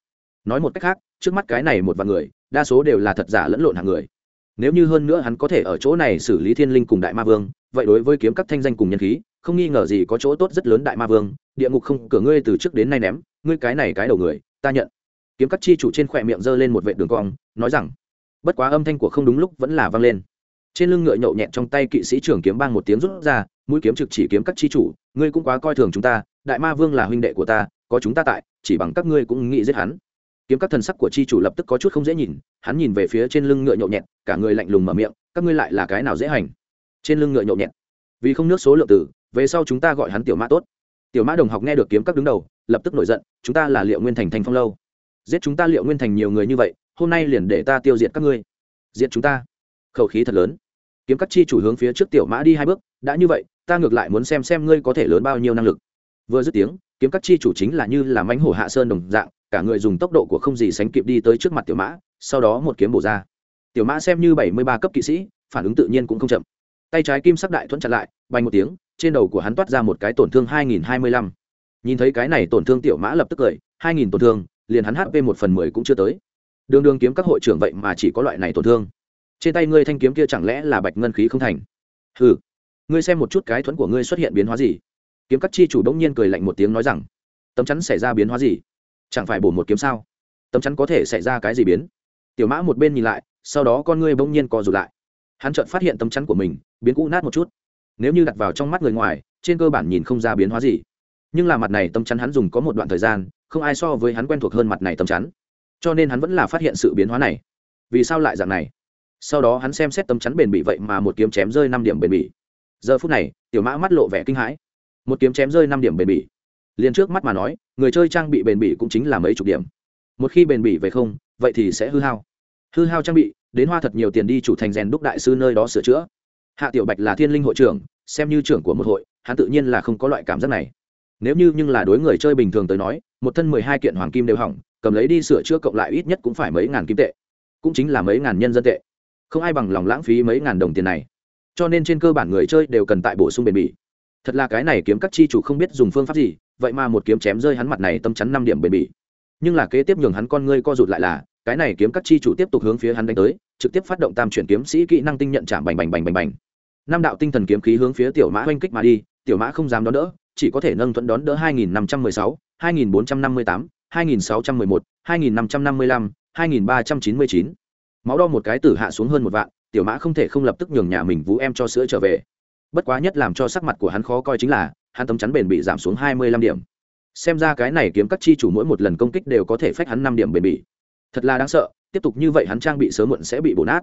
[SPEAKER 1] Nói một cách khác, trước mắt cái này một vạn người, đa số đều là thật giả lẫn lộn hàng người. Nếu như hơn nữa hắn có thể ở chỗ này xử lý thiên linh cùng đại ma vương, vậy đối với kiếm các thanh danh cùng nhân khí, không nghi ngờ gì có chỗ tốt rất lớn đại ma vương, địa ngục không cửa ngươi từ trước đến nay ném, ngươi cái này cái đầu người ta nhận. Kiếm các chi chủ trên khỏe miệng giơ lên một vệ đường cong, nói rằng, bất quá âm thanh của không đúng lúc vẫn là vang lên. Trên lưng ngựa nhậu nhẹt trong tay kỵ sĩ trưởng kiếm bang một tiếng rút ra, mũi kiếm trực chỉ kiếm các chi chủ, ngươi cũng quá coi thường chúng ta, đại ma vương là huynh đệ của ta, có chúng ta tại, chỉ bằng các ngươi cũng nghĩ giết hắn. Kiếm các thần sắc của chi chủ lập tức có chút không dễ nhìn, hắn nhìn về phía trên lưng ngựa nhậu nhẹt, cả người lạnh lùng mở miệng, các ngươi lại là cái nào dễ hành? Trên lưng ngựa nhậu nhẹt. Vì không nước số lượng tử, về sau chúng ta gọi hắn tiểu mã tốt tiểu mã đồng học nghe được kiếm các đứng đầu, lập tức nổi giận, chúng ta là liệu nguyên thành Thành phong lâu. Giết chúng ta liệu nguyên thành nhiều người như vậy, hôm nay liền để ta tiêu diệt các ngươi. Diệt chúng ta? Khẩu khí thật lớn. Kiếm các chi chủ hướng phía trước tiểu mã đi hai bước, đã như vậy, ta ngược lại muốn xem xem ngươi có thể lớn bao nhiêu năng lực. Vừa dứt tiếng, kiếm các chi chủ chính là như là mánh hổ hạ sơn đồng dạng, cả người dùng tốc độ của không gì sánh kịp đi tới trước mặt tiểu mã, sau đó một kiếm bổ ra. Tiểu mã xem như bảy mươi ba cấp kỵ sĩ, phản ứng tự nhiên cũng không chậm. Tay trái kim sắc đại thuẫn chặn lại, bay một tiếng trên đầu của hắn toát ra một cái tổn thương hai nghìn hai mươi lăm. Nhìn thấy cái này tổn thương tiểu mã lập tức cười, hai nghìn tổn thương, liền hắn hp một phần mười cũng chưa tới. Đường đường kiếm các hội trưởng vậy mà chỉ có loại này tổn thương. Trên tay ngươi thanh kiếm kia chẳng lẽ là bạch ngân khí không thành? Hừ, ngươi xem một chút cái thuẫn của ngươi xuất hiện biến hóa gì. Kiếm các chi chủ đống nhiên cười lạnh một tiếng nói rằng, tấm chắn xảy ra biến hóa gì? Chẳng phải bổ một kiếm sao? Tấm chắn có thể xảy ra cái gì biến? Tiểu mã một bên nhìn lại, sau đó con ngươi bỗng nhiên co rụt lại. Hắn chợt phát hiện tấm chắn của mình, biến cũ nát một chút nếu như đặt vào trong mắt người ngoài, trên cơ bản nhìn không ra biến hóa gì. Nhưng là mặt này tâm chắn hắn dùng có một đoạn thời gian, không ai so với hắn quen thuộc hơn mặt này tâm chắn. Cho nên hắn vẫn là phát hiện sự biến hóa này. Vì sao lại dạng này? Sau đó hắn xem xét tấm chắn bền bỉ vậy mà một kiếm chém rơi năm điểm bền bỉ. Giờ phút này, tiểu mã mắt lộ vẻ kinh hãi. Một kiếm chém rơi năm điểm bền bỉ. Liền trước mắt mà nói, người chơi trang bị bền bỉ cũng chính là mấy chục điểm. Một khi bền bỉ về không, vậy thì sẽ hư hao. Hư hao trang bị, đến hoa thật nhiều tiền đi chủ thành rèn đúc đại sư nơi đó sửa chữa hạ tiểu bạch là thiên linh hội trưởng, xem như trưởng của một hội, hắn tự nhiên là không có loại cảm giác này. Nếu như nhưng là đối người chơi bình thường tới nói, một thân mười hai kiện hoàng kim đều hỏng, cầm lấy đi sửa chữa cộng lại ít nhất cũng phải mấy ngàn kim tệ. Cũng chính là mấy ngàn nhân dân tệ. Không ai bằng lòng lãng phí mấy ngàn đồng tiền này. Cho nên trên cơ bản người chơi đều cần tại bổ sung bền bỉ. Thật là cái này kiếm các chi chủ không biết dùng phương pháp gì, vậy mà một kiếm chém rơi hắn mặt này tâm chắn năm điểm bền bỉ. Nhưng là kế tiếp nhường hắn con ngươi co rụt lại là, cái này kiếm các chi chủ tiếp tục hướng phía hắn đánh tới, trực tiếp phát động tam chuyển kiếm sĩ kỹ năng tinh nhận chạm bành bành bành bành bành năm đạo tinh thần kiếm khí hướng phía tiểu mã oanh kích mà đi tiểu mã không dám đón đỡ chỉ có thể nâng thuận đón đỡ 2516, 2458, 2611, 2555, 2399. máu đo một cái tử hạ xuống hơn một vạn tiểu mã không thể không lập tức nhường nhà mình vũ em cho sữa trở về. Bất quá nhất làm cho sắc mặt của hắn khó coi chính là hắn tấm chắn bền bị giảm xuống 25 điểm. Xem ra cái này kiếm các chi chủ mỗi một lần công kích đều có thể phách hắn năm điểm bền bỉ. Thật là đáng sợ tiếp tục như vậy hắn trang bị sớm muộn sẽ bị bổ nát.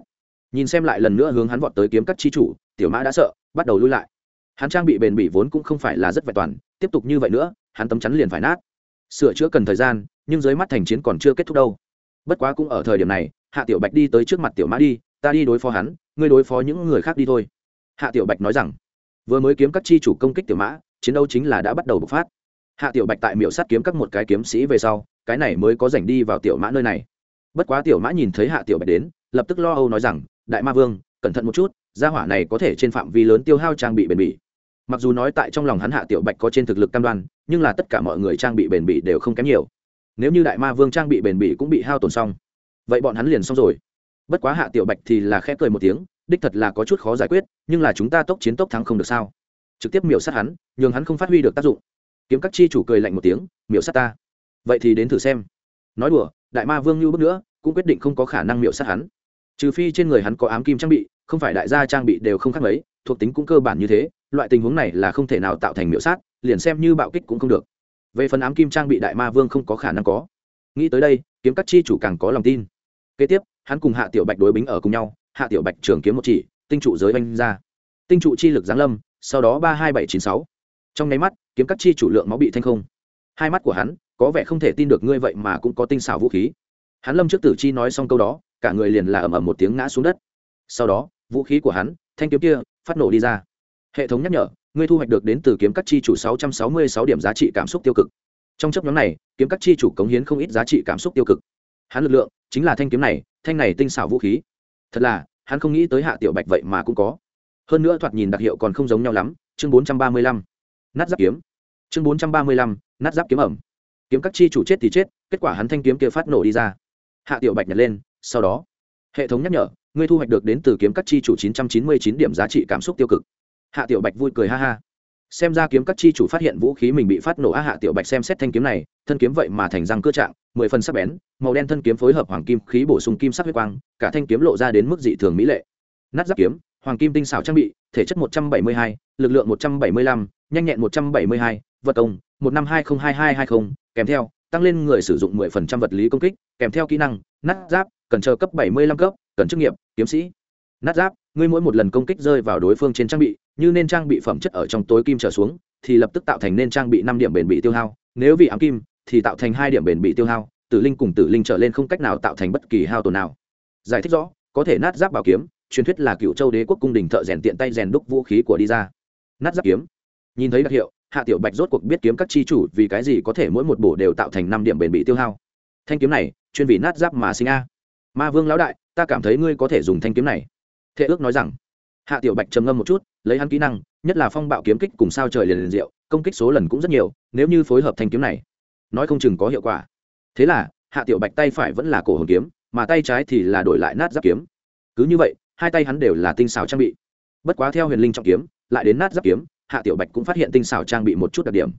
[SPEAKER 1] Nhìn xem lại lần nữa hướng hắn vọt tới kiếm các chi chủ tiểu mã đã sợ, bắt đầu lui lại. Hắn trang bị bền bỉ vốn cũng không phải là rất vẹn toàn, tiếp tục như vậy nữa, hắn tấm chắn liền phải nát. Sửa chữa cần thời gian, nhưng dưới mắt thành chiến còn chưa kết thúc đâu. Bất quá cũng ở thời điểm này, hạ tiểu bạch đi tới trước mặt tiểu mã đi, ta đi đối phó hắn, ngươi đối phó những người khác đi thôi. Hạ tiểu bạch nói rằng, vừa mới kiếm các chi chủ công kích tiểu mã, chiến đấu chính là đã bắt đầu bộc phát. Hạ tiểu bạch tại miểu sát kiếm các một cái kiếm sĩ về sau, cái này mới có rảnh đi vào tiểu mã nơi này. Bất quá tiểu mã nhìn thấy hạ tiểu bạch đến, lập tức lo âu nói rằng, đại ma vương, cẩn thận một chút gia hỏa này có thể trên phạm vi lớn tiêu hao trang bị bền bỉ. Mặc dù nói tại trong lòng hắn hạ tiểu bạch có trên thực lực cam đoan, nhưng là tất cả mọi người trang bị bền bỉ đều không kém nhiều. Nếu như đại ma vương trang bị bền bỉ cũng bị hao tổn xong, vậy bọn hắn liền xong rồi. Bất quá hạ tiểu bạch thì là khẽ cười một tiếng, đích thật là có chút khó giải quyết, nhưng là chúng ta tốc chiến tốc thắng không được sao? Trực tiếp miểu sát hắn, nhường hắn không phát huy được tác dụng. Kiếm các chi chủ cười lạnh một tiếng, miểu sát ta. Vậy thì đến thử xem. Nói đùa, đại ma vương như bước nữa, cũng quyết định không có khả năng miểu sát hắn. Trừ phi trên người hắn có ám kim trang bị không phải đại gia trang bị đều không khác mấy, thuộc tính cũng cơ bản như thế, loại tình huống này là không thể nào tạo thành miễu sát, liền xem như bạo kích cũng không được. Về phần ám kim trang bị đại ma vương không có khả năng có. Nghĩ tới đây, kiếm các chi chủ càng có lòng tin. Kế tiếp, hắn cùng hạ tiểu bạch đối bính ở cùng nhau, hạ tiểu bạch trường kiếm một chỉ, tinh trụ giới oanh ra. Tinh trụ chi lực giáng lâm, sau đó ba hai bảy chín sáu. Trong nháy mắt, kiếm các chi chủ lượng máu bị thanh không. Hai mắt của hắn, có vẻ không thể tin được ngươi vậy mà cũng có tinh xảo vũ khí. Hắn lâm trước tử chi nói xong câu đó, cả người liền là ầm ầm một tiếng ngã xuống đất. Sau đó vũ khí của hắn, thanh kiếm kia, phát nổ đi ra. Hệ thống nhắc nhở, ngươi thu hoạch được đến từ kiếm các chi chủ sáu trăm sáu mươi sáu điểm giá trị cảm xúc tiêu cực. Trong chấp nhóm này, kiếm các chi chủ cống hiến không ít giá trị cảm xúc tiêu cực. Hắn lực lượng, chính là thanh kiếm này, thanh này tinh xảo vũ khí. Thật là, hắn không nghĩ tới hạ tiểu bạch vậy mà cũng có. Hơn nữa thoạt nhìn đặc hiệu còn không giống nhau lắm, chương bốn trăm ba mươi lăm. Nát giáp kiếm. Chương bốn trăm ba mươi lăm, nát giáp kiếm ẩm. Kiếm các chi chủ chết thì chết, kết quả hắn thanh kiếm kia phát nổ đi ra. Hạ tiểu bạch nhặt lên, sau đó, hệ thống nhắc nhở ngươi thu hoạch được đến từ kiếm các chi chủ chín trăm chín mươi chín điểm giá trị cảm xúc tiêu cực. Hạ tiểu bạch vui cười ha ha. Xem ra kiếm các chi chủ phát hiện vũ khí mình bị phát nổ á hạ tiểu bạch xem xét thanh kiếm này, thân kiếm vậy mà thành răng cơ trạng, mười phần sắc bén, màu đen thân kiếm phối hợp hoàng kim khí bổ sung kim sắc huyết quang, cả thanh kiếm lộ ra đến mức dị thường mỹ lệ. Nát giáp kiếm, hoàng kim tinh xảo trang bị, thể chất một trăm bảy mươi hai, lực lượng một trăm bảy mươi lăm, nhanh nhẹn một trăm bảy mươi hai, vật công, một năm hai không hai hai hai không, kèm theo, tăng lên người sử dụng mười phần trăm vật lý công kích, kèm theo kỹ năng, nát giáp, cần chờ cấp bảy mươi lăm cấp, cần chức nghiệp kiếm sĩ. Nát giáp, ngươi mỗi một lần công kích rơi vào đối phương trên trang bị, như nên trang bị phẩm chất ở trong tối kim trở xuống, thì lập tức tạo thành nên trang bị năm điểm bền bị tiêu hao. Nếu vì ám kim, thì tạo thành hai điểm bền bị tiêu hao. Tử linh cùng tử linh trở lên không cách nào tạo thành bất kỳ hao tổn nào. Giải thích rõ, có thể nát giáp bảo kiếm, truyền thuyết là cựu châu đế quốc cung đình thợ rèn tiện tay rèn đúc vũ khí của đi ra. Nát giáp kiếm. Nhìn thấy đặc hiệu, hạ tiểu bạch rốt cuộc biết kiếm các chi chủ vì cái gì có thể mỗi một bổ đều tạo thành năm điểm bền bị tiêu hao. Thanh kiếm này, chuyên vì nát giáp mà sinh a. Ma vương lão đại ta cảm thấy ngươi có thể dùng thanh kiếm này. Thệ ước nói rằng. Hạ tiểu bạch trầm ngâm một chút, lấy hắn kỹ năng, nhất là phong bạo kiếm kích cùng sao trời liền liền diệu, công kích số lần cũng rất nhiều, nếu như phối hợp thanh kiếm này, nói không chừng có hiệu quả. Thế là, hạ tiểu bạch tay phải vẫn là cổ hồn kiếm, mà tay trái thì là đổi lại nát giáp kiếm. Cứ như vậy, hai tay hắn đều là tinh xảo trang bị. Bất quá theo huyền linh trọng kiếm, lại đến nát giáp kiếm, hạ tiểu bạch cũng phát hiện tinh xảo trang bị một chút đặc điểm.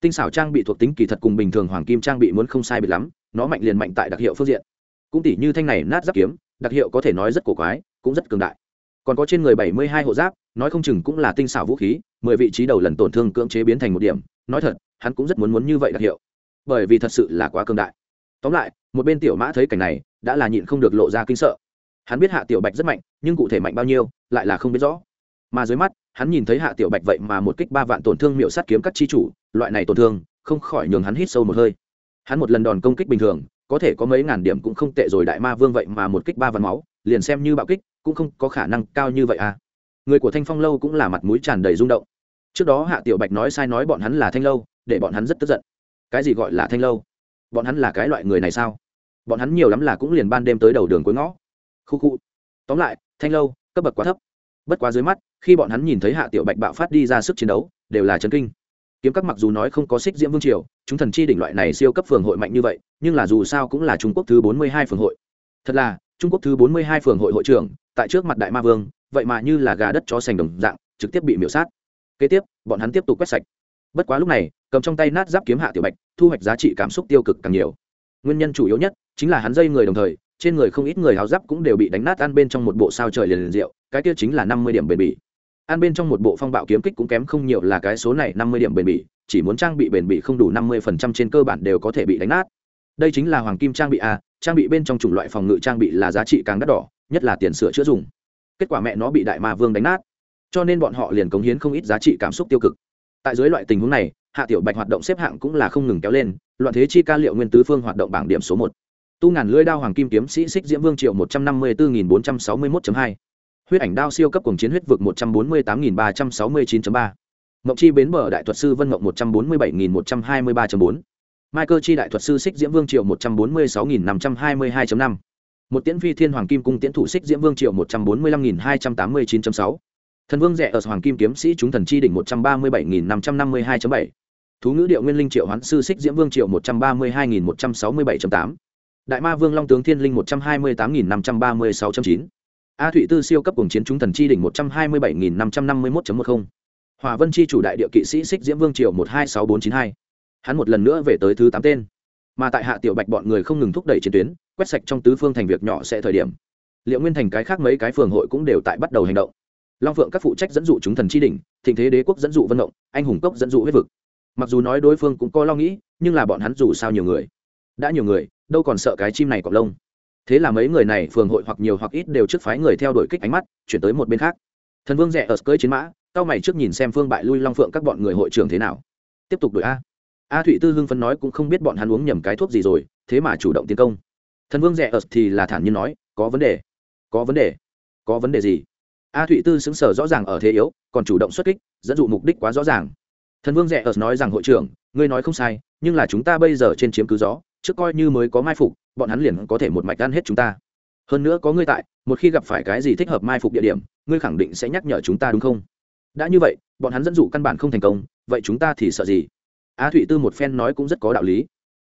[SPEAKER 1] Tinh xảo trang bị thuộc tính kỳ thật cùng bình thường hoàng kim trang bị muốn không sai biệt lắm, nó mạnh liền mạnh tại đặc hiệu phương diện. Cũng tỷ như thanh này nát giáp kiếm đặc hiệu có thể nói rất cổ quái, cũng rất cường đại. Còn có trên người bảy mươi hai hộ giáp, nói không chừng cũng là tinh xảo vũ khí, mười vị trí đầu lần tổn thương cưỡng chế biến thành một điểm. Nói thật, hắn cũng rất muốn muốn như vậy đặc hiệu. Bởi vì thật sự là quá cường đại. Tóm lại, một bên tiểu mã thấy cảnh này, đã là nhịn không được lộ ra kinh sợ. Hắn biết hạ tiểu bạch rất mạnh, nhưng cụ thể mạnh bao nhiêu, lại là không biết rõ. Mà dưới mắt, hắn nhìn thấy hạ tiểu bạch vậy mà một kích ba vạn tổn thương miệu sát kiếm các chi chủ, loại này tổn thương, không khỏi nhường hắn hít sâu một hơi. Hắn một lần đòn công kích bình thường có thể có mấy ngàn điểm cũng không tệ rồi đại ma vương vậy mà một kích ba vạn máu, liền xem như bạo kích, cũng không có khả năng cao như vậy à. Người của thanh phong lâu cũng là mặt mũi tràn đầy rung động. Trước đó hạ tiểu bạch nói sai nói bọn hắn là thanh lâu, để bọn hắn rất tức giận. Cái gì gọi là thanh lâu? Bọn hắn là cái loại người này sao? Bọn hắn nhiều lắm là cũng liền ban đêm tới đầu đường cuối ngõ. Khu khu. Tóm lại, thanh lâu, cấp bậc quá thấp. Bất quá dưới mắt, khi bọn hắn nhìn thấy hạ tiểu bạch bạo phát đi ra sức chiến đấu, đều là chấn kinh kiếm các mặc dù nói không có xích diễm vương triều, chúng thần chi đỉnh loại này siêu cấp phường hội mạnh như vậy, nhưng là dù sao cũng là trung quốc thứ bốn mươi hai phường hội. Thật là, trung quốc thứ bốn mươi hai phường hội hội trưởng, tại trước mặt đại ma vương, vậy mà như là gà đất chó sành đồng dạng, trực tiếp bị miễu sát. Kế tiếp, bọn hắn tiếp tục quét sạch. Bất quá lúc này, cầm trong tay nát giáp kiếm hạ tiểu bạch, thu hoạch giá trị cảm xúc tiêu cực càng nhiều. Nguyên nhân chủ yếu nhất chính là hắn dây người đồng thời, trên người không ít người háo giáp cũng đều bị đánh nát ăn bên trong một bộ sao trời liền liền rượu cái kia chính là năm mươi điểm bền bỉ. An bên trong một bộ phong bạo kiếm kích cũng kém không nhiều là cái số này năm mươi điểm bền bỉ, chỉ muốn trang bị bền bỉ không đủ năm mươi phần trăm trên cơ bản đều có thể bị đánh nát. Đây chính là hoàng kim trang bị a, trang bị bên trong chủng loại phòng ngự trang bị là giá trị càng đắt đỏ, nhất là tiền sửa chữa dùng. Kết quả mẹ nó bị đại ma vương đánh nát. Cho nên bọn họ liền cống hiến không ít giá trị cảm xúc tiêu cực. Tại dưới loại tình huống này, hạ tiểu bạch hoạt động xếp hạng cũng là không ngừng kéo lên, loạn thế chi ca liệu nguyên tứ phương hoạt động bảng điểm số một. Tu ngàn lưỡi đao hoàng kim kiếm sĩ xích diễm vương triệu một trăm năm mươi bốn bốn trăm sáu mươi một hai huyết ảnh đao siêu cấp cùng chiến huyết vực một trăm bốn mươi tám nghìn ba trăm sáu mươi chín ba mộng chi bến bờ đại thuật sư vân mộng một trăm bốn mươi bảy nghìn một trăm hai mươi ba bốn Michael chi đại thuật sư Sích Diễm Vương Triều 146522.5. Một tiễn phi thiên hoàng kim cung tiễn thủ xích Diễm Vương Triều 145289.6. Thần Vương rẻ ở hoàng kim kiếm sĩ chúng thần chi đỉnh 137552.7. Thú ngữ điệu nguyên linh triệu hoán sư xích Diễm Vương Triều 132167.8. Đại ma vương long tướng thiên linh 128536.9 a thụy tư siêu cấp cùng chiến chúng thần chi đỉnh một trăm hai mươi bảy năm trăm năm mươi một hòa vân chi chủ đại địa kỵ sĩ xích diễm vương triệu một hai sáu bốn chín hai. Hắn một lần nữa về tới thứ tám tên. Mà tại hạ tiểu bạch bọn người không ngừng thúc đẩy chiến tuyến, quét sạch trong tứ phương thành việc nhỏ sẽ thời điểm. Liệu nguyên thành cái khác mấy cái phường hội cũng đều tại bắt đầu hành động. Long phượng các phụ trách dẫn dụ chúng thần chi đỉnh, thịnh thế đế quốc dẫn dụ vân động, anh hùng cốc dẫn dụ huyết vực. Mặc dù nói đối phương cũng có lo nghĩ, nhưng là bọn hắn dù sao nhiều người. Đã nhiều người, đâu còn sợ cái chim này cọp lông thế là mấy người này phường hội hoặc nhiều hoặc ít đều trước phái người theo đuổi kích ánh mắt, chuyển tới một bên khác. Thần vương rẻ ở cưới chiến mã cao mày trước nhìn xem phương bại lui long phượng các bọn người hội trưởng thế nào. Tiếp tục đuổi a. A thụy tư hưng phấn nói cũng không biết bọn hắn uống nhầm cái thuốc gì rồi, thế mà chủ động tiến công. Thần vương rẻ ở thì là thản nhiên nói, có vấn đề. Có vấn đề? Có vấn đề gì? A thụy tư xứng sở rõ ràng ở thế yếu, còn chủ động xuất kích, dẫn dụ mục đích quá rõ ràng. Thần vương rẻ ở nói rằng, hội trưởng, ngươi nói không sai, nhưng là chúng ta bây giờ trên chiếm cứ gió trước coi như mới có mai phục, bọn hắn liền có thể một mạch ăn hết chúng ta. Hơn nữa có ngươi tại, một khi gặp phải cái gì thích hợp mai phục địa điểm, ngươi khẳng định sẽ nhắc nhở chúng ta đúng không? Đã như vậy, bọn hắn dẫn dụ căn bản không thành công, vậy chúng ta thì sợ gì? Á thụy tư một phen nói cũng rất có đạo lý.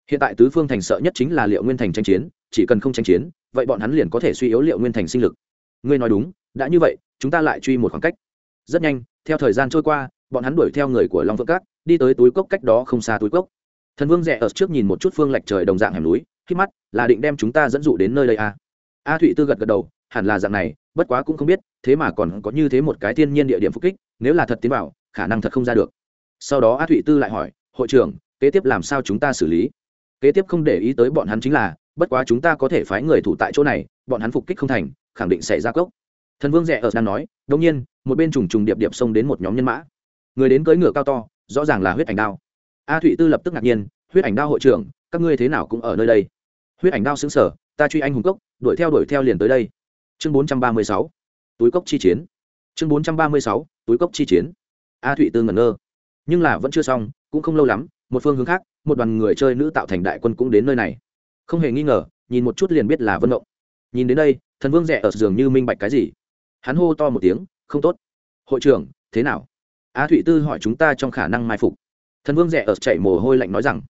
[SPEAKER 1] Hiện tại tứ phương thành sợ nhất chính là liệu nguyên thành tranh chiến, chỉ cần không tranh chiến, vậy bọn hắn liền có thể suy yếu liệu nguyên thành sinh lực. Ngươi nói đúng, đã như vậy, chúng ta lại truy một khoảng cách. Rất nhanh, theo thời gian trôi qua, bọn hắn đuổi theo người của long phượng cát, đi tới túi cốc cách đó không xa túi cốc thần vương rẽ ở trước nhìn một chút phương lệch trời đồng dạng hẻm núi khi mắt, là định đem chúng ta dẫn dụ đến nơi đây à. a thụy tư gật gật đầu, hẳn là dạng này, bất quá cũng không biết, thế mà còn có như thế một cái thiên nhiên địa điểm phúc kích, nếu là thật tiến bảo khả năng thật không ra được. Sau đó a thụy tư lại hỏi, hội trưởng, kế tiếp làm sao chúng ta xử lý? Kế tiếp không để ý tới bọn hắn chính là, bất quá chúng ta có thể phái người thủ tại chỗ này, bọn hắn phục kích không thành, khẳng định sẽ ra cốc. Thần vương rẽ ở đang nói đông nhiên, một bên trùng trùng điệp điệp xông đến một nhóm nhân mã. Người đến cưỡi ngựa cao to, rõ ràng là huyết ảnh đao a thụy tư lập tức ngạc nhiên, huyết ảnh đao hội trưởng, các ngươi thế nào cũng ở nơi đây? Huyết ảnh đao xứng sở, ta truy anh hùng cốc, đuổi theo đuổi theo liền tới đây. Chương bốn trăm ba mươi sáu. Túi cốc chi chiến. Chương bốn trăm ba mươi sáu, túi cốc chi chiến. A thụy tư ngẩn ngơ. Nhưng là vẫn chưa xong, cũng không lâu lắm, một phương hướng khác, một đoàn người chơi nữ tạo thành đại quân cũng đến nơi này. Không hề nghi ngờ, nhìn một chút liền biết là vân động nhìn đến đây, thần vương rẻ ở giường như minh bạch cái gì. Hắn hô to một tiếng, không tốt. Hội trưởng, thế nào? A thụy tư hỏi chúng ta trong khả năng mai phục thần vương rẻ ở chạy mồ hôi lạnh nói rằng,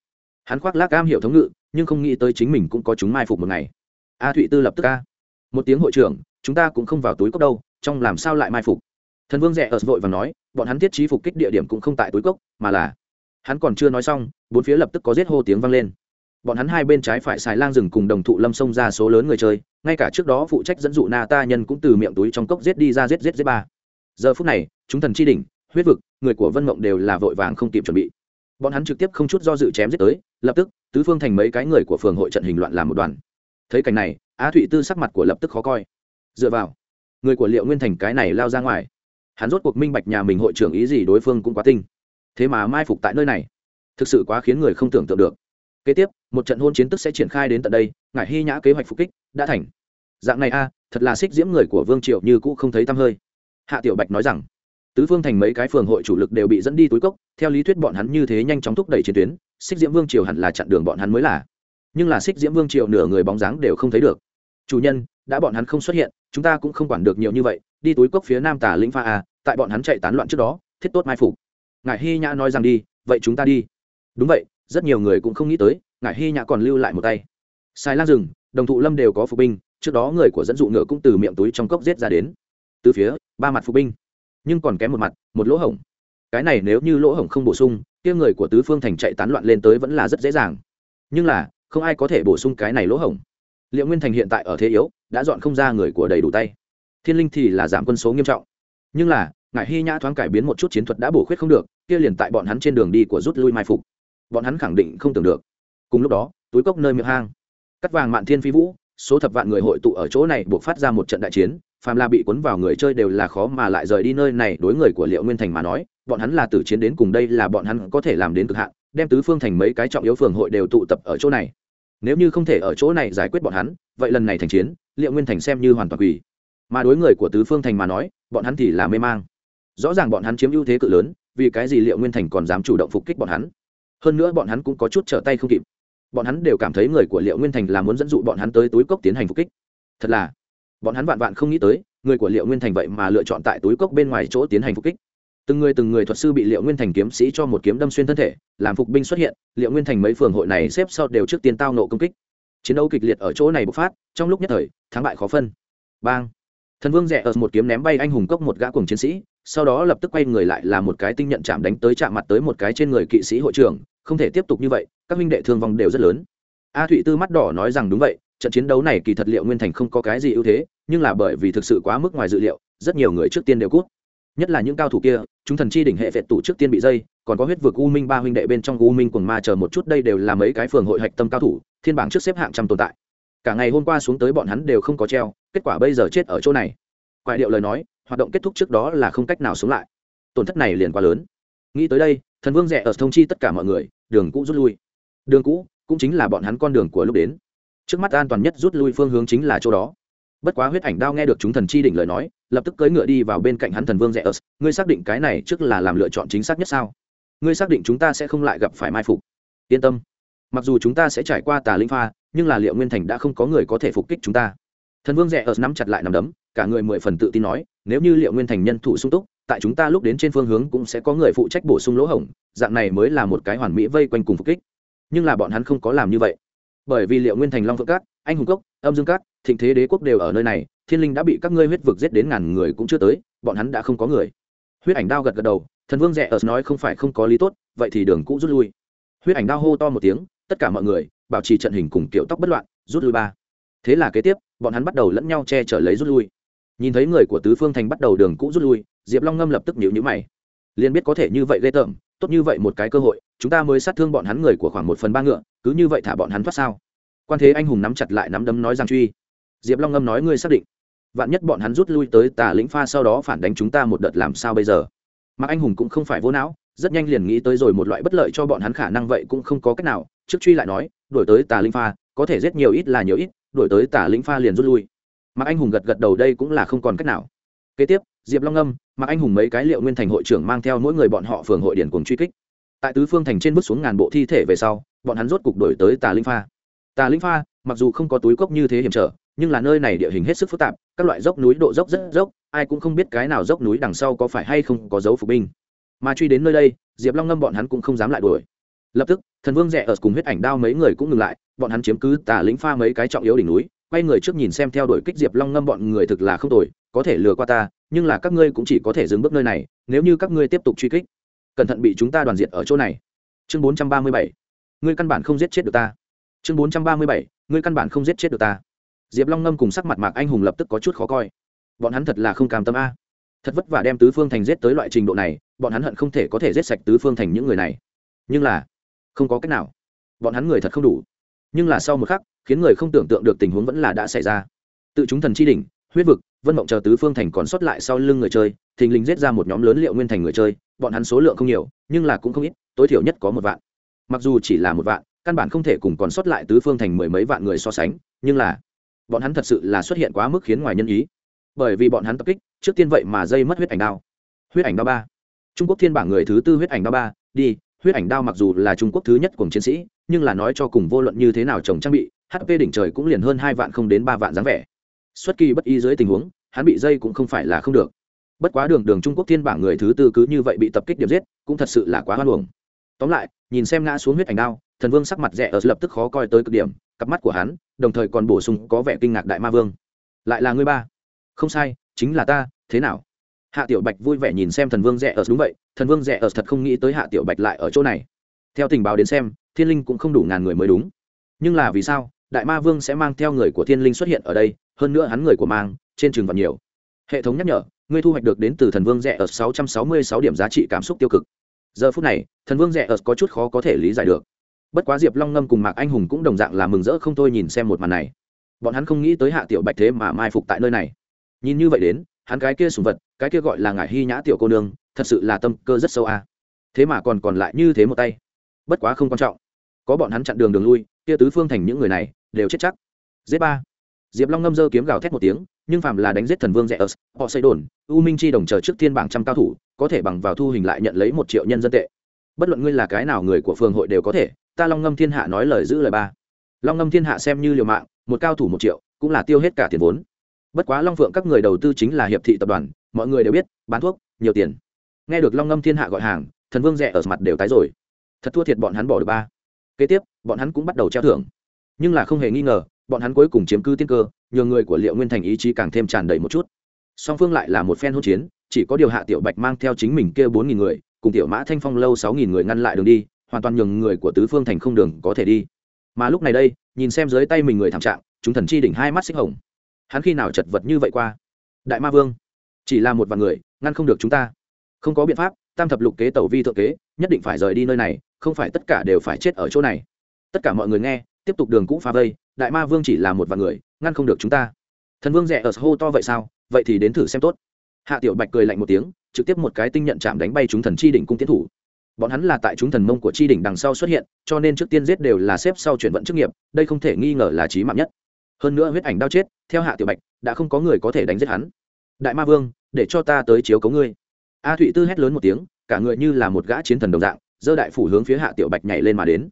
[SPEAKER 1] hắn khoác lác cam hiểu thống ngự, nhưng không nghĩ tới chính mình cũng có chúng mai phục một ngày. A thụy tư lập tức ca. Một tiếng hội trưởng, chúng ta cũng không vào túi cốc đâu, trong làm sao lại mai phục? Thần vương rẻ ở vội và nói, bọn hắn thiết trí phục kích địa điểm cũng không tại túi cốc, mà là, hắn còn chưa nói xong, bốn phía lập tức có giết hô tiếng vang lên. Bọn hắn hai bên trái phải xài lang rừng cùng đồng thụ lâm sông ra số lớn người chơi, ngay cả trước đó phụ trách dẫn dụ na ta nhân cũng từ miệng túi trong cốc giết đi ra giết giết giết ba. Giờ phút này, chúng thần chi đỉnh, huyết vực, người của vân mộng đều là vội vàng không kịp chuẩn bị bọn hắn trực tiếp không chút do dự chém giết tới, lập tức, tứ phương thành mấy cái người của phường hội trận hình loạn làm một đoàn. Thấy cảnh này, á thụy tư sắc mặt của lập tức khó coi. Dựa vào, người của liệu nguyên thành cái này lao ra ngoài. Hắn rốt cuộc minh bạch nhà mình hội trưởng ý gì đối phương cũng quá tinh. Thế mà mai phục tại nơi này, thực sự quá khiến người không tưởng tượng được. Kế tiếp, một trận hôn chiến tức sẽ triển khai đến tận đây, ngải hy nhã kế hoạch phục kích, đã thành. Dạng này a, thật là xích diễm người của vương triệu như cũ không thấy tăm hơi. Hạ tiểu bạch nói rằng tứ phương thành mấy cái phường hội chủ lực đều bị dẫn đi túi cốc, theo lý thuyết bọn hắn như thế nhanh chóng thúc đẩy chiến tuyến, xích diễm vương triều hẳn là chặn đường bọn hắn mới là. Nhưng là xích diễm vương triều nửa người bóng dáng đều không thấy được. Chủ nhân, đã bọn hắn không xuất hiện, chúng ta cũng không quản được nhiều như vậy, đi túi cốc phía nam tả lĩnh pha a, tại bọn hắn chạy tán loạn trước đó, thiết tốt mai phục. Ngài hy nhã nói rằng đi, vậy chúng ta đi. Đúng vậy, rất nhiều người cũng không nghĩ tới ngài hy nhã còn lưu lại một tay. Sai lan rừng đồng thụ lâm đều có phục binh, trước đó người của dẫn dụ ngựa cũng từ miệng túi trong cốc giết ra đến. Từ phía, ba mặt phục binh nhưng còn kém một mặt, một lỗ hổng. Cái này nếu như lỗ hổng không bổ sung, kia người của tứ phương thành chạy tán loạn lên tới vẫn là rất dễ dàng. Nhưng là, không ai có thể bổ sung cái này lỗ hổng. Liệu nguyên thành hiện tại ở thế yếu, đã dọn không ra người của đầy đủ tay. Thiên linh thì là giảm quân số nghiêm trọng. Nhưng là ngài hy nhã thoáng cải biến một chút chiến thuật đã bổ khuyết không được, kia liền tại bọn hắn trên đường đi của rút lui mai phục. Bọn hắn khẳng định không tưởng được. Cùng lúc đó, túi cốc nơi miệng hang. Cắt vàng mạn thiên phi vũ, số thập vạn người hội tụ ở chỗ này buộc phát ra một trận đại chiến phàm là bị cuốn vào người chơi đều là khó mà lại rời đi nơi này. Đối người của liệu nguyên thành mà nói, bọn hắn là tử chiến đến cùng đây là bọn hắn có thể làm đến cực hạn, đem tứ phương thành mấy cái trọng yếu phường hội đều tụ tập ở chỗ này. Nếu như không thể ở chỗ này giải quyết bọn hắn, vậy lần này thành chiến, liệu nguyên thành xem như hoàn toàn quỳ. Mà đối người của tứ phương thành mà nói, bọn hắn thì là mê mang. Rõ ràng bọn hắn chiếm ưu thế cự lớn, vì cái gì liệu nguyên thành còn dám chủ động phục kích bọn hắn? Hơn nữa bọn hắn cũng có chút trở tay không kịp. Bọn hắn đều cảm thấy người của liệu nguyên thành là muốn dẫn dụ bọn hắn tới túi cốc tiến hành phục kích. Thật là bọn hắn vạn vạn không nghĩ tới, người của liệu nguyên thành vậy mà lựa chọn tại túi cốc bên ngoài chỗ tiến hành phục kích. Từng người từng người thuật sư bị liệu nguyên thành kiếm sĩ cho một kiếm đâm xuyên thân thể, làm phục binh xuất hiện, liệu nguyên thành mấy phường hội này xếp sau đều trước tiên tao nộ công kích. Chiến đấu kịch liệt ở chỗ này bộc phát, trong lúc nhất thời, thắng bại khó phân. Bang! Thần vương rẽ ở một kiếm ném bay anh hùng cốc một gã cùng chiến sĩ, sau đó lập tức quay người lại là một cái tinh nhận chạm đánh tới chạm mặt tới một cái trên người kỵ sĩ hội trưởng, không thể tiếp tục như vậy, các huynh đệ thương vong đều rất lớn. A thụy tư mắt đỏ nói rằng đúng vậy trận chiến đấu này kỳ thật liệu nguyên thành không có cái gì ưu thế, nhưng là bởi vì thực sự quá mức ngoài dự liệu, rất nhiều người trước tiên đều cút. Nhất là những cao thủ kia, chúng thần chi đỉnh hệ vẹt tụ trước tiên bị dây, còn có huyết vực u minh ba huynh đệ bên trong u minh quần ma chờ một chút, đây đều là mấy cái phường hội hạch tâm cao thủ, thiên bảng trước xếp hạng trăm tồn tại. Cả ngày hôm qua xuống tới bọn hắn đều không có treo, kết quả bây giờ chết ở chỗ này. Quại điệu lời nói, hoạt động kết thúc trước đó là không cách nào sống lại. Tổn thất này liền quá lớn. Nghĩ tới đây, thần vương rẻ ở thông chi tất cả mọi người, đường cũ rút lui. Đường cũ cũng chính là bọn hắn con đường của lúc đến trước mắt an toàn nhất rút lui phương hướng chính là chỗ đó. Bất quá huyết ảnh đao nghe được chúng thần chi đỉnh lời nói, lập tức cưỡi ngựa đi vào bên cạnh hắn thần vương rẽ ớt ngươi xác định cái này trước là làm lựa chọn chính xác nhất sao? Ngươi xác định chúng ta sẽ không lại gặp phải mai phục? Yên tâm. Mặc dù chúng ta sẽ trải qua tà linh pha, nhưng là liệu nguyên thành đã không có người có thể phục kích chúng ta. Thần vương rẽ ớt nắm chặt lại nằm đấm, cả người mười phần tự tin nói, nếu như liệu nguyên thành nhân thủ sung túc, tại chúng ta lúc đến trên phương hướng cũng sẽ có người phụ trách bổ sung lỗ hổng, dạng này mới là một cái hoàn mỹ vây quanh cùng phục kích. Nhưng là bọn hắn không có làm như vậy bởi vì liệu nguyên thành long phượng cát, anh hùng cốc, âm dương cát, thịnh thế đế quốc đều ở nơi này, thiên linh đã bị các ngươi huyết vực giết đến ngàn người cũng chưa tới, bọn hắn đã không có người. Huyết ảnh đao gật gật đầu, thần vương rẽ ở nói không phải không có lý tốt, vậy thì đường cũ rút lui. Huyết ảnh đao hô to một tiếng, tất cả mọi người, bảo trì trận hình cùng kiểu tóc bất loạn, rút lui ba. Thế là kế tiếp, bọn hắn bắt đầu lẫn nhau che chở lấy rút lui. Nhìn thấy người của tứ phương thành bắt đầu đường cũ rút lui, diệp long ngâm lập tức nhịu nhữ mày. Liền biết có thể như vậy ghê tởm tốt như vậy một cái cơ hội, chúng ta mới sát thương bọn hắn người của khoảng một phần ba ngựa, cứ như vậy thả bọn hắn thoát sao? Quan thế anh hùng nắm chặt lại nắm đấm nói rằng truy. Diệp long ngâm nói ngươi xác định. Vạn nhất bọn hắn rút lui tới tà lĩnh pha sau đó phản đánh chúng ta một đợt làm sao bây giờ? Mà anh hùng cũng không phải vô não, rất nhanh liền nghĩ tới rồi một loại bất lợi cho bọn hắn khả năng vậy cũng không có cách nào. Trước truy lại nói đổi tới tà linh pha, có thể giết nhiều ít là nhiều ít đổi tới tà lĩnh pha liền rút lui. Mà anh hùng gật gật đầu đây cũng là không còn cách nào. Kế tiếp diệp long âm mặc anh hùng mấy cái liệu nguyên thành hội trưởng mang theo mỗi người bọn họ phường hội điển cùng truy kích. Tại tứ phương thành trên bước xuống ngàn bộ thi thể về sau, bọn hắn rốt cục đổi tới tà linh pha. Tà linh pha, mặc dù không có túi cốc như thế hiểm trở, nhưng là nơi này địa hình hết sức phức tạp, các loại dốc núi độ dốc rất dốc, ai cũng không biết cái nào dốc núi đằng sau có phải hay không có dấu phục binh. Mà truy đến nơi đây, diệp long ngâm bọn hắn cũng không dám lại đuổi. Lập tức, thần vương rẽ ở cùng huyết ảnh đao mấy người cũng ngừng lại, bọn hắn chiếm cứ tà lĩnh pha mấy cái trọng yếu đỉnh núi, quay người trước nhìn xem theo đuổi kích diệp long ngâm bọn người thực là không tồi có thể lừa qua ta, nhưng là các ngươi cũng chỉ có thể dừng bước nơi này, nếu như các ngươi tiếp tục truy kích, cẩn thận bị chúng ta đoàn diện ở chỗ này. Chương bốn trăm ba mươi bảy. Ngươi căn bản không giết chết được ta. Chương bốn trăm ba mươi bảy. Ngươi căn bản không giết chết được ta. Diệp long ngâm cùng sắc mặt mạc anh hùng lập tức có chút khó coi. Bọn hắn thật là không cam tâm a. Thật vất vả đem tứ phương thành giết tới loại trình độ này, bọn hắn hận không thể có thể giết sạch tứ phương thành những người này. Nhưng là, không có cách nào. Bọn hắn người thật không đủ. Nhưng là sau một khắc, khiến người không tưởng tượng được tình huống vẫn là đã xảy ra. Tự chúng thần chi đỉnh, huyết vực vân mộng chờ tứ phương thành còn sót lại sau lưng người chơi, thình lình giết ra một nhóm lớn liệu nguyên thành người chơi, bọn hắn số lượng không nhiều, nhưng là cũng không ít, tối thiểu nhất có một vạn. Mặc dù chỉ là một vạn, căn bản không thể cùng còn sót lại tứ phương thành mười mấy vạn người so sánh, nhưng là bọn hắn thật sự là xuất hiện quá mức khiến ngoài nhân ý. Bởi vì bọn hắn tập kích, trước tiên vậy mà dây mất huyết ảnh đao. Huyết ảnh đao ba. Trung quốc thiên bảng người thứ tư huyết ảnh đao ba, đi, huyết ảnh đao mặc dù là trung quốc thứ nhất cùng chiến sĩ, nhưng là nói cho cùng vô luận như thế nào trồng trang bị hp đỉnh trời cũng liền hơn hai vạn không đến ba vạn dáng vẻ xuất kỳ bất y dưới tình huống, hắn bị dây cũng không phải là không được. Bất quá đường đường trung quốc thiên bảng người thứ tư cứ như vậy bị tập kích điểm giết, cũng thật sự là quá hoan hồng tóm lại, nhìn xem ngã xuống huyết ảnh đao, thần vương sắc mặt rẻ ở lập tức khó coi tới cực điểm, cặp mắt của hắn, đồng thời còn bổ sung có vẻ kinh ngạc đại ma vương. Lại là ngươi ba. Không sai, chính là ta, thế nào? Hạ tiểu bạch vui vẻ nhìn xem thần vương rẻ ở, đúng vậy, thần vương rẻ ở thật không nghĩ tới hạ tiểu bạch lại ở chỗ này. Theo tình báo đến xem, thiên linh cũng không đủ ngàn người mới đúng. Nhưng là vì sao, đại ma vương sẽ mang theo người của thiên linh xuất hiện ở đây hơn nữa hắn người của mang, trên trường và nhiều. Hệ thống nhắc nhở, ngươi thu hoạch được đến từ thần vương rẻ ở 666 điểm giá trị cảm xúc tiêu cực. Giờ phút này, thần vương rẻ ở có chút khó có thể lý giải được. Bất quá diệp long ngâm cùng mạc anh hùng cũng đồng dạng là mừng rỡ không thôi nhìn xem một màn này. Bọn hắn không nghĩ tới hạ tiểu bạch thế mà mai phục tại nơi này. Nhìn như vậy đến, hắn cái kia sùng vật, cái kia gọi là ngải hy nhã tiểu cô nương, thật sự là tâm cơ rất sâu a. Thế mà còn còn lại như thế một tay. Bất quá không quan trọng. Có bọn hắn chặn đường đường lui, kia tứ phương thành những người này, đều chết chắc. Giết ba diệp long ngâm dơ kiếm gào thét một tiếng, nhưng phàm là đánh giết thần vương Rẻ ớt họ xây đồn, u minh chi đồng chờ trước thiên bảng trăm cao thủ, có thể bằng vào thu hình lại nhận lấy một triệu nhân dân tệ. Bất luận ngươi là cái nào người của phường hội đều có thể, ta long ngâm thiên hạ nói lời giữ lời ba. Long ngâm thiên hạ xem như liều mạng, một cao thủ một triệu, cũng là tiêu hết cả tiền vốn. Bất quá long phượng các người đầu tư chính là hiệp thị tập đoàn, mọi người đều biết, bán thuốc, nhiều tiền. Nghe được long ngâm thiên hạ gọi hàng, thần vương rẻ ở mặt đều tái rồi. Thật thua thiệt bọn hắn bỏ được ba. Kế tiếp, bọn hắn cũng bắt đầu treo thưởng. Nhưng là không hề nghi ngờ bọn hắn cuối cùng chiếm cứ tiên cơ, nhờ người của liệu nguyên thành ý chí càng thêm tràn đầy một chút. Song phương lại là một phen hỗn chiến, chỉ có điều hạ tiểu bạch mang theo chính mình kia bốn nghìn người, cùng tiểu mã thanh phong lâu sáu nghìn người ngăn lại đường đi, hoàn toàn nhường người của tứ phương thành không đường có thể đi. Mà lúc này đây, nhìn xem dưới tay mình người thảm trạng, chúng thần chi đỉnh hai mắt xích hồng. Hắn khi nào chật vật như vậy qua? Đại ma vương, chỉ là một vài người, ngăn không được chúng ta. Không có biện pháp, tam thập lục kế tẩu vi thượng kế, nhất định phải rời đi nơi này, không phải tất cả đều phải chết ở chỗ này. Tất cả mọi người nghe tiếp tục đường cũ phá vây, đại ma vương chỉ là một vài người, ngăn không được chúng ta. Thần vương rẻ ở hô to vậy sao? Vậy thì đến thử xem tốt. Hạ tiểu bạch cười lạnh một tiếng, trực tiếp một cái tinh nhận chạm đánh bay chúng thần chi đỉnh cung tiến thủ. Bọn hắn là tại chúng thần mông của chi đỉnh đằng sau xuất hiện, cho nên trước tiên giết đều là xếp sau chuyển vận chức nghiệp, đây không thể nghi ngờ là trí mạng nhất. Hơn nữa huyết ảnh đau chết, theo hạ tiểu bạch, đã không có người có thể đánh giết hắn. Đại ma vương, để cho ta tới chiếu cấu ngươi. A thụy tư hét lớn một tiếng, cả người như là một gã chiến thần đồng dạng dơ đại phủ hướng phía hạ tiểu bạch nhảy lên mà đến.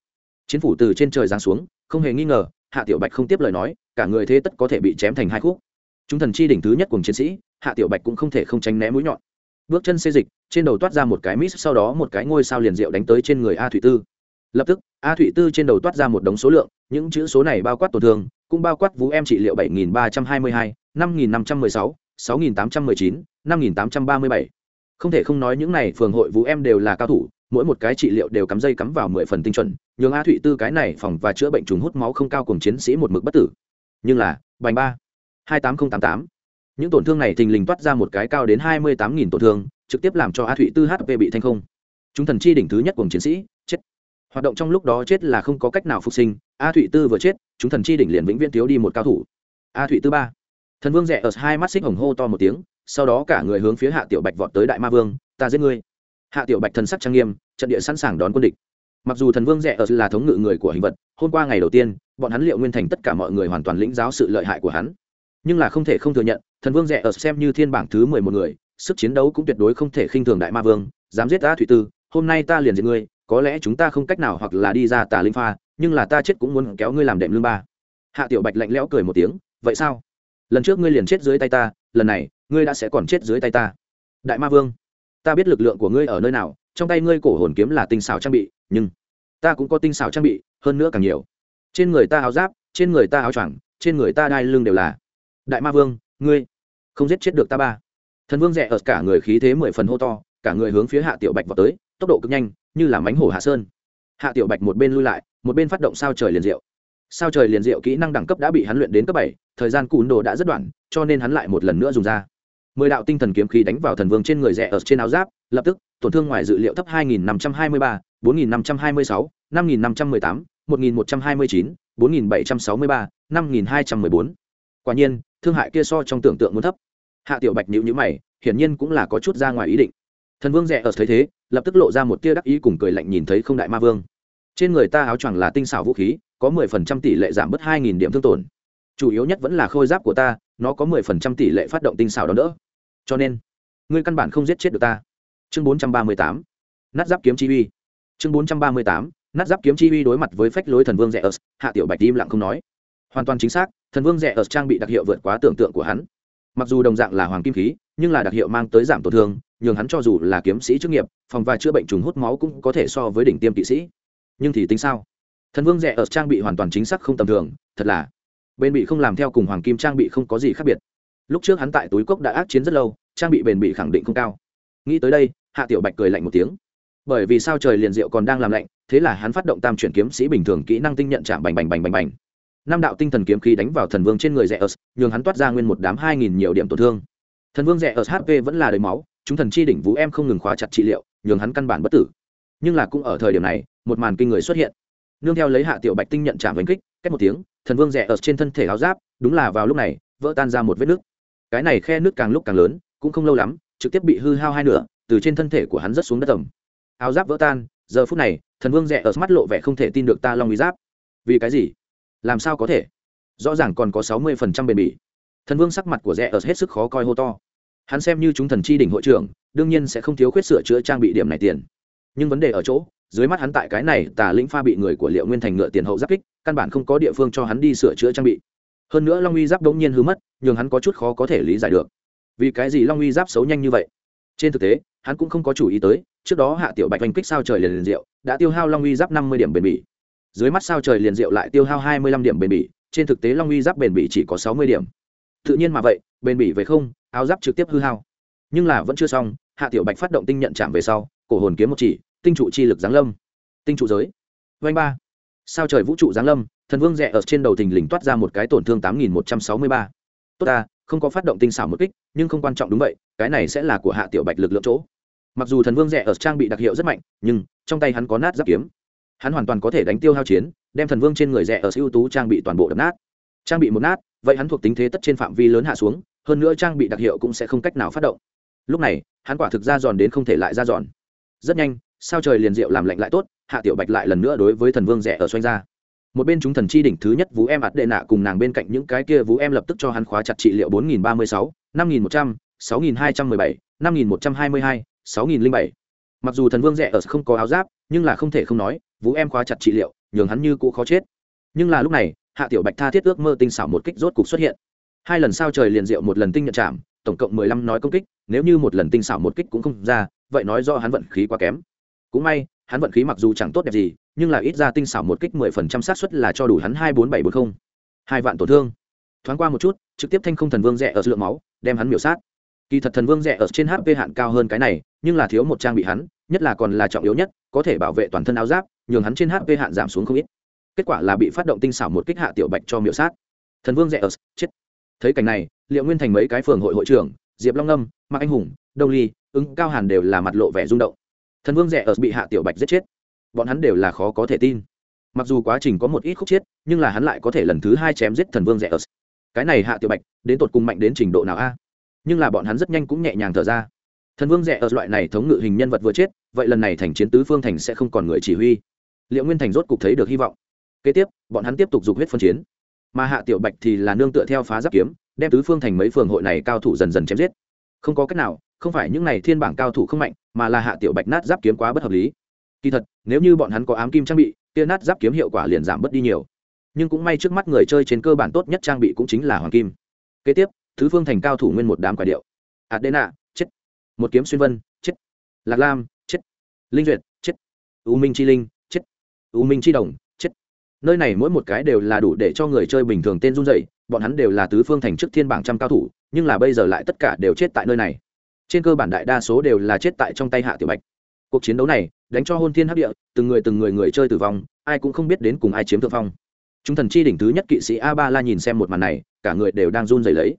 [SPEAKER 1] Chiến phủ từ trên trời giáng xuống không hề nghi ngờ, hạ tiểu bạch không tiếp lời nói, cả người thế tất có thể bị chém thành hai khúc. Chúng thần chi đỉnh thứ nhất cùng chiến sĩ, hạ tiểu bạch cũng không thể không tránh né mũi nhọn. Bước chân xê dịch, trên đầu toát ra một cái mít, sau đó một cái ngôi sao liền rượu đánh tới trên người a thụy tư. Lập tức, a thụy tư trên đầu toát ra một đống số lượng, những chữ số này bao quát tổn thương, cũng bao quát vũ em trị liệu bảy nghìn ba trăm hai mươi hai, năm nghìn năm trăm mười sáu sáu nghìn tám trăm mười chín, năm nghìn tám trăm ba mươi bảy. Không thể không nói những này phường hội vũ em đều là cao thủ mỗi một cái trị liệu đều cắm dây cắm vào mười phần tinh chuẩn, nhường a thụy tư cái này phòng và chữa bệnh trùng hút máu không cao cùng chiến sĩ một mực bất tử. Nhưng là, bành ba, hai tám nghìn tám tám. Những tổn thương này thình lình toát ra một cái cao đến hai mươi tám nghìn tổn thương, trực tiếp làm cho a thụy tư hp bị thanh không. Chúng thần chi đỉnh thứ nhất cùng chiến sĩ, chết. Hoạt động trong lúc đó chết là không có cách nào phục sinh, a thụy tư vừa chết, chúng thần chi đỉnh liền vĩnh viễn thiếu đi một cao thủ. A thụy tư ba, thần vương rẽ ở hai mắt xích hồng hô to một tiếng, sau đó cả người hướng phía hạ tiểu bạch vọt tới đại ma vương, ta giết ngươi hạ tiểu bạch thần sắc trang nghiêm, trận địa sẵn sàng đón quân địch. Mặc dù thần vương rẽ ở là thống ngự người của hình vật, hôm qua ngày đầu tiên, bọn hắn liệu nguyên thành tất cả mọi người hoàn toàn lĩnh giáo sự lợi hại của hắn. Nhưng là không thể không thừa nhận, thần vương rẽ ở xem như thiên bảng thứ mười một người, sức chiến đấu cũng tuyệt đối không thể khinh thường đại ma vương, dám giết ta thủy tư, hôm nay ta liền giết ngươi, có lẽ chúng ta không cách nào hoặc là đi ra tà linh pha, nhưng là ta chết cũng muốn kéo ngươi làm đệm lương ba. Hạ tiểu bạch lạnh lẽo cười một tiếng, vậy sao? Lần trước ngươi liền chết dưới tay ta, lần này, ngươi đã sẽ còn chết dưới tay ta. Đại ma vương ta biết lực lượng của ngươi ở nơi nào, trong tay ngươi cổ hồn kiếm là tinh xảo trang bị, nhưng ta cũng có tinh xảo trang bị, hơn nữa càng nhiều. Trên người ta áo giáp, trên người ta áo choàng, trên người ta đai lưng đều là. Đại ma vương, ngươi không giết chết được ta ba. Thần vương rẽ ở cả người khí thế mười phần hô to, cả người hướng phía hạ tiểu bạch vào tới, tốc độ cực nhanh, như là mánh hổ hạ sơn. Hạ tiểu bạch một bên lui lại, một bên phát động sao trời liền diệu. Sao trời liền diệu kỹ năng đẳng cấp đã bị hắn luyện đến cấp bảy, thời gian cùn đồ đã rất đoạn, cho nên hắn lại một lần nữa dùng ra mười đạo tinh thần kiếm khí đánh vào thần vương trên người rẽ ở trên áo giáp, lập tức, tổn thương ngoài dự liệu thấp hai nghìn năm trăm hai mươi ba, bốn nghìn năm trăm hai mươi quả nhiên, thương hại kia so trong tưởng tượng muốn thấp. Hạ tiểu bạch nhữ nhữ mày, hiển nhiên cũng là có chút ra ngoài ý định. Thần vương rẽ ở thấy thế, lập tức lộ ra một tia đắc ý cùng cười lạnh nhìn thấy không đại ma vương. Trên người ta áo choàng là tinh xảo vũ khí, có mười phần trăm tỷ lệ giảm bớt hai nghìn điểm thương tổn. Chủ yếu nhất vẫn là khôi giáp của ta, nó có mười phần trăm tỷ lệ phát động tinh xảo đó đỡ cho nên, ngươi căn bản không giết chết được ta. Chương bốn trăm ba mươi tám, nát giáp kiếm chi uy. Chương bốn trăm ba mươi tám, nát giáp kiếm chi uy đối mặt với phách lối thần vương rẻ ớt hạ tiểu bạch im lặng không nói. Hoàn toàn chính xác, thần vương rẻ ớt trang bị đặc hiệu vượt quá tưởng tượng của hắn. Mặc dù đồng dạng là hoàng kim khí, nhưng là đặc hiệu mang tới giảm tổn thương, nhường hắn cho dù là kiếm sĩ chức nghiệp, phòng và chữa bệnh trùng hút máu cũng có thể so với đỉnh tiêm kỵ sĩ. Nhưng thì tính sao? Thần vương rẻ ớt trang bị hoàn toàn chính xác không tầm thường, thật là, bên bị không làm theo cùng hoàng kim trang bị không có gì khác biệt lúc trước hắn tại túi cốc đã ác chiến rất lâu, trang bị bền bị khẳng định không cao. Nghĩ tới đây, hạ tiểu bạch cười lạnh một tiếng. Bởi vì sao trời liền diệu còn đang làm lạnh, thế là hắn phát động tam chuyển kiếm sĩ bình thường kỹ năng tinh nhận chạm bành bành bành bành bành. Năm đạo tinh thần kiếm khí đánh vào thần vương trên người rẽ ớt nhường hắn toát ra nguyên một đám hai nghìn nhiều điểm tổn thương. Thần vương rẽ ớt hp vẫn là đầy máu, chúng thần chi đỉnh vũ em không ngừng khóa chặt trị liệu, nhường hắn căn bản bất tử. Nhưng là cũng ở thời điểm này, một màn kinh người xuất hiện. Nương theo lấy hạ tiểu bạch tinh nhận chạm đánh kích cách một tiếng, thần vương rẽ ớt trên thân thể áo giáp, đúng là vào lúc này, vỡ tan ra một vết nước cái này khe nước càng lúc càng lớn, cũng không lâu lắm, trực tiếp bị hư hao hai nửa, từ trên thân thể của hắn rất xuống đất tầm áo giáp vỡ tan, giờ phút này, thần vương rẽ ở mắt lộ vẻ không thể tin được ta long uy giáp. Vì cái gì? Làm sao có thể? Rõ ràng còn có sáu mươi phần trăm bền bỉ. Thần vương sắc mặt của rẽ ở hết sức khó coi hô to. Hắn xem như chúng thần chi đỉnh hội trưởng, đương nhiên sẽ không thiếu khuyết sửa chữa trang bị điểm này tiền. Nhưng vấn đề ở chỗ, dưới mắt hắn tại cái này tà lĩnh pha bị người của liệu nguyên thành ngựa tiền hậu giáp kích, căn bản không có địa phương cho hắn đi sửa chữa trang bị hơn nữa long uy giáp đống nhiên hư mất, nhường hắn có chút khó có thể lý giải được. Vì cái gì long uy giáp xấu nhanh như vậy? Trên thực tế, hắn cũng không có chủ ý tới, trước đó hạ tiểu bạch oanh kích sao trời liền liền diệu, đã tiêu hao long uy giáp năm mươi điểm bền bỉ. Dưới mắt sao trời liền diệu lại tiêu hao hai mươi lăm điểm bền bỉ, trên thực tế long uy giáp bền bỉ chỉ có sáu mươi điểm. Tự nhiên mà vậy, bền bỉ về không, áo giáp trực tiếp hư hao. Nhưng là vẫn chưa xong, hạ tiểu bạch phát động tinh nhận chạm về sau, cổ hồn kiếm một chỉ, tinh trụ chi lực giáng lâm. Tinh trụ giới. Vanh ba. Sao trời vũ trụ giáng lâm thần vương rẽ ở trên đầu thình lình toát ra một cái tổn thương tám nghìn một trăm sáu mươi ba. Tốt ta, không có phát động tinh xảo một kích, nhưng không quan trọng đúng vậy, cái này sẽ là của hạ tiểu bạch lực lượng chỗ. Mặc dù thần vương rẽ ở trang bị đặc hiệu rất mạnh, nhưng trong tay hắn có nát giáp kiếm. Hắn hoàn toàn có thể đánh tiêu hao chiến, đem thần vương trên người rẽ ở ưu tú trang bị toàn bộ đập nát. Trang bị một nát, vậy hắn thuộc tính thế tất trên phạm vi lớn hạ xuống, hơn nữa trang bị đặc hiệu cũng sẽ không cách nào phát động. Lúc này, hắn quả thực ra giòn đến không thể lại ra giòn. Rất nhanh, sao trời liền diệu làm lạnh lại tốt, hạ tiểu bạch lại lần nữa đối với thần vương rẻ ở xoanh ra một bên chúng thần chi đỉnh thứ nhất vũ em ạt đệ nạ cùng nàng bên cạnh những cái kia vũ em lập tức cho hắn khóa chặt trị liệu bốn nghìn ba mươi sáu, năm nghìn một trăm, sáu nghìn hai trăm mười bảy, năm nghìn một trăm hai mươi hai, sáu nghìn linh bảy. Mặc dù thần vương rẻ ở không có áo giáp, nhưng là không thể không nói, vũ em khóa chặt trị liệu, nhường hắn như cũ khó chết. Nhưng là lúc này, hạ tiểu bạch tha thiết ước mơ tinh xảo một kích rốt cục xuất hiện. Hai lần sao trời liền diệu, một lần tinh nhận chạm, tổng cộng mười lăm nói công kích, nếu như một lần tinh xảo một kích cũng không ra, vậy nói do hắn vận khí quá kém. Cũng may hắn vận khí mặc dù chẳng tốt đẹp gì nhưng là ít ra tinh xảo một kích mười phần trăm xác suất là cho đủ hắn hai bốn bảy bốn không. Hai vạn tổn thương. Thoáng qua một chút trực tiếp thanh không thần vương rẻ ở lượng máu đem hắn miểu sát. Kỳ thật thần vương rẻ ở trên hp hạn cao hơn cái này nhưng là thiếu một trang bị hắn nhất là còn là trọng yếu nhất có thể bảo vệ toàn thân áo giáp nhường hắn trên hp hạn giảm xuống không ít. Kết quả là bị phát động tinh xảo một kích hạ tiểu bạch cho miểu sát. Thần vương rẻ ở chết. Thấy cảnh này liệu nguyên thành mấy cái phường hội hội trưởng diệp long Lâm, mạc anh hùng đông ly ứng cao hàn đều là mặt lộ vẻ rung động thần vương rẻ ở bị hạ tiểu bạch giết chết. Bọn hắn đều là khó có thể tin. Mặc dù quá trình có một ít khúc chết, nhưng là hắn lại có thể lần thứ hai chém giết thần vương rẻ ở. Cái này hạ tiểu bạch, đến tột cùng mạnh đến trình độ nào a? Nhưng là bọn hắn rất nhanh cũng nhẹ nhàng thở ra. Thần vương rẻ ở loại này thống ngự hình nhân vật vừa chết, vậy lần này thành chiến tứ phương thành sẽ không còn người chỉ huy. Liệu nguyên thành rốt cục thấy được hy vọng. Kế tiếp, bọn hắn tiếp tục dục huyết phân chiến. Mà hạ tiểu bạch thì là nương tựa theo phá giáp kiếm, đem tứ phương thành mấy phường hội này cao thủ dần dần chém giết. Không có cách nào không phải những này thiên bảng cao thủ không mạnh, mà là hạ tiểu bạch nát giáp kiếm quá bất hợp lý. Kỳ thật, nếu như bọn hắn có ám kim trang bị, kia nát giáp kiếm hiệu quả liền giảm bớt đi nhiều. Nhưng cũng may trước mắt người chơi trên cơ bản tốt nhất trang bị cũng chính là hoàng kim. Kế tiếp, thứ phương thành cao thủ nguyên một đám quả điệu. Adena, chết. Một kiếm xuyên vân, chết. Lạc lam, chết. Linh duyệt, chết. U minh chi linh, chết. U minh chi đồng, chết. Nơi này mỗi một cái đều là đủ để cho người chơi bình thường tên run dậy bọn hắn đều là tứ phương thành trước thiên bảng trăm cao thủ, nhưng là bây giờ lại tất cả đều chết tại nơi này trên cơ bản đại đa số đều là chết tại trong tay hạ tiểu bạch. Cuộc chiến đấu này đánh cho hôn thiên hấp địa, từng người từng người người chơi tử vong, ai cũng không biết đến cùng ai chiếm thượng phong. Chúng thần chi đỉnh thứ nhất kỵ sĩ a ba la nhìn xem một màn này, cả người đều đang run rẩy lấy.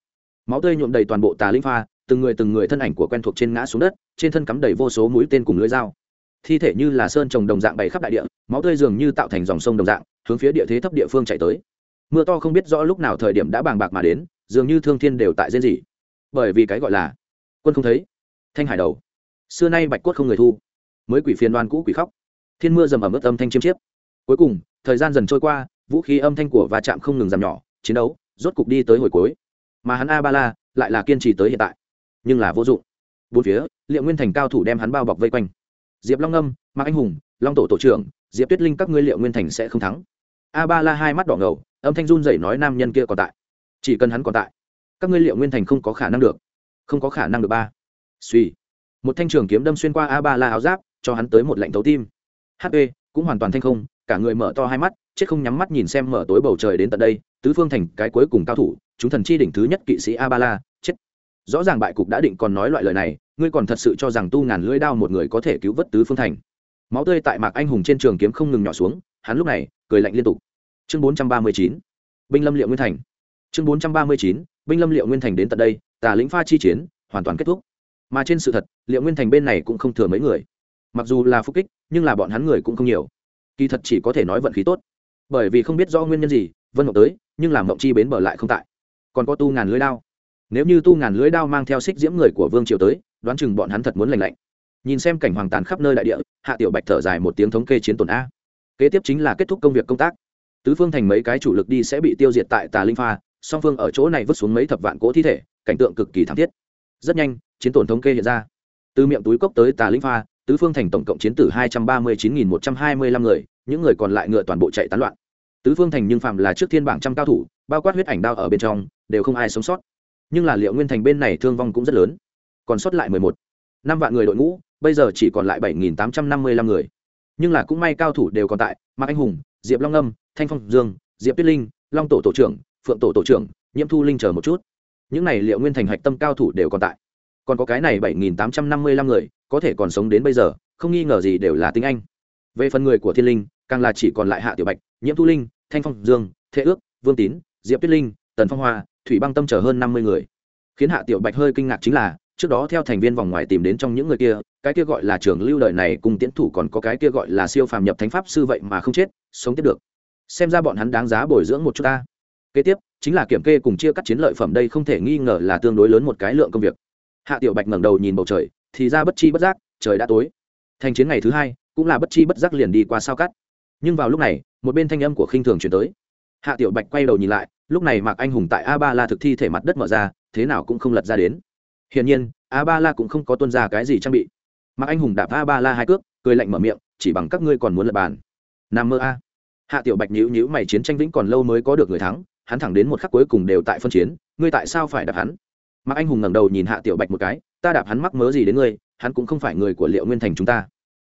[SPEAKER 1] Máu tươi nhuộm đầy toàn bộ tà linh pha, từng người từng người thân ảnh của quen thuộc trên ngã xuống đất, trên thân cắm đầy vô số mũi tên cùng lưỡi dao. Thi thể như là sơn trồng đồng dạng bày khắp đại địa, máu tươi dường như tạo thành dòng sông đồng dạng, hướng phía địa thế thấp địa phương chạy tới. Mưa to không biết rõ lúc nào thời điểm đã bàng bạc mà đến, dường như thương thiên đều tại rên rỉ. Bởi vì cái gọi là quân không thấy. Thanh hải đầu. Xưa nay bạch quất không người thu. Mới quỷ phiền đoan cũ quỷ khóc. Thiên mưa dầm ẩm ướt âm thanh chiêm chiếp. Cuối cùng, thời gian dần trôi qua, vũ khí âm thanh của va chạm không ngừng giảm nhỏ, chiến đấu rốt cục đi tới hồi cuối. Mà hắn a ba la lại là kiên trì tới hiện tại, nhưng là vô dụng. Bốn phía liệu nguyên thành cao thủ đem hắn bao bọc vây quanh. Diệp long âm, mạc anh hùng, long tổ tổ trưởng, diệp tuyết linh các ngươi liệu nguyên thành sẽ không thắng. A ba la hai mắt đỏ ngầu, âm thanh run dậy nói nam nhân kia còn tại. Chỉ cần hắn còn tại, các ngươi liệu nguyên thành không có khả năng được không có khả năng được ba. Suy. Một thanh trường kiếm đâm xuyên qua a ba la áo giáp, cho hắn tới một lạnh thấu tim. Hp cũng hoàn toàn thanh không, cả người mở to hai mắt, chết không nhắm mắt nhìn xem mở tối bầu trời đến tận đây, tứ phương thành cái cuối cùng cao thủ, chúng thần chi đỉnh thứ nhất kỵ sĩ a ba la, chết. Rõ ràng bại cục đã định còn nói loại lời này, ngươi còn thật sự cho rằng tu ngàn lưỡi đao một người có thể cứu vớt tứ phương thành. Máu tươi tại mạc anh hùng trên trường kiếm không ngừng nhỏ xuống, hắn lúc này, cười lạnh liên tục. Chương bốn trăm ba mươi chín, binh lâm liệu nguyên thành. Chương bốn trăm ba mươi chín, binh lâm liệu nguyên thành đến tận đây tà lĩnh pha chi chiến, hoàn toàn kết thúc. Mà trên sự thật, liệu nguyên thành bên này cũng không thừa mấy người. Mặc dù là phúc kích, nhưng là bọn hắn người cũng không nhiều. Kỳ thật chỉ có thể nói vận khí tốt. Bởi vì không biết do nguyên nhân gì, vân mộng tới, nhưng làm mộng chi bến bờ lại không tại. Còn có tu ngàn lưới đao. Nếu như tu ngàn lưới đao mang theo xích diễm người của vương triều tới, đoán chừng bọn hắn thật muốn lành lạnh. Nhìn xem cảnh hoàng tàn khắp nơi đại địa, hạ tiểu bạch thở dài một tiếng thống kê chiến tổn a. Kế tiếp chính là kết thúc công việc công tác. Tứ phương thành mấy cái chủ lực đi sẽ bị tiêu diệt tại tà linh pha, song phương ở chỗ này vứt xuống mấy thập vạn cỗ thi thể cảnh tượng cực kỳ thảm thiết. Rất nhanh, chiến tổn thống kê hiện ra. Từ miệng túi cốc tới tà linh pha, tứ phương thành tổng cộng chiến tử hai trăm ba mươi chín một trăm hai mươi lăm người, những người còn lại ngựa toàn bộ chạy tán loạn. Tứ phương thành nhưng phạm là trước thiên bảng trăm cao thủ, bao quát huyết ảnh đao ở bên trong, đều không ai sống sót. Nhưng là liệu nguyên thành bên này thương vong cũng rất lớn. Còn sót lại mười một, năm vạn người đội ngũ, bây giờ chỉ còn lại bảy nghìn tám trăm năm mươi lăm người. Nhưng là cũng may cao thủ đều còn tại, mạc anh hùng, diệp long âm, thanh phong dương, diệp tuyết linh, long tổ tổ trưởng, phượng tổ tổ trưởng, nhiễm thu linh chờ một chút những này liệu nguyên thành hạch tâm cao thủ đều còn tại. Còn có cái này bảy nghìn tám trăm năm mươi lăm người, có thể còn sống đến bây giờ, không nghi ngờ gì đều là tiếng anh. Về phần người của thiên linh, càng là chỉ còn lại hạ tiểu bạch, nhiễm thu linh, thanh phong dương thế ước, vương tín, diệp tuyết linh, tần phong hoa, thủy băng tâm chờ hơn năm mươi người. Khiến hạ tiểu bạch hơi kinh ngạc chính là, trước đó theo thành viên vòng ngoài tìm đến trong những người kia, cái kia gọi là trường lưu đời này cùng tiến thủ còn có cái kia gọi là siêu phàm nhập thánh pháp sư vậy mà không chết, sống tiếp được. Xem ra bọn hắn đáng giá bồi dưỡng một chút ta. Kế tiếp chính là kiểm kê cùng chia cắt chiến lợi phẩm đây không thể nghi ngờ là tương đối lớn một cái lượng công việc. Hạ tiểu bạch ngẩng đầu nhìn bầu trời, thì ra bất chi bất giác, trời đã tối. Thành chiến ngày thứ hai, cũng là bất chi bất giác liền đi qua sao cắt. Nhưng vào lúc này, một bên thanh âm của khinh thường chuyển tới. Hạ tiểu bạch quay đầu nhìn lại, lúc này mạc anh hùng tại a ba la thực thi thể mặt đất mở ra, thế nào cũng không lật ra đến. Hiển nhiên, a ba la cũng không có tuân ra cái gì trang bị. Mạc anh hùng đạp a ba la hai cước, cười lạnh mở miệng, chỉ bằng các ngươi còn muốn lật bàn. Nam mơ a. Hạ tiểu bạch nhữ nhữ mày, chiến tranh vĩnh còn lâu mới có được người thắng hắn thẳng đến một khắc cuối cùng đều tại phân chiến, ngươi tại sao phải đạp hắn? Mạc anh hùng ngẩng đầu nhìn hạ tiểu bạch một cái, ta đạp hắn mắc mớ gì đến ngươi, hắn cũng không phải người của liệu nguyên thành chúng ta.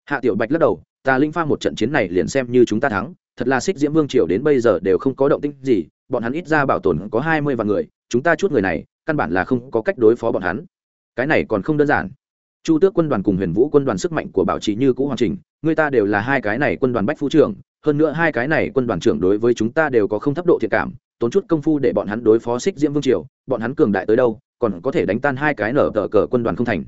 [SPEAKER 1] Hạ tiểu bạch lắc đầu, ta linh pha một trận chiến này liền xem như chúng ta thắng, thật là xích diễm vương triều đến bây giờ đều không có động tĩnh gì, bọn hắn ít ra bảo tồn có hai mươi vạn người, chúng ta chút người này, căn bản là không có cách đối phó bọn hắn. Cái này còn không đơn giản. Chu tước quân đoàn cùng huyền vũ quân đoàn sức mạnh của bảo trì như cũ hoàn chỉnh, người ta đều là hai cái này quân đoàn bách phu trưởng, hơn nữa hai cái này quân đoàn trưởng đối với chúng ta đều có không thấp độ thiện cảm tốn chút công phu để bọn hắn đối phó xích diễm vương triều, bọn hắn cường đại tới đâu, còn có thể đánh tan hai cái nở tờ cờ quân đoàn không thành.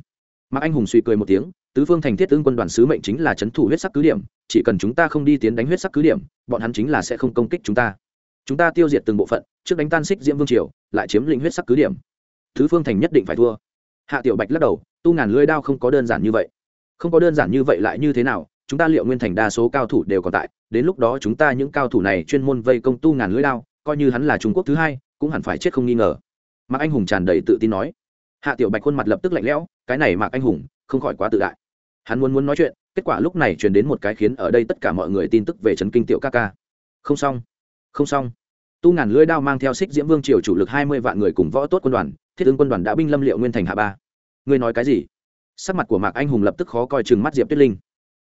[SPEAKER 1] Mạc anh hùng suy cười một tiếng, tứ phương thành thiết tương quân đoàn sứ mệnh chính là c h ấ n thủ huyết sắc cứ điểm, chỉ cần chúng ta không đi tiến đánh huyết sắc cứ điểm, bọn hắn chính là sẽ không công kích chúng ta. Chúng ta tiêu diệt từng bộ phận, trước đánh tan xích diễm vương triều, lại chiếm lĩnh huyết sắc cứ điểm. Tứ phương thành nhất định phải thua. Hạ tiểu bạch lắc đầu, tu ngàn lưới đao không có đơn giản như vậy. Không có đơn giản như vậy lại như thế nào, chúng ta liệu nguyên thành đa số cao thủ đều còn tại, đến lúc đó chúng ta những cao thủ này chuyên môn vây công tu ngàn lưới đao coi như hắn là trung quốc thứ hai, cũng hẳn phải chết không nghi ngờ. Mạc anh hùng tràn đầy tự tin nói. Hạ tiểu bạch khuôn mặt lập tức lạnh lẽo, cái này mạc anh hùng, không khỏi quá tự đại. Hắn muốn muốn nói chuyện, kết quả lúc này truyền đến một cái khiến ở đây tất cả mọi người tin tức về trấn kinh tiểu ca ca. Không xong không xong. Tu ngàn lưỡi đao mang theo xích diễm vương triều chủ lực hai mươi vạn người cùng võ tốt quân đoàn, thiết ứng quân đoàn đã binh lâm liệu nguyên thành hạ ba. Ngươi nói cái gì? Sắc mặt của mạc anh hùng lập tức khó coi chừng mắt diệp tuyết linh.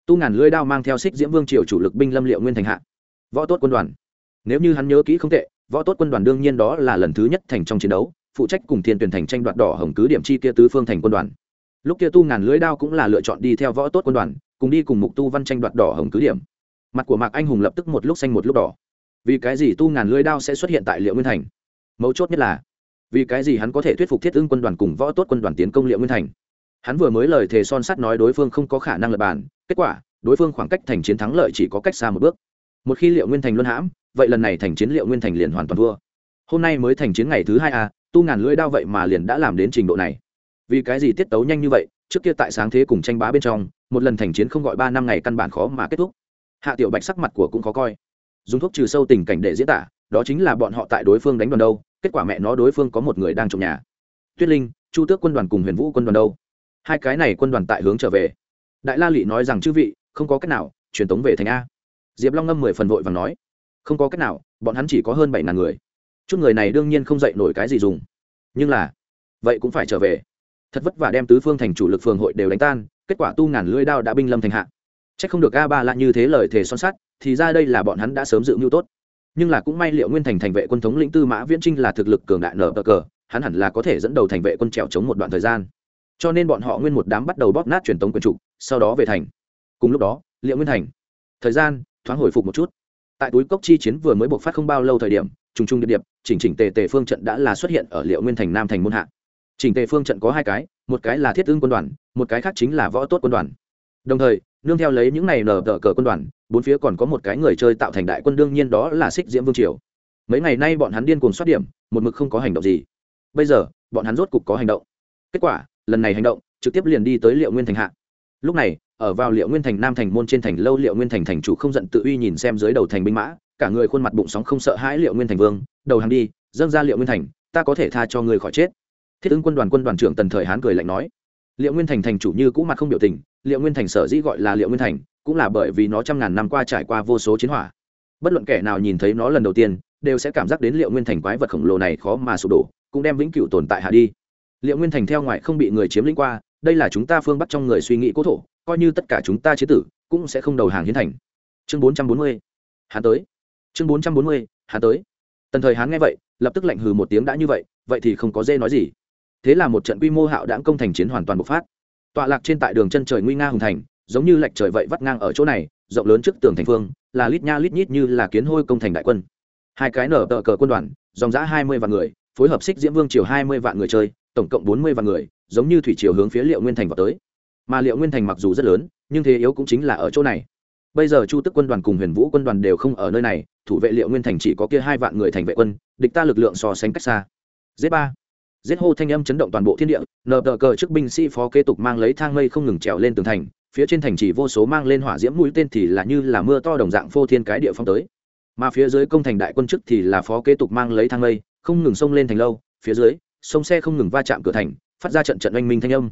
[SPEAKER 1] Tu ngàn lưỡi đao mang theo xích diễm vương triều chủ lực binh lâm liệu nguyên thành hạ. Võ tốt quân đoàn nếu như hắn nhớ kỹ không tệ, võ tốt quân đoàn đương nhiên đó là lần thứ nhất thành trong chiến đấu, phụ trách cùng thiên tuyển thành tranh đoạt đỏ hồng cứ điểm chi kia tứ phương thành quân đoàn. Lúc kia tu ngàn lưới đao cũng là lựa chọn đi theo võ tốt quân đoàn, cùng đi cùng mục tu văn tranh đoạt đỏ hồng cứ điểm. Mặt của mạc anh hùng lập tức một lúc xanh một lúc đỏ. Vì cái gì tu ngàn lưới đao sẽ xuất hiện tại liệu nguyên thành? Mấu chốt nhất là, vì cái gì hắn có thể thuyết phục thiết ưng quân đoàn cùng võ tốt quân đoàn tiến công liệu nguyên thành? Hắn vừa mới lời thề son sắt nói đối phương không có khả năng lập bàn, kết quả, đối phương khoảng cách thành chiến thắng lợi chỉ có cách xa một bước. Một khi liệu nguyên thành luân hãm vậy lần này thành chiến liệu nguyên thành liền hoàn toàn thua. Hôm nay mới thành chiến ngày thứ hai a tu ngàn lưỡi đao vậy mà liền đã làm đến trình độ này. Vì cái gì tiết tấu nhanh như vậy, trước kia tại sáng thế cùng tranh bá bên trong, một lần thành chiến không gọi ba năm ngày căn bản khó mà kết thúc. Hạ tiểu bạch sắc mặt của cũng khó coi. Dùng thuốc trừ sâu tình cảnh để diễn tả, đó chính là bọn họ tại đối phương đánh đoàn đâu, kết quả mẹ nó đối phương có một người đang trong nhà. Tuyết linh, chu tước quân đoàn cùng huyền vũ quân đoàn đâu? Hai cái này quân đoàn tại hướng trở về. Đại la lị nói rằng chư vị, không có cách nào, truyền tống về thành a. Diệp long ngâm mười phần vội và nói không có cách nào, bọn hắn chỉ có hơn bảy ngàn người. Chút người này đương nhiên không dạy nổi cái gì dùng. Nhưng là, vậy cũng phải trở về. Thật vất vả đem tứ phương thành chủ lực phường hội đều đánh tan, kết quả tu ngàn lưỡi đao đã binh lâm thành hạ. C h ắ c không được a ba lại như thế lời thề son sắt, thì ra đây là bọn hắn đã sớm dự mưu tốt. Nhưng là cũng may liệu nguyên thành thành vệ quân thống lĩnh tư mã viễn trinh là thực lực cường đại nở cờ cờ, hắn hẳn là có thể dẫn đầu thành vệ quân trèo chống một đoạn thời gian. Cho nên bọn họ nguyên một đám bắt đầu bóp nát truyền tống quân trục sau đó về thành. Cùng lúc đó, liệu nguyên thành, thời gian, thoáng hồi phục một chút tại túi cốc chi chiến vừa mới buộc phát không bao lâu thời điểm, trùng trùng điệp điệp, chỉnh chỉnh tề tề phương trận đã là xuất hiện ở liệu nguyên thành nam thành môn hạ. Chỉnh tề phương trận có hai cái, một cái là thiết ương quân đoàn, một cái khác chính là võ tốt quân đoàn. Đồng thời, nương theo lấy những này nở tờ cờ quân đoàn, bốn phía còn có một cái người chơi tạo thành đại quân, đương nhiên đó là xích diễm vương triều. Mấy ngày nay bọn hắn điên cuồng soát điểm, một mực không có hành động gì. Bây giờ, bọn hắn rốt cục có hành động. Kết quả, lần này hành động, trực tiếp liền đi tới liệu nguyên thành hạ lúc này, ở vào liệu nguyên thành nam thành môn trên thành lâu liệu nguyên thành thành chủ không giận tự uy nhìn xem dưới đầu thành binh mã, cả người khuôn mặt bụng sóng không sợ hãi liệu nguyên thành vương, đầu hàng đi, dâng ra liệu nguyên thành, ta có thể tha cho người khỏi chết. Thiết ứng quân đoàn quân đoàn trưởng tần thời hán cười lạnh nói, liệu nguyên thành thành chủ như cũ mặt không biểu tình, liệu nguyên thành sở dĩ gọi là liệu nguyên thành, cũng là bởi vì nó trăm ngàn năm qua trải qua vô số chiến hỏa. Bất luận kẻ nào nhìn thấy nó lần đầu tiên, đều sẽ cảm giác đến liệu nguyên thành quái vật khổng lồ này khó mà sụp đổ, cũng đem vĩnh cửu tồn tại hạ đi. Liệu nguyên thành theo ngoại không bị người chiếm lĩnh qua đây là chúng ta phương bắc trong người suy nghĩ cố thổ, coi như tất cả chúng ta chế tử cũng sẽ không đầu hàng hiến thành. Chương bốn trăm bốn mươi hắn tới. Chương bốn trăm bốn mươi hắn tới. Tần thời hắn nghe vậy, lập tức lạnh hừ một tiếng đã như vậy vậy thì không có dê nói gì. Thế là một trận quy mô hạo đãng công thành chiến hoàn toàn bộc phát. Tọa lạc trên tại đường chân trời nguy nga hùng thành, giống như lệch trời vậy vắt ngang ở chỗ này, rộng lớn trước tường thành phương, là lít nha lít nhít như là kiến hôi công thành đại quân. Hai cái nở tờ cờ quân đoàn, dòng giã hai mươi vạn người, phối hợp xích diễm vương triều hai mươi vạn người chơi, tổng cộng bốn mươi vạn người giống như thủy chiều hướng phía liệu nguyên thành vào tới. Mà liệu nguyên thành mặc dù rất lớn, nhưng thế yếu cũng chính là ở chỗ này. Bây giờ chu tức quân đoàn cùng huyền vũ quân đoàn đều không ở nơi này, thủ vệ liệu nguyên thành chỉ có kia hai vạn người thành vệ quân, địch ta lực lượng so sánh cách xa. Z ba. Giết hô thanh âm chấn động toàn bộ thiên địa, nờ tờ cờ trước binh sĩ phó kế tục mang lấy thang mây không ngừng trèo lên tường thành, phía trên thành chỉ vô số mang lên hỏa diễm mũi tên thì là như là mưa to đồng dạng phô thiên cái địa phong tới. Mà phía dưới công thành đại quân chức thì là phó kế tục mang lấy thang mây, không ngừng xông lên thành lâu, phía dưới, sông xe không ngừng va chạm cửa thành phát ra trận trận oanh minh thanh âm.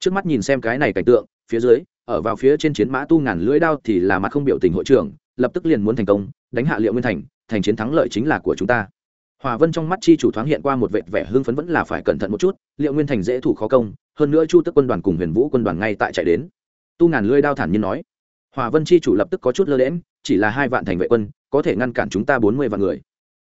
[SPEAKER 1] Trước mắt nhìn xem cái này cảnh tượng, phía dưới, ở vào phía trên chiến mã tu ngàn lưỡi đao thì là mặt không biểu tình hội trưởng, lập tức liền muốn thành công, đánh hạ liệu nguyên thành thành chiến thắng lợi chính là của chúng ta. Hòa vân trong mắt chi chủ thoáng hiện qua một vệ vẻ hưng phấn vẫn là phải cẩn thận một chút, liệu nguyên thành dễ thủ khó công, hơn nữa chu tức quân đoàn cùng huyền vũ quân đoàn ngay tại chạy đến. Tu ngàn lưỡi đao thản nhiên nói. Hòa vân chi chủ lập tức có chút lơ lẽm chỉ là hai vạn thành vệ quân, có thể ngăn cản chúng ta bốn mươi vạn người.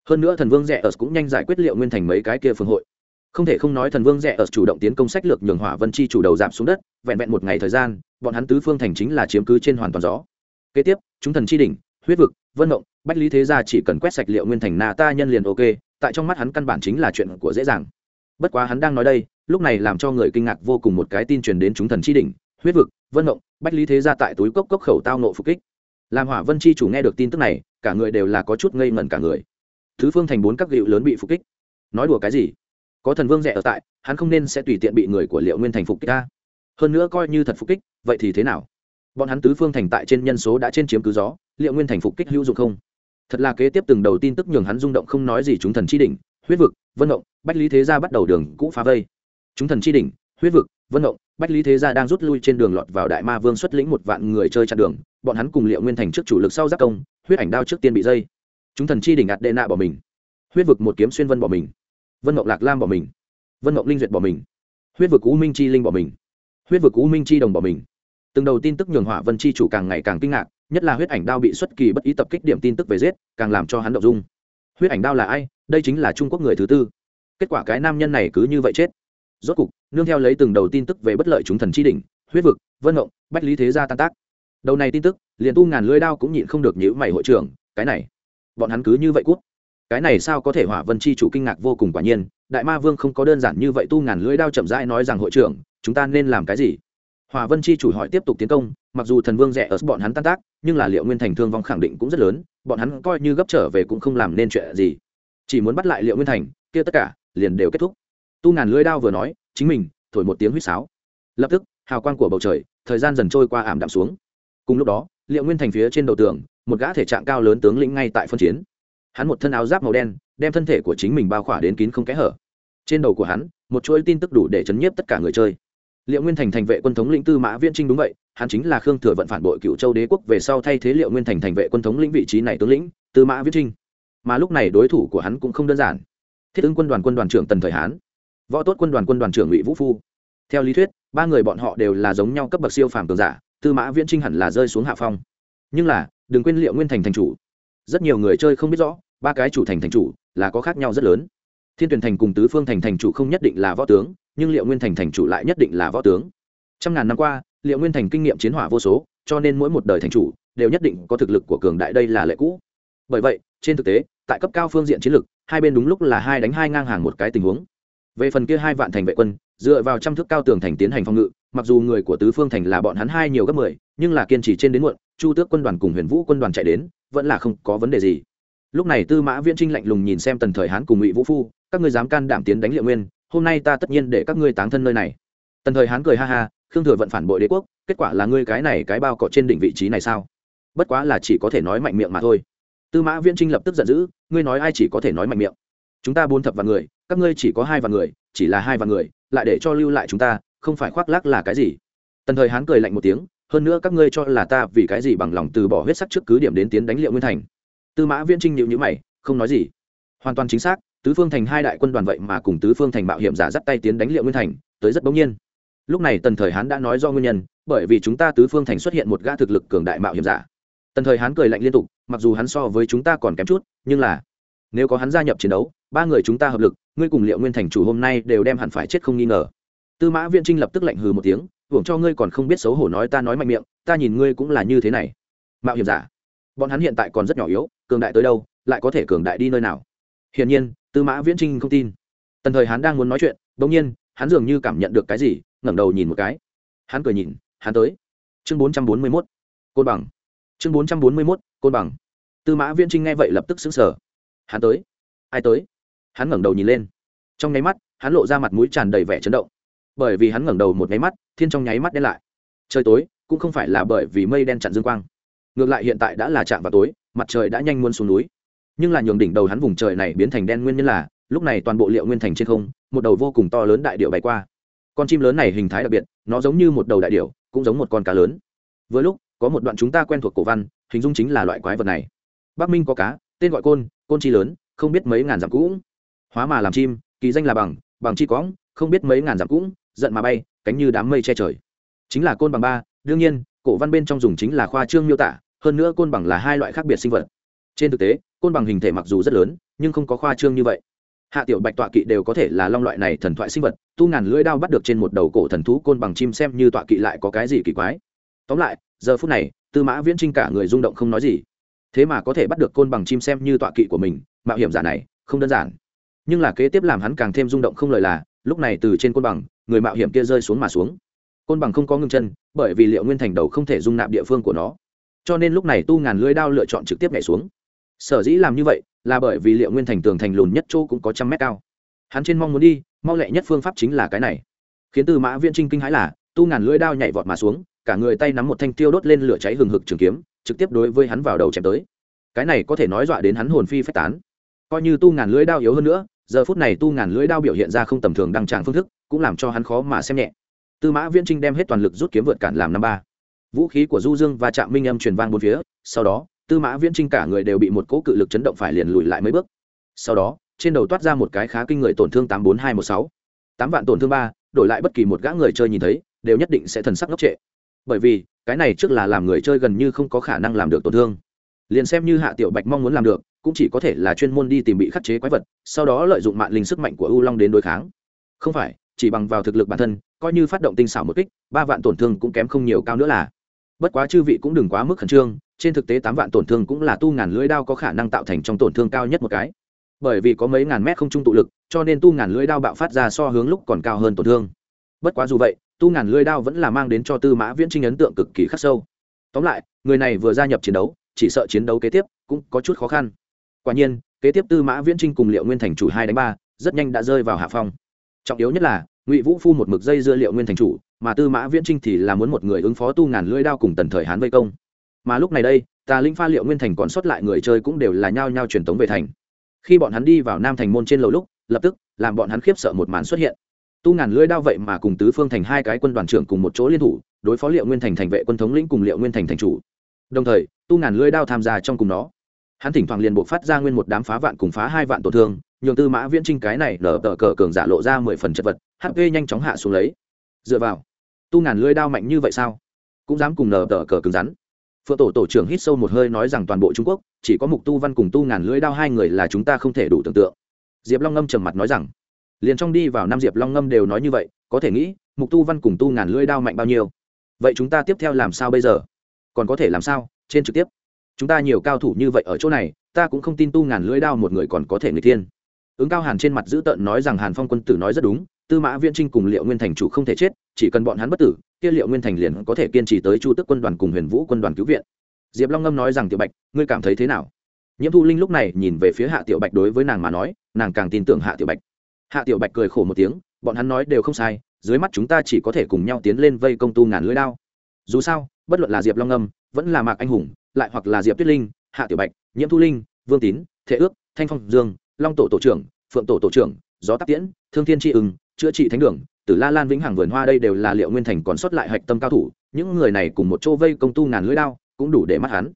[SPEAKER 1] Hơn nữa thần vương rẻ ở cũng nhanh giải quyết liệu nguyên thành mấy cái kia phương hội không thể không nói thần vương rẻ ở chủ động tiến công sách lược nhường hỏa vân chi chủ đầu giảm xuống đất, vẹn vẹn một ngày thời gian, bọn hắn tứ phương thành chính là chiếm cứ trên hoàn toàn gió. Kế tiếp, chúng thần chi đỉnh, huyết vực, vân động bách lý thế gia chỉ cần quét sạch liệu nguyên thành na ta nhân liền ok, tại trong mắt hắn căn bản chính là chuyện của dễ dàng. Bất quá hắn đang nói đây, lúc này làm cho người kinh ngạc vô cùng một cái tin truyền đến chúng thần chi đỉnh, huyết vực, vân động bách lý thế gia tại túi cốc cốc khẩu tao nộ phục kích. Làm hỏa vân chi chủ nghe được tin tức này, cả người đều là có chút ngây ngẩn cả người. Thứ phương thành bốn các gịu lớn bị phục kích. Nói đùa cái gì? Có thần vương rẻ ở tại, hắn không nên sẽ tùy tiện bị người của liệu nguyên thành phục kích ta. Hơn nữa coi như thật phục kích, vậy thì thế nào? Bọn hắn tứ phương thành tại trên nhân số đã trên chiếm cứ gió, liệu nguyên thành phục kích hữu dụng không? Thật là kế tiếp từng đầu tin tức nhường hắn rung động không nói gì chúng thần chi đỉnh, huyết vực, vân động, bách lý thế gia bắt đầu đường cũ phá vây. Chúng thần chi đỉnh, huyết vực, vân động, bách lý thế gia đang rút lui trên đường lọt vào đại ma vương xuất lĩnh một vạn người chơi chặn đường, bọn hắn cùng liệu nguyên thành trước chủ lực sau giác công, huyết ảnh đao trước tiên bị dây. Chúng thần chi đỉnh ạt đệ nạ bỏ mình. Huyết vực một kiếm xuyên vân bỏ mình vân mộng lạc lam bỏ mình. Vân mộng linh duyệt bỏ mình. Huyết vực u minh chi linh bỏ mình. Huyết vực u minh chi đồng bỏ mình. Từng đầu tin tức nhường hỏa vân chi chủ càng ngày càng kinh ngạc, nhất là huyết ảnh đao bị xuất kỳ bất ý tập kích điểm tin tức về giết, càng làm cho hắn động dung. Huyết ảnh đao là ai? Đây chính là trung quốc người thứ tư. Kết quả cái nam nhân này cứ như vậy chết. Rốt cục, nương theo lấy từng đầu tin tức về bất lợi chúng thần chi đỉnh, huyết vực, vân ngộng bách lý thế gia tan tác. Đầu này tin tức, liền tu ngàn lưới đao cũng nhịn không được nhữ mày hội trưởng, cái này, bọn hắn cứ như vậy cút cái này sao có thể hỏa vân chi chủ kinh ngạc vô cùng quả nhiên, đại ma vương không có đơn giản như vậy tu ngàn lưỡi đao chậm rãi nói rằng, hội trưởng, chúng ta nên làm cái gì? Hỏa vân chi chủ hỏi tiếp tục tiến công, mặc dù thần vương rẻ ở bọn hắn tan tác, nhưng là liệu nguyên thành thương vong khẳng định cũng rất lớn, bọn hắn coi như gấp trở về cũng không làm nên chuyện gì. Chỉ muốn bắt lại liệu nguyên thành, kia tất cả liền đều kết thúc. Tu ngàn lưỡi đao vừa nói, chính mình thổi một tiếng huýt sáo. Lập tức, hào quang của bầu trời, thời gian dần trôi qua ảm đạm xuống. Cùng lúc đó, liệu nguyên thành phía trên đầu tường, một gã thể trạng cao lớn tướng lĩnh ngay tại phân chiến hắn một thân áo giáp màu đen, đem thân thể của chính mình bao khỏa đến kín không kẽ hở. Trên đầu của hắn, một chuỗi tin tức đủ để chấn nhiếp tất cả người chơi. Liệu nguyên thành thành vệ quân thống lĩnh tư mã viễn trinh đúng vậy, hắn chính là khương thừa vận phản bội cựu châu đế quốc về sau thay thế liệu nguyên thành thành vệ quân thống lĩnh vị trí này tướng lĩnh, tư mã viễn trinh. Mà lúc này đối thủ của hắn cũng không đơn giản. Thiết ứng quân đoàn quân đoàn trưởng tần thời hán, võ tốt quân đoàn quân đoàn trưởng ngụy vũ phu. Theo lý thuyết, ba người bọn họ đều là giống nhau cấp bậc siêu phàm cường giả, tư mã viễn trinh hẳn là rơi xuống hạ phong. Nhưng là, đừng quên liệu nguyên thành thành chủ rất nhiều người chơi không biết rõ, ba cái chủ thành thành chủ là có khác nhau rất lớn. Thiên tuyển thành cùng tứ phương thành thành chủ không nhất định là võ tướng, nhưng liệu nguyên thành thành chủ lại nhất định là võ tướng. Trăm ngàn năm qua, liệu nguyên thành kinh nghiệm chiến hỏa vô số, cho nên mỗi một đời thành chủ đều nhất định có thực lực của cường đại đây là lệ cũ. Bởi vậy, trên thực tế, tại cấp cao phương diện chiến lược hai bên đúng lúc là hai đánh hai ngang hàng một cái tình huống. Về phần kia hai vạn thành vệ quân, dựa vào trăm thước cao tường thành tiến hành phòng ngự, mặc dù người của tứ phương thành là bọn hắn hai nhiều gấp mười, nhưng là kiên trì trên đến muộn, chu tước quân đoàn cùng huyền vũ quân đoàn chạy đến vẫn là không có vấn đề gì. Lúc này tư mã viễn trinh lạnh lùng nhìn xem tần thời hán cùng ngụy vũ phu, các ngươi dám can đảm tiến đánh liệu nguyên, hôm nay ta tất nhiên để các ngươi táng thân nơi này. Tần thời hán cười ha ha, khương thừa vận phản bội đế quốc, kết quả là ngươi cái này cái bao cọ trên đỉnh vị trí này sao? Bất quá là chỉ có thể nói mạnh miệng mà thôi. Tư mã viễn trinh lập tức giận dữ, ngươi nói ai chỉ có thể nói mạnh miệng? Chúng ta bốn thập vạn người, các ngươi chỉ có hai vạn người, chỉ là hai vạn người, lại để cho lưu lại chúng ta, không phải khoác lác là cái gì? Tần thời hán cười lạnh một tiếng hơn nữa các ngươi cho là ta vì cái gì bằng lòng từ bỏ huyết sắc trước cứ điểm đến tiến đánh liệu nguyên thành. Tư mã viễn trinh nhịu nhữ mày, không nói gì. Hoàn toàn chính xác, tứ phương thành hai đại quân đoàn vậy mà cùng tứ phương thành mạo hiểm giả dắt tay tiến đánh liệu nguyên thành, tới rất bỗng nhiên. Lúc này tần thời hán đã nói do nguyên nhân, bởi vì chúng ta tứ phương thành xuất hiện một gã thực lực cường đại mạo hiểm giả. Tần thời hán cười lạnh liên tục, mặc dù hắn so với chúng ta còn kém chút, nhưng là, nếu có hắn gia nhập chiến đấu, ba người chúng ta hợp lực, ngươi cùng liệu nguyên thành chủ hôm nay đều đem hẳn phải chết không nghi ngờ. Tư mã viễn trinh lập tức lạnh hừ một tiếng hưởng cho ngươi còn không biết xấu hổ nói ta nói mạnh miệng, ta nhìn ngươi cũng là như thế này. Mạo hiểm giả. Bọn hắn hiện tại còn rất nhỏ yếu, cường đại tới đâu, lại có thể cường đại đi nơi nào? Hiển nhiên, tư mã viễn trinh không tin. Tần thời hắn đang muốn nói chuyện đ ỗ n g nhiên, hắn dường như cảm nhận được cái gì, ngẩng đầu nhìn một cái. Hắn cười nhìn, hắn tới. Chương bốn trăm bốn mươi mốt. Côn bằng. Chương bốn trăm bốn mươi mốt, côn bằng. Tư mã viễn trinh nghe vậy lập tức xứng sở hắn tới. Ai tới? Hắn ngẩng đầu nhìn lên. Trong nháy mắt, hắn lộ ra mặt mũi tràn đầy vẻ chấn động bởi vì hắn ngẩng đầu một nháy mắt, thiên trong nháy mắt đen lại. Trời tối, cũng không phải là bởi vì mây đen chặn dương quang. Ngược lại hiện tại đã là chạm vào tối, mặt trời đã nhanh muốn xuống núi. Nhưng là nhường đỉnh đầu hắn vùng trời này biến thành đen nguyên nhân là, lúc này toàn bộ liệu nguyên thành trên không, một đầu vô cùng to lớn đại điệu bay qua. Con chim lớn này hình thái đặc biệt, nó giống như một đầu đại điệu cũng giống một con cá lớn. Vừa lúc, có một đoạn chúng ta quen thuộc cổ văn, hình dung chính là loại quái vật này. Bắc minh có cá, tên gọi côn côn chi lớn, không biết mấy ngàn dặm cũng. Hóa mà làm chim, kỳ danh là bằng bằng chi cóng không biết mấy ngàn dặm cũng giận mà bay, cánh như đám mây che trời. Chính là côn bằng ba, đương nhiên, cổ văn bên trong dùng chính là khoa trương miêu tả, hơn nữa côn bằng là hai loại khác biệt sinh vật. Trên thực tế, côn bằng hình thể mặc dù rất lớn, nhưng không có khoa trương như vậy. Hạ tiểu bạch tọa kỵ đều có thể là long loại này thần thoại sinh vật, tu ngàn lưỡi đao bắt được trên một đầu cổ thần thú côn bằng chim xem như tọa kỵ lại có cái gì kỳ quái. Tóm lại, giờ phút này, tư mã viễn trinh cả người rung động không nói gì. Thế mà có thể bắt được côn bằng chim xem như tọa kỵ của mình, mạo hiểm giả này, không đơn giản. Nhưng là kế tiếp làm hắn càng thêm rung động không lời là lúc này từ trên côn bằng, người mạo hiểm kia rơi xuống mà xuống. Côn bằng không có ngưng chân, bởi vì liệu nguyên thành đầu không thể dung nạp địa phương của nó. Cho nên lúc này tu ngàn lưới đao lựa chọn trực tiếp nhảy xuống. Sở dĩ làm như vậy, là bởi vì liệu nguyên thành tường thành lùn nhất chỗ cũng có trăm mét cao. Hắn trên mong muốn đi, mau lẹ nhất phương pháp chính là cái này. Khiến tư mã viễn trinh kinh hãi là, tu ngàn lưỡi đao nhảy vọt mà xuống, cả người tay nắm một thanh tiêu đốt lên lửa cháy hừng hực trường kiếm, trực tiếp đối với hắn vào đầu chém tới. Cái này có thể nói dọa đến hắn hồn phi phách tán. Coi như tu ngàn lưỡi đao yếu hơn nữa giờ phút này tu ngàn lưỡi đao biểu hiện ra không tầm thường đăng tràng phương thức, cũng làm cho hắn khó mà xem nhẹ. Tư mã viễn trinh đem hết toàn lực rút kiếm vượt cản làm năm ba. Vũ khí của du dương và chạm minh âm truyền vang bốn phía, sau đó, tư mã viễn trinh cả người đều bị một cỗ cự lực chấn động phải liền lùi lại mấy bước. Sau đó, trên đầu toát ra một cái khá kinh người tổn thương tám bốn hai một sáu. Tám vạn tổn thương ba, đổi lại bất kỳ một gã người chơi nhìn thấy, đều nhất định sẽ thần sắc ngốc trệ. Bởi vì, cái này trước là làm người chơi gần như không có khả năng làm được tổn thương. Liền xem như hạ tiểu bạch mong muốn làm được cũng chỉ có thể là chuyên môn đi tìm bị khắc chế quái vật, sau đó lợi dụng mạng linh sức mạnh của u long đến đối kháng. Không phải, chỉ bằng vào thực lực bản thân, coi như phát động tinh xảo một kích, ba vạn tổn thương cũng kém không nhiều cao nữa là. Bất quá chư vị cũng đừng quá mức khẩn trương, trên thực tế tám vạn tổn thương cũng là tu ngàn lưỡi đao có khả năng tạo thành trong tổn thương cao nhất một cái. Bởi vì có mấy ngàn mét không trung tụ lực, cho nên tu ngàn lưỡi đao bạo phát ra so hướng lúc còn cao hơn tổn thương. Bất quá dù vậy, tu ngàn lưỡi đao vẫn là mang đến cho tư mã viễn trinh ấn tượng cực kỳ khắc sâu. Tóm lại, người này vừa gia nhập chiến đấu, chỉ sợ chiến đấu kế tiếp cũng có chút khó khăn quả nhiên, kế tiếp tư mã viễn trinh cùng liệu nguyên thành chủ hai đánh ba, rất nhanh đã rơi vào hạ phong. Trọng yếu nhất là, ngụy vũ phu một mực dây dưa liệu nguyên thành chủ, mà tư mã viễn trinh thì là muốn một người ứng phó tu ngàn lưỡi đao cùng tần thời hán vây công. Mà lúc này đây, tà linh pha liệu nguyên thành còn sót lại người chơi cũng đều là nhao nhao truyền tống về thành. Khi bọn hắn đi vào nam thành môn trên lầu lúc, lập tức, làm bọn hắn khiếp sợ một màn xuất hiện. Tu ngàn lưỡi đao vậy mà cùng tứ phương thành hai cái quân đoàn trưởng cùng một chỗ liên thủ, đối phó liệu nguyên thành thành vệ quân thống lĩnh cùng liệu nguyên thành thành chủ. Đồng thời, tu ngàn lưỡi đao tham gia trong cùng nó hắn thỉnh thoảng liền buộc phát ra nguyên một đám phá vạn cùng phá hai vạn tổn thương, nhường tư mã viễn trinh cái này nở tờ cờ cường giả lộ ra mười phần chật vật hp nhanh chóng hạ xuống lấy. Dựa vào, tu ngàn lưỡi đao mạnh như vậy sao? Cũng dám cùng nở tờ cờ cứng rắn. Phượng tổ tổ trưởng hít sâu một hơi nói rằng toàn bộ trung quốc, chỉ có mục tu văn cùng tu ngàn lưỡi đao hai người là chúng ta không thể đủ tưởng tượng. Diệp long ngâm trầm mặt nói rằng, liền trong đi vào năm diệp long ngâm đều nói như vậy, có thể nghĩ, mục tu văn cùng tu ngàn lưỡi đao mạnh bao nhiêu? Vậy chúng ta tiếp theo làm sao bây giờ? Còn có thể làm sao? Trên trực tiếp chúng ta nhiều cao thủ như vậy ở chỗ này, ta cũng không tin tu ngàn lưỡi đao một người còn có thể người thiên. Ứng cao hàn trên mặt giữ tợn nói rằng hàn phong quân tử nói rất đúng, tư mã viễn trinh cùng liệu nguyên thành chủ không thể chết, chỉ cần bọn hắn bất tử, kia liệu nguyên thành liền có thể kiên trì tới chu tức quân đoàn cùng huyền vũ quân đoàn cứu viện. Diệp long ngâm nói rằng, tiểu bạch, ngươi cảm thấy thế nào? Nhiễm thu linh lúc này nhìn về phía hạ tiểu bạch đối với nàng mà nói, nàng càng tin tưởng hạ tiểu bạch. Hạ tiểu bạch cười khổ một tiếng, bọn hắn nói đều không sai, dưới mắt chúng ta chỉ có thể cùng nhau tiến lên vây công tu ngàn lưỡi đao. Dù sao, bất luận là diệp long ngâm, vẫn là mạc anh hùng lại hoặc là diệp tuyết linh, hạ tiểu bạch, nhiễm thu linh, vương tín thế ước, thanh phong dương, long tổ tổ trưởng, phượng tổ tổ trưởng, gió tắc tiễn, thương thiên tri ưng, chữa trị thánh đường, tử la lan vĩnh hằng vườn hoa đây đều là liệu nguyên thành còn sót lại hạch tâm cao thủ, những người này cùng một chỗ vây công tu ngàn lưỡi đao, cũng đủ để mắt hắn.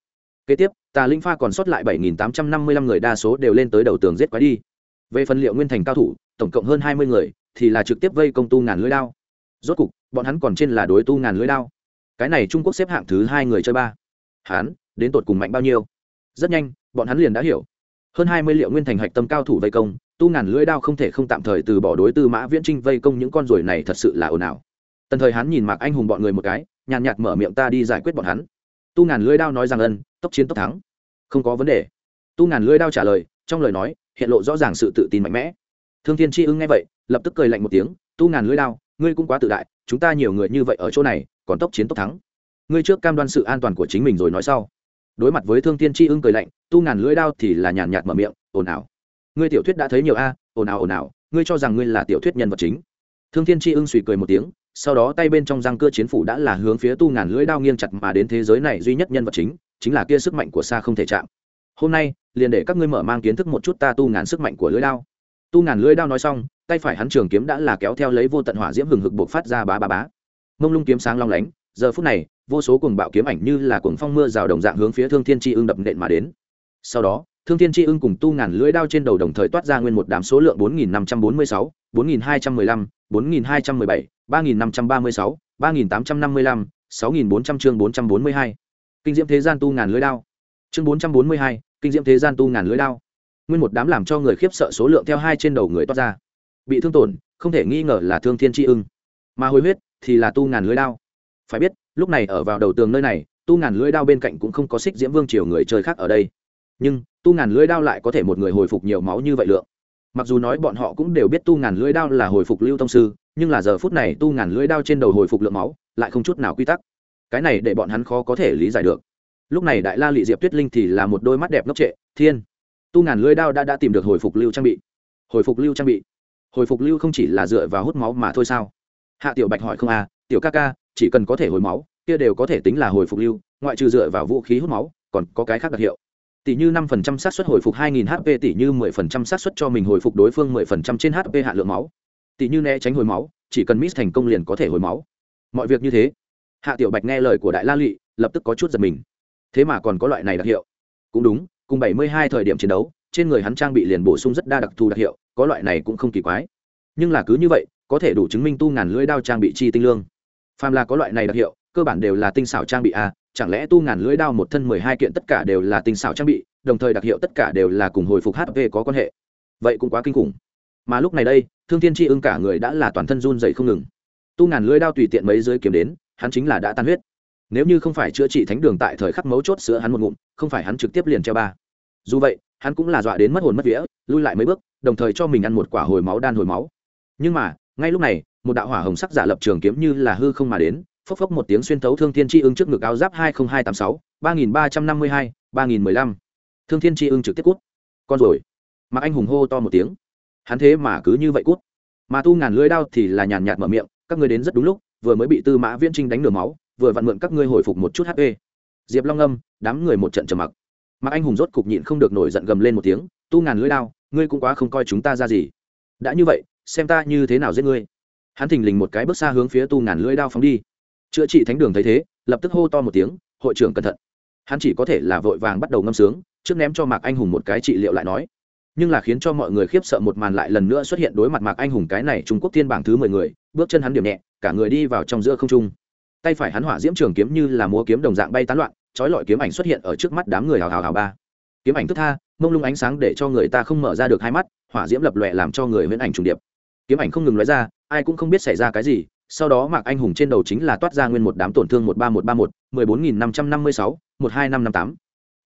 [SPEAKER 1] Kế tiếp, tà linh pha còn sót lại bảy nghìn tám trăm năm mươi lăm người đa số đều lên tới đầu tường giết quái đi. Về phần liệu nguyên thành cao thủ, tổng cộng hơn hai mươi người, thì là trực tiếp vây công tu ngàn lưỡi đao. Rốt cục, bọn hắn còn trên là đối tu ngàn lưỡi đao. Cái này trung quốc xếp hạng thứ hai người chơi ba. Hắn đến tột cùng mạnh bao nhiêu. Rất nhanh, bọn hắn liền đã hiểu. Hơn hai mươi liệu nguyên thành hạch tâm cao thủ vây công, tu ngàn lưỡi đao không thể không tạm thời từ bỏ đối tư mã viễn trinh vây công những con ruồi này thật sự là ồn ào. Tần thời hắn nhìn mạc anh hùng bọn người một cái, nhàn nhạt mở miệng ta đi giải quyết bọn hắn. Tu ngàn lưỡi đao nói rằng ân, tốc chiến tốc thắng. Không có vấn đề. Tu ngàn lưỡi đao trả lời, trong lời nói, hiện lộ rõ ràng sự tự tin mạnh mẽ. Thương thiên tri ưng nghe vậy, lập tức cười lạnh một tiếng, tu ngàn lưỡi đao, ngươi cũng quá tự đại, chúng ta nhiều người như vậy ở chỗ này, còn tốc chiến tốc thắng. Ngươi trước cam đoan sự an toàn của chính mình rồi nói sau đối mặt với thương thiên tri ưng cười lạnh, tu ngàn lưỡi đao thì là nhàn nhạt mở miệng, ồn ào. Ngươi tiểu thuyết đã thấy nhiều a, ồn ào ồn ào, ngươi cho rằng ngươi là tiểu thuyết nhân vật chính. Thương thiên tri ưng suy cười một tiếng, sau đó tay bên trong răng cưa chiến phủ đã là hướng phía tu ngàn lưỡi đao nghiêng chặt mà đến thế giới này duy nhất nhân vật chính chính là kia sức mạnh của xa không thể chạm. Hôm nay, liền để các ngươi mở mang kiến thức một chút ta tu ngàn sức mạnh của lưỡi đao. Tu ngàn lưỡi đao nói xong, tay phải hắn trường kiếm đã là kéo theo lấy vô tận hỏa diễm hừng hực buộc phát ra bá bá bá. Mông lung kiếm sáng long lánh, giờ phút này vô số cuồng bạo kiếm ảnh như là cuồng phong mưa rào đồng dạng hướng phía thương thiên tri ưng đập nện mà đến. Sau đó, thương thiên tri ưng cùng tu ngàn lưỡi đao trên đầu đồng thời toát ra nguyên một đám số lượng bốn nghìn năm trăm bốn mươi sáu, bốn nghìn hai trăm mười lăm, bốn nghìn hai trăm mười bảy, ba nghìn năm trăm ba mươi sáu, ba nghìn tám trăm năm mươi lăm, sáu nghìn bốn trăm chương bốn trăm bốn mươi hai. Kinh diễm thế gian tu ngàn lưỡi đao. Chương bốn trăm bốn mươi hai, kinh diễm thế gian tu ngàn lưỡi đao. Nguyên một đám làm cho người khiếp sợ số lượng theo hai trên đầu người toát ra. Bị thương tổn, không thể nghi ngờ là thương thiên tri ưng. Mà hồi huyết thì là tu ngàn lưỡi đao. Phải biết lúc này ở vào đầu tường nơi này, tu ngàn lưỡi đao bên cạnh cũng không có xích diễm vương triều người chơi khác ở đây. Nhưng, tu ngàn lưỡi đao lại có thể một người hồi phục nhiều máu như vậy lượng. Mặc dù nói bọn họ cũng đều biết tu ngàn lưỡi đao là hồi phục lưu tông sư, nhưng là giờ phút này tu ngàn lưỡi đao trên đầu hồi phục lượng máu, lại không chút nào quy tắc. Cái này để bọn hắn khó có thể lý giải được. Lúc này đại la lị diệp tuyết linh thì là một đôi mắt đẹp ngốc trệ, thiên, tu ngàn lưỡi đao đã đã tìm được hồi phục lưu trang bị. Hồi phục lưu trang bị. Hồi phục lưu không chỉ là dựa vào hút máu mà thôi sao? Hạ tiểu bạch hỏi không à tiểu ca ca, chỉ cần có thể hồi máu, kia đều có thể tính là hồi phục lưu, ngoại trừ dựa vào vũ khí hút máu, còn có cái khác đặc hiệu. Tỷ như năm phần trăm xác suất hồi phục hai nghìn hp tỷ như mười phần trăm xác suất cho mình hồi phục đối phương mười phần trăm trên hp hạ lượng máu. Tỷ như né tránh hồi máu, chỉ cần miss thành công liền có thể hồi máu. Mọi việc như thế. Hạ tiểu bạch nghe lời của đại la lụy lập tức có chút giật mình. Thế mà còn có loại này đặc hiệu. Cũng đúng, cùng bảy mươi hai thời điểm chiến đấu, trên người hắn trang bị liền bổ sung rất đa đặc thù đặc hiệu, có loại này cũng không kỳ quái. Nhưng là cứ như vậy, có thể đủ chứng minh tu ngàn lưỡi đao trang bị chi tinh lương phàm là có loại này đặc hiệu, cơ bản đều là tinh xảo trang bị a chẳng lẽ tu ngàn lưỡi đao một thân mười hai kiện tất cả đều là tinh xảo trang bị, đồng thời đặc hiệu tất cả đều là cùng hồi phục hp có quan hệ? Vậy cũng quá kinh khủng. Mà lúc này đây, thương thiên tri ưng cả người đã là toàn thân run dậy không ngừng. Tu ngàn lưỡi đao tùy tiện mấy dưới kiếm đến, hắn chính là đã tan huyết. Nếu như không phải chữa trị thánh đường tại thời khắc mấu chốt sữa hắn một ngụm, không phải hắn trực tiếp liền treo ba. Dù vậy, hắn cũng là dọa đến mất hồn mất vía, lui lại mấy bước, đồng thời cho mình ăn một quả hồi máu đan hồi máu. Nhưng mà, ngay lúc này một đạo hỏa hồng sắc giả lập trường kiếm như là hư không mà đến, phốc phốc một tiếng xuyên thấu thương thiên tri ưng trước ngực áo giáp hai nghìn hai t á m sáu, ba nghìn ba trăm năm mươi hai, ba nghìn mười lăm. Thương thiên tri ưng trực tiếp cút. Con rồi. Mặc anh hùng hô to một tiếng. Hắn thế mà cứ như vậy cút. Mà tu ngàn lưới đao thì là nhàn nhạt mở miệng, các ngươi đến rất đúng lúc, vừa mới bị tư mã viễn trinh đánh nửa máu, vừa vặn mượn các ngươi hồi phục một chút hp diệp long âm, đám người một trận trầm mặc. Mặc anh hùng rốt cục nhịn không được nổi giận gầm lên một tiếng, tu ngàn lưới đao, ngươi cũng quá không coi chúng ta ra gì. Đã như vậy, xem ta như thế nào giết ngươi hắn thình lình một cái bước xa hướng phía tu ngàn lưỡi đao phóng đi. Chữa trị thánh đường thấy thế, lập tức hô to một tiếng, hội trưởng cẩn thận. Hắn chỉ có thể là vội vàng bắt đầu ngâm sướng, trước ném cho mạc anh hùng một cái trị liệu lại nói. Nhưng là khiến cho mọi người khiếp sợ một màn lại lần nữa xuất hiện đối mặt mạc anh hùng cái này trung quốc thiên bảng thứ mười người, bước chân hắn điểm nhẹ, cả người đi vào trong giữa không trung. Tay phải hắn hỏa diễm trường kiếm như là múa kiếm đồng dạng bay tán loạn trói lọi kiếm ảnh xuất hiện ở trước mắt đám người hào hào hào ba. Kiếm ảnh thức tha, mông lung ánh sáng để cho người ta không mở ra được hai mắt, hỏa diễm lập lòe làm cho người huyễn ảnh trùng điệp. Kiếm ảnh không ngừng nói ra ai cũng không biết xảy ra cái gì, sau đó mạc anh hùng trên đầu chính là toát ra nguyên một đám tổn thương một ba một ba một, mười bốn nghìn năm trăm năm mươi sáu, một hai năm năm tám.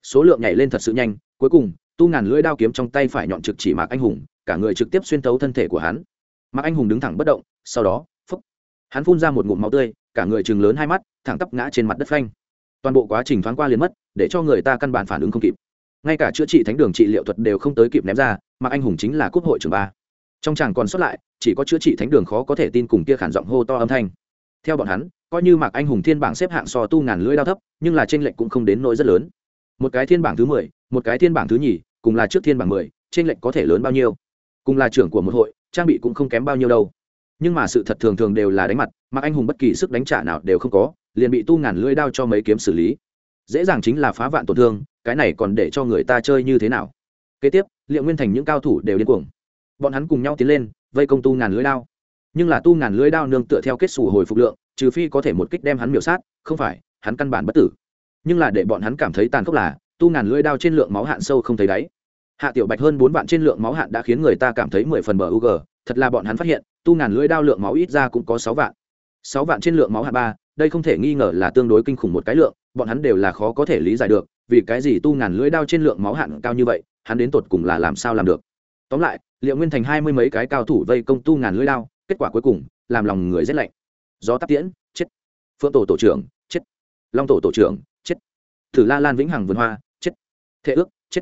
[SPEAKER 1] Số lượng nhảy lên thật sự nhanh, cuối cùng, tu ngàn lưỡi đao kiếm trong tay phải nhọn trực chỉ mạc anh hùng, cả người trực tiếp xuyên tấu thân thể của hắn. Mạc anh hùng đứng thẳng bất động, sau đó, phúc, hắn phun ra một ngụm máu tươi, cả người chừng lớn hai mắt, thẳng tắp ngã trên mặt đất phanh. Toàn bộ quá trình thoáng qua liền mất, để cho người ta căn bản phản ứng không kịp. Ngay cả chữa trị thánh đường trị liệu thuật đều không tới kịp ném ra, mạc anh hùng chính là quốc hội trưởng ba trong chàng còn sót lại, chỉ có chữa trị thánh đường khó có thể tin cùng kia khản giọng hô to âm thanh. Theo bọn hắn, coi như mạc anh hùng thiên bảng xếp hạng so tu ngàn lưỡi đao thấp, nhưng là tranh lệch cũng không đến nỗi rất lớn. Một cái thiên bảng thứ mười, một cái thiên bảng thứ nhì, cùng là trước thiên bảng mười tranh lệch có thể lớn bao nhiêu? Cùng là trưởng của một hội, trang bị cũng không kém bao nhiêu đâu. Nhưng mà sự thật thường thường đều là đánh mặt, mạc anh hùng bất kỳ sức đánh trả nào đều không có, liền bị tu ngàn lưỡi đao cho mấy kiếm xử lý. Dễ dàng chính là phá vạn tổn thương, cái này còn để cho người ta chơi như thế nào? Kế tiếp, liệu nguyên thành những cao thủ đều điên cuồng bọn hắn cùng nhau tiến lên, vây công tu ngàn lưới đao. Nhưng là tu ngàn lưới đao nương tựa theo kết xù hồi phục lượng, trừ phi có thể một kích đem hắn miểu sát, không phải, hắn căn bản bất tử. Nhưng là để bọn hắn cảm thấy tàn khốc là, tu ngàn lưới đao trên lượng máu hạn sâu không thấy đáy. Hạ tiểu bạch hơn bốn vạn trên lượng máu hạn đã khiến người ta cảm thấy mười phần bờ u g, thật là bọn hắn phát hiện, tu ngàn lưới đao lượng máu ít ra cũng có sáu vạn. Sáu vạn trên lượng máu hạn ba, đây không thể nghi ngờ là tương đối kinh khủng một cái lượng, bọn hắn đều là khó có thể lý giải được, vì cái gì tu ngàn lưới đao trên lượng máu hạn cao như vậy, hắn đến tột cùng là làm sao làm được. Tóm lại liệu nguyên thành hai mươi mấy cái cao thủ vây công tu ngàn lưỡi lao kết quả cuối cùng, làm lòng người rét lạnh. Gió tắc tiễn, chết. Phượng tổ tổ trưởng, chết. Long tổ tổ trưởng, chết. Thử la lan vĩnh hằng vườn hoa, chết. Thệ ước, chết.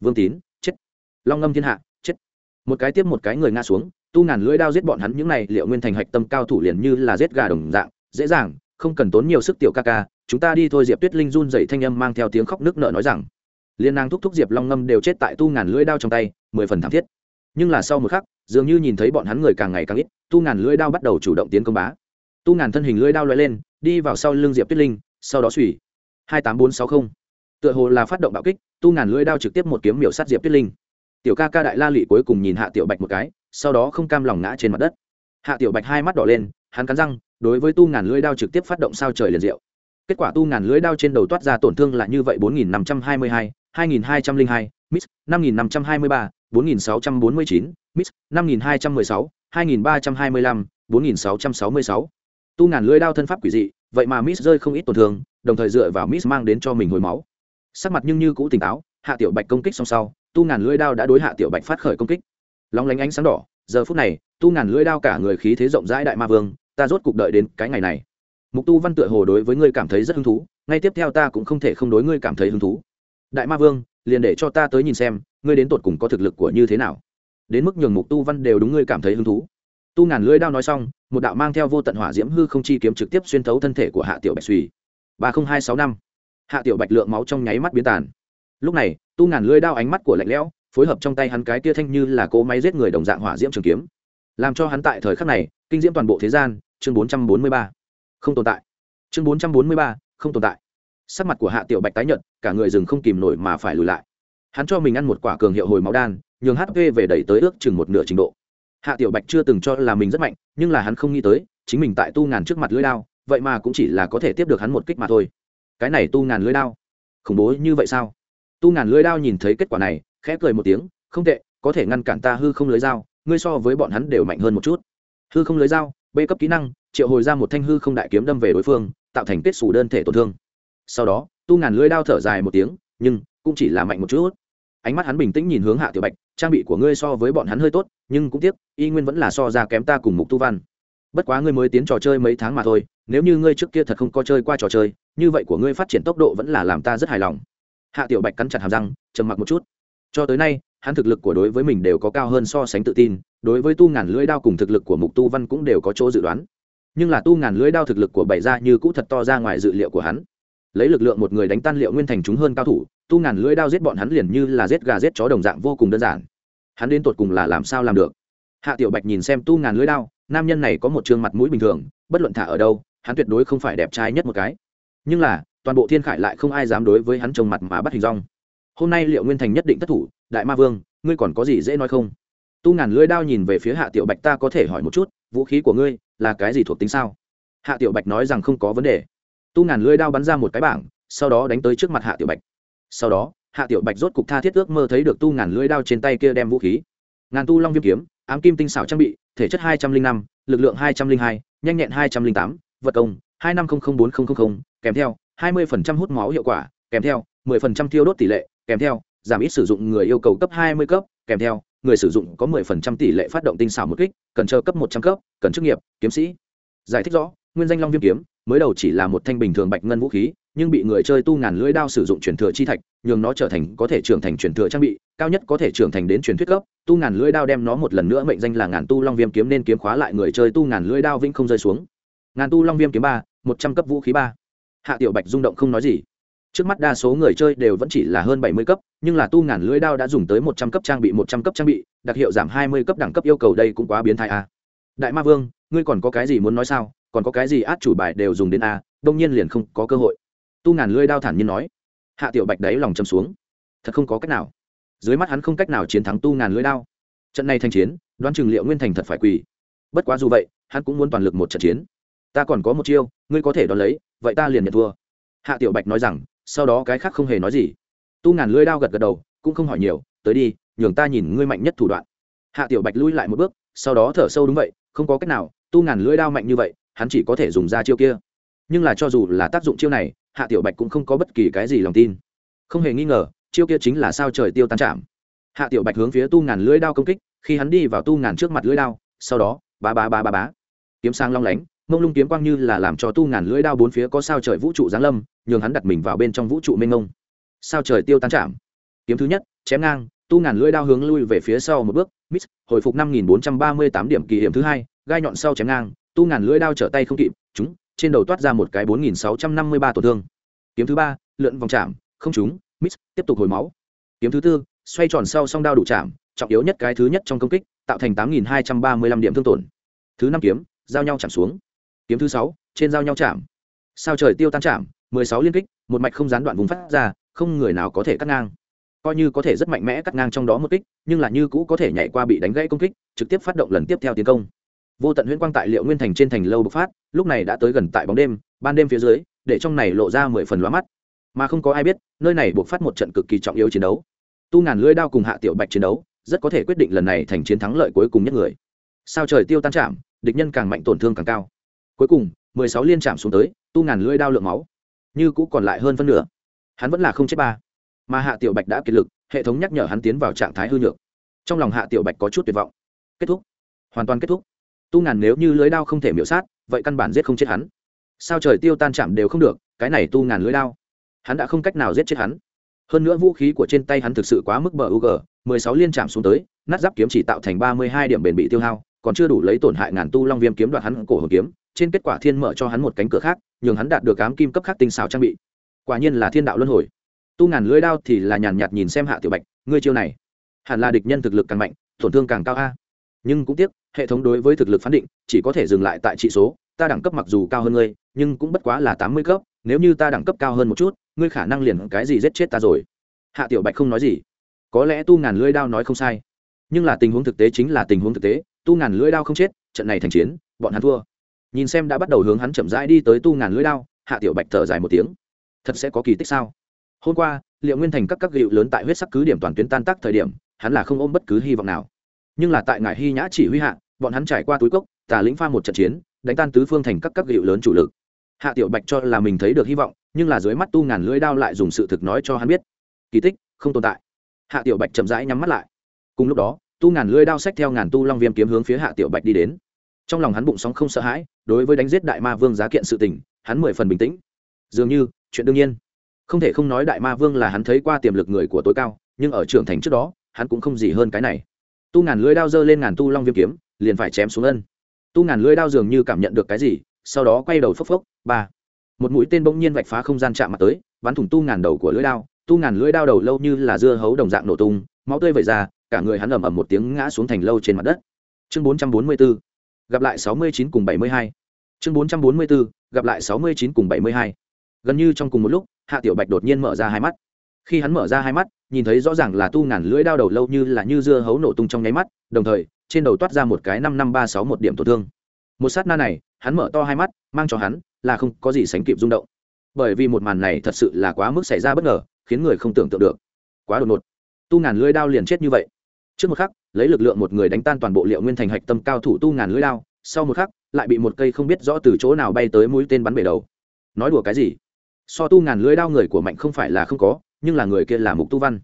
[SPEAKER 1] Vương tín, chết. Long ngâm thiên hạ, chết. Một cái tiếp một cái người ngã xuống, tu ngàn lưỡi đao giết bọn hắn những này, liệu nguyên thành hạch tâm cao thủ liền như là giết gà đồng dạng, dễ dàng, không cần tốn nhiều sức tiểu ca ca, chúng ta đi thôi, diệp tuyết linh run dậy thanh âm mang theo tiếng khóc nước nợ nói rằng. Liên nàng thúc thúc diệp long ngâm đều chết tại tu ngàn lưỡi đao trong tay, mười phần thảm thiết nhưng là sau một khắc, dường như nhìn thấy bọn hắn người càng ngày càng ít, tu ngàn lưỡi đao bắt đầu chủ động tiến công bá. Tu ngàn thân hình lưỡi đao lóe lên, đi vào sau lưng diệp tuyết linh, sau đó suy hai tám bốn sáu không. Tựa hồ là phát động bạo kích, tu ngàn lưỡi đao trực tiếp một kiếm miểu sát diệp tuyết linh. Tiểu ca ca đại la lị cuối cùng nhìn hạ tiểu bạch một cái, sau đó không cam lòng ngã trên mặt đất. Hạ tiểu bạch hai mắt đỏ lên, hắn cắn răng, đối với tu ngàn lưỡi đao trực tiếp phát động sao trời liền diệu. Kết quả tu ngàn lưỡi đao trên đầu toát ra tổn thương là như vậy bốn nghìn năm trăm hai mươi hai hai nghìn hai trăm linh hai, miss, năm nghìn năm trăm hai mươi ba 4649, Miss 5216, 2325, 4666. Tu ngàn lưỡi đao thân pháp quỷ dị, vậy mà Miss rơi không ít tổn thương, đồng thời dựa vào Miss mang đến cho mình hồi máu. Sắc mặt nhưng như cũ tỉnh táo, Hạ Tiểu Bạch công kích xong sau, Tu ngàn lưỡi đao đã đối Hạ Tiểu Bạch phát khởi công kích. Long lánh ánh sáng đỏ, giờ phút này, Tu ngàn lưỡi đao cả người khí thế rộng rãi đại ma vương, ta rốt cục đợi đến cái ngày này. Mục Tu Văn tựa hồ đối với ngươi cảm thấy rất hứng thú, ngay tiếp theo ta cũng không thể không đối ngươi cảm thấy hứng thú. Đại ma vương, liền để cho ta tới nhìn xem, ngươi đến tột cùng có thực lực của như thế nào. Đến mức nhường mục tu văn đều đúng ngươi cảm thấy hứng thú. Tu ngàn lưỡi đao nói xong một đạo mang theo vô tận hỏa diễm hư không chi kiếm trực tiếp xuyên thấu thân thể của hạ tiểu bạch suy. Ba nghìn hai sáu năm. Hạ tiểu bạch lượng máu trong nháy mắt biến tàn. Lúc này tu ngàn lưỡi đao ánh mắt của lạnh lẽo phối hợp trong tay hắn cái kia thanh như là cỗ máy giết người đồng dạng hỏa diễm trường kiếm. Làm cho hắn tại thời khắc này kinh diễm toàn bộ thế gian chương bốn trăm bốn mươi ba. Không tồn tại. Chương bốn trăm bốn mươi ba không tồn tại sắc mặt của hạ tiểu bạch tái nhợt, cả người rừng không kìm nổi mà phải lùi lại. Hắn cho mình ăn một quả cường hiệu hồi máu đan, nhường hp về đẩy tới ước chừng một nửa trình độ. Hạ tiểu bạch chưa từng cho là mình rất mạnh, nhưng là hắn không nghĩ tới, chính mình tại tu ngàn trước mặt lưỡi đao, vậy mà cũng chỉ là có thể tiếp được hắn một kích mà thôi. Cái này tu ngàn lưỡi đao, khủng bố như vậy sao? Tu ngàn lưỡi đao nhìn thấy kết quả này, khẽ cười một tiếng, không tệ, có thể ngăn cản ta hư không lưới dao, ngươi so với bọn hắn đều mạnh hơn một chút. Hư không lưới dao b cấp kỹ năng, triệu hồi ra một thanh hư không đại kiếm đâm về đối phương, tạo thành kết xù đơn thể tổn thương sau đó, tu ngàn lưỡi đao thở dài một tiếng, nhưng cũng chỉ là mạnh một chút. Ánh mắt hắn bình tĩnh nhìn hướng hạ tiểu bạch, trang bị của ngươi so với bọn hắn hơi tốt, nhưng cũng tiếc, y nguyên vẫn là so ra kém ta cùng mục tu văn. Bất quá ngươi mới tiến trò chơi mấy tháng mà thôi, nếu như ngươi trước kia thật không có chơi qua trò chơi, như vậy của ngươi phát triển tốc độ vẫn là làm ta rất hài lòng. Hạ tiểu bạch cắn chặt hàm răng, trầm mặc một chút. Cho tới nay, hắn thực lực của đối với mình đều có cao hơn so sánh tự tin, đối với tu ngàn lưỡi đao cùng thực lực của mục tu văn cũng đều có chỗ dự đoán. Nhưng là tu ngàn lưỡi đao thực lực của bảy ra như cũ thật to ra ngoài dự liệu của hắn lấy lực lượng một người đánh tan liệu nguyên thành chúng hơn cao thủ, tu ngàn lưỡi đao giết bọn hắn liền như là giết gà giết chó đồng dạng vô cùng đơn giản. Hắn đến tột cùng là làm sao làm được? Hạ tiểu bạch nhìn xem tu ngàn lưỡi đao, nam nhân này có một trương mặt mũi bình thường, bất luận thả ở đâu, hắn tuyệt đối không phải đẹp trai nhất một cái. Nhưng là, toàn bộ thiên khải lại không ai dám đối với hắn trông mặt mà bắt hình rong hôm nay liệu nguyên thành nhất định thất thủ, đại ma vương, ngươi còn có gì dễ nói không? Tu ngàn lưỡi đao nhìn về phía hạ tiểu bạch ta có thể hỏi một chút, vũ khí của ngươi là cái gì thuộc tính sao? Hạ tiểu bạch nói rằng không có vấn đề tu ngàn lưỡi đao bắn ra một cái bảng, sau đó đánh tới trước mặt hạ tiểu bạch. Sau đó, hạ tiểu bạch rốt cục tha thiết ước mơ thấy được tu ngàn lưỡi đao trên tay kia đem vũ khí. Ngàn tu long viêm kiếm, ám kim tinh xảo trang bị, thể chất hai trăm linh năm, lực lượng hai trăm linh hai, nhanh nhẹn hai trăm linh tám, vật công, hai năm không không bốn không không không, kèm theo, hai mươi phần trăm hút máu hiệu quả, kèm theo, mười phần trăm thiêu đốt tỷ lệ, kèm theo, giảm ít sử dụng người yêu cầu cấp hai mươi cấp, kèm theo, người sử dụng có mười phần trăm tỷ lệ phát động tinh xảo một kích, cần chờ cấp một trăm cấp, cần chức nghiệp, kiếm sĩ. Giải thích rõ, nguyên danh long viêm kiếm mới đầu chỉ là một thanh bình thường bạch ngân vũ khí, nhưng bị người chơi tu ngàn lưỡi đao sử dụng truyền thừa chi thạch, nhường nó trở thành, có thể trưởng thành truyền thừa trang bị, cao nhất có thể trưởng thành đến truyền thuyết cấp, tu ngàn lưỡi đao đem nó một lần nữa mệnh danh là ngàn tu long viêm kiếm nên kiếm khóa lại người chơi tu ngàn lưỡi đao vĩnh không rơi xuống. Ngàn tu long viêm kiếm ba, một trăm cấp vũ khí ba. Hạ tiểu bạch rung động không nói gì. Trước mắt đa số người chơi đều vẫn chỉ là hơn bảy mươi cấp, nhưng là tu ngàn lưỡi đao đã dùng tới một trăm cấp trang bị, một trăm cấp trang bị, đặc hiệu giảm hai mươi cấp đẳng cấp yêu cầu đây cũng quá biến thái a đại ma vương, ngươi còn có cái gì muốn nói sao? Còn có cái gì át chủ bài đều dùng đến a, đông nhiên liền không có cơ hội. Tu ngàn lưỡi đao thản nhiên nói. Hạ tiểu bạch đáy lòng châm xuống. Thật không có cách nào. Dưới mắt hắn không cách nào chiến thắng tu ngàn lưỡi đao. Trận này thành chiến, đoán chừng liệu nguyên thành thật phải quỳ. Bất quá dù vậy, hắn cũng muốn toàn lực một trận chiến. Ta còn có một chiêu, ngươi có thể đón lấy, vậy ta liền nhận thua. Hạ tiểu bạch nói rằng, sau đó cái khác không hề nói gì. Tu ngàn lưỡi đao gật gật đầu, cũng không hỏi nhiều, tới đi, nhường ta nhìn ngươi mạnh nhất thủ đoạn. Hạ tiểu bạch lui lại một bước, sau đó thở sâu đúng vậy, không có cách nào, tu ngàn lưỡi đao mạnh như vậy hắn chỉ có thể dùng ra chiêu kia. Nhưng là cho dù là tác dụng chiêu này, hạ tiểu bạch cũng không có bất kỳ cái gì lòng tin. Không hề nghi ngờ, chiêu kia chính là sao trời tiêu tan chạm. Hạ tiểu bạch hướng phía tu ngàn lưỡi đao công kích, khi hắn đi vào tu ngàn trước mặt lưỡi đao, sau đó ba ba ba ba bá. Kiếm sang long lánh, mông lung kiếm quang như là làm cho tu ngàn lưỡi đao bốn phía có sao trời vũ trụ giáng lâm, nhường hắn đặt mình vào bên trong vũ trụ mênh mông. Sao trời tiêu tan chạm. Kiếm thứ nhất, chém ngang, tu ngàn lưỡi đao hướng lui về phía sau một bước, miss, hồi phục năm nghìn bốn trăm ba mươi tám điểm kỳ hiểm thứ hai, gai nhọn sau chém ngang tu ngàn lưỡi đao trở tay không kịp, chúng, trên đầu toát ra một cái bốn nghìn sáu trăm năm mươi ba tổn thương. Kiếm thứ ba, lượn vòng chạm, không trúng, miss, tiếp tục hồi máu. Kiếm thứ tư, xoay tròn sau song đao đủ chạm, trọng yếu nhất cái thứ nhất trong công kích, tạo thành tám nghìn hai trăm ba mươi lăm điểm thương tổn. Thứ năm kiếm, giao nhau chạm xuống. Kiếm thứ sáu, trên giao nhau chạm. Sao trời tiêu tan chạm, mười sáu liên kích, một mạch không gián đoạn vùng phát ra, không người nào có thể cắt ngang. Coi như có thể rất mạnh mẽ cắt ngang trong đó một kích, nhưng là như cũ có thể nhảy qua bị đánh gãy công kích, trực tiếp phát động lần tiếp theo tiến công vô tận huyễn quang tại liệu nguyên thành trên thành lâu bộc phát, lúc này đã tới gần tại bóng đêm, ban đêm phía dưới, để trong này lộ ra mười phần lóa mắt. Mà không có ai biết, nơi này buộc phát một trận cực kỳ trọng yếu chiến đấu. Tu ngàn lưỡi đao cùng hạ tiểu bạch chiến đấu, rất có thể quyết định lần này thành chiến thắng lợi cuối cùng nhất người. Sao trời tiêu tan chạm, địch nhân càng mạnh tổn thương càng cao. Cuối cùng, mười sáu liên chạm xuống tới, tu ngàn lưỡi đao lượng máu, như cũ còn lại hơn phân nửa. Hắn vẫn là không chết ba. Mà hạ tiểu bạch đã kiệt lực, hệ thống nhắc nhở hắn tiến vào trạng thái hư nhược. Trong lòng hạ tiểu bạch có chút tuyệt vọng. Kết thúc. Hoàn toàn kết thúc tu ngàn nếu như lưới đao không thể miễu sát, vậy căn bản giết không chết hắn. Sao trời tiêu tan chạm đều không được, cái này tu ngàn lưới đao. Hắn đã không cách nào giết chết hắn. Hơn nữa vũ khí của trên tay hắn thực sự quá mức bờ u g, mười sáu liên chạm xuống tới, nát giáp kiếm chỉ tạo thành ba mươi hai điểm bền bị tiêu hao, còn chưa đủ lấy tổn hại ngàn tu long viêm kiếm đoạt hắn cổ hồn kiếm, trên kết quả thiên mở cho hắn một cánh cửa khác, nhường hắn đạt được cám kim cấp khác tinh xảo trang bị. Quả nhiên là thiên đạo luân hồi. Tu ngàn lưới đao thì là nhàn nhạt nhìn xem hạ tiểu bạch, ngươi chiêu này, hẳn là địch nhân thực lực càng mạnh, tổn thương càng cao a nhưng cũng tiếc, hệ thống đối với thực lực phán định, chỉ có thể dừng lại tại trị số. Ta đẳng cấp mặc dù cao hơn ngươi, nhưng cũng bất quá là tám mươi cấp. Nếu như ta đẳng cấp cao hơn một chút, ngươi khả năng liền cái gì giết chết ta rồi. Hạ tiểu bạch không nói gì. Có lẽ tu ngàn lưỡi đao nói không sai. Nhưng là tình huống thực tế chính là tình huống thực tế. Tu ngàn lưỡi đao không chết, trận này thành chiến, bọn hắn thua. Nhìn xem đã bắt đầu hướng hắn chậm rãi đi tới tu ngàn lưỡi đao, hạ tiểu bạch thở dài một tiếng. Thật sẽ có kỳ tích sao? Hôm qua, liệu nguyên thành các các gịu lớn tại huyết sắc cứ điểm toàn tuyến tan tác thời điểm, hắn là không ôm bất cứ hy vọng nào nhưng là tại ngài hy nhã chỉ huy hạ, bọn hắn trải qua túi cốc, tà lĩnh pha một trận chiến, đánh tan tứ phương thành các các hiệu lớn chủ lực. Hạ tiểu bạch cho là mình thấy được hy vọng, nhưng là dưới mắt tu ngàn lưỡi đao lại dùng sự thực nói cho hắn biết. Kỳ tích, không tồn tại. Hạ tiểu bạch chậm rãi nhắm mắt lại. Cùng lúc đó, tu ngàn lưỡi đao sách theo ngàn tu long viêm kiếm hướng phía hạ tiểu bạch đi đến. Trong lòng hắn bụng sóng không sợ hãi, đối với đánh giết đại ma vương giá kiện sự tình, hắn mười phần bình tĩnh. Dường như, chuyện đương nhiên. Không thể không nói đại ma vương là hắn thấy qua tiềm lực người của tối cao, nhưng ở trưởng thành trước đó, hắn cũng không gì hơn cái này tu ngàn lưỡi đao giơ lên ngàn tu long viêm kiếm, liền phải chém xuống ân. Tu ngàn lưỡi đao dường như cảm nhận được cái gì, sau đó quay đầu phốc phốc, ba. Một mũi tên bỗng nhiên vạch phá không gian chạm mặt tới, bắn thủng tu ngàn đầu của lưỡi đao. Tu ngàn lưỡi đao đầu lâu như là dưa hấu đồng dạng nổ tung, máu tươi vẩy ra, cả người hắn ầm ầm một tiếng ngã xuống thành lâu trên mặt đất. Chương bốn trăm bốn mươi 444 gặp lại sáu mươi chín cùng bảy mươi hai. Chương bốn trăm bốn mươi 444 gặp lại sáu mươi chín cùng bảy mươi hai. Gần như trong cùng một lúc, hạ tiểu bạch đột nhiên mở ra hai mắt khi hắn mở ra hai mắt, nhìn thấy rõ ràng là tu ngàn lưỡi đao đầu lâu như là như dưa hấu nổ tung trong nháy mắt, đồng thời, trên đầu toát ra một cái năm năm ba sáu một điểm tổn thương. Một sát na này, hắn mở to hai mắt, mang cho hắn là không có gì sánh kịp rung động. Bởi vì một màn này thật sự là quá mức xảy ra bất ngờ, khiến người không tưởng tượng được. Quá đột ngột. Tu ngàn lưỡi đao liền chết như vậy. Trước một khắc, lấy lực lượng một người đánh tan toàn bộ liệu nguyên thành hạch tâm cao thủ tu ngàn lưỡi đao, sau một khắc, lại bị một cây không biết rõ từ chỗ nào bay tới mũi tên bắn bể đầu. Nói đùa cái gì? So tu ngàn lưỡi đao người của mạnh không phải là không có nhưng là người kia là mục tu văn.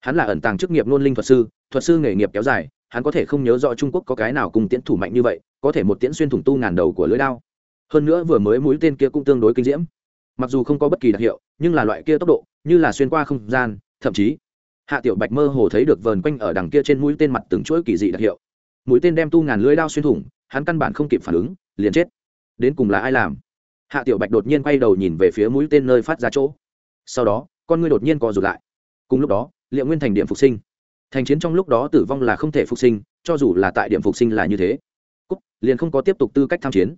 [SPEAKER 1] Hắn là ẩn tàng chức nghiệp nôn linh thuật sư thuật sư nghề nghiệp kéo dài, hắn có thể không nhớ rõ trung quốc có cái nào cùng tiễn thủ mạnh như vậy, có thể một tiễn xuyên thủng tu ngàn đầu của lưỡi đao. Hơn nữa vừa mới mũi tên kia cũng tương đối kinh diễm. Mặc dù không có bất kỳ đặc hiệu, nhưng là loại kia tốc độ, như là xuyên qua không gian, thậm chí, hạ tiểu bạch mơ hồ thấy được vờn quanh ở đằng kia trên mũi tên mặt từng chuỗi kỳ dị đặc hiệu. Mũi tên đem tu ngàn lưỡi đao xuyên thủng, hắn căn bản không kịp phản ứng, liền chết. Đến cùng là ai làm? Hạ tiểu bạch đột nhiên quay đầu nhìn về phía mũi tên nơi phát ra chỗ. Sau đó con ngươi đột nhiên co rụt lại. Cùng lúc đó liệu nguyên thành điểm phục sinh. Thành chiến trong lúc đó tử vong là không thể phục sinh, cho dù là tại điểm phục sinh là như thế. Cúc liền không có tiếp tục tư cách tham chiến.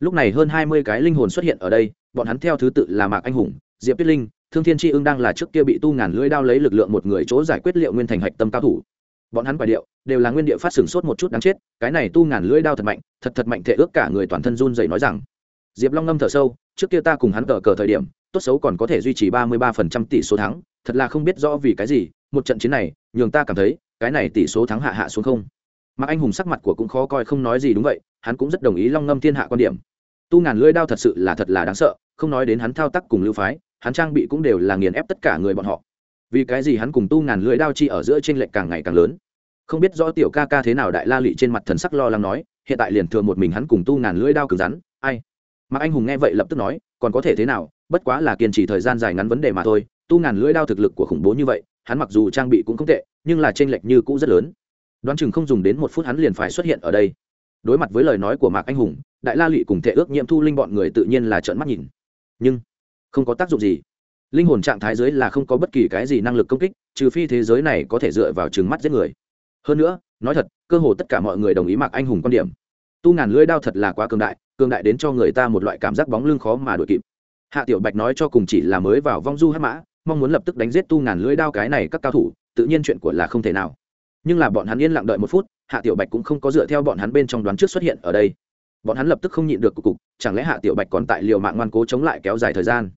[SPEAKER 1] Lúc này hơn hai mươi cái linh hồn xuất hiện ở đây, bọn hắn theo thứ tự là mạc anh hùng, diệp tuyết linh, thương thiên tri ưng đang là trước kia bị tu ngàn lưỡi đao lấy lực lượng một người chỗ giải quyết liệu nguyên thành hạch tâm cao thủ. Bọn hắn quả điệu, đều là nguyên địa phát sừng sốt một chút đáng chết, cái này tu ngàn lưỡi đao thật mạnh, thật thật mạnh thể ước cả người toàn thân run dậy nói rằng, diệp long ngâm thở sâu, trước kia ta cùng hắn cờ cờ thời điểm tốt xấu còn có thể duy trì ba mươi ba phần trăm tỷ số thắng, thật là không biết rõ vì cái gì, một trận chiến này, nhường ta cảm thấy, cái này tỷ số thắng hạ hạ xuống không. Mạc anh hùng sắc mặt của cũng khó coi không nói gì đúng vậy, hắn cũng rất đồng ý long ngâm thiên hạ quan điểm. Tu ngàn lưỡi đao thật sự là thật là đáng sợ, không nói đến hắn thao tác cùng lưu phái, hắn trang bị cũng đều là nghiền ép tất cả người bọn họ. Vì cái gì hắn cùng tu ngàn lưỡi đao chi ở giữa trên lệch càng ngày càng lớn? Không biết rõ tiểu ca ca thế nào đại la lị trên mặt thần sắc lo lắng nói, hiện tại liền thừa một mình hắn cùng tu ngàn lưỡi đao cứng rắn, ai? Mạc anh hùng nghe vậy lập tức nói, còn có thể thế nào bất quá là kiên trì thời gian dài ngắn vấn đề mà thôi, tu ngàn lưỡi đao thực lực của khủng bố như vậy, hắn mặc dù trang bị cũng không tệ, nhưng là trên lệch như cũ rất lớn. Đoán chừng không dùng đến một phút hắn liền phải xuất hiện ở đây. Đối mặt với lời nói của mạc anh hùng, đại la lụy cùng thể ước nhiễm thu linh bọn người tự nhiên là trợn mắt nhìn. Nhưng, không có tác dụng gì. Linh hồn trạng thái dưới là không có bất kỳ cái gì năng lực công kích, trừ phi thế giới này có thể dựa vào trừng mắt giết người. Hơn nữa, nói thật, cơ hồ tất cả mọi người đồng ý mạc anh hùng quan điểm. Tu ngàn lưỡi đao thật là quá cường đại cường đại đến cho người ta một loại cảm giác bóng lưng khó mà đuổi kịp hạ tiểu bạch nói cho cùng chỉ là mới vào vong du hát mã mong muốn lập tức đánh giết tu ngàn lưỡi đao cái này các cao thủ tự nhiên chuyện của là không thể nào. Nhưng là bọn hắn yên lặng đợi một phút hạ tiểu bạch cũng không có dựa theo bọn hắn bên trong đoán trước xuất hiện ở đây. Bọn hắn lập tức không nhịn được cục cục chẳng lẽ hạ tiểu bạch còn tại liều mạng ngoan cố chống lại kéo dài thời gian?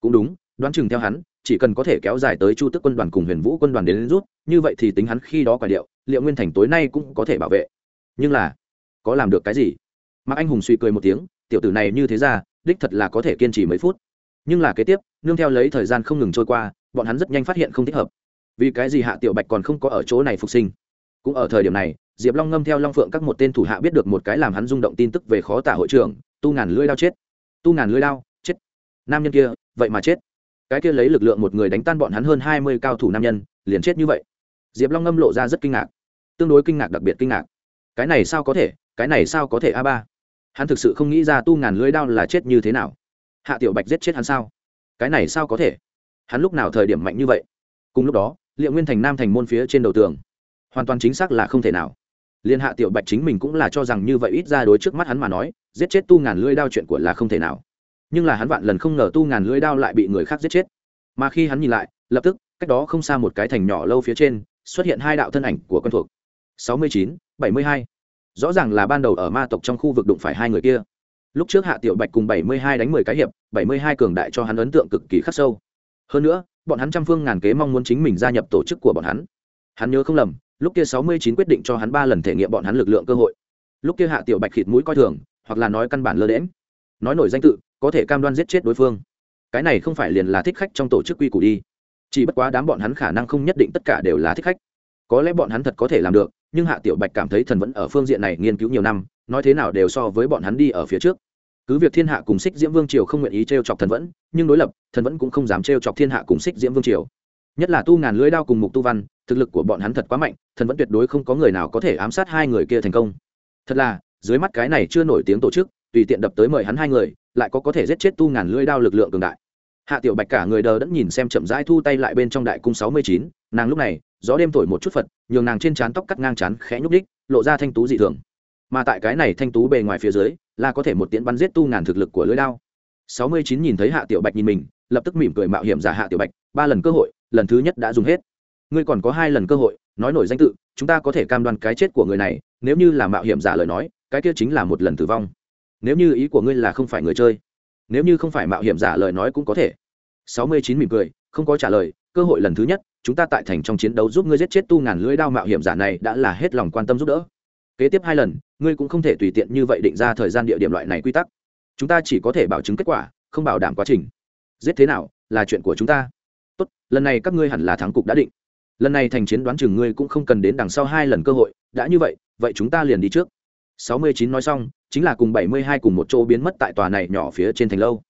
[SPEAKER 1] Cũng đúng đoán chừng theo hắn chỉ cần có thể kéo dài tới chu tức quân đoàn cùng huyền vũ quân đoàn đến, đến rút như vậy thì tính hắn khi đó quả điệu liệu nguyên thành tối nay cũng có thể bảo vệ. Nhưng là có làm được cái gì? Mạc anh hùng suy cười một tiếng tiểu tử này như thế ra đích thật là có thể kiên trì mấy phút. Nhưng là kế tiếp, nương theo lấy thời gian không ngừng trôi qua, bọn hắn rất nhanh phát hiện không thích hợp. Vì cái gì hạ tiểu bạch còn không có ở chỗ này phục sinh? Cũng ở thời điểm này, diệp long ngâm theo long phượng các một tên thủ hạ biết được một cái làm hắn rung động tin tức về khó tả hội trưởng, tu ngàn lưỡi lao chết. Tu ngàn lưỡi lao chết. Nam nhân kia, vậy mà chết. Cái kia lấy lực lượng một người đánh tan bọn hắn hơn hai mươi cao thủ nam nhân, liền chết như vậy. Diệp long ngâm lộ ra rất kinh ngạc. Tương đối kinh ngạc đặc biệt kinh ngạc. Cái này sao có thể? Cái này sao có thể a ba? hắn thực sự không nghĩ ra tu ngàn lưới đao là chết như thế nào. Hạ tiểu bạch giết chết hắn sao? Cái này sao có thể? Hắn lúc nào thời điểm mạnh như vậy? Cùng lúc đó liệu nguyên thành nam thành môn phía trên đầu tường hoàn toàn chính xác là không thể nào. Liên hạ tiểu bạch chính mình cũng là cho rằng như vậy ít ra đối trước mắt hắn mà nói giết chết tu ngàn lưỡi đao chuyện của là không thể nào. Nhưng là hắn vạn lần không ngờ tu ngàn lưỡi đao lại bị người khác giết chết. Mà khi hắn nhìn lại lập tức cách đó không xa một cái thành nhỏ lâu phía trên xuất hiện hai đạo thân ảnh của quân thuộc. 69, 72 rõ ràng là ban đầu ở ma tộc trong khu vực đụng phải hai người kia. Lúc trước hạ tiểu bạch cùng bảy mươi hai đánh mười cái hiệp, bảy mươi hai cường đại cho hắn ấn tượng cực kỳ khắc sâu. Hơn nữa, bọn hắn trăm phương ngàn kế mong muốn chính mình gia nhập tổ chức của bọn hắn. Hắn nhớ không lầm, lúc kia sáu mươi chín quyết định cho hắn ba lần thể nghiệm bọn hắn lực lượng cơ hội. Lúc kia hạ tiểu bạch khịt mũi coi thường, hoặc là nói căn bản lơ đễm nói nổi danh tự, có thể cam đoan giết chết đối phương. Cái này không phải liền là thích khách trong tổ chức quy củ đi. Chỉ bất quá đám bọn hắn khả năng không nhất định tất cả đều là thích khách. Có lẽ bọn hắn thật có thể làm được nhưng hạ tiểu bạch cảm thấy thần vẫn ở phương diện này nghiên cứu nhiều năm, nói thế nào đều so với bọn hắn đi ở phía trước. Cứ việc thiên hạ cùng xích diễm vương triều không nguyện ý t r e o chọc thần vẫn, nhưng đối lập, thần vẫn cũng không dám t r e o chọc thiên hạ cùng xích diễm vương triều. Nhất là tu ngàn Lưỡi đao cùng mục tu văn, thực lực của bọn hắn thật quá mạnh, thần vẫn tuyệt đối không có người nào có thể ám sát hai người kia thành công. Thật là, dưới mắt cái này chưa nổi tiếng tổ chức, tùy tiện đập tới mời hắn hai người, lại có có thể giết chết tu ngàn lưỡi đao lực lượng cường đại. Hạ tiểu bạch cả người đờ đẫn nhìn xem chậm rãi thu tay lại bên trong đại cung sáu mươi chín, nàng lúc này gió đêm thổi một chút phật, nhường nàng trên trán tóc cắt ngang chán khẽ nhúc đích lộ ra thanh tú dị thường. Mà tại cái này thanh tú bề ngoài phía dưới, là có thể một tiễn bắn giết tu ngàn thực lực của lưỡi đao. Sáu mươi chín nhìn thấy hạ tiểu bạch nhìn mình, lập tức mỉm cười mạo hiểm giả hạ tiểu bạch, ba lần cơ hội, lần thứ nhất đã dùng hết. Ngươi còn có hai lần cơ hội, nói nổi danh tự, chúng ta có thể cam đoan cái chết của người này, nếu như là mạo hiểm giả lời nói, cái kia chính là một lần tử vong. Nếu như ý của ngươi là không phải người chơi, nếu như không phải mạo hiểm giả lời nói cũng có thể. Sáu mươi chín mỉm cười, không có trả lời, cơ hội lần thứ nhất chúng ta tại thành trong chiến đấu giúp ngươi giết chết tu ngàn lưỡi đao mạo hiểm giả này đã là hết lòng quan tâm giúp đỡ. Kế tiếp hai lần, ngươi cũng không thể tùy tiện như vậy định ra thời gian địa điểm loại này quy tắc. Chúng ta chỉ có thể bảo chứng kết quả, không bảo đảm quá trình. Giết thế nào, là chuyện của chúng ta. Tốt, lần này các ngươi hẳn là thắng cục đã định. Lần này thành chiến đoán chừng ngươi cũng không cần đến đằng sau hai lần cơ hội. Đã như vậy vậy chúng ta liền đi trước. Sáu mươi chín nói xong, chính là cùng bảy mươi hai cùng một chỗ biến mất tại tòa này nhỏ phía trên thành lâu.